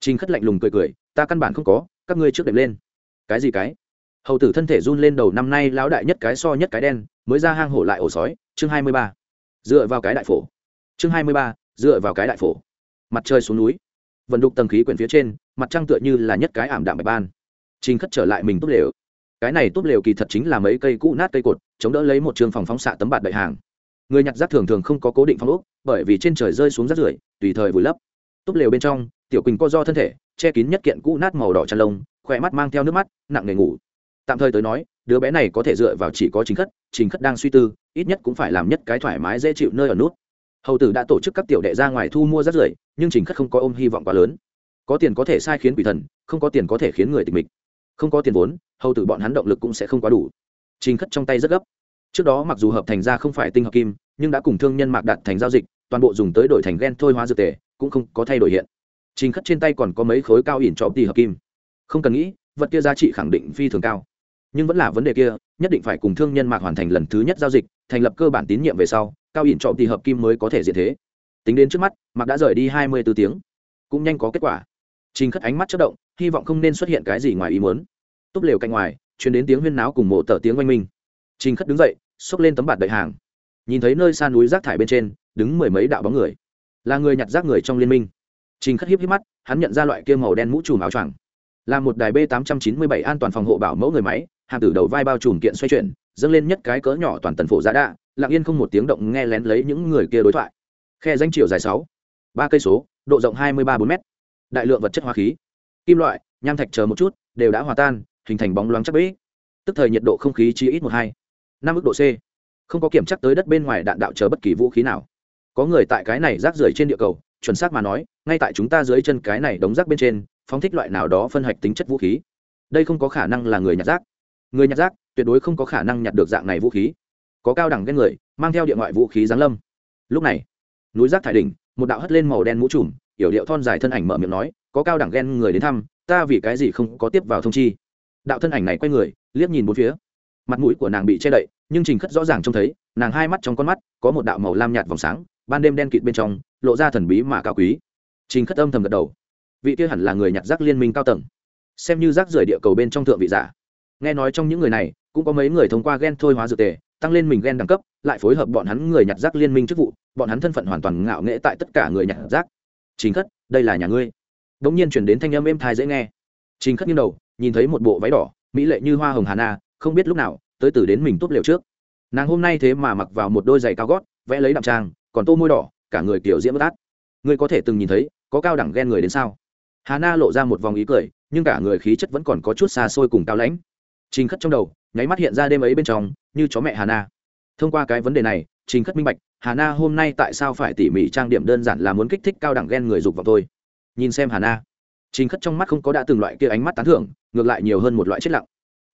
Trình khất lạnh lùng cười cười, ta căn bản không có, các ngươi trước đẹp lên. Cái gì cái? Hầu tử thân thể run lên đầu năm nay lão đại nhất cái so nhất cái đen, mới ra hang hổ lại ổ sói, chương hai mươi ba. Dựa vào cái đại phổ. Chương hai mươi ba, dựa vào cái đại phổ. Mặt trời xuống núi. Vận đục tầng khí quyển phía trên, mặt trăng tựa như là nhất cái ảm đạm bạch ban. Trình khất trở lại mình tốt lều. Cái này tốt lều kỳ thật chính là mấy cây cũ nát cây cột, chống đỡ lấy một trường phòng phóng xạ tấm bạt đợi hàng. Người nhặt rác thường thường không có cố định phong ốc bởi vì trên trời rơi xuống rác rưởi, tùy thời vùi lấp. Túp lều bên trong, tiểu quỳnh co do thân thể, che kín nhất kiện cũ nát màu đỏ chăn lông, khỏe mắt mang theo nước mắt, nặng nề ngủ. Tạm thời tới nói, đứa bé này có thể dựa vào chỉ có chính khất Chính khất đang suy tư, ít nhất cũng phải làm nhất cái thoải mái dễ chịu nơi ở nút. Hầu tử đã tổ chức các tiểu đệ ra ngoài thu mua rác rưởi, nhưng chính khất không có ôm hy vọng quá lớn. Có tiền có thể sai khiến quỷ thần, không có tiền có thể khiến người tịch mịch. Không có tiền vốn, hầu tử bọn hắn động lực cũng sẽ không quá đủ. Trình khất trong tay rất gấp. Trước đó mặc dù hợp thành ra không phải tinh hợp kim, nhưng đã cùng thương nhân mạc đặt thành giao dịch toàn bộ dùng tới đổi thành gen thôi hóa dược tề, cũng không có thay đổi hiện. Trình khất trên tay còn có mấy khối cao ỉn cho tỷ hợp kim. Không cần nghĩ, vật kia giá trị khẳng định phi thường cao. Nhưng vẫn là vấn đề kia, nhất định phải cùng thương nhân mạc hoàn thành lần thứ nhất giao dịch, thành lập cơ bản tín nhiệm về sau, cao ỉn trọ tỷ hợp kim mới có thể diện thế. Tính đến trước mắt, mạc đã rời đi hai mươi b ố tiếng. Cũng nhanh có kết quả. Trình khất ánh mắt chất động, hy vọng không nên xuất hiện cái gì ngoài ý muốn. Túp lều cạnh ngoài chuyển đến tiếng huyên náo cùng mộ tờ tiếng oanh minh. Trình khất đứng dậy, xốc lên tấm bạt đợi hàng. Nhìn thấy nơi xa núi rác thải bên trên đứng mười mấy đạo bóng người. Là người nhặt rác người trong liên minh. Trình khất hiếp hiếp mắt, hắn nhận ra loại kia màu đen mũ trùm áo choàng. Là một đài b 897 an toàn phòng hộ bảo mẫu người máy hàm tử đầu vai bao trùm kiện xoay chuyển, dâng lên nhất cái cỡ nhỏ toàn tần phổ giá đạ lặng yên không một tiếng động nghe lén lấy những người kia đối thoại. Khe danh chiều dài sáu, ba cây số, độ rộng hai mươi ba bốn m đại lượng vật chất hóa khí, kim loại, nham thạch chờ một chút, đều đã hòa tan, hình thành bóng loáng chắc bẫy. Tức thời nhiệt độ không khí chỉ ít một hai, năm ức độ c. Không có kiểm chắc tới đất bên ngoài đạn đạo chờ bất kỳ vũ khí nào có người tại cái này rác rưởi trên địa cầu, chuẩn xác mà nói, ngay tại chúng ta dưới chân cái này đống rác bên trên, phóng thích loại nào đó phân hạch tính chất vũ khí. Đây không có khả năng là người nhặt rác. Người nhặt rác, tuyệt đối không có khả năng nhặt được dạng này vũ khí. Có cao đẳng ghen người, mang theo điện ngoại vũ khí giáng lâm. Lúc này, núi rác thải đỉnh, một đạo hất lên màu đen mũ trùm, yểu điệu thon dài thân ảnh mở miệng nói, có cao đẳng ghen người đến thăm, ta vì cái gì không có tiếp vào thông chi? Đạo thân ảnh này quay người, liếc nhìn bốn phía. Mặt mũi của nàng bị che đậy, nhưng trình khất rõ ràng trông thấy, nàng hai mắt trong con mắt có một đạo màu lam nhạt vòng sáng ban đêm đen kịt bên trong, lộ ra thần bí mà cao quý. Trình khất âm thầm gật đầu. Vị kia hẳn là người nhặt rác liên minh cao tầng. Xem như rác rưởi địa cầu bên trong thượng vị giả. Nghe nói trong những người này, cũng có mấy người thông qua gen thôi hóa dược tề, tăng lên mình gen đẳng cấp, lại phối hợp bọn hắn người nhặt rác liên minh chức vụ, bọn hắn thân phận hoàn toàn ngạo nghễ tại tất cả người nhặt rác. Chính khất, đây là nhà ngươi. Đ ỗ n g nhiên chuyển đến thanh âm êm thai dễ nghe. Chính khất nghiêng đầu, nhìn thấy một bộ váy đỏ, mỹ lệ như hoa hồng hà na không biết lúc nào, tới từ đến mình tốt liệu trước. Nàng hôm nay thế mà mặc vào một đôi giày cao gót, vẽ lấy đạm trang còn tô môi đỏ, cả người kiểu diễm bất át. Ngươi có thể từng nhìn thấy, có cao đẳng ghen người đến sao? Hà na lộ ra một vòng ý cười, nhưng cả người khí chất vẫn còn có chút xa xôi cùng cao lãnh. Trình khất trong đầu, nháy mắt hiện ra đêm ấy bên trong, như chó mẹ hà na. Thông qua cái vấn đề này, trình khất minh bạch, hà na hôm nay tại sao phải tỉ mỉ trang điểm đơn giản là muốn kích thích cao đẳng ghen người dục vào thôi. Nhìn xem hà na. Trình khất trong mắt không có đã từng loại kia ánh mắt tán thưởng, ngược lại nhiều hơn một loại chết lặng.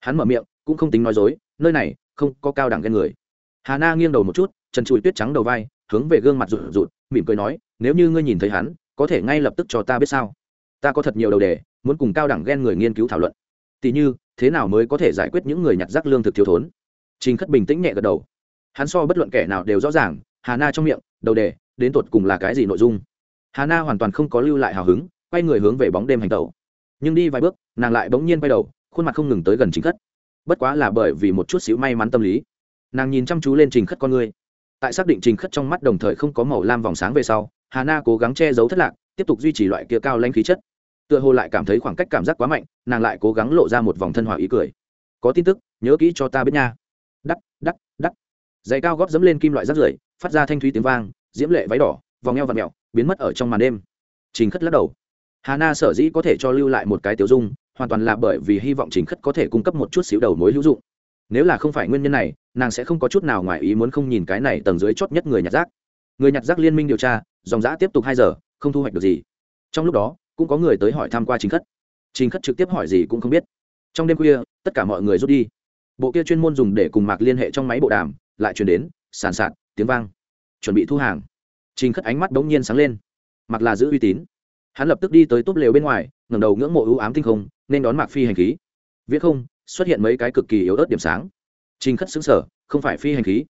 Hắn mở miệng, cũng không tính nói dối, nơi này không có cao đẳng ghen người. Hà na nghiêng đầu một chút chân trụi tuyết trắng đầu vai hướng về gương mặt rụt rụt, mỉm cười nói, nếu như ngươi nhìn thấy hắn, có thể ngay lập tức cho ta biết sao? Ta có thật nhiều đầu đề, muốn cùng cao đẳng ghen người nghiên cứu thảo luận. Tỉ như, thế nào mới có thể giải quyết những người nhặt rác lương thực thiếu thốn? Trình khất bình tĩnh nhẹ gật đầu. Hắn so bất luận kẻ nào đều rõ ràng, hà na trong miệng, đầu đề, đến tột cùng là cái gì nội dung? Hà na hoàn toàn không có lưu lại hào hứng, quay người hướng về bóng đêm hành tẩu. Nhưng đi vài bước, nàng lại bỗng nhiên quay đầu, khuôn mặt không ngừng tới gần trình khất. Bất quá là bởi vì một chút xíu may mắn tâm lý. Nàng nhìn chăm chú lên trình khất con người tại xác định trình khất trong mắt đồng thời không có màu lam vòng sáng về sau, hà na cố gắng che giấu thất lạc, tiếp tục duy trì loại kia cao lanh khí chất. Tựa hồ lại cảm thấy khoảng cách cảm giác quá mạnh, nàng lại cố gắng lộ ra một vòng thân hòa ý cười. Có tin tức, nhớ kỹ cho ta biết nha. Đắc đắc đắc. Giày cao góp dẫm lên kim loại rắt rưởi, phát ra thanh thúy tiếng vang, diễm lệ váy đỏ, vòng eo và mẹo, biến mất ở trong màn đêm. Trình khất lắc đầu. Hà na sở dĩ có thể cho lưu lại một cái tiểu dung, hoàn toàn là bởi vì hy vọng trình khất có thể cung cấp một chút xíu đầu mối hữu dụng. Nếu là không phải nguyên nhân này nàng sẽ không có chút nào ngoài ý muốn không nhìn cái này tầng dưới chót nhất người nhặt rác. Người nhặt rác liên minh điều tra, dòng giã tiếp tục hai giờ, không thu hoạch được gì. Trong lúc đó, cũng có người tới hỏi tham q u a trình khất. Trình khất trực tiếp hỏi gì cũng không biết. Trong đêm khuya, tất cả mọi người rút đi. Bộ kia chuyên môn dùng để cùng mạc liên hệ trong máy bộ đàm, lại chuyển đến, sàn sạt, tiếng vang. Chuẩn bị thu hàng. Trình khất ánh mắt bỗng nhiên sáng lên. Mặc là giữ uy tín. Hắn lập tức đi tới túp lều bên ngoài, ngẩng đầu ngưỡng mộ ưu ám tinh không, nên đón mạc phi hành khí. Viết không, xuất hiện mấy cái cực kỳ yếu ớt điểm sáng trình khất xứng sở không phải phi hành khí.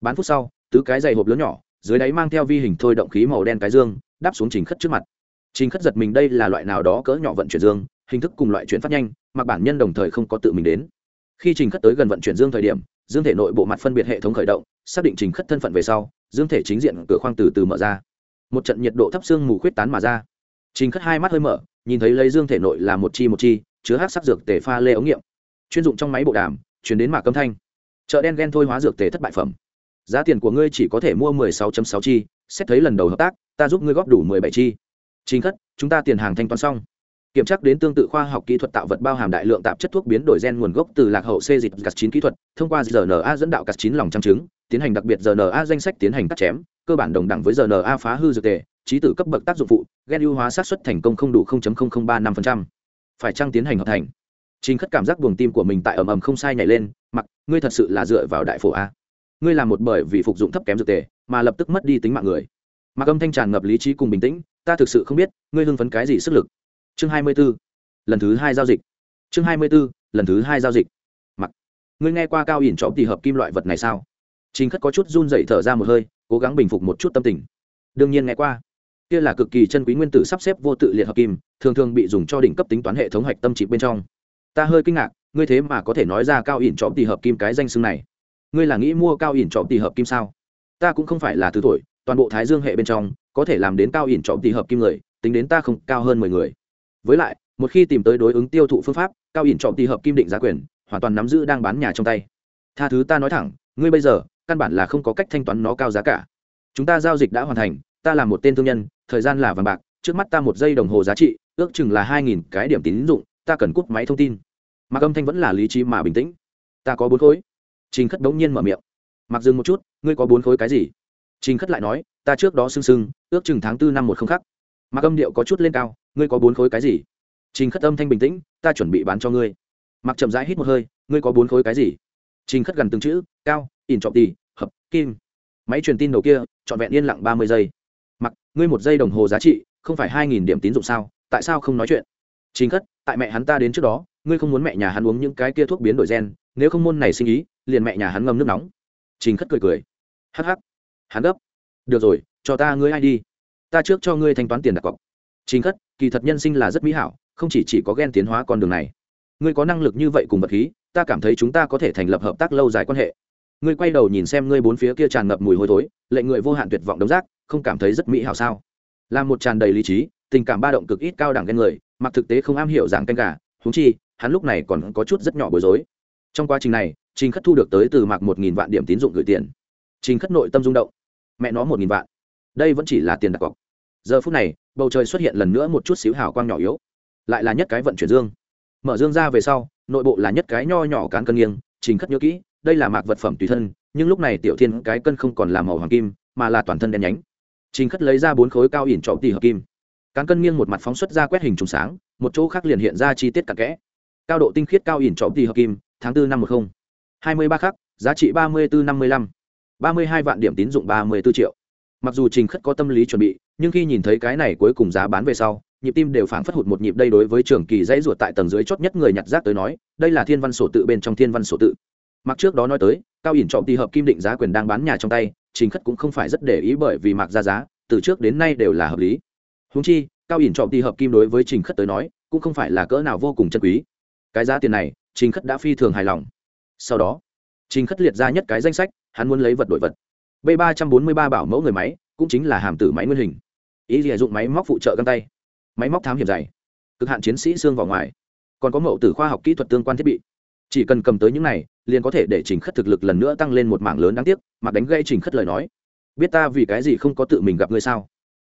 Bán phút sau, tứ cái dày hộp lớn nhỏ, dưới đáy mang theo vi hình thôi động khí màu đen cái dương, đáp xuống trình khất trước mặt. Trình khất giật mình đây là loại nào đó cỡ nhỏ vận chuyển dương, hình thức cùng loại chuyển phát nhanh mặc bản nhân đồng thời không có tự mình đến. Khi trình khất tới gần vận chuyển dương thời điểm, dương thể nội bộ mặt phân biệt hệ thống khởi động, xác định trình khất thân phận về sau, dương thể chính diện cửa khoang từ từ mở ra. Một trận nhiệt độ thấp xương mù khuyết tán mà ra. Trình khất hai mắt hơi mở, nhìn thấy lấy dương thể nội là một chi một chi, chứa hát sắc dược tể pha lê ống nghiệm. Chuyên dụng trong máy bộ đàm, chuyển đến mạc âm thanh chợ đen ghen thôi hóa dược tề thất bại phẩm. Giá tiền của ngươi chỉ có thể mua mười sáu sáu chi, xét thấy lần đầu hợp tác, ta giúp ngươi góp đủ mười bảy chi. Chính khất, chúng ta tiền hàng thanh toán xong. Kiểm tra đến tương tự khoa học kỹ thuật tạo vật bao hàm đại lượng tạp chất thuốc biến đổi gen nguồn gốc từ lạc hậu xê dịch gạt chín kỹ thuật, thông qua rna dẫn đạo gạt chín lòng trang trứng, tiến hành đặc biệt rna danh sách tiến hành cắt chém, cơ bản đồng đẳng với rna phá hư dược tề, trí tử cấp bậc tác dụng phụ, gen ưu hóa sát xuất thành công không đủ ba năm phải chăng tiến hành hợp thành? Chính khất cảm giác buồng tim của mình tại ầm ầm không sai nhảy lên, mặc ngươi thật sự là dựa vào đại phổ a. Ngươi làm một bởi vì phục dụng thấp kém dược tề, mà lập tức mất đi tính mạng người. Mặc âm thanh tràn ngập lý trí cùng bình tĩnh, ta thực sự không biết, ngươi hưng phấn cái gì sức lực. Chương hai mươi b ố lần thứ hai giao dịch. Chương hai mươi b ố lần thứ hai giao dịch. Mặc ngươi nghe qua cao ỉn trộm tỷ hợp kim loại vật này sao? Trình khất có chút run dậy thở ra một hơi, cố gắng bình phục một chút tâm tình. Đương nhiên nghe qua. Kia là cực kỳ chân quý nguyên tử sắp xếp vô tự liệt hợp kim, thường thường bị dùng cho đỉnh cấp tính toán hệ thống hạch tâm trị bên trong ta hơi kinh ngạc, ngươi thế mà có thể nói ra cao ỉn trọm tỷ hợp kim cái danh xưng này. Ngươi là nghĩ mua cao ỉn trọm tỷ hợp kim sao? Ta cũng không phải là từ tuổi, toàn bộ thái dương hệ bên trong, có thể làm đến cao ỉn trọm tỷ hợp kim người, tính đến ta không, cao hơn mười người. Với lại, một khi tìm tới đối ứng tiêu thụ phương pháp, cao ỉn trọm tỷ hợp kim định giá quyền, hoàn toàn nắm giữ đang bán nhà trong tay. Tha thứ ta nói thẳng, ngươi bây giờ, căn bản là không có cách thanh toán nó cao giá cả. Chúng ta giao dịch đã hoàn thành, ta là một tên thương nhân, thời gian là vàng bạc, trước mắt ta một giây đồng hồ giá trị, ước chừng là hai nghìn cái điểm tín dụng, ta cần cúp máy thông tin mặc âm thanh vẫn là lý trí mà bình tĩnh. Ta có bốn khối. Trình khất đống nhiên mở miệng. Mặc dừng một chút, ngươi có bốn khối cái gì? Trình khất lại nói, ta trước đó sưng sưng ước chừng tháng tư năm một không khắc mặc âm điệu có chút lên cao, ngươi có bốn khối cái gì? Trình khất âm thanh bình tĩnh, ta chuẩn bị bán cho ngươi. Mặc chậm rãi hít một hơi, ngươi có bốn khối cái gì? Trình khất gần từng chữ, cao, ỉn trọng tỷ, hợp, kim. Máy truyền tin đầu kia, trọn vẹn yên lặng ba mươi giây. Mặc ngươi một giây đồng hồ giá trị, không phải hai nghìn điểm tín dụng sao? Tại sao không nói chuyện? Chính khất, tại mẹ hắn ta đến trước đó, ngươi không muốn mẹ nhà hắn uống những cái kia thuốc biến đổi gen, nếu không môn này sinh ý, liền mẹ nhà hắn ngâm nước nóng. Chính khất cười cười. Hắc hắc. Hắn gấp. Được rồi, cho ta ngươi ai đi. Ta trước cho ngươi thanh toán tiền đặt cọc. Chính khất, kỳ thật nhân sinh là rất mỹ hảo, không chỉ chỉ có ghen tiến hóa con đường này. Ngươi có năng lực như vậy cùng vật khí, ta cảm thấy chúng ta có thể thành lập hợp tác lâu dài quan hệ. Ngươi quay đầu nhìn xem ngươi bốn phía kia tràn ngập mùi hôi thối, lệnh người vô hạn tuyệt vọng đống rác, không cảm thấy rất mỹ hảo sao? Là một tràn đầy lý trí, tình cảm ba động cực ít cao đẳng ghen người mặc thực tế không am hiểu giảng canh gà húng chi, hắn lúc này còn có chút rất nhỏ bối rối. Trong quá trình này, trình khất thu được tới từ mặc một nghìn vạn điểm tín dụng gửi tiền. Trình khất nội tâm rung động. Mẹ nó một nghìn vạn. Đây vẫn chỉ là tiền đặt cọc. Giờ phút này, bầu trời xuất hiện lần nữa một chút xíu hào quang nhỏ yếu. Lại là nhất cái vận chuyển dương. Mở dương ra về sau, nội bộ là nhất cái nho nhỏ cán cân nghiêng, trình khất nhớ kỹ, đây là mạc vật phẩm tùy thân, nhưng lúc này tiểu thiên cái cân không còn là màu hoàng kim, mà là toàn thân đen nhánh. Trình khất lấy ra bốn khối cao ỉn trọ tỷ hợp kim cán cân nghiêng một mặt phóng xuất ra quét hình trùng sáng, một chỗ khác liền hiện ra chi tiết cặn kẽ. Cao độ tinh khiết cao ỉn trộm thì hợp kim, tháng bốn năm một không. Hai mươi ba khắc, giá trị ba mươi bốn năm mươi lăm. ba mươi hai vạn điểm tín dụng ba mươi b ố triệu. Mặc dù trình khất có tâm lý chuẩn bị, nhưng khi nhìn thấy cái này cuối cùng giá bán về sau, nhịp tim đều phảng phất hụt một nhịp đây đối với trường kỳ dãy ruột tại tầng dưới chót nhất người nhặt rác tới nói, đây là thiên văn sổ tự bên trong thiên văn sổ tự. Mặc trước đó nói tới, cao ỉn trọng thì hợp kim định giá quyền đang bán nhà trong tay, trình khất cũng không phải rất để ý bởi vì mặc ra giá, từ trước đến nay đều là hợp lý húng chi, cao ỉn trọng đi hợp kim đối với trình khất tới nói, cũng không phải là cỡ nào vô cùng chân quý. Cái giá tiền này, trình khất đã phi thường hài lòng. Sau đó, trình khất liệt ra nhất cái danh sách, hắn muốn lấy vật đổi vật. B ba trăm bốn mươi ba bảo mẫu người máy, cũng chính là hàm tử máy nguyên hình. Ý gì dụng máy móc phụ trợ găng tay. Máy móc thám hiểm dày. Cực hạn chiến sĩ xương vào ngoài. Còn có mẫu tử khoa học kỹ thuật tương quan thiết bị. Chỉ cần cầm tới những này, liền có thể để trình khất thực lực lần nữa tăng lên một mảng lớn đáng tiếc, mà đánh gây trình khất lời nói. Biết ta vì cái gì không có tự mình gặp ngươi sao?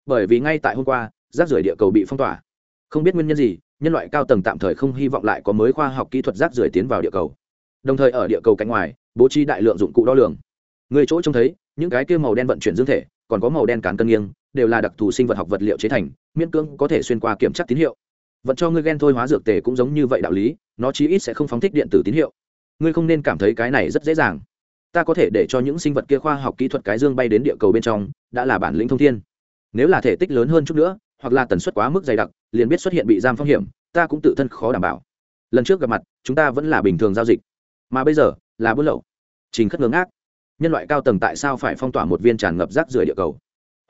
Bởi vì ngay tại hôm qua, rác rưởi địa cầu bị phong tỏa. Không biết nguyên nhân gì, nhân loại cao tầng tạm thời không hy vọng lại có mới khoa học kỹ thuật rác rưởi tiến vào địa cầu. Đồng thời ở địa cầu cánh ngoài, bố trí đại lượng dụng cụ đo lường. Người chỗ trông thấy, những cái kia màu đen vận chuyển dương thể, còn có màu đen cán cân nghiêng, đều là đặc thù sinh vật học vật liệu chế thành, miễn cưỡng có thể xuyên qua kiểm tra tín hiệu. Vận cho ngươi ghen thôi hóa dược tề cũng giống như vậy đạo lý, nó chí ít sẽ không phóng thích điện tử tín hiệu. Ngươi không nên cảm thấy cái này rất dễ dàng. Ta có thể để cho những sinh vật kia khoa học kỹ thuật cái dương bay đến địa cầu bên trong, đã là bản lĩnh thông thiên nếu là thể tích lớn hơn chút nữa, hoặc là tần suất quá mức dày đặc, liền biết xuất hiện bị giam phong hiểm, ta cũng tự thân khó đảm bảo. Lần trước gặp mặt, chúng ta vẫn là bình thường giao dịch. Mà bây giờ, là buôn lậu. Trình khất ngưỡng ác nhân loại cao tầng tại sao phải phong tỏa một viên tràn ngập rác rưởi địa cầu?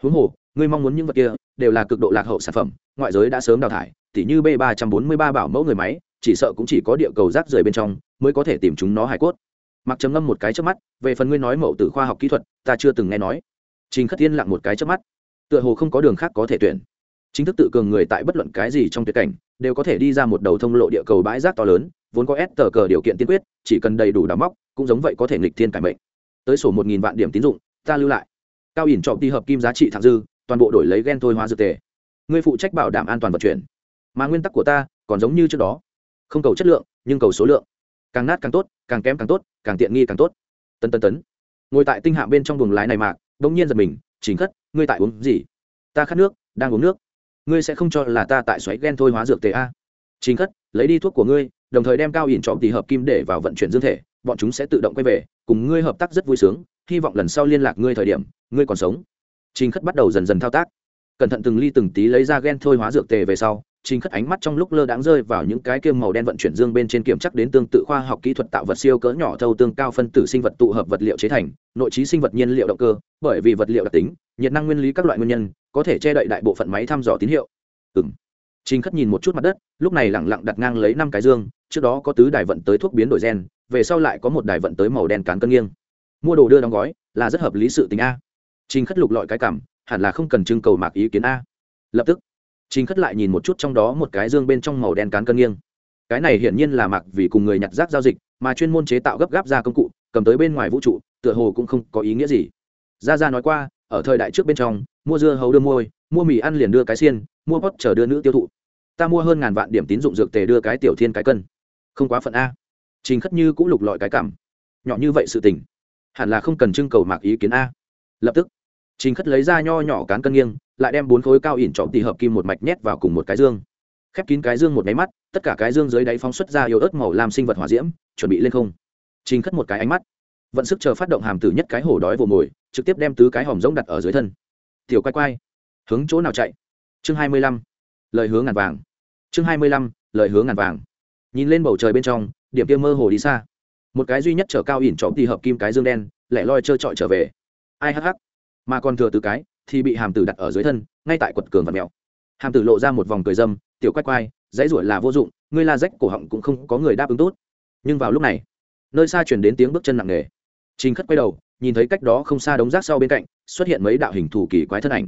Huống hồ, ngươi mong muốn những vật kia, đều là cực độ lạc hậu sản phẩm, ngoại giới đã sớm đào thải, tỉ như b ba trăm bốn mươi ba bảo mẫu người máy, chỉ sợ cũng chỉ có địa cầu rác rưởi bên trong, mới có thể tìm chúng nó hải cốt. Mặc trầm ngâm một cái trước mắt, về phần ngươi nói mẫu từ khoa học kỹ thuật, ta chưa từng nghe nói. Trình khất tiên lặng một cái trước mắt tựa hồ không có đường khác có thể tuyển. Chính thức tự cường người tại bất luận cái gì trong tuyệt cảnh, đều có thể đi ra một đầu thông lộ địa cầu bãi rác to lớn, vốn có s tờ cờ điều kiện tiên quyết, chỉ cần đầy đủ đào móc, cũng giống vậy có thể nghịch thiên cải mệnh. Tới sổ một nghìn vạn điểm tín dụng, ta lưu lại. Cao ỉn trọng đi hợp kim giá trị thẳng dư, toàn bộ đổi lấy ghen thôi hóa dược tề. Ngươi phụ trách bảo đảm an toàn vận chuyển. Mà nguyên tắc của ta, còn giống như trước đó. Không cầu chất lượng, nhưng cầu số lượng. Càng nát càng tốt, càng kém càng tốt, càng tiện nghi càng tốt. Tân tân tấn. Ngồi tại tinh hạ bên trong buồng lái này mạc đ ỗ n g nhiên giật mình chính khất, ngươi tại uống gì? Ta khát nước, đang uống nước. Ngươi sẽ không cho là ta tại xoáy ghen thôi hóa dược tề a. Chính khất, lấy đi thuốc của ngươi, đồng thời đem cao ỉn trọm tỷ hợp kim để vào vận chuyển dương thể, bọn chúng sẽ tự động quay về, cùng ngươi hợp tác rất vui sướng, hy vọng lần sau liên lạc ngươi thời điểm, ngươi còn sống. Trình khất bắt đầu dần dần thao tác. Cẩn thận từng ly từng tí lấy ra ghen thôi hóa dược tề về sau trình khất ánh mắt trong lúc lơ đáng rơi vào những cái kiêm màu đen vận chuyển dương bên trên kiểm chắc đến tương tự khoa học kỹ thuật tạo vật siêu cỡ nhỏ thâu tương cao phân tử sinh vật tụ hợp vật liệu chế thành, nội trí sinh vật nhiên liệu động cơ, bởi vì vật liệu đặc tính, nhiệt năng nguyên lý các loại nguyên nhân, có thể che đậy đại bộ phận máy thăm dò tín hiệu. Ừ m trình khất nhìn một chút mặt đất, lúc này lẳng lặng đặt ngang lấy năm cái dương, trước đó có tứ đài vận tới thuốc biến đổi gen, về sau lại có một đài vận tới màu đen cán cân nghiêng. Mua đồ đưa đóng gói, là rất hợp lý sự tính a. Trình khất lục lọi cái cảm, hẳn là không cần trưng cầu mạc ý kiến a. Lập tức trình khất lại nhìn một chút trong đó một cái dương bên trong màu đen cán cân nghiêng. Cái này hiển nhiên là mặc vì cùng người nhặt rác giao dịch, mà chuyên môn chế tạo gấp gáp ra công cụ, cầm tới bên ngoài vũ trụ, tựa hồ cũng không có ý nghĩa gì. Ra ra nói qua, ở thời đại trước bên trong, mua dưa hấu đưa môi, mua mì ăn liền đưa cái xiên, mua pot chờ đưa nữ tiêu thụ. Ta mua hơn ngàn vạn điểm tín dụng dược tề đưa cái tiểu thiên cái cân. Không quá phận a. Trình khất như cũng lục lọi cái cảm. Nhỏ như vậy sự tình, hẳn là không cần trưng cầu mạc ý kiến a. Lập tức, trình khất lấy ra nho nhỏ cán cân nghiêng lại đem bốn khối cao ỉn trọng tỉ hợp kim một mạch nhét vào cùng một cái dương. Khép kín cái dương một máy mắt, tất cả cái dương dưới đáy phóng xuất ra yếu ớt màu làm sinh vật hỏa diễm, chuẩn bị lên không. Trình khất một cái ánh mắt. Vận sức chờ phát động hàm tử nhất cái hổ đói vồ mồi, trực tiếp đem tứ cái hòm rỗng đặt ở dưới thân. Tiểu quay quay hướng chỗ nào chạy? Chương hai mươi lăm, lời hướng ngàn vàng. Chương hai mươi lăm, lời hướng ngàn vàng. Nhìn lên bầu trời bên trong, điểm kia mơ hồ đi xa. Một cái duy nhất chở cao ỉn trọng tỉ hợp kim cái dương đen, lẻ loi trơ trọi trở về. Ai hắc hắc, mà còn thừa từ cái thì bị hàm tử đặt ở dưới thân, ngay tại quật cường và mèo hàm tử lộ ra một vòng cười dâm, tiểu quay quay dãy ruổi là vô dụng, ngươi la rách cổ họng cũng không có người đáp ứng tốt. Nhưng vào lúc này, nơi xa chuyển đến tiếng bước chân nặng nề. Trình khất quay đầu, nhìn thấy cách đó không xa đống rác sau bên cạnh, xuất hiện mấy đạo hình thủ kỳ quái thân ảnh.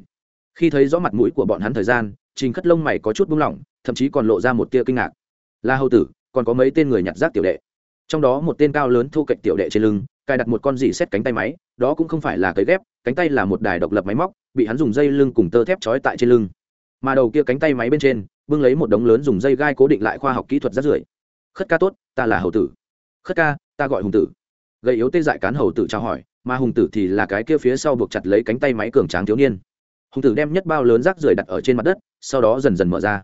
Khi thấy rõ mặt mũi của bọn hắn thời gian, trình khất lông mày có chút buông lỏng, thậm chí còn lộ ra một tia kinh ngạc. La hầu tử, còn có mấy tên người nhặt rác tiểu đệ? Trong đó một tên cao lớn thu cạnh tiểu đệ trên lưng, cài đặt một con dỉ xét cánh tay máy, đó cũng không phải là cấy ghép, cánh tay là một đài độc lập máy móc bị hắn dùng dây lưng cùng tơ thép trói tại trên lưng. Mà đầu kia cánh tay máy bên trên bưng lấy một đống lớn dùng dây gai cố định lại khoa học kỹ thuật rát rưởi. Khất ca tốt ta là hầu tử. Khất ca ta gọi hùng tử. Gây yếu tê dại cán hầu tử trao hỏi mà hùng tử thì là cái kia phía sau buộc chặt lấy cánh tay máy cường tráng thiếu niên. Hùng tử đem nhất bao lớn rác rưởi đặt ở trên mặt đất sau đó dần dần mở ra.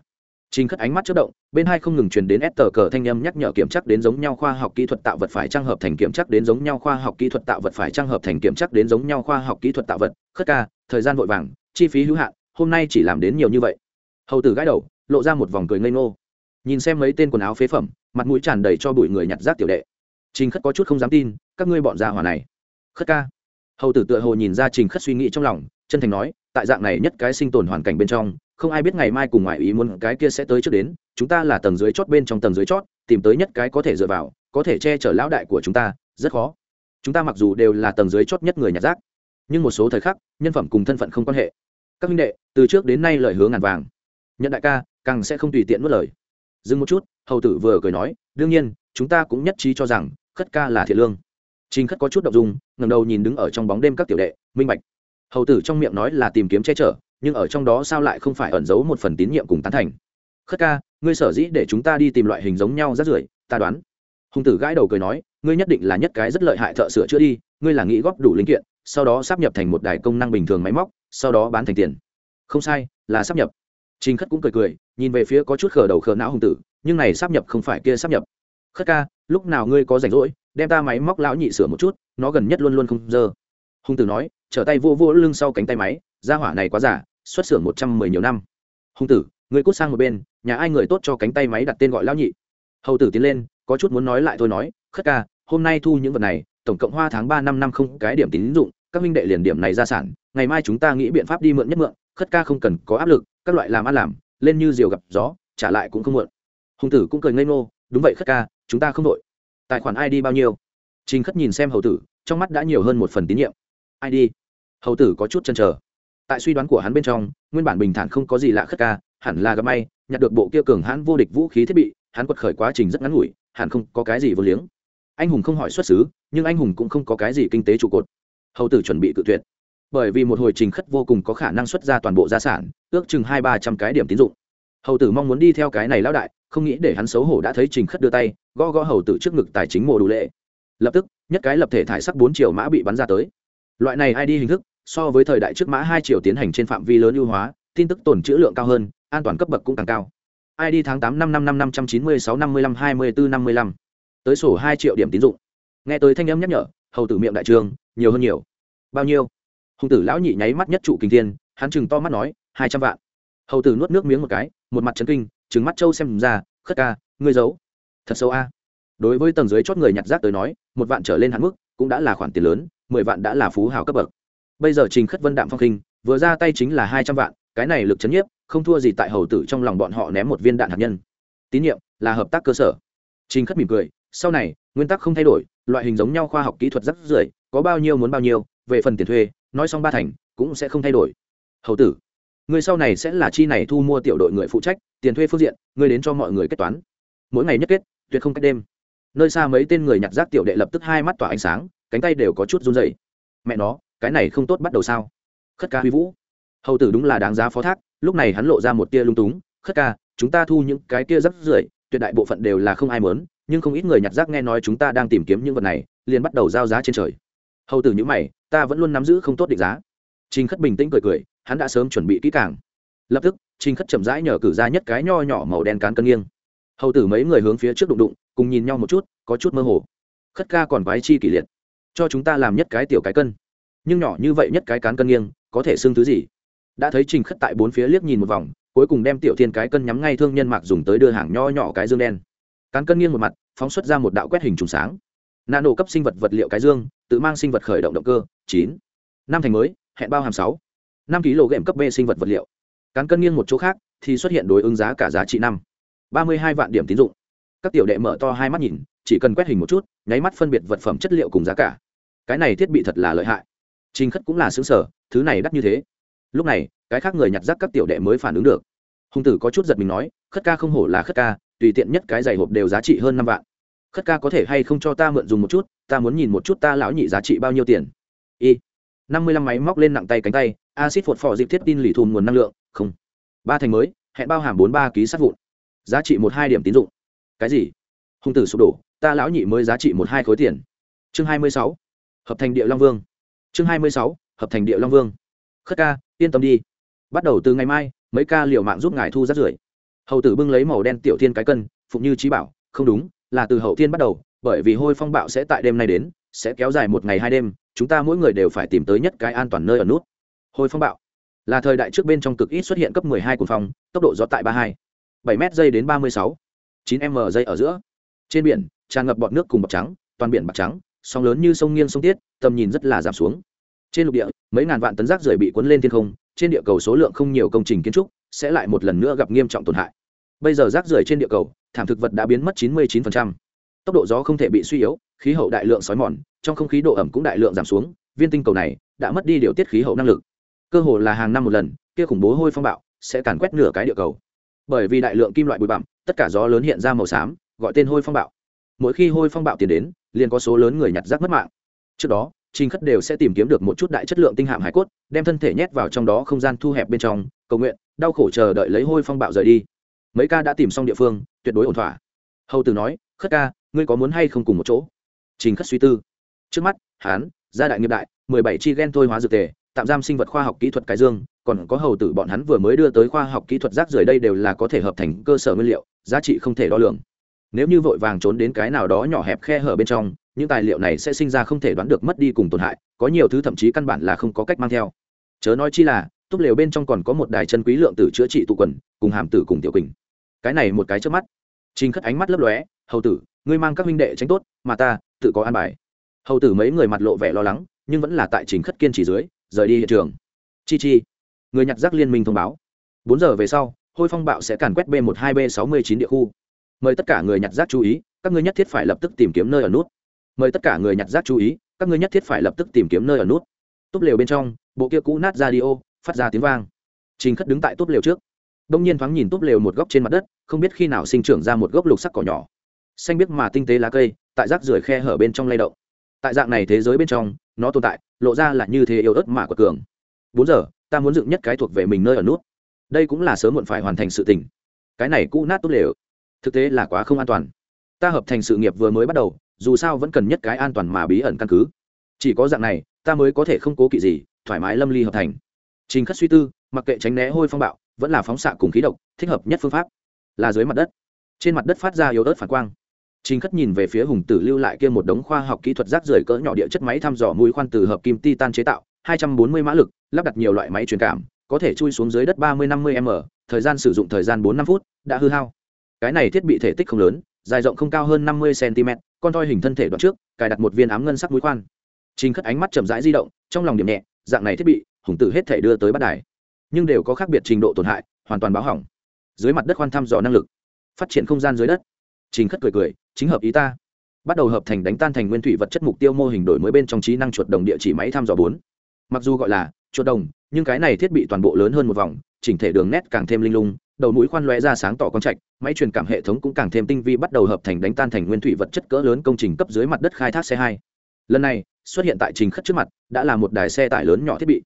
Trình Khất ánh mắt chớp động, bên hai không ngừng truyền đến S tờ cờ thanh âm nhắc nhở kiểm chắc đến giống nhau khoa học kỹ thuật tạo vật phải trang hợp thành kiểm chắc đến giống nhau khoa học kỹ thuật tạo vật phải trang hợp thành kiểm chắc đến giống nhau khoa học kỹ thuật tạo vật. Khất ca, thời gian vội vàng, chi phí hữu hạn, hôm nay chỉ làm đến nhiều như vậy. Hầu tử gãi đầu, lộ ra một vòng cười ngây ngô. Nhìn xem mấy tên quần áo phế phẩm, mặt mũi tràn đầy cho bụi người nhặt rác tiểu đệ. Trình Khất có chút không dám tin, các ngươi bọn gia hỏa này. Khất ca. Hầu tử tựa hồ nhìn ra Trình Khất suy nghĩ trong lòng, chân thành nói, tại dạng này nhất cái sinh tồn hoàn cảnh bên trong không ai biết ngày mai cùng ngoại ý muốn cái kia sẽ tới trước đến chúng ta là tầng dưới chót bên trong tầng dưới chót tìm tới nhất cái có thể dựa vào có thể che chở lão đại của chúng ta rất khó chúng ta mặc dù đều là tầng dưới chót nhất người nhặt rác nhưng một số thời khắc, nhân phẩm cùng thân phận không quan hệ. Các minh đệ, từ trước đến nay lời hứa ngàn vàng. Nhận đại ca, càng sẽ không tùy tiện mất lời. Dừng một chút, hầu tử vừa cười nói, đương nhiên, chúng ta cũng nhất trí cho rằng, khất ca là thiện lương. Trình khất có chút đ ộ n g dung ngầm đầu nhìn đứng ở trong bóng đêm các tiểu đệ, minh bạch. Hầu tử trong miệng nói là tìm kiếm che chở, nhưng ở trong đó sao lại không phải ẩn giấu một phần tín nhiệm cùng tán thành? Khất ca, ngươi sở dĩ để chúng ta đi tìm loại hình giống nhau rất rưởi, ta đoán. Hùng tử gãi đầu cười nói, ngươi nhất định là nhất cái rất lợi hại thợ sửa chữa đi, ngươi là nghĩ góp đủ linh kiện sau đó sắp nhập thành một đài công năng bình thường máy móc, sau đó bán thành tiền. Không sai, là sắp nhập. Trình khất cũng cười cười, nhìn về phía có chút khờ đầu khờ não hùng tử, nhưng này sắp nhập không phải kia sắp nhập. Khất ca, lúc nào ngươi có rảnh rỗi, đem ta máy móc lão nhị sửa một chút, nó gần nhất luôn luôn không dơ. Hùng tử nói, trở tay vô vô lưng sau cánh tay máy ra hỏa này quá giả xuất xưởng một trăm mười nhiều năm. Hùng tử, ngươi cút sang một bên, nhà ai người tốt cho cánh tay máy đặt tên gọi lão nhị. Hầu tử tiến lên, có chút muốn nói lại thôi nói, khất ca, hôm nay thu những vật này, tổng cộng hoa tháng ba năm năm không cái điểm tín dụng các minh đệ liền điểm này ra sản, ngày mai chúng ta nghĩ biện pháp đi mượn nhất mượn, khất ca không cần có áp lực, các loại làm ăn làm, lên như diều gặp gió, trả lại cũng không muộn. Hùng tử cũng cười ngây ngô, đúng vậy khất ca, chúng ta không đội. Tài khoản id bao nhiêu? Trình khất nhìn xem hầu tử, trong mắt đã nhiều hơn một phần tín nhiệm. Id hầu tử có chút chần chờ. Tại suy đoán của hắn bên trong, nguyên bản bình thản không có gì lạ khất ca, hẳn là gặp may, nhặt được bộ kia cường hãn vô địch vũ khí thiết bị, hắn quật khởi quá trình rất ngắn ngủi, hẳn không có cái gì vô liếng. Anh hùng không hỏi xuất xứ, nhưng anh hùng cũng không có cái gì kinh tế trụ cột hầu tử chuẩn bị cự tuyệt. Bởi vì một hồi trình khất vô cùng có khả năng xuất ra toàn bộ gia sản, ước chừng hai ba trăm cái điểm tín dụng. Hầu tử mong muốn đi theo cái này lão đại, không nghĩ để hắn xấu hổ đã thấy trình khất đưa tay, gõ gõ hầu tử trước ngực tài chính mồ đủ lệ. Lập tức, nhất cái lập thể thải sắc bốn triệu mã bị bắn ra tới. Loại này ai đi hình thức, so với thời đại trước mã hai triệu tiến hành trên phạm vi lớn ưu hóa, tin tức tồn trữ lượng cao hơn, an toàn cấp bậc cũng càng cao. Id tháng tám năm năm năm năm trăm chín mươi sáu năm mươi lăm hai mươi bốn năm mươi lăm. Tới sổ hai triệu điểm tín dụng. Nghe tới thanh âm nhắc nhở, hầu tử miệng đại trường, nhiều hơn nhiều bao nhiêu? Hùng tử lão nhị nháy mắt nhất trụ kinh thiên, hắn chừng to mắt nói, hai trăm vạn. Hầu tử nuốt nước miếng một cái, một mặt trấn kinh, trừng mắt trâu xem ra, khất ca, ngươi giấu. Thật sâu a. Đối với tầng dưới chót người nhặt rác tới nói, một vạn trở lên hạn mức, cũng đã là khoản tiền lớn, mười vạn đã là phú hào cấp bậc. Bây giờ trình khất vân đạm phong khinh, vừa ra tay chính là hai trăm vạn, cái này lực chấn nhiếp, không thua gì tại hầu tử trong lòng bọn họ ném một viên đạn hạt nhân. Tín nhiệm, là hợp tác cơ sở. Trình khất mỉm cười, sau này, nguyên tắc không thay đổi, loại hình giống nhau khoa học kỹ thuật rất rưởi, có bao nhiêu muốn bao nhiêu về phần tiền thuê, nói xong ba thành, cũng sẽ không thay đổi. Hầu tử, người sau này sẽ là chi này thu mua tiểu đội người phụ trách, tiền thuê phương diện, người đến cho mọi người kết toán. Mỗi ngày nhất kết, tuyệt không cách đêm. Nơi xa mấy tên người nhặt rác tiểu đệ lập tức hai mắt tỏa ánh sáng, cánh tay đều có chút run dày mẹ nó, cái này không tốt bắt đầu sao? Khất ca huy vũ. Hầu tử đúng là đáng giá phó thác, lúc này hắn lộ ra một tia lung túng. Khất ca, chúng ta thu những cái kia rắc rưởi, tuyệt đại bộ phận đều là không ai mớn nhưng không ít người nhặt rác nghe nói chúng ta đang tìm kiếm những vật này, liền bắt đầu giao giá trên trời hầu tử nhữ mày, ta vẫn luôn nắm giữ không tốt định giá. Trình khất bình tĩnh cười cười, hắn đã sớm chuẩn bị kỹ càng. Lập tức, trình khất chậm rãi nhờ cử ra nhất cái nho nhỏ màu đen cán cân nghiêng. Hầu tử mấy người hướng phía trước đụng đụng, cùng nhìn nhau một chút, có chút mơ hồ. Khất ca còn quái chi kỷ liệt. Cho chúng ta làm nhất cái tiểu cái cân. Nhưng nhỏ như vậy nhất cái cán cân nghiêng, có thể xưng thứ gì? Đã thấy trình khất tại bốn phía liếc nhìn một vòng, cuối cùng đem tiểu thiên cái cân nhắm ngay thương nhân mạc dùng tới đưa hàng nho nhỏ cái dương đen. Cán cân nghiêng một mặt, phóng xuất ra một đạo quét hình trùng sáng nano cấp sinh vật vật liệu cái dương, tự mang sinh vật khởi động động cơ, chín. Năm thành mới, hẹn bao hàm sáu. Năm kg cấp b sinh vật vật liệu. Cán cân nghiêng một chỗ khác, thì xuất hiện đối ứng giá cả giá trị năm. Ba mươi hai vạn điểm tín dụng. Các tiểu đệ mở to hai mắt nhìn, chỉ cần quét hình một chút, nháy mắt phân biệt vật phẩm chất liệu cùng giá cả. Cái này thiết bị thật là lợi hại. Trình khất cũng là xứng sở, thứ này đắt như thế. Lúc này, cái khác người nhặt rác các tiểu đệ mới phản ứng được. Hùng tử có chút giật mình nói, khất ca không hổ là khất ca, tùy tiện nhất cái giày hộp đều giá trị hơn năm vạn khất ca có thể hay không cho ta mượn dùng một chút, ta muốn nhìn một chút ta lão nhị giá trị bao nhiêu tiền. Y. Năm mươi lăm máy móc lên nặng tay cánh tay acid phột phò dịp thiết tin lì thùm nguồn năng lượng, không. Ba thành mới, hẹn bao hàm bốn ba ký sát vụn. Giá trị một hai điểm tín dụng. Cái gì? Hùng tử sụp đổ, ta lão nhị mới giá trị một hai khối tiền. Chương hai mươi sáu. Hợp thành địa long vương. Chương hai mươi sáu, hợp thành địa long vương. Khất ca, yên tâm đi. Bắt đầu từ ngày mai, mấy ca liệu mạng giúp ngài thu rác rưởi. Hầu tử bưng lấy màu đen tiểu thiên cái cân, phụng như trí bảo, không đúng là từ hậu thiên bắt đầu, bởi vì hôi phong bạo sẽ tại đêm nay đến, sẽ kéo dài một ngày hai đêm, chúng ta mỗi người đều phải tìm tới nhất cái an toàn nơi ở nút. Hôi phong bạo. Là thời đại trước bên trong cực ít xuất hiện cấp 12 cuồng phong, tốc độ gió tại 32 7 m giây đến 36 9 m giây ở giữa. Trên biển, tràn ngập bọt nước cùng bọt trắng, toàn biển bạc trắng, sóng lớn như sông nghiêng sông tiết, tầm nhìn rất là giảm xuống. Trên lục địa, mấy ngàn vạn tấn rác rưởi bị cuốn lên thiên không, trên địa cầu số lượng không nhiều công trình kiến trúc, sẽ lại một lần nữa gặp nghiêm trọng tổn hại bây giờ rác rưởi trên địa cầu, thảm thực vật đã biến mất 99%. tốc độ gió không thể bị suy yếu, khí hậu đại lượng sói mòn, trong không khí độ ẩm cũng đại lượng giảm xuống, viên tinh cầu này đã mất đi điều tiết khí hậu năng lực. Cơ hồ là hàng năm một lần, kia khủng bố hôi phong bạo sẽ càn quét nửa cái địa cầu. Bởi vì đại lượng kim loại bụi bặm, tất cả gió lớn hiện ra màu xám, gọi tên hôi phong bạo. Mỗi khi hôi phong bạo tiến đến, liền có số lớn người nhặt rác mất mạng. Trước đó, trình khất đều sẽ tìm kiếm được một chút đại chất lượng tinh hạm hải cốt, đem thân thể nhét vào trong đó không gian thu hẹp bên trong, cầu nguyện, đau khổ chờ đợi lấy hôi phong bạo rời đi mấy ca đã tìm xong địa phương, tuyệt đối ổn thỏa. Hầu tử nói, khất ca, ngươi có muốn hay không cùng một chỗ? Trình khất suy tư. Trước mắt, hán, gia đại nghiệp đại, mười bảy chi ghen thôi hóa dược tề, tạm giam sinh vật khoa học kỹ thuật cái dương, còn có hầu tử bọn hắn vừa mới đưa tới khoa học kỹ thuật rác rưởi đây đều là có thể hợp thành cơ sở nguyên liệu, giá trị không thể đo lường. Nếu như vội vàng trốn đến cái nào đó nhỏ hẹp khe hở bên trong, những tài liệu này sẽ sinh ra không thể đoán được mất đi cùng tổn hại, có nhiều thứ thậm chí căn bản là không có cách mang theo. Chớ nói chi là túp lều bên trong còn có một đài chân quý lượng tử chữa trị tụ quần, cùng hàm tử cùng tiểu quỳnh. Cái này một cái trước mắt. Trình khất ánh mắt lấp lóe, hầu tử, ngươi mang các huynh đệ tránh tốt, mà ta, tự có an bài. Hầu tử mấy người mặt lộ vẻ lo lắng, nhưng vẫn là tại trình khất kiên trì dưới, rời đi hiện trường. Chi chi. Người nhặt rác liên minh thông báo. Bốn giờ về sau, hôi phong bạo sẽ càn quét b một hai b sáu mươi chín địa khu. Mời tất cả người nhặt rác chú ý, các ngươi nhất thiết phải lập tức tìm kiếm nơi ở nút. Mời tất cả người nhặt rác chú ý, các ngươi nhất thiết phải lập tức tìm kiếm nơi ở nút. Túp lều bên trong, bộ kia cũ nát ra đi ô phát ra tiếng vang. Trình khất đứng tại túp lều trước. Đông nhiên thoáng nhìn túp lều một góc trên mặt đất, không biết khi nào sinh trưởng ra một gốc lục sắc cỏ nhỏ. Xanh biết mà tinh tế lá cây, tại rác rưởi khe hở bên trong lay động. Tại dạng này thế giới bên trong, nó tồn tại, lộ ra là như thế yếu ớt mà của cường. Bốn giờ, ta muốn dựng nhất cái thuộc về mình nơi ở nút. Đây cũng là sớm muộn phải hoàn thành sự tình. Cái này cũ nát tốt lều, thực tế là quá không an toàn. Ta hợp thành sự nghiệp vừa mới bắt đầu, dù sao vẫn cần nhất cái an toàn mà bí ẩn căn cứ. Chỉ có dạng này, ta mới có thể không cố kỵ gì, thoải mái lâm ly hợp thành trình khất suy tư mặc kệ tránh né hôi phong bạo vẫn là phóng xạ cùng khí độc thích hợp nhất phương pháp là dưới mặt đất trên mặt đất phát ra yếu ớt phản quang Trình Khất nhìn về phía Hùng Tử lưu lại kia một đống khoa học kỹ thuật rác rưởi cỡ nhỏ địa chất máy thăm dò mũi khoan từ hợp kim titan chế tạo, 240 mã lực, lắp đặt nhiều loại máy truyền cảm, có thể chui xuống dưới đất 30-50 m, thời gian sử dụng thời gian 4-5 phút, đã hư hao. Cái này thiết bị thể tích không lớn, dài rộng không cao hơn 50 cm, con toi hình thân thể đoạn trước, cài đặt một viên ám ngân sắc mũi khoan. Trình Khất ánh mắt chậm rãi di động, trong lòng điểm nhẹ, dạng này thiết bị, Hùng Tử hết thể đưa tới bắt đài, nhưng đều có khác biệt trình độ tổn hại, hoàn toàn báo hỏng. Dưới mặt đất khoan thăm dò năng lực, phát triển không gian dưới đất. Trình Khất cười cười, chính hợp ý ta. Bắt đầu hợp thành đánh tan thành nguyên thủy vật chất mục tiêu mô hình đổi mới bên trong trí năng chuột đồng địa chỉ máy thăm dò bốn. Mặc dù gọi là chuột đồng nhưng cái này thiết bị toàn bộ lớn hơn một vòng chỉnh thể đường nét càng thêm linh lung đầu mũi khoan lóe ra sáng tỏ con trạch máy truyền cảm hệ thống cũng càng thêm tinh vi bắt đầu hợp thành đánh tan thành nguyên thủy vật chất cỡ lớn công trình cấp dưới mặt đất khai thác xe hai. Lần này xuất hiện tại trình khất trước mặt đã là một đài xe tải lớn nhỏ thiết bị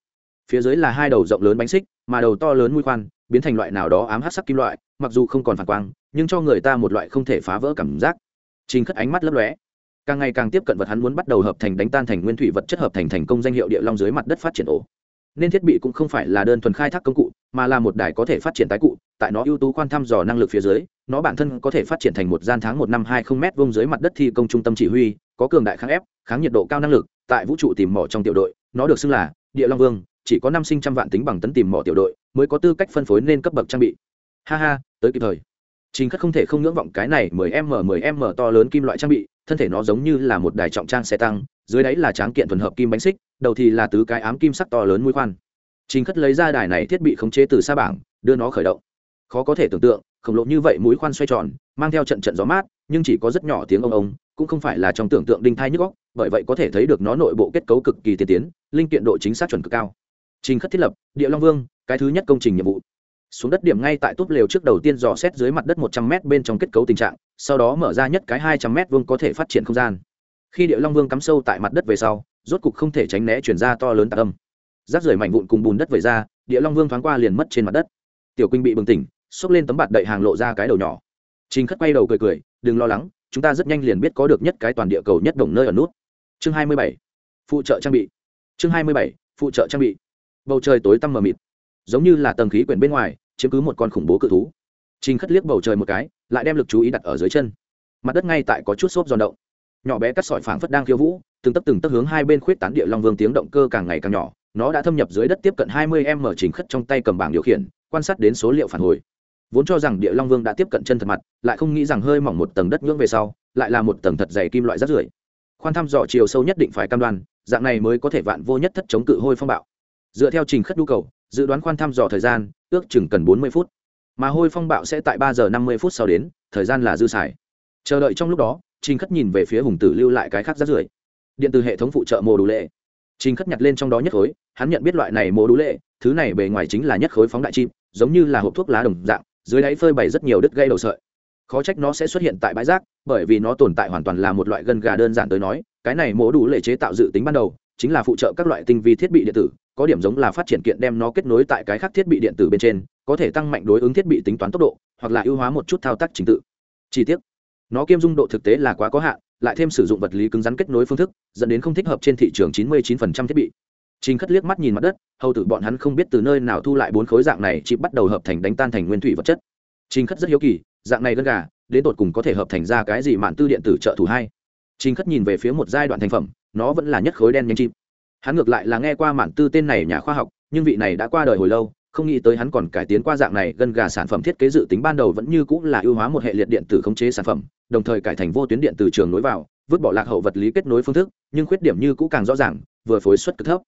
phía dưới là hai đầu rộng lớn bánh xích, mà đầu to lớn mũi khoan, biến thành loại nào đó ám hát sắc kim loại, mặc dù không còn phản quang, nhưng cho người ta một loại không thể phá vỡ cảm giác. Trình khất ánh mắt lấp lóe. Càng ngày càng tiếp cận vật hắn muốn bắt đầu hợp thành đánh tan thành nguyên thủy vật chất hợp thành thành công danh hiệu địa long dưới mặt đất phát triển ổ. Nên thiết bị cũng không phải là đơn thuần khai thác công cụ, mà là một đài có thể phát triển tái cụ, tại nó ưu tú quan thăm dò năng lực phía dưới, nó bản thân có thể phát triển thành một gian tháng một năm hai không m vông dưới mặt đất thi công trung tâm chỉ huy, có cường đại kháng ép, kháng nhiệt độ cao năng lực, tại vũ trụ tìm mỏ trong tiểu đội, nó được xưng là địa long vương chỉ có năm sinh trăm vạn tính bằng tấn tìm mỏ tiểu đội mới có tư cách phân phối nên cấp bậc trang bị ha ha tới kịp thời chính Khất không thể không ngưỡng vọng cái này 10m 10m to lớn kim loại trang bị, thân thể nó giống như là một đài trọng trang xe tăng, dưới đáy là tráng kiện thuần hợp kim bánh xích, đầu thì là tứ cái ám kim sắc to lớn mũi khoan. chính Khất lấy ra đài này thiết bị khống chế từ xa bảng, đưa nó khởi động. Khó có thể tưởng tượng, khổng lồ như vậy mũi khoan xoay tròn, mang theo trận trận gió mát, nhưng chỉ có rất nhỏ tiếng ông ông, cũng không phải là trong tưởng tượng đinh thai nhức óc, bởi vậy có thể thấy được nó nội bộ kết cấu cực kỳ tiên tiến, linh kiện độ chính xác chuẩn cực cao. Trình Khất thiết lập, Địa Long Vương, cái thứ nhất công trình nhiệm vụ. Xuống đất điểm ngay tại túp lều trước đầu tiên dò xét dưới mặt đất một trăm m bên trong kết cấu tình trạng sau đó mở ra nhất cái hai trăm m vuông có thể phát triển không gian. Khi địa long vương cắm sâu tại mặt đất về sau rốt cục không thể tránh né chuyển ra to lớn tạc âm. Rác rưởi mảnh vụn cùng bùn đất về ra địa long vương thoáng qua liền mất trên mặt đất. Tiểu quỳnh bị bừng tỉnh xốc lên tấm bạt đậy hàng lộ ra cái đầu nhỏ. Trình khất quay đầu cười cười đừng lo lắng chúng ta rất nhanh liền biết có được nhất cái toàn địa cầu nhất đồng nơi ở nút. Chương hai mươi bảy phụ trợ trang bị. Chương hai mươi bảy phụ trợ trang bị bầu trời tối tăm mờ mịt, giống như là tầng khí quyển bên ngoài, chiếm cứ một con khủng bố cự thú. Trình khất liếc bầu trời một cái, lại đem lực chú ý đặt ở dưới chân. Mặt đất ngay tại có chút xốp giòn động. Nhỏ bé cắt sỏi phảng phất đang khiêu vũ, từng tấp từng tấp hướng hai bên khuyết tán địa long vương tiếng động cơ càng ngày càng nhỏ, nó đã thâm nhập dưới đất tiếp cận hai mươi m trình khất trong tay cầm bảng điều khiển, quan sát đến số liệu phản hồi. Vốn cho rằng địa long vương đã tiếp cận chân thật mặt, lại không nghĩ rằng hơi mỏng một tầng đất nhưỡng về sau, lại là một tầng thật dày kim loại rát rưởi. Khoan thăm dò chiều sâu nhất định phải cam đoan, dạng này mới có thể vạn vô nhất thất chống cự hôi phong bạo dựa theo trình khất nhu cầu, dự đoán khoan thăm dò thời gian, ước chừng cần bốn mươi phút. Mà hôi phong bạo sẽ tại ba giờ năm mươi phút sau đến, thời gian là dư xài. Chờ đợi trong lúc đó, trình khất nhìn về phía hùng tử lưu lại cái khác rát rưởi. Điện từ hệ thống phụ trợ mô đủ lệ. Trình khất nhặt lên trong đó nhất khối, hắn nhận biết loại này mô đủ lệ, thứ này bề ngoài chính là nhất khối phóng đại chim, giống như là hộp thuốc lá đồng dạng, dưới đáy phơi bày rất nhiều đứt gây đầu sợi. Khó trách nó sẽ xuất hiện tại bãi rác, bởi vì nó tồn tại hoàn toàn là một loại gân gà đơn giản tới nói, cái này mô đủ lệ chế tạo dự tính ban đầu chính là phụ trợ các loại tinh vi thiết bị điện tử có điểm giống là phát triển kiện đem nó kết nối tại cái khác thiết bị điện tử bên trên có thể tăng mạnh đối ứng thiết bị tính toán tốc độ hoặc là ưu hóa một chút thao tác trình tự chi tiết nó kiêm dung độ thực tế là quá có hạn lại thêm sử dụng vật lý cứng rắn kết nối phương thức dẫn đến không thích hợp trên thị trường 99% thiết bị Trình Khất liếc mắt nhìn mặt đất, hầu tử bọn hắn không biết từ nơi nào thu lại bốn khối dạng này chỉ bắt đầu hợp thành đánh tan thành nguyên thủy vật chất. Trình Khất rất hiếu kỳ, dạng này gân gà, đến tột cùng có thể hợp thành ra cái gì mạn tư điện tử trợ thủ hay. Trình Khất nhìn về phía một giai đoạn thành phẩm, nó vẫn là nhất khối đen nhanh chim. Hắn ngược lại là nghe qua mạn tư tên này nhà khoa học, nhưng vị này đã qua đời hồi lâu, không nghĩ tới hắn còn cải tiến qua dạng này gần gà sản phẩm thiết kế dự tính ban đầu vẫn như cũng là ưu hóa một hệ liệt điện tử khống chế sản phẩm, đồng thời cải thành vô tuyến điện từ trường nối vào, vứt bỏ lạc hậu vật lý kết nối phương thức, nhưng khuyết điểm như cũ càng rõ ràng, vừa phối suất cực thấp.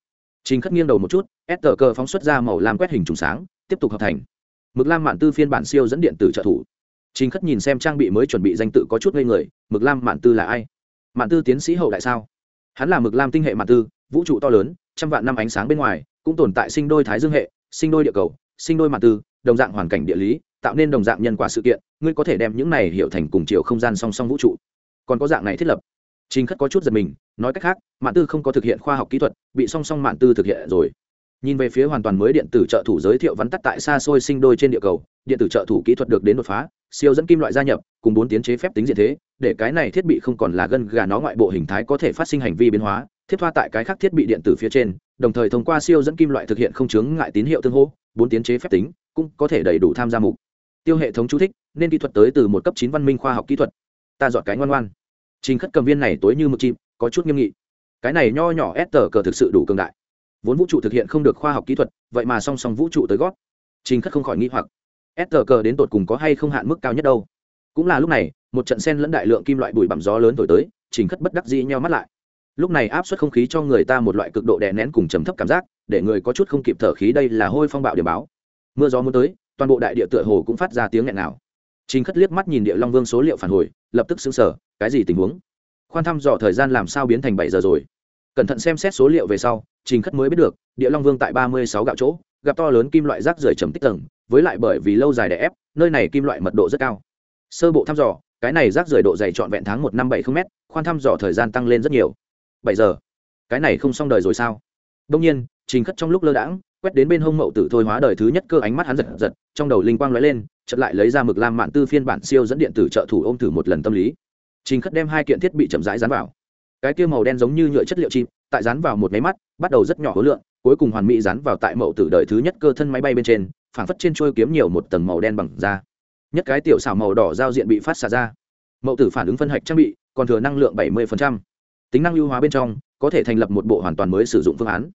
chính Khất nghiêng đầu một chút, S cờ phóng xuất ra màu lam quét hình trùng sáng, tiếp tục hợp thành. Mực lam mạn tư phiên bản siêu dẫn điện tử trợ thủ. chính Khất nhìn xem trang bị mới chuẩn bị danh tự có chút ngây người, Mực lam mạn tư là ai? Mạn tư tiến sĩ hậu đại sao? Hắn là Mực lam tinh hệ mạn tư, vũ trụ to lớn, trăm vạn năm ánh sáng bên ngoài, cũng tồn tại sinh đôi thái dương hệ, sinh đôi địa cầu, sinh đôi mạn tư, đồng dạng hoàn cảnh địa lý, tạo nên đồng dạng nhân quả sự kiện, ngươi có thể đem những này hiểu thành cùng chiều không gian song song vũ trụ. Còn có dạng này thiết lập. Trình Khất có chút giật mình, nói cách khác, Mạn Tư không có thực hiện khoa học kỹ thuật, bị song song Mạn Tư thực hiện rồi. Nhìn về phía hoàn toàn mới điện tử trợ thủ giới thiệu vắn tắt tại xa xôi sinh đôi trên địa cầu, điện tử trợ thủ kỹ thuật được đến đột phá, siêu dẫn kim loại gia nhập, cùng bốn tiến chế phép tính diện thế, để cái này thiết bị không còn là gân gà nó ngoại bộ hình thái có thể phát sinh hành vi biến hóa, thiết thoa tại cái khác thiết bị điện tử phía trên, đồng thời thông qua siêu dẫn kim loại thực hiện không chướng ngại tín hiệu tương hỗ, bốn tiến chế phép tính, cũng có thể đầy đủ tham gia mục. Tiêu hệ thống chú thích, nên kỹ thuật tới từ một cấp chín văn minh khoa học kỹ thuật. Ta dọn cái ngoan ngoan. Trình khất cầm viên này tối như mực chim có chút nghiêm nghị. Cái này nho nhỏ ép tờ cờ thực sự đủ cường đại. Vốn vũ trụ thực hiện không được khoa học kỹ thuật vậy mà song song vũ trụ tới gót. Trình khất không khỏi nghĩ hoặc. Ép tờ cờ đến tột cùng có hay không hạn mức cao nhất đâu? Cũng là lúc này, một trận sen lẫn đại lượng kim loại bụi bặm gió lớn thổi tới, trình khất bất đắc dĩ nheo mắt lại. Lúc này áp suất không khí cho người ta một loại cực độ đè nén cùng trầm thấp cảm giác, để người có chút không kịp thở khí đây là hôi phong bạo điểm báo. Mưa gió muốn tới, toàn bộ đại địa tựa hồ cũng phát ra tiếng nghẹn nào trình khất liếc mắt nhìn địa long vương số liệu phản hồi, lập tức xứng sở cái gì tình huống? Khoan thăm dò thời gian làm sao biến thành bảy giờ rồi? Cẩn thận xem xét số liệu về sau, trình khất mới biết được, địa long vương tại ba mươi sáu gạo chỗ, gặp to lớn kim loại rác rưởi trầm tích tầng, với lại bởi vì lâu dài đè ép, nơi này kim loại mật độ rất cao sơ bộ thăm dò, cái này rác rưởi độ dày trọn vẹn tháng một năm bảy không m khoan thăm dò thời gian tăng lên rất nhiều. Bảy giờ. Cái này không xong đời rồi sao? Đông nhiên, trình khất trong lúc lơ đãng, quét đến bên hông mậu tử thôi hóa đời thứ nhất cơ ánh mắt hắn giật giật, trong đầu linh quang lóe lên, chợt lại lấy ra mực lam mạn tư phiên bản siêu dẫn điện tử trợ thủ ôm thử một lần tâm lý. Trình khất đem hai kiện thiết bị chậm rãi dán vào. Cái kia màu đen giống như nhựa chất liệu chim, tại dán vào một máy mắt, bắt đầu rất nhỏ khối lượng, cuối cùng hoàn mỹ dán vào tại mậu tử đời thứ nhất cơ thân máy bay bên trên, phảng phất trên trôi kiếm nhiều một tầng màu đen bằng da nhất cái tiểu xảo màu đỏ giao diện bị phát xả ra. Mậu tử phản ứng phân hạch trang bị, còn thừa năng lượng 70%. tính năng ưu hóa bên trong, có thể thành lập một bộ hoàn toàn mới sử dụng phương án.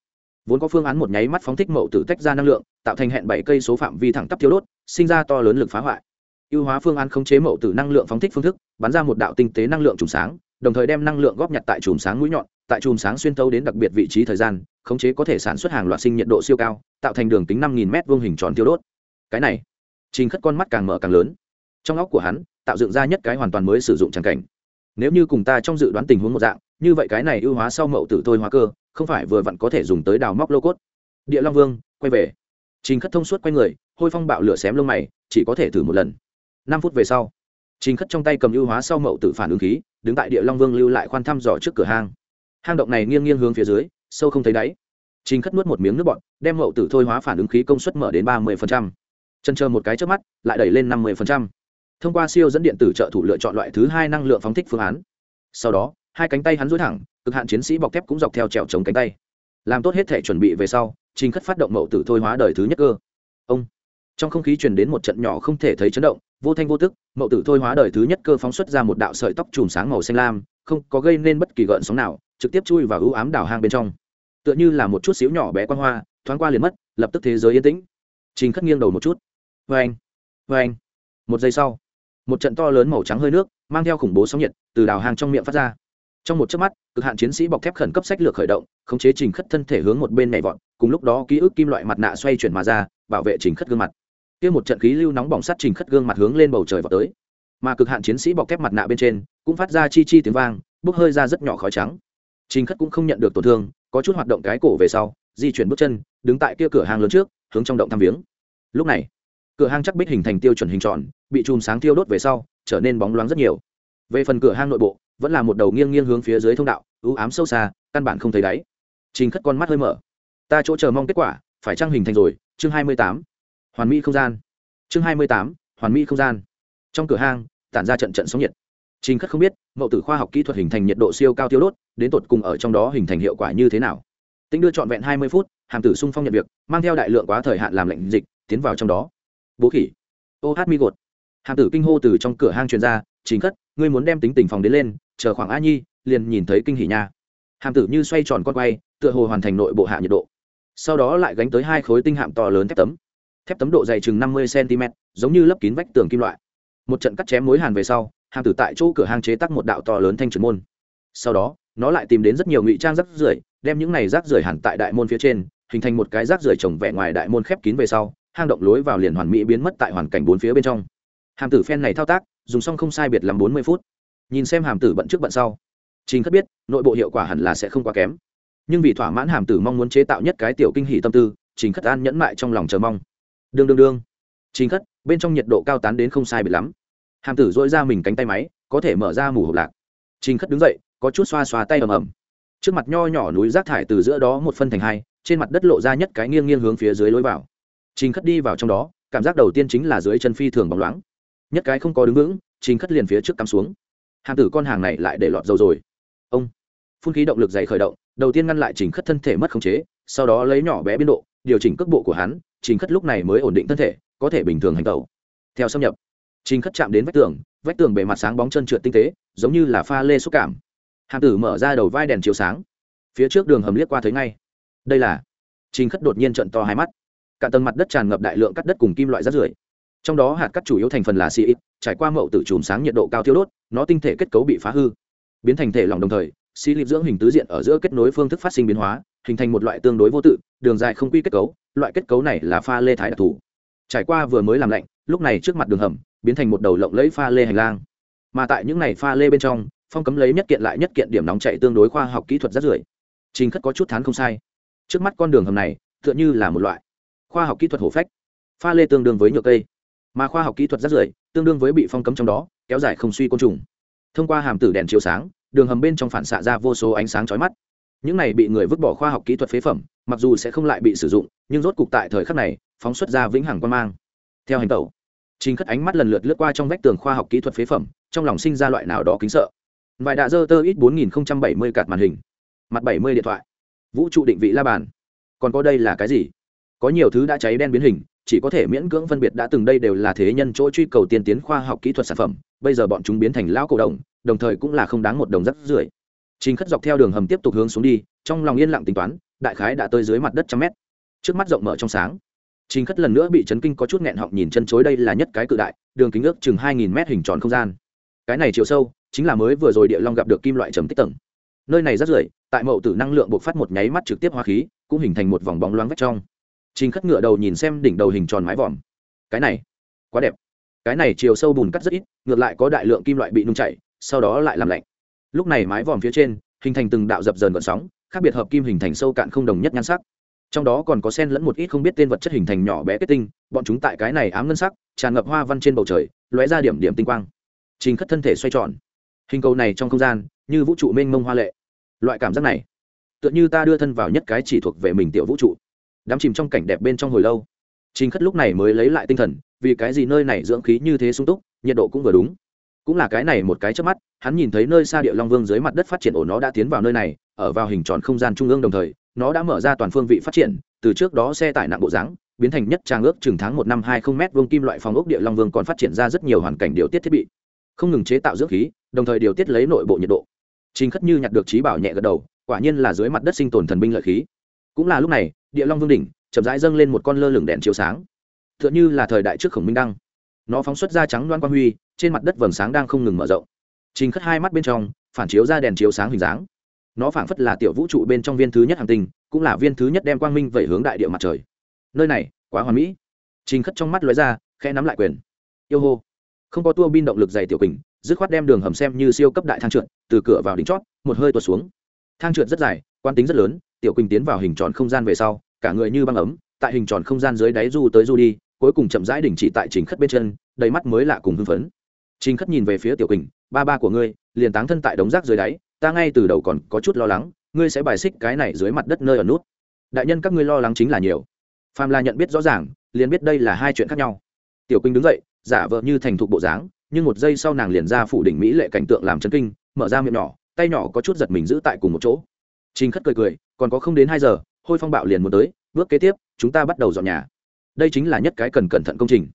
Vốn có phương án một nháy mắt phóng thích mậu tử tách ra năng lượng, tạo thành hẹn bảy cây số phạm vi thẳng tắp thiếu đốt, sinh ra to lớn lực phá hoại. Ưu hóa phương án khống chế mậu tử năng lượng phóng thích phương thức, bắn ra một đạo tinh tế năng lượng trùng sáng, đồng thời đem năng lượng góp nhặt tại chùm sáng mũi nhọn, tại chùm sáng xuyên tấu đến đặc biệt vị trí thời gian, khống chế có thể sản xuất hàng loạt sinh nhiệt độ siêu cao, tạo thành đường kính năm m vuông hình tròn tiêu đốt. Cái này trình khất con mắt càng mở càng lớn. Trong óc của hắn, tạo dựng ra nhất cái hoàn toàn mới sử dụng tràng cảnh. Nếu như cùng ta trong dự đoán tình huống một dạng, như vậy cái này ưu hóa sau mậu tử thôi hóa cơ, không phải vừa vặn có thể dùng tới đào móc lô cốt. Địa long vương, quay về. Trình khất thông suốt quay người, hôi phong bạo lửa xém lông mày, chỉ có thể thử một lần. Năm phút về sau, trình khất trong tay cầm ưu hóa sau mậu tử phản ứng khí, đứng tại địa long vương lưu lại khoan thăm dò trước cửa hang. Hang động này nghiêng nghiêng hướng phía dưới, sâu không thấy đáy. Trình khất nuốt một miếng nước bọt, đem mậu tử thôi hóa phản ứng khí công suất mở đến ba mươi phần trăm chân chờ một cái trước mắt, lại đẩy lên năm mươi thông qua siêu dẫn điện tử trợ thủ lựa chọn loại thứ hai năng lượng phóng thích phương án. Sau đó, hai cánh tay hắn dối thẳng, cực hạn chiến sĩ bọc thép cũng dọc theo trèo chống cánh tay. Làm tốt hết thể chuẩn bị về sau, trình khất phát động mậu tử thôi hóa đời thứ nhất cơ. Ông. Trong không khí truyền đến một trận nhỏ không thể thấy chấn động, vô thanh vô tức, mậu tử thôi hóa đời thứ nhất cơ phóng xuất ra một đạo sợi tóc chùm sáng màu xanh lam, không có gây nên bất kỳ gợn sóng nào, trực tiếp chui vào ưu ám đảo hang bên trong. Tựa như là một chút xíu nhỏ bé quan hoa, thoáng qua liền mất, lập tức thế giới yên tĩnh. Trình khất nghiêng đầu một chút vê anh vê anh một giây sau, một trận to lớn màu trắng hơi nước mang theo khủng bố sóng nhiệt từ đào hang trong miệng phát ra. Trong một chớp mắt, cực hạn chiến sĩ bọc thép khẩn cấp sách lược khởi động, khống chế trình khất thân thể hướng một bên nhảy vọt, cùng lúc đó ký ức kim loại mặt nạ xoay chuyển mà ra, bảo vệ trình khất gương mặt. Kia một trận khí lưu nóng bỏng sát trình khất gương mặt hướng lên bầu trời vọt tới. Mà cực hạn chiến sĩ bọc thép mặt nạ bên trên, cũng phát ra chi chi tiếng vang, bốc hơi ra rất nhỏ khói trắng. Trình khất cũng không nhận được tổn thương, có chút hoạt động cái cổ về sau, di chuyển bước chân, đứng tại kia cửa hàng lớn trước, hướng trong động thăm viếng. Lúc này cửa hang chắc bích hình thành tiêu chuẩn hình tròn, bị chùm sáng tiêu đốt về sau, trở nên bóng loáng rất nhiều. Về phần cửa hang nội bộ, vẫn là một đầu nghiêng nghiêng hướng phía dưới thông đạo, ưu ám sâu xa, căn bản không thấy đáy. Trình khất con mắt hơi mở. Ta chỗ chờ mong kết quả, phải trang hình thành rồi, chương hai mươi tám. Hoàn mỹ không gian. Chương hai mươi tám, hoàn mỹ không gian. Trong cửa hang, tản ra trận trận sóng nhiệt. Trình khất không biết, mậu tử khoa học kỹ thuật hình thành nhiệt độ siêu cao tiêu đốt, đến tột cùng ở trong đó hình thành hiệu quả như thế nào? Tính đưa trọn vẹn hai mươi phút, hàm tử sung phong nhận việc, mang theo đại lượng quá thời hạn làm lệnh dịch, tiến vào trong đó bố khỉ. Ô hát mi gột. Hàm tử kinh hô từ trong cửa hang truyền ra chính khất, ngươi muốn đem tính tình phòng đến lên, chờ khoảng a nhi liền nhìn thấy kinh hỉ nha. Hàm tử như xoay tròn con quay, tựa hồ hoàn thành nội bộ hạ nhiệt độ. Sau đó lại gánh tới hai khối tinh hạm to lớn thép tấm. Thép tấm độ dày chừng năm mươi cm giống như lấp kín vách tường kim loại. Một trận cắt chém mối hàn về sau, hàm tử tại chỗ cửa hang chế tắc một đạo to lớn thanh trưởng môn. Sau đó, nó lại tìm đến rất nhiều ngụy trang rác rưởi, đem những này rác rưởi hẳn tại đại môn phía trên, hình thành một cái rác rưởi trồng vẹ ngoài đại môn khép kín về sau hang động lối vào liền hoàn mỹ biến mất tại hoàn cảnh bốn phía bên trong. Hàm tử phen này thao tác, dùng xong không sai biệt làm bốn mươi phút. Nhìn xem hàm tử bận trước bận sau, trình khất biết, nội bộ hiệu quả hẳn là sẽ không quá kém. Nhưng vì thỏa mãn hàm tử mong muốn chế tạo nhất cái tiểu kinh hỷ tâm tư, trình khất an nhẫn mại trong lòng chờ mong. Đương đương đương. Trình khất, bên trong nhiệt độ cao tán đến không sai biệt lắm. Hàm tử dỗi ra mình cánh tay máy, có thể mở ra mù hộp lạc. Trình khất đứng dậy, có chút xoa xoa tay ầm ầm. Trước mặt nho nhỏ núi rác thải từ giữa đó một phân thành hai, trên mặt đất lộ ra nhất cái nghiêng nghiêng hướng phía dưới lối vào trình khất đi vào trong đó, cảm giác đầu tiên chính là dưới chân phi thường bóng loáng. Nhất cái không có đứng vững, trình khất liền phía trước cắm xuống. Hàm tử con hàng này lại để lọt dầu rồi. Ông. Phun khí động lực dày khởi động, đầu tiên ngăn lại trình khất thân thể mất khống chế, sau đó lấy nhỏ bé biên độ, điều chỉnh cước bộ của hắn, trình khất lúc này mới ổn định thân thể, có thể bình thường hành tẩu. Theo xâm nhập, trình khất chạm đến vách tường vách tường bề mặt sáng bóng chân trượt tinh tế, giống như là pha lê xúc cảm. Hàm tử mở ra đầu vai đèn chiếu sáng. Phía trước đường hầm liếc qua thấy ngay. Đây là trình khất đột nhiên trận to hai mắt cả tầng mặt đất tràn ngập đại lượng cắt đất cùng kim loại rác rưởi. Trong đó hạt cắt chủ yếu thành phần là xì ít trải qua mậu tử chùm sáng nhiệt độ cao thiêu đốt, nó tinh thể kết cấu bị phá hư. Biến thành thể lỏng đồng thời xì lịp dưỡng hình tứ diện ở giữa kết nối phương thức phát sinh biến hóa, hình thành một loại tương đối vô tự, đường dài không quy kết cấu, loại kết cấu này là pha lê thái đặc thù. Trải qua vừa mới làm lạnh, lúc này trước mặt đường hầm, biến thành một đầu lộng lẫy pha lê hành lang. Mà tại những này pha lê bên trong, phong cấm lấy nhất kiện lại nhất kiện điểm nóng chạy tương đối khoa học kỹ thuật rất rưởi. Trình khất có chút thán không sai. Trước mắt con đường hầm này, tựa như là một loại khoa học kỹ thuật hổ phách. Pha lê tương đương với nhựa cây. Mà khoa học kỹ thuật rất rưởi, tương đương với bị phong cấm trong đó, kéo dài không suy côn trùng. Thông qua hàm tử đèn chiếu sáng, đường hầm bên trong phản xạ ra vô số ánh sáng chói mắt. Những này bị người vứt bỏ khoa học kỹ thuật phế phẩm, mặc dù sẽ không lại bị sử dụng, nhưng rốt cục tại thời khắc này, phóng xuất ra vĩnh hằng quan mang. Theo hành tẩu, chính khất ánh mắt lần lượt lướt qua trong vách tường khoa học kỹ thuật phế phẩm, trong lòng sinh ra loại nào đó kính sợ. Vài đạ dơ tơ ít bốn nghìn bảy mươi cạt màn hình, mặt bảy mươi điện thoại, vũ trụ định vị la bàn. Còn có đây là cái gì? Có nhiều thứ đã cháy đen biến hình, chỉ có thể miễn cưỡng phân biệt đã từng đây đều là thế nhân chỗ truy cầu tiên tiến khoa học kỹ thuật sản phẩm, bây giờ bọn chúng biến thành lão cổ đồng đồng thời cũng là không đáng một đồng rất rưởi. Trình khất dọc theo đường hầm tiếp tục hướng xuống đi, trong lòng yên lặng tính toán, đại khái đã tới dưới mặt đất trăm mét. Trước mắt rộng mở trong sáng. Trình khất lần nữa bị chấn kinh có chút nghẹn họng nhìn chân chối đây là nhất cái cự đại, đường kính ước chừng hai nghìn mét hình tròn không gian. Cái này chiều sâu, chính là mới vừa rồi địa long gặp được kim loại trầm tích tầng. Nơi này rất rưởi, tại mậu tử năng lượng buộc phát một nháy mắt trực tiếp hóa khí, cũng hình thành một vòng bóng loáng vách trong trình khất ngựa đầu nhìn xem đỉnh đầu hình tròn mái vòm. Cái này, quá đẹp. Cái này chiều sâu bùn cắt rất ít, ngược lại có đại lượng kim loại bị nung chảy, sau đó lại làm lạnh. Lúc này mái vòm phía trên, hình thành từng đạo dập dờn gợn sóng, khác biệt hợp kim hình thành sâu cạn không đồng nhất nhan sắc. Trong đó còn có sen lẫn một ít không biết tên vật chất hình thành nhỏ bé kết tinh, bọn chúng tại cái này ám ngân sắc, tràn ngập hoa văn trên bầu trời, lóe ra điểm điểm tinh quang. Trình khất thân thể xoay tròn. Hình cầu này trong không gian, như vũ trụ mênh mông hoa lệ. Loại cảm giác này, tựa như ta đưa thân vào nhất cái chỉ thuộc về mình tiểu vũ trụ đắm chìm trong cảnh đẹp bên trong hồi lâu. Trình khất lúc này mới lấy lại tinh thần, vì cái gì nơi này dưỡng khí như thế sung túc, nhiệt độ cũng vừa đúng. Cũng là cái này một cái trước mắt, hắn nhìn thấy nơi xa địa long vương dưới mặt đất phát triển ổ nó đã tiến vào nơi này, ở vào hình tròn không gian trung ương đồng thời, nó đã mở ra toàn phương vị phát triển, từ trước đó xe tải nặng bộ dáng, biến thành nhất trang ước chừng tháng một năm hai không m vương kim loại phòng ốc địa long vương còn phát triển ra rất nhiều hoàn cảnh điều tiết thiết bị. Không ngừng chế tạo dưỡng khí, đồng thời điều tiết lấy nội bộ nhiệt độ. Trình khất như nhặt được trí bảo nhẹ gật đầu, quả nhiên là dưới mặt đất sinh tồn thần binh lợi khí. Cũng là lúc này địa long vương đỉnh, chậm rãi dâng lên một con lơ lửng đèn chiếu sáng. T h ư ợ n như là thời đại trước khổng minh đăng. Nó phóng xuất ra trắng loan quang huy, trên mặt đất vầng sáng đang không ngừng mở rộng. Trình khất hai mắt bên trong, phản chiếu ra đèn chiếu sáng hình dáng. Nó phảng phất là tiểu vũ trụ bên trong viên thứ nhất hàng tinh, cũng là viên thứ nhất đem quang minh vẩy hướng đại địa mặt trời. Nơi này, quá hoàn mỹ. Trình khất trong mắt lóe ra, khẽ nắm lại quyền. Yêu hô. Không có tua bin động lực dày tiểu quỳnh, dứt khoát đem đường hầm xem như siêu cấp đại thang trượt, từ cửa vào đỉnh chót, một hơi tuột xuống. Thang trượt rất dài quan tính rất lớn tiểu quỳnh tiến vào hình tròn không gian về sau, cả người như băng ấm, tại hình tròn không gian dưới đáy du tới du đi, cuối cùng chậm rãi đình chỉ tại trình khất bên chân, đầy mắt mới lạ cùng hưng phấn. Trình khất nhìn về phía tiểu quỳnh, ba ba của ngươi, liền táng thân tại đống rác dưới đáy, ta ngay từ đầu còn có chút lo lắng, ngươi sẽ bài xích cái này dưới mặt đất nơi ở nút. Đại nhân các ngươi lo lắng chính là nhiều. Phàm là nhận biết rõ ràng, liền biết đây là hai chuyện khác nhau. Tiểu quỳnh đứng dậy, giả vợ như thành thục bộ dáng, nhưng một giây sau nàng liền ra phủ đỉnh mỹ lệ cảnh tượng làm chấn kinh, mở ra miệng nhỏ, tay nhỏ có chút giật mình giữ tại cùng một chỗ. Trình khất cười cười còn có không đến hai giờ, hôi phong bạo liền muốn tới, bước kế tiếp, chúng ta bắt đầu dọn nhà. Đây chính là nhất cái cần cẩn thận công trình.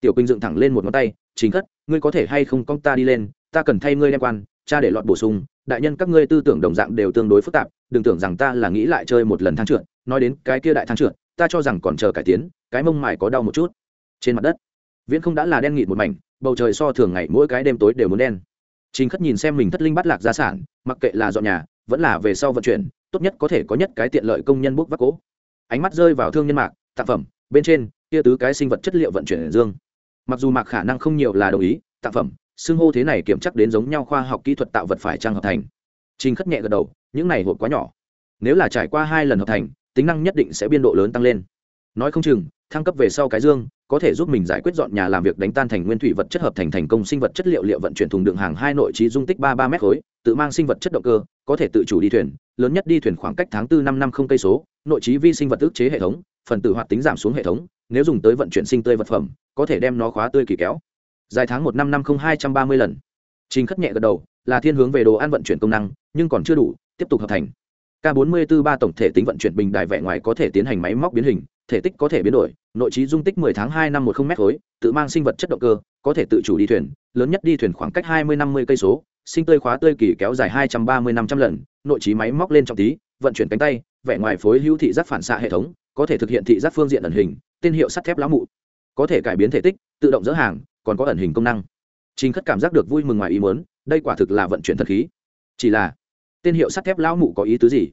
Tiểu quỳnh dựng thẳng lên một ngón tay chính khất, ngươi có thể hay không con ta đi lên, ta cần thay ngươi đem quan, cha để lọt bổ sung, đại nhân các ngươi tư tưởng đồng dạng đều tương đối phức tạp, đừng tưởng rằng ta là nghĩ lại chơi một lần thang trượt, nói đến cái kia đại thang trượt, ta cho rằng còn chờ cải tiến, cái mông mải có đau một chút. Trên mặt đất, viễn không đã là đen nghịt một mảnh, bầu trời so thường ngày mỗi cái đêm tối đều muốn đen. Chính khất nhìn xem mình thất linh bắt lạc gia sản, mặc kệ là dọn nhà, vẫn là về sau vận chuyển tốt nhất có thể có nhất cái tiện lợi công nhân bốc vác cố ánh mắt rơi vào thương nhân mạc, tạp phẩm, bên trên, kia tứ cái sinh vật chất liệu vận chuyển dương. Mặc dù mạc khả năng không nhiều là đồng ý, tạp phẩm, xưng hô thế này kiểm chắc đến giống nhau khoa học kỹ thuật tạo vật phải trang hợp thành. Trình khất nhẹ gật đầu, những này hộp quá nhỏ. Nếu là trải qua hai lần hợp thành, tính năng nhất định sẽ biên độ lớn tăng lên. Nói không chừng thăng cấp về sau cái dương, có thể giúp mình giải quyết dọn nhà làm việc đánh tan thành nguyên thủy vật chất hợp thành thành công sinh vật chất liệu liệu vận chuyển thùng đựng hàng hai nội trí dung tích ba ba m khối, tự mang sinh vật chất động cơ, có thể tự chủ đi thuyền, lớn nhất đi thuyền khoảng cách tháng tư năm năm không cây số, nội trí vi sinh vật ức chế hệ thống, phần tử hoạt tính giảm xuống hệ thống, nếu dùng tới vận chuyển sinh tươi vật phẩm, có thể đem nó khóa tươi kỳ kéo. Dài tháng một năm năm không hai trăm ba mươi lần. Trình khất nhẹ gật đầu, là thiên hướng về đồ ăn vận chuyển công năng, nhưng còn chưa đủ, tiếp tục hợp thành. K bốn mươi 4 ba tổng thể tính vận chuyển bình đài vẽ ngoài có thể tiến hành máy móc biến hình thể tích có thể biến đổi, nội trí dung tích 10 tháng 2 năm 10 m khối, tự mang sinh vật chất động cơ, có thể tự chủ đi thuyền, lớn nhất đi thuyền khoảng cách 20 50 cây số, sinh tươi khóa tươi kỳ kéo dài 230 500 lần, nội trí máy móc lên trong tí, vận chuyển cánh tay, vẻ ngoài phối hữu thị giác phản xạ hệ thống, có thể thực hiện thị giác phương diện ẩn hình, tên hiệu sắt thép lá mụ. Có thể cải biến thể tích, tự động dỡ hàng, còn có ẩn hình công năng. Trình khất cảm giác được vui mừng ngoài ý muốn, đây quả thực là vận chuyển thật khí. Chỉ là, tên hiệu sắt thép lão mụ có ý tứ gì?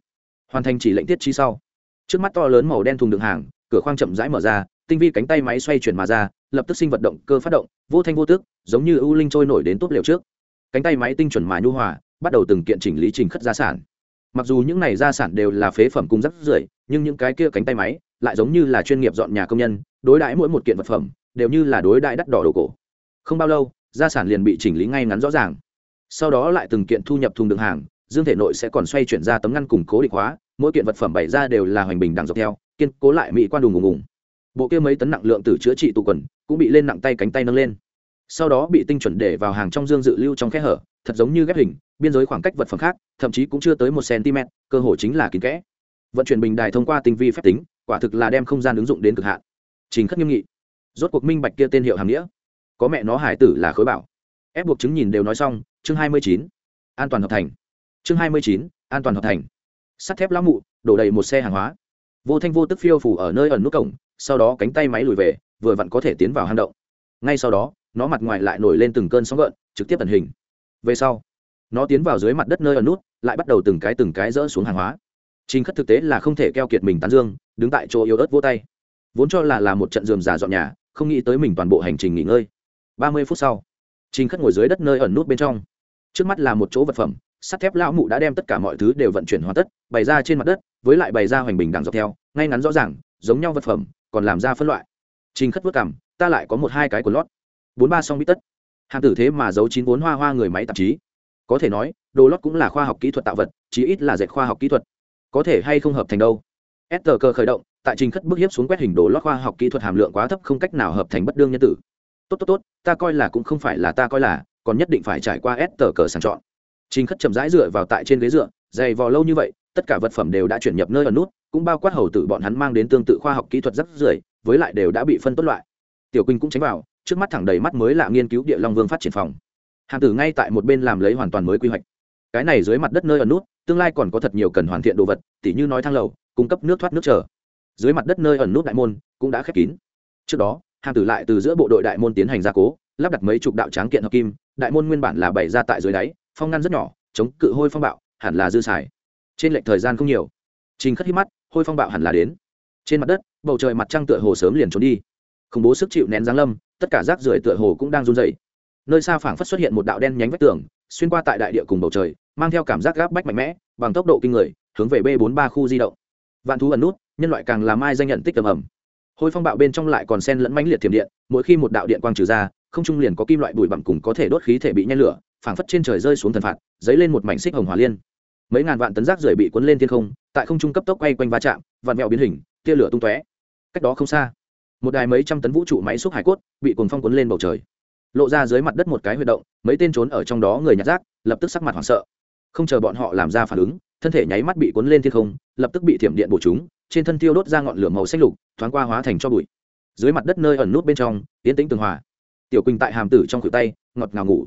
Hoàn thành chỉ lệnh tiết chi sau. Trước mắt to lớn màu đen thùng đựng hàng cửa khoang chậm rãi mở ra, tinh vi cánh tay máy xoay chuyển mà ra, lập tức sinh vật động cơ phát động, vô thanh vô tức, giống như ưu linh trôi nổi đến tốt liều trước. Cánh tay máy tinh chuẩn mà nhu hòa, bắt đầu từng kiện chỉnh lý trình khất gia sản. Mặc dù những này gia sản đều là phế phẩm cung rắc rưởi, nhưng những cái kia cánh tay máy lại giống như là chuyên nghiệp dọn nhà công nhân, đối đãi mỗi một kiện vật phẩm đều như là đối đãi đắt đỏ đồ cổ. Không bao lâu, gia sản liền bị chỉnh lý ngay ngắn rõ ràng. Sau đó lại từng kiện thu nhập thùng đường hàng, dương thể nội sẽ còn xoay chuyển ra tấm ngăn củng cố định hóa, mỗi kiện vật phẩm bày ra đều là hoành bình đằng dọc theo kiên cố lại mỹ quan đùng ngùng ngùng. Bộ kia mấy tấn nặng lượng từ chữa trị tụ quần cũng bị lên nặng tay cánh tay nâng lên. Sau đó bị tinh chuẩn để vào hàng trong dương dự lưu trong khe hở, thật giống như ghép hình, biên giới khoảng cách vật phẩm khác, thậm chí cũng chưa tới một cm cơ hồ chính là kín kẽ. Vận chuyển bình đài thông qua tinh vi phép tính, quả thực là đem không gian ứng dụng đến cực hạn. Trình khất nghiêm nghị. Rốt cuộc minh bạch kia tên hiệu hàm nghĩa. Có mẹ nó hải tử là khối bảo. Ép buộc chứng nhìn đều nói xong, chương hai mươi chín. An toàn hợp thành. Chương hai mươi chín, an toàn hợp thành. Sắt thép lão mụ, đổ đầy một xe hàng hóa vô thanh vô tức phiêu phủ ở nơi ẩn nút cổng, sau đó cánh tay máy lùi về, vừa vặn có thể tiến vào hang động. Ngay sau đó, nó mặt ngoài lại nổi lên từng cơn sóng gợn, trực tiếp ẩn hình. Về sau, nó tiến vào dưới mặt đất nơi ẩn nút, lại bắt đầu từng cái từng cái rỡ xuống hàng hóa. Trình khất thực tế là không thể keo kiệt mình tán dương, đứng tại chỗ yếu ớt vô tay. Vốn cho là là một trận dườm giả dọn nhà, không nghĩ tới mình toàn bộ hành trình nghỉ ngơi. Ba mươi phút sau, trình khất ngồi dưới đất nơi ẩn nút bên trong. Trước mắt là một chỗ vật phẩm sắt thép lão mụ đã đem tất cả mọi thứ đều vận chuyển hoàn tất, bày ra trên mặt đất, với lại bày ra hoành bình đằng dọc theo, ngay ngắn rõ ràng, giống nhau vật phẩm, còn làm ra phân loại. Trình khất vất cảm, ta lại có một hai cái của lót. Bốn ba song bít tất. Hàng tử thế mà giấu chín vốn hoa hoa người máy tạp chí. Có thể nói, đồ lót cũng là khoa học kỹ thuật tạo vật, chí ít là dệt khoa học kỹ thuật. Có thể hay không hợp thành đâu? S tờ cơ khởi động, tại trình khất bước hiếp xuống quét hình đồ lót khoa học kỹ thuật hàm lượng quá thấp không cách nào hợp thành bất đương nhân tử. Tốt tốt tốt, ta coi là cũng không phải là ta coi là, còn nhất định phải trải qua s tờ cờ sàng chọn trình khất chậm rãi dựa vào tại trên ghế dựa, dày vò lâu như vậy, tất cả vật phẩm đều đã chuyển nhập nơi ẩn nút, cũng bao quát hầu tử bọn hắn mang đến tương tự khoa học kỹ thuật rất rưởi, với lại đều đã bị phân tốt loại. Tiểu quỳnh cũng tránh vào, trước mắt thẳng đầy mắt mới lạ nghiên cứu địa long vương phát triển phòng. Hàng tử ngay tại một bên làm lấy hoàn toàn mới quy hoạch. Cái này dưới mặt đất nơi ẩn nút, tương lai còn có thật nhiều cần hoàn thiện đồ vật, tỉ như nói thang lầu, cung cấp nước thoát nước chờ. Dưới mặt đất nơi ẩn nút đại môn cũng đã khép kín. Trước đó hàng tử lại từ giữa bộ đội đại môn tiến hành gia cố, lắp đặt mấy chục đạo tráng kiện hợp kim, đại môn nguyên bản là bày ra tại dưới đáy phong ngăn rất nhỏ, chống cự hôi phong bạo, hẳn là dư xài. Trên lệnh thời gian không nhiều. Trình khất hít mắt, hôi phong bạo hẳn là đến. Trên mặt đất, bầu trời mặt trăng tựa hồ sớm liền trốn đi. Khủng bố sức chịu nén giáng lâm, tất cả rác rưởi tựa hồ cũng đang run dày nơi xa phảng phất xuất hiện một đạo đen nhánh vách tường, xuyên qua tại đại địa cùng bầu trời, mang theo cảm giác gáp bách mạnh mẽ, bằng tốc độ kinh người, hướng về b 43 khu di động. Vạn thú ẩn nút, nhân loại càng làm ai danh nhận tích tầm ẩm. Hôi phong bạo bên trong lại còn sen lẫn mãnh liệt thiểm điện, mỗi khi một đạo điện quang trừ ra, không trung liền có kim loại bụi bặm cùng có thể đốt khí thể bị nhen lửa phảng phất trên trời rơi xuống thần phạt, dấy lên một mảnh xích hồng hỏa liên. Mấy ngàn vạn tấn rác rưởi bị cuốn lên thiên không, tại không trung cấp tốc quay quanh va chạm vạn mẹo biến hình, tia lửa tung tóe. Cách đó không xa, một đài mấy trăm tấn vũ trụ máy xúc hải cốt bị cuồng phong cuốn lên bầu trời. Lộ ra dưới mặt đất một cái huy động, mấy tên trốn ở trong đó người nhặt rác, lập tức sắc mặt hoảng sợ. Không chờ bọn họ làm ra phản ứng, thân thể nháy mắt bị cuốn lên thiên không, lập tức bị thiểm điện bổ chúng, trên thân tiêu đốt ra ngọn lửa màu xanh lục, thoáng qua hóa thành cho bụi. Dưới mặt đất nơi ẩn nút bên trong tiến tĩnh tường hòa. Tiểu quỳnh tại hàm tử trong khuỷu tay, ngọt ngào ngủ.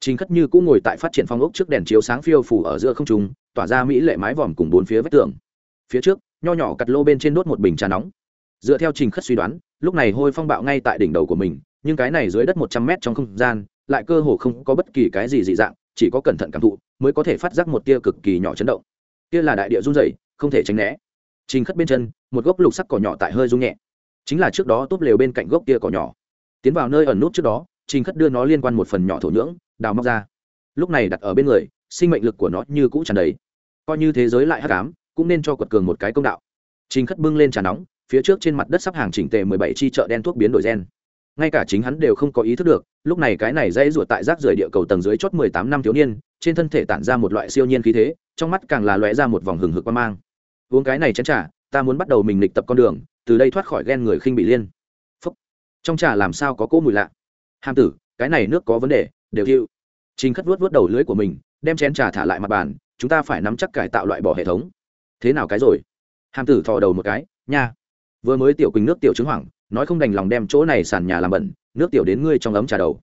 Trình Khất Như cũng ngồi tại phát triển phong ốc trước đèn chiếu sáng phiêu phủ ở giữa không trung, tỏa ra mỹ lệ mái vòm cùng bốn phía vách tường. Phía trước, nho nhỏ cặt lô bên trên đốt một bình trà nóng. Dựa theo Trình Khất suy đoán, lúc này hôi phong bạo ngay tại đỉnh đầu của mình, nhưng cái này dưới đất một trăm mét trong không gian, lại cơ hồ không có bất kỳ cái gì dị dạng, chỉ có cẩn thận cảm thụ mới có thể phát giác một tia cực kỳ nhỏ chấn động. Kia là đại địa rung rẩy, không thể tránh né. Trình Khất bên chân, một gốc lục sắc cỏ nhỏ tại hơi rung nhẹ. Chính là trước đó tốt lều bên cạnh gốc kia cỏ nhỏ. Tiến vào nơi ẩn nút trước đó, Trình Khất đưa nó liên quan một phần nhỏ thổ nhưỡng, đào móc ra. Lúc này đặt ở bên người, sinh mệnh lực của nó như cũ tràn đầy. Coi như thế giới lại hắc ám, cũng nên cho quật cường một cái công đạo. Chính khất bưng lên trà nóng, phía trước trên mặt đất sắp hàng chỉnh tề mười bảy chi chợ đen thuốc biến đổi gen. Ngay cả chính hắn đều không có ý thức được, lúc này cái này dãy ruột tại rác rưởi địa cầu tầng dưới chót mười tám năm thiếu niên, trên thân thể tản ra một loại siêu nhiên khí thế, trong mắt càng là lóe ra một vòng hừng hực qua mang. Uống cái này chén trà, ta muốn bắt đầu mình lịch tập con đường, từ đây thoát khỏi ghen người khinh bị liên. Phúc. trong trà làm sao có cỗ mùi lạ? Hàm tử, cái này nước có vấn đề đều thiệu Trình Khất vuốt vuốt đầu lưỡi của mình, đem chén trà thả lại mặt bàn, chúng ta phải nắm chắc cải tạo loại bỏ hệ thống. Thế nào cái rồi? Hàm tử thò đầu một cái, nha. Vừa mới tiểu quỳnh nước tiểu chứng hoảng, nói không đành lòng đem chỗ này sàn nhà làm bẩn, nước tiểu đến ngươi trong ấm trà đầu.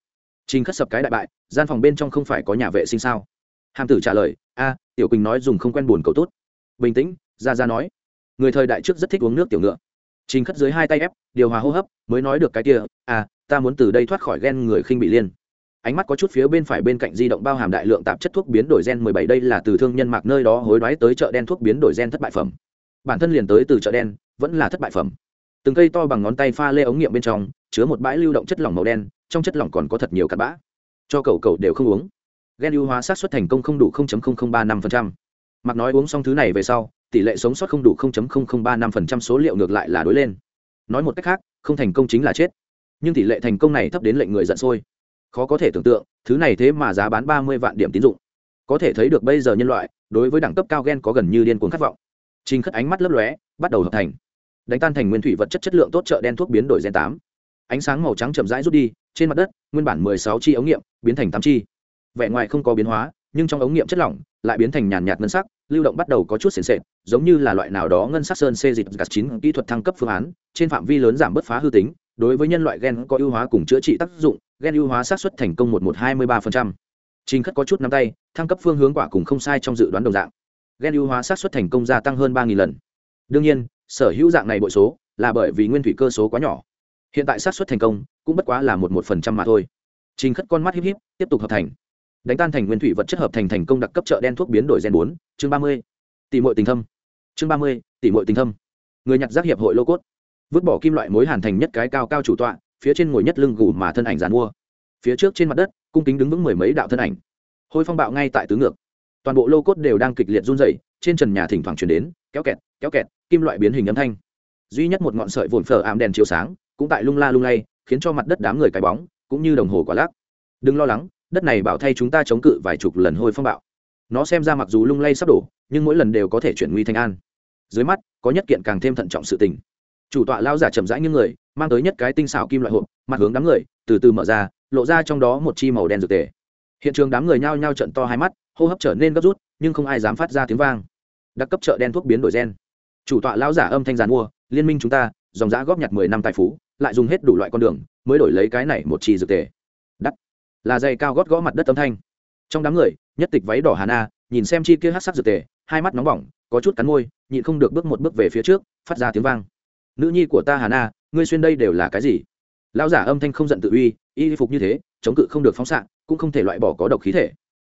Trình Khất sập cái đại bại, gian phòng bên trong không phải có nhà vệ sinh sao? Hàm tử trả lời, a, tiểu quỳnh nói dùng không quen buồn cầu tốt. Bình tĩnh, ra ra nói. Người thời đại trước rất thích uống nước tiểu ngựa. Trình Khất dưới hai tay ép, điều hòa hô hấp, mới nói được cái kia, à, ta muốn từ đây thoát khỏi ghen người khinh bị liên ánh mắt có chút phía bên phải bên cạnh di động bao hàm đại lượng tạp chất thuốc biến đổi gen 17 đây là từ thương nhân mạc nơi đó hối đoái tới chợ đen thuốc biến đổi gen thất bại phẩm. Bản thân liền tới từ chợ đen, vẫn là thất bại phẩm. Từng cây to bằng ngón tay pha lê ống nghiệm bên trong, chứa một bãi lưu động chất lỏng màu đen, trong chất lỏng còn có thật nhiều cặn bã. Cho cầu cầu đều không uống. Gen ưu hóa sát xuất thành công không đủ 0.0035%. Mạc nói uống xong thứ này về sau, tỷ lệ sống sót không đủ 0.0035% số liệu ngược lại là đối lên. Nói một cách khác, không thành công chính là chết. Nhưng tỷ lệ thành công này thấp đến lệnh người giận sôi khó có thể tưởng tượng, thứ này thế mà giá bán ba mươi vạn điểm tín dụng. Có thể thấy được bây giờ nhân loại, đối với đẳng cấp cao gen có gần như điên cuồng khát vọng. Trình khất ánh mắt lấp lóe, bắt đầu hợp thành. Đánh tan thành nguyên thủy vật chất chất lượng tốt trợ đen thuốc biến đổi gen tám. Ánh sáng màu trắng chậm rãi rút đi, trên mặt đất, nguyên bản mười sáu chi ống nghiệm, biến thành tám chi. Vẻ ngoài không có biến hóa, nhưng trong ống nghiệm chất lỏng, lại biến thành nhàn nhạt ngân sắc, lưu động bắt đầu có chút sền sệt, giống như là loại nào đó ngân sắc sơn xê dịch gạt chín kỹ thuật thăng cấp phương án, trên phạm vi lớn giảm bớt phá hư tính đối với nhân loại gen có ưu hóa cùng chữa trị tác dụng, gen ưu hóa xác suất thành công một một hai mươi ba trình khất có chút nắm tay, thăng cấp phương hướng quả cùng không sai trong dự đoán đồng dạng. Gen ưu hóa xác suất thành công gia tăng hơn ba lần. Đương nhiên, sở hữu dạng này bội số là bởi vì nguyên thủy cơ số quá nhỏ. Hiện tại xác suất thành công cũng bất quá là một một phần trăm mà thôi. Trình khất con mắt híp híp, tiếp tục hợp thành. Đánh tan thành nguyên thủy vật chất hợp thành thành công đặc cấp chợ đen thuốc biến đổi gen bốn, chương ba mươi. Tỷ mội tình thâm. Chương ba mươi, tỷ mội tình thâm. Người nhặt giác hiệp hội lô cốt vứt bỏ kim loại mối hàn thành nhất cái cao cao chủ tọa, phía trên ngồi nhất lưng gù mà thân ảnh dàn mua. Phía trước trên mặt đất, cung kính đứng vững mười mấy đạo thân ảnh. Hôi phong bạo ngay tại tứ ngược. Toàn bộ lô cốt đều đang kịch liệt run rẩy, trên trần nhà thỉnh thoảng chuyển đến, kéo kẹt kéo kẹt, kim loại biến hình âm thanh. Duy nhất một ngọn sợi vồn phở ảm đèn chiếu sáng, cũng tại lung la lung lay, khiến cho mặt đất đám người cái bóng, cũng như đồng hồ quả lắc. Đừng lo lắng, đất này bảo thay chúng ta chống cự vài chục lần hôi phong bạo. Nó xem ra mặc dù lung lay sắp đổ, nhưng mỗi lần đều có thể chuyển nguy thành an. Dưới mắt, có nhất kiện càng thêm thận trọng sự tình chủ tọa lao giả chậm rãi những người, mang tới nhất cái tinh xảo kim loại hộp, mặt hướng đám người, từ từ mở ra, lộ ra trong đó một chi màu đen dược tề. Hiện trường đám người nhao nhao trận to hai mắt, hô hấp trở nên gấp rút, nhưng không ai dám phát ra tiếng vang. Đặc cấp chợ đen thuốc biến đổi gen. Chủ tọa lao giả âm thanh giàn mua, liên minh chúng ta, dòng giã góp nhặt mười năm tài phú, lại dùng hết đủ loại con đường, mới đổi lấy cái này một chi dược tề. Đắt là dây cao gót gõ mặt đất âm thanh. Trong đám người, nhất tịch váy đỏ hà na nhìn xem chi kia hát sắc dược tề, hai mắt nóng bỏng, có chút cắn môi, nhịn không được bước một bước về phía trước, phát ra tiếng vang nữ nhi của ta hà na, ngươi xuyên đây đều là cái gì? Lão giả âm thanh không giận tự uy, y phục như thế, chống cự không được phóng xạ, cũng không thể loại bỏ có độc khí thể.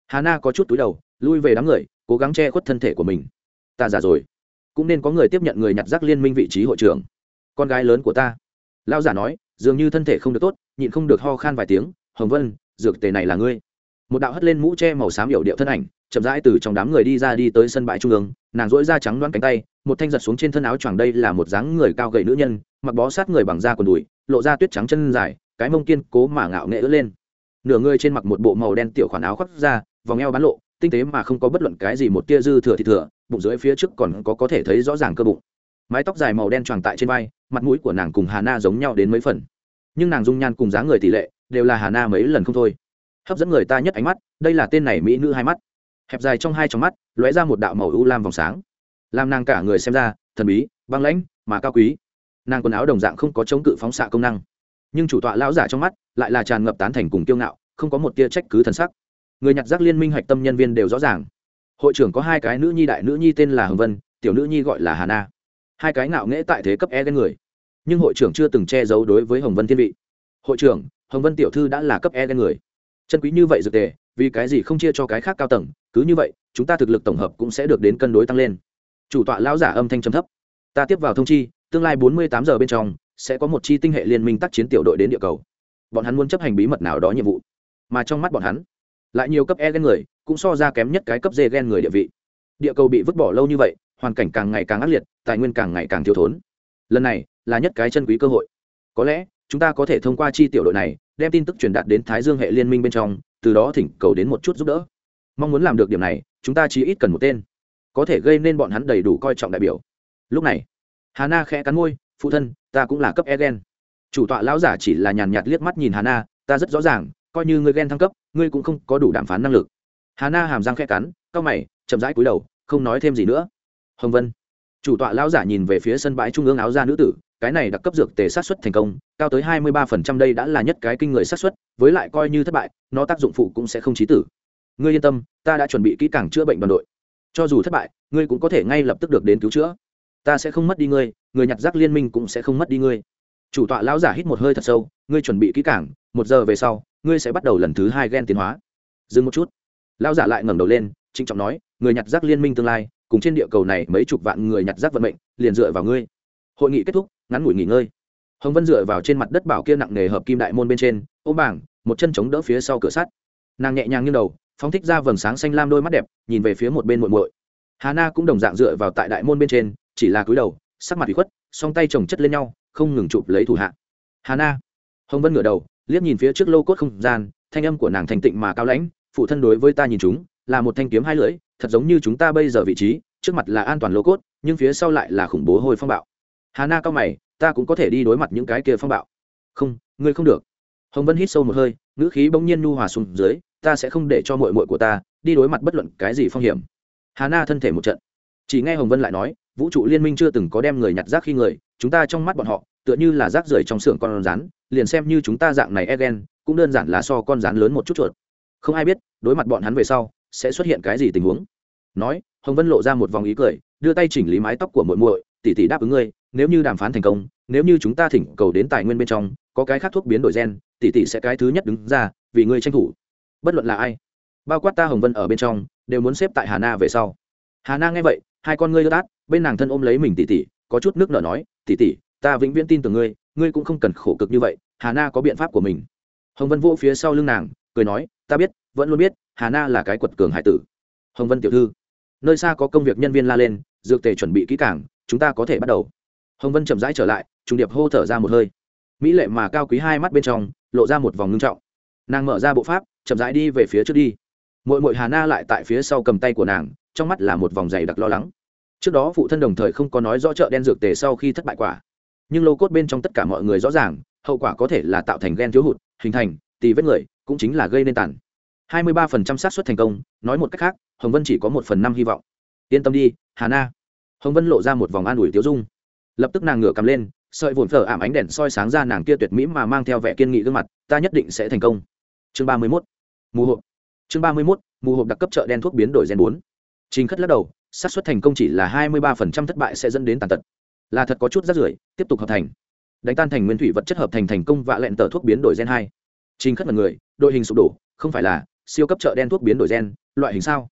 Hà na có chút túi đầu, lui về đám người, cố gắng che khuất thân thể của mình. Ta già rồi, cũng nên có người tiếp nhận người nhặt rác liên minh vị trí hội trưởng. Con gái lớn của ta. Lão giả nói, dường như thân thể không được tốt, nhịn không được ho khan vài tiếng, hồng vân, dược tề này là ngươi. Một đạo hất lên mũ che màu xám hiểu điệu thân ảnh, chậm rãi từ trong đám người đi ra đi tới sân bãi trung ương, nàng dỗi da trắng đoán cánh tay một thanh giật xuống trên thân áo choàng đây là một dáng người cao gầy nữ nhân, mặc bó sát người bằng da quần đùi, lộ ra tuyết trắng chân dài, cái mông kiên cố mà ngạo nghệ ứa lên. Nửa người trên mặc một bộ màu đen tiểu khoản áo khoác da, vòng eo bán lộ, tinh tế mà không có bất luận cái gì một tia dư thừa thì thừa, bụng dưới phía trước còn có có thể thấy rõ ràng cơ bụng. Mái tóc dài màu đen tròn tại trên vai, mặt mũi của nàng cùng hà na giống nhau đến mấy phần. Nhưng nàng dung nhan cùng dáng người tỷ lệ, đều là hà na mấy lần không thôi. Hấp dẫn người ta nhất ánh mắt, đây là tên này mỹ nữ hai mắt. Hẹp dài trong hai trong mắt, lóe ra một đạo màu u lam vòng sáng làm nàng cả người xem ra, thần bí, băng lãnh, mà cao quý. Nàng quần áo đồng dạng không có chống cự phóng xạ công năng. Nhưng chủ tọa lão giả trong mắt lại là tràn ngập tán thành cùng kiêu ngạo, không có một tia trách cứ thần sắc. Người nhặt rác liên minh hạch tâm nhân viên đều rõ ràng. Hội trưởng có hai cái nữ nhi đại nữ nhi tên là hồng vân, tiểu nữ nhi gọi là hà na. Hai cái ngạo nghễ tại thế cấp e ghen người. Nhưng hội trưởng chưa từng che giấu đối với hồng vân thiên vị. Hội trưởng, hồng vân tiểu thư đã là cấp e ghen người. Chân quý như vậy dược tề, vì cái gì không chia cho cái khác cao tầng, cứ như vậy, chúng ta thực lực tổng hợp cũng sẽ được đến cân đối tăng lên chủ tọa lão giả âm thanh trầm thấp. Ta tiếp vào thông chi, tương lai bốn mươi tám giờ bên trong, sẽ có một chi tinh hệ liên minh tác chiến tiểu đội đến địa cầu. Bọn hắn muốn chấp hành bí mật nào đó nhiệm vụ. Mà trong mắt bọn hắn, lại nhiều cấp e gen người, cũng so ra kém nhất cái cấp d gen người địa vị. Địa cầu bị vứt bỏ lâu như vậy, hoàn cảnh càng ngày càng ác liệt, tài nguyên càng ngày càng thiếu thốn. Lần này là nhất cái chân quý cơ hội. Có lẽ, chúng ta có thể thông qua chi tiểu đội này, đem tin tức truyền đạt đến thái dương hệ liên minh bên trong, từ đó thỉnh cầu đến một chút giúp đỡ. Mong muốn làm được điểm này, chúng ta chỉ ít cần một tên có thể gây nên bọn hắn đầy đủ coi trọng đại biểu. Lúc này hà na khẽ cắn môi, phụ thân, ta cũng là cấp e gen. Chủ tọa lão giả chỉ là nhàn nhạt liếc mắt nhìn hà na ta rất rõ ràng, coi như ngươi gen thăng cấp, ngươi cũng không có đủ đàm phán năng lực. Hà na hàm răng khẽ cắn, cau mày, chậm rãi cúi đầu, không nói thêm gì nữa. Hồng vân. Chủ tọa lão giả nhìn về phía sân bãi trung ương áo da nữ tử, cái này đặc cấp dược tề sát xuất thành công, cao tới hai mươi ba phần trăm đây đã là nhất cái kinh người sát xuất với lại coi như thất bại, nó tác dụng phụ cũng sẽ không chí tử. Ngươi yên tâm, ta đã chuẩn bị kỹ càng chữa bệnh đoàn đội cho dù thất bại, ngươi cũng có thể ngay lập tức được đến cứu chữa. Ta sẽ không mất đi ngươi, người nhặt rác liên minh cũng sẽ không mất đi ngươi. Chủ tọa lão giả hít một hơi thật sâu, ngươi chuẩn bị kỹ càng, một giờ về sau, ngươi sẽ bắt đầu lần thứ hai ghen tiến hóa. Dừng một chút. Lão giả lại ngẩng đầu lên, trịnh trọng nói, người nhặt rác liên minh tương lai, cùng trên địa cầu này mấy chục vạn người nhặt rác vận mệnh, liền dựa vào ngươi. Hội nghị kết thúc, ngắn ngủi nghỉ ngơi. Hồng vân dựa vào trên mặt đất bảo kia nặng nề hợp kim đại môn bên trên ô bảng, một chân chống đỡ phía sau cửa sắt. Nàng nhẹ nhàng như đầu phóng thích ra vầng sáng xanh lam đôi mắt đẹp, nhìn về phía một bên muội muội. Hà na cũng đồng dạng dựa vào tại đại môn bên trên, chỉ là cúi đầu, sắc mặt bị khuất, song tay chồng chất lên nhau, không ngừng chụp lấy thủ hạ. Hà na hồng vân ngửa đầu, liếc nhìn phía trước lô cốt không gian, thanh âm của nàng thành tịnh mà cao lãnh, phụ thân đối với ta nhìn chúng, là một thanh kiếm hai lưỡi, thật giống như chúng ta bây giờ vị trí, trước mặt là an toàn lô cốt, nhưng phía sau lại là khủng bố hồi phong bạo. Hà na cao mày, ta cũng có thể đi đối mặt những cái kia phong bạo. Không, ngươi không được. Hồng vân hít sâu một hơi, ngữ khí bỗng nhiên nhu hòa xuống dưới ta sẽ không để cho mội mội của ta đi đối mặt bất luận cái gì phong hiểm. Hà na thân thể một trận. Chỉ nghe hồng vân lại nói, vũ trụ liên minh chưa từng có đem người nhặt rác khi người, chúng ta trong mắt bọn họ, tựa như là rác rưởi trong xưởng con rắn, liền xem như chúng ta dạng này e ghen cũng đơn giản là so con rắn lớn một chút chuột. Không ai biết, đối mặt bọn hắn về sau, sẽ xuất hiện cái gì tình huống. Nói, hồng vân lộ ra một vòng ý cười, đưa tay chỉnh lý mái tóc của muội muội, tỷ tỷ đáp ứng ngươi, nếu như đàm phán thành công, nếu như chúng ta thỉnh cầu đến tài nguyên bên trong, có cái khác thuốc biến đổi gen, tỷ tỷ sẽ cái thứ nhất đứng ra, vì ngươi tranh thủ bất luận là ai, bao quát ta hồng vân ở bên trong, đều muốn xếp tại hà na về sau. Hà na nghe vậy, hai con ngươi ướt át, bên nàng thân ôm lấy mình tỉ tỉ, có chút nước nở nói, tỉ tỉ, ta vĩnh viễn tin tưởng ngươi ngươi cũng không cần khổ cực như vậy, hà na có biện pháp của mình. Hồng vân vỗ phía sau lưng nàng, cười nói, ta biết, vẫn luôn biết, hà na là cái quật cường hải tử. Hồng vân tiểu thư, nơi xa có công việc nhân viên la lên, dược tề chuẩn bị kỹ cảng chúng ta có thể bắt đầu. Hồng vân chậm rãi trở lại, trùng điệp hô thở ra một hơi. Mỹ lệ mà cao quý hai mắt bên trong, lộ ra một vòng ngưng trọng nàng mở ra bộ pháp, chậm rãi đi về phía trước đi. Mội mội hà na lại tại phía sau cầm tay của nàng, trong mắt là một vòng dày đặc lo lắng. Trước đó phụ thân đồng thời không có nói rõ chợ đen dược tề sau khi thất bại quả. Nhưng lô cốt bên trong tất cả mọi người rõ ràng, hậu quả có thể là tạo thành ghen thiếu hụt, hình thành, tì vết người, cũng chính là gây nên tàn. 23% xác suất thành công, nói một cách khác, hồng vân chỉ có một phần năm hy vọng. Yên tâm đi, hà na. Hồng vân lộ ra một vòng an ủi tiếu dung. Lập tức nàng ngửa cầm lên, sợi vồn phở ảm ánh đèn soi sáng ra nàng kia tuyệt mỹ mà mang theo vẻ kiên nghị gương mặt, ta nhất định sẽ thành công chương ba mươi mốt, mù hộp. Chương ba mươi mốt, mù hộp đặc cấp chợ đen thuốc biến đổi gen bốn. Trình khất lắc đầu, xác suất thành công chỉ là hai mươi ba phần trăm thất bại sẽ dẫn đến tàn tật. Là thật có chút rác rưởi, tiếp tục hợp thành. Đánh tan thành nguyên thủy vật chất hợp thành thành công và lẹn tờ thuốc biến đổi gen hai. Trình khất mật người, đội hình sụp đổ, không phải là siêu cấp chợ đen thuốc biến đổi gen, loại hình sao?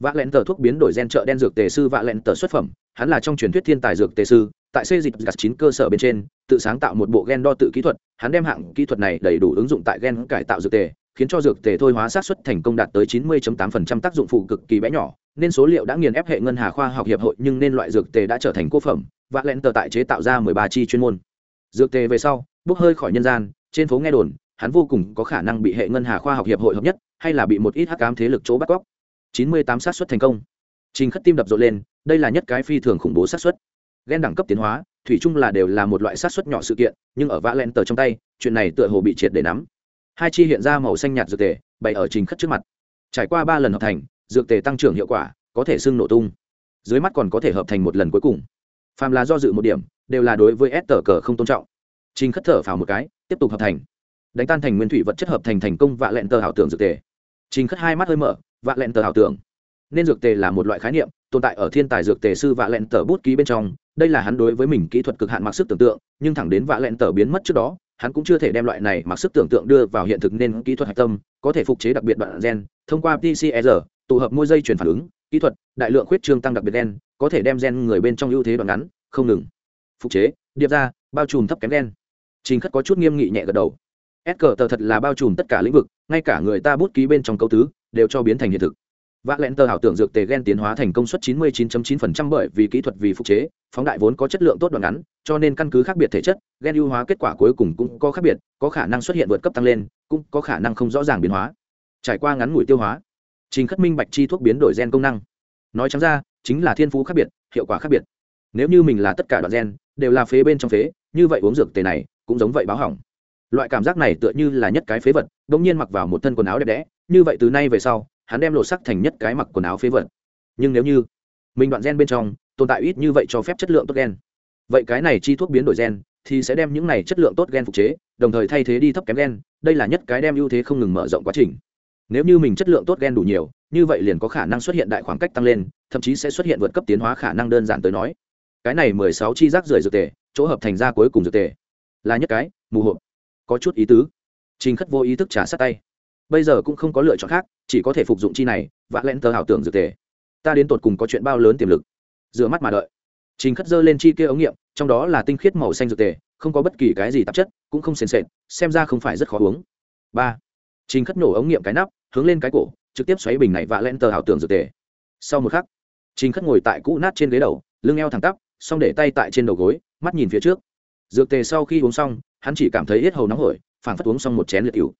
Vạ lẹn tờ thuốc biến đổi gen chợ đen dược tề sư vạ lẹn tờ xuất phẩm, hắn là trong truyền thuyết thiên tài dược tề sư, tại xây dịch gạt chín cơ sở bên trên, tự sáng tạo một bộ gen đo tự kỹ thuật, hắn đem hạng kỹ thuật này đầy đủ ứng dụng tại gen cải tạo dược tề khiến cho dược tề thôi hóa sát xuất thành công đạt tới 90.8% tác dụng phụ cực kỳ bé nhỏ, nên số liệu đã nghiền ép hệ ngân hà khoa học hiệp hội nhưng nên loại dược tề đã trở thành cô phẩm, và lẹn tờ tại chế tạo ra 13 chi chuyên môn. Dược tề về sau bước hơi khỏi nhân gian, trên phố nghe đồn, hắn vô cùng có khả năng bị hệ ngân hà khoa học hiệp hội hợp nhất, hay là bị một ít hắc ám thế lực chỗ bắt cóc. 98 sát xuất thành công. Trình khất tim đập rộn lên, đây là nhất cái phi thường khủng bố sát xuất gen đẳng cấp tiến hóa, thủy chung là đều là một loại sát xuất nhỏ sự kiện, nhưng ở vã lẹn tờ trong tay, chuyện này tựa hồ bị triệt để nắm hai chi hiện ra màu xanh nhạt dược tề, bày ở trình khất trước mặt. Trải qua ba lần hợp thành, dược tề tăng trưởng hiệu quả, có thể xưng nổ tung. Dưới mắt còn có thể hợp thành một lần cuối cùng. Phàm là do dự một điểm, đều là đối với s tờ cờ không tôn trọng. Trình khất thở phào một cái, tiếp tục hợp thành. Đánh tan thành nguyên thủy vật chất hợp thành thành công vạ lẹn tờ ảo tưởng dược tề. Trình khất hai mắt hơi mở, vạ lẹn tờ ảo tưởng. Nên dược tề là một loại khái niệm, tồn tại ở thiên tài dược tề sư vạ lẹn tờ bút ký bên trong. Đây là hắn đối với mình kỹ thuật cực hạn mặc sức tưởng tượng, nhưng thẳng đến vạ lẹn tờ biến mất trước đó hắn cũng chưa thể đem loại này mặc sức tưởng tượng đưa vào hiện thực nên kỹ thuật hạch tâm có thể phục chế đặc biệt đoạn gen thông qua pcr tụ hợp môi dây chuyển phản ứng kỹ thuật đại lượng khuyết trương tăng đặc biệt gen có thể đem gen người bên trong ưu thế đoạn ngắn không ngừng phục chế điệp ra bao trùm thấp kém gen. Chính khất có chút nghiêm nghị nhẹ gật đầu. S cờ tờ thật là bao trùm tất cả lĩnh vực ngay cả người ta bút ký bên trong câu tứ đều cho biến thành hiện thực. Vạn lẹn tờ ảo tưởng dược tề gen tiến hóa thành công suất 99.9% bởi vì kỹ thuật vì phục chế, phóng đại vốn có chất lượng tốt đoạn ngắn, cho nên căn cứ khác biệt thể chất, gen ưu hóa kết quả cuối cùng cũng có khác biệt, có khả năng xuất hiện vượt cấp tăng lên, cũng có khả năng không rõ ràng biến hóa. Trải qua ngắn ngủi tiêu hóa, Trình Khất Minh bạch chi thuốc biến đổi gen công năng. Nói trắng ra, chính là thiên phú khác biệt, hiệu quả khác biệt. Nếu như mình là tất cả đoạn gen đều là phế bên trong phế, như vậy uống dược tề này cũng giống vậy báo hỏng. Loại cảm giác này tựa như là nhất cái phế vật, đột nhiên mặc vào một thân quần áo đẹp đẽ, như vậy từ nay về sau, hắn đem lộ sắc thành nhất cái mặc quần áo phế vật nhưng nếu như mình đoạn gen bên trong tồn tại ít như vậy cho phép chất lượng tốt gen vậy cái này chi thuốc biến đổi gen thì sẽ đem những này chất lượng tốt gen phục chế, đồng thời thay thế đi thấp kém gen, đây là nhất cái đem ưu thế không ngừng mở rộng quá trình. Nếu như mình chất lượng tốt gen đủ nhiều, như vậy liền có khả năng xuất hiện đại khoảng cách tăng lên, thậm chí sẽ xuất hiện vượt cấp tiến hóa khả năng đơn giản tới nói. Cái này mười sáu chi rác rưởi dược tề, chỗ hợp thành ra cuối cùng dược tề. Là nhất cái, mù hộp. Có chút ý tứ. Trình khất vô ý thức trả sát tay. Bây giờ cũng không có lựa chọn khác, chỉ có thể phục dụng chi này, vạ lẽn tờ ảo tưởng dược tề. Ta đến tột cùng có chuyện bao lớn tiềm lực. Rửa mắt mà đợi trình khất dơ lên chi kia ống nghiệm, trong đó là tinh khiết màu xanh dược tề, không có bất kỳ cái gì tạp chất, cũng không sền sệt, xem ra không phải rất khó uống. Ba. Trình khất nổ ống nghiệm cái nắp, hướng lên cái cổ, trực tiếp xoáy bình này và lên tờ ảo tưởng dược tề. Sau một khắc, trình khất ngồi tại cũ nát trên ghế đầu, lưng eo thẳng tắp xong để tay tại trên đầu gối, mắt nhìn phía trước. Dược tề sau khi uống xong, hắn chỉ cảm thấy yết hầu nóng hổi, phảng phất uống xong một chén liệt cựu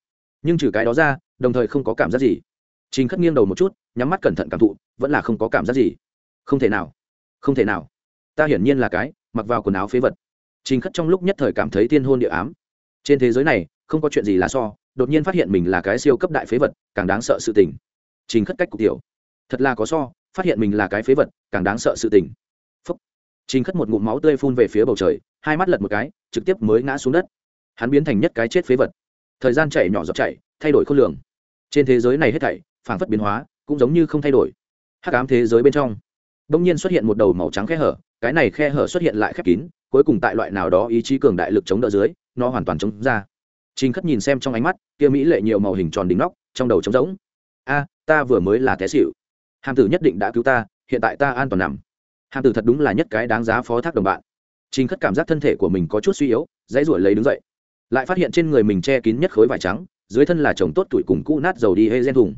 nhưng trừ cái đó ra, đồng thời không có cảm giác gì. Trình khất nghiêng đầu một chút, nhắm mắt cẩn thận cảm thụ, vẫn là không có cảm giác gì. Không thể nào. Không thể nào ta hiển nhiên là cái, mặc vào quần áo phế vật. Trình khất trong lúc nhất thời cảm thấy thiên hôn địa ám. Trên thế giới này, không có chuyện gì là so, đột nhiên phát hiện mình là cái siêu cấp đại phế vật, càng đáng sợ sự tình. Trình khất cách cục tiểu. Thật là có so, phát hiện mình là cái phế vật, càng đáng sợ sự tình. Phúc. Trình khất một ngụm máu tươi phun về phía bầu trời, hai mắt lật một cái, trực tiếp mới ngã xuống đất. Hắn biến thành nhất cái chết phế vật. Thời gian chạy nhỏ giọt chạy thay đổi khôn lường. Trên thế giới này hết thảy phản phất biến hóa, cũng giống như không thay đổi. Hắc ám thế giới bên trong đông nhiên xuất hiện một đầu màu trắng khe hở, cái này khe hở xuất hiện lại khép kín, cuối cùng tại loại nào đó ý chí cường đại lực chống đỡ dưới, nó hoàn toàn chống ra. Trình khất nhìn xem trong ánh mắt, kia mỹ lệ nhiều màu hình tròn đỉnh nóc, trong đầu trống rỗng. A, ta vừa mới là té xịu hàm tử nhất định đã cứu ta, hiện tại ta an toàn nằm. Hàm tử thật đúng là nhất cái đáng giá phó thác đồng bạn. Trình khất cảm giác thân thể của mình có chút suy yếu, dãy ruổi lấy đứng dậy. Lại phát hiện trên người mình che kín nhất khối vải trắng, dưới thân là chồng tốt tuổi cùng cũ nát dầu đi hê gen thùng.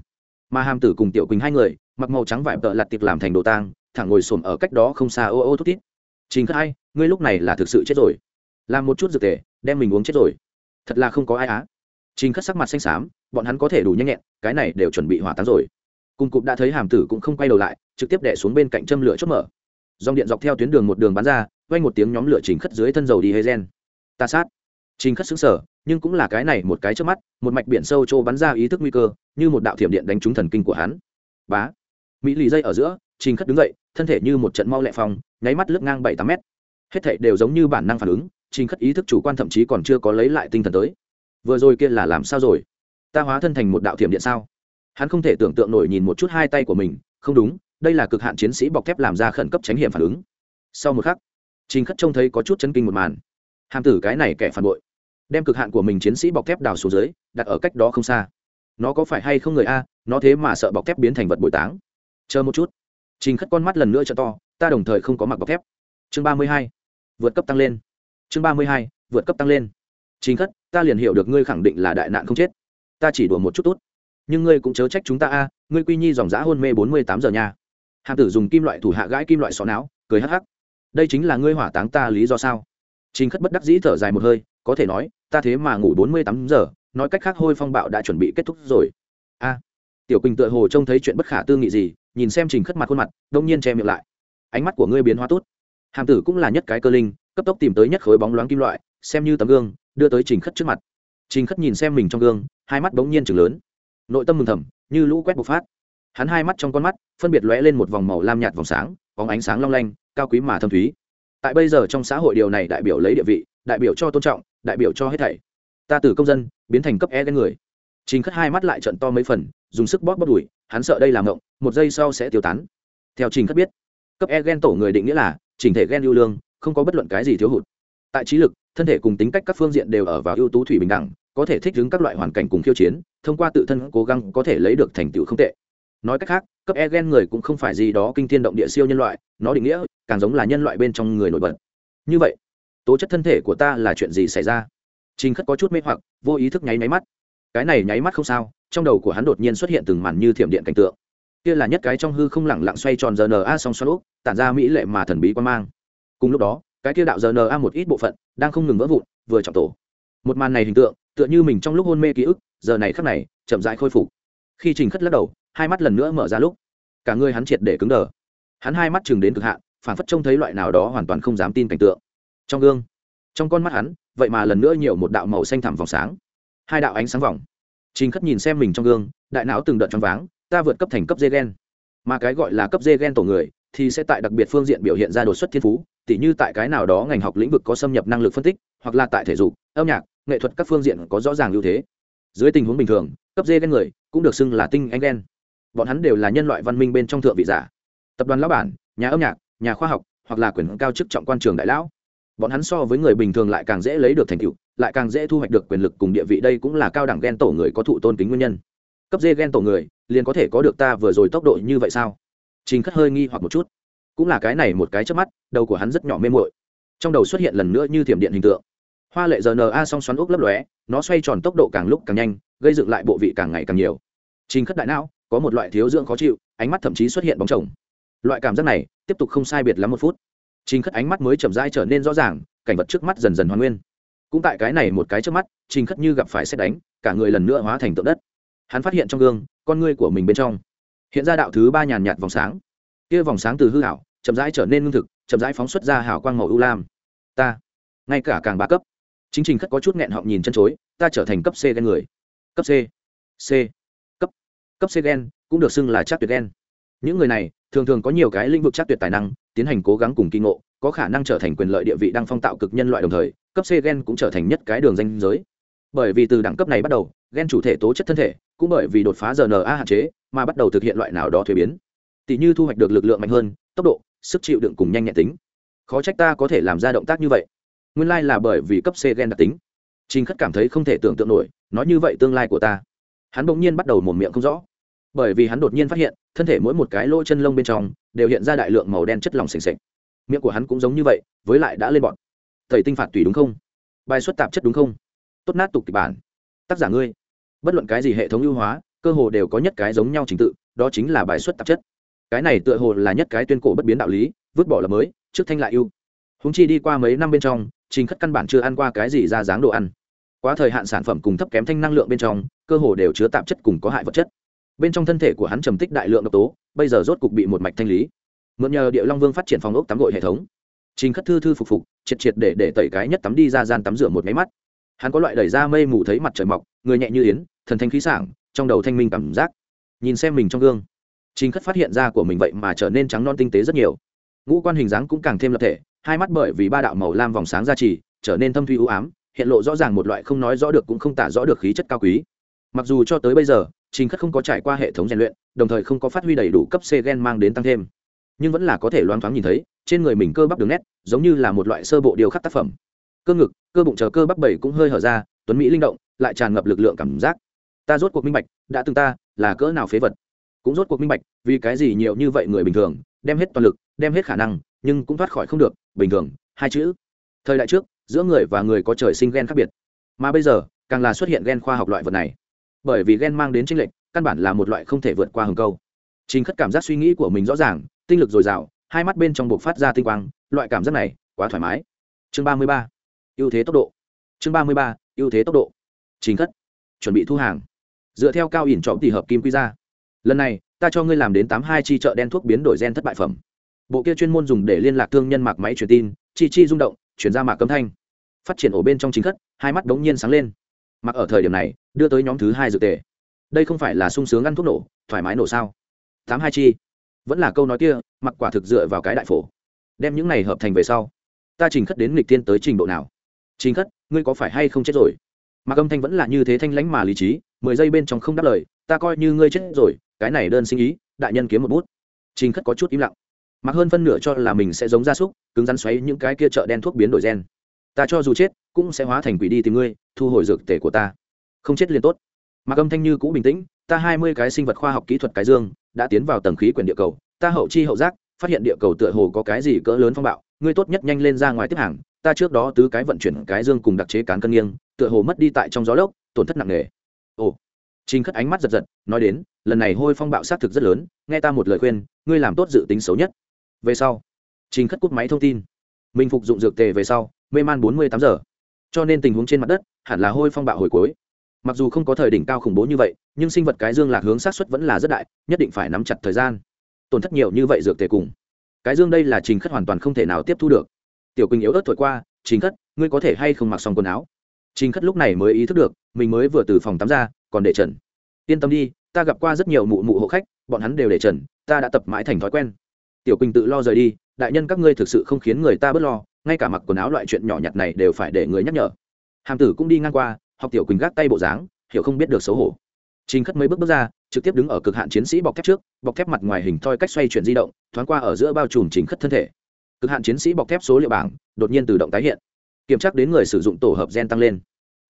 Mà hàm tử cùng tiểu quỳnh hai người, mặc màu trắng vải tợ lặt tiệc làm thành đồ tang thẳng ngồi xổm ở cách đó không xa ô ô thút tít trình khất hai ngươi lúc này là thực sự chết rồi. Làm một chút dược tề, đem mình uống chết rồi. Thật là không có ai á. Trình khất sắc mặt xanh xám, bọn hắn có thể đủ nhanh nhẹn, cái này đều chuẩn bị hỏa táng rồi. Cùng cụp đã thấy hàm tử cũng không quay đầu lại, trực tiếp đẻ xuống bên cạnh châm lửa chốt mở. Dòng điện dọc theo tuyến đường một đường bắn ra quay một tiếng nhóm lửa trình khất dưới thân dầu đi hơi gen. Ta sát. Trình khất xứng sở nhưng cũng là cái này một cái trước mắt, một mạch biển sâu trô bắn ra ý thức nguy cơ, như một đạo thiểm điện đánh trúng thần kinh của hắn. Bá. Mỹ lì dây ở giữa trình khất đứng dậy, thân thể như một trận mau lẹ phong, nháy mắt lướt ngang bảy tám mét. Hết thảy đều giống như bản năng phản ứng, trình khất ý thức chủ quan thậm chí còn chưa có lấy lại tinh thần tới. Vừa rồi kia là làm sao rồi? Ta hóa thân thành một đạo thiểm điện sao? Hắn không thể tưởng tượng nổi nhìn một chút hai tay của mình, không đúng, đây là cực hạn chiến sĩ bọc thép làm ra khẩn cấp tránh hiểm phản ứng. Sau một khắc, trình khất trông thấy có chút chấn kinh một màn. Hàm tử cái này kẻ phản bội. Đem cực hạn của mình chiến sĩ bọc thép đào xuống dưới, đặt ở cách đó không xa. Nó có phải hay không người a, nó thế mà sợ bọc thép biến thành vật bồi táng. Chờ một chút trình khất con mắt lần nữa cho to, ta đồng thời không có mặc bọc thép. Chương ba mươi hai, vượt cấp tăng lên. Chương ba mươi hai, vượt cấp tăng lên. Trình khất, ta liền hiểu được ngươi khẳng định là đại nạn không chết. Ta chỉ đùa một chút tốt. Nhưng ngươi cũng chớ trách chúng ta a, ngươi quy nhi dòng giã hôn mê bốn mươi tám giờ nha hàm tử dùng kim loại thủ hạ gãi kim loại xó não, cười hắc hắc. Đây chính là ngươi hỏa táng ta lý do sao? Trình khất bất đắc dĩ thở dài một hơi, có thể nói, ta thế mà ngủ bốn mươi tám giờ, nói cách khác hôi phong bạo đã chuẩn bị kết thúc rồi. A, tiểu quỳnh tựa hồ trông thấy chuyện bất khả tư nghị gì nhìn xem trình khất mặt khuôn mặt, đông nhiên che miệng lại. Ánh mắt của ngươi biến hóa tốt. Hàm tử cũng là nhất cái cơ linh, cấp tốc tìm tới nhất khối bóng loáng kim loại, xem như tấm gương, đưa tới trình khất trước mặt. Trình khất nhìn xem mình trong gương, hai mắt bỗng nhiên chừng lớn. Nội tâm mừng thầm, như lũ quét bộc phát. Hắn hai mắt trong con mắt, phân biệt lóe lên một vòng màu lam nhạt vòng sáng vòng ánh sáng long lanh, cao quý mà thâm thúy. Tại bây giờ trong xã hội điều này đại biểu lấy địa vị, đại biểu cho tôn trọng, đại biểu cho hết thảy. Ta từ công dân, biến thành cấp e ghen người. Trình khất hai mắt lại trận to mấy phần, dùng sức bóp bóp đùi hắn sợ đây là ngộng một giây sau sẽ tiêu tán. Theo trình khất biết, cấp e gen tổ người định nghĩa là, chỉnh thể gen ưu lương, không có bất luận cái gì thiếu hụt. Tại trí lực, thân thể cùng tính cách các phương diện đều ở vào ưu tú thủy bình đẳng, có thể thích ứng các loại hoàn cảnh cùng khiêu chiến, thông qua tự thân cố gắng có thể lấy được thành tựu không tệ. Nói cách khác, cấp e gen người cũng không phải gì đó kinh thiên động địa siêu nhân loại, nó định nghĩa, càng giống là nhân loại bên trong người nổi bật. Như vậy, tố chất thân thể của ta là chuyện gì xảy ra? Trình khất có chút mê hoặc, vô ý thức nháy máy mắt. Cái này nháy mắt không sao trong đầu của hắn đột nhiên xuất hiện từng màn như thiểm điện cảnh tượng. Kia là nhất cái trong hư không lẳng lặng xoay tròn giờ a song xoắn úp tản ra mỹ lệ mà thần bí quan mang. Cùng lúc đó, cái kia đạo giờ a một ít bộ phận đang không ngừng vỡ vụn, vừa trọng tổ. Một màn này hình tượng, tựa như mình trong lúc hôn mê ký ức, giờ này khắc này, chậm rãi khôi phục. Khi trình khất lắc đầu, hai mắt lần nữa mở ra lúc, cả người hắn triệt để cứng đờ. Hắn hai mắt chừng đến cực hạn phản phất trông thấy loại nào đó hoàn toàn không dám tin cảnh tượng. Trong gương, trong con mắt hắn, vậy mà lần nữa nhiều một đạo màu xanh thẳm vòng sáng. Hai đạo ánh sáng vòng trình khất nhìn xem mình trong gương, đại não từng đợt trong váng, ta vượt cấp thành cấp dê gen. Mà cái gọi là cấp dê gen tổ người, thì sẽ tại đặc biệt phương diện biểu hiện ra đột xuất thiên phú, tỉ như tại cái nào đó ngành học lĩnh vực có xâm nhập năng lực phân tích, hoặc là tại thể dục, âm nhạc, nghệ thuật các phương diện có rõ ràng ưu thế. Dưới tình huống bình thường, cấp dê gen người cũng được xưng là tinh anh gen. Bọn hắn đều là nhân loại văn minh bên trong thượng vị giả. Tập đoàn lão bản, nhà âm nhạc, nhà khoa học, hoặc là quyền cao chức trọng quan trường đại lão bọn hắn so với người bình thường lại càng dễ lấy được thành tựu, lại càng dễ thu hoạch được quyền lực cùng địa vị. Đây cũng là cao đẳng gen tổ người có thụ tôn kính nguyên nhân. Cấp dê gen tổ người, liền có thể có được ta vừa rồi tốc độ như vậy sao? Trình khất hơi nghi hoặc một chút. Cũng là cái này một cái trước mắt, đầu của hắn rất nhỏ mê mội trong đầu xuất hiện lần nữa như thiểm điện hình tượng. Hoa lệ giờ na song xoắn úc lấp lóe, nó xoay tròn tốc độ càng lúc càng nhanh, gây dựng lại bộ vị càng ngày càng nhiều. Trình khất đại não, có một loại thiếu dưỡng khó chịu, ánh mắt thậm chí xuất hiện bóng chồng. Loại cảm giác này, tiếp tục không sai biệt lắm một phút trình khất ánh mắt mới chậm rãi trở nên rõ ràng, cảnh vật trước mắt dần dần hoàn nguyên. Cũng tại cái này một cái trước mắt, trình khất như gặp phải xét đánh, cả người lần nữa hóa thành tượng đất. Hắn phát hiện trong gương, con ngươi của mình bên trong, hiện ra đạo thứ ba nhàn nhạt vòng sáng. Kia vòng sáng từ hư ảo, chậm rãi trở nên ngưng thực, chậm rãi phóng xuất ra hào quang màu ưu lam. Ta, ngay cả càng ba cấp. Chính trình khất có chút nghẹn họng nhìn chân chối, ta trở thành cấp c gen người. Cấp c c, cấp cấp c gen, cũng được xưng là chắc tuyệt gen những người này, thường thường có nhiều cái lĩnh vực chắc tuyệt tài năng, tiến hành cố gắng cùng kinh ngộ, có khả năng trở thành quyền lợi địa vị đang phong tạo cực nhân loại đồng thời, cấp c gen cũng trở thành nhất cái đường danh giới. Bởi vì từ đẳng cấp này bắt đầu, gen chủ thể tố chất thân thể, cũng bởi vì đột phá rna hạn chế, mà bắt đầu thực hiện loại nào đó thuế biến. Tỷ như thu hoạch được lực lượng mạnh hơn, tốc độ, sức chịu đựng cùng nhanh nhẹn tính. Khó trách ta có thể làm ra động tác như vậy. Nguyên lai là bởi vì cấp c gen đặc tính. Trình khất cảm thấy không thể tưởng tượng nổi, nói như vậy tương lai của ta. Hắn bỗng nhiên bắt đầu một miệng không rõ bởi vì hắn đột nhiên phát hiện, thân thể mỗi một cái lỗ chân lông bên trong đều hiện ra đại lượng màu đen chất lỏng s ề n miệng của hắn cũng giống như vậy, với lại đã lên bọn thầy tinh phạt tùy đúng không? Bài xuất tạp chất đúng không? Tốt nát tục kịch bản. Tác giả ngươi. Bất luận cái gì hệ thống ưu hóa, cơ hồ đều có nhất cái giống nhau trình tự, đó chính là bài xuất tạp chất. Cái này tựa hồ là nhất cái tuyên cổ bất biến đạo lý, vứt bỏ là mới, trước thanh lại ưu. Húng chi đi qua mấy năm bên trong, trình khất căn bản chưa ăn qua cái gì ra dáng đồ ăn. Quá thời hạn sản phẩm cùng thấp kém thanh năng lượng bên trong, cơ hồ đều chứa tạp chất cùng có hại vật chất bên trong thân thể của hắn trầm tích đại lượng độc tố, bây giờ rốt cục bị một mạch thanh lý. Mượn nhờ địa long vương phát triển phòng ốc tắm gội hệ thống. Trình khất thư thư phục phục, triệt triệt để để tẩy cái nhất tắm đi ra gian tắm rửa một máy mắt. Hắn có loại đẩy ra mây mù thấy mặt trời mọc, người nhẹ như yến, thần thanh khí sảng, trong đầu thanh minh cảm giác. Nhìn xem mình trong gương, trình khất phát hiện ra của mình vậy mà trở nên trắng non tinh tế rất nhiều. Ngũ quan hình dáng cũng càng thêm lập thể, hai mắt bởi vì ba đạo màu lam vòng sáng ra trì, trở nên thâm thuy ưu ám, hiện lộ rõ ràng một loại không nói rõ được cũng không tả rõ được khí chất cao quý. Mặc dù cho tới bây giờ trình khất không có trải qua hệ thống rèn luyện, đồng thời không có phát huy đầy đủ cấp c gen mang đến tăng thêm. Nhưng vẫn là có thể loáng thoáng nhìn thấy, trên người mình cơ bắp đường nét, giống như là một loại sơ bộ điều khắc tác phẩm. Cơ ngực, cơ bụng chờ cơ bắp bảy cũng hơi hở ra, tuấn mỹ linh động, lại tràn ngập lực lượng cảm giác. Ta rốt cuộc minh bạch, đã từng ta là cỡ nào phế vật. Cũng rốt cuộc minh bạch, vì cái gì nhiều như vậy người bình thường, đem hết toàn lực, đem hết khả năng, nhưng cũng thoát khỏi không được, bình thường, hai chữ. Thời đại trước, giữa người và người có trời sinh ghen khác biệt. Mà bây giờ, càng là xuất hiện gen khoa học loại vật này bởi vì gen mang đến tranh lệch, căn bản là một loại không thể vượt qua hừng câu. Trình khất cảm giác suy nghĩ của mình rõ ràng, tinh lực dồi dào, hai mắt bên trong buộc phát ra tinh quang, loại cảm giác này quá thoải mái. Chương ba mươi ba, ưu thế tốc độ. Chương ba mươi ba, ưu thế tốc độ. Trình khất, chuẩn bị thu hàng. Dựa theo cao ỉn trọng tỷ hợp kim quy ra. Lần này, ta cho ngươi làm đến tám hai chi chợ đen thuốc biến đổi gen thất bại phẩm. Bộ kia chuyên môn dùng để liên lạc thương nhân mạc máy truyền tin, chi chi rung động, chuyển ra mạc cấm thanh. Phát triển ổ bên trong chính khất, hai mắt đống nhiên sáng lên mặc ở thời điểm này, đưa tới nhóm thứ hai dự tề. Đây không phải là sung sướng ăn thuốc nổ, thoải mái nổ sao? Tám hai chi. Vẫn là câu nói kia, mặc quả thực dựa vào cái đại phổ. Đem những này hợp thành về sau. Ta trình khất đến nghịch tiên tới trình độ nào? Trình khất, ngươi có phải hay không chết rồi? Mặc âm thanh vẫn là như thế thanh lãnh mà lý trí, mười giây bên trong không đáp lời, ta coi như ngươi chết rồi, cái này đơn sinh ý, đại nhân kiếm một bút. Trình khất có chút im lặng. Mặc hơn phân nửa cho là mình sẽ giống gia súc, cứng rắn xoáy những cái kia chợ đen thuốc biến đổi gen. Ta cho dù chết cũng sẽ hóa thành quỷ đi tìm ngươi thu hồi dược tể của ta không chết liền tốt mặc âm thanh như cũ bình tĩnh ta hai mươi cái sinh vật khoa học kỹ thuật cái dương đã tiến vào tầng khí quyển địa cầu ta hậu chi hậu giác phát hiện địa cầu tựa hồ có cái gì cỡ lớn phong bạo ngươi tốt nhất nhanh lên ra ngoài tiếp hàng ta trước đó tứ cái vận chuyển cái dương cùng đặc chế cán cân nghiêng tựa hồ mất đi tại trong gió lốc tổn thất nặng nề ồ Trình Khất ánh mắt giật giật, nói đến, lần này hôi phong bạo sát thực rất lớn, nghe ta một lời khuyên, ngươi làm tốt dự tính xấu nhất. Về sau, Trình Khất cúp máy thông tin. Mình phục dụng dược tề về sau, mê man bốn mươi tám giờ. Cho nên tình huống trên mặt đất, hẳn là hôi phong bạo hồi cuối. Mặc dù không có thời đỉnh cao khủng bố như vậy, nhưng sinh vật cái dương lạc hướng sát xuất vẫn là rất đại, nhất định phải nắm chặt thời gian. Tổn thất nhiều như vậy dược tề cùng. Cái dương đây là Trình Khất hoàn toàn không thể nào tiếp thu được. Tiểu Quỳnh yếu ớt thổi qua, "Trình Khất, ngươi có thể hay không mặc xong quần áo?" Trình Khất lúc này mới ý thức được, mình mới vừa từ phòng tắm ra, còn để trần yên tâm đi ta gặp qua rất nhiều mụ mụ hộ khách bọn hắn đều để trần ta đã tập mãi thành thói quen tiểu quỳnh tự lo rời đi đại nhân các ngươi thực sự không khiến người ta bớt lo ngay cả mặc quần áo loại chuyện nhỏ nhặt này đều phải để người nhắc nhở. Hàm tử cũng đi ngang qua, học tiểu quỳnh gác tay bộ dáng, hiểu không biết được xấu hổ. Trình khất mấy bước bước ra, trực tiếp đứng ở cực hạn chiến sĩ bọc thép trước, bọc thép mặt ngoài hình thoi cách xoay chuyển di động, thoáng qua ở giữa bao trùm trình khất thân thể. Cực hạn chiến sĩ bọc thép số liệu bảng, đột nhiên tự động tái hiện. Kiểm tra đến người sử dụng tổ hợp gen tăng lên.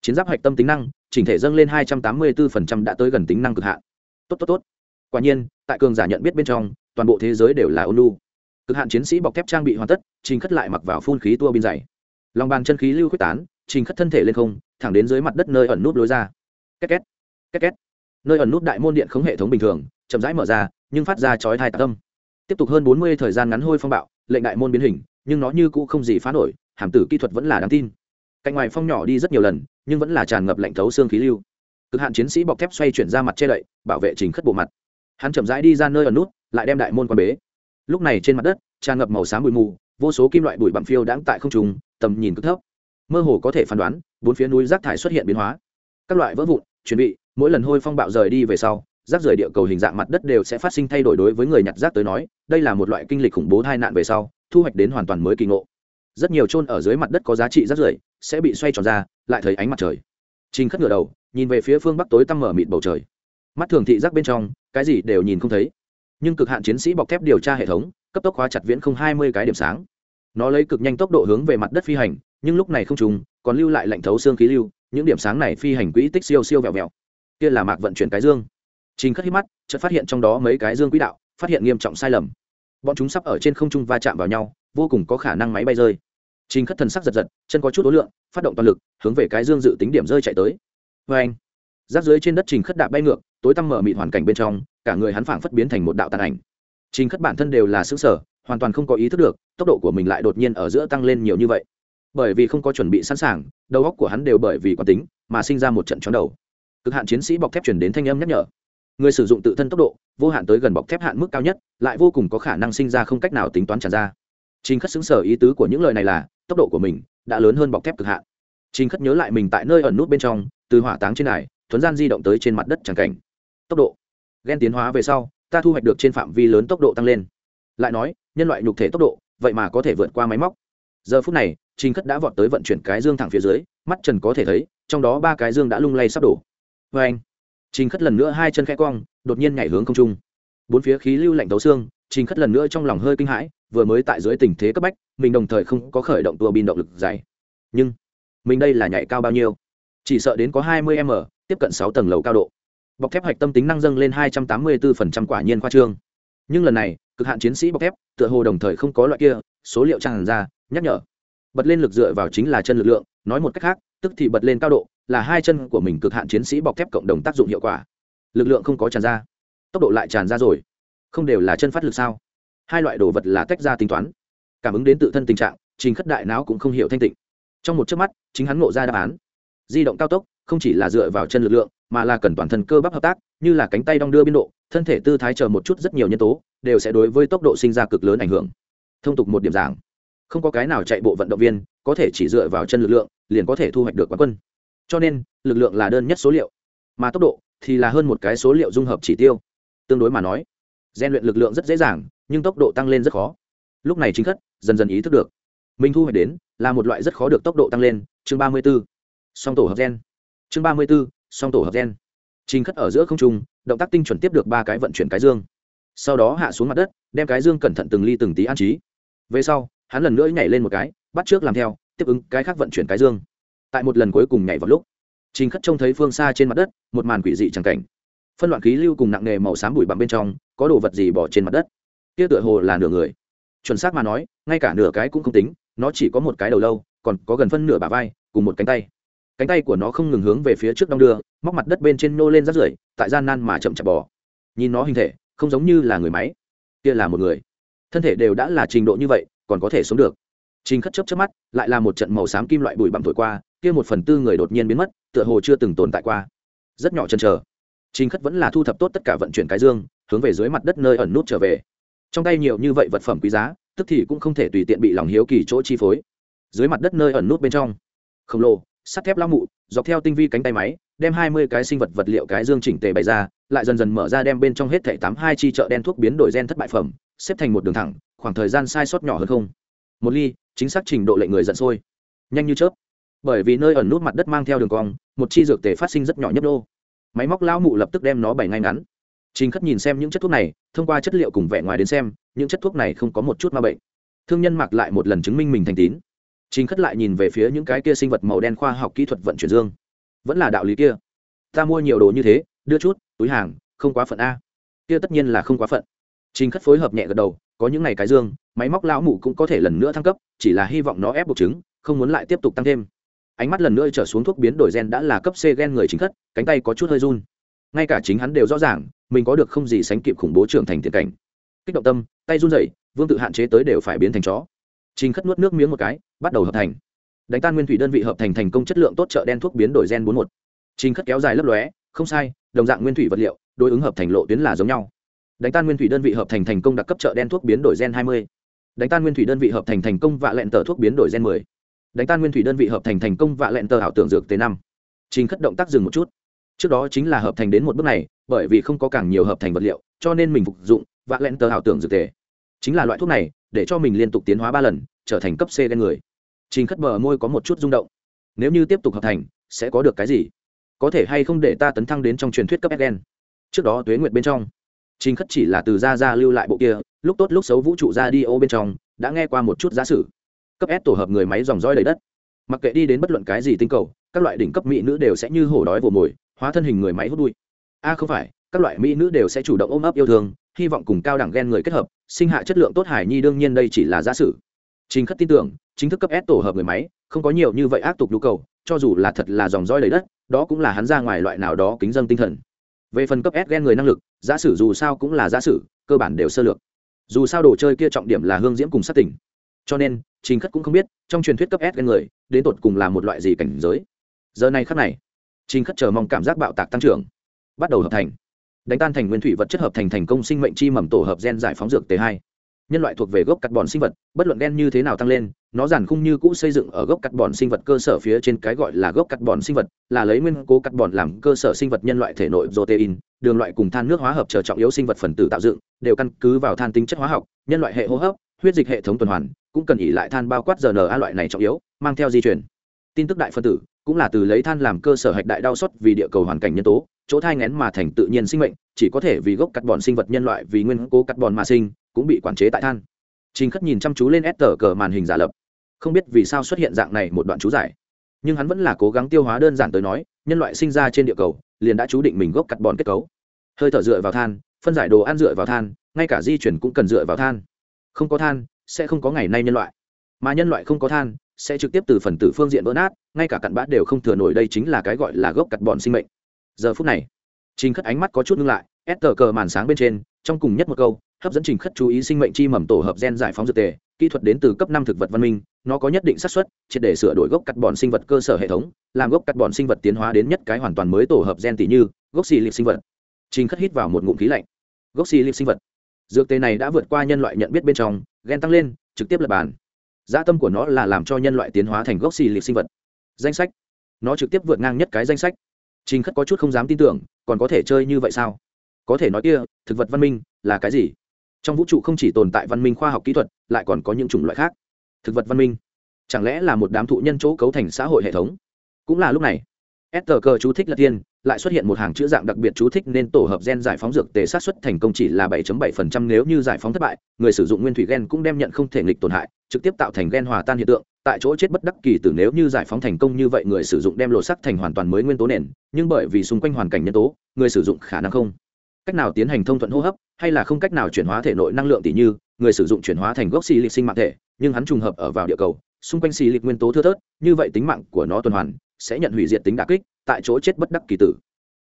Chiến giáp hạch tâm tính năng, chỉnh thể dâng lên hai trăm tám mươi 284% đã tới gần tính năng cực hạn. Tốt tốt tốt. Quả nhiên, tại cường giả nhận biết bên trong, toàn bộ thế giới đều là ônu cực hạn chiến sĩ bọc thép trang bị hoàn tất, trình khất lại mặc vào phun khí tua bin dày. Lòng bàn chân khí lưu quyết tán, trình khất thân thể lên không, thẳng đến dưới mặt đất nơi ẩn nút lối ra. Két két két két. Nơi ẩn nút đại môn điện không hệ thống bình thường, chậm rãi mở ra, nhưng phát ra chói thai tạc tâm tiếp tục hơn bốn mươi thời gian ngắn hôi phong bạo, lệnh đại môn biến hình, nhưng nó như cũ không gì phá nổi, hàm tử kỹ thuật vẫn là đáng tin. Cạnh ngoài phong nhỏ đi rất nhiều lần, nhưng vẫn là tràn ngập lạnh thấu xương khí lưu. Cực hạn chiến sĩ bọc thép xoay chuyển ra mặt che đậy, bảo vệ trình khất bộ mặt. Hắn chậm rãi đi ra nơi ẩn nút, lại đem đại môn quan bế lúc này trên mặt đất, tràn ngập màu xám bụi mù, vô số kim loại bụi bặm phiêu đãng tại không trùng tầm nhìn cực thấp. Mơ hồ có thể phán đoán, bốn phía núi rác thải xuất hiện biến hóa. Các loại vỡ vụn, chuẩn bị, mỗi lần hôi phong bạo rời đi về sau, rác rời địa cầu hình dạng mặt đất đều sẽ phát sinh thay đổi đối với người nhặt rác tới nói, đây là một loại kinh lịch khủng bố tai nạn về sau, thu hoạch đến hoàn toàn mới kỳ ngộ. Rất nhiều trôn ở dưới mặt đất có giá trị rác rưởi, sẽ bị xoay tròn ra, lại thấy ánh mặt trời. Trình khất ngửa đầu, nhìn về phía phương bắc tối tăm mở mịt bầu trời. Mắt thường thị giác bên trong, cái gì đều nhìn không thấy nhưng cực hạn chiến sĩ bọc thép điều tra hệ thống cấp tốc hóa chặt viễn không hai mươi cái điểm sáng. Nó lấy cực nhanh tốc độ hướng về mặt đất phi hành nhưng lúc này không trùng còn lưu lại lạnh thấu xương khí lưu những điểm sáng này phi hành quỹ tích siêu siêu vẹo vẹo. Kia là mạc vận chuyển cái dương. Trình khất hít mắt chợt phát hiện trong đó mấy cái dương quỹ đạo phát hiện nghiêm trọng sai lầm. Bọn chúng sắp ở trên không trung va chạm vào nhau vô cùng có khả năng máy bay rơi. Trình Khất thần sắc giật giật, chân có chút đối lượng, phát động toàn lực, hướng về cái dương dự tính điểm rơi chạy tới. vê anh giáp dưới trên đất Trình Khất đạp bay ngược, tối tăm mở mịt hoàn cảnh bên trong, cả người hắn phảng phất biến thành một đạo tàn ảnh. Trình Khất bản thân đều là xứ sở, hoàn toàn không có ý thức được, tốc độ của mình lại đột nhiên ở giữa tăng lên nhiều như vậy. Bởi vì không có chuẩn bị sẵn sàng, đầu óc của hắn đều bởi vì quán tính, mà sinh ra một trận chóng đầu. Cực hạn chiến sĩ bọc thép truyền đến thanh âm nhắc nhở. Người sử dụng tự thân tốc độ, vô hạn tới gần bọc thép hạn mức cao nhất, lại vô cùng có khả năng sinh ra không cách nào tính toán tràn ra. Trình Khất xứng sở ý tứ của những lời này là, tốc độ của mình đã lớn hơn bọc thép cực hạn trình khất nhớ lại mình tại nơi ẩn nút bên trong từ hỏa táng trên này thuấn gian di động tới trên mặt đất chẳng cảnh tốc độ ghen tiến hóa về sau, ta thu hoạch được trên phạm vi lớn tốc độ tăng lên. Lại nói, nhân loại nhục thể tốc độ, vậy mà có thể vượt qua máy móc. Giờ phút này, trình khất đã vọt tới vận chuyển cái dương thẳng phía dưới, mắt trần có thể thấy, trong đó ba cái dương đã lung lay sắp đổ. Vê anh, trình khất lần nữa hai chân khẽ cong, đột nhiên nhảy hướng không trung. Bốn phía khí lưu lạnh tấu xương, trình khất lần nữa trong lòng hơi kinh hãi, vừa mới tại dưới tình thế cấp bách, mình đồng thời không có khởi động tua bin động lực dày. Nhưng, mình đây là nhảy cao bao nhiêu? Chỉ sợ đến có 20 m, tiếp cận sáu tầng lầu cao độ bọc thép hạch tâm tính năng dâng lên 284% quả nhiên khoa trương. Nhưng lần này, cực hạn chiến sĩ bọc thép, tựa hồ đồng thời không có loại kia, số liệu tràn ra, nhắc nhở. Bật lên lực dựa vào chính là chân lực lượng, nói một cách khác, tức thì bật lên cao độ, là hai chân của mình cực hạn chiến sĩ bọc thép cộng đồng tác dụng hiệu quả. Lực lượng không có tràn ra. Tốc độ lại tràn ra rồi. Không đều là chân phát lực sao? Hai loại đồ vật là tách ra tính toán. Cảm ứng đến tự thân tình trạng, trình khất đại não cũng không hiểu thanh tịnh. Trong một chớp mắt, chính hắn ngộ ra đáp án. Di động cao tốc, không chỉ là dựa vào chân lực lượng mà là cần toàn thân cơ bắp hợp tác, như là cánh tay đong đưa biên độ, thân thể tư thái chờ một chút rất nhiều nhân tố, đều sẽ đối với tốc độ sinh ra cực lớn ảnh hưởng. Thông tục một điểm giảng, không có cái nào chạy bộ vận động viên có thể chỉ dựa vào chân lực lượng liền có thể thu hoạch được quán quân. Cho nên, lực lượng là đơn nhất số liệu, mà tốc độ thì là hơn một cái số liệu dung hợp chỉ tiêu. Tương đối mà nói gian luyện lực lượng rất dễ dàng, nhưng tốc độ tăng lên rất khó. Lúc này chính khất, dần dần ý thức được, mình thu hoạch đến là một loại rất khó được tốc độ tăng lên. Chương ba mươi b ố song tổ hợp gen. Chương ba mươi b ố song tổ hợp gen. Trình khất ở giữa không trung, động tác tinh chuẩn tiếp được ba cái vận chuyển cái dương. Sau đó hạ xuống mặt đất, đem cái dương cẩn thận từng ly từng tí an trí. Về sau, hắn lần nữa nhảy lên một cái, bắt trước làm theo, tiếp ứng cái khác vận chuyển cái dương. Tại một lần cuối cùng nhảy vào lúc, trình khất trông thấy phương xa trên mặt đất, một màn quỷ dị chẳng cảnh. Phân loạn khí lưu cùng nặng nề màu xám bụi bặm bên trong, có đồ vật gì bỏ trên mặt đất? Kia tựa hồ là nửa người. Chuẩn xác mà nói, ngay cả nửa cái cũng không tính, nó chỉ có một cái đầu lâu, còn có gần phân nửa bả vai, cùng một cánh tay cánh tay của nó không ngừng hướng về phía trước đong đưa, móc mặt đất bên trên nô lên rát rưởi, tại gian nan mà chậm chạp bò. Nhìn nó hình thể, không giống như là người máy. Kia là một người. Thân thể đều đã là trình độ như vậy, còn có thể sống được. Trình khất chấp chớp mắt, lại là một trận màu xám kim loại bụi bặm thổi qua, kia một phần tư người đột nhiên biến mất, tựa hồ chưa từng tồn tại qua. Rất nhỏ chân chờ. Trình khất vẫn là thu thập tốt tất cả vận chuyển cái dương, hướng về dưới mặt đất nơi ẩn nút trở về. Trong tay nhiều như vậy vật phẩm quý giá, tức thì cũng không thể tùy tiện bị lòng hiếu kỳ chỗ chi phối. Dưới mặt đất nơi ẩn nút bên trong. Khổng lồ sắt thép lao mụ, dọc theo tinh vi cánh tay máy, đem hai mươi cái sinh vật vật liệu cái dương chỉnh tề bày ra, lại dần dần mở ra đem bên trong hết thẻ tám hai chi chợ đen thuốc biến đổi gen thất bại phẩm, xếp thành một đường thẳng, khoảng thời gian sai sót nhỏ hơn không. Một ly, chính xác trình độ lệnh người giận sôi. Nhanh như chớp. Bởi vì nơi ẩn nút mặt đất mang theo đường cong, một chi dược tề phát sinh rất nhỏ nhấp đô máy móc lao mụ lập tức đem nó bày ngay ngắn. Trình khất nhìn xem những chất thuốc này, thông qua chất liệu cùng vẻ ngoài đến xem, những chất thuốc này không có một chút ma bệnh. Thương nhân mặc lại một lần chứng minh mình thành tín trình khất lại nhìn về phía những cái kia sinh vật màu đen khoa học kỹ thuật vận chuyển dương. Vẫn là đạo lý kia. Ta mua nhiều đồ như thế, đưa chút, túi hàng, không quá phận a. Kia tất nhiên là không quá phận. Trình khất phối hợp nhẹ gật đầu, có những này cái dương, máy móc lão mụ cũng có thể lần nữa thăng cấp, chỉ là hy vọng nó ép buộc chứng, không muốn lại tiếp tục tăng thêm. Ánh mắt lần nữa trở xuống thuốc biến đổi gen đã là cấp c gen người chính khất, cánh tay có chút hơi run. Ngay cả chính hắn đều rõ ràng, mình có được không gì sánh kịp khủng bố trưởng thành tiền cảnh. Kích động tâm, tay run rẩy, vương tự hạn chế tới đều phải biến thành chó. Trình khất nuốt nước miếng một cái bắt đầu hợp thành. Đánh tan nguyên thủy đơn vị hợp thành thành công chất lượng tốt chợ đen thuốc biến đổi gen bốn một. Trình khất kéo dài lấp lóe, không sai, đồng dạng nguyên thủy vật liệu, đối ứng hợp thành lộ tuyến là giống nhau. Đánh tan nguyên thủy đơn vị hợp thành thành công đặc cấp chợ đen thuốc biến đổi gen hai mươi. Đánh tan nguyên thủy đơn vị hợp thành thành công vạ lẹn tờ thuốc biến đổi gen mười. Đánh tan nguyên thủy đơn vị hợp thành thành công vạ lẹn tờ ảo tưởng dược t năm. Trình khất động tác dừng một chút. Trước đó chính là hợp thành đến một bước này, bởi vì không có càng nhiều hợp thành vật liệu, cho nên mình phục dụng vạ lẹn tờ ảo tưởng dược tề chính là loại thuốc này, để cho mình liên tục tiến hóa ba lần trở thành cấp c đen người. Trình khất bờ môi có một chút rung động. Nếu như tiếp tục hợp thành, sẽ có được cái gì? Có thể hay không để ta tấn thăng đến trong truyền thuyết cấp s đen? Trước đó tuế nguyệt bên trong, trình khất chỉ là từ ra ra lưu lại bộ kia, lúc tốt lúc xấu vũ trụ ra đi ô bên trong, đã nghe qua một chút giả sử. Cấp s tổ hợp người máy dòng roi đầy đất. Mặc kệ đi đến bất luận cái gì tinh cầu, các loại đỉnh cấp mỹ nữ đều sẽ như hổ đói vồ mồi, hóa thân hình người máy hút đuôi. a à, không phải, các loại mỹ nữ đều sẽ chủ động ôm ấp yêu thương, hy vọng cùng cao đẳng gen người kết hợp, sinh hạ chất lượng tốt hải nhi đương nhiên đây chỉ là giả sử trình khất tin tưởng, chính thức cấp s tổ hợp người máy, không có nhiều như vậy ác tục nhu cầu, cho dù là thật là dòng roi đầy đất, đó cũng là hắn ra ngoài loại nào đó kính dân tinh thần. Về phần cấp s gen người năng lực, giả sử dù sao cũng là giả sử, cơ bản đều sơ lược. Dù sao đồ chơi kia trọng điểm là hương diễm cùng sát tỉnh cho nên, trình khất cũng không biết, trong truyền thuyết cấp s gen người, đến tột cùng là một loại gì cảnh giới. Giờ này khắc này, trình khất chờ mong cảm giác bạo tạc tăng trưởng, bắt đầu hợp thành. Đánh tan thành nguyên thủy vật chất hợp thành thành công sinh mệnh chi mầm tổ hợp gen giải phóng dược t 2 nhân loại thuộc về gốc cắt bòn sinh vật, bất luận gen như thế nào tăng lên, nó giản khung như cũ xây dựng ở gốc cắt bòn sinh vật cơ sở phía trên cái gọi là gốc cắt bòn sinh vật, là lấy nguyên cố cắt bòn làm cơ sở sinh vật nhân loại thể nội protein, đường loại cùng than nước hóa hợp trở trọng yếu sinh vật phần tử tạo dựng, đều căn cứ vào than tính chất hóa học, nhân loại hệ hô hấp, huyết dịch hệ thống tuần hoàn, cũng cần ỉ lại than bao quát rna loại này trọng yếu, mang theo di chuyển tin tức đại phân tử cũng là từ lấy than làm cơ sở hạch đại đau xót vì địa cầu hoàn cảnh nhân tố, chỗ thai ngén mà thành tự nhiên sinh mệnh, chỉ có thể vì gốc cắt bòn sinh vật nhân loại vì nguyên cố cắt bòn mà sinh cũng bị quản chế tại than. Trình khất nhìn chăm chú lên s tờ cờ màn hình giả lập. Không biết vì sao xuất hiện dạng này một đoạn chú giải. Nhưng hắn vẫn là cố gắng tiêu hóa đơn giản tới nói, nhân loại sinh ra trên địa cầu, liền đã chú định mình gốc cắt bòn kết cấu. Hơi thở dựa vào than, phân giải đồ ăn dựa vào than, ngay cả di chuyển cũng cần dựa vào than. Không có than, sẽ không có ngày nay nhân loại. Mà nhân loại không có than, sẽ trực tiếp từ phần tử phương diện vỡ nát, ngay cả cặn bã đều không thừa nổi đây chính là cái gọi là gốc cặt bọn sinh mệnh. Giờ phút này, trình khất ánh mắt có chút ngưng lại ép tờ cờ màn sáng bên trên, trong cùng nhất một câu hấp dẫn trình khất chú ý sinh mệnh chi mầm tổ hợp gen giải phóng dược tề, kỹ thuật đến từ cấp năm thực vật văn minh, nó có nhất định xác suất, triệt để sửa đổi gốc cắt bọn sinh vật cơ sở hệ thống, làm gốc cắt bọn sinh vật tiến hóa đến nhất cái hoàn toàn mới tổ hợp gen tỷ như gốc xì liệt sinh vật. Trình khất hít vào một ngụm khí lạnh. Gốc xì liệt sinh vật. Dược tề này đã vượt qua nhân loại nhận biết bên trong, gen tăng lên, trực tiếp lập bàn. Gia tâm của nó là làm cho nhân loại tiến hóa thành gốc xì liệt sinh vật. Danh sách. Nó trực tiếp vượt ngang nhất cái danh sách. Trình khất có chút không dám tin tưởng, còn có thể chơi như vậy sao? Có thể nói kia, thực vật văn minh là cái gì? Trong vũ trụ không chỉ tồn tại văn minh khoa học kỹ thuật lại còn có những chủng loại khác. Thực vật văn minh. Chẳng lẽ là một đám thụ nhân chỗ cấu thành xã hội hệ thống? Cũng là lúc này s tờ cờ chú thích là tiên lại xuất hiện một hàng chữ dạng đặc biệt chú thích nên tổ hợp gen giải phóng dược tề sát xuất thành công chỉ là 7.7% nếu như giải phóng thất bại, người sử dụng nguyên thủy gen cũng đem nhận không thể nghịch tổn hại, trực tiếp tạo thành gen hòa tan hiện tượng, tại chỗ chết bất đắc kỳ tử nếu như giải phóng thành công như vậy người sử dụng đem lộ sắc thành hoàn toàn mới nguyên tố nền, nhưng bởi vì xung quanh hoàn cảnh nhân tố, người sử dụng khả năng không cách nào tiến hành thông thuận hô hấp, hay là không cách nào chuyển hóa thể nội năng lượng tỷ như, người sử dụng chuyển hóa thành gốc xì lịch sinh mạng thể, nhưng hắn trùng hợp ở vào địa cầu, xung quanh xì lịch nguyên tố thưa thớt, như vậy tính mạng của nó tuần hoàn sẽ nhận hủy diệt tính đả kích, tại chỗ chết bất đắc kỳ tử.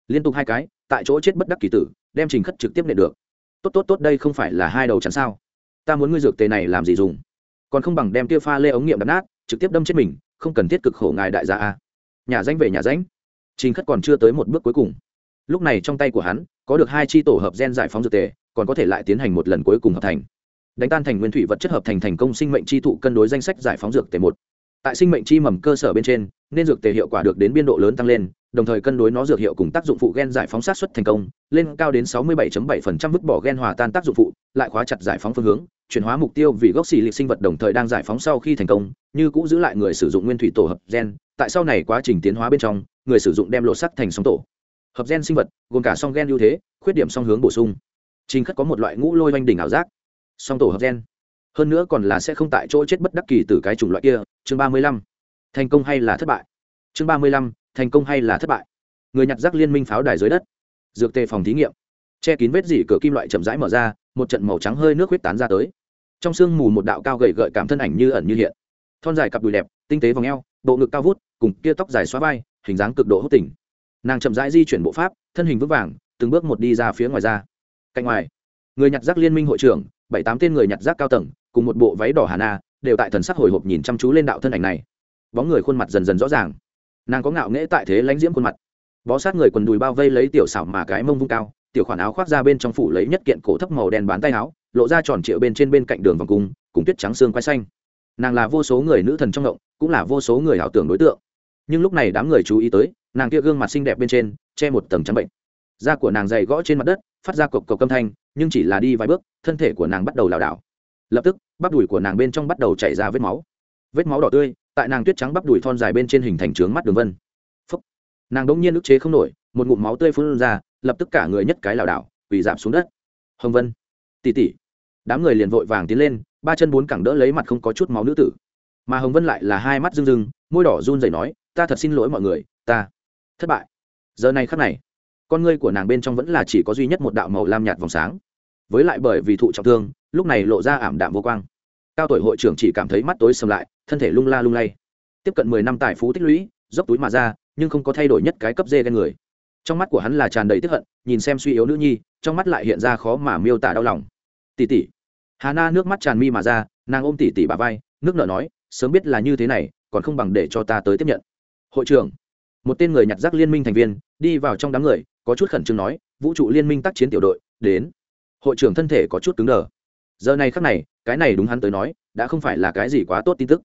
Liên tục hai cái tại chỗ chết bất đắc kỳ tử đem trình khất trực tiếp nhận được. Tốt tốt tốt đây không phải là hai đầu chắn sao? Ta muốn ngươi dược tề này làm gì dùng? Còn không bằng đem tiêu pha lê ống nghiệm đập nát trực tiếp đâm chết mình không cần thiết cực khổ ngài đại gia a. Nhà danh về nhà danh trình khất còn chưa tới một bước cuối cùng. Lúc này trong tay của hắn có được hai chi tổ hợp gen giải phóng dược tề, còn có thể lại tiến hành một lần cuối cùng hợp thành. Đánh tan thành nguyên thủy vật chất hợp thành thành công sinh mệnh chi thụ cân đối danh sách giải phóng dược tề một. Tại sinh mệnh chi mầm cơ sở bên trên, nên dược tề hiệu quả được đến biên độ lớn tăng lên, đồng thời cân đối nó dược hiệu cùng tác dụng phụ gen giải phóng sát xuất thành công, lên cao đến 67.7% vứt bỏ gen hòa tan tác dụng phụ, lại khóa chặt giải phóng phương hướng, chuyển hóa mục tiêu vì gốc xì lịch sinh vật đồng thời đang giải phóng sau khi thành công, như cũ giữ lại người sử dụng nguyên thủy tổ hợp gen. Tại sau này quá trình tiến hóa bên trong, người sử dụng đem lộ sắc thành sóng tổ hợp gen sinh vật, gồm cả song gen ưu thế, khuyết điểm song hướng bổ sung. Trình khất có một loại ngũ lôi oanh đỉnh ảo giác. Song tổ hợp gen. Hơn nữa còn là sẽ không tại chỗ chết bất đắc kỳ từ cái chủng loại kia. Chương ba mươi lăm. Thành công hay là thất bại? Chương ba mươi lăm. Thành công hay là thất bại? Người nhặt rác liên minh pháo đài dưới đất. Dược tề phòng thí nghiệm. Che kín vết dỉ cửa kim loại chậm rãi mở ra, một trận màu trắng hơi nước huyết tán ra tới. Trong sương mù một đạo cao gầy gợi cảm thân ảnh như ẩn như hiện. Thon dài cặp đùi đẹp, tinh tế vòng eo, bộ ngực cao vút, cùng kia tóc dài xóa vai, hình dáng cực độ hốt tỉnh nàng chậm rãi di chuyển bộ pháp, thân hình vững vàng, từng bước một đi ra phía ngoài ra. Cạnh ngoài, người nhặt rác liên minh hội trưởng, bảy tám tên người nhặt rác cao tầng, cùng một bộ váy đỏ hà na đều tại thần sắc hồi hộp nhìn chăm chú lên đạo thân ảnh này. Bóng người khuôn mặt dần dần rõ ràng. Nàng có ngạo nghễ tại thế lãnh diễm khuôn mặt. Bó sát người quần đùi bao vây lấy tiểu xảo mà cái mông vung cao, tiểu khoản áo khoác ra bên trong phủ lấy nhất kiện cổ thấp màu đen bán tay áo, lộ ra tròn triệu bên trên bên cạnh đường vòng cung, cùng tuyết trắng xương quai xanh. Nàng là vô số người nữ thần trong động, cũng là vô số người ảo tưởng đối tượng. Nhưng lúc này đám người chú ý tới nàng kia gương mặt xinh đẹp bên trên, che một tầng trắng bệnh. Da của nàng dày gõ trên mặt đất, phát ra cộc cộc âm thanh, nhưng chỉ là đi vài bước, thân thể của nàng bắt đầu lảo đảo. Lập tức, bắp đùi của nàng bên trong bắt đầu chảy ra vết máu. Vết máu đỏ tươi, tại nàng tuyết trắng bắp đùi thon dài bên trên hình thành trướng mắt đường vân. Phúc. nàng đống nhiên ức chế không nổi, một ngụm máu tươi phun ra, lập tức cả người nhất cái lảo đảo, quỳ giảm xuống đất. Hồng vân. Tỉ tỉ. Đám người liền vội vàng tiến lên, ba chân bốn cẳng đỡ lấy mặt không có chút máu nữ tử. Mà hồng vân lại là hai mắt rưng rưng, môi đỏ run rẩy nói, ta thật xin lỗi mọi người, ta thất bại. Giờ này khắc này, con ngươi của nàng bên trong vẫn là chỉ có duy nhất một đạo màu lam nhạt vòng sáng. Với lại bởi vì thụ trọng thương, lúc này lộ ra ảm đạm vô quang. Cao tuổi hội trưởng chỉ cảm thấy mắt tối sầm lại, thân thể lung la lung lay. Tiếp cận mười năm tài phú tích lũy, dốc túi mà ra, nhưng không có thay đổi nhất cái cấp dê ghen người. Trong mắt của hắn là tràn đầy tức hận, nhìn xem suy yếu nữ nhi, trong mắt lại hiện ra khó mà miêu tả đau lòng. Tỉ tỉ hà na nước mắt tràn mi mà ra, nàng ôm tỉ tỉ bà vai, nước nở nói, sớm biết là như thế này, còn không bằng để cho ta tới tiếp nhận. Hội trưởng một tên người nhặt rác liên minh thành viên, đi vào trong đám người, có chút khẩn trương nói, vũ trụ liên minh tác chiến tiểu đội, đến. Hội trưởng thân thể có chút cứng đờ. Giờ này khắc này, cái này đúng hắn tới nói, đã không phải là cái gì quá tốt tin tức.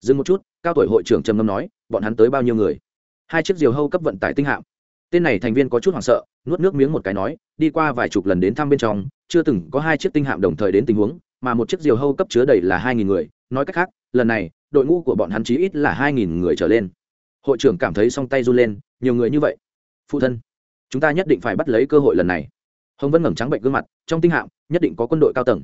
Dừng một chút, cao tuổi hội trưởng trầm ngâm nói, bọn hắn tới bao nhiêu người? Hai chiếc diều hâu cấp vận tải tinh hạm. Tên này thành viên có chút hoảng sợ, nuốt nước miếng một cái nói, đi qua vài chục lần đến thăm bên trong, chưa từng có hai chiếc tinh hạm đồng thời đến tình huống, mà một chiếc diều hâu cấp chứa đầy là hai nghìn người. Nói cách khác, lần này, đội ngũ của bọn hắn chí ít là hai nghìn người trở lên hội trưởng cảm thấy song tay run lên, nhiều người như vậy. Phụ thân, chúng ta nhất định phải bắt lấy cơ hội lần này. Hồng vân ngẩng trắng bệnh gương mặt, trong tinh hạm, nhất định có quân đội cao tầng.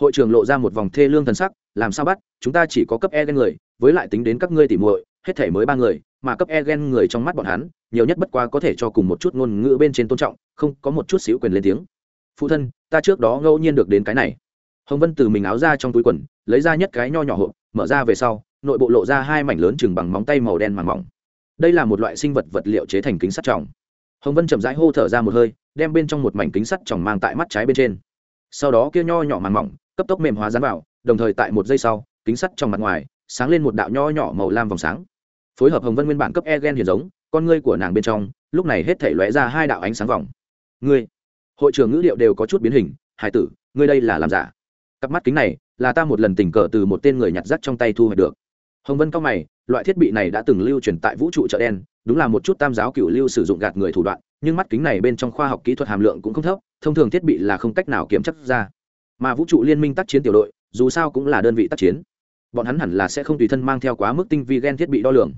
Hội trưởng lộ ra một vòng thê lương thần sắc, làm sao bắt, chúng ta chỉ có cấp e gen người, với lại tính đến các ngươi tỉ muội, hết thể mới ba người, mà cấp e gen người trong mắt bọn hắn, nhiều nhất bất quá có thể cho cùng một chút ngôn ngữ bên trên tôn trọng, không, có một chút xíu quyền lên tiếng. Phụ thân, ta trước đó ngẫu nhiên được đến cái này. Hồng vân từ mình áo ra trong túi quần, lấy ra nhất cái nho nhỏ hộp, mở ra về sau, nội bộ lộ ra hai mảnh lớn chừng bằng móng tay màu đen màng mỏng đây là một loại sinh vật vật liệu chế thành kính sắt tròng. Hồng vân chậm rãi hô thở ra một hơi, đem bên trong một mảnh kính sắt tròng mang tại mắt trái bên trên. Sau đó kia nho nhỏ màng mỏng, cấp tốc mềm hóa dán vào, đồng thời tại một giây sau, kính sắt trong mặt ngoài sáng lên một đạo nho nhỏ màu lam vòng sáng. Phối hợp hồng vân nguyên bản cấp e gen hiền giống, con ngươi của nàng bên trong, lúc này hết thể lóe ra hai đạo ánh sáng vòng. Ngươi, hội trưởng ngữ điệu đều có chút biến hình, hải tử, ngươi đây là làm giả? Cặp mắt kính này là ta một lần tình cờ từ một tên người nhặt rác trong tay thu hoạch được. Hồng vân cao mày loại thiết bị này đã từng lưu truyền tại vũ trụ chợ đen, đúng là một chút tam giáo cựu lưu sử dụng gạt người thủ đoạn, nhưng mắt kính này bên trong khoa học kỹ thuật hàm lượng cũng không thấp, thông thường thiết bị là không cách nào kiểm chắc ra. Mà vũ trụ liên minh tác chiến tiểu đội, dù sao cũng là đơn vị tác chiến. Bọn hắn hẳn là sẽ không tùy thân mang theo quá mức tinh vi gen thiết bị đo lường.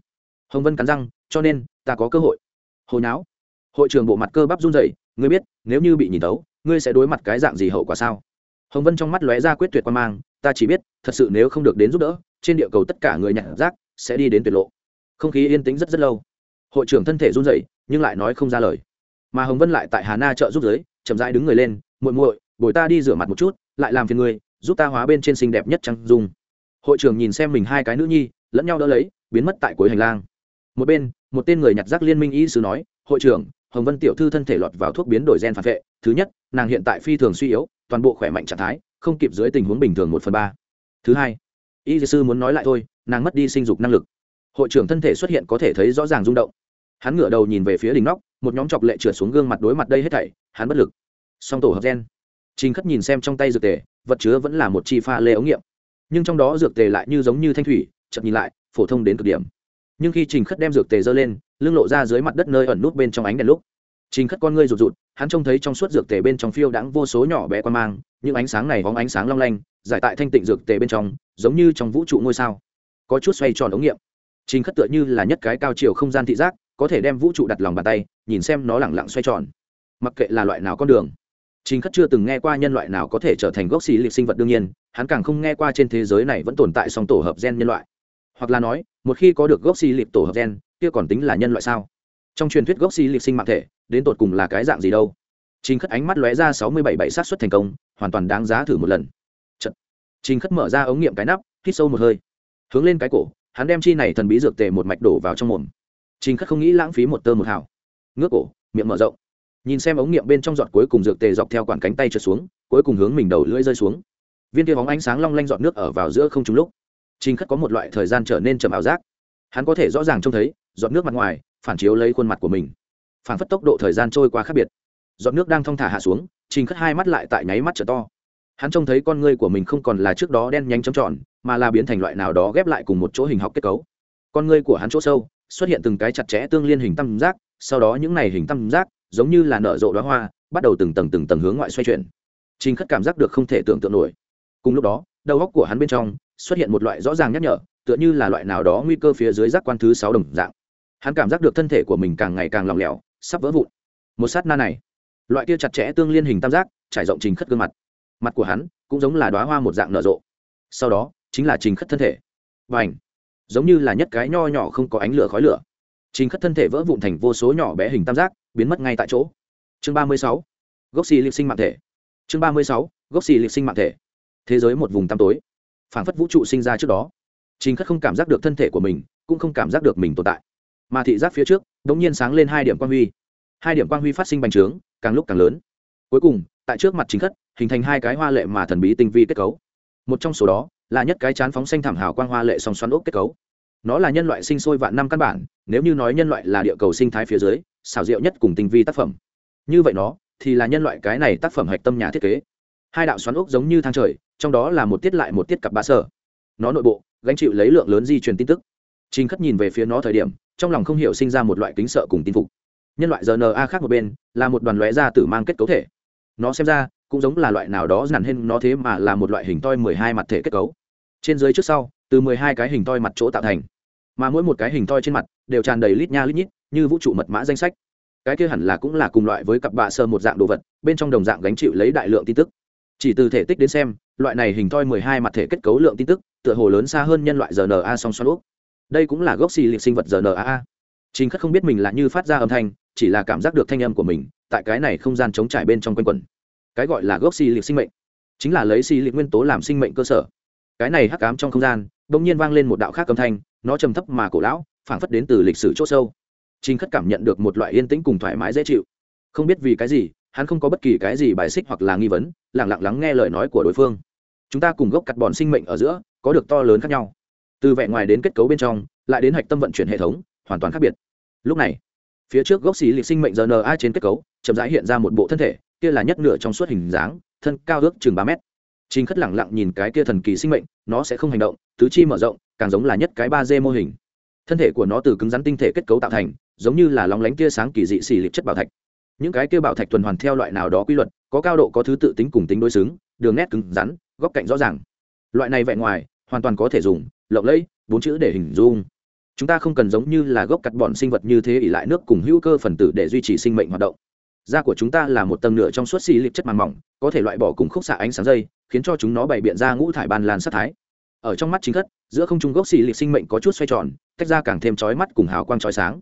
Hồng vân cắn răng, cho nên, ta có cơ hội. Hồi não hội trưởng bộ mặt cơ bắp run rẩy, ngươi biết, nếu như bị nhìn tấu ngươi sẽ đối mặt cái dạng gì hậu quả sao? Hồng vân trong mắt lóe ra quyết tuyệt quan mang, ta chỉ biết, thật sự nếu không được đến giúp đỡ, trên địa cầu tất cả người nhặt rác sẽ đi đến tuyệt lộ. Không khí yên tĩnh rất rất lâu. Hội trưởng thân thể run rẩy nhưng lại nói không ra lời. Mà hồng vân lại tại hà na chợ giúp giới chậm rãi đứng người lên muội muội bồi ta đi rửa mặt một chút lại làm phiền người, giúp ta hóa bên trên xinh đẹp nhất trăng dung. Hội trưởng nhìn xem mình hai cái nữ nhi lẫn nhau đỡ lấy biến mất tại cuối hành lang. Một bên một tên người nhặt rác liên minh y sứ nói hội trưởng hồng vân tiểu thư thân thể lọt vào thuốc biến đổi gen phản vệ. Thứ nhất nàng hiện tại phi thường suy yếu toàn bộ khỏe mạnh trạng thái không kịp dưới tình huống bình thường một phần ba. Thứ hai y sư muốn nói lại thôi nàng mất đi sinh dục năng lực. Hội trưởng thân thể xuất hiện có thể thấy rõ ràng rung động. Hắn ngửa đầu nhìn về phía đỉnh nóc, một nhóm chọc lệ trượt xuống gương mặt đối mặt đây hết thảy, hắn bất lực. Song tổ hợp gen. Trình khất nhìn xem trong tay dược tề, vật chứa vẫn là một chi pha lê ống nghiệm. Nhưng trong đó dược tề lại như giống như thanh thủy chậm nhìn lại, phổ thông đến cực điểm. Nhưng khi trình khất đem dược tề giơ lên, lưng lộ ra dưới mặt đất nơi ẩn nút bên trong ánh đèn lúc. Trình khất con ngươi rụt rụt, hắn trông thấy trong suốt dược tề bên trong phiêu đãng vô số nhỏ bé quan mang, những ánh sáng này vóng ánh sáng long lanh, giải tại thanh tịnh dược tề bên trong, giống như trong vũ trụ ngôi sao có chút xoay tròn ống nghiệm. Trình khất tựa như là nhất cái cao chiều không gian thị giác, có thể đem vũ trụ đặt lòng bàn tay, nhìn xem nó lẳng lặng xoay tròn. Mặc kệ là loại nào con đường trình khất chưa từng nghe qua nhân loại nào có thể trở thành gốc xì lịch sinh vật đương nhiên, hắn càng không nghe qua trên thế giới này vẫn tồn tại song tổ hợp gen nhân loại. Hoặc là nói, một khi có được gốc xì lịch tổ hợp gen, kia còn tính là nhân loại sao? Trong truyền thuyết gốc xì lịch sinh mạng thể, đến tột cùng là cái dạng gì đâu? Trình khất ánh mắt lóe ra sáu mươi bảy bảy sát xuất thành công, hoàn toàn đáng giá thử một lần. Chật. trình khất mở ra ống nghiệm cái nắp, hít sâu một hơi hướng lên cái cổ, hắn đem chi này thần bí dược tề một mạch đổ vào trong mồm. Trình khất không nghĩ lãng phí một tơ một hào. Ngước cổ, miệng mở rộng. Nhìn xem ống nghiệm bên trong giọt cuối cùng dược tề dọc theo quản cánh tay trượt xuống, cuối cùng hướng mình đầu lưỡi rơi xuống. Viên kia bóng ánh sáng long lanh giọt nước ở vào giữa không trúng lúc, trình khất có một loại thời gian trở nên chậm ảo giác. Hắn có thể rõ ràng trông thấy, giọt nước mặt ngoài, phản chiếu lấy khuôn mặt của mình. Phản phất tốc độ thời gian trôi qua khác biệt. Giọt nước đang thong thả hạ xuống, trình khất hai mắt lại tại nháy mắt trở to hắn trông thấy con ngươi của mình không còn là trước đó đen nhánh trống tròn, mà là biến thành loại nào đó ghép lại cùng một chỗ hình học kết cấu. Con ngươi của hắn chỗ sâu, xuất hiện từng cái chặt chẽ tương liên hình tam giác, sau đó những này hình tam giác, giống như là nở rộ đóa hoa, bắt đầu từng tầng từng tầng hướng ngoại xoay chuyển. Trình khất cảm giác được không thể tưởng tượng nổi. Cùng lúc đó, đầu góc của hắn bên trong xuất hiện một loại rõ ràng nhắc nhở, tựa như là loại nào đó nguy cơ phía dưới giác quan thứ sáu đồng dạng. Hắn cảm giác được thân thể của mình càng ngày càng lỏng lẻo, sắp vỡ vụn. Một sát na này, loại kia chặt chẽ tương liên hình tam giác, trải rộng trình khất gương mặt mặt của hắn cũng giống là đoá hoa một dạng nở rộ. Sau đó, chính là trình khất thân thể. Và ảnh giống như là nhất cái nho nhỏ không có ánh lửa khói lửa. Trình khất thân thể vỡ vụn thành vô số nhỏ bé hình tam giác, biến mất ngay tại chỗ. Chương ba mươi sáu. Gốc xì liệt sinh mạng thể. Chương ba mươi sáu. Gốc xì liệt sinh mạng thể. Thế giới một vùng tăm tối. Phản phất vũ trụ sinh ra trước đó. Trình khất không cảm giác được thân thể của mình, cũng không cảm giác được mình tồn tại. Mà thị giác phía trước đ ỗ n g nhiên sáng lên hai điểm quang huy. Hai điểm quang huy phát sinh bành trướng, càng lúc càng lớn. Cuối cùng, tại trước mặt chính khất hình thành hai cái hoa lệ mà thần bí tinh vi kết cấu. Một trong số đó là nhất cái chán phóng xanh thảm hào quang hoa lệ song xoắn ốc kết cấu. Nó là nhân loại sinh sôi vạn năm căn bản, nếu như nói nhân loại là địa cầu sinh thái phía dưới, xảo diệu nhất cùng tinh vi tác phẩm. Như vậy nó thì là nhân loại cái này tác phẩm hạch tâm nhà thiết kế. Hai đạo xoắn ốc giống như thang trời, trong đó là một tiết lại một tiết cặp ba sở nó nội bộ gánh chịu lấy lượng lớn di truyền tin tức. Trình khất nhìn về phía nó thời điểm, trong lòng không hiểu sinh ra một loại kính sợ cùng tin phục. Nhân loại rna khác một bên, là một đoàn lóe ra tử mang kết cấu thể. Nó xem ra cũng giống là loại nào đó nản hơn nó thế mà là một loại hình toi mười hai mặt thể kết cấu. Trên dưới trước sau, từ mười hai cái hình toi mặt chỗ tạo thành. Mà mỗi một cái hình toi trên mặt đều tràn đầy lít nha lít nhít, như vũ trụ mật mã danh sách. Cái kia hẳn là cũng là cùng loại với cặp bạ sơ một dạng đồ vật, bên trong đồng dạng gánh chịu lấy đại lượng tin tức. Chỉ từ thể tích đến xem, loại này hình toi mười hai mặt thể kết cấu lượng tin tức, tựa hồ lớn xa hơn nhân loại rna song xoắn úp đây cũng là gốc xì liệt sinh vật rna trình khất không biết mình là như phát ra âm thanh, chỉ là cảm giác được thanh âm của mình, tại cái này không gian chống trải bên trong quanh quẩn cái gọi là gốc xì liệt sinh mệnh, chính là lấy xì liệt nguyên tố làm sinh mệnh cơ sở. Cái này hắc ám trong không gian đông nhiên vang lên một đạo khác âm thanh, nó trầm thấp mà cổ lão, phảng phất đến từ lịch sử c h ỗ sâu. Trình khất cảm nhận được một loại yên tĩnh cùng thoải mái dễ chịu. Không biết vì cái gì, hắn không có bất kỳ cái gì bài xích hoặc là nghi vấn lẳng lặng lắng nghe lời nói của đối phương. Chúng ta cùng gốc cắt bòn sinh mệnh ở giữa, có được to lớn khác nhau. Từ vẻ ngoài đến kết cấu bên trong, lại đến hạch tâm vận chuyển hệ thống, hoàn toàn khác biệt. Lúc này, phía trước gốc xì liệt sinh mệnh rna trên kết cấu, chậm rãi hiện ra một bộ thân thể kia là nhất nửa trong suốt hình dáng thân cao ước chừng ba mét Trình Khất lẳng lặng nhìn cái kia thần kỳ sinh mệnh, nó sẽ không hành động, tứ chi mở rộng, càng giống là nhất cái ba d mô hình. Thân thể của nó từ cứng rắn tinh thể kết cấu tạo thành, giống như là lóng lánh tia sáng kỳ dị xì lịp chất bảo thạch. Những cái kia bảo thạch tuần hoàn theo loại nào đó quy luật, có cao độ có thứ tự tính cùng tính đối xứng, đường nét cứng rắn, góc cạnh rõ ràng. Loại này vẻ ngoài, hoàn toàn có thể dùng lộng lẫy bốn chữ để hình dung. Chúng ta không cần giống như là gốc cắt bọn sinh vật như thế ỷ lại nước cùng hữu cơ phần tử để duy trì sinh mệnh hoạt động da của chúng ta là một tầng nửa trong suốt xì lịp chất màng mỏng, có thể loại bỏ cùng khúc xạ ánh sáng dây, khiến cho chúng nó bày biện ra ngũ thải ban lan sắc thái. Ở trong mắt chính thất, giữa không trung gốc xì lịp sinh mệnh có chút xoay tròn, tách ra càng thêm chói mắt cùng hào quang chói sáng.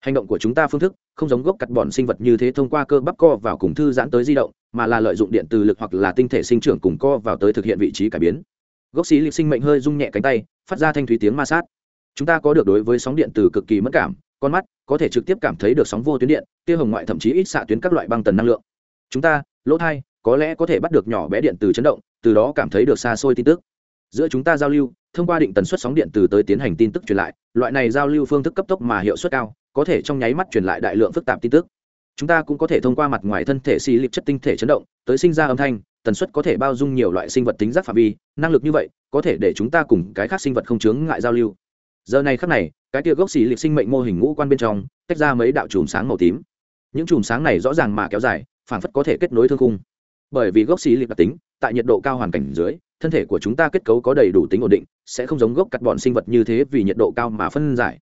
Hành động của chúng ta phương thức, không giống gốc cắt bọn sinh vật như thế thông qua cơ bắp co vào cùng thư giãn tới di động, mà là lợi dụng điện từ lực hoặc là tinh thể sinh trưởng cùng co vào tới thực hiện vị trí cải biến. Gốc xì lịp sinh mệnh hơi rung nhẹ cánh tay, phát ra thanh thúy tiếng ma sát. Chúng ta có được đối với sóng điện từ cực kỳ mất cảm con mắt có thể trực tiếp cảm thấy được sóng vô tuyến điện tia hồng ngoại thậm chí ít xạ tuyến các loại băng tần năng lượng. Chúng ta, lỗ thai, có lẽ có thể bắt được nhỏ bé điện từ chấn động, từ đó cảm thấy được xa xôi tin tức. Giữa chúng ta giao lưu, thông qua định tần suất sóng điện từ tới tiến hành tin tức truyền lại, loại này giao lưu phương thức cấp tốc mà hiệu suất cao, có thể trong nháy mắt truyền lại đại lượng phức tạp tin tức. Chúng ta cũng có thể thông qua mặt ngoài thân thể xì lịp chất tinh thể chấn động, tới sinh ra âm thanh, tần suất có thể bao dung nhiều loại sinh vật tính giác phạm vi, năng lực như vậy, có thể để chúng ta cùng cái khác sinh vật không chướng ngại giao lưu. Giờ này khắc này cái tia gốc xì liệt sinh mệnh mô hình ngũ quan bên trong, tách ra mấy đạo chùm sáng màu tím. Những chùm sáng này rõ ràng mà kéo dài phản phất có thể kết nối thương khung. Bởi vì gốc xì liệt đặc tính, tại nhiệt độ cao hoàn cảnh dưới, thân thể của chúng ta kết cấu có đầy đủ tính ổn định, sẽ không giống gốc cắt bọn sinh vật như thế vì nhiệt độ cao mà phân giải.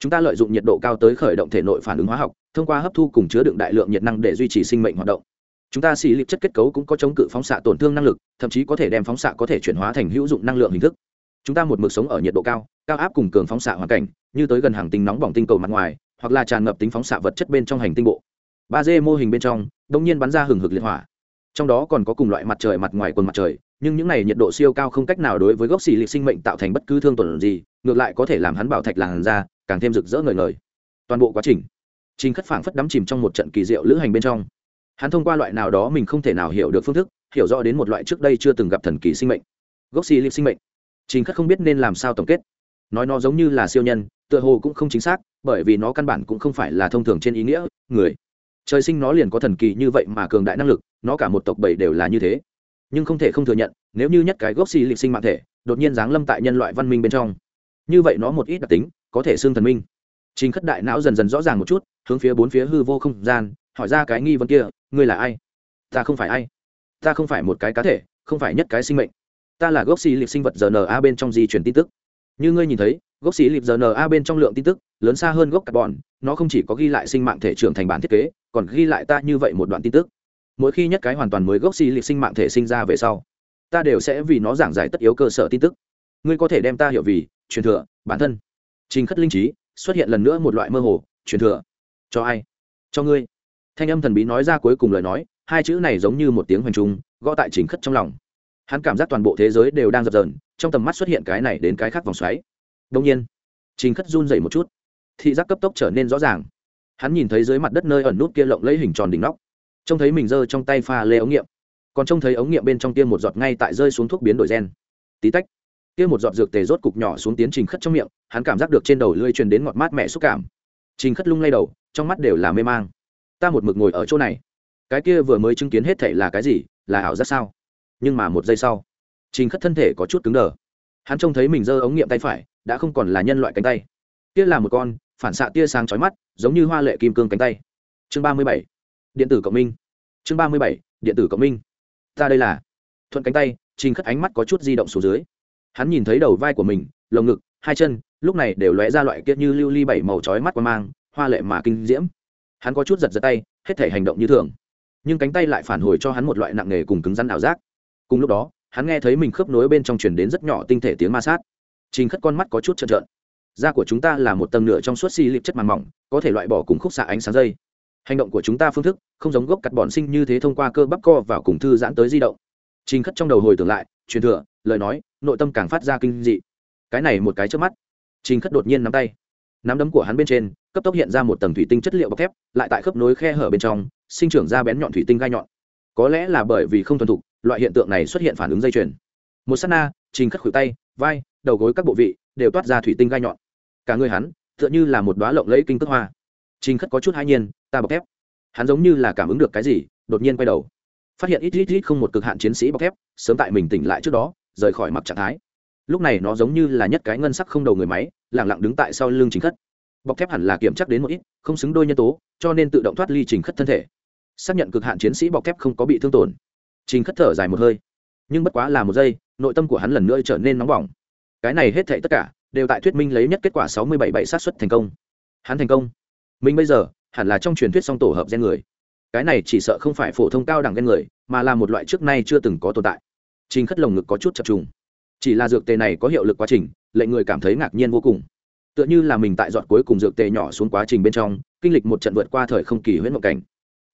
Chúng ta lợi dụng nhiệt độ cao tới khởi động thể nội phản ứng hóa học, thông qua hấp thu cùng chứa đựng đại lượng nhiệt năng để duy trì sinh mệnh hoạt động. Chúng ta xì liệt chất kết cấu cũng có chống cự phóng xạ tổn thương năng lực, thậm chí có thể đem phóng xạ có thể chuyển hóa thành hữu dụng năng lượng hình thức chúng ta một mực sống ở nhiệt độ cao cao áp cùng cường phóng xạ hoàn cảnh, như tới gần hàng tinh nóng bỏng tinh cầu mặt ngoài, hoặc là tràn ngập tính phóng xạ vật chất bên trong hành tinh bộ. Ba d mô hình bên trong, đông nhiên bắn ra hừng hực liệt hỏa. Trong đó còn có cùng loại mặt trời mặt ngoài quần mặt trời, nhưng những này nhiệt độ siêu cao không cách nào đối với gốc xì lịch sinh mệnh tạo thành bất cứ thương tổn gì, ngược lại có thể làm hắn bảo thạch làn ra càng thêm rực rỡ ngời ngời. Toàn bộ quá trình trình khất phảng phất đắm chìm trong một trận kỳ diệu lữ hành bên trong. Hắn thông qua loại nào đó mình không thể nào hiểu được phương thức, hiểu rõ đến một loại trước đây chưa từng gặp thần kỳ sinh mệnh. Gốc xì lịch sinh mệnh trình khất không biết nên làm sao tổng kết. Nói nó giống như là siêu nhân, tựa hồ cũng không chính xác, bởi vì nó căn bản cũng không phải là thông thường trên ý nghĩa, người. Trời sinh nó liền có thần kỳ như vậy mà cường đại năng lực, nó cả một tộc bảy đều là như thế. Nhưng không thể không thừa nhận, nếu như nhất cái gốc xì lịch sinh mạng thể, đột nhiên giáng lâm tại nhân loại văn minh bên trong. Như vậy nó một ít đặc tính, có thể xương thần minh. Trình khất đại não dần dần rõ ràng một chút, hướng phía bốn phía hư vô không gian, hỏi ra cái nghi vấn kia, ngươi là ai? Ta không phải ai. Ta không phải một cái cá thể, không phải nhất cái sinh mệnh ta là gốc xì lịp sinh vật rna bên trong di chuyển tin tức. Như ngươi nhìn thấy gốc xì lịp rna bên trong lượng tin tức lớn xa hơn gốc carbon, nó không chỉ có ghi lại sinh mạng thể trưởng thành bản thiết kế, còn ghi lại ta như vậy một đoạn tin tức. Mỗi khi nhất cái hoàn toàn mới gốc xì lịp sinh mạng thể sinh ra về sau, ta đều sẽ vì nó giảng giải tất yếu cơ sở tin tức. Ngươi có thể đem ta hiểu vì, truyền thừa, bản thân. Trình khất linh trí xuất hiện lần nữa một loại mơ hồ, truyền thừa. Cho ai? Cho ngươi. Thanh âm thần bí nói ra cuối cùng lời nói, hai chữ này giống như một tiếng hoành trung gõ tại trình khất trong lòng hắn cảm giác toàn bộ thế giới đều đang dập dờn, trong tầm mắt xuất hiện cái này đến cái khác vòng xoáy. Đông nhiên, trình khất run dậy một chút. Thị giác cấp tốc trở nên rõ ràng. Hắn nhìn thấy dưới mặt đất nơi ẩn nút kia lộng lấy hình tròn đỉnh nóc. Trông thấy mình giơ trong tay pha lê ống nghiệm. Còn trông thấy ống nghiệm bên trong kia một giọt ngay tại rơi xuống thuốc biến đổi gen. Tí tách, kia một giọt dược tề rốt cục nhỏ xuống tiến trình khất trong miệng, hắn cảm giác được trên đầu lưỡi truyền đến ngọt mát mẹ xúc cảm. Trình khất lung lay đầu, trong mắt đều là mê mang. Ta một mực ngồi ở chỗ này. Cái kia vừa mới chứng kiến hết thảy là cái gì? Là ảo giác sao? Nhưng mà một giây sau, trình khất thân thể có chút cứng đờ. Hắn trông thấy mình giơ ống nghiệm tay phải, đã không còn là nhân loại cánh tay. Kia là một con, phản xạ tia sáng chói mắt, giống như hoa lệ kim cương cánh tay. Chương ba mươi bảy, điện tử cộng minh. Chương ba mươi bảy, điện tử cộng minh. Ta đây là. Thuận cánh tay, trình khất ánh mắt có chút di động xuống dưới. Hắn nhìn thấy đầu vai của mình, lồng ngực, hai chân, lúc này đều lóe ra loại kia như lưu ly bảy màu chói mắt qua mang, hoa lệ mà kinh diễm. Hắn có chút giật giật tay, hết thể hành động như thường. Nhưng cánh tay lại phản hồi cho hắn một loại nặng nề cùng cứng rắn ảo giác cùng lúc đó, hắn nghe thấy mình khớp nối bên trong truyền đến rất nhỏ tinh thể tiếng ma sát. Trình khất con mắt có chút trợn trợn. Da của chúng ta là một tầng nửa trong suốt xi lịp chất màng mỏng, có thể loại bỏ cùng khúc xạ ánh sáng dây. Hành động của chúng ta phương thức, không giống gốc cắt bọn sinh như thế thông qua cơ bắp co vào cùng thư giãn tới di động. Trình khất trong đầu hồi tưởng lại, truyền thừa, lời nói, nội tâm càng phát ra kinh dị. Cái này một cái trước mắt. Trình khất đột nhiên nắm tay. Nắm đấm của hắn bên trên, cấp tốc hiện ra một tầng thủy tinh chất liệu bọc thép, lại tại khớp nối khe hở bên trong, sinh trưởng ra bén nhọn thủy tinh gai nhọn. Có lẽ là bởi vì không thuần thục loại hiện tượng này xuất hiện phản ứng dây chuyền. Một s á t na, trình khất khuỷu tay, vai, đầu gối các bộ vị đều toát ra thủy tinh gai nhọn. Cả người hắn tựa như là một đoá lộng lẫy kinh cước hoa. Trình khất có chút hai nhiên, ta bọc thép. Hắn giống như là cảm ứng được cái gì, đột nhiên quay đầu. Phát hiện ít ít ít không một cực hạn chiến sĩ bọc thép, sớm tại mình tỉnh lại trước đó, rời khỏi mặc trạng thái. Lúc này nó giống như là nhất cái ngân sắc không đầu người máy lẳng lặng đứng tại sau lưng trình khất. Bọc thép hẳn là kiểm chắc đến một ít, không xứng đôi nhân tố, cho nên tự động thoát ly trình khất thân thể. Xác nhận cực hạn chiến sĩ bọc thép không có bị thương tổn trình khất thở dài một hơi. Nhưng bất quá là một giây, nội tâm của hắn lần nữa trở nên nóng bỏng. Cái này hết thệ tất cả đều tại thuyết minh lấy nhất kết quả sáu mươi bảy bảy sát xuất thành công. Hắn thành công. Mình bây giờ hẳn là trong truyền thuyết song tổ hợp gen người. Cái này chỉ sợ không phải phổ thông cao đẳng gen người, mà là một loại trước nay chưa từng có tồn tại. Trình khất lồng ngực có chút chập trùng. Chỉ là dược tề này có hiệu lực quá trình lệnh người cảm thấy ngạc nhiên vô cùng. Tựa như là mình tại dọn cuối cùng dược tề nhỏ xuống quá trình bên trong, kinh lịch một trận vượt qua thời không kỳ huyễn mộng cảnh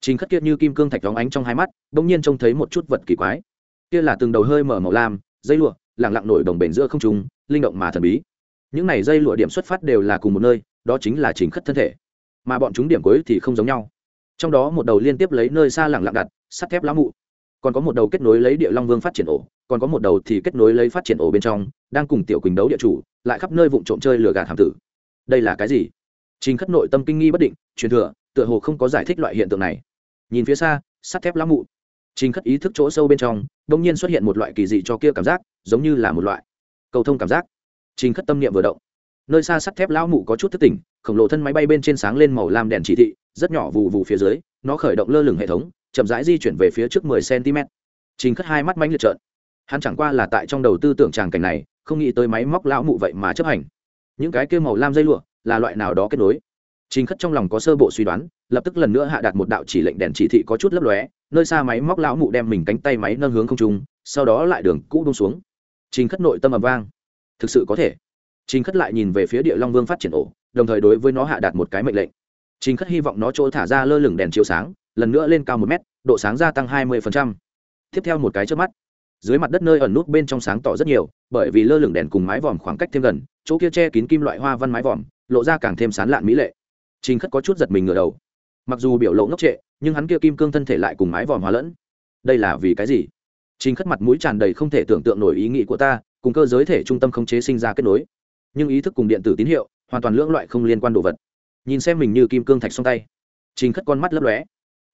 trình khất kiệt như kim cương thạch đóng ánh trong hai mắt, bỗng nhiên trông thấy một chút vật kỳ quái. Kia là từng đầu hơi mở màu lam, dây lụa, lẳng lặng nổi đồng bền giữa không trung, linh động mà thần bí. Những này dây lụa điểm xuất phát đều là cùng một nơi, đó chính là trình khất thân thể. Mà bọn chúng điểm cuối thì không giống nhau. Trong đó một đầu liên tiếp lấy nơi xa lẳng lặng đặt, sắt thép lá mụ. Còn có một đầu kết nối lấy địa long vương phát triển ổ, còn có một đầu thì kết nối lấy phát triển ổ bên trong, đang cùng tiểu quỳnh đấu địa chủ, lại khắp nơi vụng trộm chơi lừa gạt hàm tử. Đây là cái gì? Trình khất nội tâm kinh nghi bất định, truyền thừa, tựa hồ không có giải thích loại hiện tượng này nhìn phía xa, sắt thép lá mụ. Trình khất ý thức chỗ sâu bên trong đông nhiên xuất hiện một loại kỳ dị cho kia cảm giác, giống như là một loại cầu thông cảm giác. Trình khất tâm niệm vừa động. Nơi xa sắt thép lão mụ có chút thức tỉnh, khổng lồ thân máy bay bên trên sáng lên màu lam đèn chỉ thị, rất nhỏ vù vù phía dưới, nó khởi động lơ lửng hệ thống, chậm rãi di chuyển về phía trước 10 cm trình khất hai mắt mánh liệt trợn. Hắn chẳng qua là tại trong đầu tư tưởng tràng cảnh này, không nghĩ tới máy móc lão mụ vậy mà chấp hành. Những cái kêu màu lam dây lụa là loại nào đó kết nối trình khất trong lòng có sơ bộ suy đoán, lập tức lần nữa hạ đạt một đạo chỉ lệnh đèn chỉ thị có chút lấp lóe, nơi xa máy móc lão mụ đem mình cánh tay máy nâng hướng không trung, sau đó lại đường cũ buông xuống. Trình khất nội tâm ầm vang. Thực sự có thể. Trình khất lại nhìn về phía địa long vương phát triển ổ, đồng thời đối với nó hạ đạt một cái mệnh lệnh. Trình khất hy vọng nó chỗ thả ra lơ lửng đèn chiếu sáng, lần nữa lên cao một mét, độ sáng gia tăng hai mươi tiếp theo một cái chớp mắt. Dưới mặt đất nơi ẩn nút bên trong sáng tỏ rất nhiều, bởi vì lơ lửng đèn cùng mái vòm khoảng cách thêm gần, chỗ kia che kín kim loại hoa văn mái vòm, lộ ra càng thêm sán lạn mỹ lệ trình khất có chút giật mình ngửa đầu. Mặc dù biểu lộ ngốc trệ, nhưng hắn kia kim cương thân thể lại cùng mái vòm hóa lẫn. Đây là vì cái gì? Trình khất mặt mũi tràn đầy không thể tưởng tượng nổi ý nghĩ của ta, cùng cơ giới thể trung tâm không chế sinh ra kết nối. Nhưng ý thức cùng điện tử tín hiệu, hoàn toàn lưỡng loại không liên quan đồ vật. Nhìn xem mình như kim cương thạch song tay. Trình khất con mắt lấp lóe.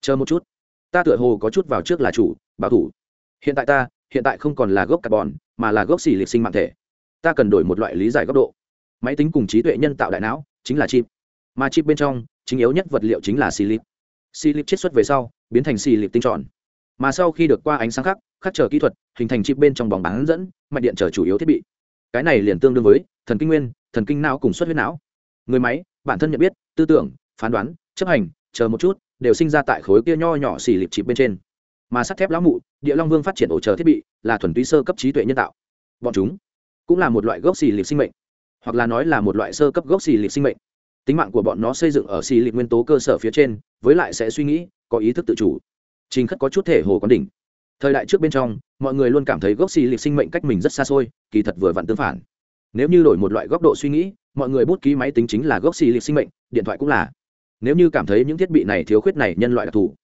Chờ một chút. Ta tựa hồ có chút vào trước là chủ, bảo thủ. Hiện tại ta, hiện tại không còn là gốc carbon, mà là gốc xỉ liệt sinh mạng thể. Ta cần đổi một loại lý giải góc độ. Máy tính cùng trí tuệ nhân tạo đại não, chính là chip mà chip bên trong chính yếu nhất vật liệu chính là xì lịp. Xì lịp chiết xuất về sau, biến thành xì lịp tinh tròn. Mà sau khi được qua ánh sáng khắc khắc chờ kỹ thuật, hình thành chip bên trong bóng bán dẫn, mạch điện trở chủ yếu thiết bị. Cái này liền tương đương với thần kinh nguyên, thần kinh não cùng xuất huyết não. Người máy, bản thân nhận biết, tư tưởng, phán đoán, chấp hành, chờ một chút, đều sinh ra tại khối kia nho nhỏ xì lịp chịp bên trên. Mà sắt thép lão mụ, địa long vương phát triển ổ chờ thiết bị, là thuần túy sơ cấp trí tuệ nhân tạo. Bọn chúng cũng là một loại gốc xì lịp sinh mệnh, hoặc là nói là một loại sơ cấp gốc xì lịp sinh mệnh tính mạng của bọn nó xây dựng ở xì lịch nguyên tố cơ sở phía trên, với lại sẽ suy nghĩ, có ý thức tự chủ. Trình khất có chút thể hồ quán đỉnh. Thời đại trước bên trong, mọi người luôn cảm thấy gốc xì lịch sinh mệnh cách mình rất xa xôi, kỳ thật vừa vặn tương phản. Nếu như đổi một loại góc độ suy nghĩ, mọi người bút ký máy tính chính là gốc xì lịch sinh mệnh, điện thoại cũng là. Nếu như cảm thấy những thiết bị này thiếu khuyết này nhân loại đặc thù,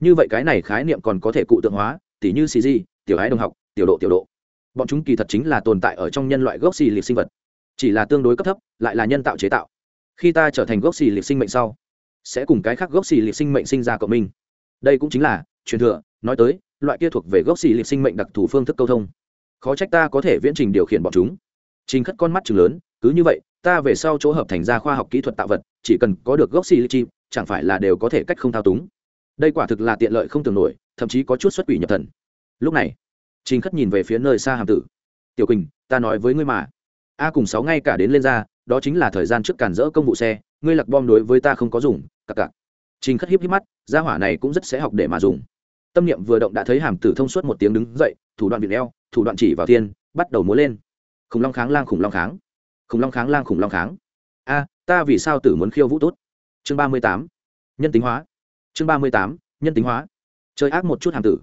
như vậy cái này khái niệm còn có thể cụ tượng hóa, tỉ như cg tiểu hái đồng học, tiểu độ tiểu độ. Bọn chúng kỳ thật chính là tồn tại ở trong nhân loại gốc xì lịch sinh vật. Chỉ là tương đối cấp thấp, lại là nhân tạo chế tạo khi ta trở thành gốc xì liệt sinh mệnh sau, sẽ cùng cái khác gốc xì liệt sinh mệnh sinh ra cộng minh. Đây cũng chính là, truyền thừa, nói tới, loại kia thuộc về gốc xì liệt sinh mệnh đặc thù phương thức câu thông. Khó trách ta có thể viễn trình điều khiển bọn chúng. Trình khất con mắt chừng lớn, cứ như vậy, ta về sau chỗ hợp thành ra khoa học kỹ thuật tạo vật, chỉ cần có được gốc xì li chim chẳng phải là đều có thể cách không thao túng. Đây quả thực là tiện lợi không tưởng nổi, thậm chí có chút xuất quỷ nhập thần. Lúc này, trình khất nhìn về phía nơi xa hàm tử. Tiểu quỳnh, ta nói với ngươi mà. A cùng sáu ngay cả đến lên ra đó chính là thời gian trước cản rỡ công vụ xe, ngươi lặc bom đối với ta không có dùng cặc cặc trình khất hiếp hiếp mắt, gia hỏa này cũng rất sẽ học để mà dùng. Tâm niệm vừa động đã thấy hàm tử thông suốt một tiếng đứng dậy, thủ đoạn việt leo thủ đoạn chỉ vào thiên, bắt đầu múa lên. Khủng long kháng lang khủng long kháng. Khủng long kháng lang khủng long kháng. A, ta vì sao tử muốn khiêu vũ tốt? Chương ba mươi tám. Nhân tính hóa. Chương ba mươi tám, nhân tính hóa. Chơi ác một chút hàm tử.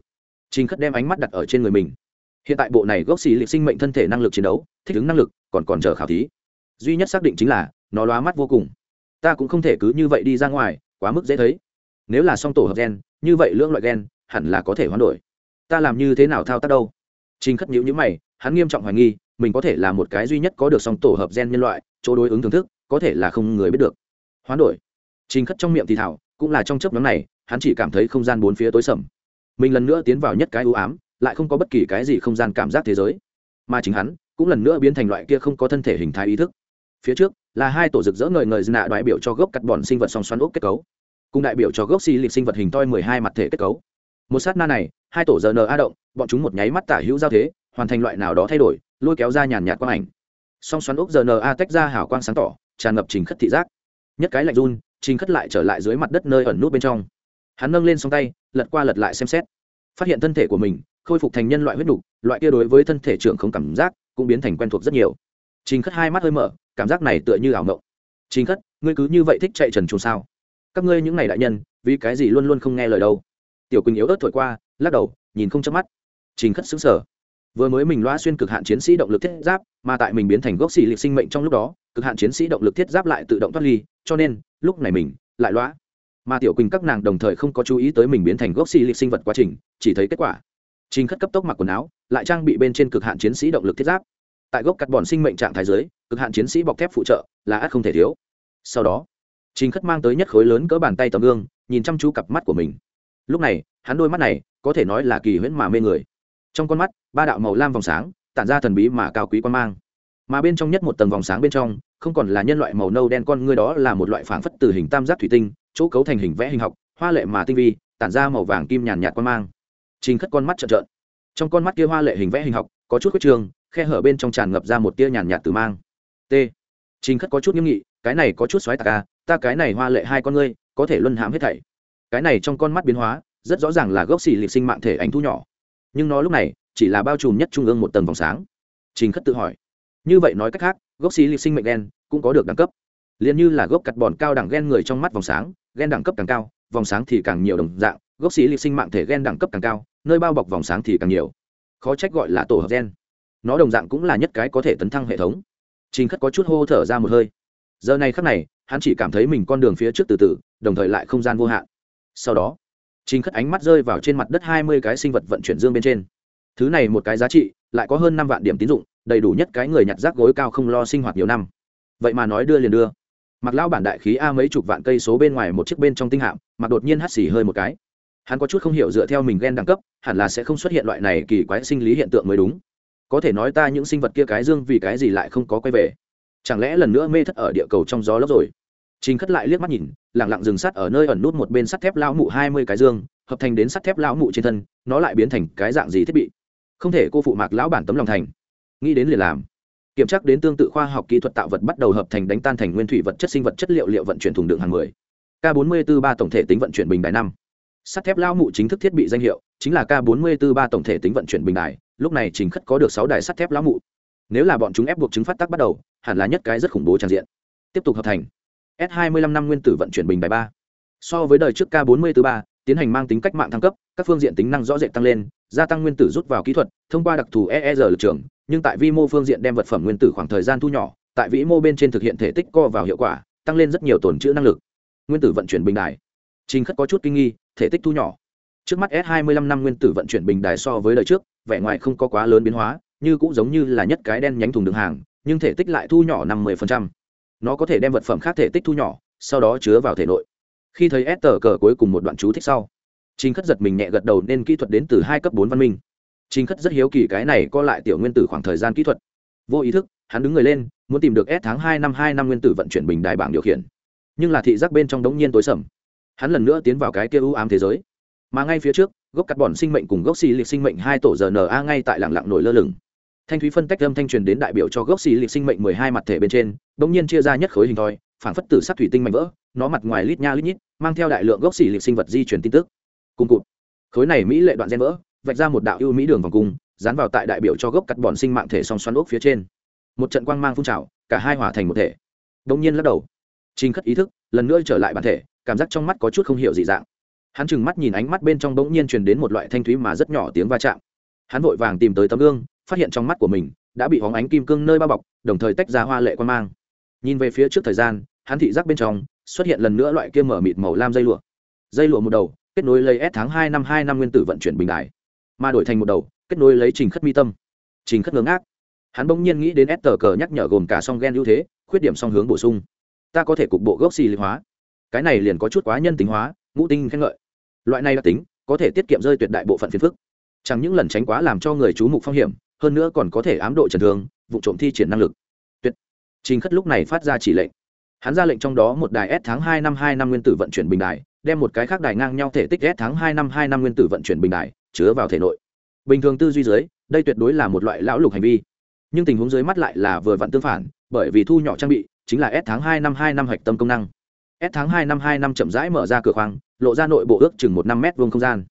Trình khất đem ánh mắt đặt ở trên người mình. Hiện tại bộ này gốc xì lịch sinh mệnh thân thể năng lực chiến đấu, thích ứng năng lực, còn còn chờ khảo thí duy nhất xác định chính là, nó lóa mắt vô cùng. Ta cũng không thể cứ như vậy đi ra ngoài, quá mức dễ thấy. Nếu là song tổ hợp gen, như vậy lưỡng loại gen, hẳn là có thể hoán đổi. Ta làm như thế nào thao tác đâu? Trình khất nhữ nhữ mày, hắn nghiêm trọng hoài nghi, mình có thể là một cái duy nhất có được song tổ hợp gen nhân loại, chỗ đối ứng thưởng thức, có thể là không người biết được. Hoán đổi. Trình khất trong miệng thì thảo cũng là trong chấp nhóm này, hắn chỉ cảm thấy không gian bốn phía tối sầm. Mình lần nữa tiến vào nhất cái ưu ám, lại không có bất kỳ cái gì không gian cảm giác thế giới. Mà chính hắn, cũng lần nữa biến thành loại kia không có thân thể hình thái ý thức phía trước là hai tổ rực rỡ ngời ngời nạ đại biểu cho gốc cắt bòn sinh vật song xoắn ốc kết cấu. Cùng đại biểu cho gốc xi lịch sinh vật hình toi mười hai mặt thể kết cấu. Một sát na này, hai tổ giờ n a động, bọn chúng một nháy mắt tả hữu giao thế, hoàn thành loại nào đó thay đổi, lôi kéo ra nhàn nhạt quang ảnh. Song xoắn ốc giờ n a tách ra hảo quang sáng tỏ, tràn ngập trình khất thị giác. Nhất cái lạnh run, trình khất lại trở lại dưới mặt đất nơi ẩn nút bên trong. Hắn nâng lên song tay, lật qua lật lại xem xét. Phát hiện thân thể của mình, khôi phục thành nhân loại huyết đục loại kia đối với thân thể trưởng không cảm giác, cũng biến thành quen thuộc rất nhiều trình khất hai mắt hơi mở cảm giác này tựa như ảo mộng. Trình khất ngươi cứ như vậy thích chạy trần trùng sao? Các ngươi những ngày đại nhân vì cái gì luôn luôn không nghe lời đâu? Tiểu quỳnh yếu ớt thổi qua lắc đầu nhìn không chớp mắt. Trình khất sững sờ, vừa mới mình loa xuyên cực hạn chiến sĩ động lực thiết giáp mà tại mình biến thành gốc xì lịch sinh mệnh trong lúc đó cực hạn chiến sĩ động lực thiết giáp lại tự động thoát ly cho nên lúc này mình lại loa. Mà tiểu quỳnh các nàng đồng thời không có chú ý tới mình biến thành gốc xì lịch sinh vật quá trình chỉ thấy kết quả. Trình khất cấp tốc mặc quần áo lại trang bị bên trên cực hạn chiến sĩ động lực thiết giáp tại gốc cắt bòn sinh mệnh trạng thái giới, cực hạn chiến sĩ bọc thép phụ trợ là ắt không thể thiếu. Sau đó, trình khất mang tới nhất khối lớn cỡ bàn tay tấm gương, nhìn chăm chú cặp mắt của mình. Lúc này, hắn đôi mắt này, có thể nói là kỳ huyễn mà mê người. Trong con mắt, ba đạo màu lam vòng sáng, tản ra thần bí mà cao quý quan mang. Mà bên trong nhất một tầng vòng sáng bên trong, không còn là nhân loại màu nâu đen con ngươi đó là một loại phảng phất từ hình tam giác thủy tinh, chỗ cấu thành hình vẽ hình học, hoa lệ mà tinh vi, tản ra màu vàng kim nhàn nhạt quan mang. Trình khất con mắt trợn trợn. Trong con mắt kia hoa lệ hình vẽ hình học, có chút huyết trường khe hở bên trong tràn ngập ra một tia nhàn nhạt từ mang. T. Chính khất có chút nghiêm nghị cái này có chút xoáy tạc ca à, ta cái này hoa lệ hai con ngươi có thể luân hãm hết thảy. Cái này trong con mắt biến hóa rất rõ ràng là gốc xì lịch sinh mạng thể ảnh thu nhỏ. Nhưng nó lúc này chỉ là bao trùm nhất trung ương một tầng vòng sáng. Chính khất tự hỏi. Như vậy nói cách khác gốc xì lịch sinh mệnh đen cũng có được đẳng cấp. Liền như là gốc cặt bòn cao đẳng gen người trong mắt vòng sáng gen đẳng cấp càng cao vòng sáng thì càng nhiều đồng dạng gốc xì lịch sinh mạng thể gen đẳng cấp càng cao nơi bao bọc vòng sáng thì càng nhiều. Khó trách gọi là tổ hợp gen nó đồng dạng cũng là nhất cái có thể tấn thăng hệ thống. Trình khất có chút hô thở ra một hơi. Giờ này khắc này, hắn chỉ cảm thấy mình con đường phía trước từ từ, đồng thời lại không gian vô hạn. Sau đó, trình khất ánh mắt rơi vào trên mặt đất hai mươi cái sinh vật vận chuyển dương bên trên. Thứ này một cái giá trị, lại có hơn năm vạn điểm tín dụng, đầy đủ nhất cái người nhặt rác gối cao không lo sinh hoạt nhiều năm. Vậy mà nói đưa liền đưa. Mặc lao bản đại khí a mấy chục vạn cây số bên ngoài một chiếc bên trong tinh hạm mặc đột nhiên hắt xì hơi một cái. Hắn có chút không hiểu dựa theo mình ghen đẳng cấp, hẳn là sẽ không xuất hiện loại này kỳ quái sinh lý hiện tượng mới đúng có thể nói ta những sinh vật kia cái dương vì cái gì lại không có quay về? Chẳng lẽ lần nữa mê thất ở địa cầu trong gió lốc rồi? Trình khất lại liếc mắt nhìn lẳng lặng dừng sắt ở nơi ẩn nút một bên sắt thép lão mụ hai mươi cái dương, hợp thành đến sắt thép lão mụ trên thân, nó lại biến thành cái dạng gì thiết bị? Không thể cô phụ mạc lão bản tấm lòng thành. Nghĩ đến liền làm. Kiểm tra đến tương tự khoa học kỹ thuật tạo vật bắt đầu hợp thành đánh tan thành nguyên thủy vật chất sinh vật chất liệu liệu vận chuyển thùng đường hàng mười. K bốn mươi b ba tổng thể tính vận chuyển bình đài năm. Sắt thép lão mụ chính thức thiết bị danh hiệu chính là k bốn mươi b ba tổng thể tính vận chuyển bình đài, lúc này trình khất có được sáu đài sắt thép lão mụ. Nếu là bọn chúng ép buộc chứng phát tác bắt đầu, hẳn là nhất cái rất khủng bố tràn diện. Tiếp tục hợp thành. S 25 năm nguyên tử vận chuyển bình đài ba. So với đời trước k 44 ba, tiến hành mang tính cách mạng thăng cấp, các phương diện tính năng rõ rệt tăng lên, gia tăng nguyên tử rút vào kỹ thuật, thông qua đặc thù eer lực trường, nhưng tại vi mô phương diện đem vật phẩm nguyên tử khoảng thời gian thu nhỏ, tại vĩ mô bên trên thực hiện thể tích co vào hiệu quả, tăng lên rất nhiều tổn chữ năng lực. Nguyên tử vận chuyển bình đài. Trình khất có chút kinh nghi, thể tích thu nhỏ trước mắt s 25 năm nguyên tử vận chuyển bình đài so với đời trước, vẻ ngoài không có quá lớn biến hóa, như cũng giống như là nhất cái đen nhánh thùng đường hàng, nhưng thể tích lại thu nhỏ năm 10%. nó có thể đem vật phẩm khác thể tích thu nhỏ, sau đó chứa vào thể nội. Khi thấy s tờ cờ cuối cùng một đoạn chú thích sau, trình khất giật mình nhẹ gật đầu nên kỹ thuật đến từ hai cấp bốn văn minh. Trình khất rất hiếu kỳ cái này co lại tiểu nguyên tử khoảng thời gian kỹ thuật. Vô ý thức, hắn đứng người lên, muốn tìm được s tháng hai năm hai năm nguyên tử vận chuyển bình đài bảng điều khiển. Nhưng là thị giác bên trong đống nhiên tối sầm. Hắn lần nữa tiến vào cái kia ưu ám thế giới mà ngay phía trước, gốc cắt bòn sinh mệnh cùng gốc xì liệt sinh mệnh hai tổ giờ na ngay tại lặng lặng nổi lơ lửng. Thanh thúy phân tách âm thanh truyền đến đại biểu cho gốc xì liệt sinh mệnh mười hai mặt thể bên trên bỗng nhiên chia ra nhất khối hình thoi phản phất tử sắc thủy tinh mạnh vỡ, nó mặt ngoài lít nha lít nhít, mang theo đại lượng gốc xì liệt sinh vật di chuyển tin tức. Cùng cụt. Khối này mỹ lệ đoạn gen vỡ, vạch ra một đạo ưu mỹ đường vòng cung, dán vào tại đại biểu cho gốc cắt bòn sinh mạng thể song xoắn ốc phía trên. Một trận quang mang phun trào, cả hai hòa thành một thể. Đông nhiên lắc đầu. Trình khất ý thức, lần nữa trở lại bản thể, cảm giác trong mắt có chút không hiểu dị dạng hắn chừng mắt nhìn ánh mắt bên trong bỗng nhiên truyền đến một loại thanh thúy mà rất nhỏ tiếng va chạm. Hắn vội vàng tìm tới tấm gương, phát hiện trong mắt của mình đã bị hóng ánh kim cương nơi bao bọc, đồng thời tách ra hoa lệ quan mang. Nhìn về phía trước thời gian, hắn thị giác bên trong xuất hiện lần nữa loại kia mở mịt màu lam dây lụa. Dây lụa một đầu, kết nối lấy s tháng hai năm hai năm nguyên tử vận chuyển bình đại mà đổi thành một đầu, kết nối lấy trình khất mi tâm. Trình khất ngưỡng ác hắn bỗng nhiên nghĩ đến s tờ cờ nhắc nhở gồm cả song gen ưu thế, khuyết điểm song hướng bổ sung. Ta có thể cục bộ gốc xì lý hóa. Cái này liền có chút quá nhân tính hóa, ngũ tinh khen ngợi loại này đặc tính, có thể tiết kiệm rơi tuyệt đại bộ phận phiền phức. Chẳng những lần tránh quá làm cho người chú mục phong hiểm, hơn nữa còn có thể ám độ trần thương, vụ trộm thi triển năng lực. Tuyệt. Trình khất lúc này phát ra chỉ lệnh. Hắn ra lệnh trong đó một đài s tháng hai năm hai năm nguyên tử vận chuyển bình đài, đem một cái khác đài ngang nhau thể tích s tháng hai năm hai năm nguyên tử vận chuyển bình đài, chứa vào thể nội. Bình thường tư duy dưới, đây tuyệt đối là một loại lão lục hành vi. Nhưng tình huống dưới mắt lại là vừa vặn tương phản, bởi vì thu nhỏ trang bị chính là s tháng hai năm hai năm hạch tâm công năng. S tháng hai năm hai năm chậm rãi mở ra cửa khoang lộ ra nội bộ ước chừng một năm mét vuông không gian.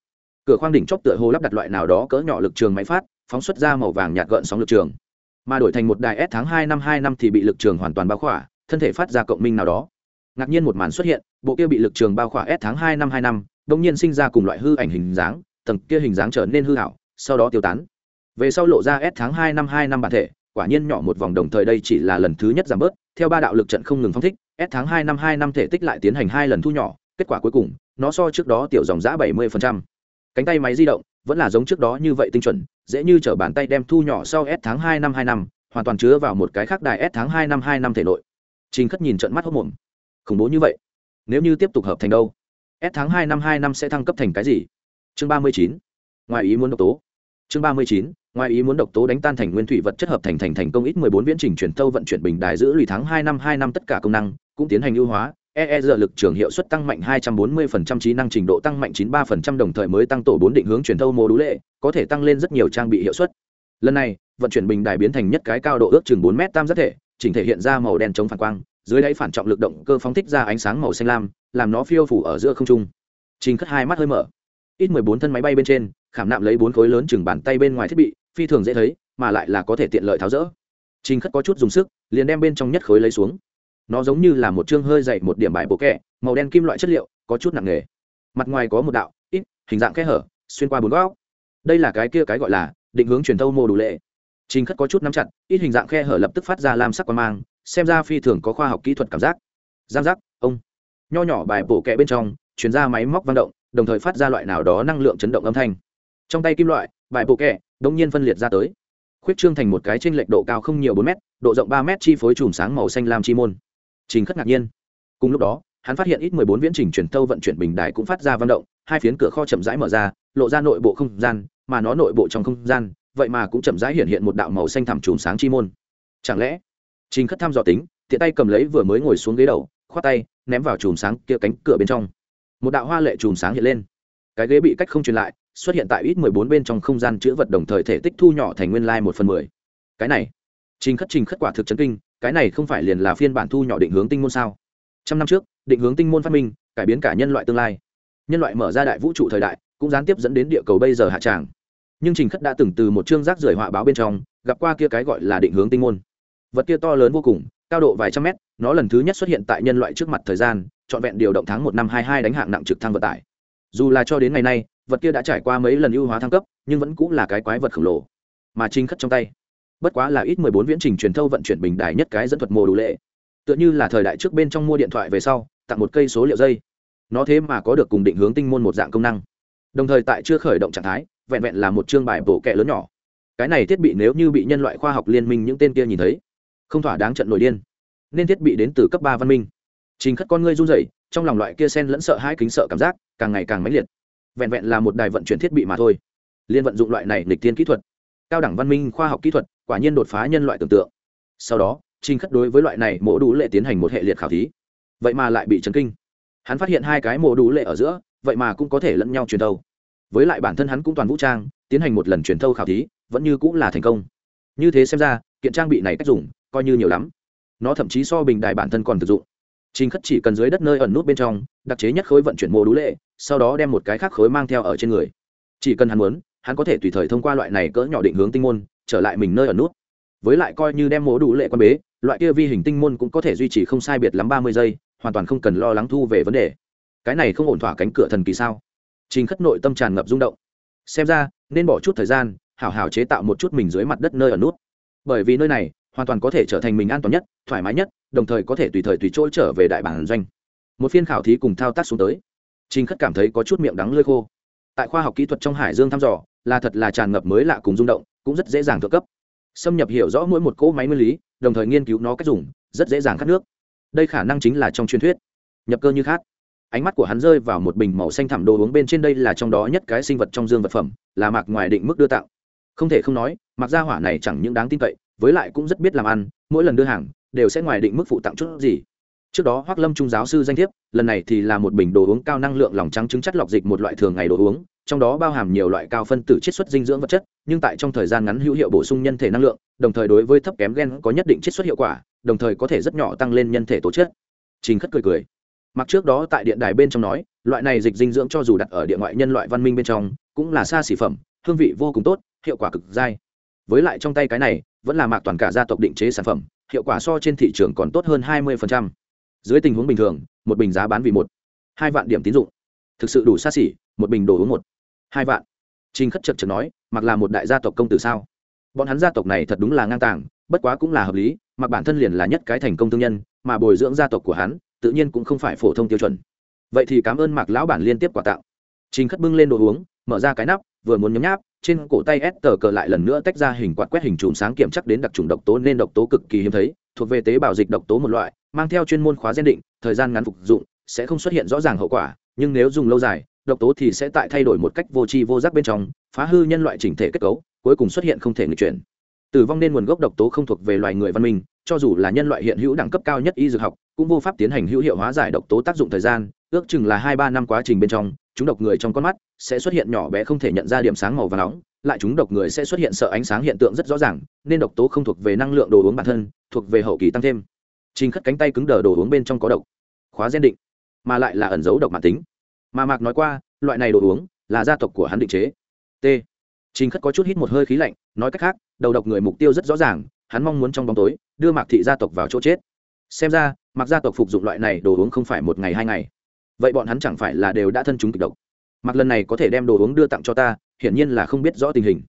Cửa khoang đỉnh chóp tựa hồ lắp đặt loại nào đó cỡ nhỏ lực trường máy phát, phóng xuất ra màu vàng nhạt gợn sóng lực trường. Mà đổi thành một đài s tháng hai năm hai năm thì bị lực trường hoàn toàn bao khỏa, thân thể phát ra cộng minh nào đó. Ngạc nhiên một màn xuất hiện, bộ kia bị lực trường bao khỏa s tháng hai năm hai năm đông nhiên sinh ra cùng loại hư ảnh hình dáng, tầng kia hình dáng trở nên hư hảo, sau đó tiêu tán. Về sau lộ ra s tháng hai năm hai năm bản thể, quả nhiên nhỏ một vòng đồng thời đây chỉ là lần thứ nhất giảm bớt, theo ba đạo lực trận không ngừng phong thích, s tháng hai năm hai năm thể tích lại tiến hành hai lần thu nhỏ kết quả cuối cùng, nó so trước đó tiểu dòng giã bảy mươi cánh tay máy di động vẫn là giống trước đó như vậy tinh chuẩn, dễ như t bàn tay đem thu nhỏ sau s tháng hai năm hai năm, hoàn toàn chứa vào một cái khác đài s tháng hai năm hai năm thể nội. Trình khất nhìn trận mắt hốc mồm. Khủng bố như vậy? Nếu như tiếp tục hợp thành đâu? S tháng hai năm hai năm sẽ thăng cấp thành cái gì? Chương ba mươi chín. Ngoài ý muốn độc tố. Chương ba mươi chín. Ngoài ý muốn độc tố đánh tan thành nguyên thủy vật chất hợp thành thành thành công ít mười bốn viễn trình chuyển thâu vận chuyển bình đài giữ lùi tháng hai năm hai năm tất cả công năng, cũng tiến hành ưu hóa EE lực trường hiệu suất tăng mạnh 240% trí năng trình độ tăng mạnh 93% đồng thời mới tăng tổ bốn định hướng truyền thâu mô đũ lệ, có thể tăng lên rất nhiều trang bị hiệu suất. Lần này, vận chuyển bình đài biến thành nhất cái cao độ ước chừng 4 mét tam giác thể, chỉnh thể hiện ra màu đen chống phản quang, dưới đáy phản trọng lực động cơ phóng thích ra ánh sáng màu xanh lam, làm nó phiêu phù ở giữa không trung. Trình Khất hai mắt hơi mở. Ít 14 thân máy bay bên trên, khảm nạm lấy bốn khối lớn chừng bàn tay bên ngoài thiết bị, phi thường dễ thấy, mà lại là có thể tiện lợi tháo dỡ. Trình Khất có chút dùng sức, liền đem bên trong nhất khối lấy xuống nó giống như là một chương hơi dày một điểm bài bộ kẹ, màu đen kim loại chất liệu, có chút nặng nề. Mặt ngoài có một đạo, ít, hình dạng kẽ hở, xuyên qua bốn góc. Đây là cái kia cái gọi là định hướng truyền thâu mô đủ lệ. Trình khất có chút nắm chặt, ít hình dạng khe hở lập tức phát ra lam sắc quan mang, xem ra phi thường có khoa học kỹ thuật cảm giác. Giang giác, ông. Nho nhỏ bài bổ kẹ bên trong chuyển ra máy móc vang động, đồng thời phát ra loại nào đó năng lượng chấn động âm thanh. Trong tay kim loại, bài bổ kẹ đông nhiên phân liệt ra tới. Khuyết trương thành một cái trên lệch độ cao không nhiều bốn m độ rộng ba m chi phối chùm sáng màu xanh lam chi môn trình khất ngạc nhiên. Cùng lúc đó, hắn phát hiện ít mười bốn viễn trình truyền thâu vận chuyển bình đài cũng phát ra văn động, hai phiến cửa kho chậm rãi mở ra, lộ ra nội bộ không gian, mà nó nội bộ trong không gian, vậy mà cũng chậm rãi hiện hiện một đạo màu xanh thẳm chùm sáng chi môn. Chẳng lẽ, trình khất thăm dò tính, tiện tay cầm lấy vừa mới ngồi xuống ghế đầu, khoát tay, ném vào chùm sáng kia cánh cửa bên trong. Một đạo hoa lệ chùm sáng hiện lên. Cái ghế bị cách không truyền lại, xuất hiện tại ít mười bốn bên trong không gian chữ vật đồng thời thể tích thu nhỏ thành nguyên lai một phần mười. Cái này trình khất trình khất quả thực chấn kinh, cái này không phải liền là phiên bản thu nhỏ định hướng tinh môn sao? Trăm năm trước, định hướng tinh môn phát minh, cải biến cả nhân loại tương lai. Nhân loại mở ra đại vũ trụ thời đại, cũng gián tiếp dẫn đến địa cầu bây giờ hạ tràng. Nhưng trình khất đã từng từ một chương rác rưởi họa báo bên trong, gặp qua kia cái gọi là định hướng tinh môn. Vật kia to lớn vô cùng, cao độ vài trăm mét, nó lần thứ nhất xuất hiện tại nhân loại trước mặt thời gian, trọn vẹn điều động tháng một năm hai hai đánh hạng nặng trực thăng vận tải. Dù là cho đến ngày nay, vật kia đã trải qua mấy lần ưu hóa thăng cấp, nhưng vẫn cũng là cái quái vật khổng lồ. Mà trình khất trong tay bất quá là ít mười bốn viễn trình truyền thâu vận chuyển bình đài nhất cái dẫn thuật mô đủ lệ. Tựa như là thời đại trước bên trong mua điện thoại về sau, tặng một cây số liệu dây. Nó thế mà có được cùng định hướng tinh môn một dạng công năng. Đồng thời tại chưa khởi động trạng thái, vẹn vẹn là một chương bài bổ kẹ lớn nhỏ. Cái này thiết bị nếu như bị nhân loại khoa học liên minh những tên kia nhìn thấy, không thỏa đáng trận nổi điên. Nên thiết bị đến từ cấp ba văn minh. Trình khất con ngươi run rẩy, trong lòng loại kia sen lẫn sợ hai kính sợ cảm giác càng ngày càng mãnh liệt. Vẹn vẹn là một đài vận chuyển thiết bị mà thôi. Liên vận dụng loại này lịch tiên kỹ thuật cao đẳng văn minh khoa học kỹ thuật quả nhiên đột phá nhân loại tưởng tượng. Sau đó trinh khất đối với loại này mổ đủ lệ tiến hành một hệ liệt khảo thí. Vậy mà lại bị chấn kinh. Hắn phát hiện hai cái mổ đủ lệ ở giữa vậy mà cũng có thể lẫn nhau truyền thâu. Với lại bản thân hắn cũng toàn vũ trang tiến hành một lần truyền thâu khảo thí vẫn như cũng là thành công. Như thế xem ra kiện trang bị này cách dùng coi như nhiều lắm. Nó thậm chí so bình đài bản thân còn thực dụng. Trình Khất chỉ cần dưới đất nơi ẩn nút bên trong, đặc chế nhất khối vận chuyển mô đũ lệ, sau đó đem một cái khác khối mang theo ở trên người. Chỉ cần hắn muốn, hắn có thể tùy thời thông qua loại này cỡ nhỏ định hướng tinh môn, trở lại mình nơi ở nút. Với lại coi như đem mố đủ lệ quan bế loại kia vi hình tinh môn cũng có thể duy trì không sai biệt lắm ba mươi giây hoàn toàn không cần lo lắng thu về vấn đề. Cái này không ổn thỏa cánh cửa thần kỳ sao? Trình khất nội tâm tràn ngập rung động. Xem ra nên bỏ chút thời gian hảo hảo chế tạo một chút mình dưới mặt đất nơi ở nút. Bởi vì nơi này hoàn toàn có thể trở thành mình an toàn nhất thoải mái nhất đồng thời có thể tùy thời tùy chỗ trở về đại bản doanh. Một phiên khảo thí cùng thao tác xuống tới. Trình khất cảm thấy có chút miệng đắng lơi khô. Tại khoa học kỹ thuật trong hải dương thăm dò là thật là tràn ngập mới lạ cùng rung động, cũng rất dễ dàng thượng cấp. Xâm nhập hiểu rõ mỗi một cỗ máy nguyên lý, đồng thời nghiên cứu nó cách dùng, rất dễ dàng khát nước. Đây khả năng chính là trong truyền thuyết. Nhập cơ như khát ánh mắt của hắn rơi vào một bình màu xanh thẳm đồ uống bên trên đây là trong đó nhất cái sinh vật trong dương vật phẩm, là mạc ngoài định mức đưa tặng. Không thể không nói mặc gia hỏa này chẳng những đáng tin cậy, với lại cũng rất biết làm ăn, mỗi lần đưa hàng, đều sẽ ngoài định mức phụ tặng chút gì trước đó hoác lâm trung giáo sư danh thiếp, lần này thì là một bình đồ uống cao năng lượng lòng trắng trứng chất lọc dịch một loại thường ngày đồ uống, trong đó bao hàm nhiều loại cao phân tử chiết xuất dinh dưỡng vật chất, nhưng tại trong thời gian ngắn hữu hiệu bổ sung nhân thể năng lượng, đồng thời đối với thấp kém gen có nhất định chiết xuất hiệu quả, đồng thời có thể rất nhỏ tăng lên nhân thể tố chất. Trình khất cười cười. Mặc trước đó tại điện đài bên trong nói, loại này dịch dinh dưỡng cho dù đặt ở địa ngoại nhân loại văn minh bên trong, cũng là xa xỉ phẩm, hương vị vô cùng tốt, hiệu quả cực dai. Với lại trong tay cái này, vẫn là mạc toàn cả gia tộc định chế sản phẩm, hiệu quả so trên thị trường còn tốt hơn hai mươi phần trăm dưới tình huống bình thường, một bình giá bán vì một, hai vạn điểm tín dụng. Thực sự đủ xa xỉ, một bình đồ uống một, hai vạn. Trình khất chật chật nói, mặc là một đại gia tộc công tử sao? Bọn hắn gia tộc này thật đúng là ngang tàng, bất quá cũng là hợp lý, mặc bản thân liền là nhất cái thành công thương nhân, mà bồi dưỡng gia tộc của hắn, tự nhiên cũng không phải phổ thông tiêu chuẩn. Vậy thì cảm ơn mạc lão bản liên tiếp quà tặng. Trình khất bưng lên đồ uống, mở ra cái nắp, vừa muốn nhấm nháp, trên cổ tay s tờ cờ lại lần nữa tách ra hình quạt quét hình chùm sáng kiểm chắc đến đặc trùng độc tố nên độc tố cực kỳ hiếm thấy, thuộc về tế bào dịch độc tố một loại mang theo chuyên môn khóa gen định, thời gian ngắn phục dụng, sẽ không xuất hiện rõ ràng hậu quả, nhưng nếu dùng lâu dài, độc tố thì sẽ tại thay đổi một cách vô tri vô giác bên trong, phá hư nhân loại chỉnh thể kết cấu, cuối cùng xuất hiện không thể nghịch chuyển. Tử vong nên nguồn gốc độc tố không thuộc về loài người văn minh, cho dù là nhân loại hiện hữu đẳng cấp cao nhất y dược học, cũng vô pháp tiến hành hữu hiệu hóa giải độc tố tác dụng thời gian, ước chừng là hai ba năm quá trình bên trong, chúng độc người trong con mắt sẽ xuất hiện nhỏ bé không thể nhận ra điểm sáng màu và nóng, lại chúng độc người sẽ xuất hiện sợ ánh sáng hiện tượng rất rõ ràng, nên độc tố không thuộc về năng lượng đồ uống bản thân, thuộc về hậu kỳ tăng thêm trình khất cánh tay cứng đờ đồ uống bên trong có độc, khóa gen định, mà lại là ẩn dấu độc mạng tính. Mà mạc nói qua, loại này đồ uống là gia tộc của hắn định chế. T. Trình khất có chút hít một hơi khí lạnh, nói cách khác, đầu độc người mục tiêu rất rõ ràng, hắn mong muốn trong bóng tối, đưa mạc thị gia tộc vào chỗ chết. Xem ra mặc gia tộc phục dụng loại này đồ uống không phải một ngày hai ngày. Vậy bọn hắn chẳng phải là đều đã thân chúng kịch độc? Mặc lần này có thể đem đồ uống đưa tặng cho ta, hiển nhiên là không biết rõ tình hình.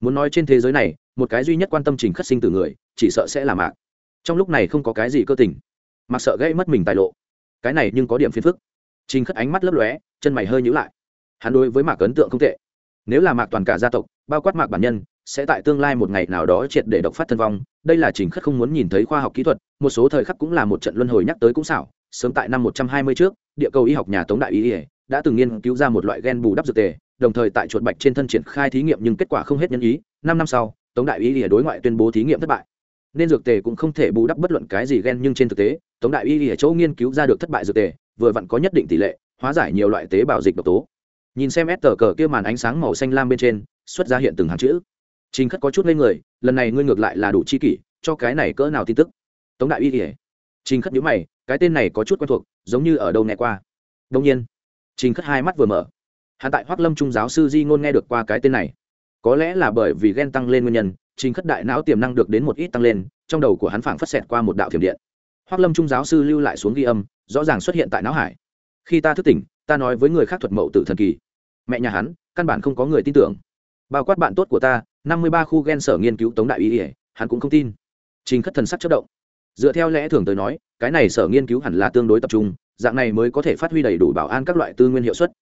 Muốn nói trên thế giới này, một cái duy nhất quan tâm trình khất sinh từ người, chỉ sợ sẽ là mạc trong lúc này không có cái gì cơ tình. Mặc sợ gây mất mình tài lộ. Cái này nhưng có điểm phiền phức. Trình khất ánh mắt lấp lóe, chân mày hơi nhữ lại. Hắn đối với mạc ấn tượng không tệ. Nếu là mạc toàn cả gia tộc, bao quát mạc bản nhân, sẽ tại tương lai một ngày nào đó triệt để độc phát thân vong. Đây là trình khất không muốn nhìn thấy khoa học kỹ thuật, một số thời khắc cũng là một trận luân hồi nhắc tới cũng xảo. Sớm tại năm một trăm hai mươi trước, địa cầu y học nhà tống đại y đã từng nghiên cứu ra một loại gen bù đắp dược tề, đồng thời tại chuột bạch trên thân triển khai thí nghiệm nhưng kết quả không hết nhân ý. Năm năm sau, tống đại y đối ngoại tuyên bố thí nghiệm thất bại nên dược tề cũng không thể bù đắp bất luận cái gì gen nhưng trên thực tế, tống đại y ở chỗ nghiên cứu ra được thất bại dược tề, vừa vặn có nhất định tỷ lệ, hóa giải nhiều loại tế bào dịch độc tố. Nhìn xem s tờ cờ kia màn ánh sáng màu xanh lam bên trên, xuất ra hiện từng hàng chữ. Trình khất có chút lên người, lần này ngươi ngược lại là đủ chi kỷ, cho cái này cỡ nào tin tức? Tống đại y kể trình khất nhíu mày, cái tên này có chút quen thuộc, giống như ở đâu nghe qua. Đông nhiên, trình khất hai mắt vừa mở. Hạ tại hoác lâm trung giáo sư di ngôn nghe được qua cái tên này. Có lẽ là bởi vì ghen tăng lên nguyên nhân trình khất đại não tiềm năng được đến một ít tăng lên, trong đầu của hắn phảng phất xẹt qua một đạo thiểm điện. Hoác lâm trung giáo sư lưu lại xuống ghi âm, rõ ràng xuất hiện tại não hải. Khi ta thức tỉnh, ta nói với người khác thuật mậu tự thần kỳ. Mẹ nhà hắn, căn bản không có người tin tưởng. Bao quát bạn tốt của ta, năm mươi ba khu gen sở nghiên cứu tống đại ý ỉa hắn cũng không tin. Trình khất thần sắc chất động. Dựa theo lẽ thường tới nói, cái này sở nghiên cứu hẳn là tương đối tập trung, dạng này mới có thể phát huy đầy đủ bảo an các loại tư nguyên hiệu suất.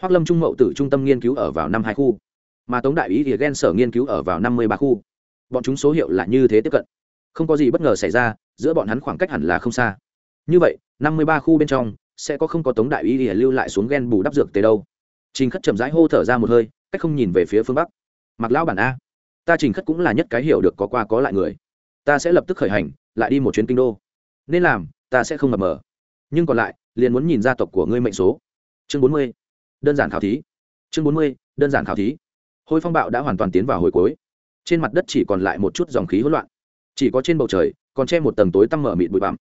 Hoác lâm trung mậu tử trung tâm nghiên cứu ở vào năm hai khu, mà tống đại ý ỉa gen sở nghiên cứu ở vào năm mươi ba khu bọn chúng số hiệu là như thế tiếp cận. Không có gì bất ngờ xảy ra, giữa bọn hắn khoảng cách hẳn là không xa. Như vậy, năm mươi ba khu bên trong, sẽ có không có tống đại y để lưu lại xuống ghen bù đắp dược tới đâu. Trình khất chậm rãi hô thở ra một hơi, cách không nhìn về phía phương bắc. Mặc lão bản a, ta trình khất cũng là nhất cái hiểu được có qua có lại người. Ta sẽ lập tức khởi hành, lại đi một chuyến kinh đô. Nên làm, ta sẽ không mập mờ. Nhưng còn lại, liền muốn nhìn gia tộc của ngươi mệnh số. Chương bốn mươi, đơn giản khảo thí. Chương bốn mươi, đơn giản khảo thí. Hôi phong bạo đã hoàn toàn tiến vào hồi cuối trên mặt đất chỉ còn lại một chút dòng khí hỗn loạn. Chỉ có trên bầu trời, còn che một tầng tối tăm mở mịt bụi bặm.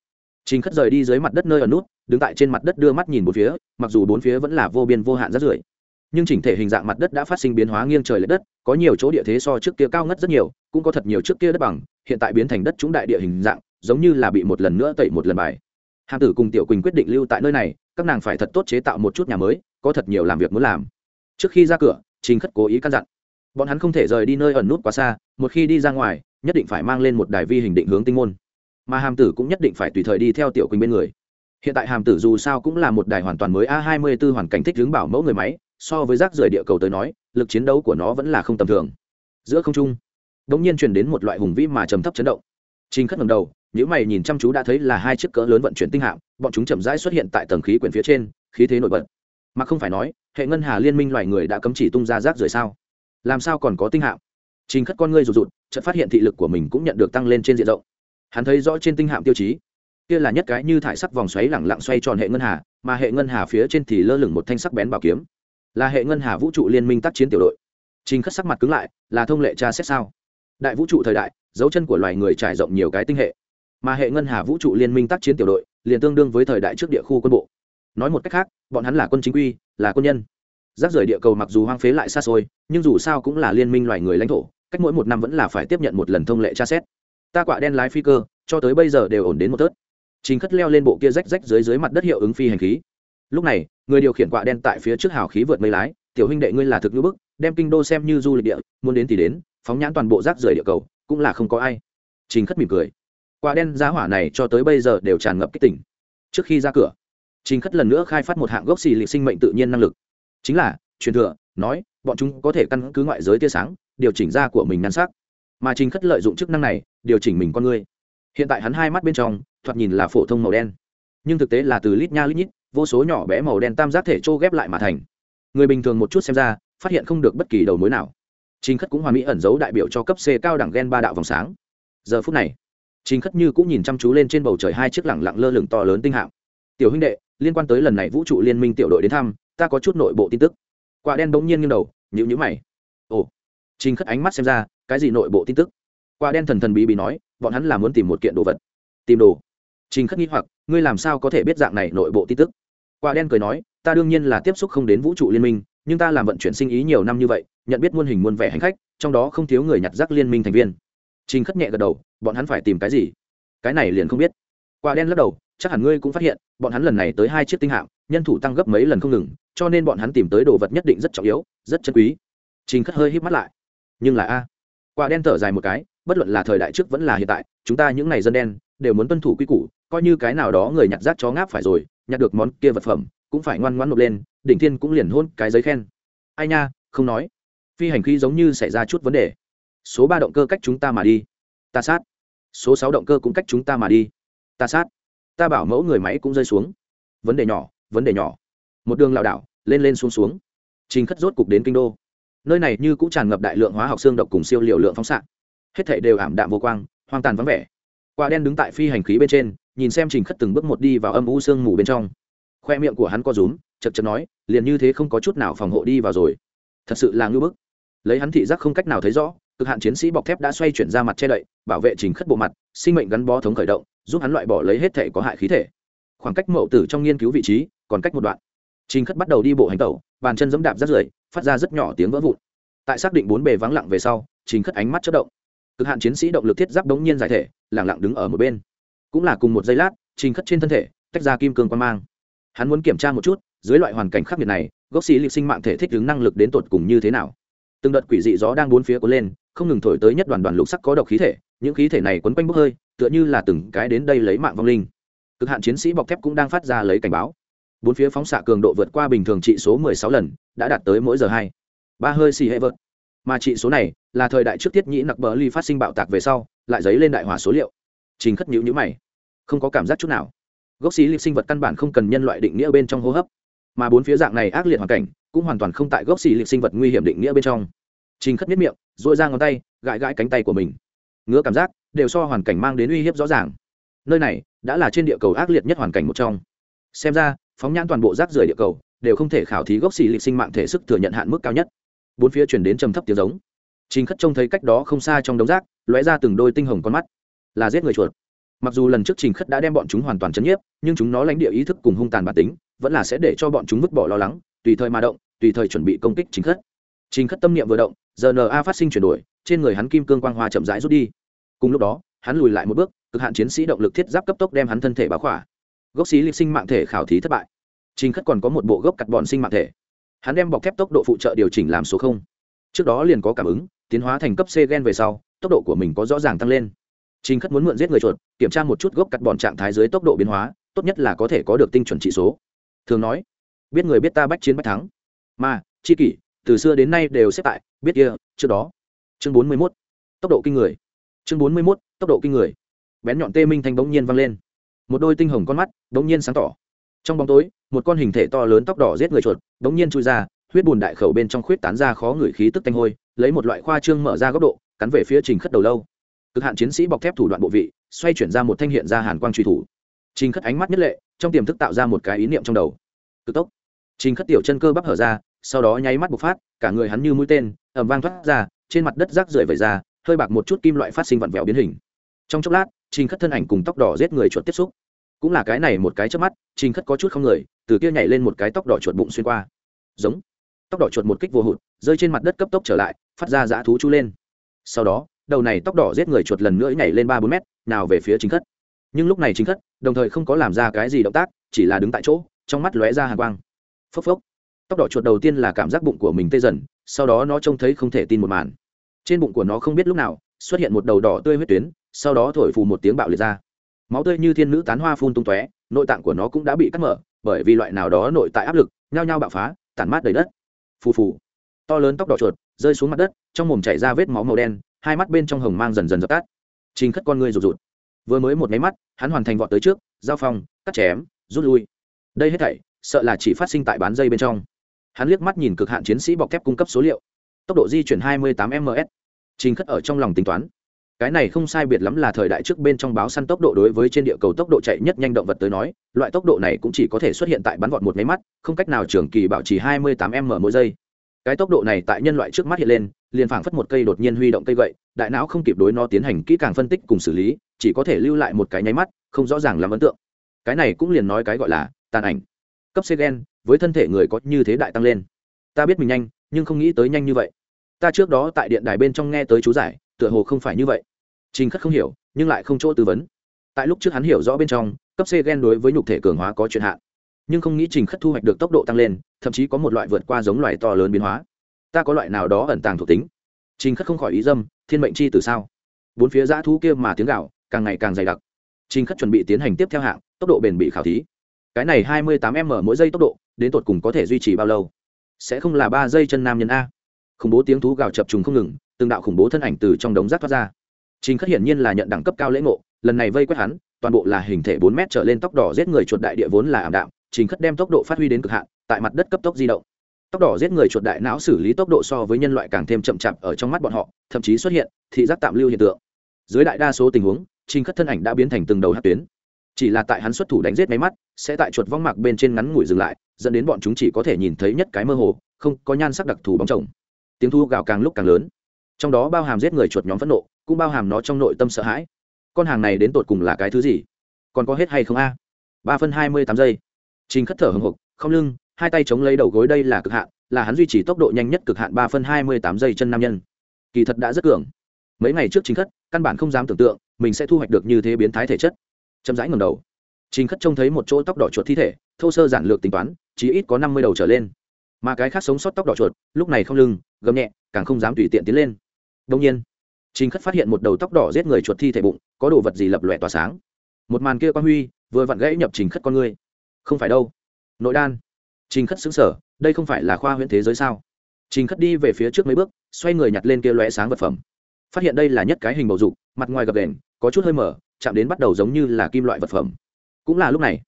Trình khất rời đi dưới mặt đất nơi ở nút, đứng tại trên mặt đất đưa mắt nhìn bốn phía, mặc dù bốn phía vẫn là vô biên vô hạn rất rưởi. Nhưng chỉnh thể hình dạng mặt đất đã phát sinh biến hóa nghiêng trời l ệ đất, có nhiều chỗ địa thế so trước kia cao ngất rất nhiều, cũng có thật nhiều trước kia đất bằng, hiện tại biến thành đất trũng đại địa hình dạng, giống như là bị một lần nữa tẩy một lần bài. Hàm tử cùng tiểu quỳnh quyết định lưu tại nơi này, các nàng phải thật tốt chế tạo một chút nhà mới, có thật nhiều làm việc muốn làm. Trước khi ra cửa, trình khất cố ý căn dặn bọn hắn không thể rời đi nơi ẩn nút quá xa, một khi đi ra ngoài, nhất định phải mang lên một đài vi hình định hướng tinh môn. Mà hàm tử cũng nhất định phải tùy thời đi theo tiểu quỳnh bên người. Hiện tại hàm tử dù sao cũng là một đài hoàn toàn mới a 24 hoàn cảnh thích hướng bảo mẫu người máy, so với rác rời địa cầu tới nói, lực chiến đấu của nó vẫn là không tầm thường. Giữa không trung đống nhiên truyền đến một loại hùng vĩ mà trầm thấp chấn động. Trình khất ngầm đầu những mày nhìn chăm chú đã thấy là hai chiếc cỡ lớn vận chuyển tinh hạm, bọn chúng chậm rãi xuất hiện tại tầng khí quyển phía trên, khí thế nổi bật. Mà không phải nói, hệ ngân hà liên minh loài người đã cấm chỉ tung ra rác rời sao? Làm sao còn có tinh hạm? Trình khất con ngươi rụt rụt, chợt phát hiện thị lực của mình cũng nhận được tăng lên trên diện rộng. Hắn thấy rõ trên tinh hạm tiêu chí. Kia là nhất cái như thải sắc vòng xoáy lẳng lặng xoay tròn hệ ngân hà, mà hệ ngân hà phía trên thì lơ lửng một thanh sắc bén bảo kiếm. Là hệ ngân hà vũ trụ liên minh tác chiến tiểu đội. Trình khất sắc mặt cứng lại, là thông lệ tra xét sao? Đại vũ trụ thời đại, dấu chân của loài người trải rộng nhiều cái tinh hệ. Mà hệ ngân hà vũ trụ liên minh tác chiến tiểu đội, liền tương đương với thời đại trước địa khu quân bộ. Nói một cách khác, bọn hắn là quân chính quy, là quân nhân rác rời địa cầu mặc dù hoang phế lại xa xôi, nhưng dù sao cũng là liên minh loài người lãnh thổ, cách mỗi một năm vẫn là phải tiếp nhận một lần thông lệ tra xét. Ta quạ đen lái phi cơ, cho tới bây giờ đều ổn đến một tớt. Chính khất leo lên bộ kia rách rách dưới dưới mặt đất hiệu ứng phi hành khí. Lúc này, người điều khiển quạ đen tại phía trước hào khí vượt mây lái, tiểu huynh đệ ngươi là thực ngữ bức, đem kinh đô xem như du lịch địa, muốn đến thì đến, phóng nhãn toàn bộ rác rời địa cầu, cũng là không có ai. Trình khất mỉm cười. Quả đen giá hỏa này cho tới bây giờ đều tràn ngập kích tỉnh. Trước khi ra cửa, trình khất lần nữa khai phát một hạng gốc xì lịch sinh mệnh tự nhiên năng lực chính là, truyền thừa, nói, bọn chúng có thể căn cứ ngoại giới tia sáng, điều chỉnh ra của mình nhan sắc. Mà trình khất lợi dụng chức năng này, điều chỉnh mình con người. Hiện tại hắn hai mắt bên trong, thoạt nhìn là phổ thông màu đen. Nhưng thực tế là từ lít nha lít nhít, vô số nhỏ bé màu đen tam giác thể trô ghép lại mà thành. Người bình thường một chút xem ra, phát hiện không được bất kỳ đầu mối nào. Trình khất cũng hoàn mỹ ẩn giấu đại biểu cho cấp c cao đẳng gen ba đạo vòng sáng. Giờ phút này, trình khất như cũng nhìn chăm chú lên trên bầu trời hai chiếc lẳng lặng lơ lửng to lớn tinh hạng tiểu huynh đệ, liên quan tới lần này vũ trụ liên minh tiểu đội đến thăm ta có chút nội bộ tin tức. Quả đen bỗng nhiên nghiêng đầu nhữ nhữ mày. Ồ, trình khất ánh mắt xem ra, cái gì nội bộ tin tức? Quả đen thần thần bí bí nói, bọn hắn là muốn tìm một kiện đồ vật. Tìm đồ? Trình khất nghĩ hoặc, ngươi làm sao có thể biết dạng này nội bộ tin tức? Quả đen cười nói, ta đương nhiên là tiếp xúc không đến vũ trụ liên minh, nhưng ta làm vận chuyển sinh ý nhiều năm như vậy, nhận biết muôn hình muôn vẻ hành khách, trong đó không thiếu người nhặt rác liên minh thành viên. Trình khất nhẹ gật đầu, bọn hắn phải tìm cái gì? Cái này liền không biết. Quả đen lắc đầu, chắc hẳn ngươi cũng phát hiện, bọn hắn lần này tới hai chiếc tinh hạm nhân thủ tăng gấp mấy lần không ngừng, cho nên bọn hắn tìm tới đồ vật nhất định rất trọng yếu, rất chân quý. Trình khất hơi hít mắt lại. Nhưng là a, quả đen thở dài một cái, bất luận là thời đại trước vẫn là hiện tại, chúng ta những n à y dân đen, đều muốn tuân thủ quy củ, coi như cái nào đó người nhặt rác chó ngáp phải rồi, nhặt được món kia vật phẩm, cũng phải ngoan ngoãn nộp lên, đỉnh thiên cũng liền hôn cái giấy khen. Ai nha, không nói. Phi hành khí giống như xảy ra chút vấn đề. Số ba động cơ cách chúng ta mà đi. Ta sát. Số sáu động cơ cũng cách chúng ta mà đi. Ta sát. Ta bảo mẫu người máy cũng rơi xuống. Vấn đề nhỏ vấn đề nhỏ. Một đường lảo đảo, lên lên xuống xuống. Trình khất rốt cục đến kinh đô. Nơi này như cũng tràn ngập đại lượng hóa học xương độc cùng siêu liều lượng phóng xạ. Hết thảy đều ảm đạm vô quang, hoang tàn vắng vẻ. Quả đen đứng tại phi hành khí bên trên, nhìn xem trình khất từng bước một đi vào âm u sương mù bên trong. Khoe miệng của hắn co rúm, chật chật nói, liền như thế không có chút nào phòng hộ đi vào rồi. Thật sự là ngưỡng bức. Lấy hắn thị giác không cách nào thấy rõ, cực hạn chiến sĩ bọc thép đã xoay chuyển ra mặt che đậy, bảo vệ trình khất bộ mặt, sinh mệnh gắn bó thống khởi động, giúp hắn loại bỏ lấy hết thể có hại khí thể. Khoảng cách mậu tử trong nghiên cứu vị trí còn cách một đoạn. Trình khất bắt đầu đi bộ hành tẩu, bàn chân giẫm đạp rất rưởi, phát ra rất nhỏ tiếng vỡ vụn. Tại xác định bốn bề vắng lặng về sau, trình khất ánh mắt chất động. Cực hạn chiến sĩ động lực thiết giáp đống nhiên giải thể lẳng lặng đứng ở một bên. Cũng là cùng một giây lát, trình khất trên thân thể tách ra kim cương quan mang. Hắn muốn kiểm tra một chút, dưới loại hoàn cảnh khắc nghiệt này, gốc xì lịch sinh mạng thể thích ứng năng lực đến tột cùng như thế nào. Từng đợt quỷ dị gió đang bốn phía cuốn lên, không ngừng thổi tới nhất đoàn đoàn lục sắc có độc khí thể, những khí thể này quấn quanh bốc hơi, tựa như là từng cái đến đây lấy mạng vong linh. Cực hạn chiến sĩ bọc thép cũng đang phát ra lấy cảnh báo bốn phía phóng xạ cường độ vượt qua bình thường trị số 16 lần, đã đạt tới mỗi giờ hai. Ba hơi xì hệ vợt. Mà trị số này là thời đại trước tiết nhĩ nặc bờ ly phát sinh bạo tạc về sau, lại dấy lên đại hỏa số liệu. Trình khất nhữ nhữ mày. Không có cảm giác chút nào. Gốc xí lịch sinh vật căn bản không cần nhân loại định nghĩa bên trong hô hấp. Mà bốn phía dạng này ác liệt hoàn cảnh cũng hoàn toàn không tại gốc xì lịch sinh vật nguy hiểm định nghĩa bên trong. Trình khất miết miệng dội ra ngón tay, gãi gãi cánh tay của mình. Ngứa cảm giác đều so hoàn cảnh mang đến uy hiếp rõ ràng. Nơi này đã là trên địa cầu ác liệt nhất hoàn cảnh một trong. Xem ra phóng nhãn toàn bộ rác rưởi địa cầu, đều không thể khảo thí gốc xì lịch sinh mạng thể sức thừa nhận hạn mức cao nhất. Bốn phía chuyển đến trầm thấp tiếng giống. Trình khất trông thấy cách đó không xa trong đống rác, lóe ra từng đôi tinh hồng con mắt. Là giết người chuột. Mặc dù lần trước trình khất đã đem bọn chúng hoàn toàn chấn nhiếp, nhưng chúng nó lãnh địa ý thức cùng hung tàn bản tính, vẫn là sẽ để cho bọn chúng vứt bỏ lo lắng, tùy thời mà động, tùy thời chuẩn bị công kích chính khất. Trình khất tâm niệm vừa động giờ na phát sinh chuyển đổi, trên người hắn kim cương quang hoa chậm rãi rút đi. Cùng lúc đó, hắn lùi lại một bước, cực hạn chiến sĩ động lực thiết giáp cấp tốc đem hắn thân thể báo khỏa gốc xí lịch sinh mạng thể khảo thí thất bại. Trình khất còn có một bộ gốc cặt bọn sinh mạng thể. Hắn đem bọc thép tốc độ phụ trợ điều chỉnh làm số không. Trước đó liền có cảm ứng, tiến hóa thành cấp c gen về sau, tốc độ của mình có rõ ràng tăng lên. Trình khất muốn mượn giết người chuột, kiểm tra một chút gốc cắt bòn trạng thái dưới tốc độ biến hóa, tốt nhất là có thể có được tinh chuẩn trị số. Thường nói, biết người biết ta bách chiến bách thắng. Mà, chi kỷ, từ xưa đến nay đều xếp tại, biết kia, trước đó. Chương bốn mươi mốt, tốc độ kinh người. Chương bốn mươi mốt, tốc độ kinh người. Bén nhọn tê minh thanh bỗng nhiên vang lên một đôi tinh hồng con mắt bỗng nhiên sáng tỏ. Trong bóng tối, một con hình thể to lớn tóc đỏ giết người chuột bỗng nhiên chui ra, huyết bùn đại khẩu bên trong khuyết tán ra khó ngửi khí tức tanh hôi, lấy một loại khoa trương mở ra góc độ, cắn về phía trình khất đầu lâu. Cực hạn chiến sĩ bọc thép thủ đoạn bộ vị, xoay chuyển ra một thanh hiện ra hàn quang truy thủ. Trình khất ánh mắt nhất lệ, trong tiềm thức tạo ra một cái ý niệm trong đầu. Cực tốc. Trình khất tiểu chân cơ bắp hở ra, sau đó nháy mắt bộc phát, cả người hắn như mũi tên ẩm vang thoát ra, trên mặt đất rác rưởi vẩy ra, hơi bạc một chút kim loại phát sinh vặn vẹo biến hình. Trong chốc lát trình khất thân ảnh cùng tóc đỏ giết người chuột tiếp xúc. Cũng là cái này một cái trước mắt, trình khất có chút không người, từ kia nhảy lên một cái tóc đỏ chuột bụng xuyên qua. Giống. Tóc đỏ chuột một kích vô hụt, rơi trên mặt đất cấp tốc trở lại, phát ra dã thú chú lên. Sau đó, đầu này tóc đỏ giết người chuột lần nữa nhảy lên ba bốn mét, nào về phía chính khất. Nhưng lúc này chính khất, đồng thời không có làm ra cái gì động tác, chỉ là đứng tại chỗ, trong mắt lóe ra hàng quang. Phốc phốc. Tóc đỏ chuột đầu tiên là cảm giác bụng của mình tê dần, sau đó nó trông thấy không thể tin một màn. Trên bụng của nó không biết lúc nào, xuất hiện một đầu đỏ tươi huyết tuyến sau đó thổi phù một tiếng bạo liệt ra. Máu tươi như thiên nữ tán hoa phun tung tóe, nội tạng của nó cũng đã bị cắt mở, bởi vì loại nào đó nội tại áp lực, nhao nhao bạo phá, tản mát đầy đất. Phù phù. To lớn tóc đỏ chuột, rơi xuống mặt đất, trong mồm chảy ra vết máu màu đen, hai mắt bên trong hồng mang dần dần dập tắt. Trình khất con ngươi rụt rụt. Vừa mới một máy mắt, hắn hoàn thành vọt tới trước, giao phong, cắt chém, rút lui. Đây hết thảy, sợ là chỉ phát sinh tại bán dây bên trong. Hắn liếc mắt nhìn cực hạn chiến sĩ bọc thép cung cấp số liệu. Tốc độ di chuyển 28 ms trình khất ở trong lòng tính toán cái này không sai biệt lắm là thời đại trước bên trong báo săn tốc độ đối với trên địa cầu tốc độ chạy nhất nhanh động vật tới nói, loại tốc độ này cũng chỉ có thể xuất hiện tại bắn vọt một máy mắt, không cách nào trường kỳ bảo trì 28 m mỗi giây. Cái tốc độ này tại nhân loại trước mắt hiện lên, liền phảng phất một cây đột nhiên huy động cây gậy, đại não không kịp đối nó tiến hành kỹ càng phân tích cùng xử lý, chỉ có thể lưu lại một cái nháy mắt, không rõ ràng làm ấn tượng. Cái này cũng liền nói cái gọi là tàn ảnh. Cấp c gen, với thân thể người có như thế đại tăng lên. Ta biết mình nhanh, nhưng không nghĩ tới nhanh như vậy. Ta trước đó tại điện đài bên trong nghe tới chú giải, tựa hồ không phải như vậy trình khất không hiểu, nhưng lại không chỗ tư vấn. Tại lúc trước hắn hiểu rõ bên trong, cấp c gen đối với nhục thể cường hóa có chuyện hạn. Nhưng không nghĩ trình khất thu hoạch được tốc độ tăng lên, thậm chí có một loại vượt qua giống loài to lớn biến hóa. Ta có loại nào đó ẩn tàng thuộc tính? Trình khất không khỏi ý dâm, thiên mệnh chi từ sao? Bốn phía dã thú kia mà tiếng gạo càng ngày càng dày đặc. Trình khất chuẩn bị tiến hành tiếp theo hạng, tốc độ bền bị khảo thí. Cái này hai mươi tám m mỗi giây tốc độ, đến tột cùng có thể duy trì bao lâu? Sẽ không là ba giây chân nam nhân a. Khủng bố tiếng thú gào chập trùng không ngừng, từng đạo khủng bố thân ảnh từ trong đống rác thoát ra trình khất hiển nhiên là nhận đẳng cấp cao lễ ngộ, lần này vây quét hắn, toàn bộ là hình thể bốn mét trở lên tóc đỏ giết người chuột đại địa vốn là ảm đạm, trình khất đem tốc độ phát huy đến cực hạn, tại mặt đất cấp tốc di động. Tóc đỏ giết người chuột đại não xử lý tốc độ so với nhân loại càng thêm chậm chạp ở trong mắt bọn họ, thậm chí xuất hiện thị giác tạm lưu hiện tượng. Dưới đại đa số tình huống, trình khất thân ảnh đã biến thành từng đầu hát tuyến. Chỉ là tại hắn xuất thủ đánh giết máy mắt, sẽ tại chuột vong mạc bên trên ngắn ngủi dừng lại, dẫn đến bọn chúng chỉ có thể nhìn thấy nhất cái mơ hồ, không có nhan sắc đặc thù bóng chồng. Tiếng thu gào càng lúc càng lớn. Trong đó bao hàm giết người chuột nhóm phẫn nộ cũng bao hàm nó trong nội tâm sợ hãi. Con hàng này đến tột cùng là cái thứ gì? Còn có hết hay không a? Ba phân hai mươi tám giây. Trình khất thở hồng hộc, không lưng, hai tay chống lấy đầu gối đây là cực hạn, là hắn duy trì tốc độ nhanh nhất cực hạn ba phân hai mươi tám giây chân nam nhân. Kỳ thật đã rất cường. Mấy ngày trước trình khất, căn bản không dám tưởng tượng, mình sẽ thu hoạch được như thế biến thái thể chất. Chậm rãi ngầm đầu. Trình khất trông thấy một chỗ tóc đỏ chuột thi thể, thô sơ giản lược tính toán chỉ ít có năm mươi đầu trở lên. Mà cái khác sống sót tóc đỏ chuột, lúc này không lưng, gầm nhẹ, càng không dám tùy tiện tiến lên. Đông nhiên trình khất phát hiện một đầu tóc đỏ giết người chuột thi thể bụng có đồ vật gì lập lòe tỏa sáng. Một màn kia quan huy vừa vặn gãy nhập trình khất con người. Không phải đâu. Nội đan. Trình khất sững sờ, đây không phải là khoa huyễn thế giới sao? Trình khất đi về phía trước mấy bước xoay người nhặt lên kia lóe sáng vật phẩm. Phát hiện đây là nhất cái hình bầu dục mặt ngoài gập đèn có chút hơi mở chạm đến bắt đầu giống như là kim loại vật phẩm. Cũng là lúc này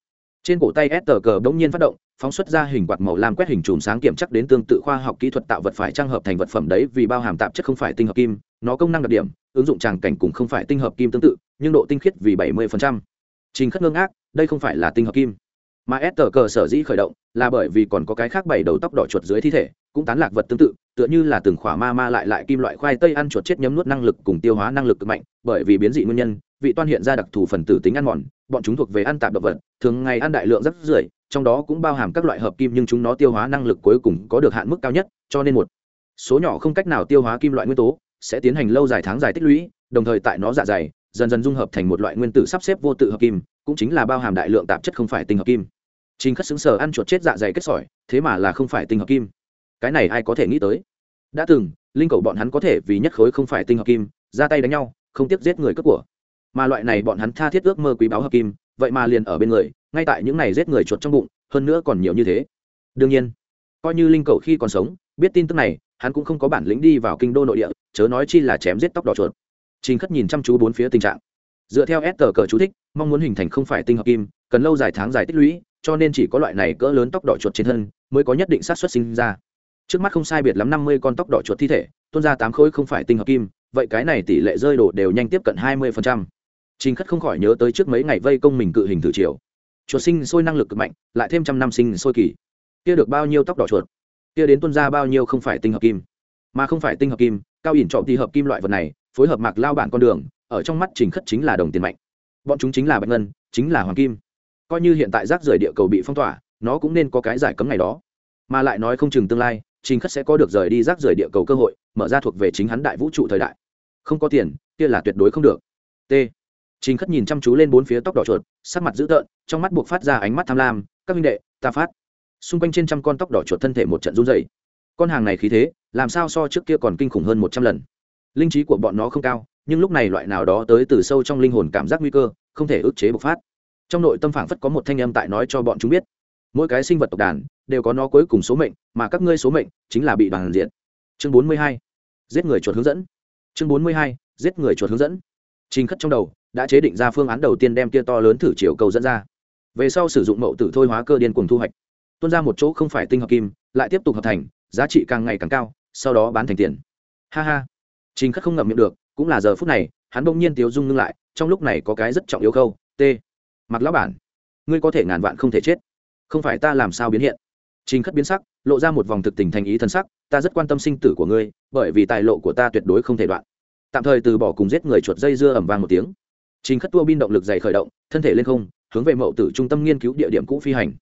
trên cổ tay s tờ cờ bỗng nhiên phát động, phóng xuất ra hình quạt màu lam quét hình chùm sáng kiểm chắc đến tương tự khoa học kỹ thuật tạo vật phải trang hợp thành vật phẩm đấy, vì bao hàm tạp chất không phải tinh hợp kim, nó công năng đặc điểm, ứng dụng tràng cảnh cùng không phải tinh hợp kim tương tự, nhưng độ tinh khiết vì 70%. trình khất ngưng ác đây không phải là tinh hợp kim mà s tờ cờ sở dĩ khởi động, là bởi vì còn có cái khác bảy đầu tóc đỏ chuột dưới thi thể, cũng tán lạc vật tương tự, tựa như là từng khỏa ma ma lại lại kim loại khoai tây ăn chuột chết nhấm nuốt năng lực cùng tiêu hóa năng lực cực mạnh, bởi vì biến dị nguyên nhân vị toan hiện ra đặc thù phần tử tính ăn mòn bọn chúng thuộc về ăn tạp động vật thường ngày ăn đại lượng rất rưởi trong đó cũng bao hàm các loại hợp kim nhưng chúng nó tiêu hóa năng lực cuối cùng có được hạn mức cao nhất cho nên một số nhỏ không cách nào tiêu hóa kim loại nguyên tố sẽ tiến hành lâu dài tháng dài tích lũy đồng thời tại nó dạ dày dần dần dung hợp thành một loại nguyên tử sắp xếp vô tự hợp kim cũng chính là bao hàm đại lượng tạp chất không phải tinh hợp kim chính Khất xứng sở ăn chuột chết dạ dày kết sỏi, thế mà là không phải tinh hợp kim. Cái này ai có thể nghĩ tới? Đã từng, linh cầu bọn hắn có thể vì nhất khối không phải tinh hợp kim, ra tay đánh nhau không tiếc giết người cướp của mà loại này bọn hắn tha thiết ước mơ quý báu hợp kim, vậy mà liền ở bên người, ngay tại những này giết người chuột trong bụng, hơn nữa còn nhiều như thế. Đương nhiên, coi như linh cầu khi còn sống, biết tin tức này, hắn cũng không có bản lĩnh đi vào kinh đô nội địa, chớ nói chi là chém giết tóc đỏ chuột. Trình khất nhìn chăm chú bốn phía tình trạng. Dựa theo s tờ cờ chú thích, mong muốn hình thành không phải tinh hợp kim, cần lâu dài tháng dài tích lũy, cho nên chỉ có loại này cỡ lớn tóc đỏ chuột trên thân, mới có nhất định sát xuất sinh ra. Trước mắt không sai biệt lắm năm mươi con tóc đỏ chuột thi thể tuôn ra tám khối không phải tinh hợp kim, vậy cái này tỷ lệ rơi đổ đều nhanh tiếp cận hai mươi phần trăm trình khất không khỏi nhớ tới trước mấy ngày vây công mình cự hình thử triều, chuột sinh sôi năng lực cực mạnh lại thêm trăm năm sinh sôi kỳ. Kia được bao nhiêu tóc đỏ chuột? Kia đến tuân ra bao nhiêu không phải tinh hợp kim? Mà không phải tinh hợp kim cao ỉn trọng thì hợp kim loại vật này phối hợp mạc lao bản con đường ở trong mắt trình khất chính là đồng tiền mạnh. Bọn chúng chính là bạch ngân chính là hoàng kim. Coi như hiện tại rác rời địa cầu bị phong tỏa nó cũng nên có cái giải cấm ngày đó. Mà lại nói không chừng tương lai trình khất sẽ có được rời đi rác rời địa cầu cơ hội mở ra thuộc về chính hắn đại vũ trụ thời đại. Không có tiền kia là tuyệt đối không được. T trình khất nhìn chăm chú lên bốn phía tóc đỏ chuột, sắc mặt dữ tợn, trong mắt buộc phát ra ánh mắt tham lam, các minh đệ, ta phát. Xung quanh trên trăm con tóc đỏ chuột thân thể một trận run rẩy. Con hàng này khí thế, làm sao so trước kia còn kinh khủng hơn một trăm lần? Linh trí của bọn nó không cao, nhưng lúc này loại nào đó tới từ sâu trong linh hồn cảm giác nguy cơ, không thể ức chế bộc phát. Trong nội tâm phảng phất có một thanh âm tại nói cho bọn chúng biết, mỗi cái sinh vật tộc đàn, đều có nó cuối cùng số mệnh, mà các ngươi số mệnh chính là bị đoàn diện. Chương bốn mươi hai, giết người chuột hướng dẫn. Chương bốn mươi hai, giết người chuột hướng dẫn. Trình khất trong đầu đã chế định ra phương án đầu tiên đem kia to lớn thử chiều cầu dẫn ra. Về sau sử dụng mậu tử thôi hóa cơ điên cùng thu hoạch. Tuôn ra một chỗ không phải tinh hợp kim, lại tiếp tục hợp thành, giá trị càng ngày càng cao, sau đó bán thành tiền. Ha ha. Trình khất không ngậm miệng được, cũng là giờ phút này, hắn bỗng nhiên tiếu dung ngưng lại, trong lúc này có cái rất trọng yếu khâu, t. Mặc lão bản, ngươi có thể ngàn vạn không thể chết. Không phải ta làm sao biến hiện? Trình khất biến sắc, lộ ra một vòng thực tình thành ý thân sắc, ta rất quan tâm sinh tử của ngươi, bởi vì tài lộ của ta tuyệt đối không thể đoạn. Tạm thời từ bỏ cùng giết người chuột dây dưa ẩm vang một tiếng trình khất tua bin động lực dày khởi động, thân thể lên không, hướng về mậu tử trung tâm nghiên cứu địa điểm cũ phi hành.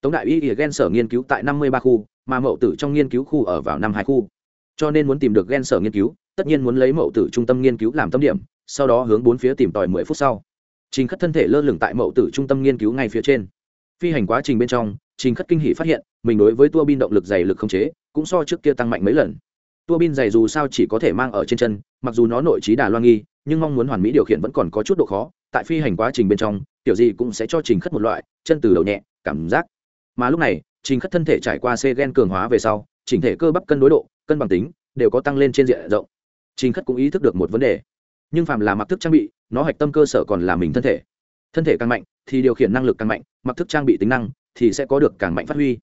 Tống đại y ỉa gen sở nghiên cứu tại năm mươi ba khu, mà mậu tử trong nghiên cứu khu ở vào năm hai khu. Cho nên muốn tìm được gen sở nghiên cứu, tất nhiên muốn lấy mậu tử trung tâm nghiên cứu làm tâm điểm, sau đó hướng bốn phía tìm tòi mười phút sau. Trình khất thân thể lơ lửng tại mậu tử trung tâm nghiên cứu ngay phía trên. Phi hành quá trình bên trong, trình khất kinh hỷ phát hiện, mình đối với tua bin động lực dày lực không chế, cũng so trước kia tăng mạnh mấy lần tua bin dày dù sao chỉ có thể mang ở trên chân, mặc dù nó nội trí đà loan nghi, nhưng mong muốn hoàn mỹ điều khiển vẫn còn có chút độ khó, tại phi hành quá trình bên trong, kiểu gì cũng sẽ cho trình khất một loại, chân từ đầu nhẹ, cảm giác. Mà lúc này, trình khất thân thể trải qua xe gen cường hóa về sau, chỉnh thể cơ bắp cân đối độ, cân bằng tính, đều có tăng lên trên diện rộng. Trình khất cũng ý thức được một vấn đề. Nhưng phàm là mặc thức trang bị, nó hạch tâm cơ sở còn là mình thân thể. Thân thể càng mạnh, thì điều khiển năng lực càng mạnh, mặc thức trang bị tính năng, thì sẽ có được càng mạnh phát huy.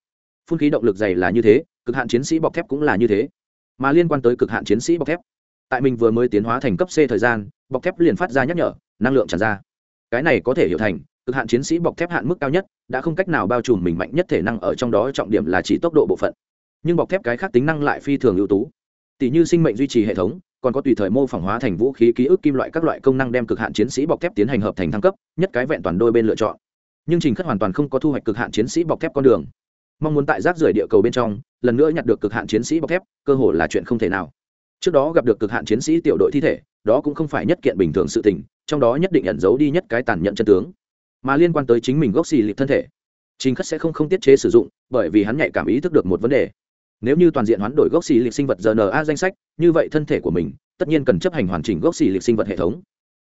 Phun khí động lực dày là như thế, cực hạn chiến sĩ bọc thép cũng là như thế mà liên quan tới cực hạn chiến sĩ bọc thép. Tại mình vừa mới tiến hóa thành cấp c thời gian, bọc thép liền phát ra nhắc nhở, năng lượng tràn ra. Cái này có thể hiểu thành, cực hạn chiến sĩ bọc thép hạn mức cao nhất, đã không cách nào bao trùm mình mạnh nhất thể năng ở trong đó, trọng điểm là chỉ tốc độ bộ phận. Nhưng bọc thép cái khác tính năng lại phi thường ưu tú. Tỷ như sinh mệnh duy trì hệ thống, còn có tùy thời mô phỏng hóa thành vũ khí, ký ức kim loại các loại công năng đem cực hạn chiến sĩ bọc thép tiến hành hợp thành thăng cấp, nhất cái vẹn toàn đôi bên lựa chọn. Nhưng trình khất hoàn toàn không có thu hoạch cực hạn chiến sĩ bọc thép con đường. Mong muốn tại rác rưởi địa cầu bên trong lần nữa nhặt được cực hạn chiến sĩ bọc thép, cơ hội là chuyện không thể nào. Trước đó gặp được cực hạn chiến sĩ tiểu đội thi thể, đó cũng không phải nhất kiện bình thường sự tình, trong đó nhất định ẩn giấu đi nhất cái tàn nhẫn chân tướng. Mà liên quan tới chính mình gốc xì lịp thân thể, trình khất sẽ không không tiết chế sử dụng, bởi vì hắn nhạy cảm ý thức được một vấn đề. Nếu như toàn diện hoán đổi gốc xì lịp sinh vật rna danh sách, như vậy thân thể của mình tất nhiên cần chấp hành hoàn chỉnh gốc xì lịp sinh vật hệ thống.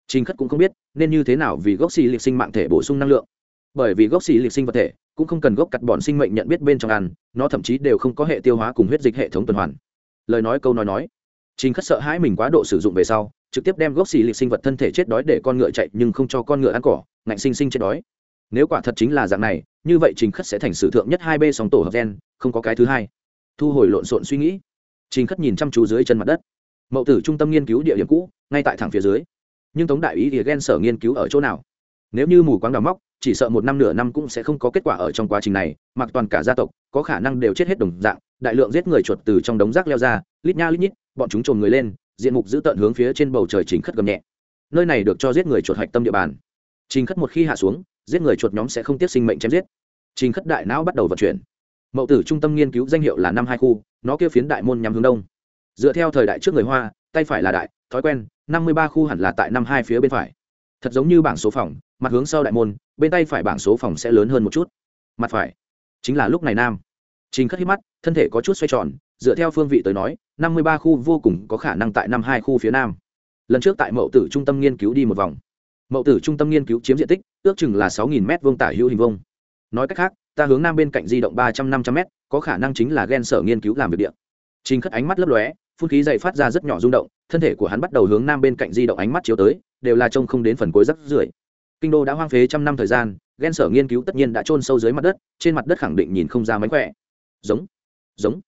Trình khất cũng không biết nên như thế nào vì gốc xì lịp sinh mạng thể bổ sung năng lượng. Bởi vì gốc xì lịp sinh vật thể cũng không cần gốc cắt bọn sinh mệnh nhận biết bên trong ăn, nó thậm chí đều không có hệ tiêu hóa cùng huyết dịch hệ thống tuần hoàn. Lời nói câu nói nói. Trình khất sợ hãi mình quá độ sử dụng về sau, trực tiếp đem gốc xì lịch sinh vật thân thể chết đói để con ngựa chạy nhưng không cho con ngựa ăn cỏ, ngạnh sinh sinh chết đói. Nếu quả thật chính là dạng này, như vậy trình khất sẽ thành sử thượng nhất hai b sóng tổ hợp gen, không có cái thứ hai. Thu hồi lộn xộn suy nghĩ. Trình khất nhìn chăm chú dưới chân mặt đất. Mậu tử trung tâm nghiên cứu địa điểm cũ, ngay tại thẳng phía dưới. Nhưng tống đại ý thì ghen sở nghiên cứu ở chỗ nào? Nếu như mù quáng đào móc chỉ sợ một năm nửa năm cũng sẽ không có kết quả ở trong quá trình này, mặc toàn cả gia tộc, có khả năng đều chết hết đồng dạng, đại lượng giết người chuột từ trong đống rác leo ra, lít nha lít nhít, bọn chúng trồn người lên, diện mục giữ tận hướng phía trên bầu trời chính khất gầm nhẹ. Nơi này được cho giết người chuột hạch tâm địa bàn. Chính khất một khi hạ xuống, giết người chuột nhóm sẽ không tiếp sinh mệnh chém giết. Chính khất đại não bắt đầu vận chuyển. Mậu tử trung tâm nghiên cứu danh hiệu là năm hai khu, nó kêu phiến đại môn nhắm hướng đông. Dựa theo thời đại trước người hoa, tay phải là đại, thói quen, năm mươi ba khu hẳn là tại năm hai phía bên phải. Thật giống như bảng số phòng, mặt hướng sau đại môn bên tay phải bảng số phòng sẽ lớn hơn một chút. Mặt phải, chính là lúc này nam. Trình khất hít mắt, thân thể có chút xoay tròn, dựa theo phương vị tới nói, năm mươi ba khu vô cùng có khả năng tại năm hai khu phía nam. Lần trước tại mậu tử trung tâm nghiên cứu đi một vòng. Mậu tử trung tâm nghiên cứu chiếm diện tích, ước chừng là sáu nghìn m vông tả hữu hình vông nói cách khác, ta hướng nam bên cạnh di động ba trăm năm trăm m có khả năng chính là ghen sở nghiên cứu làm việc điện trình khất ánh mắt lấp lóe, phun khí dày phát ra rất nhỏ rung động, thân thể của hắn bắt đầu hướng nam bên cạnh di động ánh mắt chiếu tới, đều là trông không đến phần cuối rắc rưởi kinh đô đã hoang phế trăm năm thời gian ghen sở nghiên cứu tất nhiên đã trôn sâu dưới mặt đất, trên mặt đất khẳng định nhìn không ra mánh khỏe. Giống giống.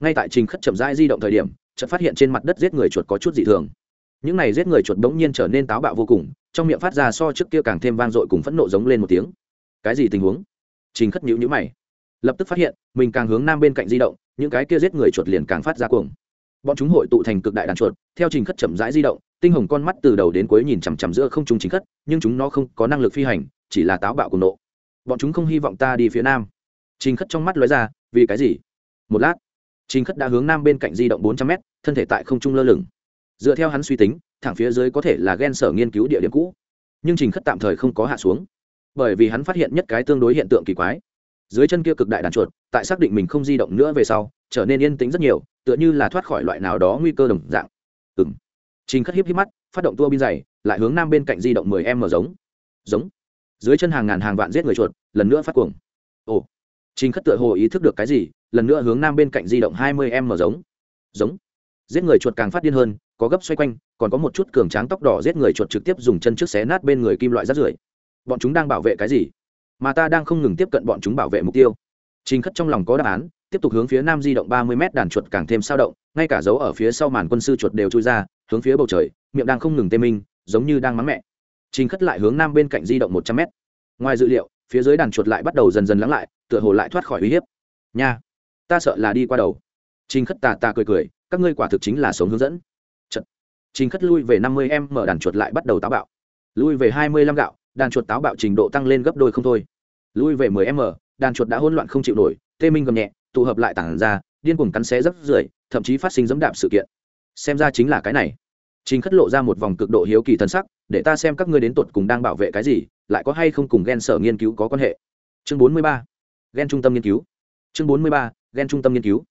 Ngay tại trình khất chậm rãi di động thời điểm, chợt phát hiện trên mặt đất giết người chuột có chút dị thường. Những này giết người chuột bỗng nhiên trở nên táo bạo vô cùng, trong miệng phát ra so trước kia càng thêm vang dội cùng phẫn nộ giống lên một tiếng. Cái gì tình huống? Trình khất nhữ nhữ mày. Lập tức phát hiện, mình càng hướng nam bên cạnh di động, những cái kia giết người chuột liền càng phát ra cuồng bọn chúng hội tụ thành cực đại đàn chuột, theo trình khất chậm rãi di động, tinh hồng con mắt từ đầu đến cuối nhìn chằm chằm giữa không chúng chính khất, nhưng chúng nó không có năng lực phi hành, chỉ là táo bạo cùng nộ. Bọn chúng không hy vọng ta đi phía nam. Trình khất trong mắt lóe ra, vì cái gì? Một lát, trình khất đã hướng nam bên cạnh di động bốn trăm mét, thân thể tại không trung lơ lửng. Dựa theo hắn suy tính, thẳng phía dưới có thể là ghen sở nghiên cứu địa điểm cũ. Nhưng trình khất tạm thời không có hạ xuống. Bởi vì hắn phát hiện nhất cái tương đối hiện tượng kỳ quái. Dưới chân kia cực đại đàn chuột, tại xác định mình không di động nữa về sau, trở nên yên tĩnh rất nhiều tựa như là thoát khỏi loại nào đó nguy cơ đồng dạng. Ừ m trình khất hiếp hiếp mắt, phát động tua bin dày, lại hướng nam bên cạnh di động mười m giống. Giống. Dưới chân hàng ngàn hàng vạn giết người chuột, lần nữa phát cuồng. Ồ. Trình khất tựa hồ ý thức được cái gì, lần nữa hướng nam bên cạnh di động hai mươi m giống. Giống. Giết người chuột càng phát điên hơn, có gấp xoay quanh, còn có một chút cường tráng tóc đỏ giết người chuột trực tiếp dùng chân trước xé nát bên người kim loại rát rưởi. Bọn chúng đang bảo vệ cái gì? Mà ta đang không ngừng tiếp cận bọn chúng bảo vệ mục tiêu. Trình khất trong lòng có đáp án tiếp tục hướng phía nam di động ba mươi m đàn chuột càng thêm sao động, ngay cả dấu ở phía sau màn quân sư chuột đều chui ra, hướng phía bầu trời, miệng đang không ngừng tê minh, giống như đang mắng mẹ. Trình khất lại hướng nam bên cạnh di động một trăm m ngoài dự liệu, phía dưới đàn chuột lại bắt đầu dần dần lắng lại, tựa hồ lại thoát khỏi uy hiếp. Nha, ta sợ là đi qua đầu. Trình khất tà tà cười cười, các ngươi quả thực chính là sống hướng dẫn. Chật. trình khất lui về năm mươi em, mở đàn chuột lại bắt đầu táo bạo. Lui về hai mươi lăm gạo, đàn chuột táo bạo trình độ tăng lên gấp đôi không thôi. Lui về mười m đàn chuột đã hỗn loạn không chịu nổi, tê minh gầm nhẹ tụ hợp lại tản ra, điên cuồng cắn xé rất rưởi, thậm chí phát sinh dẫm đạp sự kiện. Xem ra chính là cái này. Trình khất lộ ra một vòng cực độ hiếu kỳ thân sắc, để ta xem các ngươi đến tột cùng đang bảo vệ cái gì, lại có hay không cùng ghen sở nghiên cứu có quan hệ. Chương bốn mươi ba ghen trung tâm nghiên cứu. Chương bốn mươi ba ghen trung tâm nghiên cứu.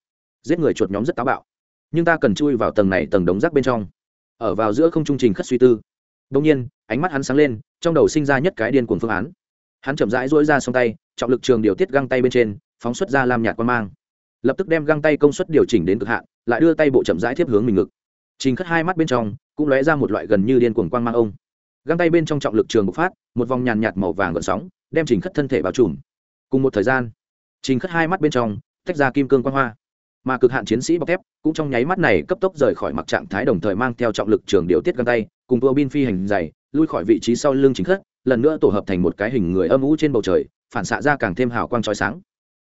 Giết người chuột nhóm rất táo bạo. Nhưng ta cần chui vào tầng này tầng đống rác bên trong. Ở vào giữa không trung trình khất suy tư. Đông nhiên, ánh mắt hắn sáng lên, trong đầu sinh ra nhất cái điên cuồng phương án. Hắn chậm rãi dỗi ra song tay, trọng lực trường điều tiết găng tay bên trên phóng xuất ra lam nhạt quan mang. Lập tức đem găng tay công suất điều chỉnh đến cực hạn, lại đưa tay bộ chậm rãi tiếp hướng mình ngực. Trình khất hai mắt bên trong cũng lóe ra một loại gần như điên cuồng quang mang ông. Găng tay bên trong trọng lực trường bộc phát, một vòng nhàn nhạt màu vàng gợn sóng, đem trình khất thân thể bao trùm. Cùng một thời gian, trình khất hai mắt bên trong tách ra kim cương quang hoa. Mà cực hạn chiến sĩ bọc thép cũng trong nháy mắt này cấp tốc rời khỏi mặc trạng thái đồng thời mang theo trọng lực trường điều tiết găng tay, cùng tua bin phi hành dày lui khỏi vị trí sau lưng chính khất, lần nữa tổ hợp thành một cái hình người âm ú trên bầu trời, phản xạ ra càng thêm hào quang trói sáng.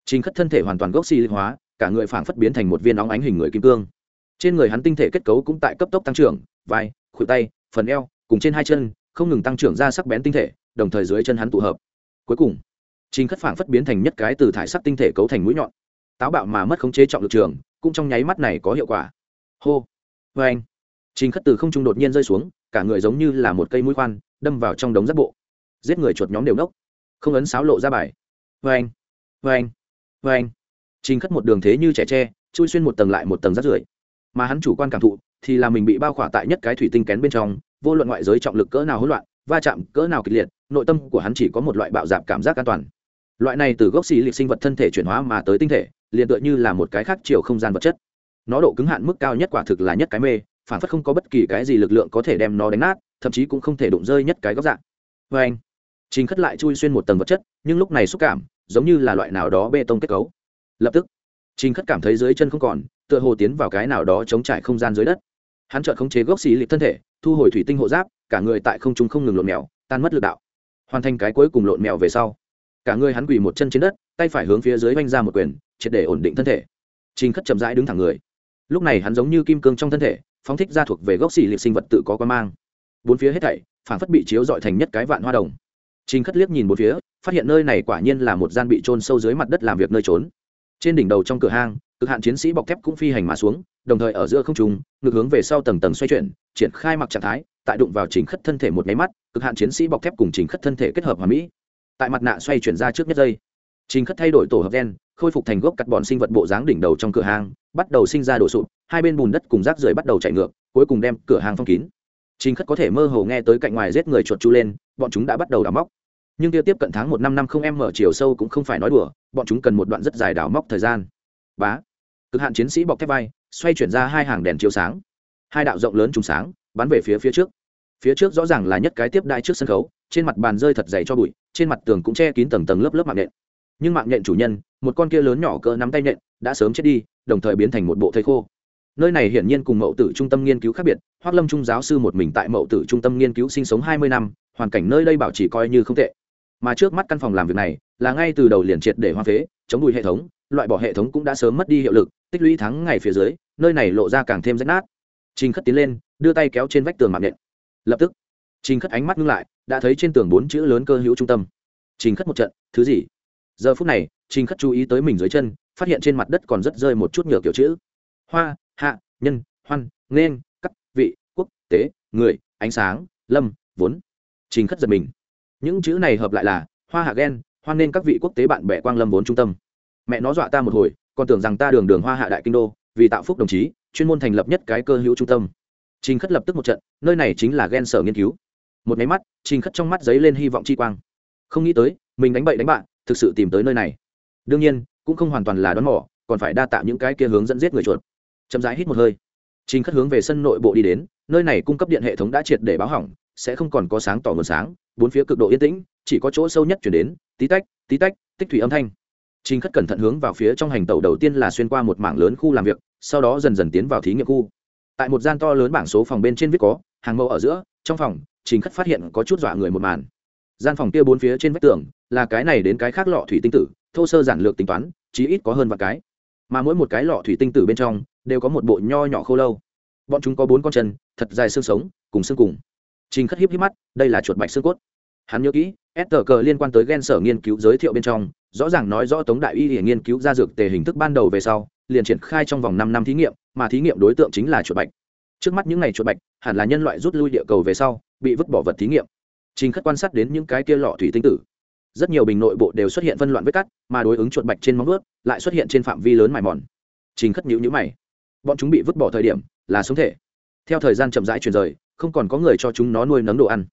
Trình khất thân thể hoàn toàn gốc xi si hóa, cả người phảng phất biến thành một viên óng ánh hình người kim cương. Trên người hắn tinh thể kết cấu cũng tại cấp tốc tăng trưởng, vai, khuỷu tay, phần eo, cùng trên hai chân, không ngừng tăng trưởng ra sắc bén tinh thể, đồng thời dưới chân hắn tụ hợp. Cuối cùng, Trình khất phảng phất biến thành nhất cái từ thải sắc tinh thể cấu thành mũi nhọn. Táo bạo mà mất khống chế trọng lực trường, cũng trong nháy mắt này có hiệu quả. Hô! Oeng. anh, trình khất từ không trung đột nhiên rơi xuống, cả người giống như là một cây mũi khoan, đâm vào trong đống rác bộ. Giết người chuột nhóm đều nốc không ấn sáo lộ ra bài. Oeng. anh vê anh anh trình khất một đường thế như trẻ tre, chui xuyên một tầng lại một tầng rác rưởi. Mà hắn chủ quan cảm thụ, thì là mình bị bao khỏa tại nhất cái thủy tinh kén bên trong, vô luận ngoại giới trọng lực cỡ nào hỗn loạn, va chạm cỡ nào kịch liệt, nội tâm của hắn chỉ có một loại bạo dạp cảm giác an toàn. Loại này từ gốc xì liệt sinh vật thân thể chuyển hóa mà tới tinh thể, liền tựa như là một cái khác chiều không gian vật chất. Nó độ cứng hạn mức cao nhất quả thực là nhất cái mê, phản phất không có bất kỳ cái gì lực lượng có thể đem nó đánh nát, thậm chí cũng không thể đụng rơi nhất cái góc dạng. Vê anh, trình khất lại chui xuyên một tầng vật chất, nhưng lúc này xúc cảm giống như là loại nào đó bê tông kết cấu. Lập tức, trình khất cảm thấy dưới chân không còn, tựa hồ tiến vào cái nào đó chống trải không gian dưới đất. Hắn chợt khống chế gốc xì lịp thân thể, thu hồi thủy tinh hộ giáp, cả người tại không trung không ngừng lộn mèo, tan mất lực đạo. Hoàn thành cái cuối cùng lộn mèo về sau, cả người hắn quỳ một chân trên đất, tay phải hướng phía dưới vanh ra một quyền, triệt để ổn định thân thể. Trình khất chậm rãi đứng thẳng người. Lúc này hắn giống như kim cương trong thân thể, phóng thích ra thuộc về gốc xỉ lịp sinh vật tự có quan mang. Bốn phía hết thảy phản phất bị chiếu dọi thành nhất cái vạn hoa đồng trình khất liếc nhìn một phía, phát hiện nơi này quả nhiên là một gian bị chôn sâu dưới mặt đất làm việc nơi trốn. Trên đỉnh đầu trong cửa hang, cực hạn chiến sĩ bọc thép cũng phi hành mà xuống, đồng thời ở giữa không trung, ngược hướng về sau tầng tầng xoay chuyển, triển khai mặc trạng thái, tại đụng vào trình khất thân thể một máy mắt, cực hạn chiến sĩ bọc thép cùng trình khất thân thể kết hợp hòa mỹ. Tại mặt nạ xoay chuyển ra trước nhất giây, trình khất thay đổi tổ hợp gen khôi phục thành gốc cắt bọn sinh vật bộ dáng đỉnh đầu trong cửa hàng bắt đầu sinh ra đổ sụp, hai bên bùn đất cùng rác rưởi bắt đầu chảy ngược, cuối cùng đem cửa hàng phong kín. Trình khất có thể mơ hồ nghe tới cạnh ngoài giết người chuột chu lên bọn chúng đã bắt đầu đào móc. Nhưng tiêu tiếp cận tháng một năm năm không em mở chiều sâu cũng không phải nói đùa, bọn chúng cần một đoạn rất dài đào móc thời gian. Bá. Cực hạn chiến sĩ bọc thép vai, xoay chuyển ra hai hàng đèn chiếu sáng. Hai đạo rộng lớn trùng sáng, bắn về phía phía trước. Phía trước rõ ràng là nhất cái tiếp đai trước sân khấu, trên mặt bàn rơi thật dày cho bụi, trên mặt tường cũng che kín tầng tầng lớp lớp mạng nhện nhưng mạng nhện chủ nhân, một con kia lớn nhỏ cỡ nắm tay nhện đã sớm chết đi, đồng thời biến thành một bộ thây khô nơi này hiển nhiên cùng mậu tử trung tâm nghiên cứu khác biệt, hoác lâm trung giáo sư một mình tại mậu tử trung tâm nghiên cứu sinh sống hai mươi năm, hoàn cảnh nơi đây bảo chỉ coi như không tệ. Mà trước mắt căn phòng làm việc này, là ngay từ đầu liền triệt để hoa phế, chống đùi hệ thống, loại bỏ hệ thống cũng đã sớm mất đi hiệu lực, tích lũy tháng ngày phía dưới, nơi này lộ ra càng thêm rách nát. Trình khất tiến lên, đưa tay kéo trên vách tường mạng nện. Lập tức, trình khất ánh mắt ngưng lại, đã thấy trên tường bốn chữ lớn cơ hữu trung tâm. Trình khất một trận, thứ gì? Giờ phút này, trình khất chú ý tới mình dưới chân, phát hiện trên mặt đất còn rất rơi một chút nhựa kiểu chữ. Hoa hạ, nhân, hoan nên cắt vị, quốc, tế, người, ánh sáng, lâm, vốn. Trình khất giật mình. Những chữ này hợp lại là, hoa hạ ghen, hoan nên các vị quốc tế bạn bè quang lâm vốn trung tâm. Mẹ nó dọa ta một hồi, còn tưởng rằng ta đường đường hoa hạ đại kinh đô, vì tạo phúc đồng chí, chuyên môn thành lập nhất cái cơ hữu trung tâm. Trình khất lập tức một trận, nơi này chính là ghen sở nghiên cứu. Một máy mắt, trình khất trong mắt giấy lên hy vọng chi quang. Không nghĩ tới, mình đánh bậy đánh bạn thực sự tìm tới nơi này. Đương nhiên, cũng không hoàn toàn là đón mỏ còn phải đa tạo những cái kia hướng dẫn giết người chuột chậm rãi hít một hơi. Trình khất hướng về sân nội bộ đi đến, nơi này cung cấp điện hệ thống đã triệt để báo hỏng, sẽ không còn có sáng tỏ nguồn sáng, bốn phía cực độ yên tĩnh, chỉ có chỗ sâu nhất chuyển đến, tí tách tí tách, tích thủy âm thanh. Trình khất cẩn thận hướng vào phía trong hành tàu đầu tiên là xuyên qua một mảng lớn khu làm việc, sau đó dần dần tiến vào thí nghiệm khu. Tại một gian to lớn bảng số phòng bên trên viết có, hàng mẫu ở giữa, trong phòng, trình khất phát hiện có chút dọa người một màn. Gian phòng kia bốn phía trên vách tường, là cái này đến cái khác lọ thủy tinh tử, thô sơ giản lược tính toán, chí ít có hơn vài cái. Mà mỗi một cái lọ thủy tinh tử bên trong đều có một bộ nho nhỏ khô lâu. Bọn chúng có bốn con chân, thật dài xương sống, cùng xương cùng. Trình khất hiếp hiếp mắt, đây là chuột bạch xương cốt. Hắn nhớ kỹ, s tờ cờ liên quan tới gen sở nghiên cứu giới thiệu bên trong, rõ ràng nói rõ tống đại y để nghiên cứu ra dược tề hình thức ban đầu về sau, liền triển khai trong vòng năm năm thí nghiệm, mà thí nghiệm đối tượng chính là chuột bạch. Trước mắt những ngày chuột bạch, hẳn là nhân loại rút lui địa cầu về sau, bị vứt bỏ vật thí nghiệm. Trình khất quan sát đến những cái kia lọ thủy tinh tử. Rất nhiều bình nội bộ đều xuất hiện phân loạn vết cắt, mà đối ứng chuột bạch trên móng ướt lại xuất hiện trên phạm vi lớn mài mòn. Trình khất nhữ nhữ mày bọn chúng bị vứt bỏ thời điểm là sống thể. Theo thời gian chậm rãi chuyển rời, không còn có người cho chúng nó nuôi nấng đồ ăn.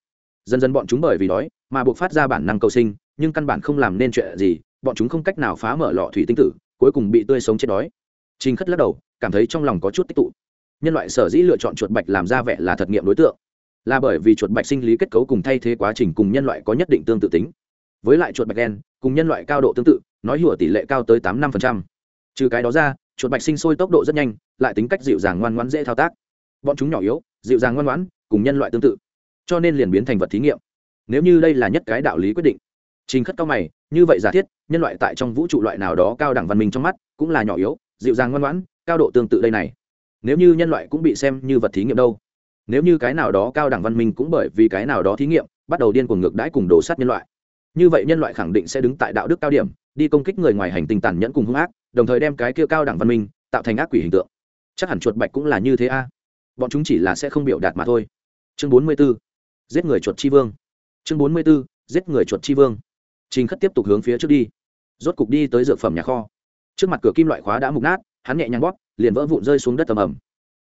Dần dần bọn chúng bởi vì đói mà buộc phát ra bản năng cầu sinh, nhưng căn bản không làm nên chuyện gì, bọn chúng không cách nào phá mở lọ thủy tinh tử, cuối cùng bị tươi sống chết đói. Trình khất lắc đầu, cảm thấy trong lòng có chút tích tụ. Nhân loại sở dĩ lựa chọn chuột bạch làm ra vẻ là thật nghiệm đối tượng. Là bởi vì chuột bạch sinh lý kết cấu cùng thay thế quá trình cùng nhân loại có nhất định tương tự tính. Với lại chuột bạch đen cùng nhân loại cao độ tương tự, nói hùa tỷ lệ cao tới tám năm trừ cái đó ra chuột bạch sinh sôi tốc độ rất nhanh, lại tính cách dịu dàng ngoan ngoãn dễ thao tác. Bọn chúng nhỏ yếu, dịu dàng ngoan ngoãn, cùng nhân loại tương tự, cho nên liền biến thành vật thí nghiệm. Nếu như đây là nhất cái đạo lý quyết định, trình khất cao mày, như vậy giả thiết, nhân loại tại trong vũ trụ loại nào đó cao đẳng văn minh trong mắt cũng là nhỏ yếu, dịu dàng ngoan ngoãn, cao độ tương tự đây này. Nếu như nhân loại cũng bị xem như vật thí nghiệm đâu, nếu như cái nào đó cao đẳng văn minh cũng bởi vì cái nào đó thí nghiệm, bắt đầu điên cuồng ngược đãi cùng đổ sát nhân loại, như vậy nhân loại khẳng định sẽ đứng tại đạo đức cao điểm, đi công kích người ngoài hành tinh tàn nhẫn cùng hung ác đồng thời đem cái kia cao đẳng văn minh tạo thành ác quỷ hình tượng. Chắc hẳn chuột bạch cũng là như thế a. Bọn chúng chỉ là sẽ không biểu đạt mà thôi. Chương bốn mươi b ố giết người chuột chi vương. Chương bốn mươi b ố giết người chuột chi vương. Trình khất tiếp tục hướng phía trước đi. Rốt cục đi tới dược phẩm nhà kho. Trước mặt cửa kim loại khóa đã mục nát, hắn nhẹ nhàng bóp, liền vỡ vụn rơi xuống đất tầm ẩm.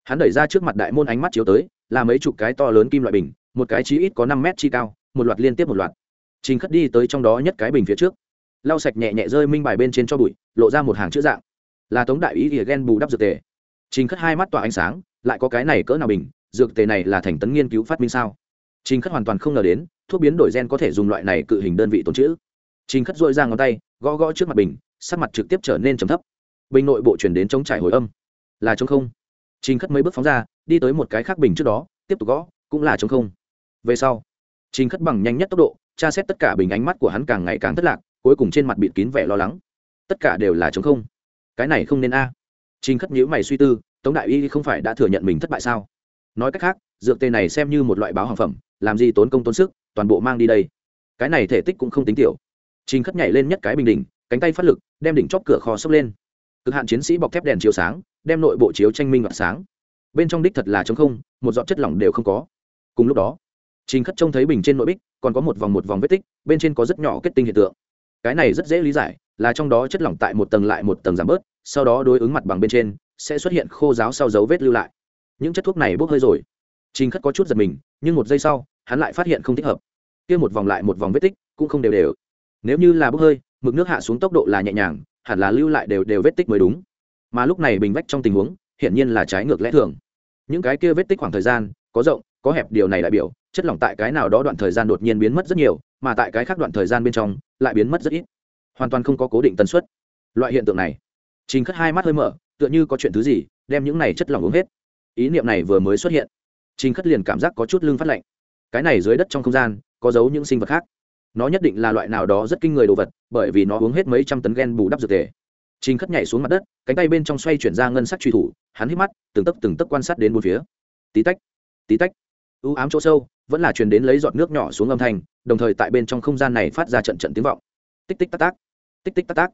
Hắn đẩy ra trước mặt đại môn ánh mắt chiếu tới, là mấy chục cái to lớn kim loại bình, một cái chí ít có năm mét chi cao, một loạt liên tiếp một loạt. Trình khất đi tới trong đó nhất cái bình phía trước lau sạch nhẹ nhẹ rơi minh bài bên trên cho bụi, lộ ra một hàng chữ dạng, là tống đại ý ỉa ghen bù đắp dược tề. Trình khất hai mắt tỏa ánh sáng, lại có cái này cỡ nào bình, dược tề này là thành tấn nghiên cứu phát minh sao? Trình khất hoàn toàn không ngờ đến, thuốc biến đổi gen có thể dùng loại này cự hình đơn vị tồn chữ. Trình khất dội ra ngón tay, gõ gõ trước mặt bình, sắc mặt trực tiếp trở nên trầm thấp. Bình nội bộ chuyển đến chống trải hồi âm. Là chống không? Trình khất mấy bước phóng ra, đi tới một cái khác bình trước đó, tiếp tục gõ, cũng là chống không. Về sau, trình khất bằng nhanh nhất tốc độ, tra xét tất cả bình ánh mắt của hắn càng ngày càng thất lạc cuối cùng trên mặt bịt kín vẻ lo lắng. Tất cả đều là chống không. Cái này không nên a. À. trình khất nhữ mày suy tư, tống đại y không phải đã thừa nhận mình thất bại sao? Nói cách khác, dược tê này xem như một loại báo hàng phẩm, làm gì tốn công tốn sức, toàn bộ mang đi đây. Cái này thể tích cũng không tính tiểu. Trình khất nhảy lên nhất cái bình đỉnh, cánh tay phát lực, đem đỉnh chóp cửa kho sốc lên. Cực hạn chiến sĩ bọc thép đèn chiếu sáng, đem nội bộ chiếu tranh minh gọn sáng. Bên trong đích thật là chống không, một giọt chất lỏng đều không có. Cùng lúc đó, trình khất trông thấy bình trên nội bích, còn có một vòng một vòng vết tích, bên trên có rất nhỏ kết tinh hiện tượng cái này rất dễ lý giải, là trong đó chất lỏng tại một tầng lại một tầng giảm bớt, sau đó đối ứng mặt bằng bên trên, sẽ xuất hiện khô giáo sau dấu vết lưu lại. Những chất thuốc này bốc hơi rồi. Trình khất có chút giật mình, nhưng một giây sau, hắn lại phát hiện không thích hợp. Kia một vòng lại một vòng vết tích, cũng không đều đều. Nếu như là bốc hơi, mực nước hạ xuống tốc độ là nhẹ nhàng, hẳn là lưu lại đều đều vết tích mới đúng. Mà lúc này bình vách trong tình huống, hiển nhiên là trái ngược lẽ thường. Những cái kia vết tích khoảng thời gian, có rộng, có hẹp, điều này đại biểu, chất lỏng tại cái nào đó đoạn thời gian đột nhiên biến mất rất nhiều, mà tại cái khác đoạn thời gian bên trong lại biến mất rất ít. Hoàn toàn không có cố định tần suất. Loại hiện tượng này, trình khất hai mắt hơi mở, tựa như có chuyện thứ gì, đem những này chất lỏng uống hết. Ý niệm này vừa mới xuất hiện, trình khất liền cảm giác có chút lưng phát lạnh. Cái này dưới đất trong không gian, có giấu những sinh vật khác. Nó nhất định là loại nào đó rất kinh người đồ vật, bởi vì nó uống hết mấy trăm tấn gen bù đắp dược tề. Trình khất nhảy xuống mặt đất, cánh tay bên trong xoay chuyển ra ngân sắc truy thủ, hắn hít mắt, từng tấc từng tấc quan sát đến bốn phía. Tí tách tí tách ưu ám chỗ sâu, vẫn là truyền đến lấy giọt nước nhỏ xuống âm thanh, đồng thời tại bên trong không gian này phát ra trận trận tiếng vọng. Tích tích tắc tác tích tích tắc tác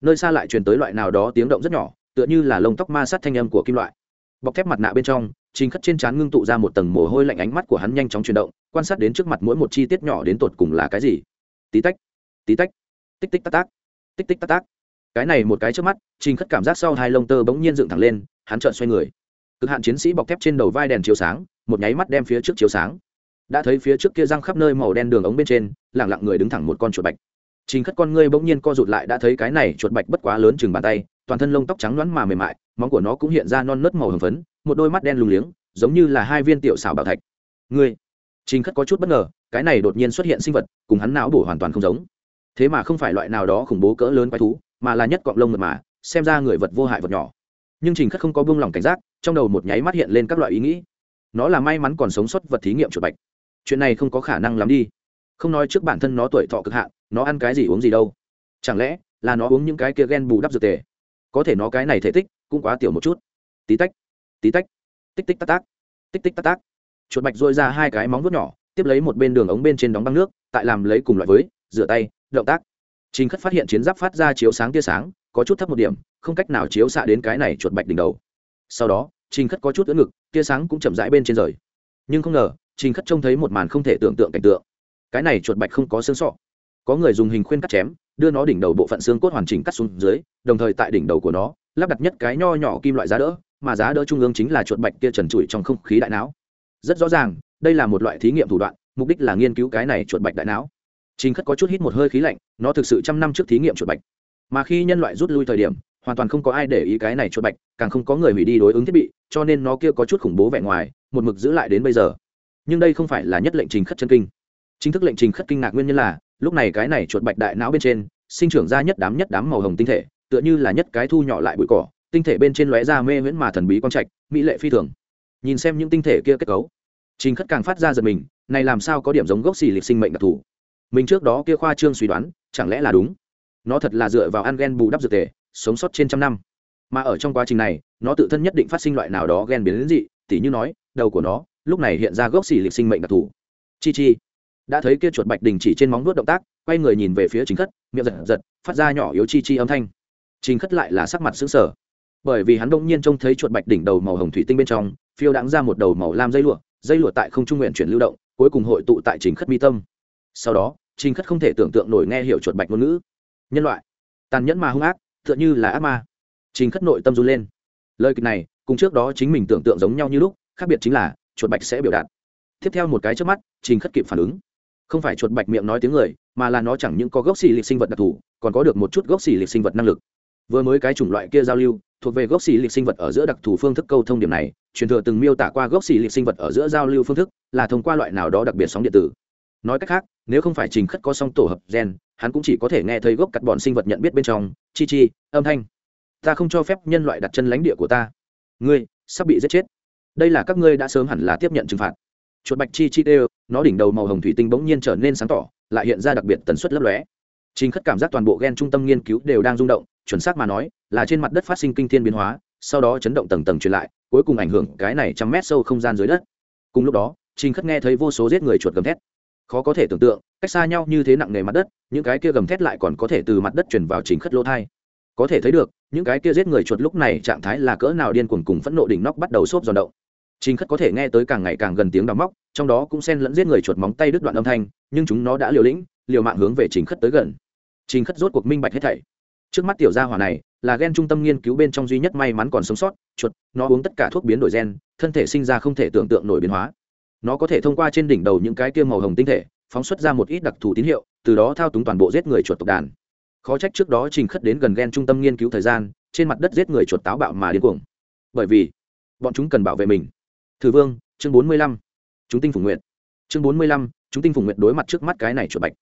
nơi xa lại truyền tới loại nào đó tiếng động rất nhỏ, tựa như là lông tóc ma sát thanh âm của kim loại. Bọc thép mặt nạ bên trong, trình khất trên trán ngưng tụ ra một tầng mồ hôi lạnh ánh mắt của hắn nhanh chóng chuyển động, quan sát đến trước mặt mỗi một chi tiết nhỏ đến tột cùng là cái gì. Tí tách tí tách. Tích tích tắc tác tích tích tắc tác cái này một cái trước mắt, trình khất cảm giác sau hai lông tơ bỗng nhiên dựng thẳng lên, hắn trợn xoay người. Cực hạn chiến sĩ bọc thép trên đầu vai đèn chiếu sáng một nháy mắt đem phía trước chiếu sáng. Đã thấy phía trước kia răng khắp nơi màu đen đường ống bên trên, lẳng lặng người đứng thẳng một con chuột bạch. Trình khất con ngươi bỗng nhiên co rụt lại, đã thấy cái này chuột bạch bất quá lớn chừng bàn tay, toàn thân lông tóc trắng loãng mà mềm mại, móng của nó cũng hiện ra non nớt màu hồng phấn, một đôi mắt đen lùng liếng, giống như là hai viên tiểu xảo bảo thạch. Ngươi? Trình khất có chút bất ngờ, cái này đột nhiên xuất hiện sinh vật, cùng hắn não bổ hoàn toàn không giống. Thế mà không phải loại nào đó khủng bố cỡ lớn quái thú, mà là nhất cọng lông mật mà, xem ra người vật vô hại vật nhỏ. Nhưng trình khất không có buông lỏng cảnh giác, trong đầu một nháy mắt hiện lên các loại ý nghĩ nó là may mắn còn sống sót vật thí nghiệm chuột bạch. Chuyện này không có khả năng lắm đi. Không nói trước bản thân nó tuổi thọ cực hạn, nó ăn cái gì uống gì đâu. Chẳng lẽ là nó uống những cái kia ghen bù đắp dược tề? Có thể nó cái này thể tích cũng quá tiểu một chút. Tí tách tí tách, tích tích tắc tác tích tích tắc tác chuột bạch dôi ra hai cái móng vuốt nhỏ, tiếp lấy một bên đường ống bên trên đóng băng nước, tại làm lấy cùng loại với, rửa tay, động tác. Trình khất phát hiện chiến giáp phát ra chiếu sáng tia sáng, có chút thấp một điểm, không cách nào chiếu xạ đến cái này chuột bạch đỉnh đầu. Sau đó trình khất có chút ưỡn ngực, tia sáng cũng chậm rãi bên trên rời. Nhưng không ngờ, trình khất trông thấy một màn không thể tưởng tượng cảnh tượng. Cái này chuột bạch không có xương sọ. Có người dùng hình khuyên cắt chém, đưa nó đỉnh đầu bộ phận xương cốt hoàn chỉnh cắt xuống dưới, đồng thời tại đỉnh đầu của nó, lắp đặt nhất cái nho nhỏ kim loại giá đỡ, mà giá đỡ trung ương chính là chuột bạch kia trần trụi trong không khí đại não. Rất rõ ràng, đây là một loại thí nghiệm thủ đoạn, mục đích là nghiên cứu cái này chuột bạch đại não. Trình khất có chút hít một hơi khí lạnh, nó thực sự trăm năm trước thí nghiệm chuột bạch. Mà khi nhân loại rút lui thời điểm hoàn toàn không có ai để ý cái này chuột bạch, càng không có người hủy đi đối ứng thiết bị, cho nên nó kia có chút khủng bố vẻ ngoài, một mực giữ lại đến bây giờ. Nhưng đây không phải là nhất lệnh trình khất chân kinh. Chính thức lệnh trình khất kinh ngạc nguyên nhân là, lúc này cái này chuột bạch đại não bên trên, sinh trưởng ra nhất đám nhất đám màu hồng tinh thể, tựa như là nhất cái thu nhỏ lại bụi cỏ, tinh thể bên trên lóe ra mê miễn mà thần bí quang trạch, mỹ lệ phi thường. Nhìn xem những tinh thể kia kết cấu, trình khất càng phát ra giật mình, này làm sao có điểm giống gốc xì lịch sinh mệnh đặc thù? Mình trước đó kia khoa trương suy đoán, chẳng lẽ là đúng? Nó thật là dựa vào ăn gen bù đắp dược tề sống sót trên trăm năm. Mà ở trong quá trình này, nó tự thân nhất định phát sinh loại nào đó gen biến đến dị, tỉ như nói, đầu của nó, lúc này hiện ra gốc xì lịch sinh mệnh đặc thù. Chi chi. Đã thấy kia chuột bạch đình chỉ trên móng nuốt động tác, quay người nhìn về phía chính khất, miệng giật giật, phát ra nhỏ yếu chi chi âm thanh. Chính khất lại là sắc mặt xứng sở bởi vì hắn đông nhiên trông thấy chuột bạch đỉnh đầu màu hồng thủy tinh bên trong, phiêu đãng ra một đầu màu lam dây lụa dây lụa tại không trung nguyện chuyển lưu động, cuối cùng hội tụ tại chính khất mi tâm. Sau đó chính khất không thể tưởng tượng nổi nghe hiểu chuột bạch ngôn ngữ. Nhân loại, tàn nhẫn mà hung ác tựa như là ác ma. Chính khất nội tâm run lên. Lời kịch này, cùng trước đó chính mình tưởng tượng giống nhau như lúc, khác biệt chính là, chuột bạch sẽ biểu đạt. Tiếp theo một cái trước mắt, trình khất kịp phản ứng. Không phải chuột bạch miệng nói tiếng người, mà là nó chẳng những có gốc xì lịch sinh vật đặc thù, còn có được một chút gốc xì lịch sinh vật năng lực. Vừa mới cái chủng loại kia giao lưu, thuộc về gốc xì lịch sinh vật ở giữa đặc thù phương thức câu thông điểm này, truyền thừa từng miêu tả qua gốc xì lịch sinh vật ở giữa giao lưu phương thức, là thông qua loại nào đó đặc biệt sóng điện tử nói cách khác, nếu không phải trình khất có song tổ hợp gen, hắn cũng chỉ có thể nghe thấy gốc cắt bọn sinh vật nhận biết bên trong, chi chi, âm thanh. Ta không cho phép nhân loại đặt chân lãnh địa của ta. Ngươi, sắp bị giết chết. Đây là các ngươi đã sớm hẳn là tiếp nhận trừng phạt. Chuột bạch chi chi tê nó đỉnh đầu màu hồng thủy tinh bỗng nhiên trở nên sáng tỏ, lại hiện ra đặc biệt tần suất lấp lóe. Trình khất cảm giác toàn bộ gen trung tâm nghiên cứu đều đang rung động, chuẩn xác mà nói, là trên mặt đất phát sinh kinh thiên biến hóa, sau đó chấn động tầng tầng truyền lại, cuối cùng ảnh hưởng cái này trăm mét sâu không gian dưới đất. Cùng lúc đó, trình khất nghe thấy vô số giết người chuột gầm thét khó có thể tưởng tượng cách xa nhau như thế nặng nề mặt đất những cái kia gầm thét lại còn có thể từ mặt đất chuyển vào chính khất lỗ thai có thể thấy được những cái kia giết người chuột lúc này trạng thái là cỡ nào điên cuồng cùng phẫn nộ đỉnh nóc bắt đầu xốp giòn động Trình Khất có thể nghe tới càng ngày càng gần tiếng đào móc, trong đó cũng xen lẫn giết người chuột móng tay đứt đoạn âm thanh, nhưng chúng nó đã liều lĩnh, liều mạng hướng về Trình Khất tới gần. Trình Khất rốt cuộc minh bạch hết thảy. Trước mắt tiểu gia hỏa này, là gen trung tâm nghiên cứu bên trong duy nhất may mắn còn sống sót, chuột, nó uống tất cả thuốc biến đổi gen, thân thể sinh ra không thể tưởng tượng nổi biến hóa nó có thể thông qua trên đỉnh đầu những cái kia màu hồng tinh thể, phóng xuất ra một ít đặc thù tín hiệu, từ đó thao túng toàn bộ giết người chuột tộc đàn. Khó trách trước đó trình khất đến gần ghen trung tâm nghiên cứu thời gian, trên mặt đất giết người chuột táo bạo mà điên cuồng. Bởi vì, bọn chúng cần bảo vệ mình. Thử vương, chương bốn mươi lăm. Chúng tinh phủ nguyện chương bốn mươi lăm, chúng tinh phủ nguyện đối mặt trước mắt cái này chuột bạch.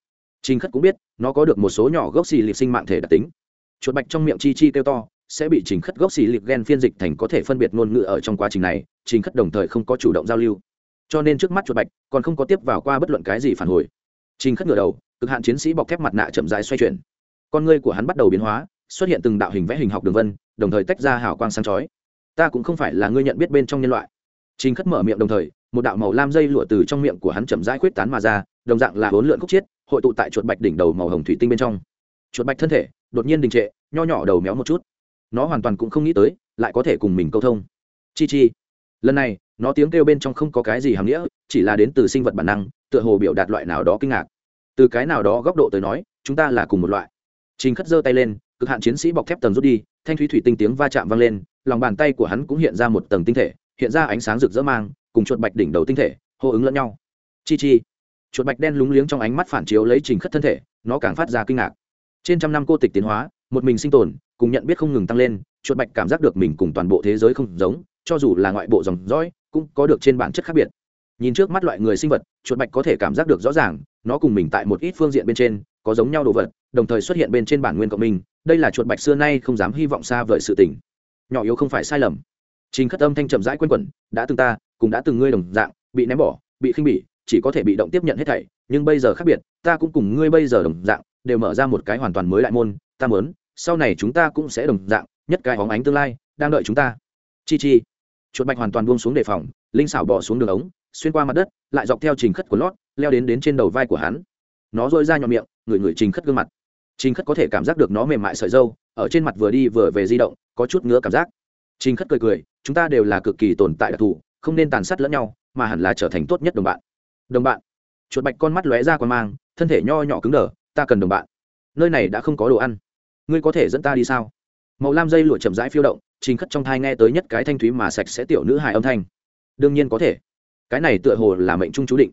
Trình khất cũng biết, nó có được một số nhỏ gốc xì liệt sinh mạng thể đặc tính. Chuột bạch trong miệng chi chi kêu to, sẽ bị trình khất gốc xì liệt gen phiên dịch thành có thể phân biệt ngôn ngữ ở trong quá trình này, trình khất đồng thời không có chủ động giao lưu cho nên trước mắt chuột bạch còn không có tiếp vào qua bất luận cái gì phản hồi. Trình khất ngửa đầu, cực hạn chiến sĩ bọc thép mặt nạ chậm rãi xoay chuyển. Con ngươi của hắn bắt đầu biến hóa, xuất hiện từng đạo hình vẽ hình học đường vân, đồng thời tách ra hào quang sáng chói. Ta cũng không phải là ngươi nhận biết bên trong nhân loại. Trình khất mở miệng đồng thời, một đạo màu lam dây lụa từ trong miệng của hắn chậm rãi khuyết tán mà ra, đồng dạng là hỗn lượn khúc chiết, hội tụ tại chuột bạch đỉnh đầu màu hồng thủy tinh bên trong. Chuột bạch thân thể, đột nhiên đình trệ, nho nhỏ đầu méo một chút. Nó hoàn toàn cũng không nghĩ tới, lại có thể cùng mình câu thông. Chi chi lần này, nó tiếng kêu bên trong không có cái gì hàm nghĩa, chỉ là đến từ sinh vật bản năng, tựa hồ biểu đạt loại nào đó kinh ngạc. Từ cái nào đó góc độ tới nói, chúng ta là cùng một loại. Trình khất giơ tay lên, cực hạn chiến sĩ bọc thép tầng rút đi, thanh thúy thủy tinh tiếng va chạm vang lên, lòng bàn tay của hắn cũng hiện ra một tầng tinh thể, hiện ra ánh sáng rực rỡ mang, cùng chuột bạch đỉnh đầu tinh thể, hô ứng lẫn nhau. Chi chi. Chuột bạch đen lúng liếng trong ánh mắt phản chiếu lấy trình khất thân thể, nó càng phát ra kinh ngạc. Trên trăm năm cô tịch tiến hóa, một mình sinh tồn, cùng nhận biết không ngừng tăng lên, chuột bạch cảm giác được mình cùng toàn bộ thế giới không giống cho dù là ngoại bộ dòng dõi, cũng có được trên bản chất khác biệt. Nhìn trước mắt loại người sinh vật, chuột bạch có thể cảm giác được rõ ràng, nó cùng mình tại một ít phương diện bên trên, có giống nhau đồ vật, đồng thời xuất hiện bên trên bản nguyên cộng minh, đây là chuột bạch xưa nay không dám hy vọng xa vời sự tình. Nhỏ yếu không phải sai lầm. Trình khất âm thanh chậm rãi q u n quẩn, đã từng ta, cũng đã từng ngươi đồng dạng, bị ném bỏ, bị khinh bỉ, chỉ có thể bị động tiếp nhận hết thảy, nhưng bây giờ khác biệt, ta cũng cùng ngươi bây giờ đồng dạng, đều mở ra một cái hoàn toàn mới lại môn, ta mớn sau này chúng ta cũng sẽ đồng dạng, nhất cái hóng ánh tương lai, đang đợi chúng ta. Chi chi chuột bạch hoàn toàn buông xuống đề phòng, linh xảo bỏ xuống đường ống, xuyên qua mặt đất, lại dọc theo trình khất của lót, leo đến đến trên đầu vai của hắn. Nó dội ra nhọn miệng, ngửi ngửi trình khất gương mặt. Trình khất có thể cảm giác được nó mềm mại sợi dâu, ở trên mặt vừa đi vừa về di động, có chút ngứa cảm giác. Trình khất cười cười, chúng ta đều là cực kỳ tồn tại đặc thù, không nên tàn sát lẫn nhau, mà hẳn là trở thành tốt nhất đồng bạn. Đồng bạn. Chuột bạch con mắt lóe ra con mang, thân thể nho nhỏ cứng đờ, ta cần đồng bạn. Nơi này đã không có đồ ăn. Ngươi có thể dẫn ta đi sao? Màu lam dây lụa chậm rãi phiêu động, trình khất trong thai nghe tới nhất cái thanh thúy mà sạch sẽ tiểu nữ hài âm thanh. Đương nhiên có thể. Cái này tựa hồ là mệnh trung chú định.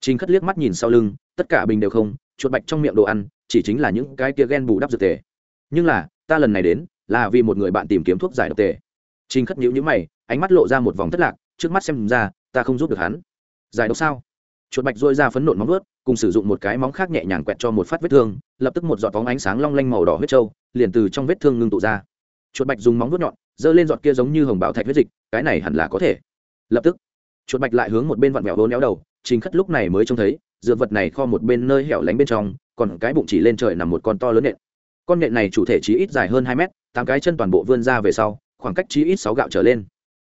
Trình khất liếc mắt nhìn sau lưng, tất cả bình đều không, chuột bạch trong miệng đồ ăn, chỉ chính là những cái kia ghen bù đắp dược tề. Nhưng là, ta lần này đến, là vì một người bạn tìm kiếm thuốc giải độc tề. Trình khất nhíu nhíu mày, ánh mắt lộ ra một vòng thất lạc, trước mắt xem ra, ta không giúp được hắn. Giải độc sao? Chuột bạch dôi ra phấn nộn móng ướt cùng sử dụng một cái móng khác nhẹ nhàng quẹt cho một phát vết thương, lập tức một giọt bóng ánh sáng long lanh màu đỏ huyết trâu, liền từ trong vết thương ngưng tụ ra. Chuột bạch dùng móng vuốt nhọn, giơ lên giọt kia giống như hồng bảo thạch huyết dịch, cái này hẳn là có thể. Lập tức, chuột bạch lại hướng một bên vặn vẹo bốn néo đầu, trình khất lúc này mới trông thấy, dược vật này kho một bên nơi hẻo lánh bên trong, còn cái bụng chỉ lên trời nằm một con to lớn nện. Con nện này chủ thể chí ít dài hơn hai mét, tám cái chân toàn bộ vươn ra về sau, khoảng cách chí ít sáu gạo trở lên.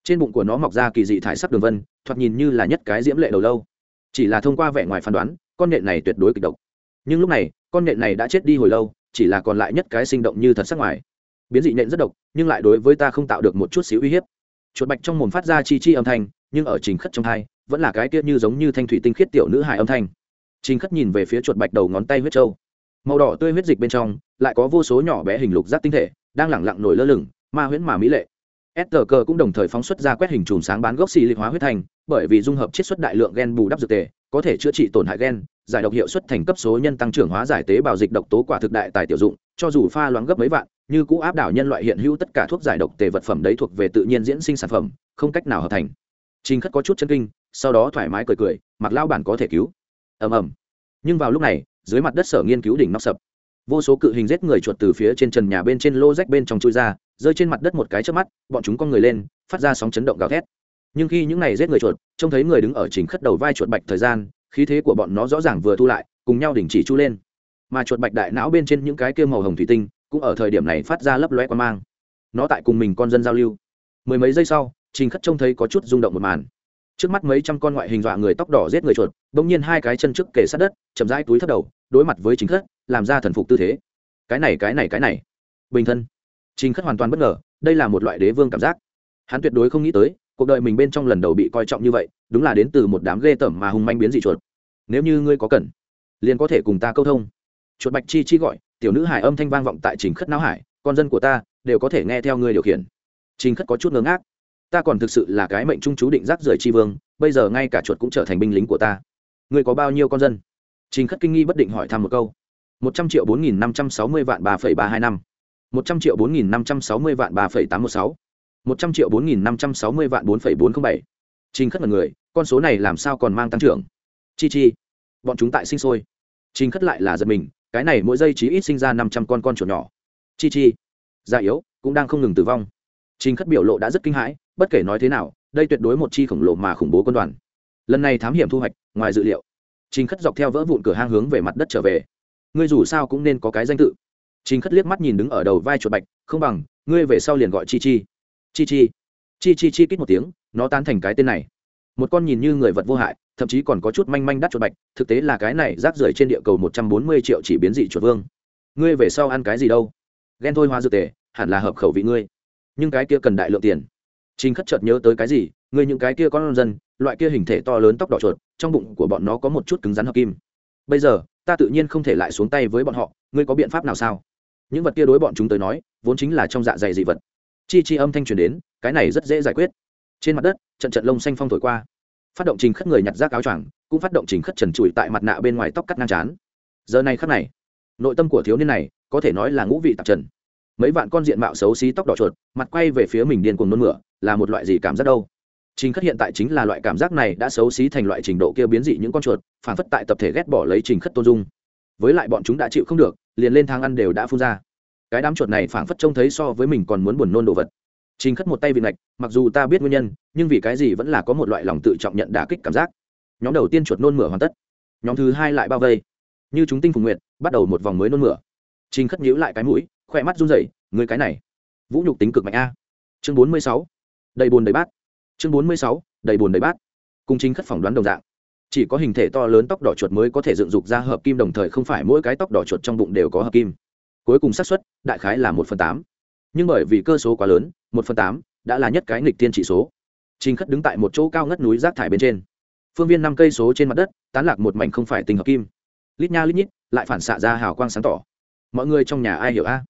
Trên bụng của nó mọc ra kỳ dị thải sắc đường vân, thoạt nhìn như là nhất cái diễm lệ đầu lâu. Chỉ là thông qua vẻ ngoài phán đoán con nện này tuyệt đối kịch độc. Nhưng lúc này con nện này đã chết đi hồi lâu chỉ là còn lại nhất cái sinh động như thật sắc ngoài. Biến dị nện rất độc nhưng lại đối với ta không tạo được một chút xíu uy hiếp. Chuột bạch trong mồm phát ra chi chi âm thanh nhưng ở trình khất trong hai vẫn là cái kia như giống như thanh thủy tinh khiết tiểu nữ hài âm thanh. Trình khất nhìn về phía chuột bạch đầu ngón tay huyết trâu. Màu đỏ tươi huyết dịch bên trong lại có vô số nhỏ bé hình lục giác tinh thể đang lẳng lặng nổi lơ lửng ma huyễn mà mỹ lệ. STK cũng đồng thời phóng xuất ra quét hình chùm sáng bán gốc xì lịch hóa huyết thành, bởi vì dung hợp chiết xuất đại lượng gen bù đắp dược tề, có thể chữa trị tổn hại gen, giải độc hiệu suất thành cấp số nhân tăng trưởng hóa giải tế bào dịch độc tố quả thực đại tài tiểu dụng, cho dù pha loãng gấp mấy vạn, như cũ áp đảo nhân loại hiện hữu tất cả thuốc giải độc tề vật phẩm đấy thuộc về tự nhiên diễn sinh sản phẩm, không cách nào hợp thành. Trình Khất có chút chấn kinh, sau đó thoải mái cười cười, mặc lao bản có thể cứu. Ầm ầm. Nhưng vào lúc này, dưới mặt đất sở nghiên cứu đỉnh nóc sập. Vô số cự hình giết người chuột từ phía trên trần nhà bên trên lô rách bên trong chui ra, rơi trên mặt đất một cái trước mắt bọn chúng con người lên phát ra sóng chấn động gào thét nhưng khi những này giết người chuột trông thấy người đứng ở chính khất đầu vai chuột bạch thời gian khí thế của bọn nó rõ ràng vừa thu lại cùng nhau đình chỉ chu lên. Mà chuột bạch đại não bên trên những cái kia màu hồng thủy tinh cũng ở thời điểm này phát ra lấp loe qua mang. Nó tại cùng mình con dân giao lưu. Mười mấy giây sau trình khất trông thấy có chút rung động một màn. Trước mắt mấy trăm con ngoại hình dọa người tóc đỏ giết người chuột bỗng nhiên hai cái chân trước kề sát đất chậm rãi túi thất đầu đối mặt với chính khất làm ra thần phục tư thế. Cái này cái này cái này. Bình thân. Trình Khất hoàn toàn bất ngờ, đây là một loại đế vương cảm giác. Hắn tuyệt đối không nghĩ tới, cuộc đời mình bên trong lần đầu bị coi trọng như vậy, đúng là đến từ một đám ghê tởm mà hung manh biến dị chuột. Nếu như ngươi có cần, liền có thể cùng ta câu thông. Chuột Bạch Chi chi gọi, tiểu nữ hải âm thanh vang vọng tại Trình Khất não hải, con dân của ta đều có thể nghe theo ngươi điều khiển. Trình Khất có chút ngớ ngác. ta còn thực sự là cái mệnh trung chú định rác rưởi tri vương bây giờ ngay cả chuột cũng trở thành binh lính của ta ngươi có bao nhiêu con dân trình khất kinh nghi bất định hỏi thăm một câu một trăm triệu bốn nghìn năm trăm sáu mươi vạn ba phẩy ba hai năm một trăm triệu bốn nghìn năm trăm sáu mươi vạn ba phẩy tám một sáu một trăm triệu bốn nghìn năm trăm sáu mươi vạn bốn phẩy bốn không bảy. Trình khất là người, con số này làm sao còn mang tăng trưởng? Chi chi, bọn chúng tại sinh sôi. Trình khất lại là giật mình, cái này mỗi giây chỉ ít sinh ra năm trăm con con chuột nhỏ. Chi chi, già yếu, cũng đang không ngừng tử vong. Trình khất biểu lộ đã rất kinh hãi, bất kể nói thế nào, đây tuyệt đối một chi khổng lồ mà khủng bố quân đoàn. Lần này thám hiểm thu hoạch, ngoài dự liệu. Trình khất dọc theo vỡ vụn cửa hang hướng về mặt đất trở về. Ngươi dù sao cũng nên có cái danh tự. Trình khất liếc mắt nhìn đứng ở đầu vai chuột bạch, không bằng, ngươi về sau liền gọi chi chi chi chi. Chi chi chi kít một tiếng, nó tán thành cái tên này. Một con nhìn như người vật vô hại, thậm chí còn có chút manh manh đắt chuột bạch, thực tế là cái này rác rưởi trên địa cầu một trăm bốn mươi triệu chỉ biến dị chuột vương. Ngươi về sau ăn cái gì đâu? Ghen thôi hoa dược tề, hẳn là hợp khẩu vị ngươi. Nhưng cái kia cần đại lượng tiền. Trình khất chợt nhớ tới cái gì, ngươi những cái kia con dân, loại kia hình thể to lớn tóc đỏ chuột, trong bụng của bọn nó có một chút cứng rắn hợp kim. Bây giờ, ta tự nhiên không thể lại xuống tay với bọn họ, ngươi có biện pháp nào sao? Những vật kia đối bọn chúng tới nói, vốn chính là trong dạ dày dị vật chi chi âm thanh truyền đến, cái này rất dễ giải quyết. Trên mặt đất, trận trận lông xanh phong thổi qua. Phát động trình khất người nhặt rác áo choàng, cũng phát động trình khất trần trụi tại mặt nạ bên ngoài tóc cắt ngang trán. Giờ này khắc này, nội tâm của thiếu niên này, có thể nói là ngũ vị tạp trần. Mấy vạn con diện mạo xấu xí tóc đỏ chuột, mặt quay về phía mình điên cuồng nôn mửa, là một loại gì cảm giác đâu? Trình khất hiện tại chính là loại cảm giác này đã xấu xí thành loại trình độ kia biến dị những con chuột, phản phất tại tập thể ghét bỏ lấy trình khất tôn dung. Với lại bọn chúng đã chịu không được, liền lên thang ăn đều đã phun ra cái đám chuột này phảng phất trông thấy so với mình còn muốn buồn nôn đồ vật. Trình khất một tay vị ngạch, mặc dù ta biết nguyên nhân, nhưng vì cái gì vẫn là có một loại lòng tự trọng nhận đả kích cảm giác. Nhóm đầu tiên chuột nôn mửa hoàn tất. Nhóm thứ hai lại bao vây. Như chúng tinh phùng nguyện bắt đầu một vòng mới nôn mửa. Trình khất nhíu lại cái mũi, khỏe mắt run rẩy, người cái này. Vũ nhục tính cực mạnh a. Chương bốn mươi sáu. Đầy bùn đầy bát. Chương bốn mươi sáu, đầy bùn đầy bát. Cùng chính khất phỏng đoán đồng dạng. Chỉ có hình thể to lớn tóc đỏ chuột mới có thể dựng dục ra hợp kim đồng thời không phải mỗi cái tóc đỏ chuột trong bụng đều có hợp kim cuối cùng xác suất đại khái là một phần tám. Nhưng bởi vì cơ số quá lớn, một phần tám đã là nhất cái nghịch tiên trị số. Trình khất đứng tại một chỗ cao ngất núi rác thải bên trên. Phương viên năm cây số trên mặt đất, tán lạc một mảnh không phải tình hợp kim. Lít nha lít nhít, lại phản xạ ra hào quang sáng tỏ. Mọi người trong nhà ai hiểu a?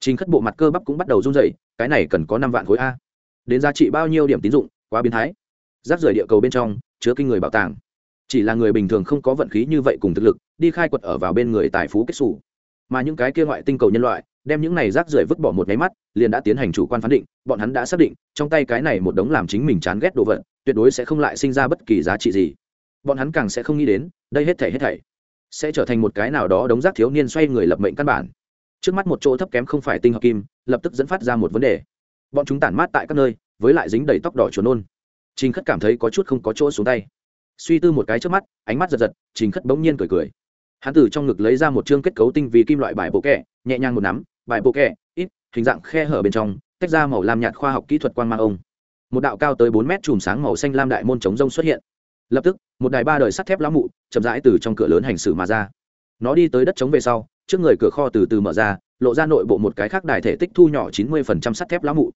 Trình khất bộ mặt cơ bắp cũng bắt đầu run dậy cái này cần có năm vạn khối a. Đến giá trị bao nhiêu điểm tín dụng, quá biến thái. Rác rời địa cầu bên trong, chứa kinh người bảo tàng. Chỉ là người bình thường không có vận khí như vậy cùng thực lực, đi khai quật ở vào bên người tài phú kết xù mà những cái kia ngoại tinh cầu nhân loại đem những này rác rưởi vứt bỏ một nháy mắt, liền đã tiến hành chủ quan phán định, bọn hắn đã xác định, trong tay cái này một đống làm chính mình chán ghét đồ vật, tuyệt đối sẽ không lại sinh ra bất kỳ giá trị gì. Bọn hắn càng sẽ không nghĩ đến, đây hết thảy hết thảy sẽ trở thành một cái nào đó đống rác thiếu niên xoay người lập mệnh căn bản. Trước mắt một chỗ thấp kém không phải tinh hợp kim, lập tức dẫn phát ra một vấn đề. Bọn chúng tản mát tại các nơi, với lại dính đầy tóc đỏ chuồn nôn. Trình khất cảm thấy có chút không có chỗ xuống tay. Suy tư một cái trước mắt, ánh mắt giật giật, trình khất bỗng nhiên cười cười hắn từ trong ngực lấy ra một chương kết cấu tinh vì kim loại bài bộ kẹ, nhẹ nhàng một nắm, bài bộ kẹ, ít, hình dạng khe hở bên trong, tách ra màu lam nhạt khoa học kỹ thuật quang mang ông. Một đạo cao tới bốn mét chùm sáng màu xanh lam đại môn chống rông xuất hiện. Lập tức, một đài ba đời sắt thép lá mụ chậm rãi từ trong cửa lớn hành xử mà ra. Nó đi tới đất chống về sau, trước người cửa kho từ từ mở ra, lộ ra nội bộ một cái khác đài thể tích thu nhỏ chín mươi sắt thép lá mụ.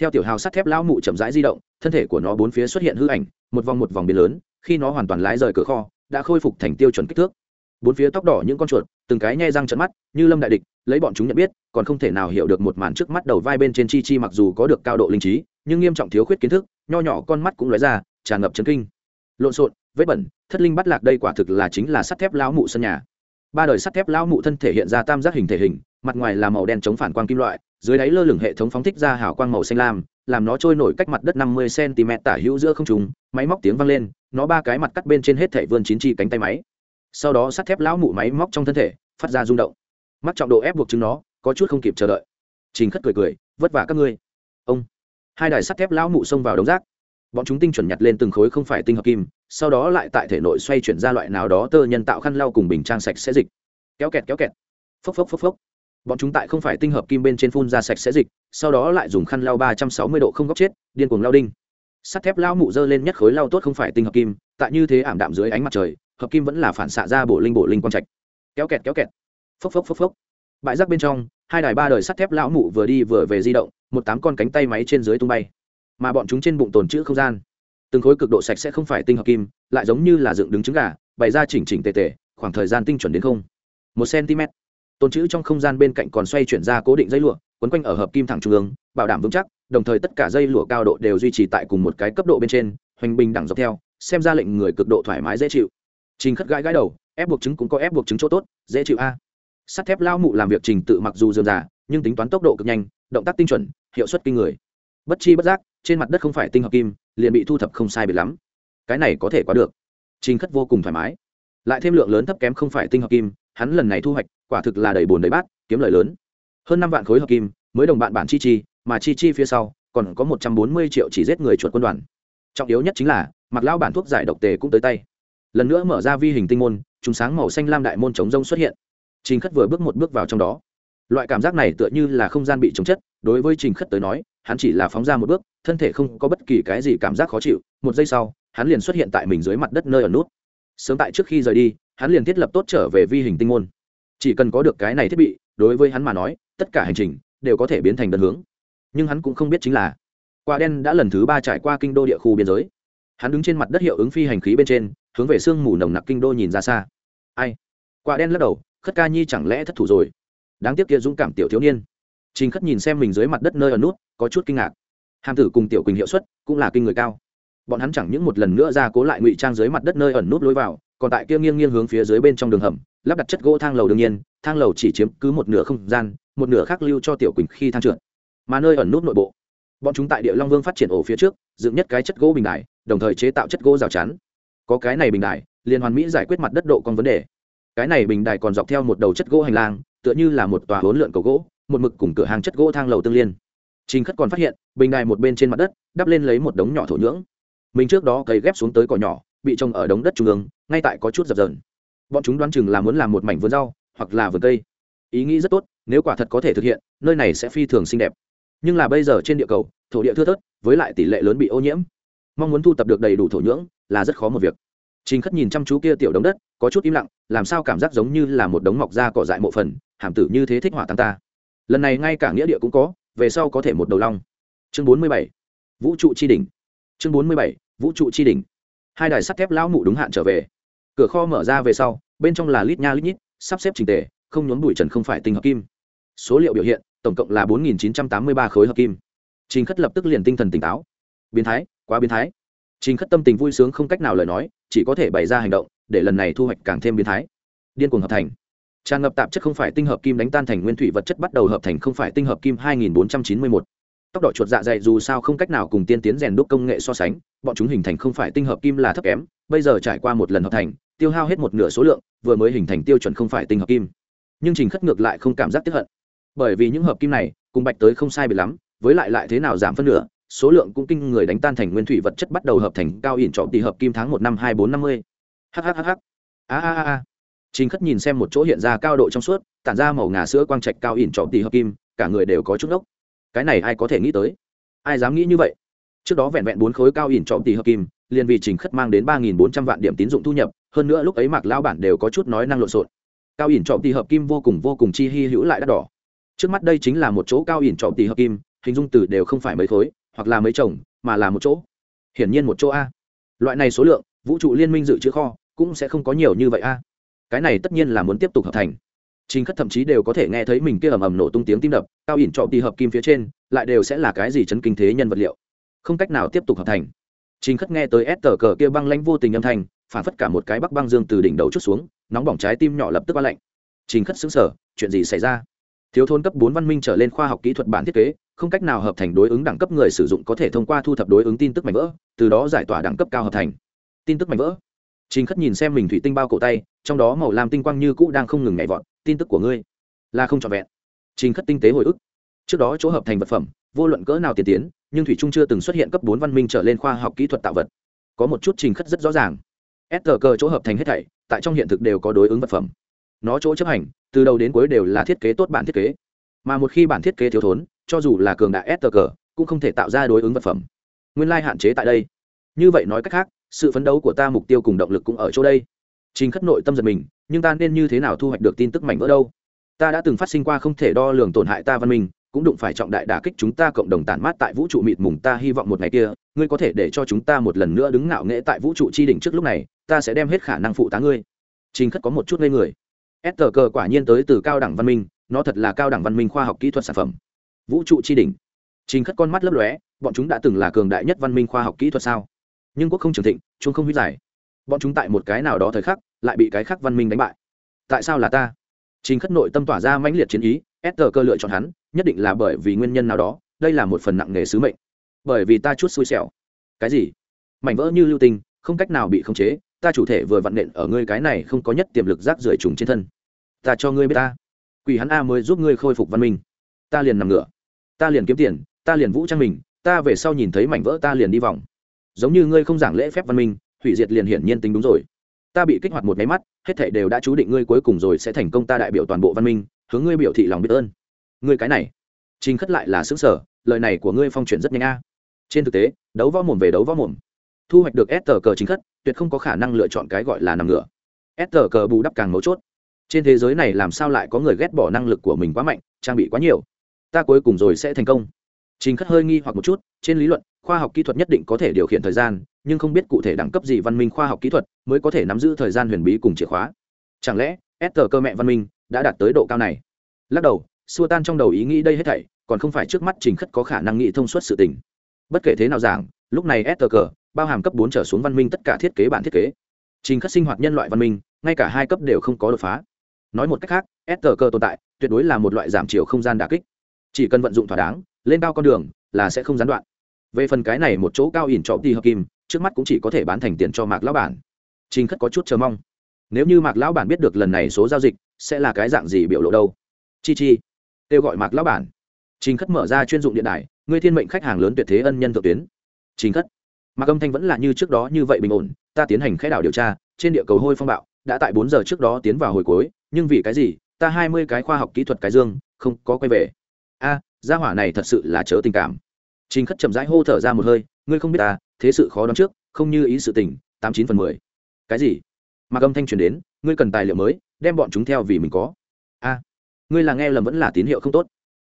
Theo tiểu hào sắt thép lão mụ chậm rãi di động, thân thể của nó bốn phía xuất hiện hư ảnh, một vòng một vòng biến lớn, khi nó hoàn toàn lái rời cửa kho, đã khôi phục thành tiêu chuẩn kích thước bốn phía tóc đỏ những con chuột, từng cái nhai răng trận mắt, như lâm đại địch, lấy bọn chúng nhận biết, còn không thể nào hiểu được một màn trước mắt đầu vai bên trên chi chi mặc dù có được cao độ linh trí, nhưng nghiêm trọng thiếu khuyết kiến thức, nho nhỏ con mắt cũng lóe ra, tràn ngập chấn kinh. Lộn xộn, vết bẩn, thất linh bắt lạc đây quả thực là chính là sắt thép lão mụ sân nhà. Ba đời sắt thép lão mụ thân thể hiện ra tam giác hình thể hình, mặt ngoài là màu đen chống phản quang kim loại, dưới đáy lơ lửng hệ thống phóng thích ra hào quang màu xanh lam, làm nó trôi nổi cách mặt đất năm mươi cm tả hữu giữa không trùng máy móc tiếng vang lên, nó ba cái mặt cắt bên trên hết thể vươn chín chi cánh tay máy sau đó sắt thép lão mụ máy móc trong thân thể phát ra rung động. Mắt trọng độ ép buộc chứng nó, có chút không kịp chờ đợi. Trình khất cười cười, vất vả các ngươi. Ông. Hai đài sắt thép lão mụ xông vào đống rác. Bọn chúng tinh chuẩn nhặt lên từng khối không phải tinh hợp kim, sau đó lại tại thể nội xoay chuyển ra loại nào đó tơ nhân tạo khăn lau cùng bình trang sạch sẽ dịch. Kéo kẹt kéo kẹt. Phốc phốc phốc phốc. Bọn chúng tại không phải tinh hợp kim bên trên phun ra sạch sẽ dịch, sau đó lại dùng khăn lau ba trăm sáu mươi độ không góc chết, điên cuồng lau đinh. Sắt thép lao mụ dơ lên nhất khối lau tốt không phải tinh hợp kim, tại như thế ảm đạm dưới ánh mặt trời hợp kim vẫn là phản xạ ra bộ linh bộ linh quang trạch. Kéo kẹt kéo kẹt. Phốc phốc phốc phốc. Bãi rác bên trong, hai đài ba đời sắt thép lão mụ vừa đi vừa về di động, một tám con cánh tay máy trên dưới tung bay. Mà bọn chúng trên bụng tồn chữ không gian. Từng khối cực độ sạch sẽ không phải tinh hợp kim, lại giống như là dựng đứng trứng gà, bày ra chỉnh chỉnh tề tề, khoảng thời gian tinh chuẩn đến không. Một cm. Tồn chữ trong không gian bên cạnh còn xoay chuyển ra cố định dây lụa, quấn quanh ở hợp kim thẳng trung ương, bảo đảm vững chắc, đồng thời tất cả dây lụa cao độ đều duy trì tại cùng một cái cấp độ bên trên, hoành bình đẳng dọc theo, xem ra lệnh người cực độ thoải mái dễ chịu trình khất gãi gãi đầu, ép buộc chứng cũng có ép buộc chứng chỗ tốt, dễ chịu a. Sắt thép lao mụ làm việc trình tự mặc dù dườm già, nhưng tính toán tốc độ cực nhanh, động tác tinh chuẩn, hiệu suất kinh người. Bất chi bất giác, trên mặt đất không phải tinh hợp kim, liền bị thu thập không sai biệt lắm. Cái này có thể quá được. Trình khất vô cùng thoải mái. Lại thêm lượng lớn thấp kém không phải tinh hợp kim, hắn lần này thu hoạch, quả thực là đầy bồn đầy bát, kiếm lời lớn. Hơn năm vạn khối hợp kim, mới đồng bạn bản chi chi, mà chi chi phía sau, còn có một trăm bốn mươi triệu chỉ giết người chuột quân đoàn. Trọng yếu nhất chính là, mặc lao bản thuốc giải độc tề cũng tới tay lần nữa mở ra vi hình tinh môn chúng sáng màu xanh lam đại môn chống rông xuất hiện. Trình khất vừa bước một bước vào trong đó. Loại cảm giác này tựa như là không gian bị chống chất, đối với trình khất tới nói, hắn chỉ là phóng ra một bước, thân thể không có bất kỳ cái gì cảm giác khó chịu, một giây sau, hắn liền xuất hiện tại mình dưới mặt đất nơi ở nút. Sớm tại trước khi rời đi, hắn liền thiết lập tốt trở về vi hình tinh môn. Chỉ cần có được cái này thiết bị, đối với hắn mà nói, tất cả hành trình đều có thể biến thành đơn hướng. Nhưng hắn cũng không biết chính là, quả đen đã lần thứ ba trải qua kinh đô địa khu biên giới. Hắn đứng trên mặt đất hiệu ứng phi hành khí bên trên hướng về sương mù nồng nặc kinh đô nhìn ra xa. Ai? Quả đen lắc đầu, khất ca nhi chẳng lẽ thất thủ rồi? Đáng tiếc kia dũng cảm tiểu thiếu niên. Trình khất nhìn xem mình dưới mặt đất nơi ở nút, có chút kinh ngạc. Hàm tử cùng tiểu quỳnh hiệu suất cũng là kinh người cao. Bọn hắn chẳng những một lần nữa ra cố lại ngụy trang dưới mặt đất nơi ẩn nút lối vào, còn tại kia nghiêng nghiêng hướng phía dưới bên trong đường hầm, lắp đặt chất gỗ thang lầu đương nhiên, thang lầu chỉ chiếm cứ một nửa không gian, một nửa khác lưu cho tiểu quỳnh khi thang trượt. Mà nơi ẩn nút nội bộ, bọn chúng tại địa long vương phát triển ổ phía trước, dựng nhất cái chất gỗ bình đài, đồng thời chế tạo chất gỗ rào chắn có cái này bình đài, liên hoàn mỹ giải quyết mặt đất độ con vấn đề. Cái này bình đài còn dọc theo một đầu chất gỗ hành lang, tựa như là một tòa hỗn lượn cầu gỗ, một mực cùng cửa hàng chất gỗ thang lầu tương liên. Trình khất còn phát hiện, bình đài một bên trên mặt đất, đắp lên lấy một đống nhỏ thổ nhưỡng. Mình trước đó cấy ghép xuống tới cỏ nhỏ, bị trồng ở đống đất trung ương, ngay tại có chút dập dờn. Bọn chúng đoán chừng là muốn làm một mảnh vườn rau, hoặc là vườn cây. Ý nghĩ rất tốt, nếu quả thật có thể thực hiện, nơi này sẽ phi thường xinh đẹp. Nhưng là bây giờ trên địa cầu, thổ địa thưa thớt, với lại tỷ lệ lớn bị ô nhiễm. Mong muốn thu tập được đầy đủ thổ nhưỡng là rất khó một việc Trình Khất nhìn chăm chú kia tiểu đống đất, có chút im lặng, làm sao cảm giác giống như là một đống mọc ra cỏ dại mộ phần, hàm tử như thế thích hỏa tăng ta. Lần này ngay cả nghĩa địa cũng có, về sau có thể một đầu long. Chương 47. Vũ trụ chi đỉnh. Chương 47. Vũ trụ chi đỉnh. Hai đài sắt thép lão mụ đúng hạn trở về. Cửa kho mở ra về sau, bên trong là lít nha lít nhít, sắp xếp chỉnh tề, không nhốn bụi trần không phải tinh hợp kim. Số liệu biểu hiện, tổng cộng là 4983 khối hợp kim. Trình Khất lập tức liền tinh thần tỉnh táo. Biến thái, quá biến thái. Trình Khất tâm tình vui sướng không cách nào lời nói, chỉ có thể bày ra hành động, để lần này thu hoạch càng thêm biến thái. Điên cuồng hợp thành. Tràn ngập tạp chất không phải tinh hợp kim đánh tan thành nguyên thủy vật chất bắt đầu hợp thành không phải tinh hợp kim 2491. Tốc độ chuột dạ dày dù sao không cách nào cùng tiên tiến rèn đúc công nghệ so sánh, bọn chúng hình thành không phải tinh hợp kim là thấp kém, bây giờ trải qua một lần hợp thành, tiêu hao hết một nửa số lượng, vừa mới hình thành tiêu chuẩn không phải tinh hợp kim. Nhưng Trình Khất ngược lại không cảm giác tiếc hận, bởi vì những hợp kim này cùng bạch tới không sai biệt lắm, với lại lại thế nào giảm phân nửa, số lượng cũng kinh người đánh tan thành nguyên thủy vật chất bắt đầu hợp thành cao ỉn trọ tỷ hợp kim tháng một năm hai bốn năm mươi. Hhhh a a a trình khất nhìn xem một chỗ hiện ra cao độ trong suốt, tản ra màu ngà sữa quang trạch cao ỉn trọ tỷ hợp kim, cả người đều có chút ốc cái này ai có thể nghĩ tới? Ai dám nghĩ như vậy? Trước đó vẹn vẹn bốn khối cao ỉn trọ tỷ hợp kim, liền vì trình khất mang đến ba nghìn bốn trăm vạn điểm tín dụng thu nhập, hơn nữa lúc ấy mạc lao bản đều có chút nói năng lộn xộn. Cao ỉn trọ tỷ hợp kim vô cùng vô cùng chi hy hữu lại đắt đỏ. Trước mắt đây chính là một chỗ cao ỉn trọ tỷ hợp kim, hình dung từ đều không phải mấy khối hoặc là mấy chồng mà là một chỗ hiển nhiên một chỗ a loại này số lượng vũ trụ liên minh dự trữ kho cũng sẽ không có nhiều như vậy a cái này tất nhiên là muốn tiếp tục hợp thành chính Khất thậm chí đều có thể nghe thấy mình kia ầm ầm nổ tung tiếng tim đập, cao ỉn trọ đi hợp kim phía trên, lại đều sẽ là cái gì chấn kinh thế nhân vật liệu. Không cách nào tiếp tục hợp thành. chính Khất nghe tới S tờ cờ kia băng lãnh vô tình âm thanh, phản phất cả một cái bắc băng dương từ đỉnh đầu chút xuống, nóng bỏng trái tim nhỏ lập tức qua lạnh. chính Khất sững sờ, chuyện gì xảy ra? Thiếu thôn cấp bốn văn minh trở lên khoa học kỹ thuật bản thiết kế, không cách nào hợp thành đối ứng đẳng cấp người sử dụng có thể thông qua thu thập đối ứng tin tức mảnh vỡ từ đó giải tỏa đẳng cấp cao hợp thành. Tin tức mảnh vỡ. Trình khất nhìn xem mình thủy tinh bao cổ tay trong đó màu lam tinh quang như cũ đang không ngừng nhảy vọt tin tức của ngươi là không trọn vẹn. Trình khất tinh tế hồi ức. Trước đó chỗ hợp thành vật phẩm vô luận cỡ nào tiên tiến nhưng thủy trung chưa từng xuất hiện cấp bốn văn minh trở lên khoa học kỹ thuật tạo vật. Có một chút trình khất rất rõ ràng. S cờ chỗ hợp thành hết thảy tại trong hiện thực đều có đối ứng vật phẩm. Nó chỗ chấp hành từ đầu đến cuối đều là thiết kế tốt bản thiết kế. Mà một khi bản thiết kế thiếu thốn, cho dù là cường đại s cờ cũng không thể tạo ra đối ứng vật phẩm. Nguyên lai hạn chế tại đây. Như vậy nói cách khác, sự phấn đấu của ta mục tiêu cùng động lực cũng ở chỗ đây. Trình khất nội tâm giật mình, nhưng ta nên như thế nào thu hoạch được tin tức mảnh vỡ đâu? Ta đã từng phát sinh qua không thể đo lường tổn hại ta văn minh, cũng đụng phải trọng đại đả kích chúng ta cộng đồng tản mát tại vũ trụ mịt mùng ta hy vọng một ngày kia, ngươi có thể để cho chúng ta một lần nữa đứng ngạo nghễ tại vũ trụ chi đỉnh trước lúc này, ta sẽ đem hết khả năng phụ tá ngươi. Trình khất có một chút ngây người s tờ cờ quả nhiên tới từ cao đẳng văn minh, nó thật là cao đẳng văn minh khoa học kỹ thuật sản phẩm. Vũ trụ tri đỉnh. Trình khất con mắt lấp lóe, bọn chúng đã từng là cường đại nhất văn minh khoa học kỹ thuật sao? Nhưng quốc không trường thịnh, chúng không huyết giải. Bọn chúng tại một cái nào đó thời khắc, lại bị cái khác văn minh đánh bại. Tại sao là ta? Trình khất nội tâm tỏa ra mãnh liệt chiến ý s tờ cơ lựa chọn hắn, nhất định là bởi vì nguyên nhân nào đó, đây là một phần nặng nghề sứ mệnh. Bởi vì ta chút xui xẻo. Cái gì? Mảnh vỡ như lưu tinh không cách nào bị khống chế, ta chủ thể vừa vặn nện ở ngươi cái này không có nhất tiềm lực rác rưởi trùng trên thân ta cho ngươi biết ta. Quỷ hắn a mới giúp ngươi khôi phục văn minh. Ta liền nằm ngửa. Ta liền kiếm tiền, ta liền vũ trang mình, ta về sau nhìn thấy mảnh vỡ ta liền đi vòng. Giống như ngươi không giảng lễ phép văn minh, hủy diệt liền hiển nhiên tính đúng rồi. Ta bị kích hoạt một máy mắt, hết thảy đều đã chú định ngươi cuối cùng rồi sẽ thành công ta đại biểu toàn bộ văn minh, hướng ngươi biểu thị lòng biết ơn. Ngươi cái này. Trình khất lại là xứng sở lời này của ngươi phong chuyển rất nhanh a. Trên thực tế, đấu võ mồm về đấu võ mồm. Thu hoạch được s tờ cờ chính khất, tuyệt không có khả năng lựa chọn cái gọi là nằm ngửa. S tờ cờ bù đắp càng mấu chốt trên thế giới này làm sao lại có người ghét bỏ năng lực của mình quá mạnh, trang bị quá nhiều? Ta cuối cùng rồi sẽ thành công. Trình khất hơi nghi hoặc một chút, trên lý luận, khoa học kỹ thuật nhất định có thể điều khiển thời gian, nhưng không biết cụ thể đẳng cấp gì văn minh khoa học kỹ thuật mới có thể nắm giữ thời gian huyền bí cùng chìa khóa. Chẳng lẽ s tờ cơ mẹ văn minh đã đạt tới độ cao này? Lắc đầu, xua tan trong đầu ý nghĩ đây hết thảy, còn không phải trước mắt trình khất có khả năng nghĩ thông suốt sự tình. Bất kể thế nào giảng, lúc này s tờ cờ, bao hàm cấp bốn trở xuống văn minh tất cả thiết kế bản thiết kế. Trình khất sinh hoạt nhân loại văn minh, ngay cả hai cấp đều không có đột phá nói một cách khác, s tờ cờ tồn tại, tuyệt đối là một loại giảm chiều không gian đà kích. Chỉ cần vận dụng thỏa đáng, lên cao con đường, là sẽ không gián đoạn. Về phần cái này một chỗ cao ỉn trọ đi hợp kim, trước mắt cũng chỉ có thể bán thành tiền cho mạc lão bản. Trình khất có chút chờ mong. Nếu như mạc lão bản biết được lần này số giao dịch, sẽ là cái dạng gì biểu lộ đâu? Chi chi. Kêu gọi mạc lão bản. Trình khất mở ra chuyên dụng điện đài, người thiên mệnh khách hàng lớn tuyệt thế ân nhân thượng tuyến. Trình khất. Mạc âm thanh vẫn là như trước đó như vậy bình ổn, ta tiến hành khai đảo điều tra, trên địa cầu hôi phong bạo, đã tại bốn giờ trước đó tiến vào hồi cuối nhưng vì cái gì, ta hai mươi cái khoa học kỹ thuật cái dương, không có quay về. A, gia hỏa này thật sự là chớ tình cảm. Trình khất chậm rãi hô thở ra một hơi, ngươi không biết ta, thế sự khó đoán trước, không như ý sự tình, tám chín phần mười. Cái gì? Mà âm thanh truyền đến, ngươi cần tài liệu mới, đem bọn chúng theo vì mình có. A, ngươi là nghe lầm vẫn là tín hiệu không tốt.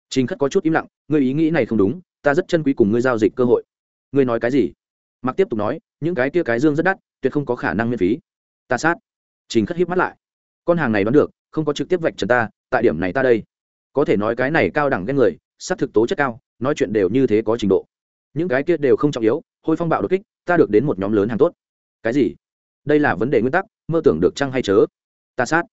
Trình khất có chút im lặng, ngươi ý nghĩ này không đúng, ta rất chân quý cùng ngươi giao dịch cơ hội. Ngươi nói cái gì? Mặc tiếp tục nói, những cái tia cái dương rất đắt, tuyệt không có khả năng miễn phí. Ta sát. Trình khất hiếp mắt lại con hàng này đoán được, không có trực tiếp vạch trần ta, tại điểm này ta đây. Có thể nói cái này cao đẳng ghen người s thực tố chất cao, nói chuyện đều như thế có trình độ. Những cái kia đều không trọng yếu, hôi phong bạo đột kích, ta được đến một nhóm lớn hàng tốt. Cái gì? Đây là vấn đề nguyên tắc, mơ tưởng được chăng hay chớ? Ta sát.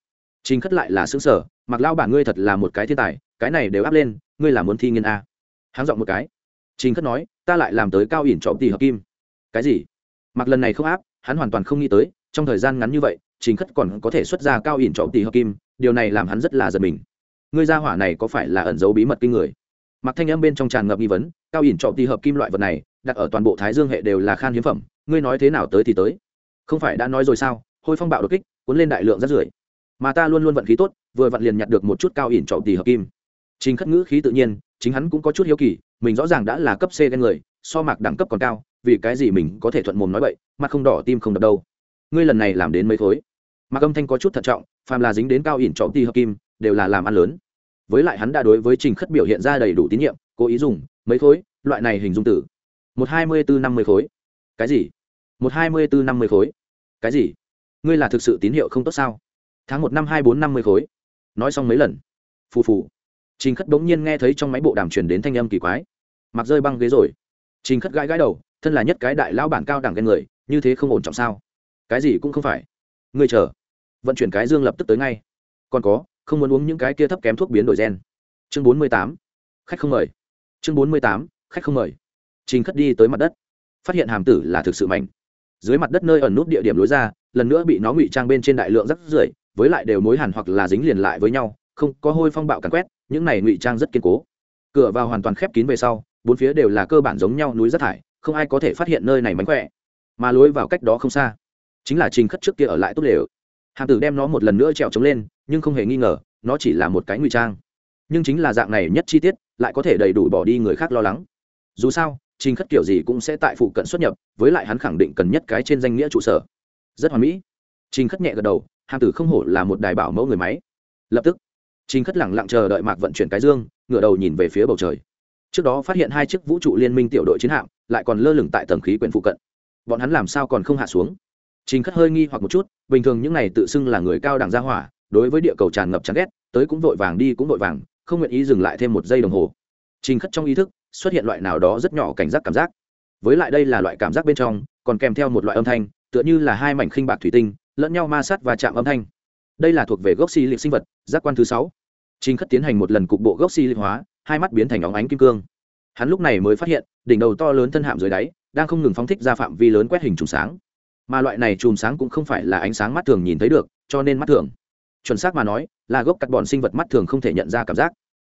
Trình khất lại là xứng sở mặc lao bản ngươi thật là một cái thiên tài, cái này đều áp lên, ngươi là muốn thi nghiên a. Háng dọn một cái. Trình khất nói, ta lại làm tới cao ỉn trọ tỷ hợp kim. Cái gì? Mặc lần này không áp, hắn hoàn toàn không nghĩ tới, trong thời gian ngắn như vậy Chính khất còn có thể xuất ra cao ỉn trọng tỷ hợp kim, điều này làm hắn rất là giật mình. Ngươi gia hỏa này có phải là ẩn giấu bí mật kinh người? Mặc thanh âm bên trong tràn ngập nghi vấn, cao ỉn trọng tỷ hợp kim loại vật này, đặt ở toàn bộ thái dương hệ đều là khan hiếm phẩm, ngươi nói thế nào tới thì tới. Không phải đã nói rồi sao? Hôi phong bạo đột kích, cuốn lên đại lượng rất rưởi. Mà ta luôn luôn vận khí tốt, vừa vặn liền nhặt được một chút cao ỉn trọng tỷ hợp kim. Chính khất ngữ khí tự nhiên, chính hắn cũng có chút hiếu kỳ, mình rõ ràng đã là cấp c ghen người, so mạc đẳng cấp còn cao, vì cái gì mình có thể thuận mồm nói vậy mặt không đỏ, tim không đập đâu. Ngươi lần này làm đến mấy khối mà âm thanh có chút thận trọng, phàm là dính đến cao ỉn trọng ti hợp kim, đều là làm ăn lớn. Với lại hắn đã đối với trình khất biểu hiện ra đầy đủ tín nhiệm, cố ý dùng mấy khối, loại này hình dung tử một hai mươi bốn năm mươi khối. Cái gì? Một hai mươi bốn năm mươi khối. Cái gì? Ngươi là thực sự tín hiệu không tốt sao? Tháng một năm hai bốn năm mươi khối. Nói xong mấy lần. Phù phù. Trình khất bỗng nhiên nghe thấy trong máy bộ đàm truyền đến thanh âm kỳ quái. Mặc rơi băng ghế rồi. Trình khất gãi gãi đầu, thân là nhất cái đại lão bản cao đẳng ghen người, như thế không ổn trọng sao? Cái gì cũng không phải ngươi chờ. Vận chuyển cái dương lập tức tới ngay. Còn có, không muốn uống những cái kia thấp kém thuốc biến đổi gen. Chương bốn mươi tám. Khách không mời. Chương bốn mươi tám. Khách không mời. Trình khất đi tới mặt đất. Phát hiện hàm tử là thực sự mạnh. Dưới mặt đất nơi ẩn nút địa điểm lối ra, lần nữa bị nó ngụy trang bên trên đại lượng rất rưởi, với lại đều mối hàn hoặc là dính liền lại với nhau, không có hôi phong bạo càn quét, những này ngụy trang rất kiên cố. Cửa vào hoàn toàn khép kín về sau, bốn phía đều là cơ bản giống nhau núi rác thải, không ai có thể phát hiện nơi này mánh khỏe, mà lối vào cách đó không xa chính là trình khất trước kia ở lại tốt đều hàm tử đem nó một lần nữa trèo trống lên, nhưng không hề nghi ngờ, nó chỉ là một cái ngụy trang. Nhưng chính là dạng này nhất chi tiết, lại có thể đầy đủ bỏ đi người khác lo lắng. Dù sao, trình khất kiểu gì cũng sẽ tại phụ cận xuất nhập, với lại hắn khẳng định cần nhất cái trên danh nghĩa trụ sở. Rất hoàn mỹ. Trình khất nhẹ gật đầu, hàm tử không hổ là một đài bảo mẫu người máy. Lập tức, trình khất lẳng lặng chờ đợi mạc vận chuyển cái dương, ngửa đầu nhìn về phía bầu trời. Trước đó phát hiện hai chiếc vũ trụ liên minh tiểu đội chiến hạm, lại còn lơ lửng tại tầng khí quyển phụ cận. Bọn hắn làm sao còn không hạ xuống? Trình khất hơi nghi hoặc một chút, bình thường những này tự xưng là người cao đẳng gia hỏa, đối với địa cầu tràn ngập chán ghét, tới cũng vội vàng đi cũng vội vàng, không nguyện ý dừng lại thêm một giây đồng hồ. Trình khất trong ý thức, xuất hiện loại nào đó rất nhỏ cảnh giác cảm giác. Với lại đây là loại cảm giác bên trong, còn kèm theo một loại âm thanh, tựa như là hai mảnh khinh bạc thủy tinh, lẫn nhau ma sát và chạm âm thanh. Đây là thuộc về gốc xi liệt sinh vật, giác quan thứ sáu. Trình khất tiến hành một lần cục bộ gốc xi liệt hóa, hai mắt biến thành óng ánh kim cương. Hắn lúc này mới phát hiện, đỉnh đầu to lớn thân hạm dưới đáy, đang không ngừng phóng thích ra phạm vi lớn quét hình trùng sáng mà loại này chùm sáng cũng không phải là ánh sáng mắt thường nhìn thấy được, cho nên mắt thường. Chuẩn xác mà nói, là gốc cắt bọn sinh vật mắt thường không thể nhận ra cảm giác.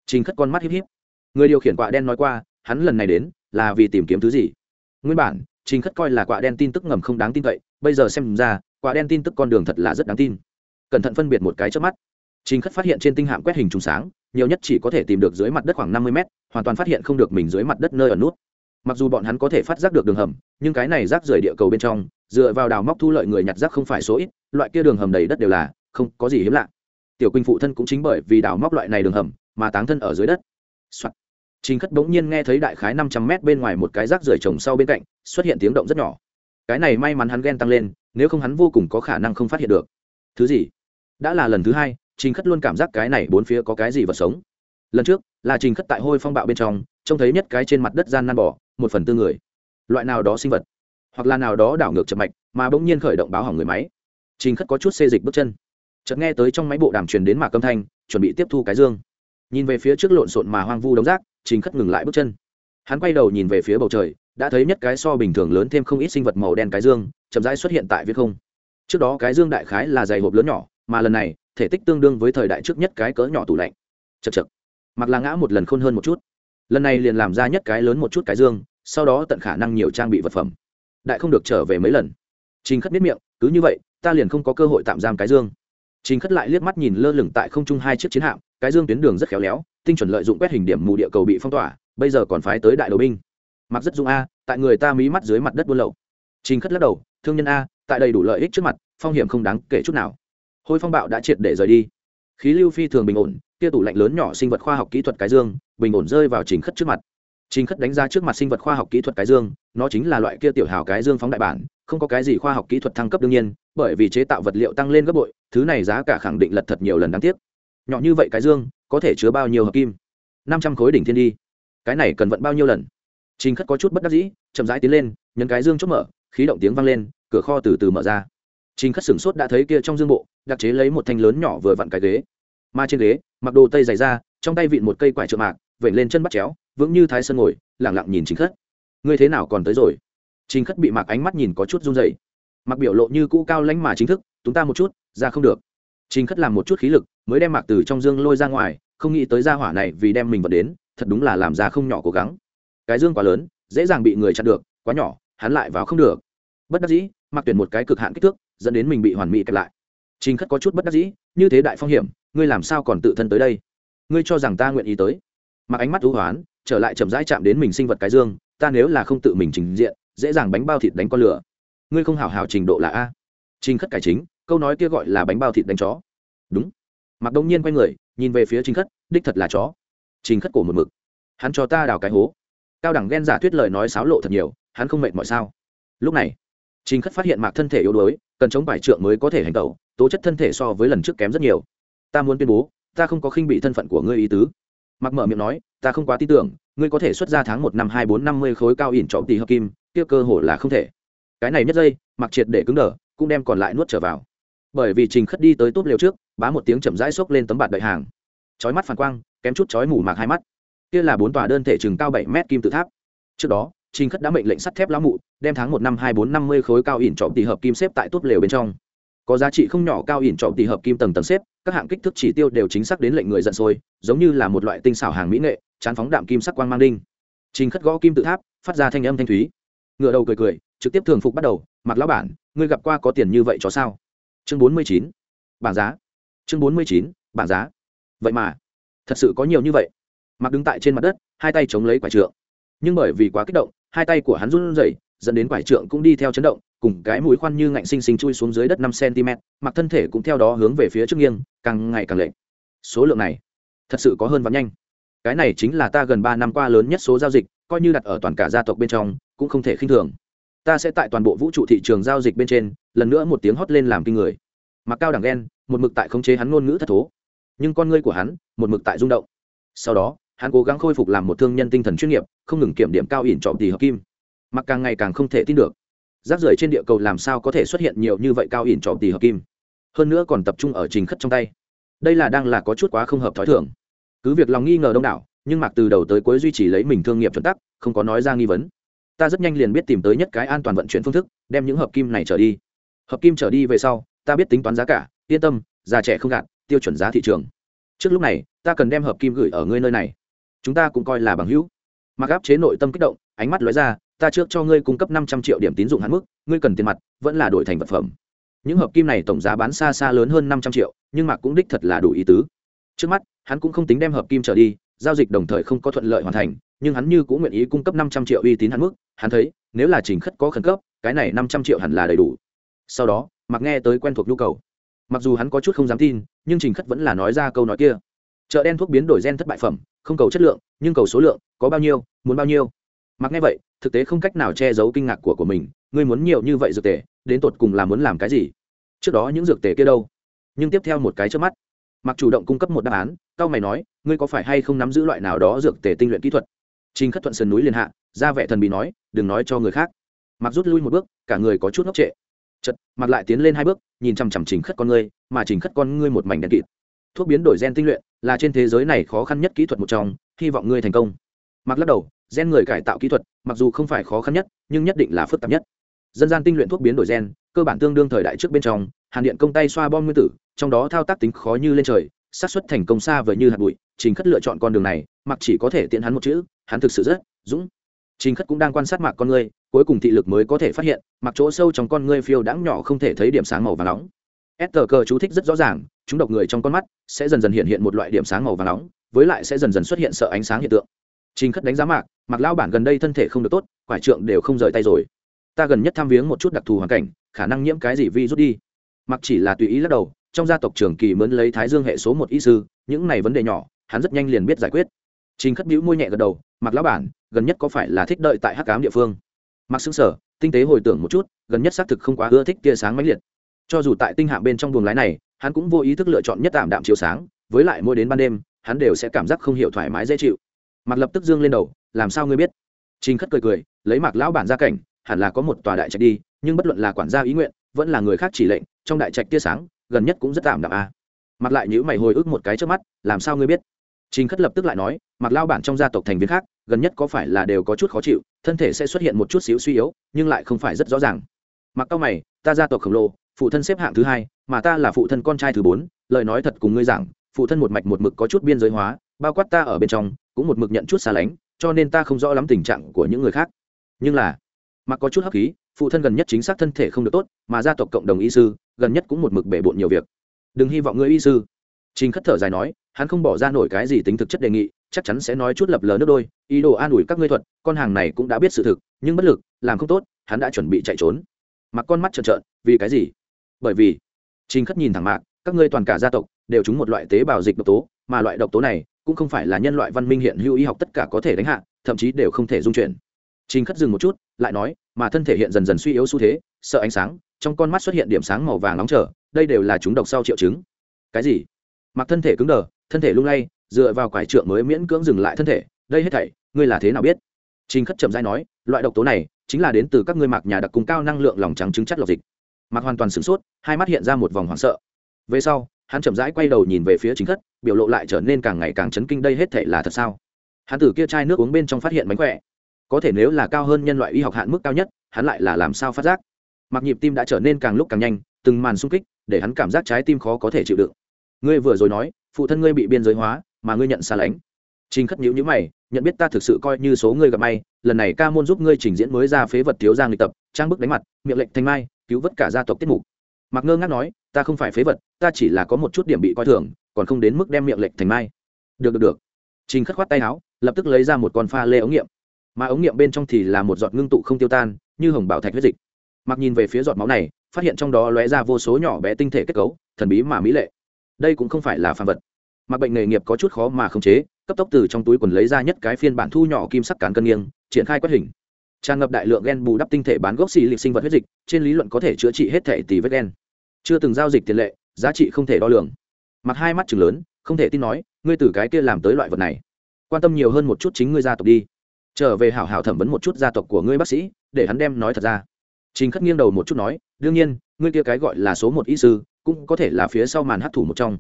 Trình khất con mắt híp híp. Người điều khiển quạ đen nói qua, hắn lần này đến, là vì tìm kiếm thứ gì? Nguyên bản, trình khất coi là quạ đen tin tức ngầm không đáng tin cậy, bây giờ xem ra, quạ đen tin tức con đường thật là rất đáng tin. Cẩn thận phân biệt một cái trước mắt. Trình khất phát hiện trên tinh hạm quét hình trùng sáng, nhiều nhất chỉ có thể tìm được dưới mặt đất khoảng năm mươi mét, hoàn toàn phát hiện không được mình dưới mặt đất nơi ở nút mặc dù bọn hắn có thể phát giác được đường hầm, nhưng cái này rác rời địa cầu bên trong, dựa vào đào móc thu lợi người nhặt rác không phải số ít, loại kia đường hầm đầy đất đều là, không có gì hiếm lạ. Tiểu quỳnh phụ thân cũng chính bởi vì đào móc loại này đường hầm, mà táng thân ở dưới đất、Soạn. trình khất bỗng nhiên nghe thấy đại khái năm trăm mét bên ngoài một cái rác rời trồng sau bên cạnh, xuất hiện tiếng động rất nhỏ. Cái này may mắn hắn ghen tăng lên, nếu không hắn vô cùng có khả năng không phát hiện được. Thứ gì? Đã là lần thứ hai, trình khất luôn cảm giác cái này bốn phía có cái gì vật sống. Lần trước, là trình khất tại hôi phong bạo bên trong, trông thấy nhất cái trên mặt đất gian nan bỏ một phần tư người. Loại nào đó sinh vật, hoặc là nào đó đảo ngược chậm mạch, mà bỗng nhiên khởi động báo hỏng người máy. Trình khất có chút xê dịch bước chân. Chợt nghe tới trong máy bộ đàm truyền đến mạc âm thanh, chuẩn bị tiếp thu cái dương. Nhìn về phía trước lộn xộn mà hoang vu đống rác, trình khất ngừng lại bước chân. Hắn quay đầu nhìn về phía bầu trời, đã thấy nhất cái so bình thường lớn thêm không ít sinh vật màu đen cái dương, chậm rãi xuất hiện tại viết không. Trước đó cái dương đại khái là dày hộp lớn nhỏ, mà lần này, thể tích tương đương với thời đại trước nhất cái cỡ nhỏ tủ lạnh. Chật chật mặc là ngã một lần khôn hơn một chút lần này liền làm ra nhất cái lớn một chút cái dương, sau đó tận khả năng nhiều trang bị vật phẩm. Đại không được trở về mấy lần. Trình khất biết miệng, cứ như vậy, ta liền không có cơ hội tạm giam cái dương. Trình khất lại liếc mắt nhìn lơ lửng tại không trung hai chiếc chiến hạm, cái dương tuyến đường rất khéo léo, tinh chuẩn lợi dụng quét hình điểm mù địa cầu bị phong tỏa, bây giờ còn phái tới đại đầu binh. Mặc rất dung a, tại người ta mí mắt dưới mặt đất buôn lậu. Trình khất lắc đầu, thương nhân a, tại đây đủ lợi ích trước mặt, phong hiểm không đáng kể chút nào. Hôi phong bạo đã triệt để rời đi. Khí lưu phi thường bình ổn kia tủ lạnh lớn nhỏ sinh vật khoa học kỹ thuật cái dương, bình ổn rơi vào trình khất trước mặt. Trình khất đánh ra trước mặt sinh vật khoa học kỹ thuật cái dương, nó chính là loại kia tiểu hào cái dương phóng đại bản, không có cái gì khoa học kỹ thuật thăng cấp đương nhiên, bởi vì chế tạo vật liệu tăng lên gấp bội, thứ này giá cả khẳng định lật thật nhiều lần đáng tiếc. Nhỏ như vậy cái dương, có thể chứa bao nhiêu hợp kim? Năm trăm khối đỉnh thiên đi. Cái này cần vận bao nhiêu lần? Trình khất có chút bất đắc dĩ, chậm rãi tiến lên, nhấn cái dương chốt mở, khí động tiếng vang lên, cửa kho từ từ mở ra. Trình khất sửng sốt đã thấy kia trong dương bộ, đặc chế lấy một thanh lớn nhỏ vừa vặn cái ghế. Mà trên ghế mặc đồ tây dày ra, trong tay vịn một cây quải trợ mạc vẩy lên chân bắt chéo, vững như thái sơn ngồi, lẳng lặng nhìn chính khất. Ngươi thế nào còn tới rồi? Chính khất bị mạc ánh mắt nhìn có chút run dày mặc biểu lộ như cũ cao lãnh mà chính thức, chúng ta một chút, ra không được. Chính khất làm một chút khí lực, mới đem mạc từ trong dương lôi ra ngoài, không nghĩ tới ra hỏa này vì đem mình vật đến, thật đúng là làm ra không nhỏ cố gắng. Cái dương quá lớn, dễ dàng bị người chặn được, quá nhỏ, hắn lại vào không được. Bất đắc dĩ mặc tuyển một cái cực hạn kích thước, dẫn đến mình bị hoàn mỹ kẹp lại trình khất có chút bất đắc dĩ, như thế đại phong hiểm, ngươi làm sao còn tự thân tới đây? Ngươi cho rằng ta nguyện ý tới? Mặc ánh mắt u hoán, trở lại chậm rãi chạm đến mình sinh vật cái dương, ta nếu là không tự mình trình diện, dễ dàng bánh bao thịt đánh con lửa. Ngươi không hảo hảo trình độ là a. Trình khất cải chính, câu nói kia gọi là bánh bao thịt đánh chó. Đúng. Mặc đông nhiên quay người, nhìn về phía trình khất, đích thật là chó. Trình khất cổ một mực, hắn cho ta đào cái hố. Cao đẳng ghen giả thuyết lời nói xáo lộ thật nhiều, hắn không mệt mọi sao? Lúc này, trình khất phát hiện mạc thân thể yếu đuối, cần chống bài trượng mới có thể hành tẩu tố chất thân thể so với lần trước kém rất nhiều. Ta muốn tuyên bố ta không có khinh bị thân phận của ngươi ý tứ. Mặc mở miệng nói ta không quá tin tưởng ngươi có thể xuất ra tháng một năm hai bốn năm mươi khối cao ỉn trọng tỷ hợp kim kia cơ hồ là không thể. Cái này nhất dây, mặc triệt để cứng đờ cũng đem còn lại nuốt trở vào. Bởi vì trình khất đi tới tốt liều trước bá một tiếng chậm rãi xốc lên tấm bạt đợi hàng. Chói mắt phản quang kém chút chói mù mạc hai mắt. Kia là bốn tòa đơn thể chừng cao bảy mét kim tự tháp. Trước đó trình khất đã mệnh lệnh sắt thép lão mụ đem tháng một năm hai bốn năm mươi khối cao ỉn trọng tỷ hợp kim xếp tại tốt lều bên trong có giá trị không nhỏ cao ỉn trọng tỷ hợp kim tầng tầng xếp, các hạng kích thước chỉ tiêu đều chính xác đến lệnh người giận sôi, giống như là một loại tinh xảo hàng mỹ nghệ, chán phóng đạm kim sắc quang mang đinh. Trình khất gõ kim tự tháp, phát ra thanh âm thanh thúy. Ngựa đầu cười cười, trực tiếp thường phục bắt đầu mặc lão bản, ngươi gặp qua có tiền như vậy cho sao? Chương bốn mươi chín. Bảng giá. Chương bốn mươi chín, bảng giá. Vậy mà, thật sự có nhiều như vậy. Mặc đứng tại trên mặt đất, hai tay chống lấy quả trượng. Nhưng bởi vì quá kích động, hai tay của hắn run rẩy dẫn đến quải trượng cũng đi theo chấn động, cùng cái mũi khoan như ngạnh sinh sinh chui xuống dưới đất năm cm mặc thân thể cũng theo đó hướng về phía trước nghiêng, càng ngày càng lệch. Số lượng này, thật sự có hơn và nhanh. Cái này chính là ta gần ba năm qua lớn nhất số giao dịch, coi như đặt ở toàn cả gia tộc bên trong, cũng không thể khinh thường. Ta sẽ tại toàn bộ vũ trụ thị trường giao dịch bên trên, lần nữa một tiếng hót lên làm kinh người. Mặc cao đẳng ghen, một mực tại khống chế hắn ngôn ngữ thất thố. Nhưng con ngươi của hắn, một mực tại rung động. Sau đó, hắn cố gắng khôi phục làm một thương nhân tinh thần chuyên nghiệp, không ngừng kiểm điểm cao ỉn trọm tỷ hợp kim mặc càng ngày càng không thể tin được. Rác rưởi trên địa cầu làm sao có thể xuất hiện nhiều như vậy cao ỉn trọ tỷ hợp kim? Hơn nữa còn tập trung ở trình khất trong tay. Đây là đang là có chút quá không hợp thói thường. Cứ việc lòng nghi ngờ đông đảo, nhưng mạc từ đầu tới cuối duy trì lấy mình thương nghiệp chuẩn tắc, không có nói ra nghi vấn. Ta rất nhanh liền biết tìm tới nhất cái an toàn vận chuyển phương thức, đem những hợp kim này trở đi. Hợp kim trở đi về sau, ta biết tính toán giá cả, yên tâm, già trẻ không gạt, tiêu chuẩn giá thị trường. Trước lúc này, ta cần đem hợp kim gửi ở ngươi nơi này. Chúng ta cũng coi là bằng hữu. Mặc áp chế nội tâm kích động ánh mắt lóe ra, ta trước cho ngươi cung cấp năm trăm triệu điểm tín dụng hạn mức, ngươi cần tiền mặt, vẫn là đổi thành vật phẩm. Những hợp kim này tổng giá bán xa xa lớn hơn năm trăm triệu, nhưng mạc cũng đích thật là đủ ý tứ. Trước mắt, hắn cũng không tính đem hợp kim trở đi, giao dịch đồng thời không có thuận lợi hoàn thành, nhưng hắn như cũng nguyện ý cung cấp năm trăm triệu uy tín hạn mức, hắn thấy, nếu là trình khất có khẩn cấp, cái này năm trăm triệu hẳn là đầy đủ. Sau đó, mặc nghe tới quen thuộc nhu cầu. Mặc dù hắn có chút không dám tin, nhưng trình khất vẫn là nói ra câu nói kia. Chợ đen thuốc biến đổi gen thất bại phẩm, không cầu chất lượng, nhưng cầu số lượng có bao nhiêu, muốn bao nhiêu mặc nghe vậy, thực tế không cách nào che giấu kinh ngạc của của mình, ngươi muốn nhiều như vậy dược tề, đến tột cùng là muốn làm cái gì? Trước đó những dược tề kia đâu? Nhưng tiếp theo một cái trước mắt. Mặc chủ động cung cấp một đáp án, cao mày nói, ngươi có phải hay không nắm giữ loại nào đó dược tề tinh luyện kỹ thuật? Trình khất thuận sườn núi liền hạ, ra vẻ thần bị nói, đừng nói cho người khác. Mặc rút lui một bước, cả người có chút ngốc trệ. Chật mặc lại tiến lên hai bước, nhìn chằm chằm trình khất con ngươi, mà trình khất con ngươi một mảnh đen kịt. Thuốc biến đổi gen tinh luyện là trên thế giới này khó khăn nhất kỹ thuật một trong, hy vọng ngươi thành công. Mặc lắc đầu gen người cải tạo kỹ thuật, mặc dù không phải khó khăn nhất, nhưng nhất định là phức tạp nhất. Dân gian tinh luyện thuốc biến đổi gen, cơ bản tương đương thời đại trước bên trong, hàn điện công tay xoa bom nguyên tử, trong đó thao tác tính khó như lên trời, xác suất thành công xa vời như hạt bụi, trình khất lựa chọn con đường này, mặc chỉ có thể tiện hắn một chữ, hắn thực sự rất dũng. Trình khất cũng đang quan sát mạc con ngươi, cuối cùng thị lực mới có thể phát hiện mặc chỗ sâu trong con ngươi phiêu đãng nhỏ không thể thấy điểm sáng màu và nóng. S tờ cờ chú thích rất rõ ràng, chúng độc người trong con mắt sẽ dần dần hiện hiện một loại điểm sáng màu và nóng, với lại sẽ dần dần xuất hiện sợ ánh sáng hiện tượng trình khất đánh giá mạc mặc lao bản gần đây thân thể không được tốt, quải trượng đều không rời tay rồi. Ta gần nhất tham viếng một chút đặc thù hoàn cảnh, khả năng nhiễm cái gì vi rút đi. Mặc chỉ là tùy ý lắc đầu, trong gia tộc trường kỳ mướn lấy thái dương hệ số một y sư, những này vấn đề nhỏ, hắn rất nhanh liền biết giải quyết. Trình khất bĩu môi nhẹ gật đầu mặc lão bản, gần nhất có phải là thích đợi tại hắc cám địa phương? Mặc xứng sở tinh tế hồi tưởng một chút, gần nhất xác thực không quá ưa thích tia sáng mãnh liệt. Cho dù tại tinh Hạ bên trong buồng lái này, hắn cũng vô ý thức lựa chọn nhất tạm đạm chiều sáng, với lại mỗi đến ban đêm, hắn đều sẽ cảm giác không hiểu thoải mái dễ chịu mặt lập tức dương lên đầu, làm sao ngươi biết? Trình khất cười cười, lấy mặc lão bản ra cảnh, hẳn là có một tòa đại trạch đi, nhưng bất luận là quản gia ý nguyện, vẫn là người khác chỉ lệnh, trong đại trạch tia sáng, gần nhất cũng rất tạm đạm a. À. mặc lại nhữ mày hồi ức một cái trước mắt, làm sao ngươi biết? Trình khất lập tức lại nói mặc lao bản trong gia tộc thành viên khác, gần nhất có phải là đều có chút khó chịu, thân thể sẽ xuất hiện một chút xíu suy yếu, nhưng lại không phải rất rõ ràng. Mặc cao mày, ta gia tộc khổng lồ, phụ thân xếp hạng thứ hai, mà ta là phụ thân con trai thứ bốn, lời nói thật cùng ngươi giảng, phụ thân một mạch một mực có chút biên giới hóa bao quát ta ở bên trong, cũng một mực nhận chút xa lánh, cho nên ta không rõ lắm tình trạng của những người khác. Nhưng là, mặc có chút hấp khí, phụ thân gần nhất chính xác thân thể không được tốt, mà gia tộc cộng đồng y sư, gần nhất cũng một mực bể bộn nhiều việc. Đừng hy vọng ngươi y sư. Trình khất thở dài nói, hắn không bỏ ra nổi cái gì tính thực chất đề nghị, chắc chắn sẽ nói chút lập lờ nước đôi, ý đồ an ủi các ngươi thuật, con hàng này cũng đã biết sự thực, nhưng bất lực, làm không tốt, hắn đã chuẩn bị chạy trốn. Mặc con mắt trợn trợn, vì cái gì? Bởi vì, trình khất nhìn thẳng mạc, các ngươi toàn cả gia tộc, đều trúng một loại tế bào dịch độc tố, mà loại độc tố này cũng không phải là nhân loại văn minh hiện hữu y học tất cả có thể đánh hạ, thậm chí đều không thể dung chuyển. Trình khất dừng một chút, lại nói, mà thân thể hiện dần dần suy yếu xu thế, sợ ánh sáng, trong con mắt xuất hiện điểm sáng màu vàng nóng trở đây đều là chúng độc sau triệu chứng. Cái gì? Mặc thân thể cứng đờ, thân thể lung lay, dựa vào quải trượng mới miễn cưỡng dừng lại thân thể, đây hết thảy, ngươi là thế nào biết? Trình khất chậm dai nói, loại độc tố này, chính là đến từ các ngươi mặc nhà đặc cung cao năng lượng lòng trắng trứng chất lọc dịch. Mặc hoàn toàn sửng sốt, hai mắt hiện ra một vòng hoảng sợ. Về sau, hắn chậm rãi quay đầu nhìn về phía chính khất biểu lộ lại trở nên càng ngày càng chấn kinh đây hết thể là thật sao? Hắn tử kia chai nước uống bên trong phát hiện mánh khỏe. Có thể nếu là cao hơn nhân loại y học hạn mức cao nhất, hắn lại là làm sao phát giác? Mặc nhịp tim đã trở nên càng lúc càng nhanh, từng màn sung kích để hắn cảm giác trái tim khó có thể chịu đựng. Ngươi vừa rồi nói, phụ thân ngươi bị biên giới hóa, mà ngươi nhận xa lánh. Trình khất nhữ nhữ mày, nhận biết ta thực sự coi như số ngươi gặp may, lần này ca môn giúp ngươi trình diễn mới ra phế vật thiếu giang lịch tập, trang bức đánh mặt, miệng lệnh thanh mai, cứu vớt cả gia tộc tiết mục. Mặc ngơ ngác nói, ta không phải phế vật, ta chỉ là có một chút điểm bị coi thường còn không đến mức đem miệng lệch thành mai. Được được được. Trình khất khoát tay áo, lập tức lấy ra một con pha lê ống nghiệm. Mà ống nghiệm bên trong thì là một giọt ngưng tụ không tiêu tan, như hồng bảo thạch huyết dịch. Mặc nhìn về phía giọt máu này, phát hiện trong đó lóe ra vô số nhỏ bé tinh thể kết cấu, thần bí mà mỹ lệ. Đây cũng không phải là phàm vật. Mặc bệnh nghề nghiệp có chút khó mà khống chế, cấp tốc từ trong túi quần lấy ra nhất cái phiên bản thu nhỏ kim sắc cán cân nghiêng, triển khai quét hình. Tràn ngập đại lượng gen bù đắp tinh thể bán gốc xì lịch sinh vật huyết dịch, trên lý luận có thể chữa trị hết thể tỷ vết gen. Chưa từng giao dịch tiền lệ, giá trị không thể đo lường mặc hai mắt chừng lớn, không thể tin nói, ngươi từ cái kia làm tới loại vật này. Quan tâm nhiều hơn một chút chính ngươi gia tộc đi. Trở về hảo hảo thẩm vấn một chút gia tộc của ngươi bác sĩ, để hắn đem nói thật ra. Trình khất nghiêng đầu một chút nói, đương nhiên, ngươi kia cái gọi là số một y sư, cũng có thể là phía sau màn hấp thủ một trong.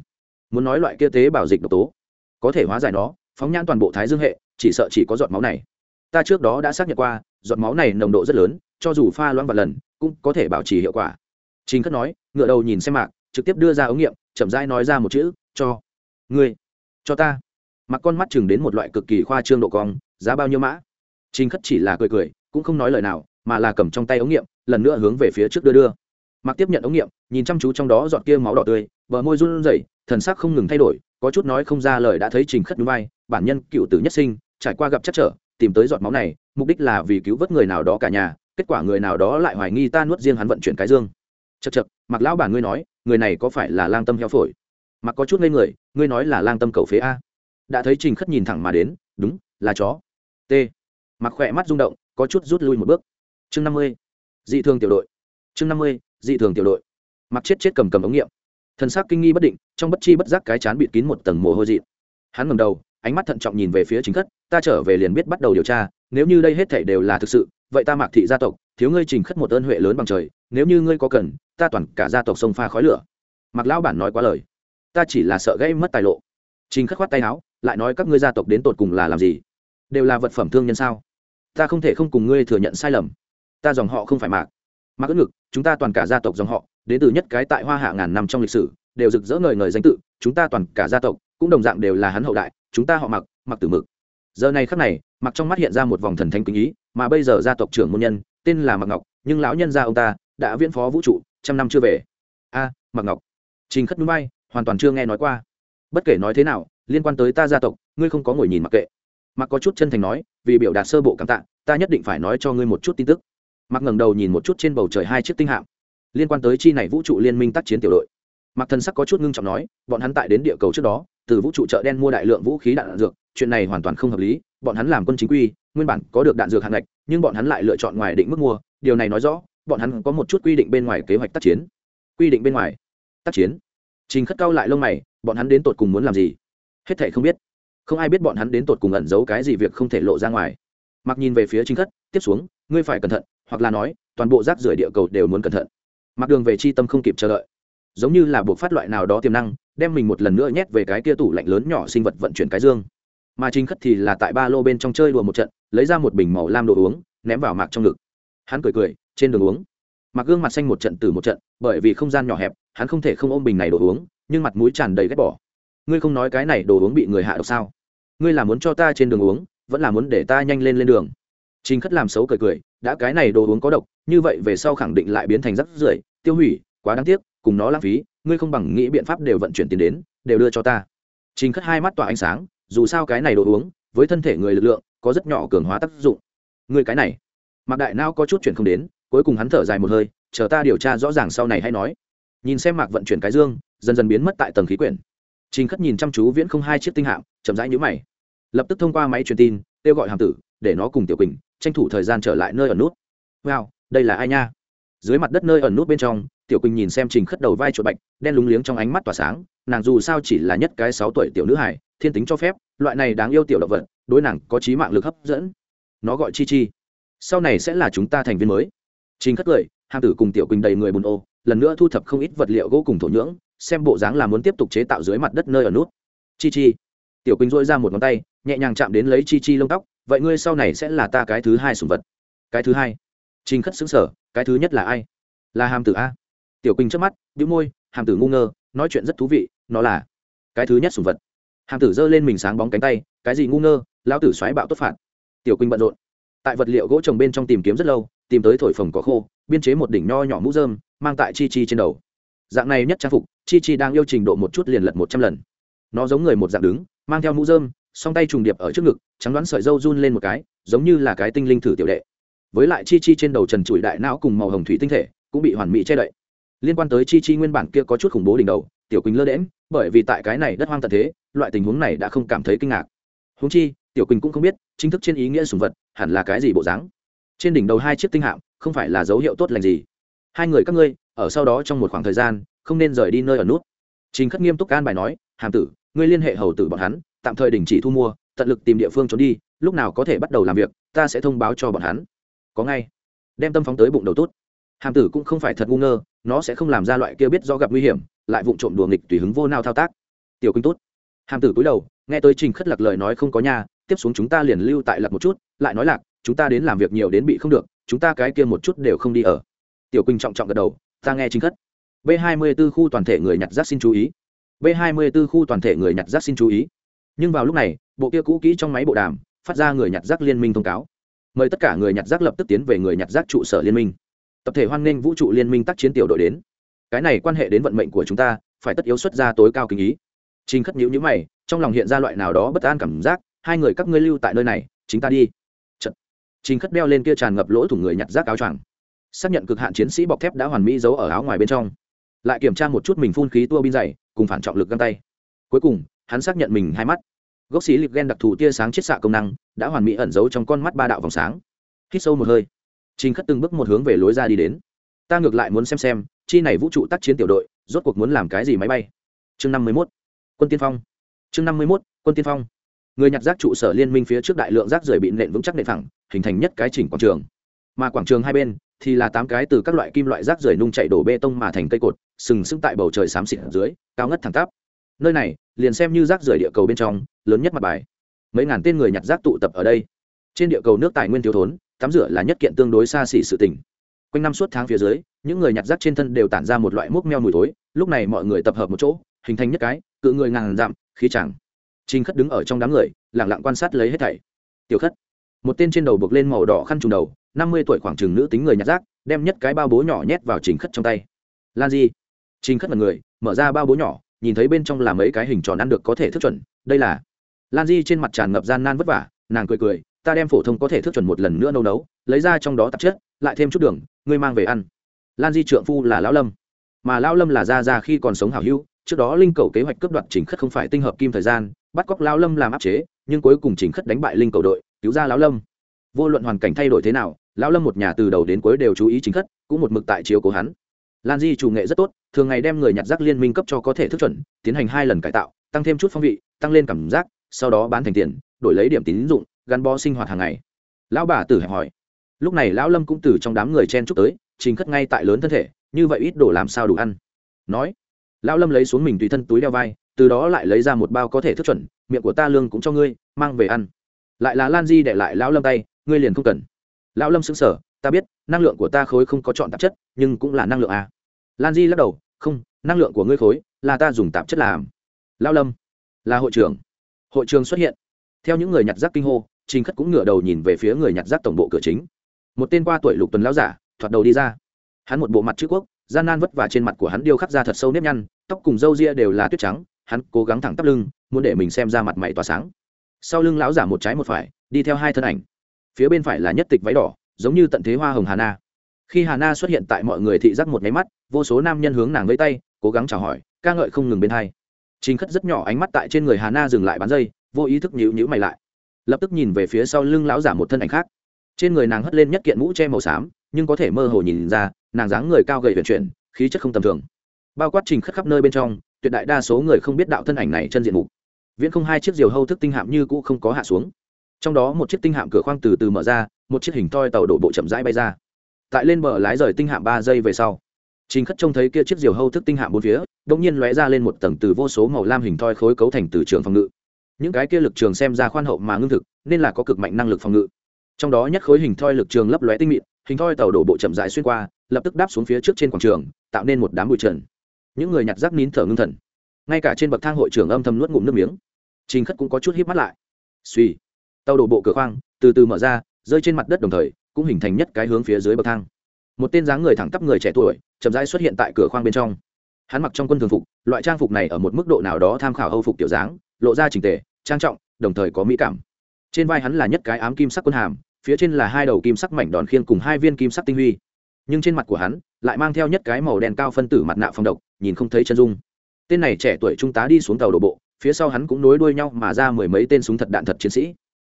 Muốn nói loại kia tế bảo dịch độc tố, có thể hóa giải nó, phóng nhãn toàn bộ thái dương hệ, chỉ sợ chỉ có giọt máu này. Ta trước đó đã xác nhận qua, giọt máu này nồng độ rất lớn, cho dù pha loãng vài lần, cũng có thể bảo trì hiệu quả. Trình khất nói ngựa đầu nhìn xem mạc, trực tiếp đưa ra ống nghiệm chậm rãi nói ra một chữ, cho, ngươi, cho ta. Mặc con mắt chừng đến một loại cực kỳ khoa trương độ cong, giá bao nhiêu mã. Trình khất chỉ là cười cười, cũng không nói lời nào, mà là cầm trong tay ống nghiệm, lần nữa hướng về phía trước đưa đưa. Mặc tiếp nhận ống nghiệm, nhìn chăm chú trong đó giọt kia máu đỏ tươi, bờ môi run rẩy, thần sắc không ngừng thay đổi, có chút nói không ra lời đã thấy trình khất núi bay bản nhân cựu tử nhất sinh, trải qua gặp chắc trở, tìm tới giọt máu này, mục đích là vì cứu vớt người nào đó cả nhà, kết quả người nào đó lại hoài nghi ta nuốt riêng hắn vận chuyển cái dương chật chật mặc lão bản ngươi nói, người này có phải là lang tâm heo phổi? Mặc có chút ngây người, ngươi nói là lang tâm cầu phế a? Đã thấy trình khất nhìn thẳng mà đến, đúng, là chó. T. Mặc khỏe mắt rung động, có chút rút lui một bước. Chương năm mươi, dị thường tiểu đội. Chương năm mươi, dị thường tiểu đội. Mặc chết chết cầm cầm ống nghiệm. Thân xác kinh nghi bất định, trong bất chi bất giác cái chán bịt kín một tầng mồ hôi dị hắn ngầm đầu, ánh mắt thận trọng nhìn về phía chính khất, ta trở về liền biết bắt đầu điều tra, nếu như đây hết thảy đều là thực sự, vậy ta mạc thị gia tộc, thiếu ngươi trình khất một ơn huệ lớn bằng trời, nếu như ngươi có cần ta toàn cả gia tộc sông pha khói lửa. Mặc lão bản nói quá lời. Ta chỉ là sợ gây mất tài lộ. Trình khắc khoát tay áo, lại nói các ngươi gia tộc đến tột cùng là làm gì? Đều là vật phẩm thương nhân sao? Ta không thể không cùng ngươi thừa nhận sai lầm. Ta dòng họ không phải mạc. Mạc ất ngực, chúng ta toàn cả gia tộc dòng họ, đến từ nhất cái tại hoa hạ ngàn năm trong lịch sử, đều rực rỡ ngời ngời danh tự, chúng ta toàn cả gia tộc, cũng đồng dạng đều là hắn hậu đại, chúng ta họ mặc mặc tử mực. Giờ này khắc này mặc trong mắt hiện ra một vòng thần thanh kính ý, mà bây giờ gia tộc trưởng môn nhân, tên là mặc ngọc, nhưng lão nhân gia ông ta đã viễn phó vũ trụ trăm năm chưa về. A mặc ngọc. Trình khất núi bay hoàn toàn chưa nghe nói qua. Bất kể nói thế nào liên quan tới ta gia tộc ngươi không có ngồi nhìn mặc kệ. Mặc có chút chân thành nói vì biểu đạt sơ bộ cảm tạ ta nhất định phải nói cho ngươi một chút tin tức. Mặc ngẩng đầu nhìn một chút trên bầu trời hai chiếc tinh hạm. Liên quan tới chi này vũ trụ liên minh tác chiến tiểu đội. Mặc thần sắc có chút ngưng trọng nói bọn hắn tại đến địa cầu trước đó từ vũ trụ chợ đen mua đại lượng vũ khí đạn, dược chuyện này hoàn toàn không hợp lý bọn hắn làm quân chính quy nguyên bản có được đạn dược hạng ngạch nhưng bọn hắn lại lựa chọn ngoài định mức mua điều này nói rõ bọn hắn có một chút quy định bên ngoài kế hoạch tác chiến. Quy định bên ngoài tác chiến. Trình khất cao lại lông mày, bọn hắn đến tột cùng muốn làm gì? Hết thệ không biết. Không ai biết bọn hắn đến tột cùng ẩn giấu cái gì việc không thể lộ ra ngoài. Mặc nhìn về phía trình khất, tiếp xuống, ngươi phải cẩn thận, hoặc là nói, toàn bộ rác rưởi địa cầu đều muốn cẩn thận. Mặc đường về chi tâm không kịp chờ đợi. Giống như là buộc phát loại nào đó tiềm năng, đem mình một lần nữa nhét về cái kia tủ lạnh lớn nhỏ sinh vật vận chuyển cái dương. Mà chính khất thì là tại ba lô bên trong chơi đùa một trận, lấy ra một bình màu lam đồ uống, ném vào mạc trong ngực. Hắn cười cười trên đường uống. Mặc gương mặt xanh một trận từ một trận, bởi vì không gian nhỏ hẹp, hắn không thể không ôm bình này đồ uống, nhưng mặt mũi tràn đầy ghét bỏ. Ngươi không nói cái này đồ uống bị người hạ độc sao? Ngươi là muốn cho ta trên đường uống, vẫn là muốn để ta nhanh lên lên đường? Trình khất làm xấu cười cười, đã cái này đồ uống có độc, như vậy về sau khẳng định lại biến thành rắc rưởi, tiêu hủy, quá đáng tiếc, cùng nó lãng phí, ngươi không bằng nghĩ biện pháp đều vận chuyển tiền đến, đều đưa cho ta. Trình khất hai mắt tỏa ánh sáng, dù sao cái này đồ uống, với thân thể người lực lượng, có rất nhỏ cường hóa tác dụng. Ngươi cái này mặc đại nao có chút chuyển không đến cuối cùng hắn thở dài một hơi, chờ ta điều tra rõ ràng sau này hay nói. Nhìn xem mạc vận chuyển cái dương, dần dần biến mất tại tầng khí quyển. Trình khất nhìn chăm chú viễn không hai chiếc tinh hạm, chậm rãi nhũ mày. Lập tức thông qua máy truyền tin, kêu gọi hàm tử, để nó cùng tiểu quỳnh tranh thủ thời gian trở lại nơi ở nút. Wow, đây là ai nha? Dưới mặt đất nơi ẩn nút bên trong, tiểu quỳnh nhìn xem trình khất đầu vai chuột bạch, đen lúng liếng trong ánh mắt tỏa sáng, nàng dù sao chỉ là nhất cái sáu tuổi tiểu nữ hải thiên tính cho phép, loại này đáng yêu tiểu động vật, đối nàng có trí mạng lực hấp dẫn. Nó gọi chi chi. Sau này sẽ là chúng ta thành viên mới trình khất cười, hàm tử cùng tiểu quỳnh đầy người bùn ô, lần nữa thu thập không ít vật liệu gỗ cùng thổ nhưỡng, xem bộ dáng là muốn tiếp tục chế tạo dưới mặt đất nơi ở nút. Chi chi. Tiểu quỳnh duỗi ra một ngón tay, nhẹ nhàng chạm đến lấy chi chi lông tóc, vậy ngươi sau này sẽ là ta cái thứ hai sủng vật. Cái thứ hai? Trình khất sững sờ. cái thứ nhất là ai? Là hàm tử a. Tiểu quỳnh trước mắt, bĩu môi, hàm tử ngu ngơ, nói chuyện rất thú vị, nó là cái thứ nhất sủng vật. Hàm tử giơ lên mình sáng bóng cánh tay, cái gì ngu ngơ, lão tử xoáy bạo tốt phạt. Tiểu quỳnh bận rộn, tại vật liệu gỗ trồng bên trong tìm kiếm rất lâu tìm tới thổi phồng có khô, biên chế một đỉnh nho nhỏ mũ dơm mang tại chi chi trên đầu. Dạng này nhất trang phục, chi chi đang yêu trình độ một chút liền lật một trăm lần. Nó giống người một dạng đứng, mang theo mũ dơm song tay trùng điệp ở trước ngực, trắng đoán sợi dâu run lên một cái, giống như là cái tinh linh thử tiểu đệ. Với lại chi chi trên đầu trần trụi đại não cùng màu hồng thủy tinh thể, cũng bị hoàn mỹ che đậy. Liên quan tới chi chi nguyên bản kia có chút khủng bố đỉnh đầu, tiểu quỳnh lơ đễm bởi vì tại cái này đất hoang tận thế, loại tình huống này đã không cảm thấy kinh ngạc. Húng chi, tiểu quỳnh cũng không biết, chính thức trên ý nghĩa sùng vật hẳn là cái gì bộ dáng trên đỉnh đầu hai chiếc tinh hạm, không phải là dấu hiệu tốt lành gì. Hai người các ngươi, ở sau đó trong một khoảng thời gian, không nên rời đi nơi ở nút. Trình khất nghiêm túc can bài nói, hàm tử, ngươi liên hệ hầu tử bọn hắn, tạm thời đình chỉ thu mua, tận lực tìm địa phương trốn đi, lúc nào có thể bắt đầu làm việc, ta sẽ thông báo cho bọn hắn. Có ngay. Đem tâm phóng tới bụng đầu tốt hàm tử cũng không phải thật ngu ngơ, nó sẽ không làm ra loại kia biết do gặp nguy hiểm, lại vụ trộm đùa nghịch tùy hứng vô nào thao tác. Tiểu kinh tốt hàm tử cúi đầu, nghe tới trình khất lạc lời nói không có nhà tiếp xuống chúng ta liền lưu tại lạc một chút, lại nói lạc chúng ta đến làm việc nhiều đến bị không được, chúng ta cái kia một chút đều không đi ở. Tiểu quỳnh trọng trọng gật đầu, ta nghe chính khất. B hai mươi b ố khu toàn thể người nhặt rác xin chú ý. B hai mươi b ố khu toàn thể người nhặt rác xin chú ý. Nhưng vào lúc này, bộ kia cũ kỹ trong máy bộ đàm, phát ra người nhặt rác liên minh thông cáo. Mời tất cả người nhặt rác lập tức tiến về người nhặt rác trụ sở liên minh. Tập thể hoan nghênh vũ trụ liên minh tác chiến tiểu đội đến. Cái này quan hệ đến vận mệnh của chúng ta, phải tất yếu xuất ra tối cao kinh ý. Trình khất nhữ nhữ mày, trong lòng hiện ra loại nào đó bất an cảm giác, hai người các ngươi lưu tại nơi này, chính ta đi trình khất đeo lên kia tràn ngập lỗ thủng người nhặt rác áo choàng. Xác nhận cực hạn chiến sĩ bọc thép đã hoàn mỹ giấu ở áo ngoài bên trong. Lại kiểm tra một chút mình phun khí tua bin dày, cùng phản trọng lực găng tay. Cuối cùng, hắn xác nhận mình hai mắt. Gốc xí lịp ghen đặc thù tia sáng chiết xạ công năng, đã hoàn mỹ ẩn giấu trong con mắt ba đạo vòng sáng. Hít sâu một hơi, trình khất từng bước một hướng về lối ra đi đến. Ta ngược lại muốn xem xem, chi này vũ trụ tác chiến tiểu đội, rốt cuộc muốn làm cái gì máy bay? Chương năm mươi mốt, quân tiên phong. Chương năm mươi mốt, quân tiên phong người nhặt rác trụ sở liên minh phía trước đại lượng rác rưởi bị nện vững chắc nện thẳng hình thành nhất cái chỉnh quảng trường. Mà quảng trường hai bên thì là tám cái từ các loại kim loại rác rưởi nung chạy đổ bê tông mà thành cây cột, sừng sững tại bầu trời xám xịt ở dưới, cao ngất thẳng tắp. Nơi này, liền xem như rác rưởi địa cầu bên trong, lớn nhất mặt bài. Mấy ngàn tên người nhặt rác tụ tập ở đây. Trên địa cầu nước tài nguyên thiếu thốn, tắm rửa là nhất kiện tương đối xa xỉ sự tình. Quanh năm suốt tháng phía dưới, những người nhặt rác trên thân đều tản ra một loại mốc meo mùi thối, lúc này mọi người tập hợp một chỗ, hình thành nhất cái, cự người ngàn dặm, khí chẳng Trình khất đứng ở trong đám người lẳng lặng quan sát lấy hết thảy. Tiểu khất. Một tên trên đầu buộc lên màu đỏ khăn trùng đầu, năm mươi tuổi khoảng chừng nữ tính người nhặt rác, đem nhất cái bao bố nhỏ nhét vào trình khất trong tay. Lan di. Trình khất mặt người, mở ra bao bố nhỏ, nhìn thấy bên trong là mấy cái hình tròn ăn được có thể thức chuẩn, đây là. Lan di trên mặt tràn ngập gian nan vất vả, nàng cười cười, ta đem phổ thông có thể thức chuẩn một lần nữa nấu nấu, lấy ra trong đó tạp chất, lại thêm chút đường, ngươi mang về ăn. Lan di trượng phu là lão lâm. Mà lão lâm là gia gia khi còn sống hảo hữu trước đó linh cầu kế hoạch cướp đoạt trình khất không phải tinh hợp kim thời gian, bắt cóc lão lâm làm áp chế, nhưng cuối cùng trình khất đánh bại linh cầu đội, cứu ra lão lâm. Vô luận hoàn cảnh thay đổi thế nào, lão lâm một nhà từ đầu đến cuối đều chú ý chính khất, cũng một mực tại chiếu cố hắn. Lan di chủ nghệ rất tốt, thường ngày đem người nhặt rác liên minh cấp cho có thể thức chuẩn, tiến hành hai lần cải tạo, tăng thêm chút phong vị, tăng lên cảm giác, sau đó bán thành tiền, đổi lấy điểm tín dụng, gắn bó sinh hoạt hàng ngày. Lão bà tử hẹp hỏi. Lúc này lão lâm cũng từ trong đám người chen chúc tới, trình khất ngay tại lớn thân thể, như vậy ít đồ làm sao đủ ăn. Nói lão lâm lấy xuống mình tùy thân túi đeo vai, từ đó lại lấy ra một bao có thể thức chuẩn, miệng của ta lương cũng cho ngươi, mang về ăn. Lại là lan di để lại lão lâm tay, ngươi liền không cần. Lão lâm xứng sở ta biết, năng lượng của ta khối không có chọn tạp chất, nhưng cũng là năng lượng à. lan di lắc đầu, không, năng lượng của ngươi khối, là ta dùng tạp chất làm. Lão lâm, là hội trưởng. Hội trường xuất hiện. Theo những người nhặt rác kinh hô, trình khất cũng ngửa đầu nhìn về phía người nhặt rác tổng bộ cửa chính. Một tên qua tuổi lục tuần lão giả, thoạt đầu đi ra. Hắn một bộ mặt chữ quốc gian nan vất vả trên mặt của hắn điêu khắc ra thật sâu nếp nhăn, tóc cùng râu ria đều là tuyết trắng, hắn cố gắng thẳng tắp lưng, muốn để mình xem ra mặt mày tỏa sáng. Sau lưng lão giả một trái một phải, đi theo hai thân ảnh. Phía bên phải là nhất tịch váy đỏ, giống như tận thế hoa hồng hà na. Khi hà na xuất hiện tại mọi người thị giác một máy mắt, vô số nam nhân hướng nàng với tay, cố gắng chào hỏi, ca ngợi không ngừng bên hai. Chính khất rất nhỏ ánh mắt tại trên người hà na dừng lại bán dây, vô ý thức nhíu nhíu mày lại. Lập tức nhìn về phía sau lưng lão giả một thân ảnh khác. Trên người nàng hất lên nhất kiện mũ che màu xám, nhưng có thể mơ hồ nhìn ra nàng dáng người cao gầy huyền chuyển, khí chất không tầm thường. Bao quát trình khắp khắp nơi bên trong, tuyệt đại đa số người không biết đạo thân ảnh này chân diện mục. Viễn không hai chiếc diều hâu thức tinh hạm như cũ không có hạ xuống. Trong đó một chiếc tinh hạm cửa khoang từ từ mở ra, một chiếc hình toi tàu đổ bộ chậm rãi bay ra. Tại lên bờ lái rời tinh hạm ba giây về sau chính khất trông thấy kia chiếc diều hâu thức tinh hạm bốn phía đ ỗ n g nhiên lóe ra lên một tầng từ vô số màu lam hình toi khối cấu thành từ trường phòng ngự. Những cái kia lực trường xem ra khoan hậu mà ngưng thực, nên là có cực mạnh năng lực phòng ngự. Trong đó nhất khối hình thoi lực trường lấp lóe tinh mịn, hình thoi tàu đổ bộ chậm rãi xuyên qua lập tức đáp xuống phía trước trên quảng trường, tạo nên một đám bụi trần. Những người nhặt rác nín thở ngưng thần. Ngay cả trên bậc thang hội trưởng âm thầm nuốt ngụm nước miếng. Trình khất cũng có chút hít mắt lại. Suy tàu đổ bộ cửa khoang, từ từ mở ra, rơi trên mặt đất đồng thời, cũng hình thành nhất cái hướng phía dưới bậc thang. Một tên dáng người thẳng tắp người trẻ tuổi, chậm rãi xuất hiện tại cửa khoang bên trong. Hắn mặc trong quân thường phục, loại trang phục này ở một mức độ nào đó tham khảo hâu phục tiểu dáng, lộ ra trình tề, trang trọng, đồng thời có mỹ cảm. Trên vai hắn là nhất cái ám kim sắc quân hàm, phía trên là hai đầu kim sắc mảnh đòn khiên cùng hai viên kim sắc tinh huy nhưng trên mặt của hắn lại mang theo nhất cái màu đen cao phân tử mặt nạ phòng độc, nhìn không thấy chân dung. Tên này trẻ tuổi trung tá đi xuống tàu đổ bộ, phía sau hắn cũng nối đuôi nhau mà ra mười mấy tên súng thật đạn thật chiến sĩ.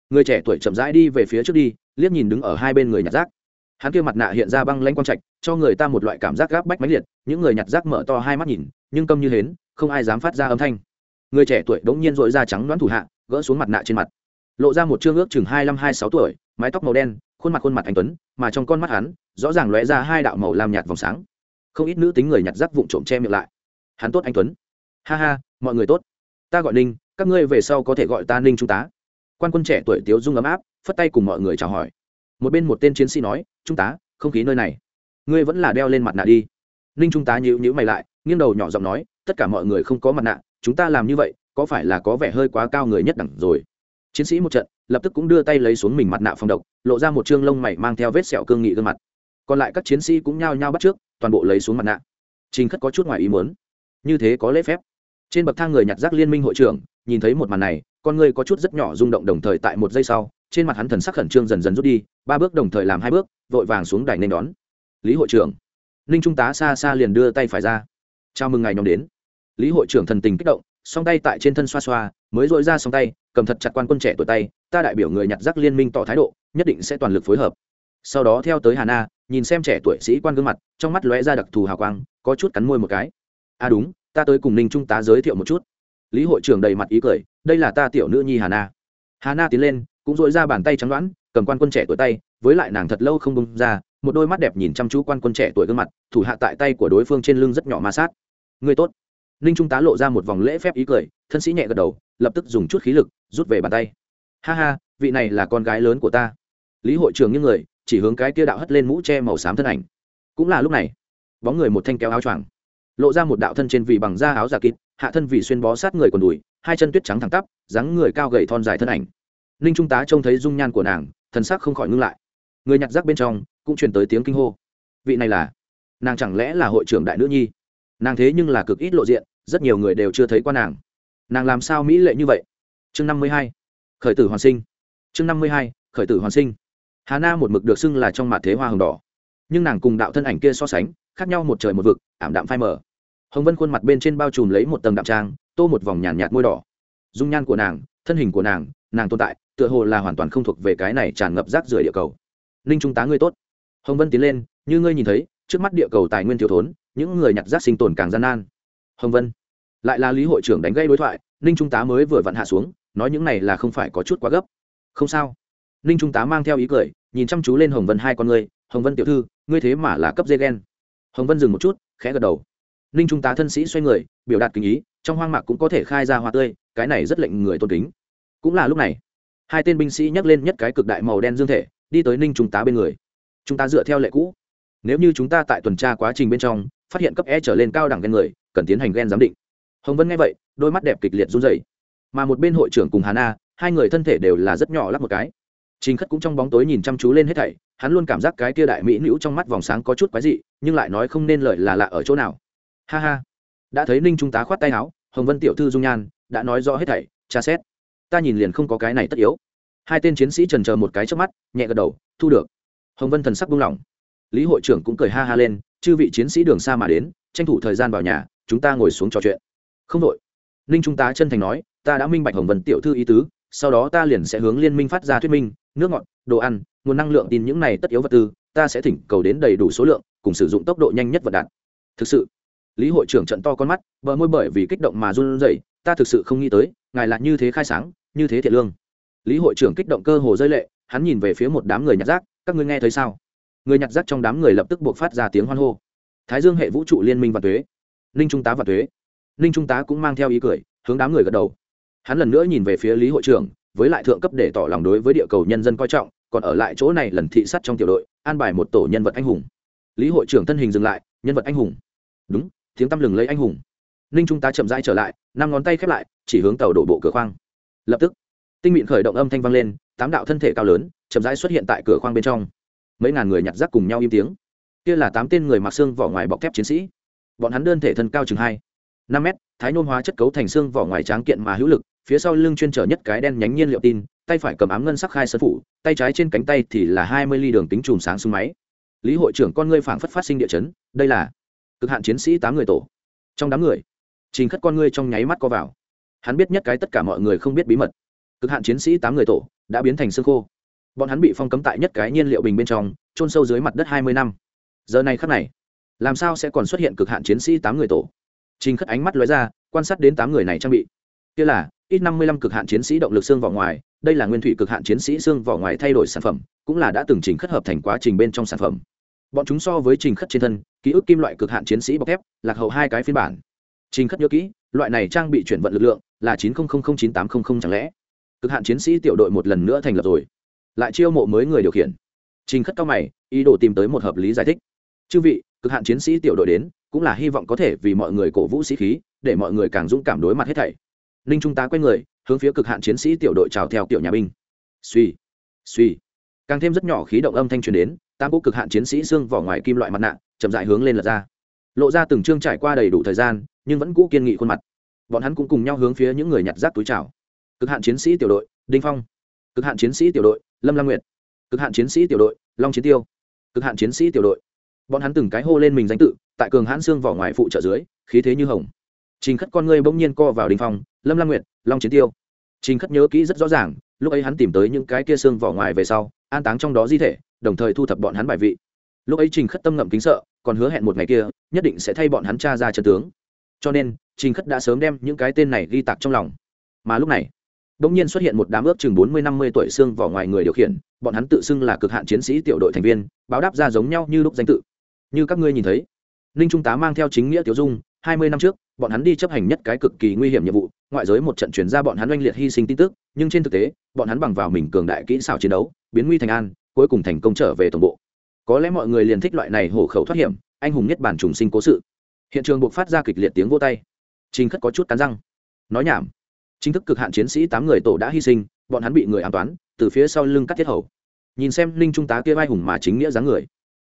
Người trẻ tuổi chậm rãi đi về phía trước đi, liếc nhìn đứng ở hai bên người nhặt rác. Hắn kia mặt nạ hiện ra băng lanh quang trạch, cho người ta một loại cảm giác gáp bách máy liệt, những người nhặt rác mở to hai mắt nhìn, nhưng câm như hến, không ai dám phát ra âm thanh. Người trẻ tuổi đống nhiên dội da trắng đoán thủ hạ, gỡ xuống mặt nạ trên mặt. Lộ ra một chương ước chừng hai mươi hai sáu tuổi, mái tóc màu đen, khuôn mặt khuôn mặt anh tuấn, mà trong con mắt hắn rõ ràng lóe ra hai đạo màu lam nhạt vòng sáng. Không ít nữ tính người nhặt rác vụn trộm che miệng lại. Hắn tốt anh tuấn. Ha ha, mọi người tốt. Ta gọi ninh, các ngươi về sau có thể gọi ta ninh trung tá quan quân trẻ tuổi tiếu dung ấm áp, phất tay cùng mọi người chào hỏi. Một bên một tên chiến sĩ nói trung tá không khí nơi này. Ngươi vẫn là đeo lên mặt nạ đi. Ninh trung tá nhíu nhíu mày lại, nghiêng đầu nhỏ giọng nói, tất cả mọi người không có mặt nạ, chúng ta làm như vậy, có phải là có vẻ hơi quá cao người nhất đẳng rồi? Chiến sĩ một trận, lập tức cũng đưa tay lấy xuống mình mặt nạ phòng độc, lộ ra một chương lông mày mang theo vết sẹo cương nghị gương mặt còn lại các chiến sĩ cũng nhao nhao bắt trước, toàn bộ lấy xuống mặt nạ. Trình khất có chút ngoài ý muốn. Như thế có lễ phép. Trên bậc thang người nhặt rác liên minh hội trưởng, nhìn thấy một màn này, con người có chút rất nhỏ rung động đồng thời tại một giây sau, trên mặt hắn thần sắc khẩn trương dần dần rút đi, ba bước đồng thời làm hai bước, vội vàng xuống đài nên đón. Lý hội trưởng. Ninh trung tá xa xa liền đưa tay phải ra. Chào mừng ngài nhóm đến. Lý hội trưởng thần tình kích động, song tay tại trên thân xoa xoa, mới dội ra song tay, cầm thật chặt quan quân trẻ tuổi tay, ta đại biểu người nhặt rác liên minh tỏ thái độ, nhất định sẽ toàn lực phối hợp sau đó theo tới hà na, nhìn xem trẻ tuổi sĩ quan gương mặt, trong mắt lóe ra đặc thù hào quang, có chút cắn môi một cái. À đúng, ta tới cùng ninh trung tá giới thiệu một chút. Lý hội trưởng đầy mặt ý cười, đây là ta tiểu nữ nhi hà na. Hà na tiến lên, cũng dội ra bàn tay trắng đoán, cầm quan quân trẻ tuổi tay, với lại nàng thật lâu không bông ra, một đôi mắt đẹp nhìn chăm chú quan quân trẻ tuổi gương mặt, thủ hạ tại tay của đối phương trên lưng rất nhỏ ma sát. Người tốt. Ninh trung tá lộ ra một vòng lễ phép ý cười, thân sĩ nhẹ gật đầu, lập tức dùng chút khí lực, rút về bàn tay. Ha ha, vị này là con gái lớn của ta. Lý hội trưởng những người chỉ hướng cái kia đạo hất lên mũ che màu xám thân ảnh. Cũng là lúc này, bóng người một thanh kéo áo choàng, lộ ra một đạo thân trên vì bằng da áo giả kín hạ thân vì xuyên bó sát người còn đùi, hai chân tuyết trắng thẳng tắp, dáng người cao gầy thon dài thân ảnh. Ninh trung tá trông thấy dung nhan của nàng, thần sắc không khỏi ngưng lại. Người nhặt rác bên trong, cũng truyền tới tiếng kinh hô. Vị này là, nàng chẳng lẽ là hội trưởng đại nữ nhi? Nàng thế nhưng là cực ít lộ diện, rất nhiều người đều chưa thấy qua nàng. Nàng làm sao mỹ lệ như vậy? Chương năm mươi hai, khởi tử hoàn sinh. Chương năm mươi hai, khởi tử hoàn sinh hà na một mực được xưng là trong mặt thế hoa hồng đỏ nhưng nàng cùng đạo thân ảnh kia so sánh khác nhau một trời một vực ảm đạm phai mờ hồng vân khuôn mặt bên trên bao trùm lấy một tầng đạm trang tô một vòng nhàn nhạt, nhạt môi đỏ dung nhan của nàng thân hình của nàng nàng tồn tại tựa hồ là hoàn toàn không thuộc về cái này tràn ngập rác rưởi địa cầu ninh trung tá ngươi tốt hồng vân tiến lên như ngươi nhìn thấy trước mắt địa cầu tài nguyên thiếu thốn những người nhặt rác sinh tồn càng gian nan hồng vân lại là lý hội trưởng đánh gây đối thoại ninh trung tá mới vừa vặn hạ xuống nói những này là không phải có chút quá gấp không sao ninh trung tá mang theo ý cười, nhìn chăm chú lên hồng vân hai con ngươi, hồng vân tiểu thư, ngươi thế mà là cấp dê ghen. Hồng vân dừng một chút, khẽ gật đầu. Ninh trung tá thân sĩ xoay người, biểu đạt kinh ý, trong hoang mạc cũng có thể khai ra hoa tươi, cái này rất lệnh người tôn kính. Cũng là lúc này, hai tên binh sĩ nhắc lên nhất cái cực đại màu đen dương thể, đi tới ninh trung tá bên người. Chúng ta dựa theo lệ cũ. Nếu như chúng ta tại tuần tra quá trình bên trong, phát hiện cấp e trở lên cao đẳng ghen người, cần tiến hành ghen giám định. Hồng vân nghe vậy, đôi mắt đẹp kịch liệt run dày mà một bên hội trưởng cùng hà na hai người thân thể đều là rất nhỏ lắp một cái trình khất cũng trong bóng tối nhìn chăm chú lên hết thảy, hắn luôn cảm giác cái kia đại mỹ nữ trong mắt vòng sáng có chút quái dị, nhưng lại nói không nên lợi là lạ ở chỗ nào. Ha ha. Đã thấy ninh trung tá khoát tay áo, hồng vân tiểu thư dung nhan, đã nói rõ hết thảy, tra xét. Ta nhìn liền không có cái này tất yếu. Hai tên chiến sĩ trần chờ một cái trước mắt, nhẹ gật đầu, thu được. Hồng vân thần sắc buông lỏng. Lý hội trưởng cũng cười ha ha lên, chư vị chiến sĩ đường xa mà đến, tranh thủ thời gian vào nhà, chúng ta ngồi xuống trò chuyện. Không đổi. ninh trung tá chân thành nói, ta đã minh bạch hồng vân tiểu thư ý tứ sau đó ta liền sẽ hướng liên minh phát ra thuyết minh, nước ngọt, đồ ăn, nguồn năng lượng tin những này tất yếu vật tư, ta sẽ thỉnh cầu đến đầy đủ số lượng, cùng sử dụng tốc độ nhanh nhất vật đạn thực sự, lý hội trưởng trận to con mắt, bờ môi bởi vì kích động mà run rẩy, ta thực sự không nghĩ tới, ngài là như thế khai sáng, như thế thiện lương. Lý hội trưởng kích động cơ hồ rơi lệ, hắn nhìn về phía một đám người nhặt rác, các ngươi nghe thấy sao? Người nhặt rác trong đám người lập tức buộc phát ra tiếng hoan hô. Thái dương hệ vũ trụ liên minh và thuế. Ninh trung tá và thuế. Ninh trung tá cũng mang theo ý cười, hướng đám người gật đầu hắn lần nữa nhìn về phía lý hội trưởng, với lại thượng cấp để tỏ lòng đối với địa cầu nhân dân coi trọng, còn ở lại chỗ này lần thị sát trong tiểu đội, an bài một tổ nhân vật anh hùng. Lý hội trưởng thân hình dừng lại, nhân vật anh hùng? Đúng, tiếng tăm lừng lấy anh hùng. Ninh trung tá chậm rãi trở lại, năm ngón tay khép lại, chỉ hướng tàu đổ bộ cửa khoang. Lập tức, tinh mịn khởi động âm thanh vang lên, tám đạo thân thể cao lớn, chậm rãi xuất hiện tại cửa khoang bên trong. Mấy ngàn người nhặt rác cùng nhau im tiếng. Kia là tám tên người mặc xương vỏ ngoài bọc thép chiến sĩ. Bọn hắn đơn thể thân cao chừng hai, năm mét, thái nôn hóa chất cấu thành xương vỏ ngoài tráng kiện mà hữu lực phía sau lưng chuyên trở nhất cái đen nhánh nhiên liệu tin, tay phải cầm ám ngân sắc khai sơn phủ, tay trái trên cánh tay thì là hai mươi ly đường tính chùm sáng súng máy. Lý hội trưởng con ngươi phảng phất phát sinh địa chấn, đây là cực hạn chiến sĩ tám người tổ. Trong đám người, trình khất con ngươi trong nháy mắt co vào. Hắn biết nhất cái tất cả mọi người không biết bí mật. Cực hạn chiến sĩ tám người tổ đã biến thành xương khô. Bọn hắn bị phong cấm tại nhất cái nhiên liệu bình bên trong trôn sâu dưới mặt đất hai mươi năm. Giờ này khắc này, làm sao sẽ còn xuất hiện cực hạn chiến sĩ tám người tổ? Trình khất ánh mắt lóe ra, quan sát đến tám người này trang bị kia là, ít năm mươi lăm cực hạn chiến sĩ động lực xương vỏ ngoài, đây là nguyên thủy cực hạn chiến sĩ xương vỏ ngoài thay đổi sản phẩm, cũng là đã từng trình khất hợp thành quá trình bên trong sản phẩm. Bọn chúng so với trình khất trên thân, ký ức kim loại cực hạn chiến sĩ bọc thép, lạc hậu hai cái phiên bản. Trình khất nhớ kỹ, loại này trang bị chuyển vận lực lượng là chín chín tám trăm linh chẳng lẽ. Cực hạn chiến sĩ tiểu đội một lần nữa thành lập rồi. Lại chiêu mộ mới người điều khiển. Trình khất cao mày, ý đồ tìm tới một hợp lý giải thích. Chư vị, cực hạn chiến sĩ tiểu đội đến, cũng là hy vọng có thể vì mọi người cổ vũ sĩ khí, để mọi người càng dũng cảm đối mặt hết thảy ninh trung tá quay người, hướng phía cực hạn chiến sĩ tiểu đội chào theo tiểu nhà binh. Suy suy càng thêm rất nhỏ khí động âm thanh truyền đến tam cỗ cực hạn chiến sĩ xương vỏ ngoài kim loại mặt nạ, chậm dại hướng lên lật ra. Lộ ra từng chương trải qua đầy đủ thời gian, nhưng vẫn cũ kiên nghị khuôn mặt. Bọn hắn cũng cùng nhau hướng phía những người nhặt rác túi chào. Cực hạn chiến sĩ tiểu đội, đinh phong. Cực hạn chiến sĩ tiểu đội, lâm lam nguyệt. Cực hạn chiến sĩ tiểu đội, long chiến tiêu. Cực hạn chiến sĩ tiểu đội. Bọn hắn từng cái hô lên mình danh tự, tại cường hãn xương vỏ ngoài phụ trợ dưới, khí thế như hồng trình khất con ngươi bỗng nhiên co vào đình phong lâm lam nguyệt long chiến tiêu. Trình khất nhớ kỹ rất rõ ràng lúc ấy hắn tìm tới những cái kia xương vỏ ngoài về sau an táng trong đó di thể đồng thời thu thập bọn hắn bài vị. Lúc ấy trình khất tâm ngậm kính sợ còn hứa hẹn một ngày kia nhất định sẽ thay bọn hắn tra ra chân tướng. Cho nên trình khất đã sớm đem những cái tên này ghi tạc trong lòng. Mà lúc này bỗng nhiên xuất hiện một đám ước chừng bốn mươi năm mươi tuổi xương vỏ ngoài người điều khiển, bọn hắn tự xưng là cực hạn chiến sĩ tiểu đội thành viên, báo đáp ra giống nhau như lúc danh tự. Như các ngươi nhìn thấy, Ninh Trung tá mang theo chính nghĩa tiểu dung, hai mươi năm trước, bọn hắn đi chấp hành nhất cái cực kỳ nguy hiểm nhiệm vụ, ngoại giới một trận truyền ra bọn hắn oanh liệt hy sinh tin tức, nhưng trên thực tế, bọn hắn bằng vào mình cường đại kỹ xảo chiến đấu, biến nguy thành an, cuối cùng thành công trở về tổng bộ. Có lẽ mọi người liền thích loại này hổ khẩu thoát hiểm, anh hùng nhất bản trùng sinh cố sự. Hiện trường buộc phát ra kịch liệt tiếng vỗ tay. Trình Khất có chút cắn răng. Nói nhảm chính thức cực hạn chiến sĩ tám người tổ đã hy sinh bọn hắn bị người an toán từ phía sau lưng cắt thiết hầu nhìn xem linh trung tá kia vai hùng mà chính nghĩa dáng người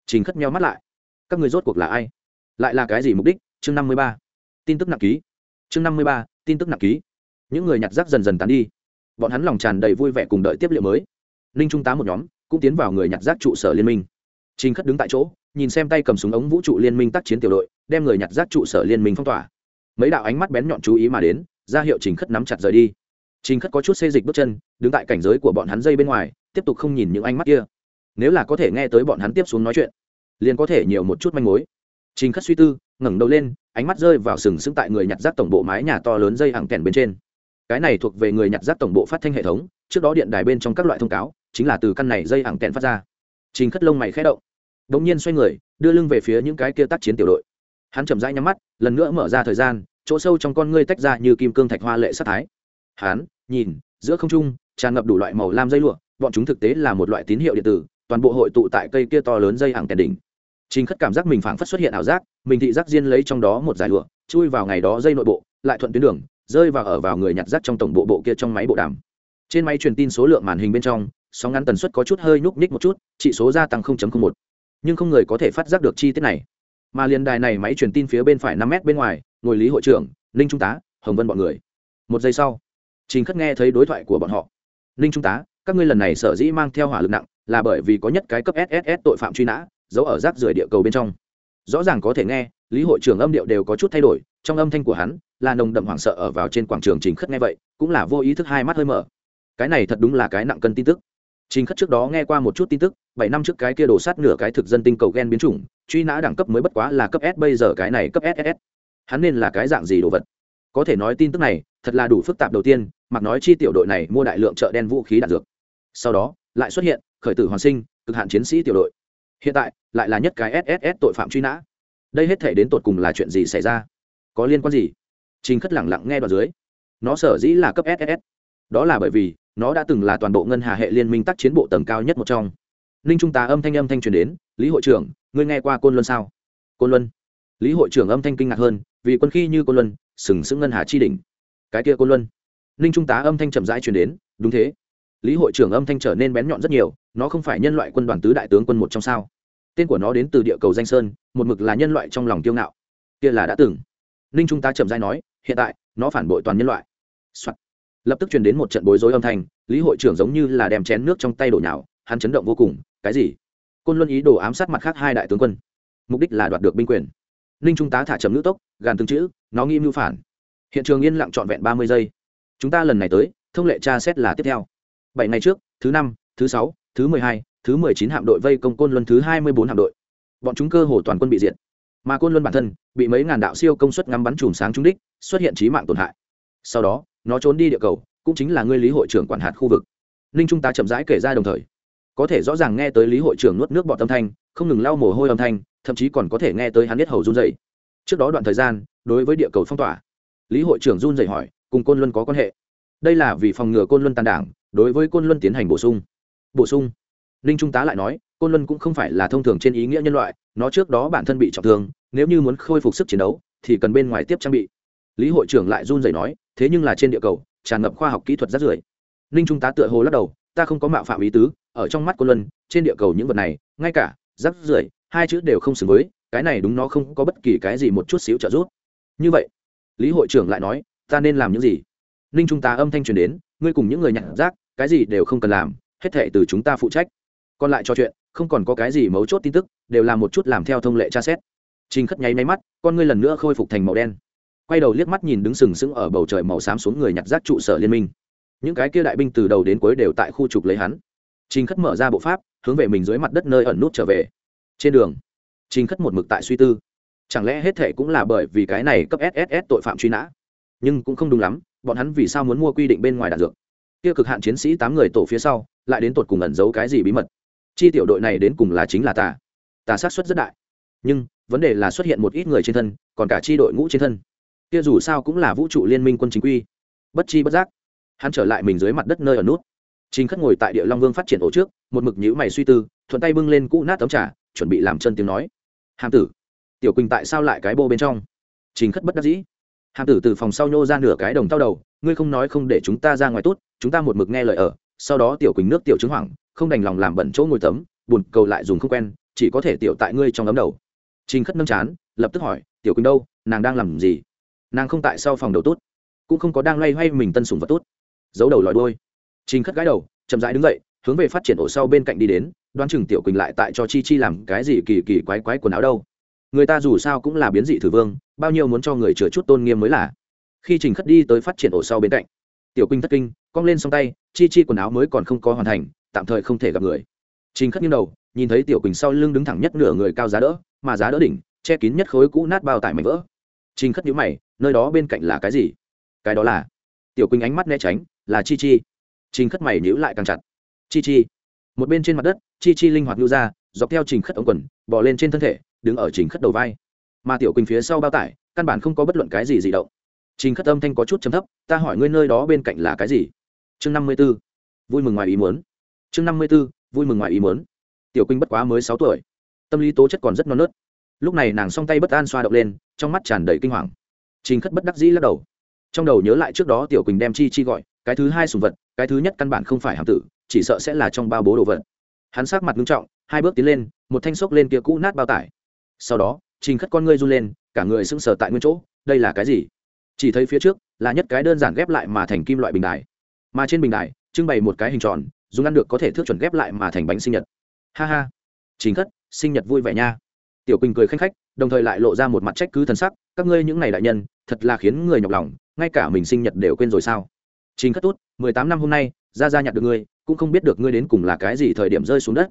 trình khất nhau mắt lại các người rốt cuộc là ai lại là cái gì mục đích chương năm mươi ba. Tin tức nặng ký. Chương năm mươi ba, tin tức nặng ký. Những người nhặt rác dần dần tán đi. Bọn hắn lòng tràn đầy vui vẻ cùng đợi tiếp liệu mới. Ninh trung tá một nhóm cũng tiến vào người nhặt rác trụ sở liên minh. Trình khất đứng tại chỗ, nhìn xem tay cầm súng ống vũ trụ liên minh tác chiến tiểu đội, đem người nhặt rác trụ sở liên minh phong tỏa. Mấy đạo ánh mắt bén nhọn chú ý mà đến, ra hiệu trình khất nắm chặt rời đi. Trình khất có chút xê dịch bước chân, đứng tại cảnh giới của bọn hắn dây bên ngoài, tiếp tục không nhìn những ánh mắt kia. Nếu là có thể nghe tới bọn hắn tiếp xuống nói chuyện, liền có thể nhiều một chút manh mối trình khất suy tư, ngẩng đầu lên, ánh mắt rơi vào sừng sững tại người nhặt rác tổng bộ mái nhà to lớn dây hàng kèn bên trên. Cái này thuộc về người nhặt rác tổng bộ phát thanh hệ thống, trước đó điện đài bên trong các loại thông cáo, chính là từ căn này dây hàng kèn phát ra. Trình khất lông mày khẽ động, đột nhiên xoay người, đưa lưng về phía những cái kia tác chiến tiểu đội. Hắn chậm rãi nhắm mắt, lần nữa mở ra thời gian, chỗ sâu trong con ngươi tách ra như kim cương thạch hoa lệ sát thái. Hắn, nhìn, giữa không trung, tràn ngập đủ loại màu lam dây lụa, bọn chúng thực tế là một loại tín hiệu điện tử, toàn bộ hội tụ tại cây kia to lớn dây hàng kèn đỉnh. Trình Khất cảm giác mình phảng phất xuất hiện ảo giác, mình thị giác diên lấy trong đó một giải lụa, chui vào ngày đó dây nội bộ, lại thuận tuyến đường, rơi vào ở vào người nhặt rác trong tổng bộ bộ kia trong máy bộ đàm. Trên máy truyền tin số lượng màn hình bên trong, sóng ngắn tần suất có chút hơi nhúc nhích một chút, chỉ số gia tăng 0.01. Nhưng không người có thể phát giác được chi tiết này. Mà liên đài này máy truyền tin phía bên phải 5 mét bên ngoài, ngồi lý hội trưởng ninh trung tá hồng vân bọn người một giây sau trình khất nghe thấy đối thoại của bọn họ ninh trung tá các ngươi lần này sở dĩ mang theo hỏa lực nặng là bởi vì có nhất cái cấp sss tội phạm truy nã giấu ở rác rưởi địa cầu bên trong. Rõ ràng có thể nghe, lý hội trưởng âm điệu đều có chút thay đổi, trong âm thanh của hắn, là nồng đậm hoảng sợ ở vào trên quảng trường trình khất nghe vậy, cũng là vô ý thức hai mắt hơi mở. Cái này thật đúng là cái nặng cân tin tức. Trình khất trước đó nghe qua một chút tin tức, bảy năm trước cái kia đổ sát nửa cái thực dân tinh cầu gen biến chủng, truy nã đẳng cấp mới bất quá là cấp s, bây giờ cái này cấp ss hắn nên là cái dạng gì đồ vật? Có thể nói tin tức này, thật là đủ phức tạp đầu tiên, mặc nói chi tiểu đội này mua đại lượng chợ đen vũ khí đạn dược. Sau đó, lại xuất hiện, khởi tử hoàn sinh, cực hạn chiến sĩ tiểu đội hiện tại, lại là nhất cái sss tội phạm truy nã. Đây hết thể đến tột cùng là chuyện gì xảy ra? Có liên quan gì? Trình khất lẳng lặng nghe đoạn dưới. Nó sở dĩ là cấp sss đó là bởi vì, nó đã từng là toàn bộ ngân hà hệ liên minh tác chiến bộ tầng cao nhất một trong. Ninh trung tá âm thanh âm thanh truyền đến, lý hội trưởng, ngươi nghe qua côn luân sao? Côn luân? Lý hội trưởng âm thanh kinh ngạc hơn, vì quân khi như côn luân, sừng sững ngân hà chi đỉnh. Cái kia côn luân? Ninh trung tá âm thanh chậm rãi truyền đến, đúng thế. Lý hội trưởng âm thanh trở nên bén nhọn rất nhiều nó không phải nhân loại quân đoàn tứ đại tướng quân một trong sao. Tên của nó đến từ địa cầu danh sơn, một mực là nhân loại trong lòng tiêu ngạo. Kia là đã từng. Ninh trung tá chậm rãi nói, hiện tại, nó phản bội toàn nhân loại、Soạn. lập tức truyền đến một trận bối rối âm thanh, lý hội trưởng giống như là đem chén nước trong tay đổ nhào, hắn chấn động vô cùng, cái gì? Côn luân ý đồ ám sát mặt khác hai đại tướng quân. Mục đích là đoạt được binh quyền. Ninh trung tá thả chấm nữ tốc, gàn từng chữ, nó nghi mưu phản. Hiện trường yên lặng trọn vẹn ba mươi giây. Chúng ta lần này tới, thông lệ tra xét là tiếp theo. Bảy ngày trước, thứ năm, thứ sáu thứ mười hai, thứ mười chín hạm đội vây công côn luân thứ hai mươi bốn hạm đội. Bọn chúng cơ hồ toàn quân bị diệt. Mà côn luân bản thân, bị mấy ngàn đạo siêu công suất ngắm bắn chùm sáng trúng đích, xuất hiện chí mạng tổn hại. Sau đó, nó trốn đi địa cầu, cũng chính là ngươi lý hội trưởng quản hạt khu vực. Linh trung tá chậm rãi kể ra đồng thời. Có thể rõ ràng nghe tới lý hội trưởng nuốt nước bọt âm thanh, không ngừng lau mồ hôi âm thanh, thậm chí còn có thể nghe tới hắn biết hầu run rẩy. trước đó đoạn thời gian, đối với địa cầu phong tỏa, lý hội trưởng run rẩy hỏi, cùng côn luân có quan hệ? Đây là vì phòng ngừa côn luân tàn đảng, đối với côn luân tiến hành bổ sung bổ sung. Ninh trung tá lại nói, côn luân cũng không phải là thông thường trên ý nghĩa nhân loại, nó trước đó bản thân bị trọng thương, nếu như muốn khôi phục sức chiến đấu, thì cần bên ngoài tiếp trang bị. Lý hội trưởng lại run rẩy nói, thế nhưng là trên địa cầu, tràn ngập khoa học kỹ thuật rất rưởi. Ninh trung tá tựa hồ lắc đầu, ta không có mạo phạm ý tứ, ở trong mắt côn luân, trên địa cầu những vật này, ngay cả rắc rưởi, hai chữ đều không xứng với, cái này đúng nó không có bất kỳ cái gì một chút xíu trợ giúp. Như vậy, lý hội trưởng lại nói, ta nên làm những gì? Ninh trung tá âm thanh truyền đến, ngươi cùng những người nhặt rác, cái gì đều không cần làm hết thệ từ chúng ta phụ trách. Còn lại cho chuyện, không còn có cái gì mấu chốt tin tức, đều là một chút làm theo thông lệ tra xét. Trình khất nháy máy mắt, con ngươi lần nữa khôi phục thành màu đen. Quay đầu liếc mắt nhìn đứng sừng sững ở bầu trời màu xám xuống người nhặt rác trụ sở liên minh. Những cái kia đại binh từ đầu đến cuối đều tại khu trục lấy hắn. Trình khất mở ra bộ pháp, hướng về mình dưới mặt đất nơi ẩn nút trở về. Trên đường, trình khất một mực tại suy tư. Chẳng lẽ hết thệ cũng là bởi vì cái này cấp sss tội phạm truy nã? Nhưng cũng không đúng lắm, bọn hắn vì sao muốn mua quy định bên ngoài đạn dược? Kia cực hạn chiến sĩ tám người tổ phía sau lại đến tột cùng ẩn giấu cái gì bí mật. Chi tiểu đội này đến cùng là chính là tà tà sát xuất rất đại. Nhưng, vấn đề là xuất hiện một ít người trên thân, còn cả chi đội ngũ trên thân. Kia dù sao cũng là vũ trụ liên minh quân chính quy. Bất chi bất giác, hắn trở lại mình dưới mặt đất nơi ở nút. Trình khất ngồi tại địa long vương phát triển ổ trước, một mực nhữ mày suy tư, thuận tay bưng lên cũ nát tấm trà, chuẩn bị làm chân tiếng nói. Hàm tử, tiểu quỳnh tại sao lại cái bô bên trong? Trình khất bất đắc dĩ. Hàm tử từ phòng sau nhô ra nửa cái đồng tao đầu, ngươi không nói không để chúng ta ra ngoài tốt, chúng ta một mực nghe lời ở sau đó tiểu quỳnh nước tiểu trứng hoảng, không đành lòng làm bẩn chỗ ngồi tấm, buồn cầu lại dùng không quen, chỉ có thể tiểu tại ngươi trong ấm đầu. Trình khất nâng chán, lập tức hỏi, tiểu quỳnh đâu, nàng đang làm gì? Nàng không tại sau phòng đầu tốt cũng không có đang loay hoay mình tân sùng vật tốt giấu đầu lòi đôi trình khất gái đầu, chậm rãi đứng dậy, hướng về phát triển ổ sau bên cạnh đi đến, đoán chừng tiểu quỳnh lại tại cho chi chi làm cái gì kỳ kỳ quái quái quần áo đâu. Người ta dù sao cũng là biến dị thử vương, bao nhiêu muốn cho người chừa chút tôn nghiêm mới là. Khi trình khất đi tới phát triển ổ sau bên cạnh tiểu quỳnh thất kinh, cong lên s tay, chi chi quần áo mới còn không có hoàn thành, tạm thời không thể gặp người. Trình khất nghiêng đầu, nhìn thấy tiểu quỳnh sau lưng đứng thẳng nhất nửa người cao giá đỡ, mà giá đỡ đỉnh, che kín nhất khối cũ nát bao tải mảnh vỡ. Trình khất nhíu mày, nơi đó bên cạnh là cái gì? Cái đó là? Tiểu quỳnh ánh mắt né tránh, là chi chi. Trình khất mày nhíu lại càng chặt. Chi chi. Một bên trên mặt đất, chi chi linh hoạt lưu ra, dọc theo trình khất ống quần bỏ lên trên thân thể, đứng ở trình khất đầu vai. Mà tiểu quỳnh phía sau bao tải, căn bản không có bất luận cái gì dị động trình khất âm thanh có chút chấm thấp, ta hỏi ngươi nơi đó bên cạnh là cái gì? Chương năm mươi b ố vui mừng ngoài ý muốn. Chương năm mươi b ố vui mừng ngoài ý muốn. Tiểu quỳnh bất quá mới sáu tuổi. Tâm lý tố chất còn rất non nớt. Lúc này nàng song tay bất an xoa động lên, trong mắt tràn đầy kinh hoàng. Trình khất bất đắc dĩ lắc đầu. Trong đầu nhớ lại trước đó tiểu quỳnh đem chi chi gọi, cái thứ hai sùng vật, cái thứ nhất căn bản không phải hàm tử, chỉ sợ sẽ là trong bao bố đồ vật. Hắn sát mặt nghiêm trọng, hai bước tiến lên, một thanh xốc lên kia cũ nát bao tải. Sau đó, trình khất con ngươi run lên, cả người sững sờ tại nguyên chỗ, đây là cái gì? Chỉ thấy phía trước là nhất cái đơn giản ghép lại mà thành kim loại bình đài. Mà trên bình đài, trưng bày một cái hình tròn, dùng ăn được có thể thước chuẩn ghép lại mà thành bánh sinh nhật. Ha ha. Chính khất, sinh nhật vui vẻ nha. Tiểu quỳnh cười khanh khách, đồng thời lại lộ ra một mặt trách cứ thần sắc, các ngươi những ngày đại nhân, thật là khiến người nhọc lòng, ngay cả mình sinh nhật đều quên rồi sao? Chính khất tốt mười tám năm hôm nay ra ra nhặt được ngươi, cũng không biết được ngươi đến cùng là cái gì thời điểm rơi xuống đất.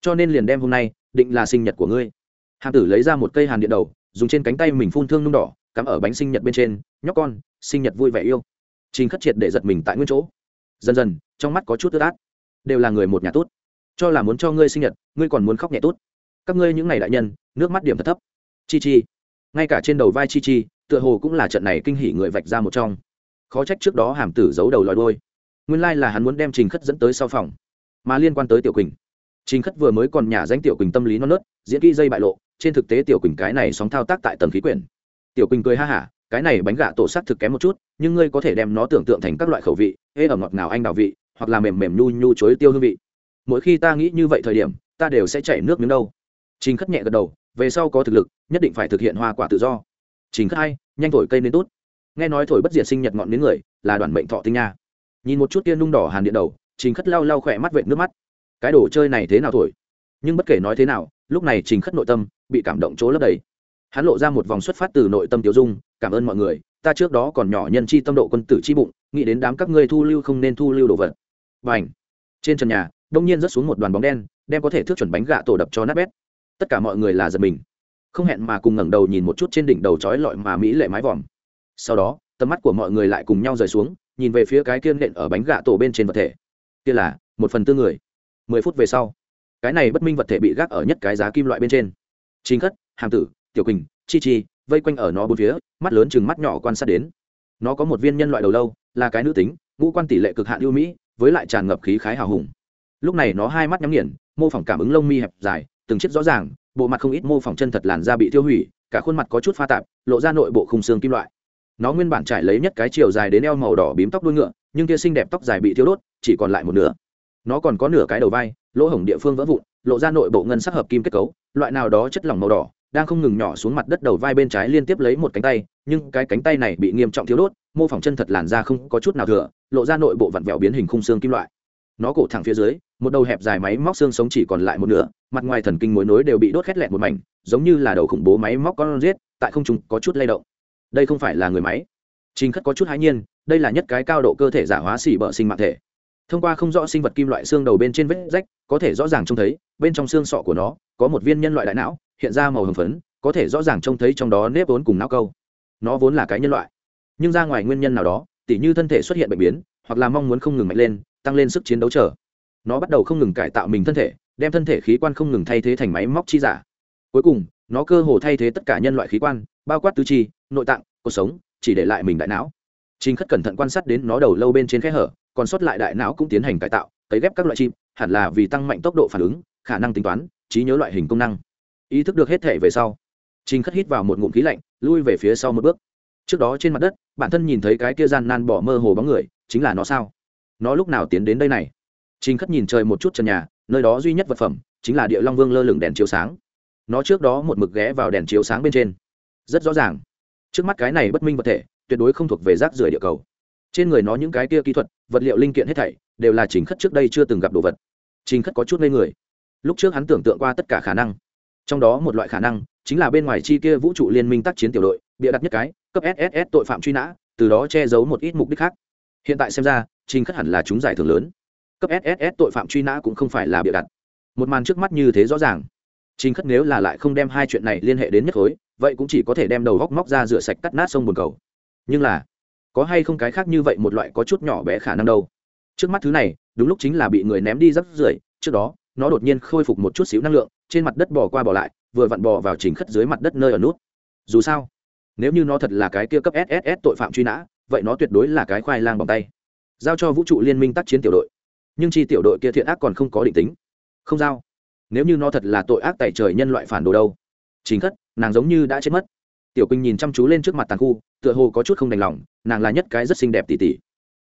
Cho nên liền đem hôm nay, định là sinh nhật của ngươi. Hàm tử lấy ra một cây hàn điện đầu, dùng trên cánh tay mình phun thương nung đỏ cắm ở bánh sinh nhật bên trên, nhóc con, sinh nhật vui vẻ yêu. Trình khất triệt để giật mình tại nguyên chỗ. Dần dần, trong mắt có chút ướt át. Đều là người một nhà tốt. Cho là muốn cho ngươi sinh nhật, ngươi còn muốn khóc nhẹ tốt. Các ngươi những ngày đại nhân, nước mắt điểm thật thấp. Chi chi. Ngay cả trên đầu vai chi chi, tựa hồ cũng là trận này kinh hỉ người vạch ra một trong. Khó trách trước đó hàm tử giấu đầu lòi đôi nguyên lai là hắn muốn đem trình khất dẫn tới sau phòng. Mà liên quan tới tiểu quỳnh. Trình khất vừa mới còn nhà danh tiểu quỳnh tâm lý non nớt, diễn kỹ dây bại lộ, trên thực tế tiểu quỳnh cái này sóng thao tác tại tầng khí quyển tiểu quỳnh cười ha hả, cái này bánh gà tổ sắc thực kém một chút, nhưng ngươi có thể đem nó tưởng tượng thành các loại khẩu vị, ê ở ngọt nào anh đào vị, hoặc là mềm mềm nhu nhu chối tiêu hương vị. Mỗi khi ta nghĩ như vậy thời điểm, ta đều sẽ chảy nước miếng đâu. Trình khất nhẹ gật đầu, về sau có thực lực, nhất định phải thực hiện hoa quả tự do. Trình khất hai nhanh thổi cây nên tốt nghe nói thổi bất diệt sinh nhật ngọn đến người, là đoàn mệnh thọ tinh nha. Nhìn một chút tiên nung đỏ hàn điện đầu, trình khất lau lau khỏe mắt vệt nước mắt. Cái đồ chơi này thế nào thổi? Nhưng bất kể nói thế nào, lúc này trình khất nội tâm bị cảm động chỗ lấp đầy hắn lộ ra một vòng xuất phát từ nội tâm tiểu dung, cảm ơn mọi người, ta trước đó còn nhỏ nhân chi tâm độ quân tử chi bụng, nghĩ đến đám các ngươi thu lưu không nên thu lưu đồ vật. Và ảnh trên trần nhà, đông nhiên rớt xuống một đoàn bóng đen, đem có thể thước chuẩn bánh gạ tổ đập cho nát bét. Tất cả mọi người là giật mình. Không hẹn mà cùng ngẩng đầu nhìn một chút trên đỉnh đầu trói lọi mà mỹ lệ mái vòm. Sau đó, tầm mắt của mọi người lại cùng nhau rời xuống, nhìn về phía cái kiên nện ở bánh gạ tổ bên trên vật thể. Kia là một phần tư người. Mười phút về sau, cái này bất minh vật thể bị gác ở nhất cái giá kim loại bên trên. Chính khất, hàm tử tiểu quỳnh, chi chi, vây quanh ở nó bốn phía, mắt lớn chừng mắt nhỏ quan sát đến. Nó có một viên nhân loại đầu lâu, là cái nữ tính, ngũ quan tỷ lệ cực hạn ưu mỹ, với lại tràn ngập khí khái hào hùng. Lúc này nó hai mắt nhắm nghiền, mô phỏng cảm ứng lông mi hẹp dài, từng chiếc rõ ràng, bộ mặt không ít mô phỏng chân thật làn da bị tiêu hủy, cả khuôn mặt có chút pha tạp, lộ ra nội bộ khung xương kim loại. Nó nguyên bản trải lấy nhất cái chiều dài đến eo màu đỏ bím tóc đuôi ngựa, nhưng kia xinh đẹp tóc dài bị thiêu đốt, chỉ còn lại một nửa. Nó còn có nửa cái đầu vai, lỗ hổng địa phương vỡ vụn, lộ ra nội bộ ngân sắc hợp kim kết cấu, loại nào đó chất lỏng màu đỏ đang không ngừng nhỏ xuống mặt đất đầu vai bên trái liên tiếp lấy một cánh tay, nhưng cái cánh tay này bị nghiêm trọng thiếu đốt, mô phỏng chân thật làn da không có chút nào thừa, lộ ra nội bộ vặn vẹo biến hình khung xương kim loại. Nó cổ thẳng phía dưới, một đầu hẹp dài máy móc xương sống chỉ còn lại một nửa, mặt ngoài thần kinh mối nối đều bị đốt khét lẹt một mảnh, giống như là đầu khủng bố máy móc con riết tại không trung có chút lay động. Đây không phải là người máy. Trình khất có chút hãi nhiên, đây là nhất cái cao độ cơ thể giả hóa xỉ bở sinh mạng thể. Thông qua không rõ sinh vật kim loại xương đầu bên trên vết rách, có thể rõ ràng trông thấy, bên trong xương sọ của nó, có một viên nhân loại đại não hiện ra màu hồng phấn có thể rõ ràng trông thấy trong đó nếp vốn cùng não câu. Nó vốn là cái nhân loại. Nhưng ra ngoài nguyên nhân nào đó tỉ như thân thể xuất hiện bệnh biến hoặc là mong muốn không ngừng mạnh lên tăng lên sức chiến đấu trở nó bắt đầu không ngừng cải tạo mình thân thể đem thân thể khí quan không ngừng thay thế thành máy móc chi giả. Cuối cùng nó cơ hồ thay thế tất cả nhân loại khí quan bao quát tứ chi nội tạng cuộc sống chỉ để lại mình đại não. Trình Khất cẩn thận quan sát đến nó đầu lâu bên trên khe hở, còn sót lại đại não cũng tiến hành cải tạo, cấy ghép các loại chim, hẳn là vì tăng mạnh tốc độ phản ứng, khả năng tính toán, trí nhớ loại hình công năng. Ý thức được hết thể về sau, Trình Khất hít vào một ngụm khí lạnh, lui về phía sau một bước. Trước đó trên mặt đất, bản thân nhìn thấy cái kia gian nan bỏ mơ hồ bóng người, chính là nó sao? Nó lúc nào tiến đến đây này? Trình Khất nhìn trời một chút trần nhà, nơi đó duy nhất vật phẩm chính là Địa Long Vương lơ lửng đèn chiếu sáng. Nó trước đó một mực ghé vào đèn chiếu sáng bên trên. Rất rõ ràng, trước mắt cái này bất minh vật thể, tuyệt đối không thuộc về rác rưởi địa cầu trên người nó những cái kia kỹ thuật vật liệu linh kiện hết thảy đều là trình khất trước đây chưa từng gặp đồ vật trình khất có chút ngây người lúc trước hắn tưởng tượng qua tất cả khả năng trong đó một loại khả năng chính là bên ngoài chi kia vũ trụ liên minh tác chiến tiểu đội, bịa đặt nhất cái, cấp sss tội phạm truy nã, từ đó che giấu một ít mục đích khác. Hiện tại xem ra, trình khất hẳn là chúng giải thưởng lớn. Cấp sss tội phạm truy nã cũng không phải là bịa đặt. Một màn trước mắt như thế rõ ràng. Trình khất nếu là lại không đem hai chuyện này liên hệ đến nhất khối, vậy cũng chỉ có thể đem đầu góc móc ra rửa sạch cắt nát sông bồn cầu. Nhưng là, có hay không cái khác như vậy một loại có chút nhỏ bé khả năng đâu? Trước mắt thứ này, đúng lúc chính là bị người ném đi rắc rưởi, trước đó, nó đột nhiên khôi phục một chút xíu năng lượng trên mặt đất bỏ qua bỏ lại, vừa vặn bò vào trình khất dưới mặt đất nơi ở nút. Dù sao, nếu như nó thật là cái kia cấp sss tội phạm truy nã, vậy nó tuyệt đối là cái khoai lang bằng tay. Giao cho vũ trụ liên minh tác chiến tiểu đội. Nhưng chi tiểu đội kia thiện ác còn không có định tính. Không giao. Nếu như nó thật là tội ác tại trời nhân loại phản đồ đâu. Chính khất, nàng giống như đã chết mất. Tiểu quỳnh nhìn chăm chú lên trước mặt tàn khu, tựa hồ có chút không đành lòng, nàng là nhất cái rất xinh đẹp tỉ tỉ.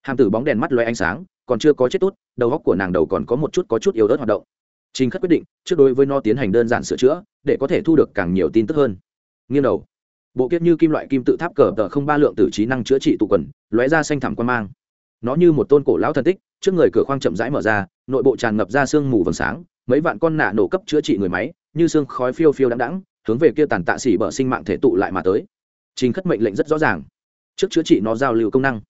Hàm tử bóng đèn mắt loay ánh sáng, còn chưa có chết tốt, đầu góc của nàng đầu còn có một chút có chút yếu ớt hoạt động trình khất quyết định, trước đối với nó tiến hành đơn giản sửa chữa, để có thể thu được càng nhiều tin tức hơn. Nghiêng đầu. Bộ kiếp như kim loại kim tự tháp cờ tờ không ba lượng tử trí năng chữa trị tụ quần, lóe ra xanh thẳm quan mang. Nó như một tôn cổ lão thần tích, trước người cửa khoang chậm rãi mở ra, nội bộ tràn ngập ra sương mù vầng sáng, mấy vạn con nạ nổ cấp chữa trị người máy, như xương khói phiêu phiêu đãng đãng, hướng về kia tàn tạ xỉ bở sinh mạng thể tụ lại mà tới. Trình khất mệnh lệnh rất rõ ràng. Trước chữa trị nó giao lưu công năng.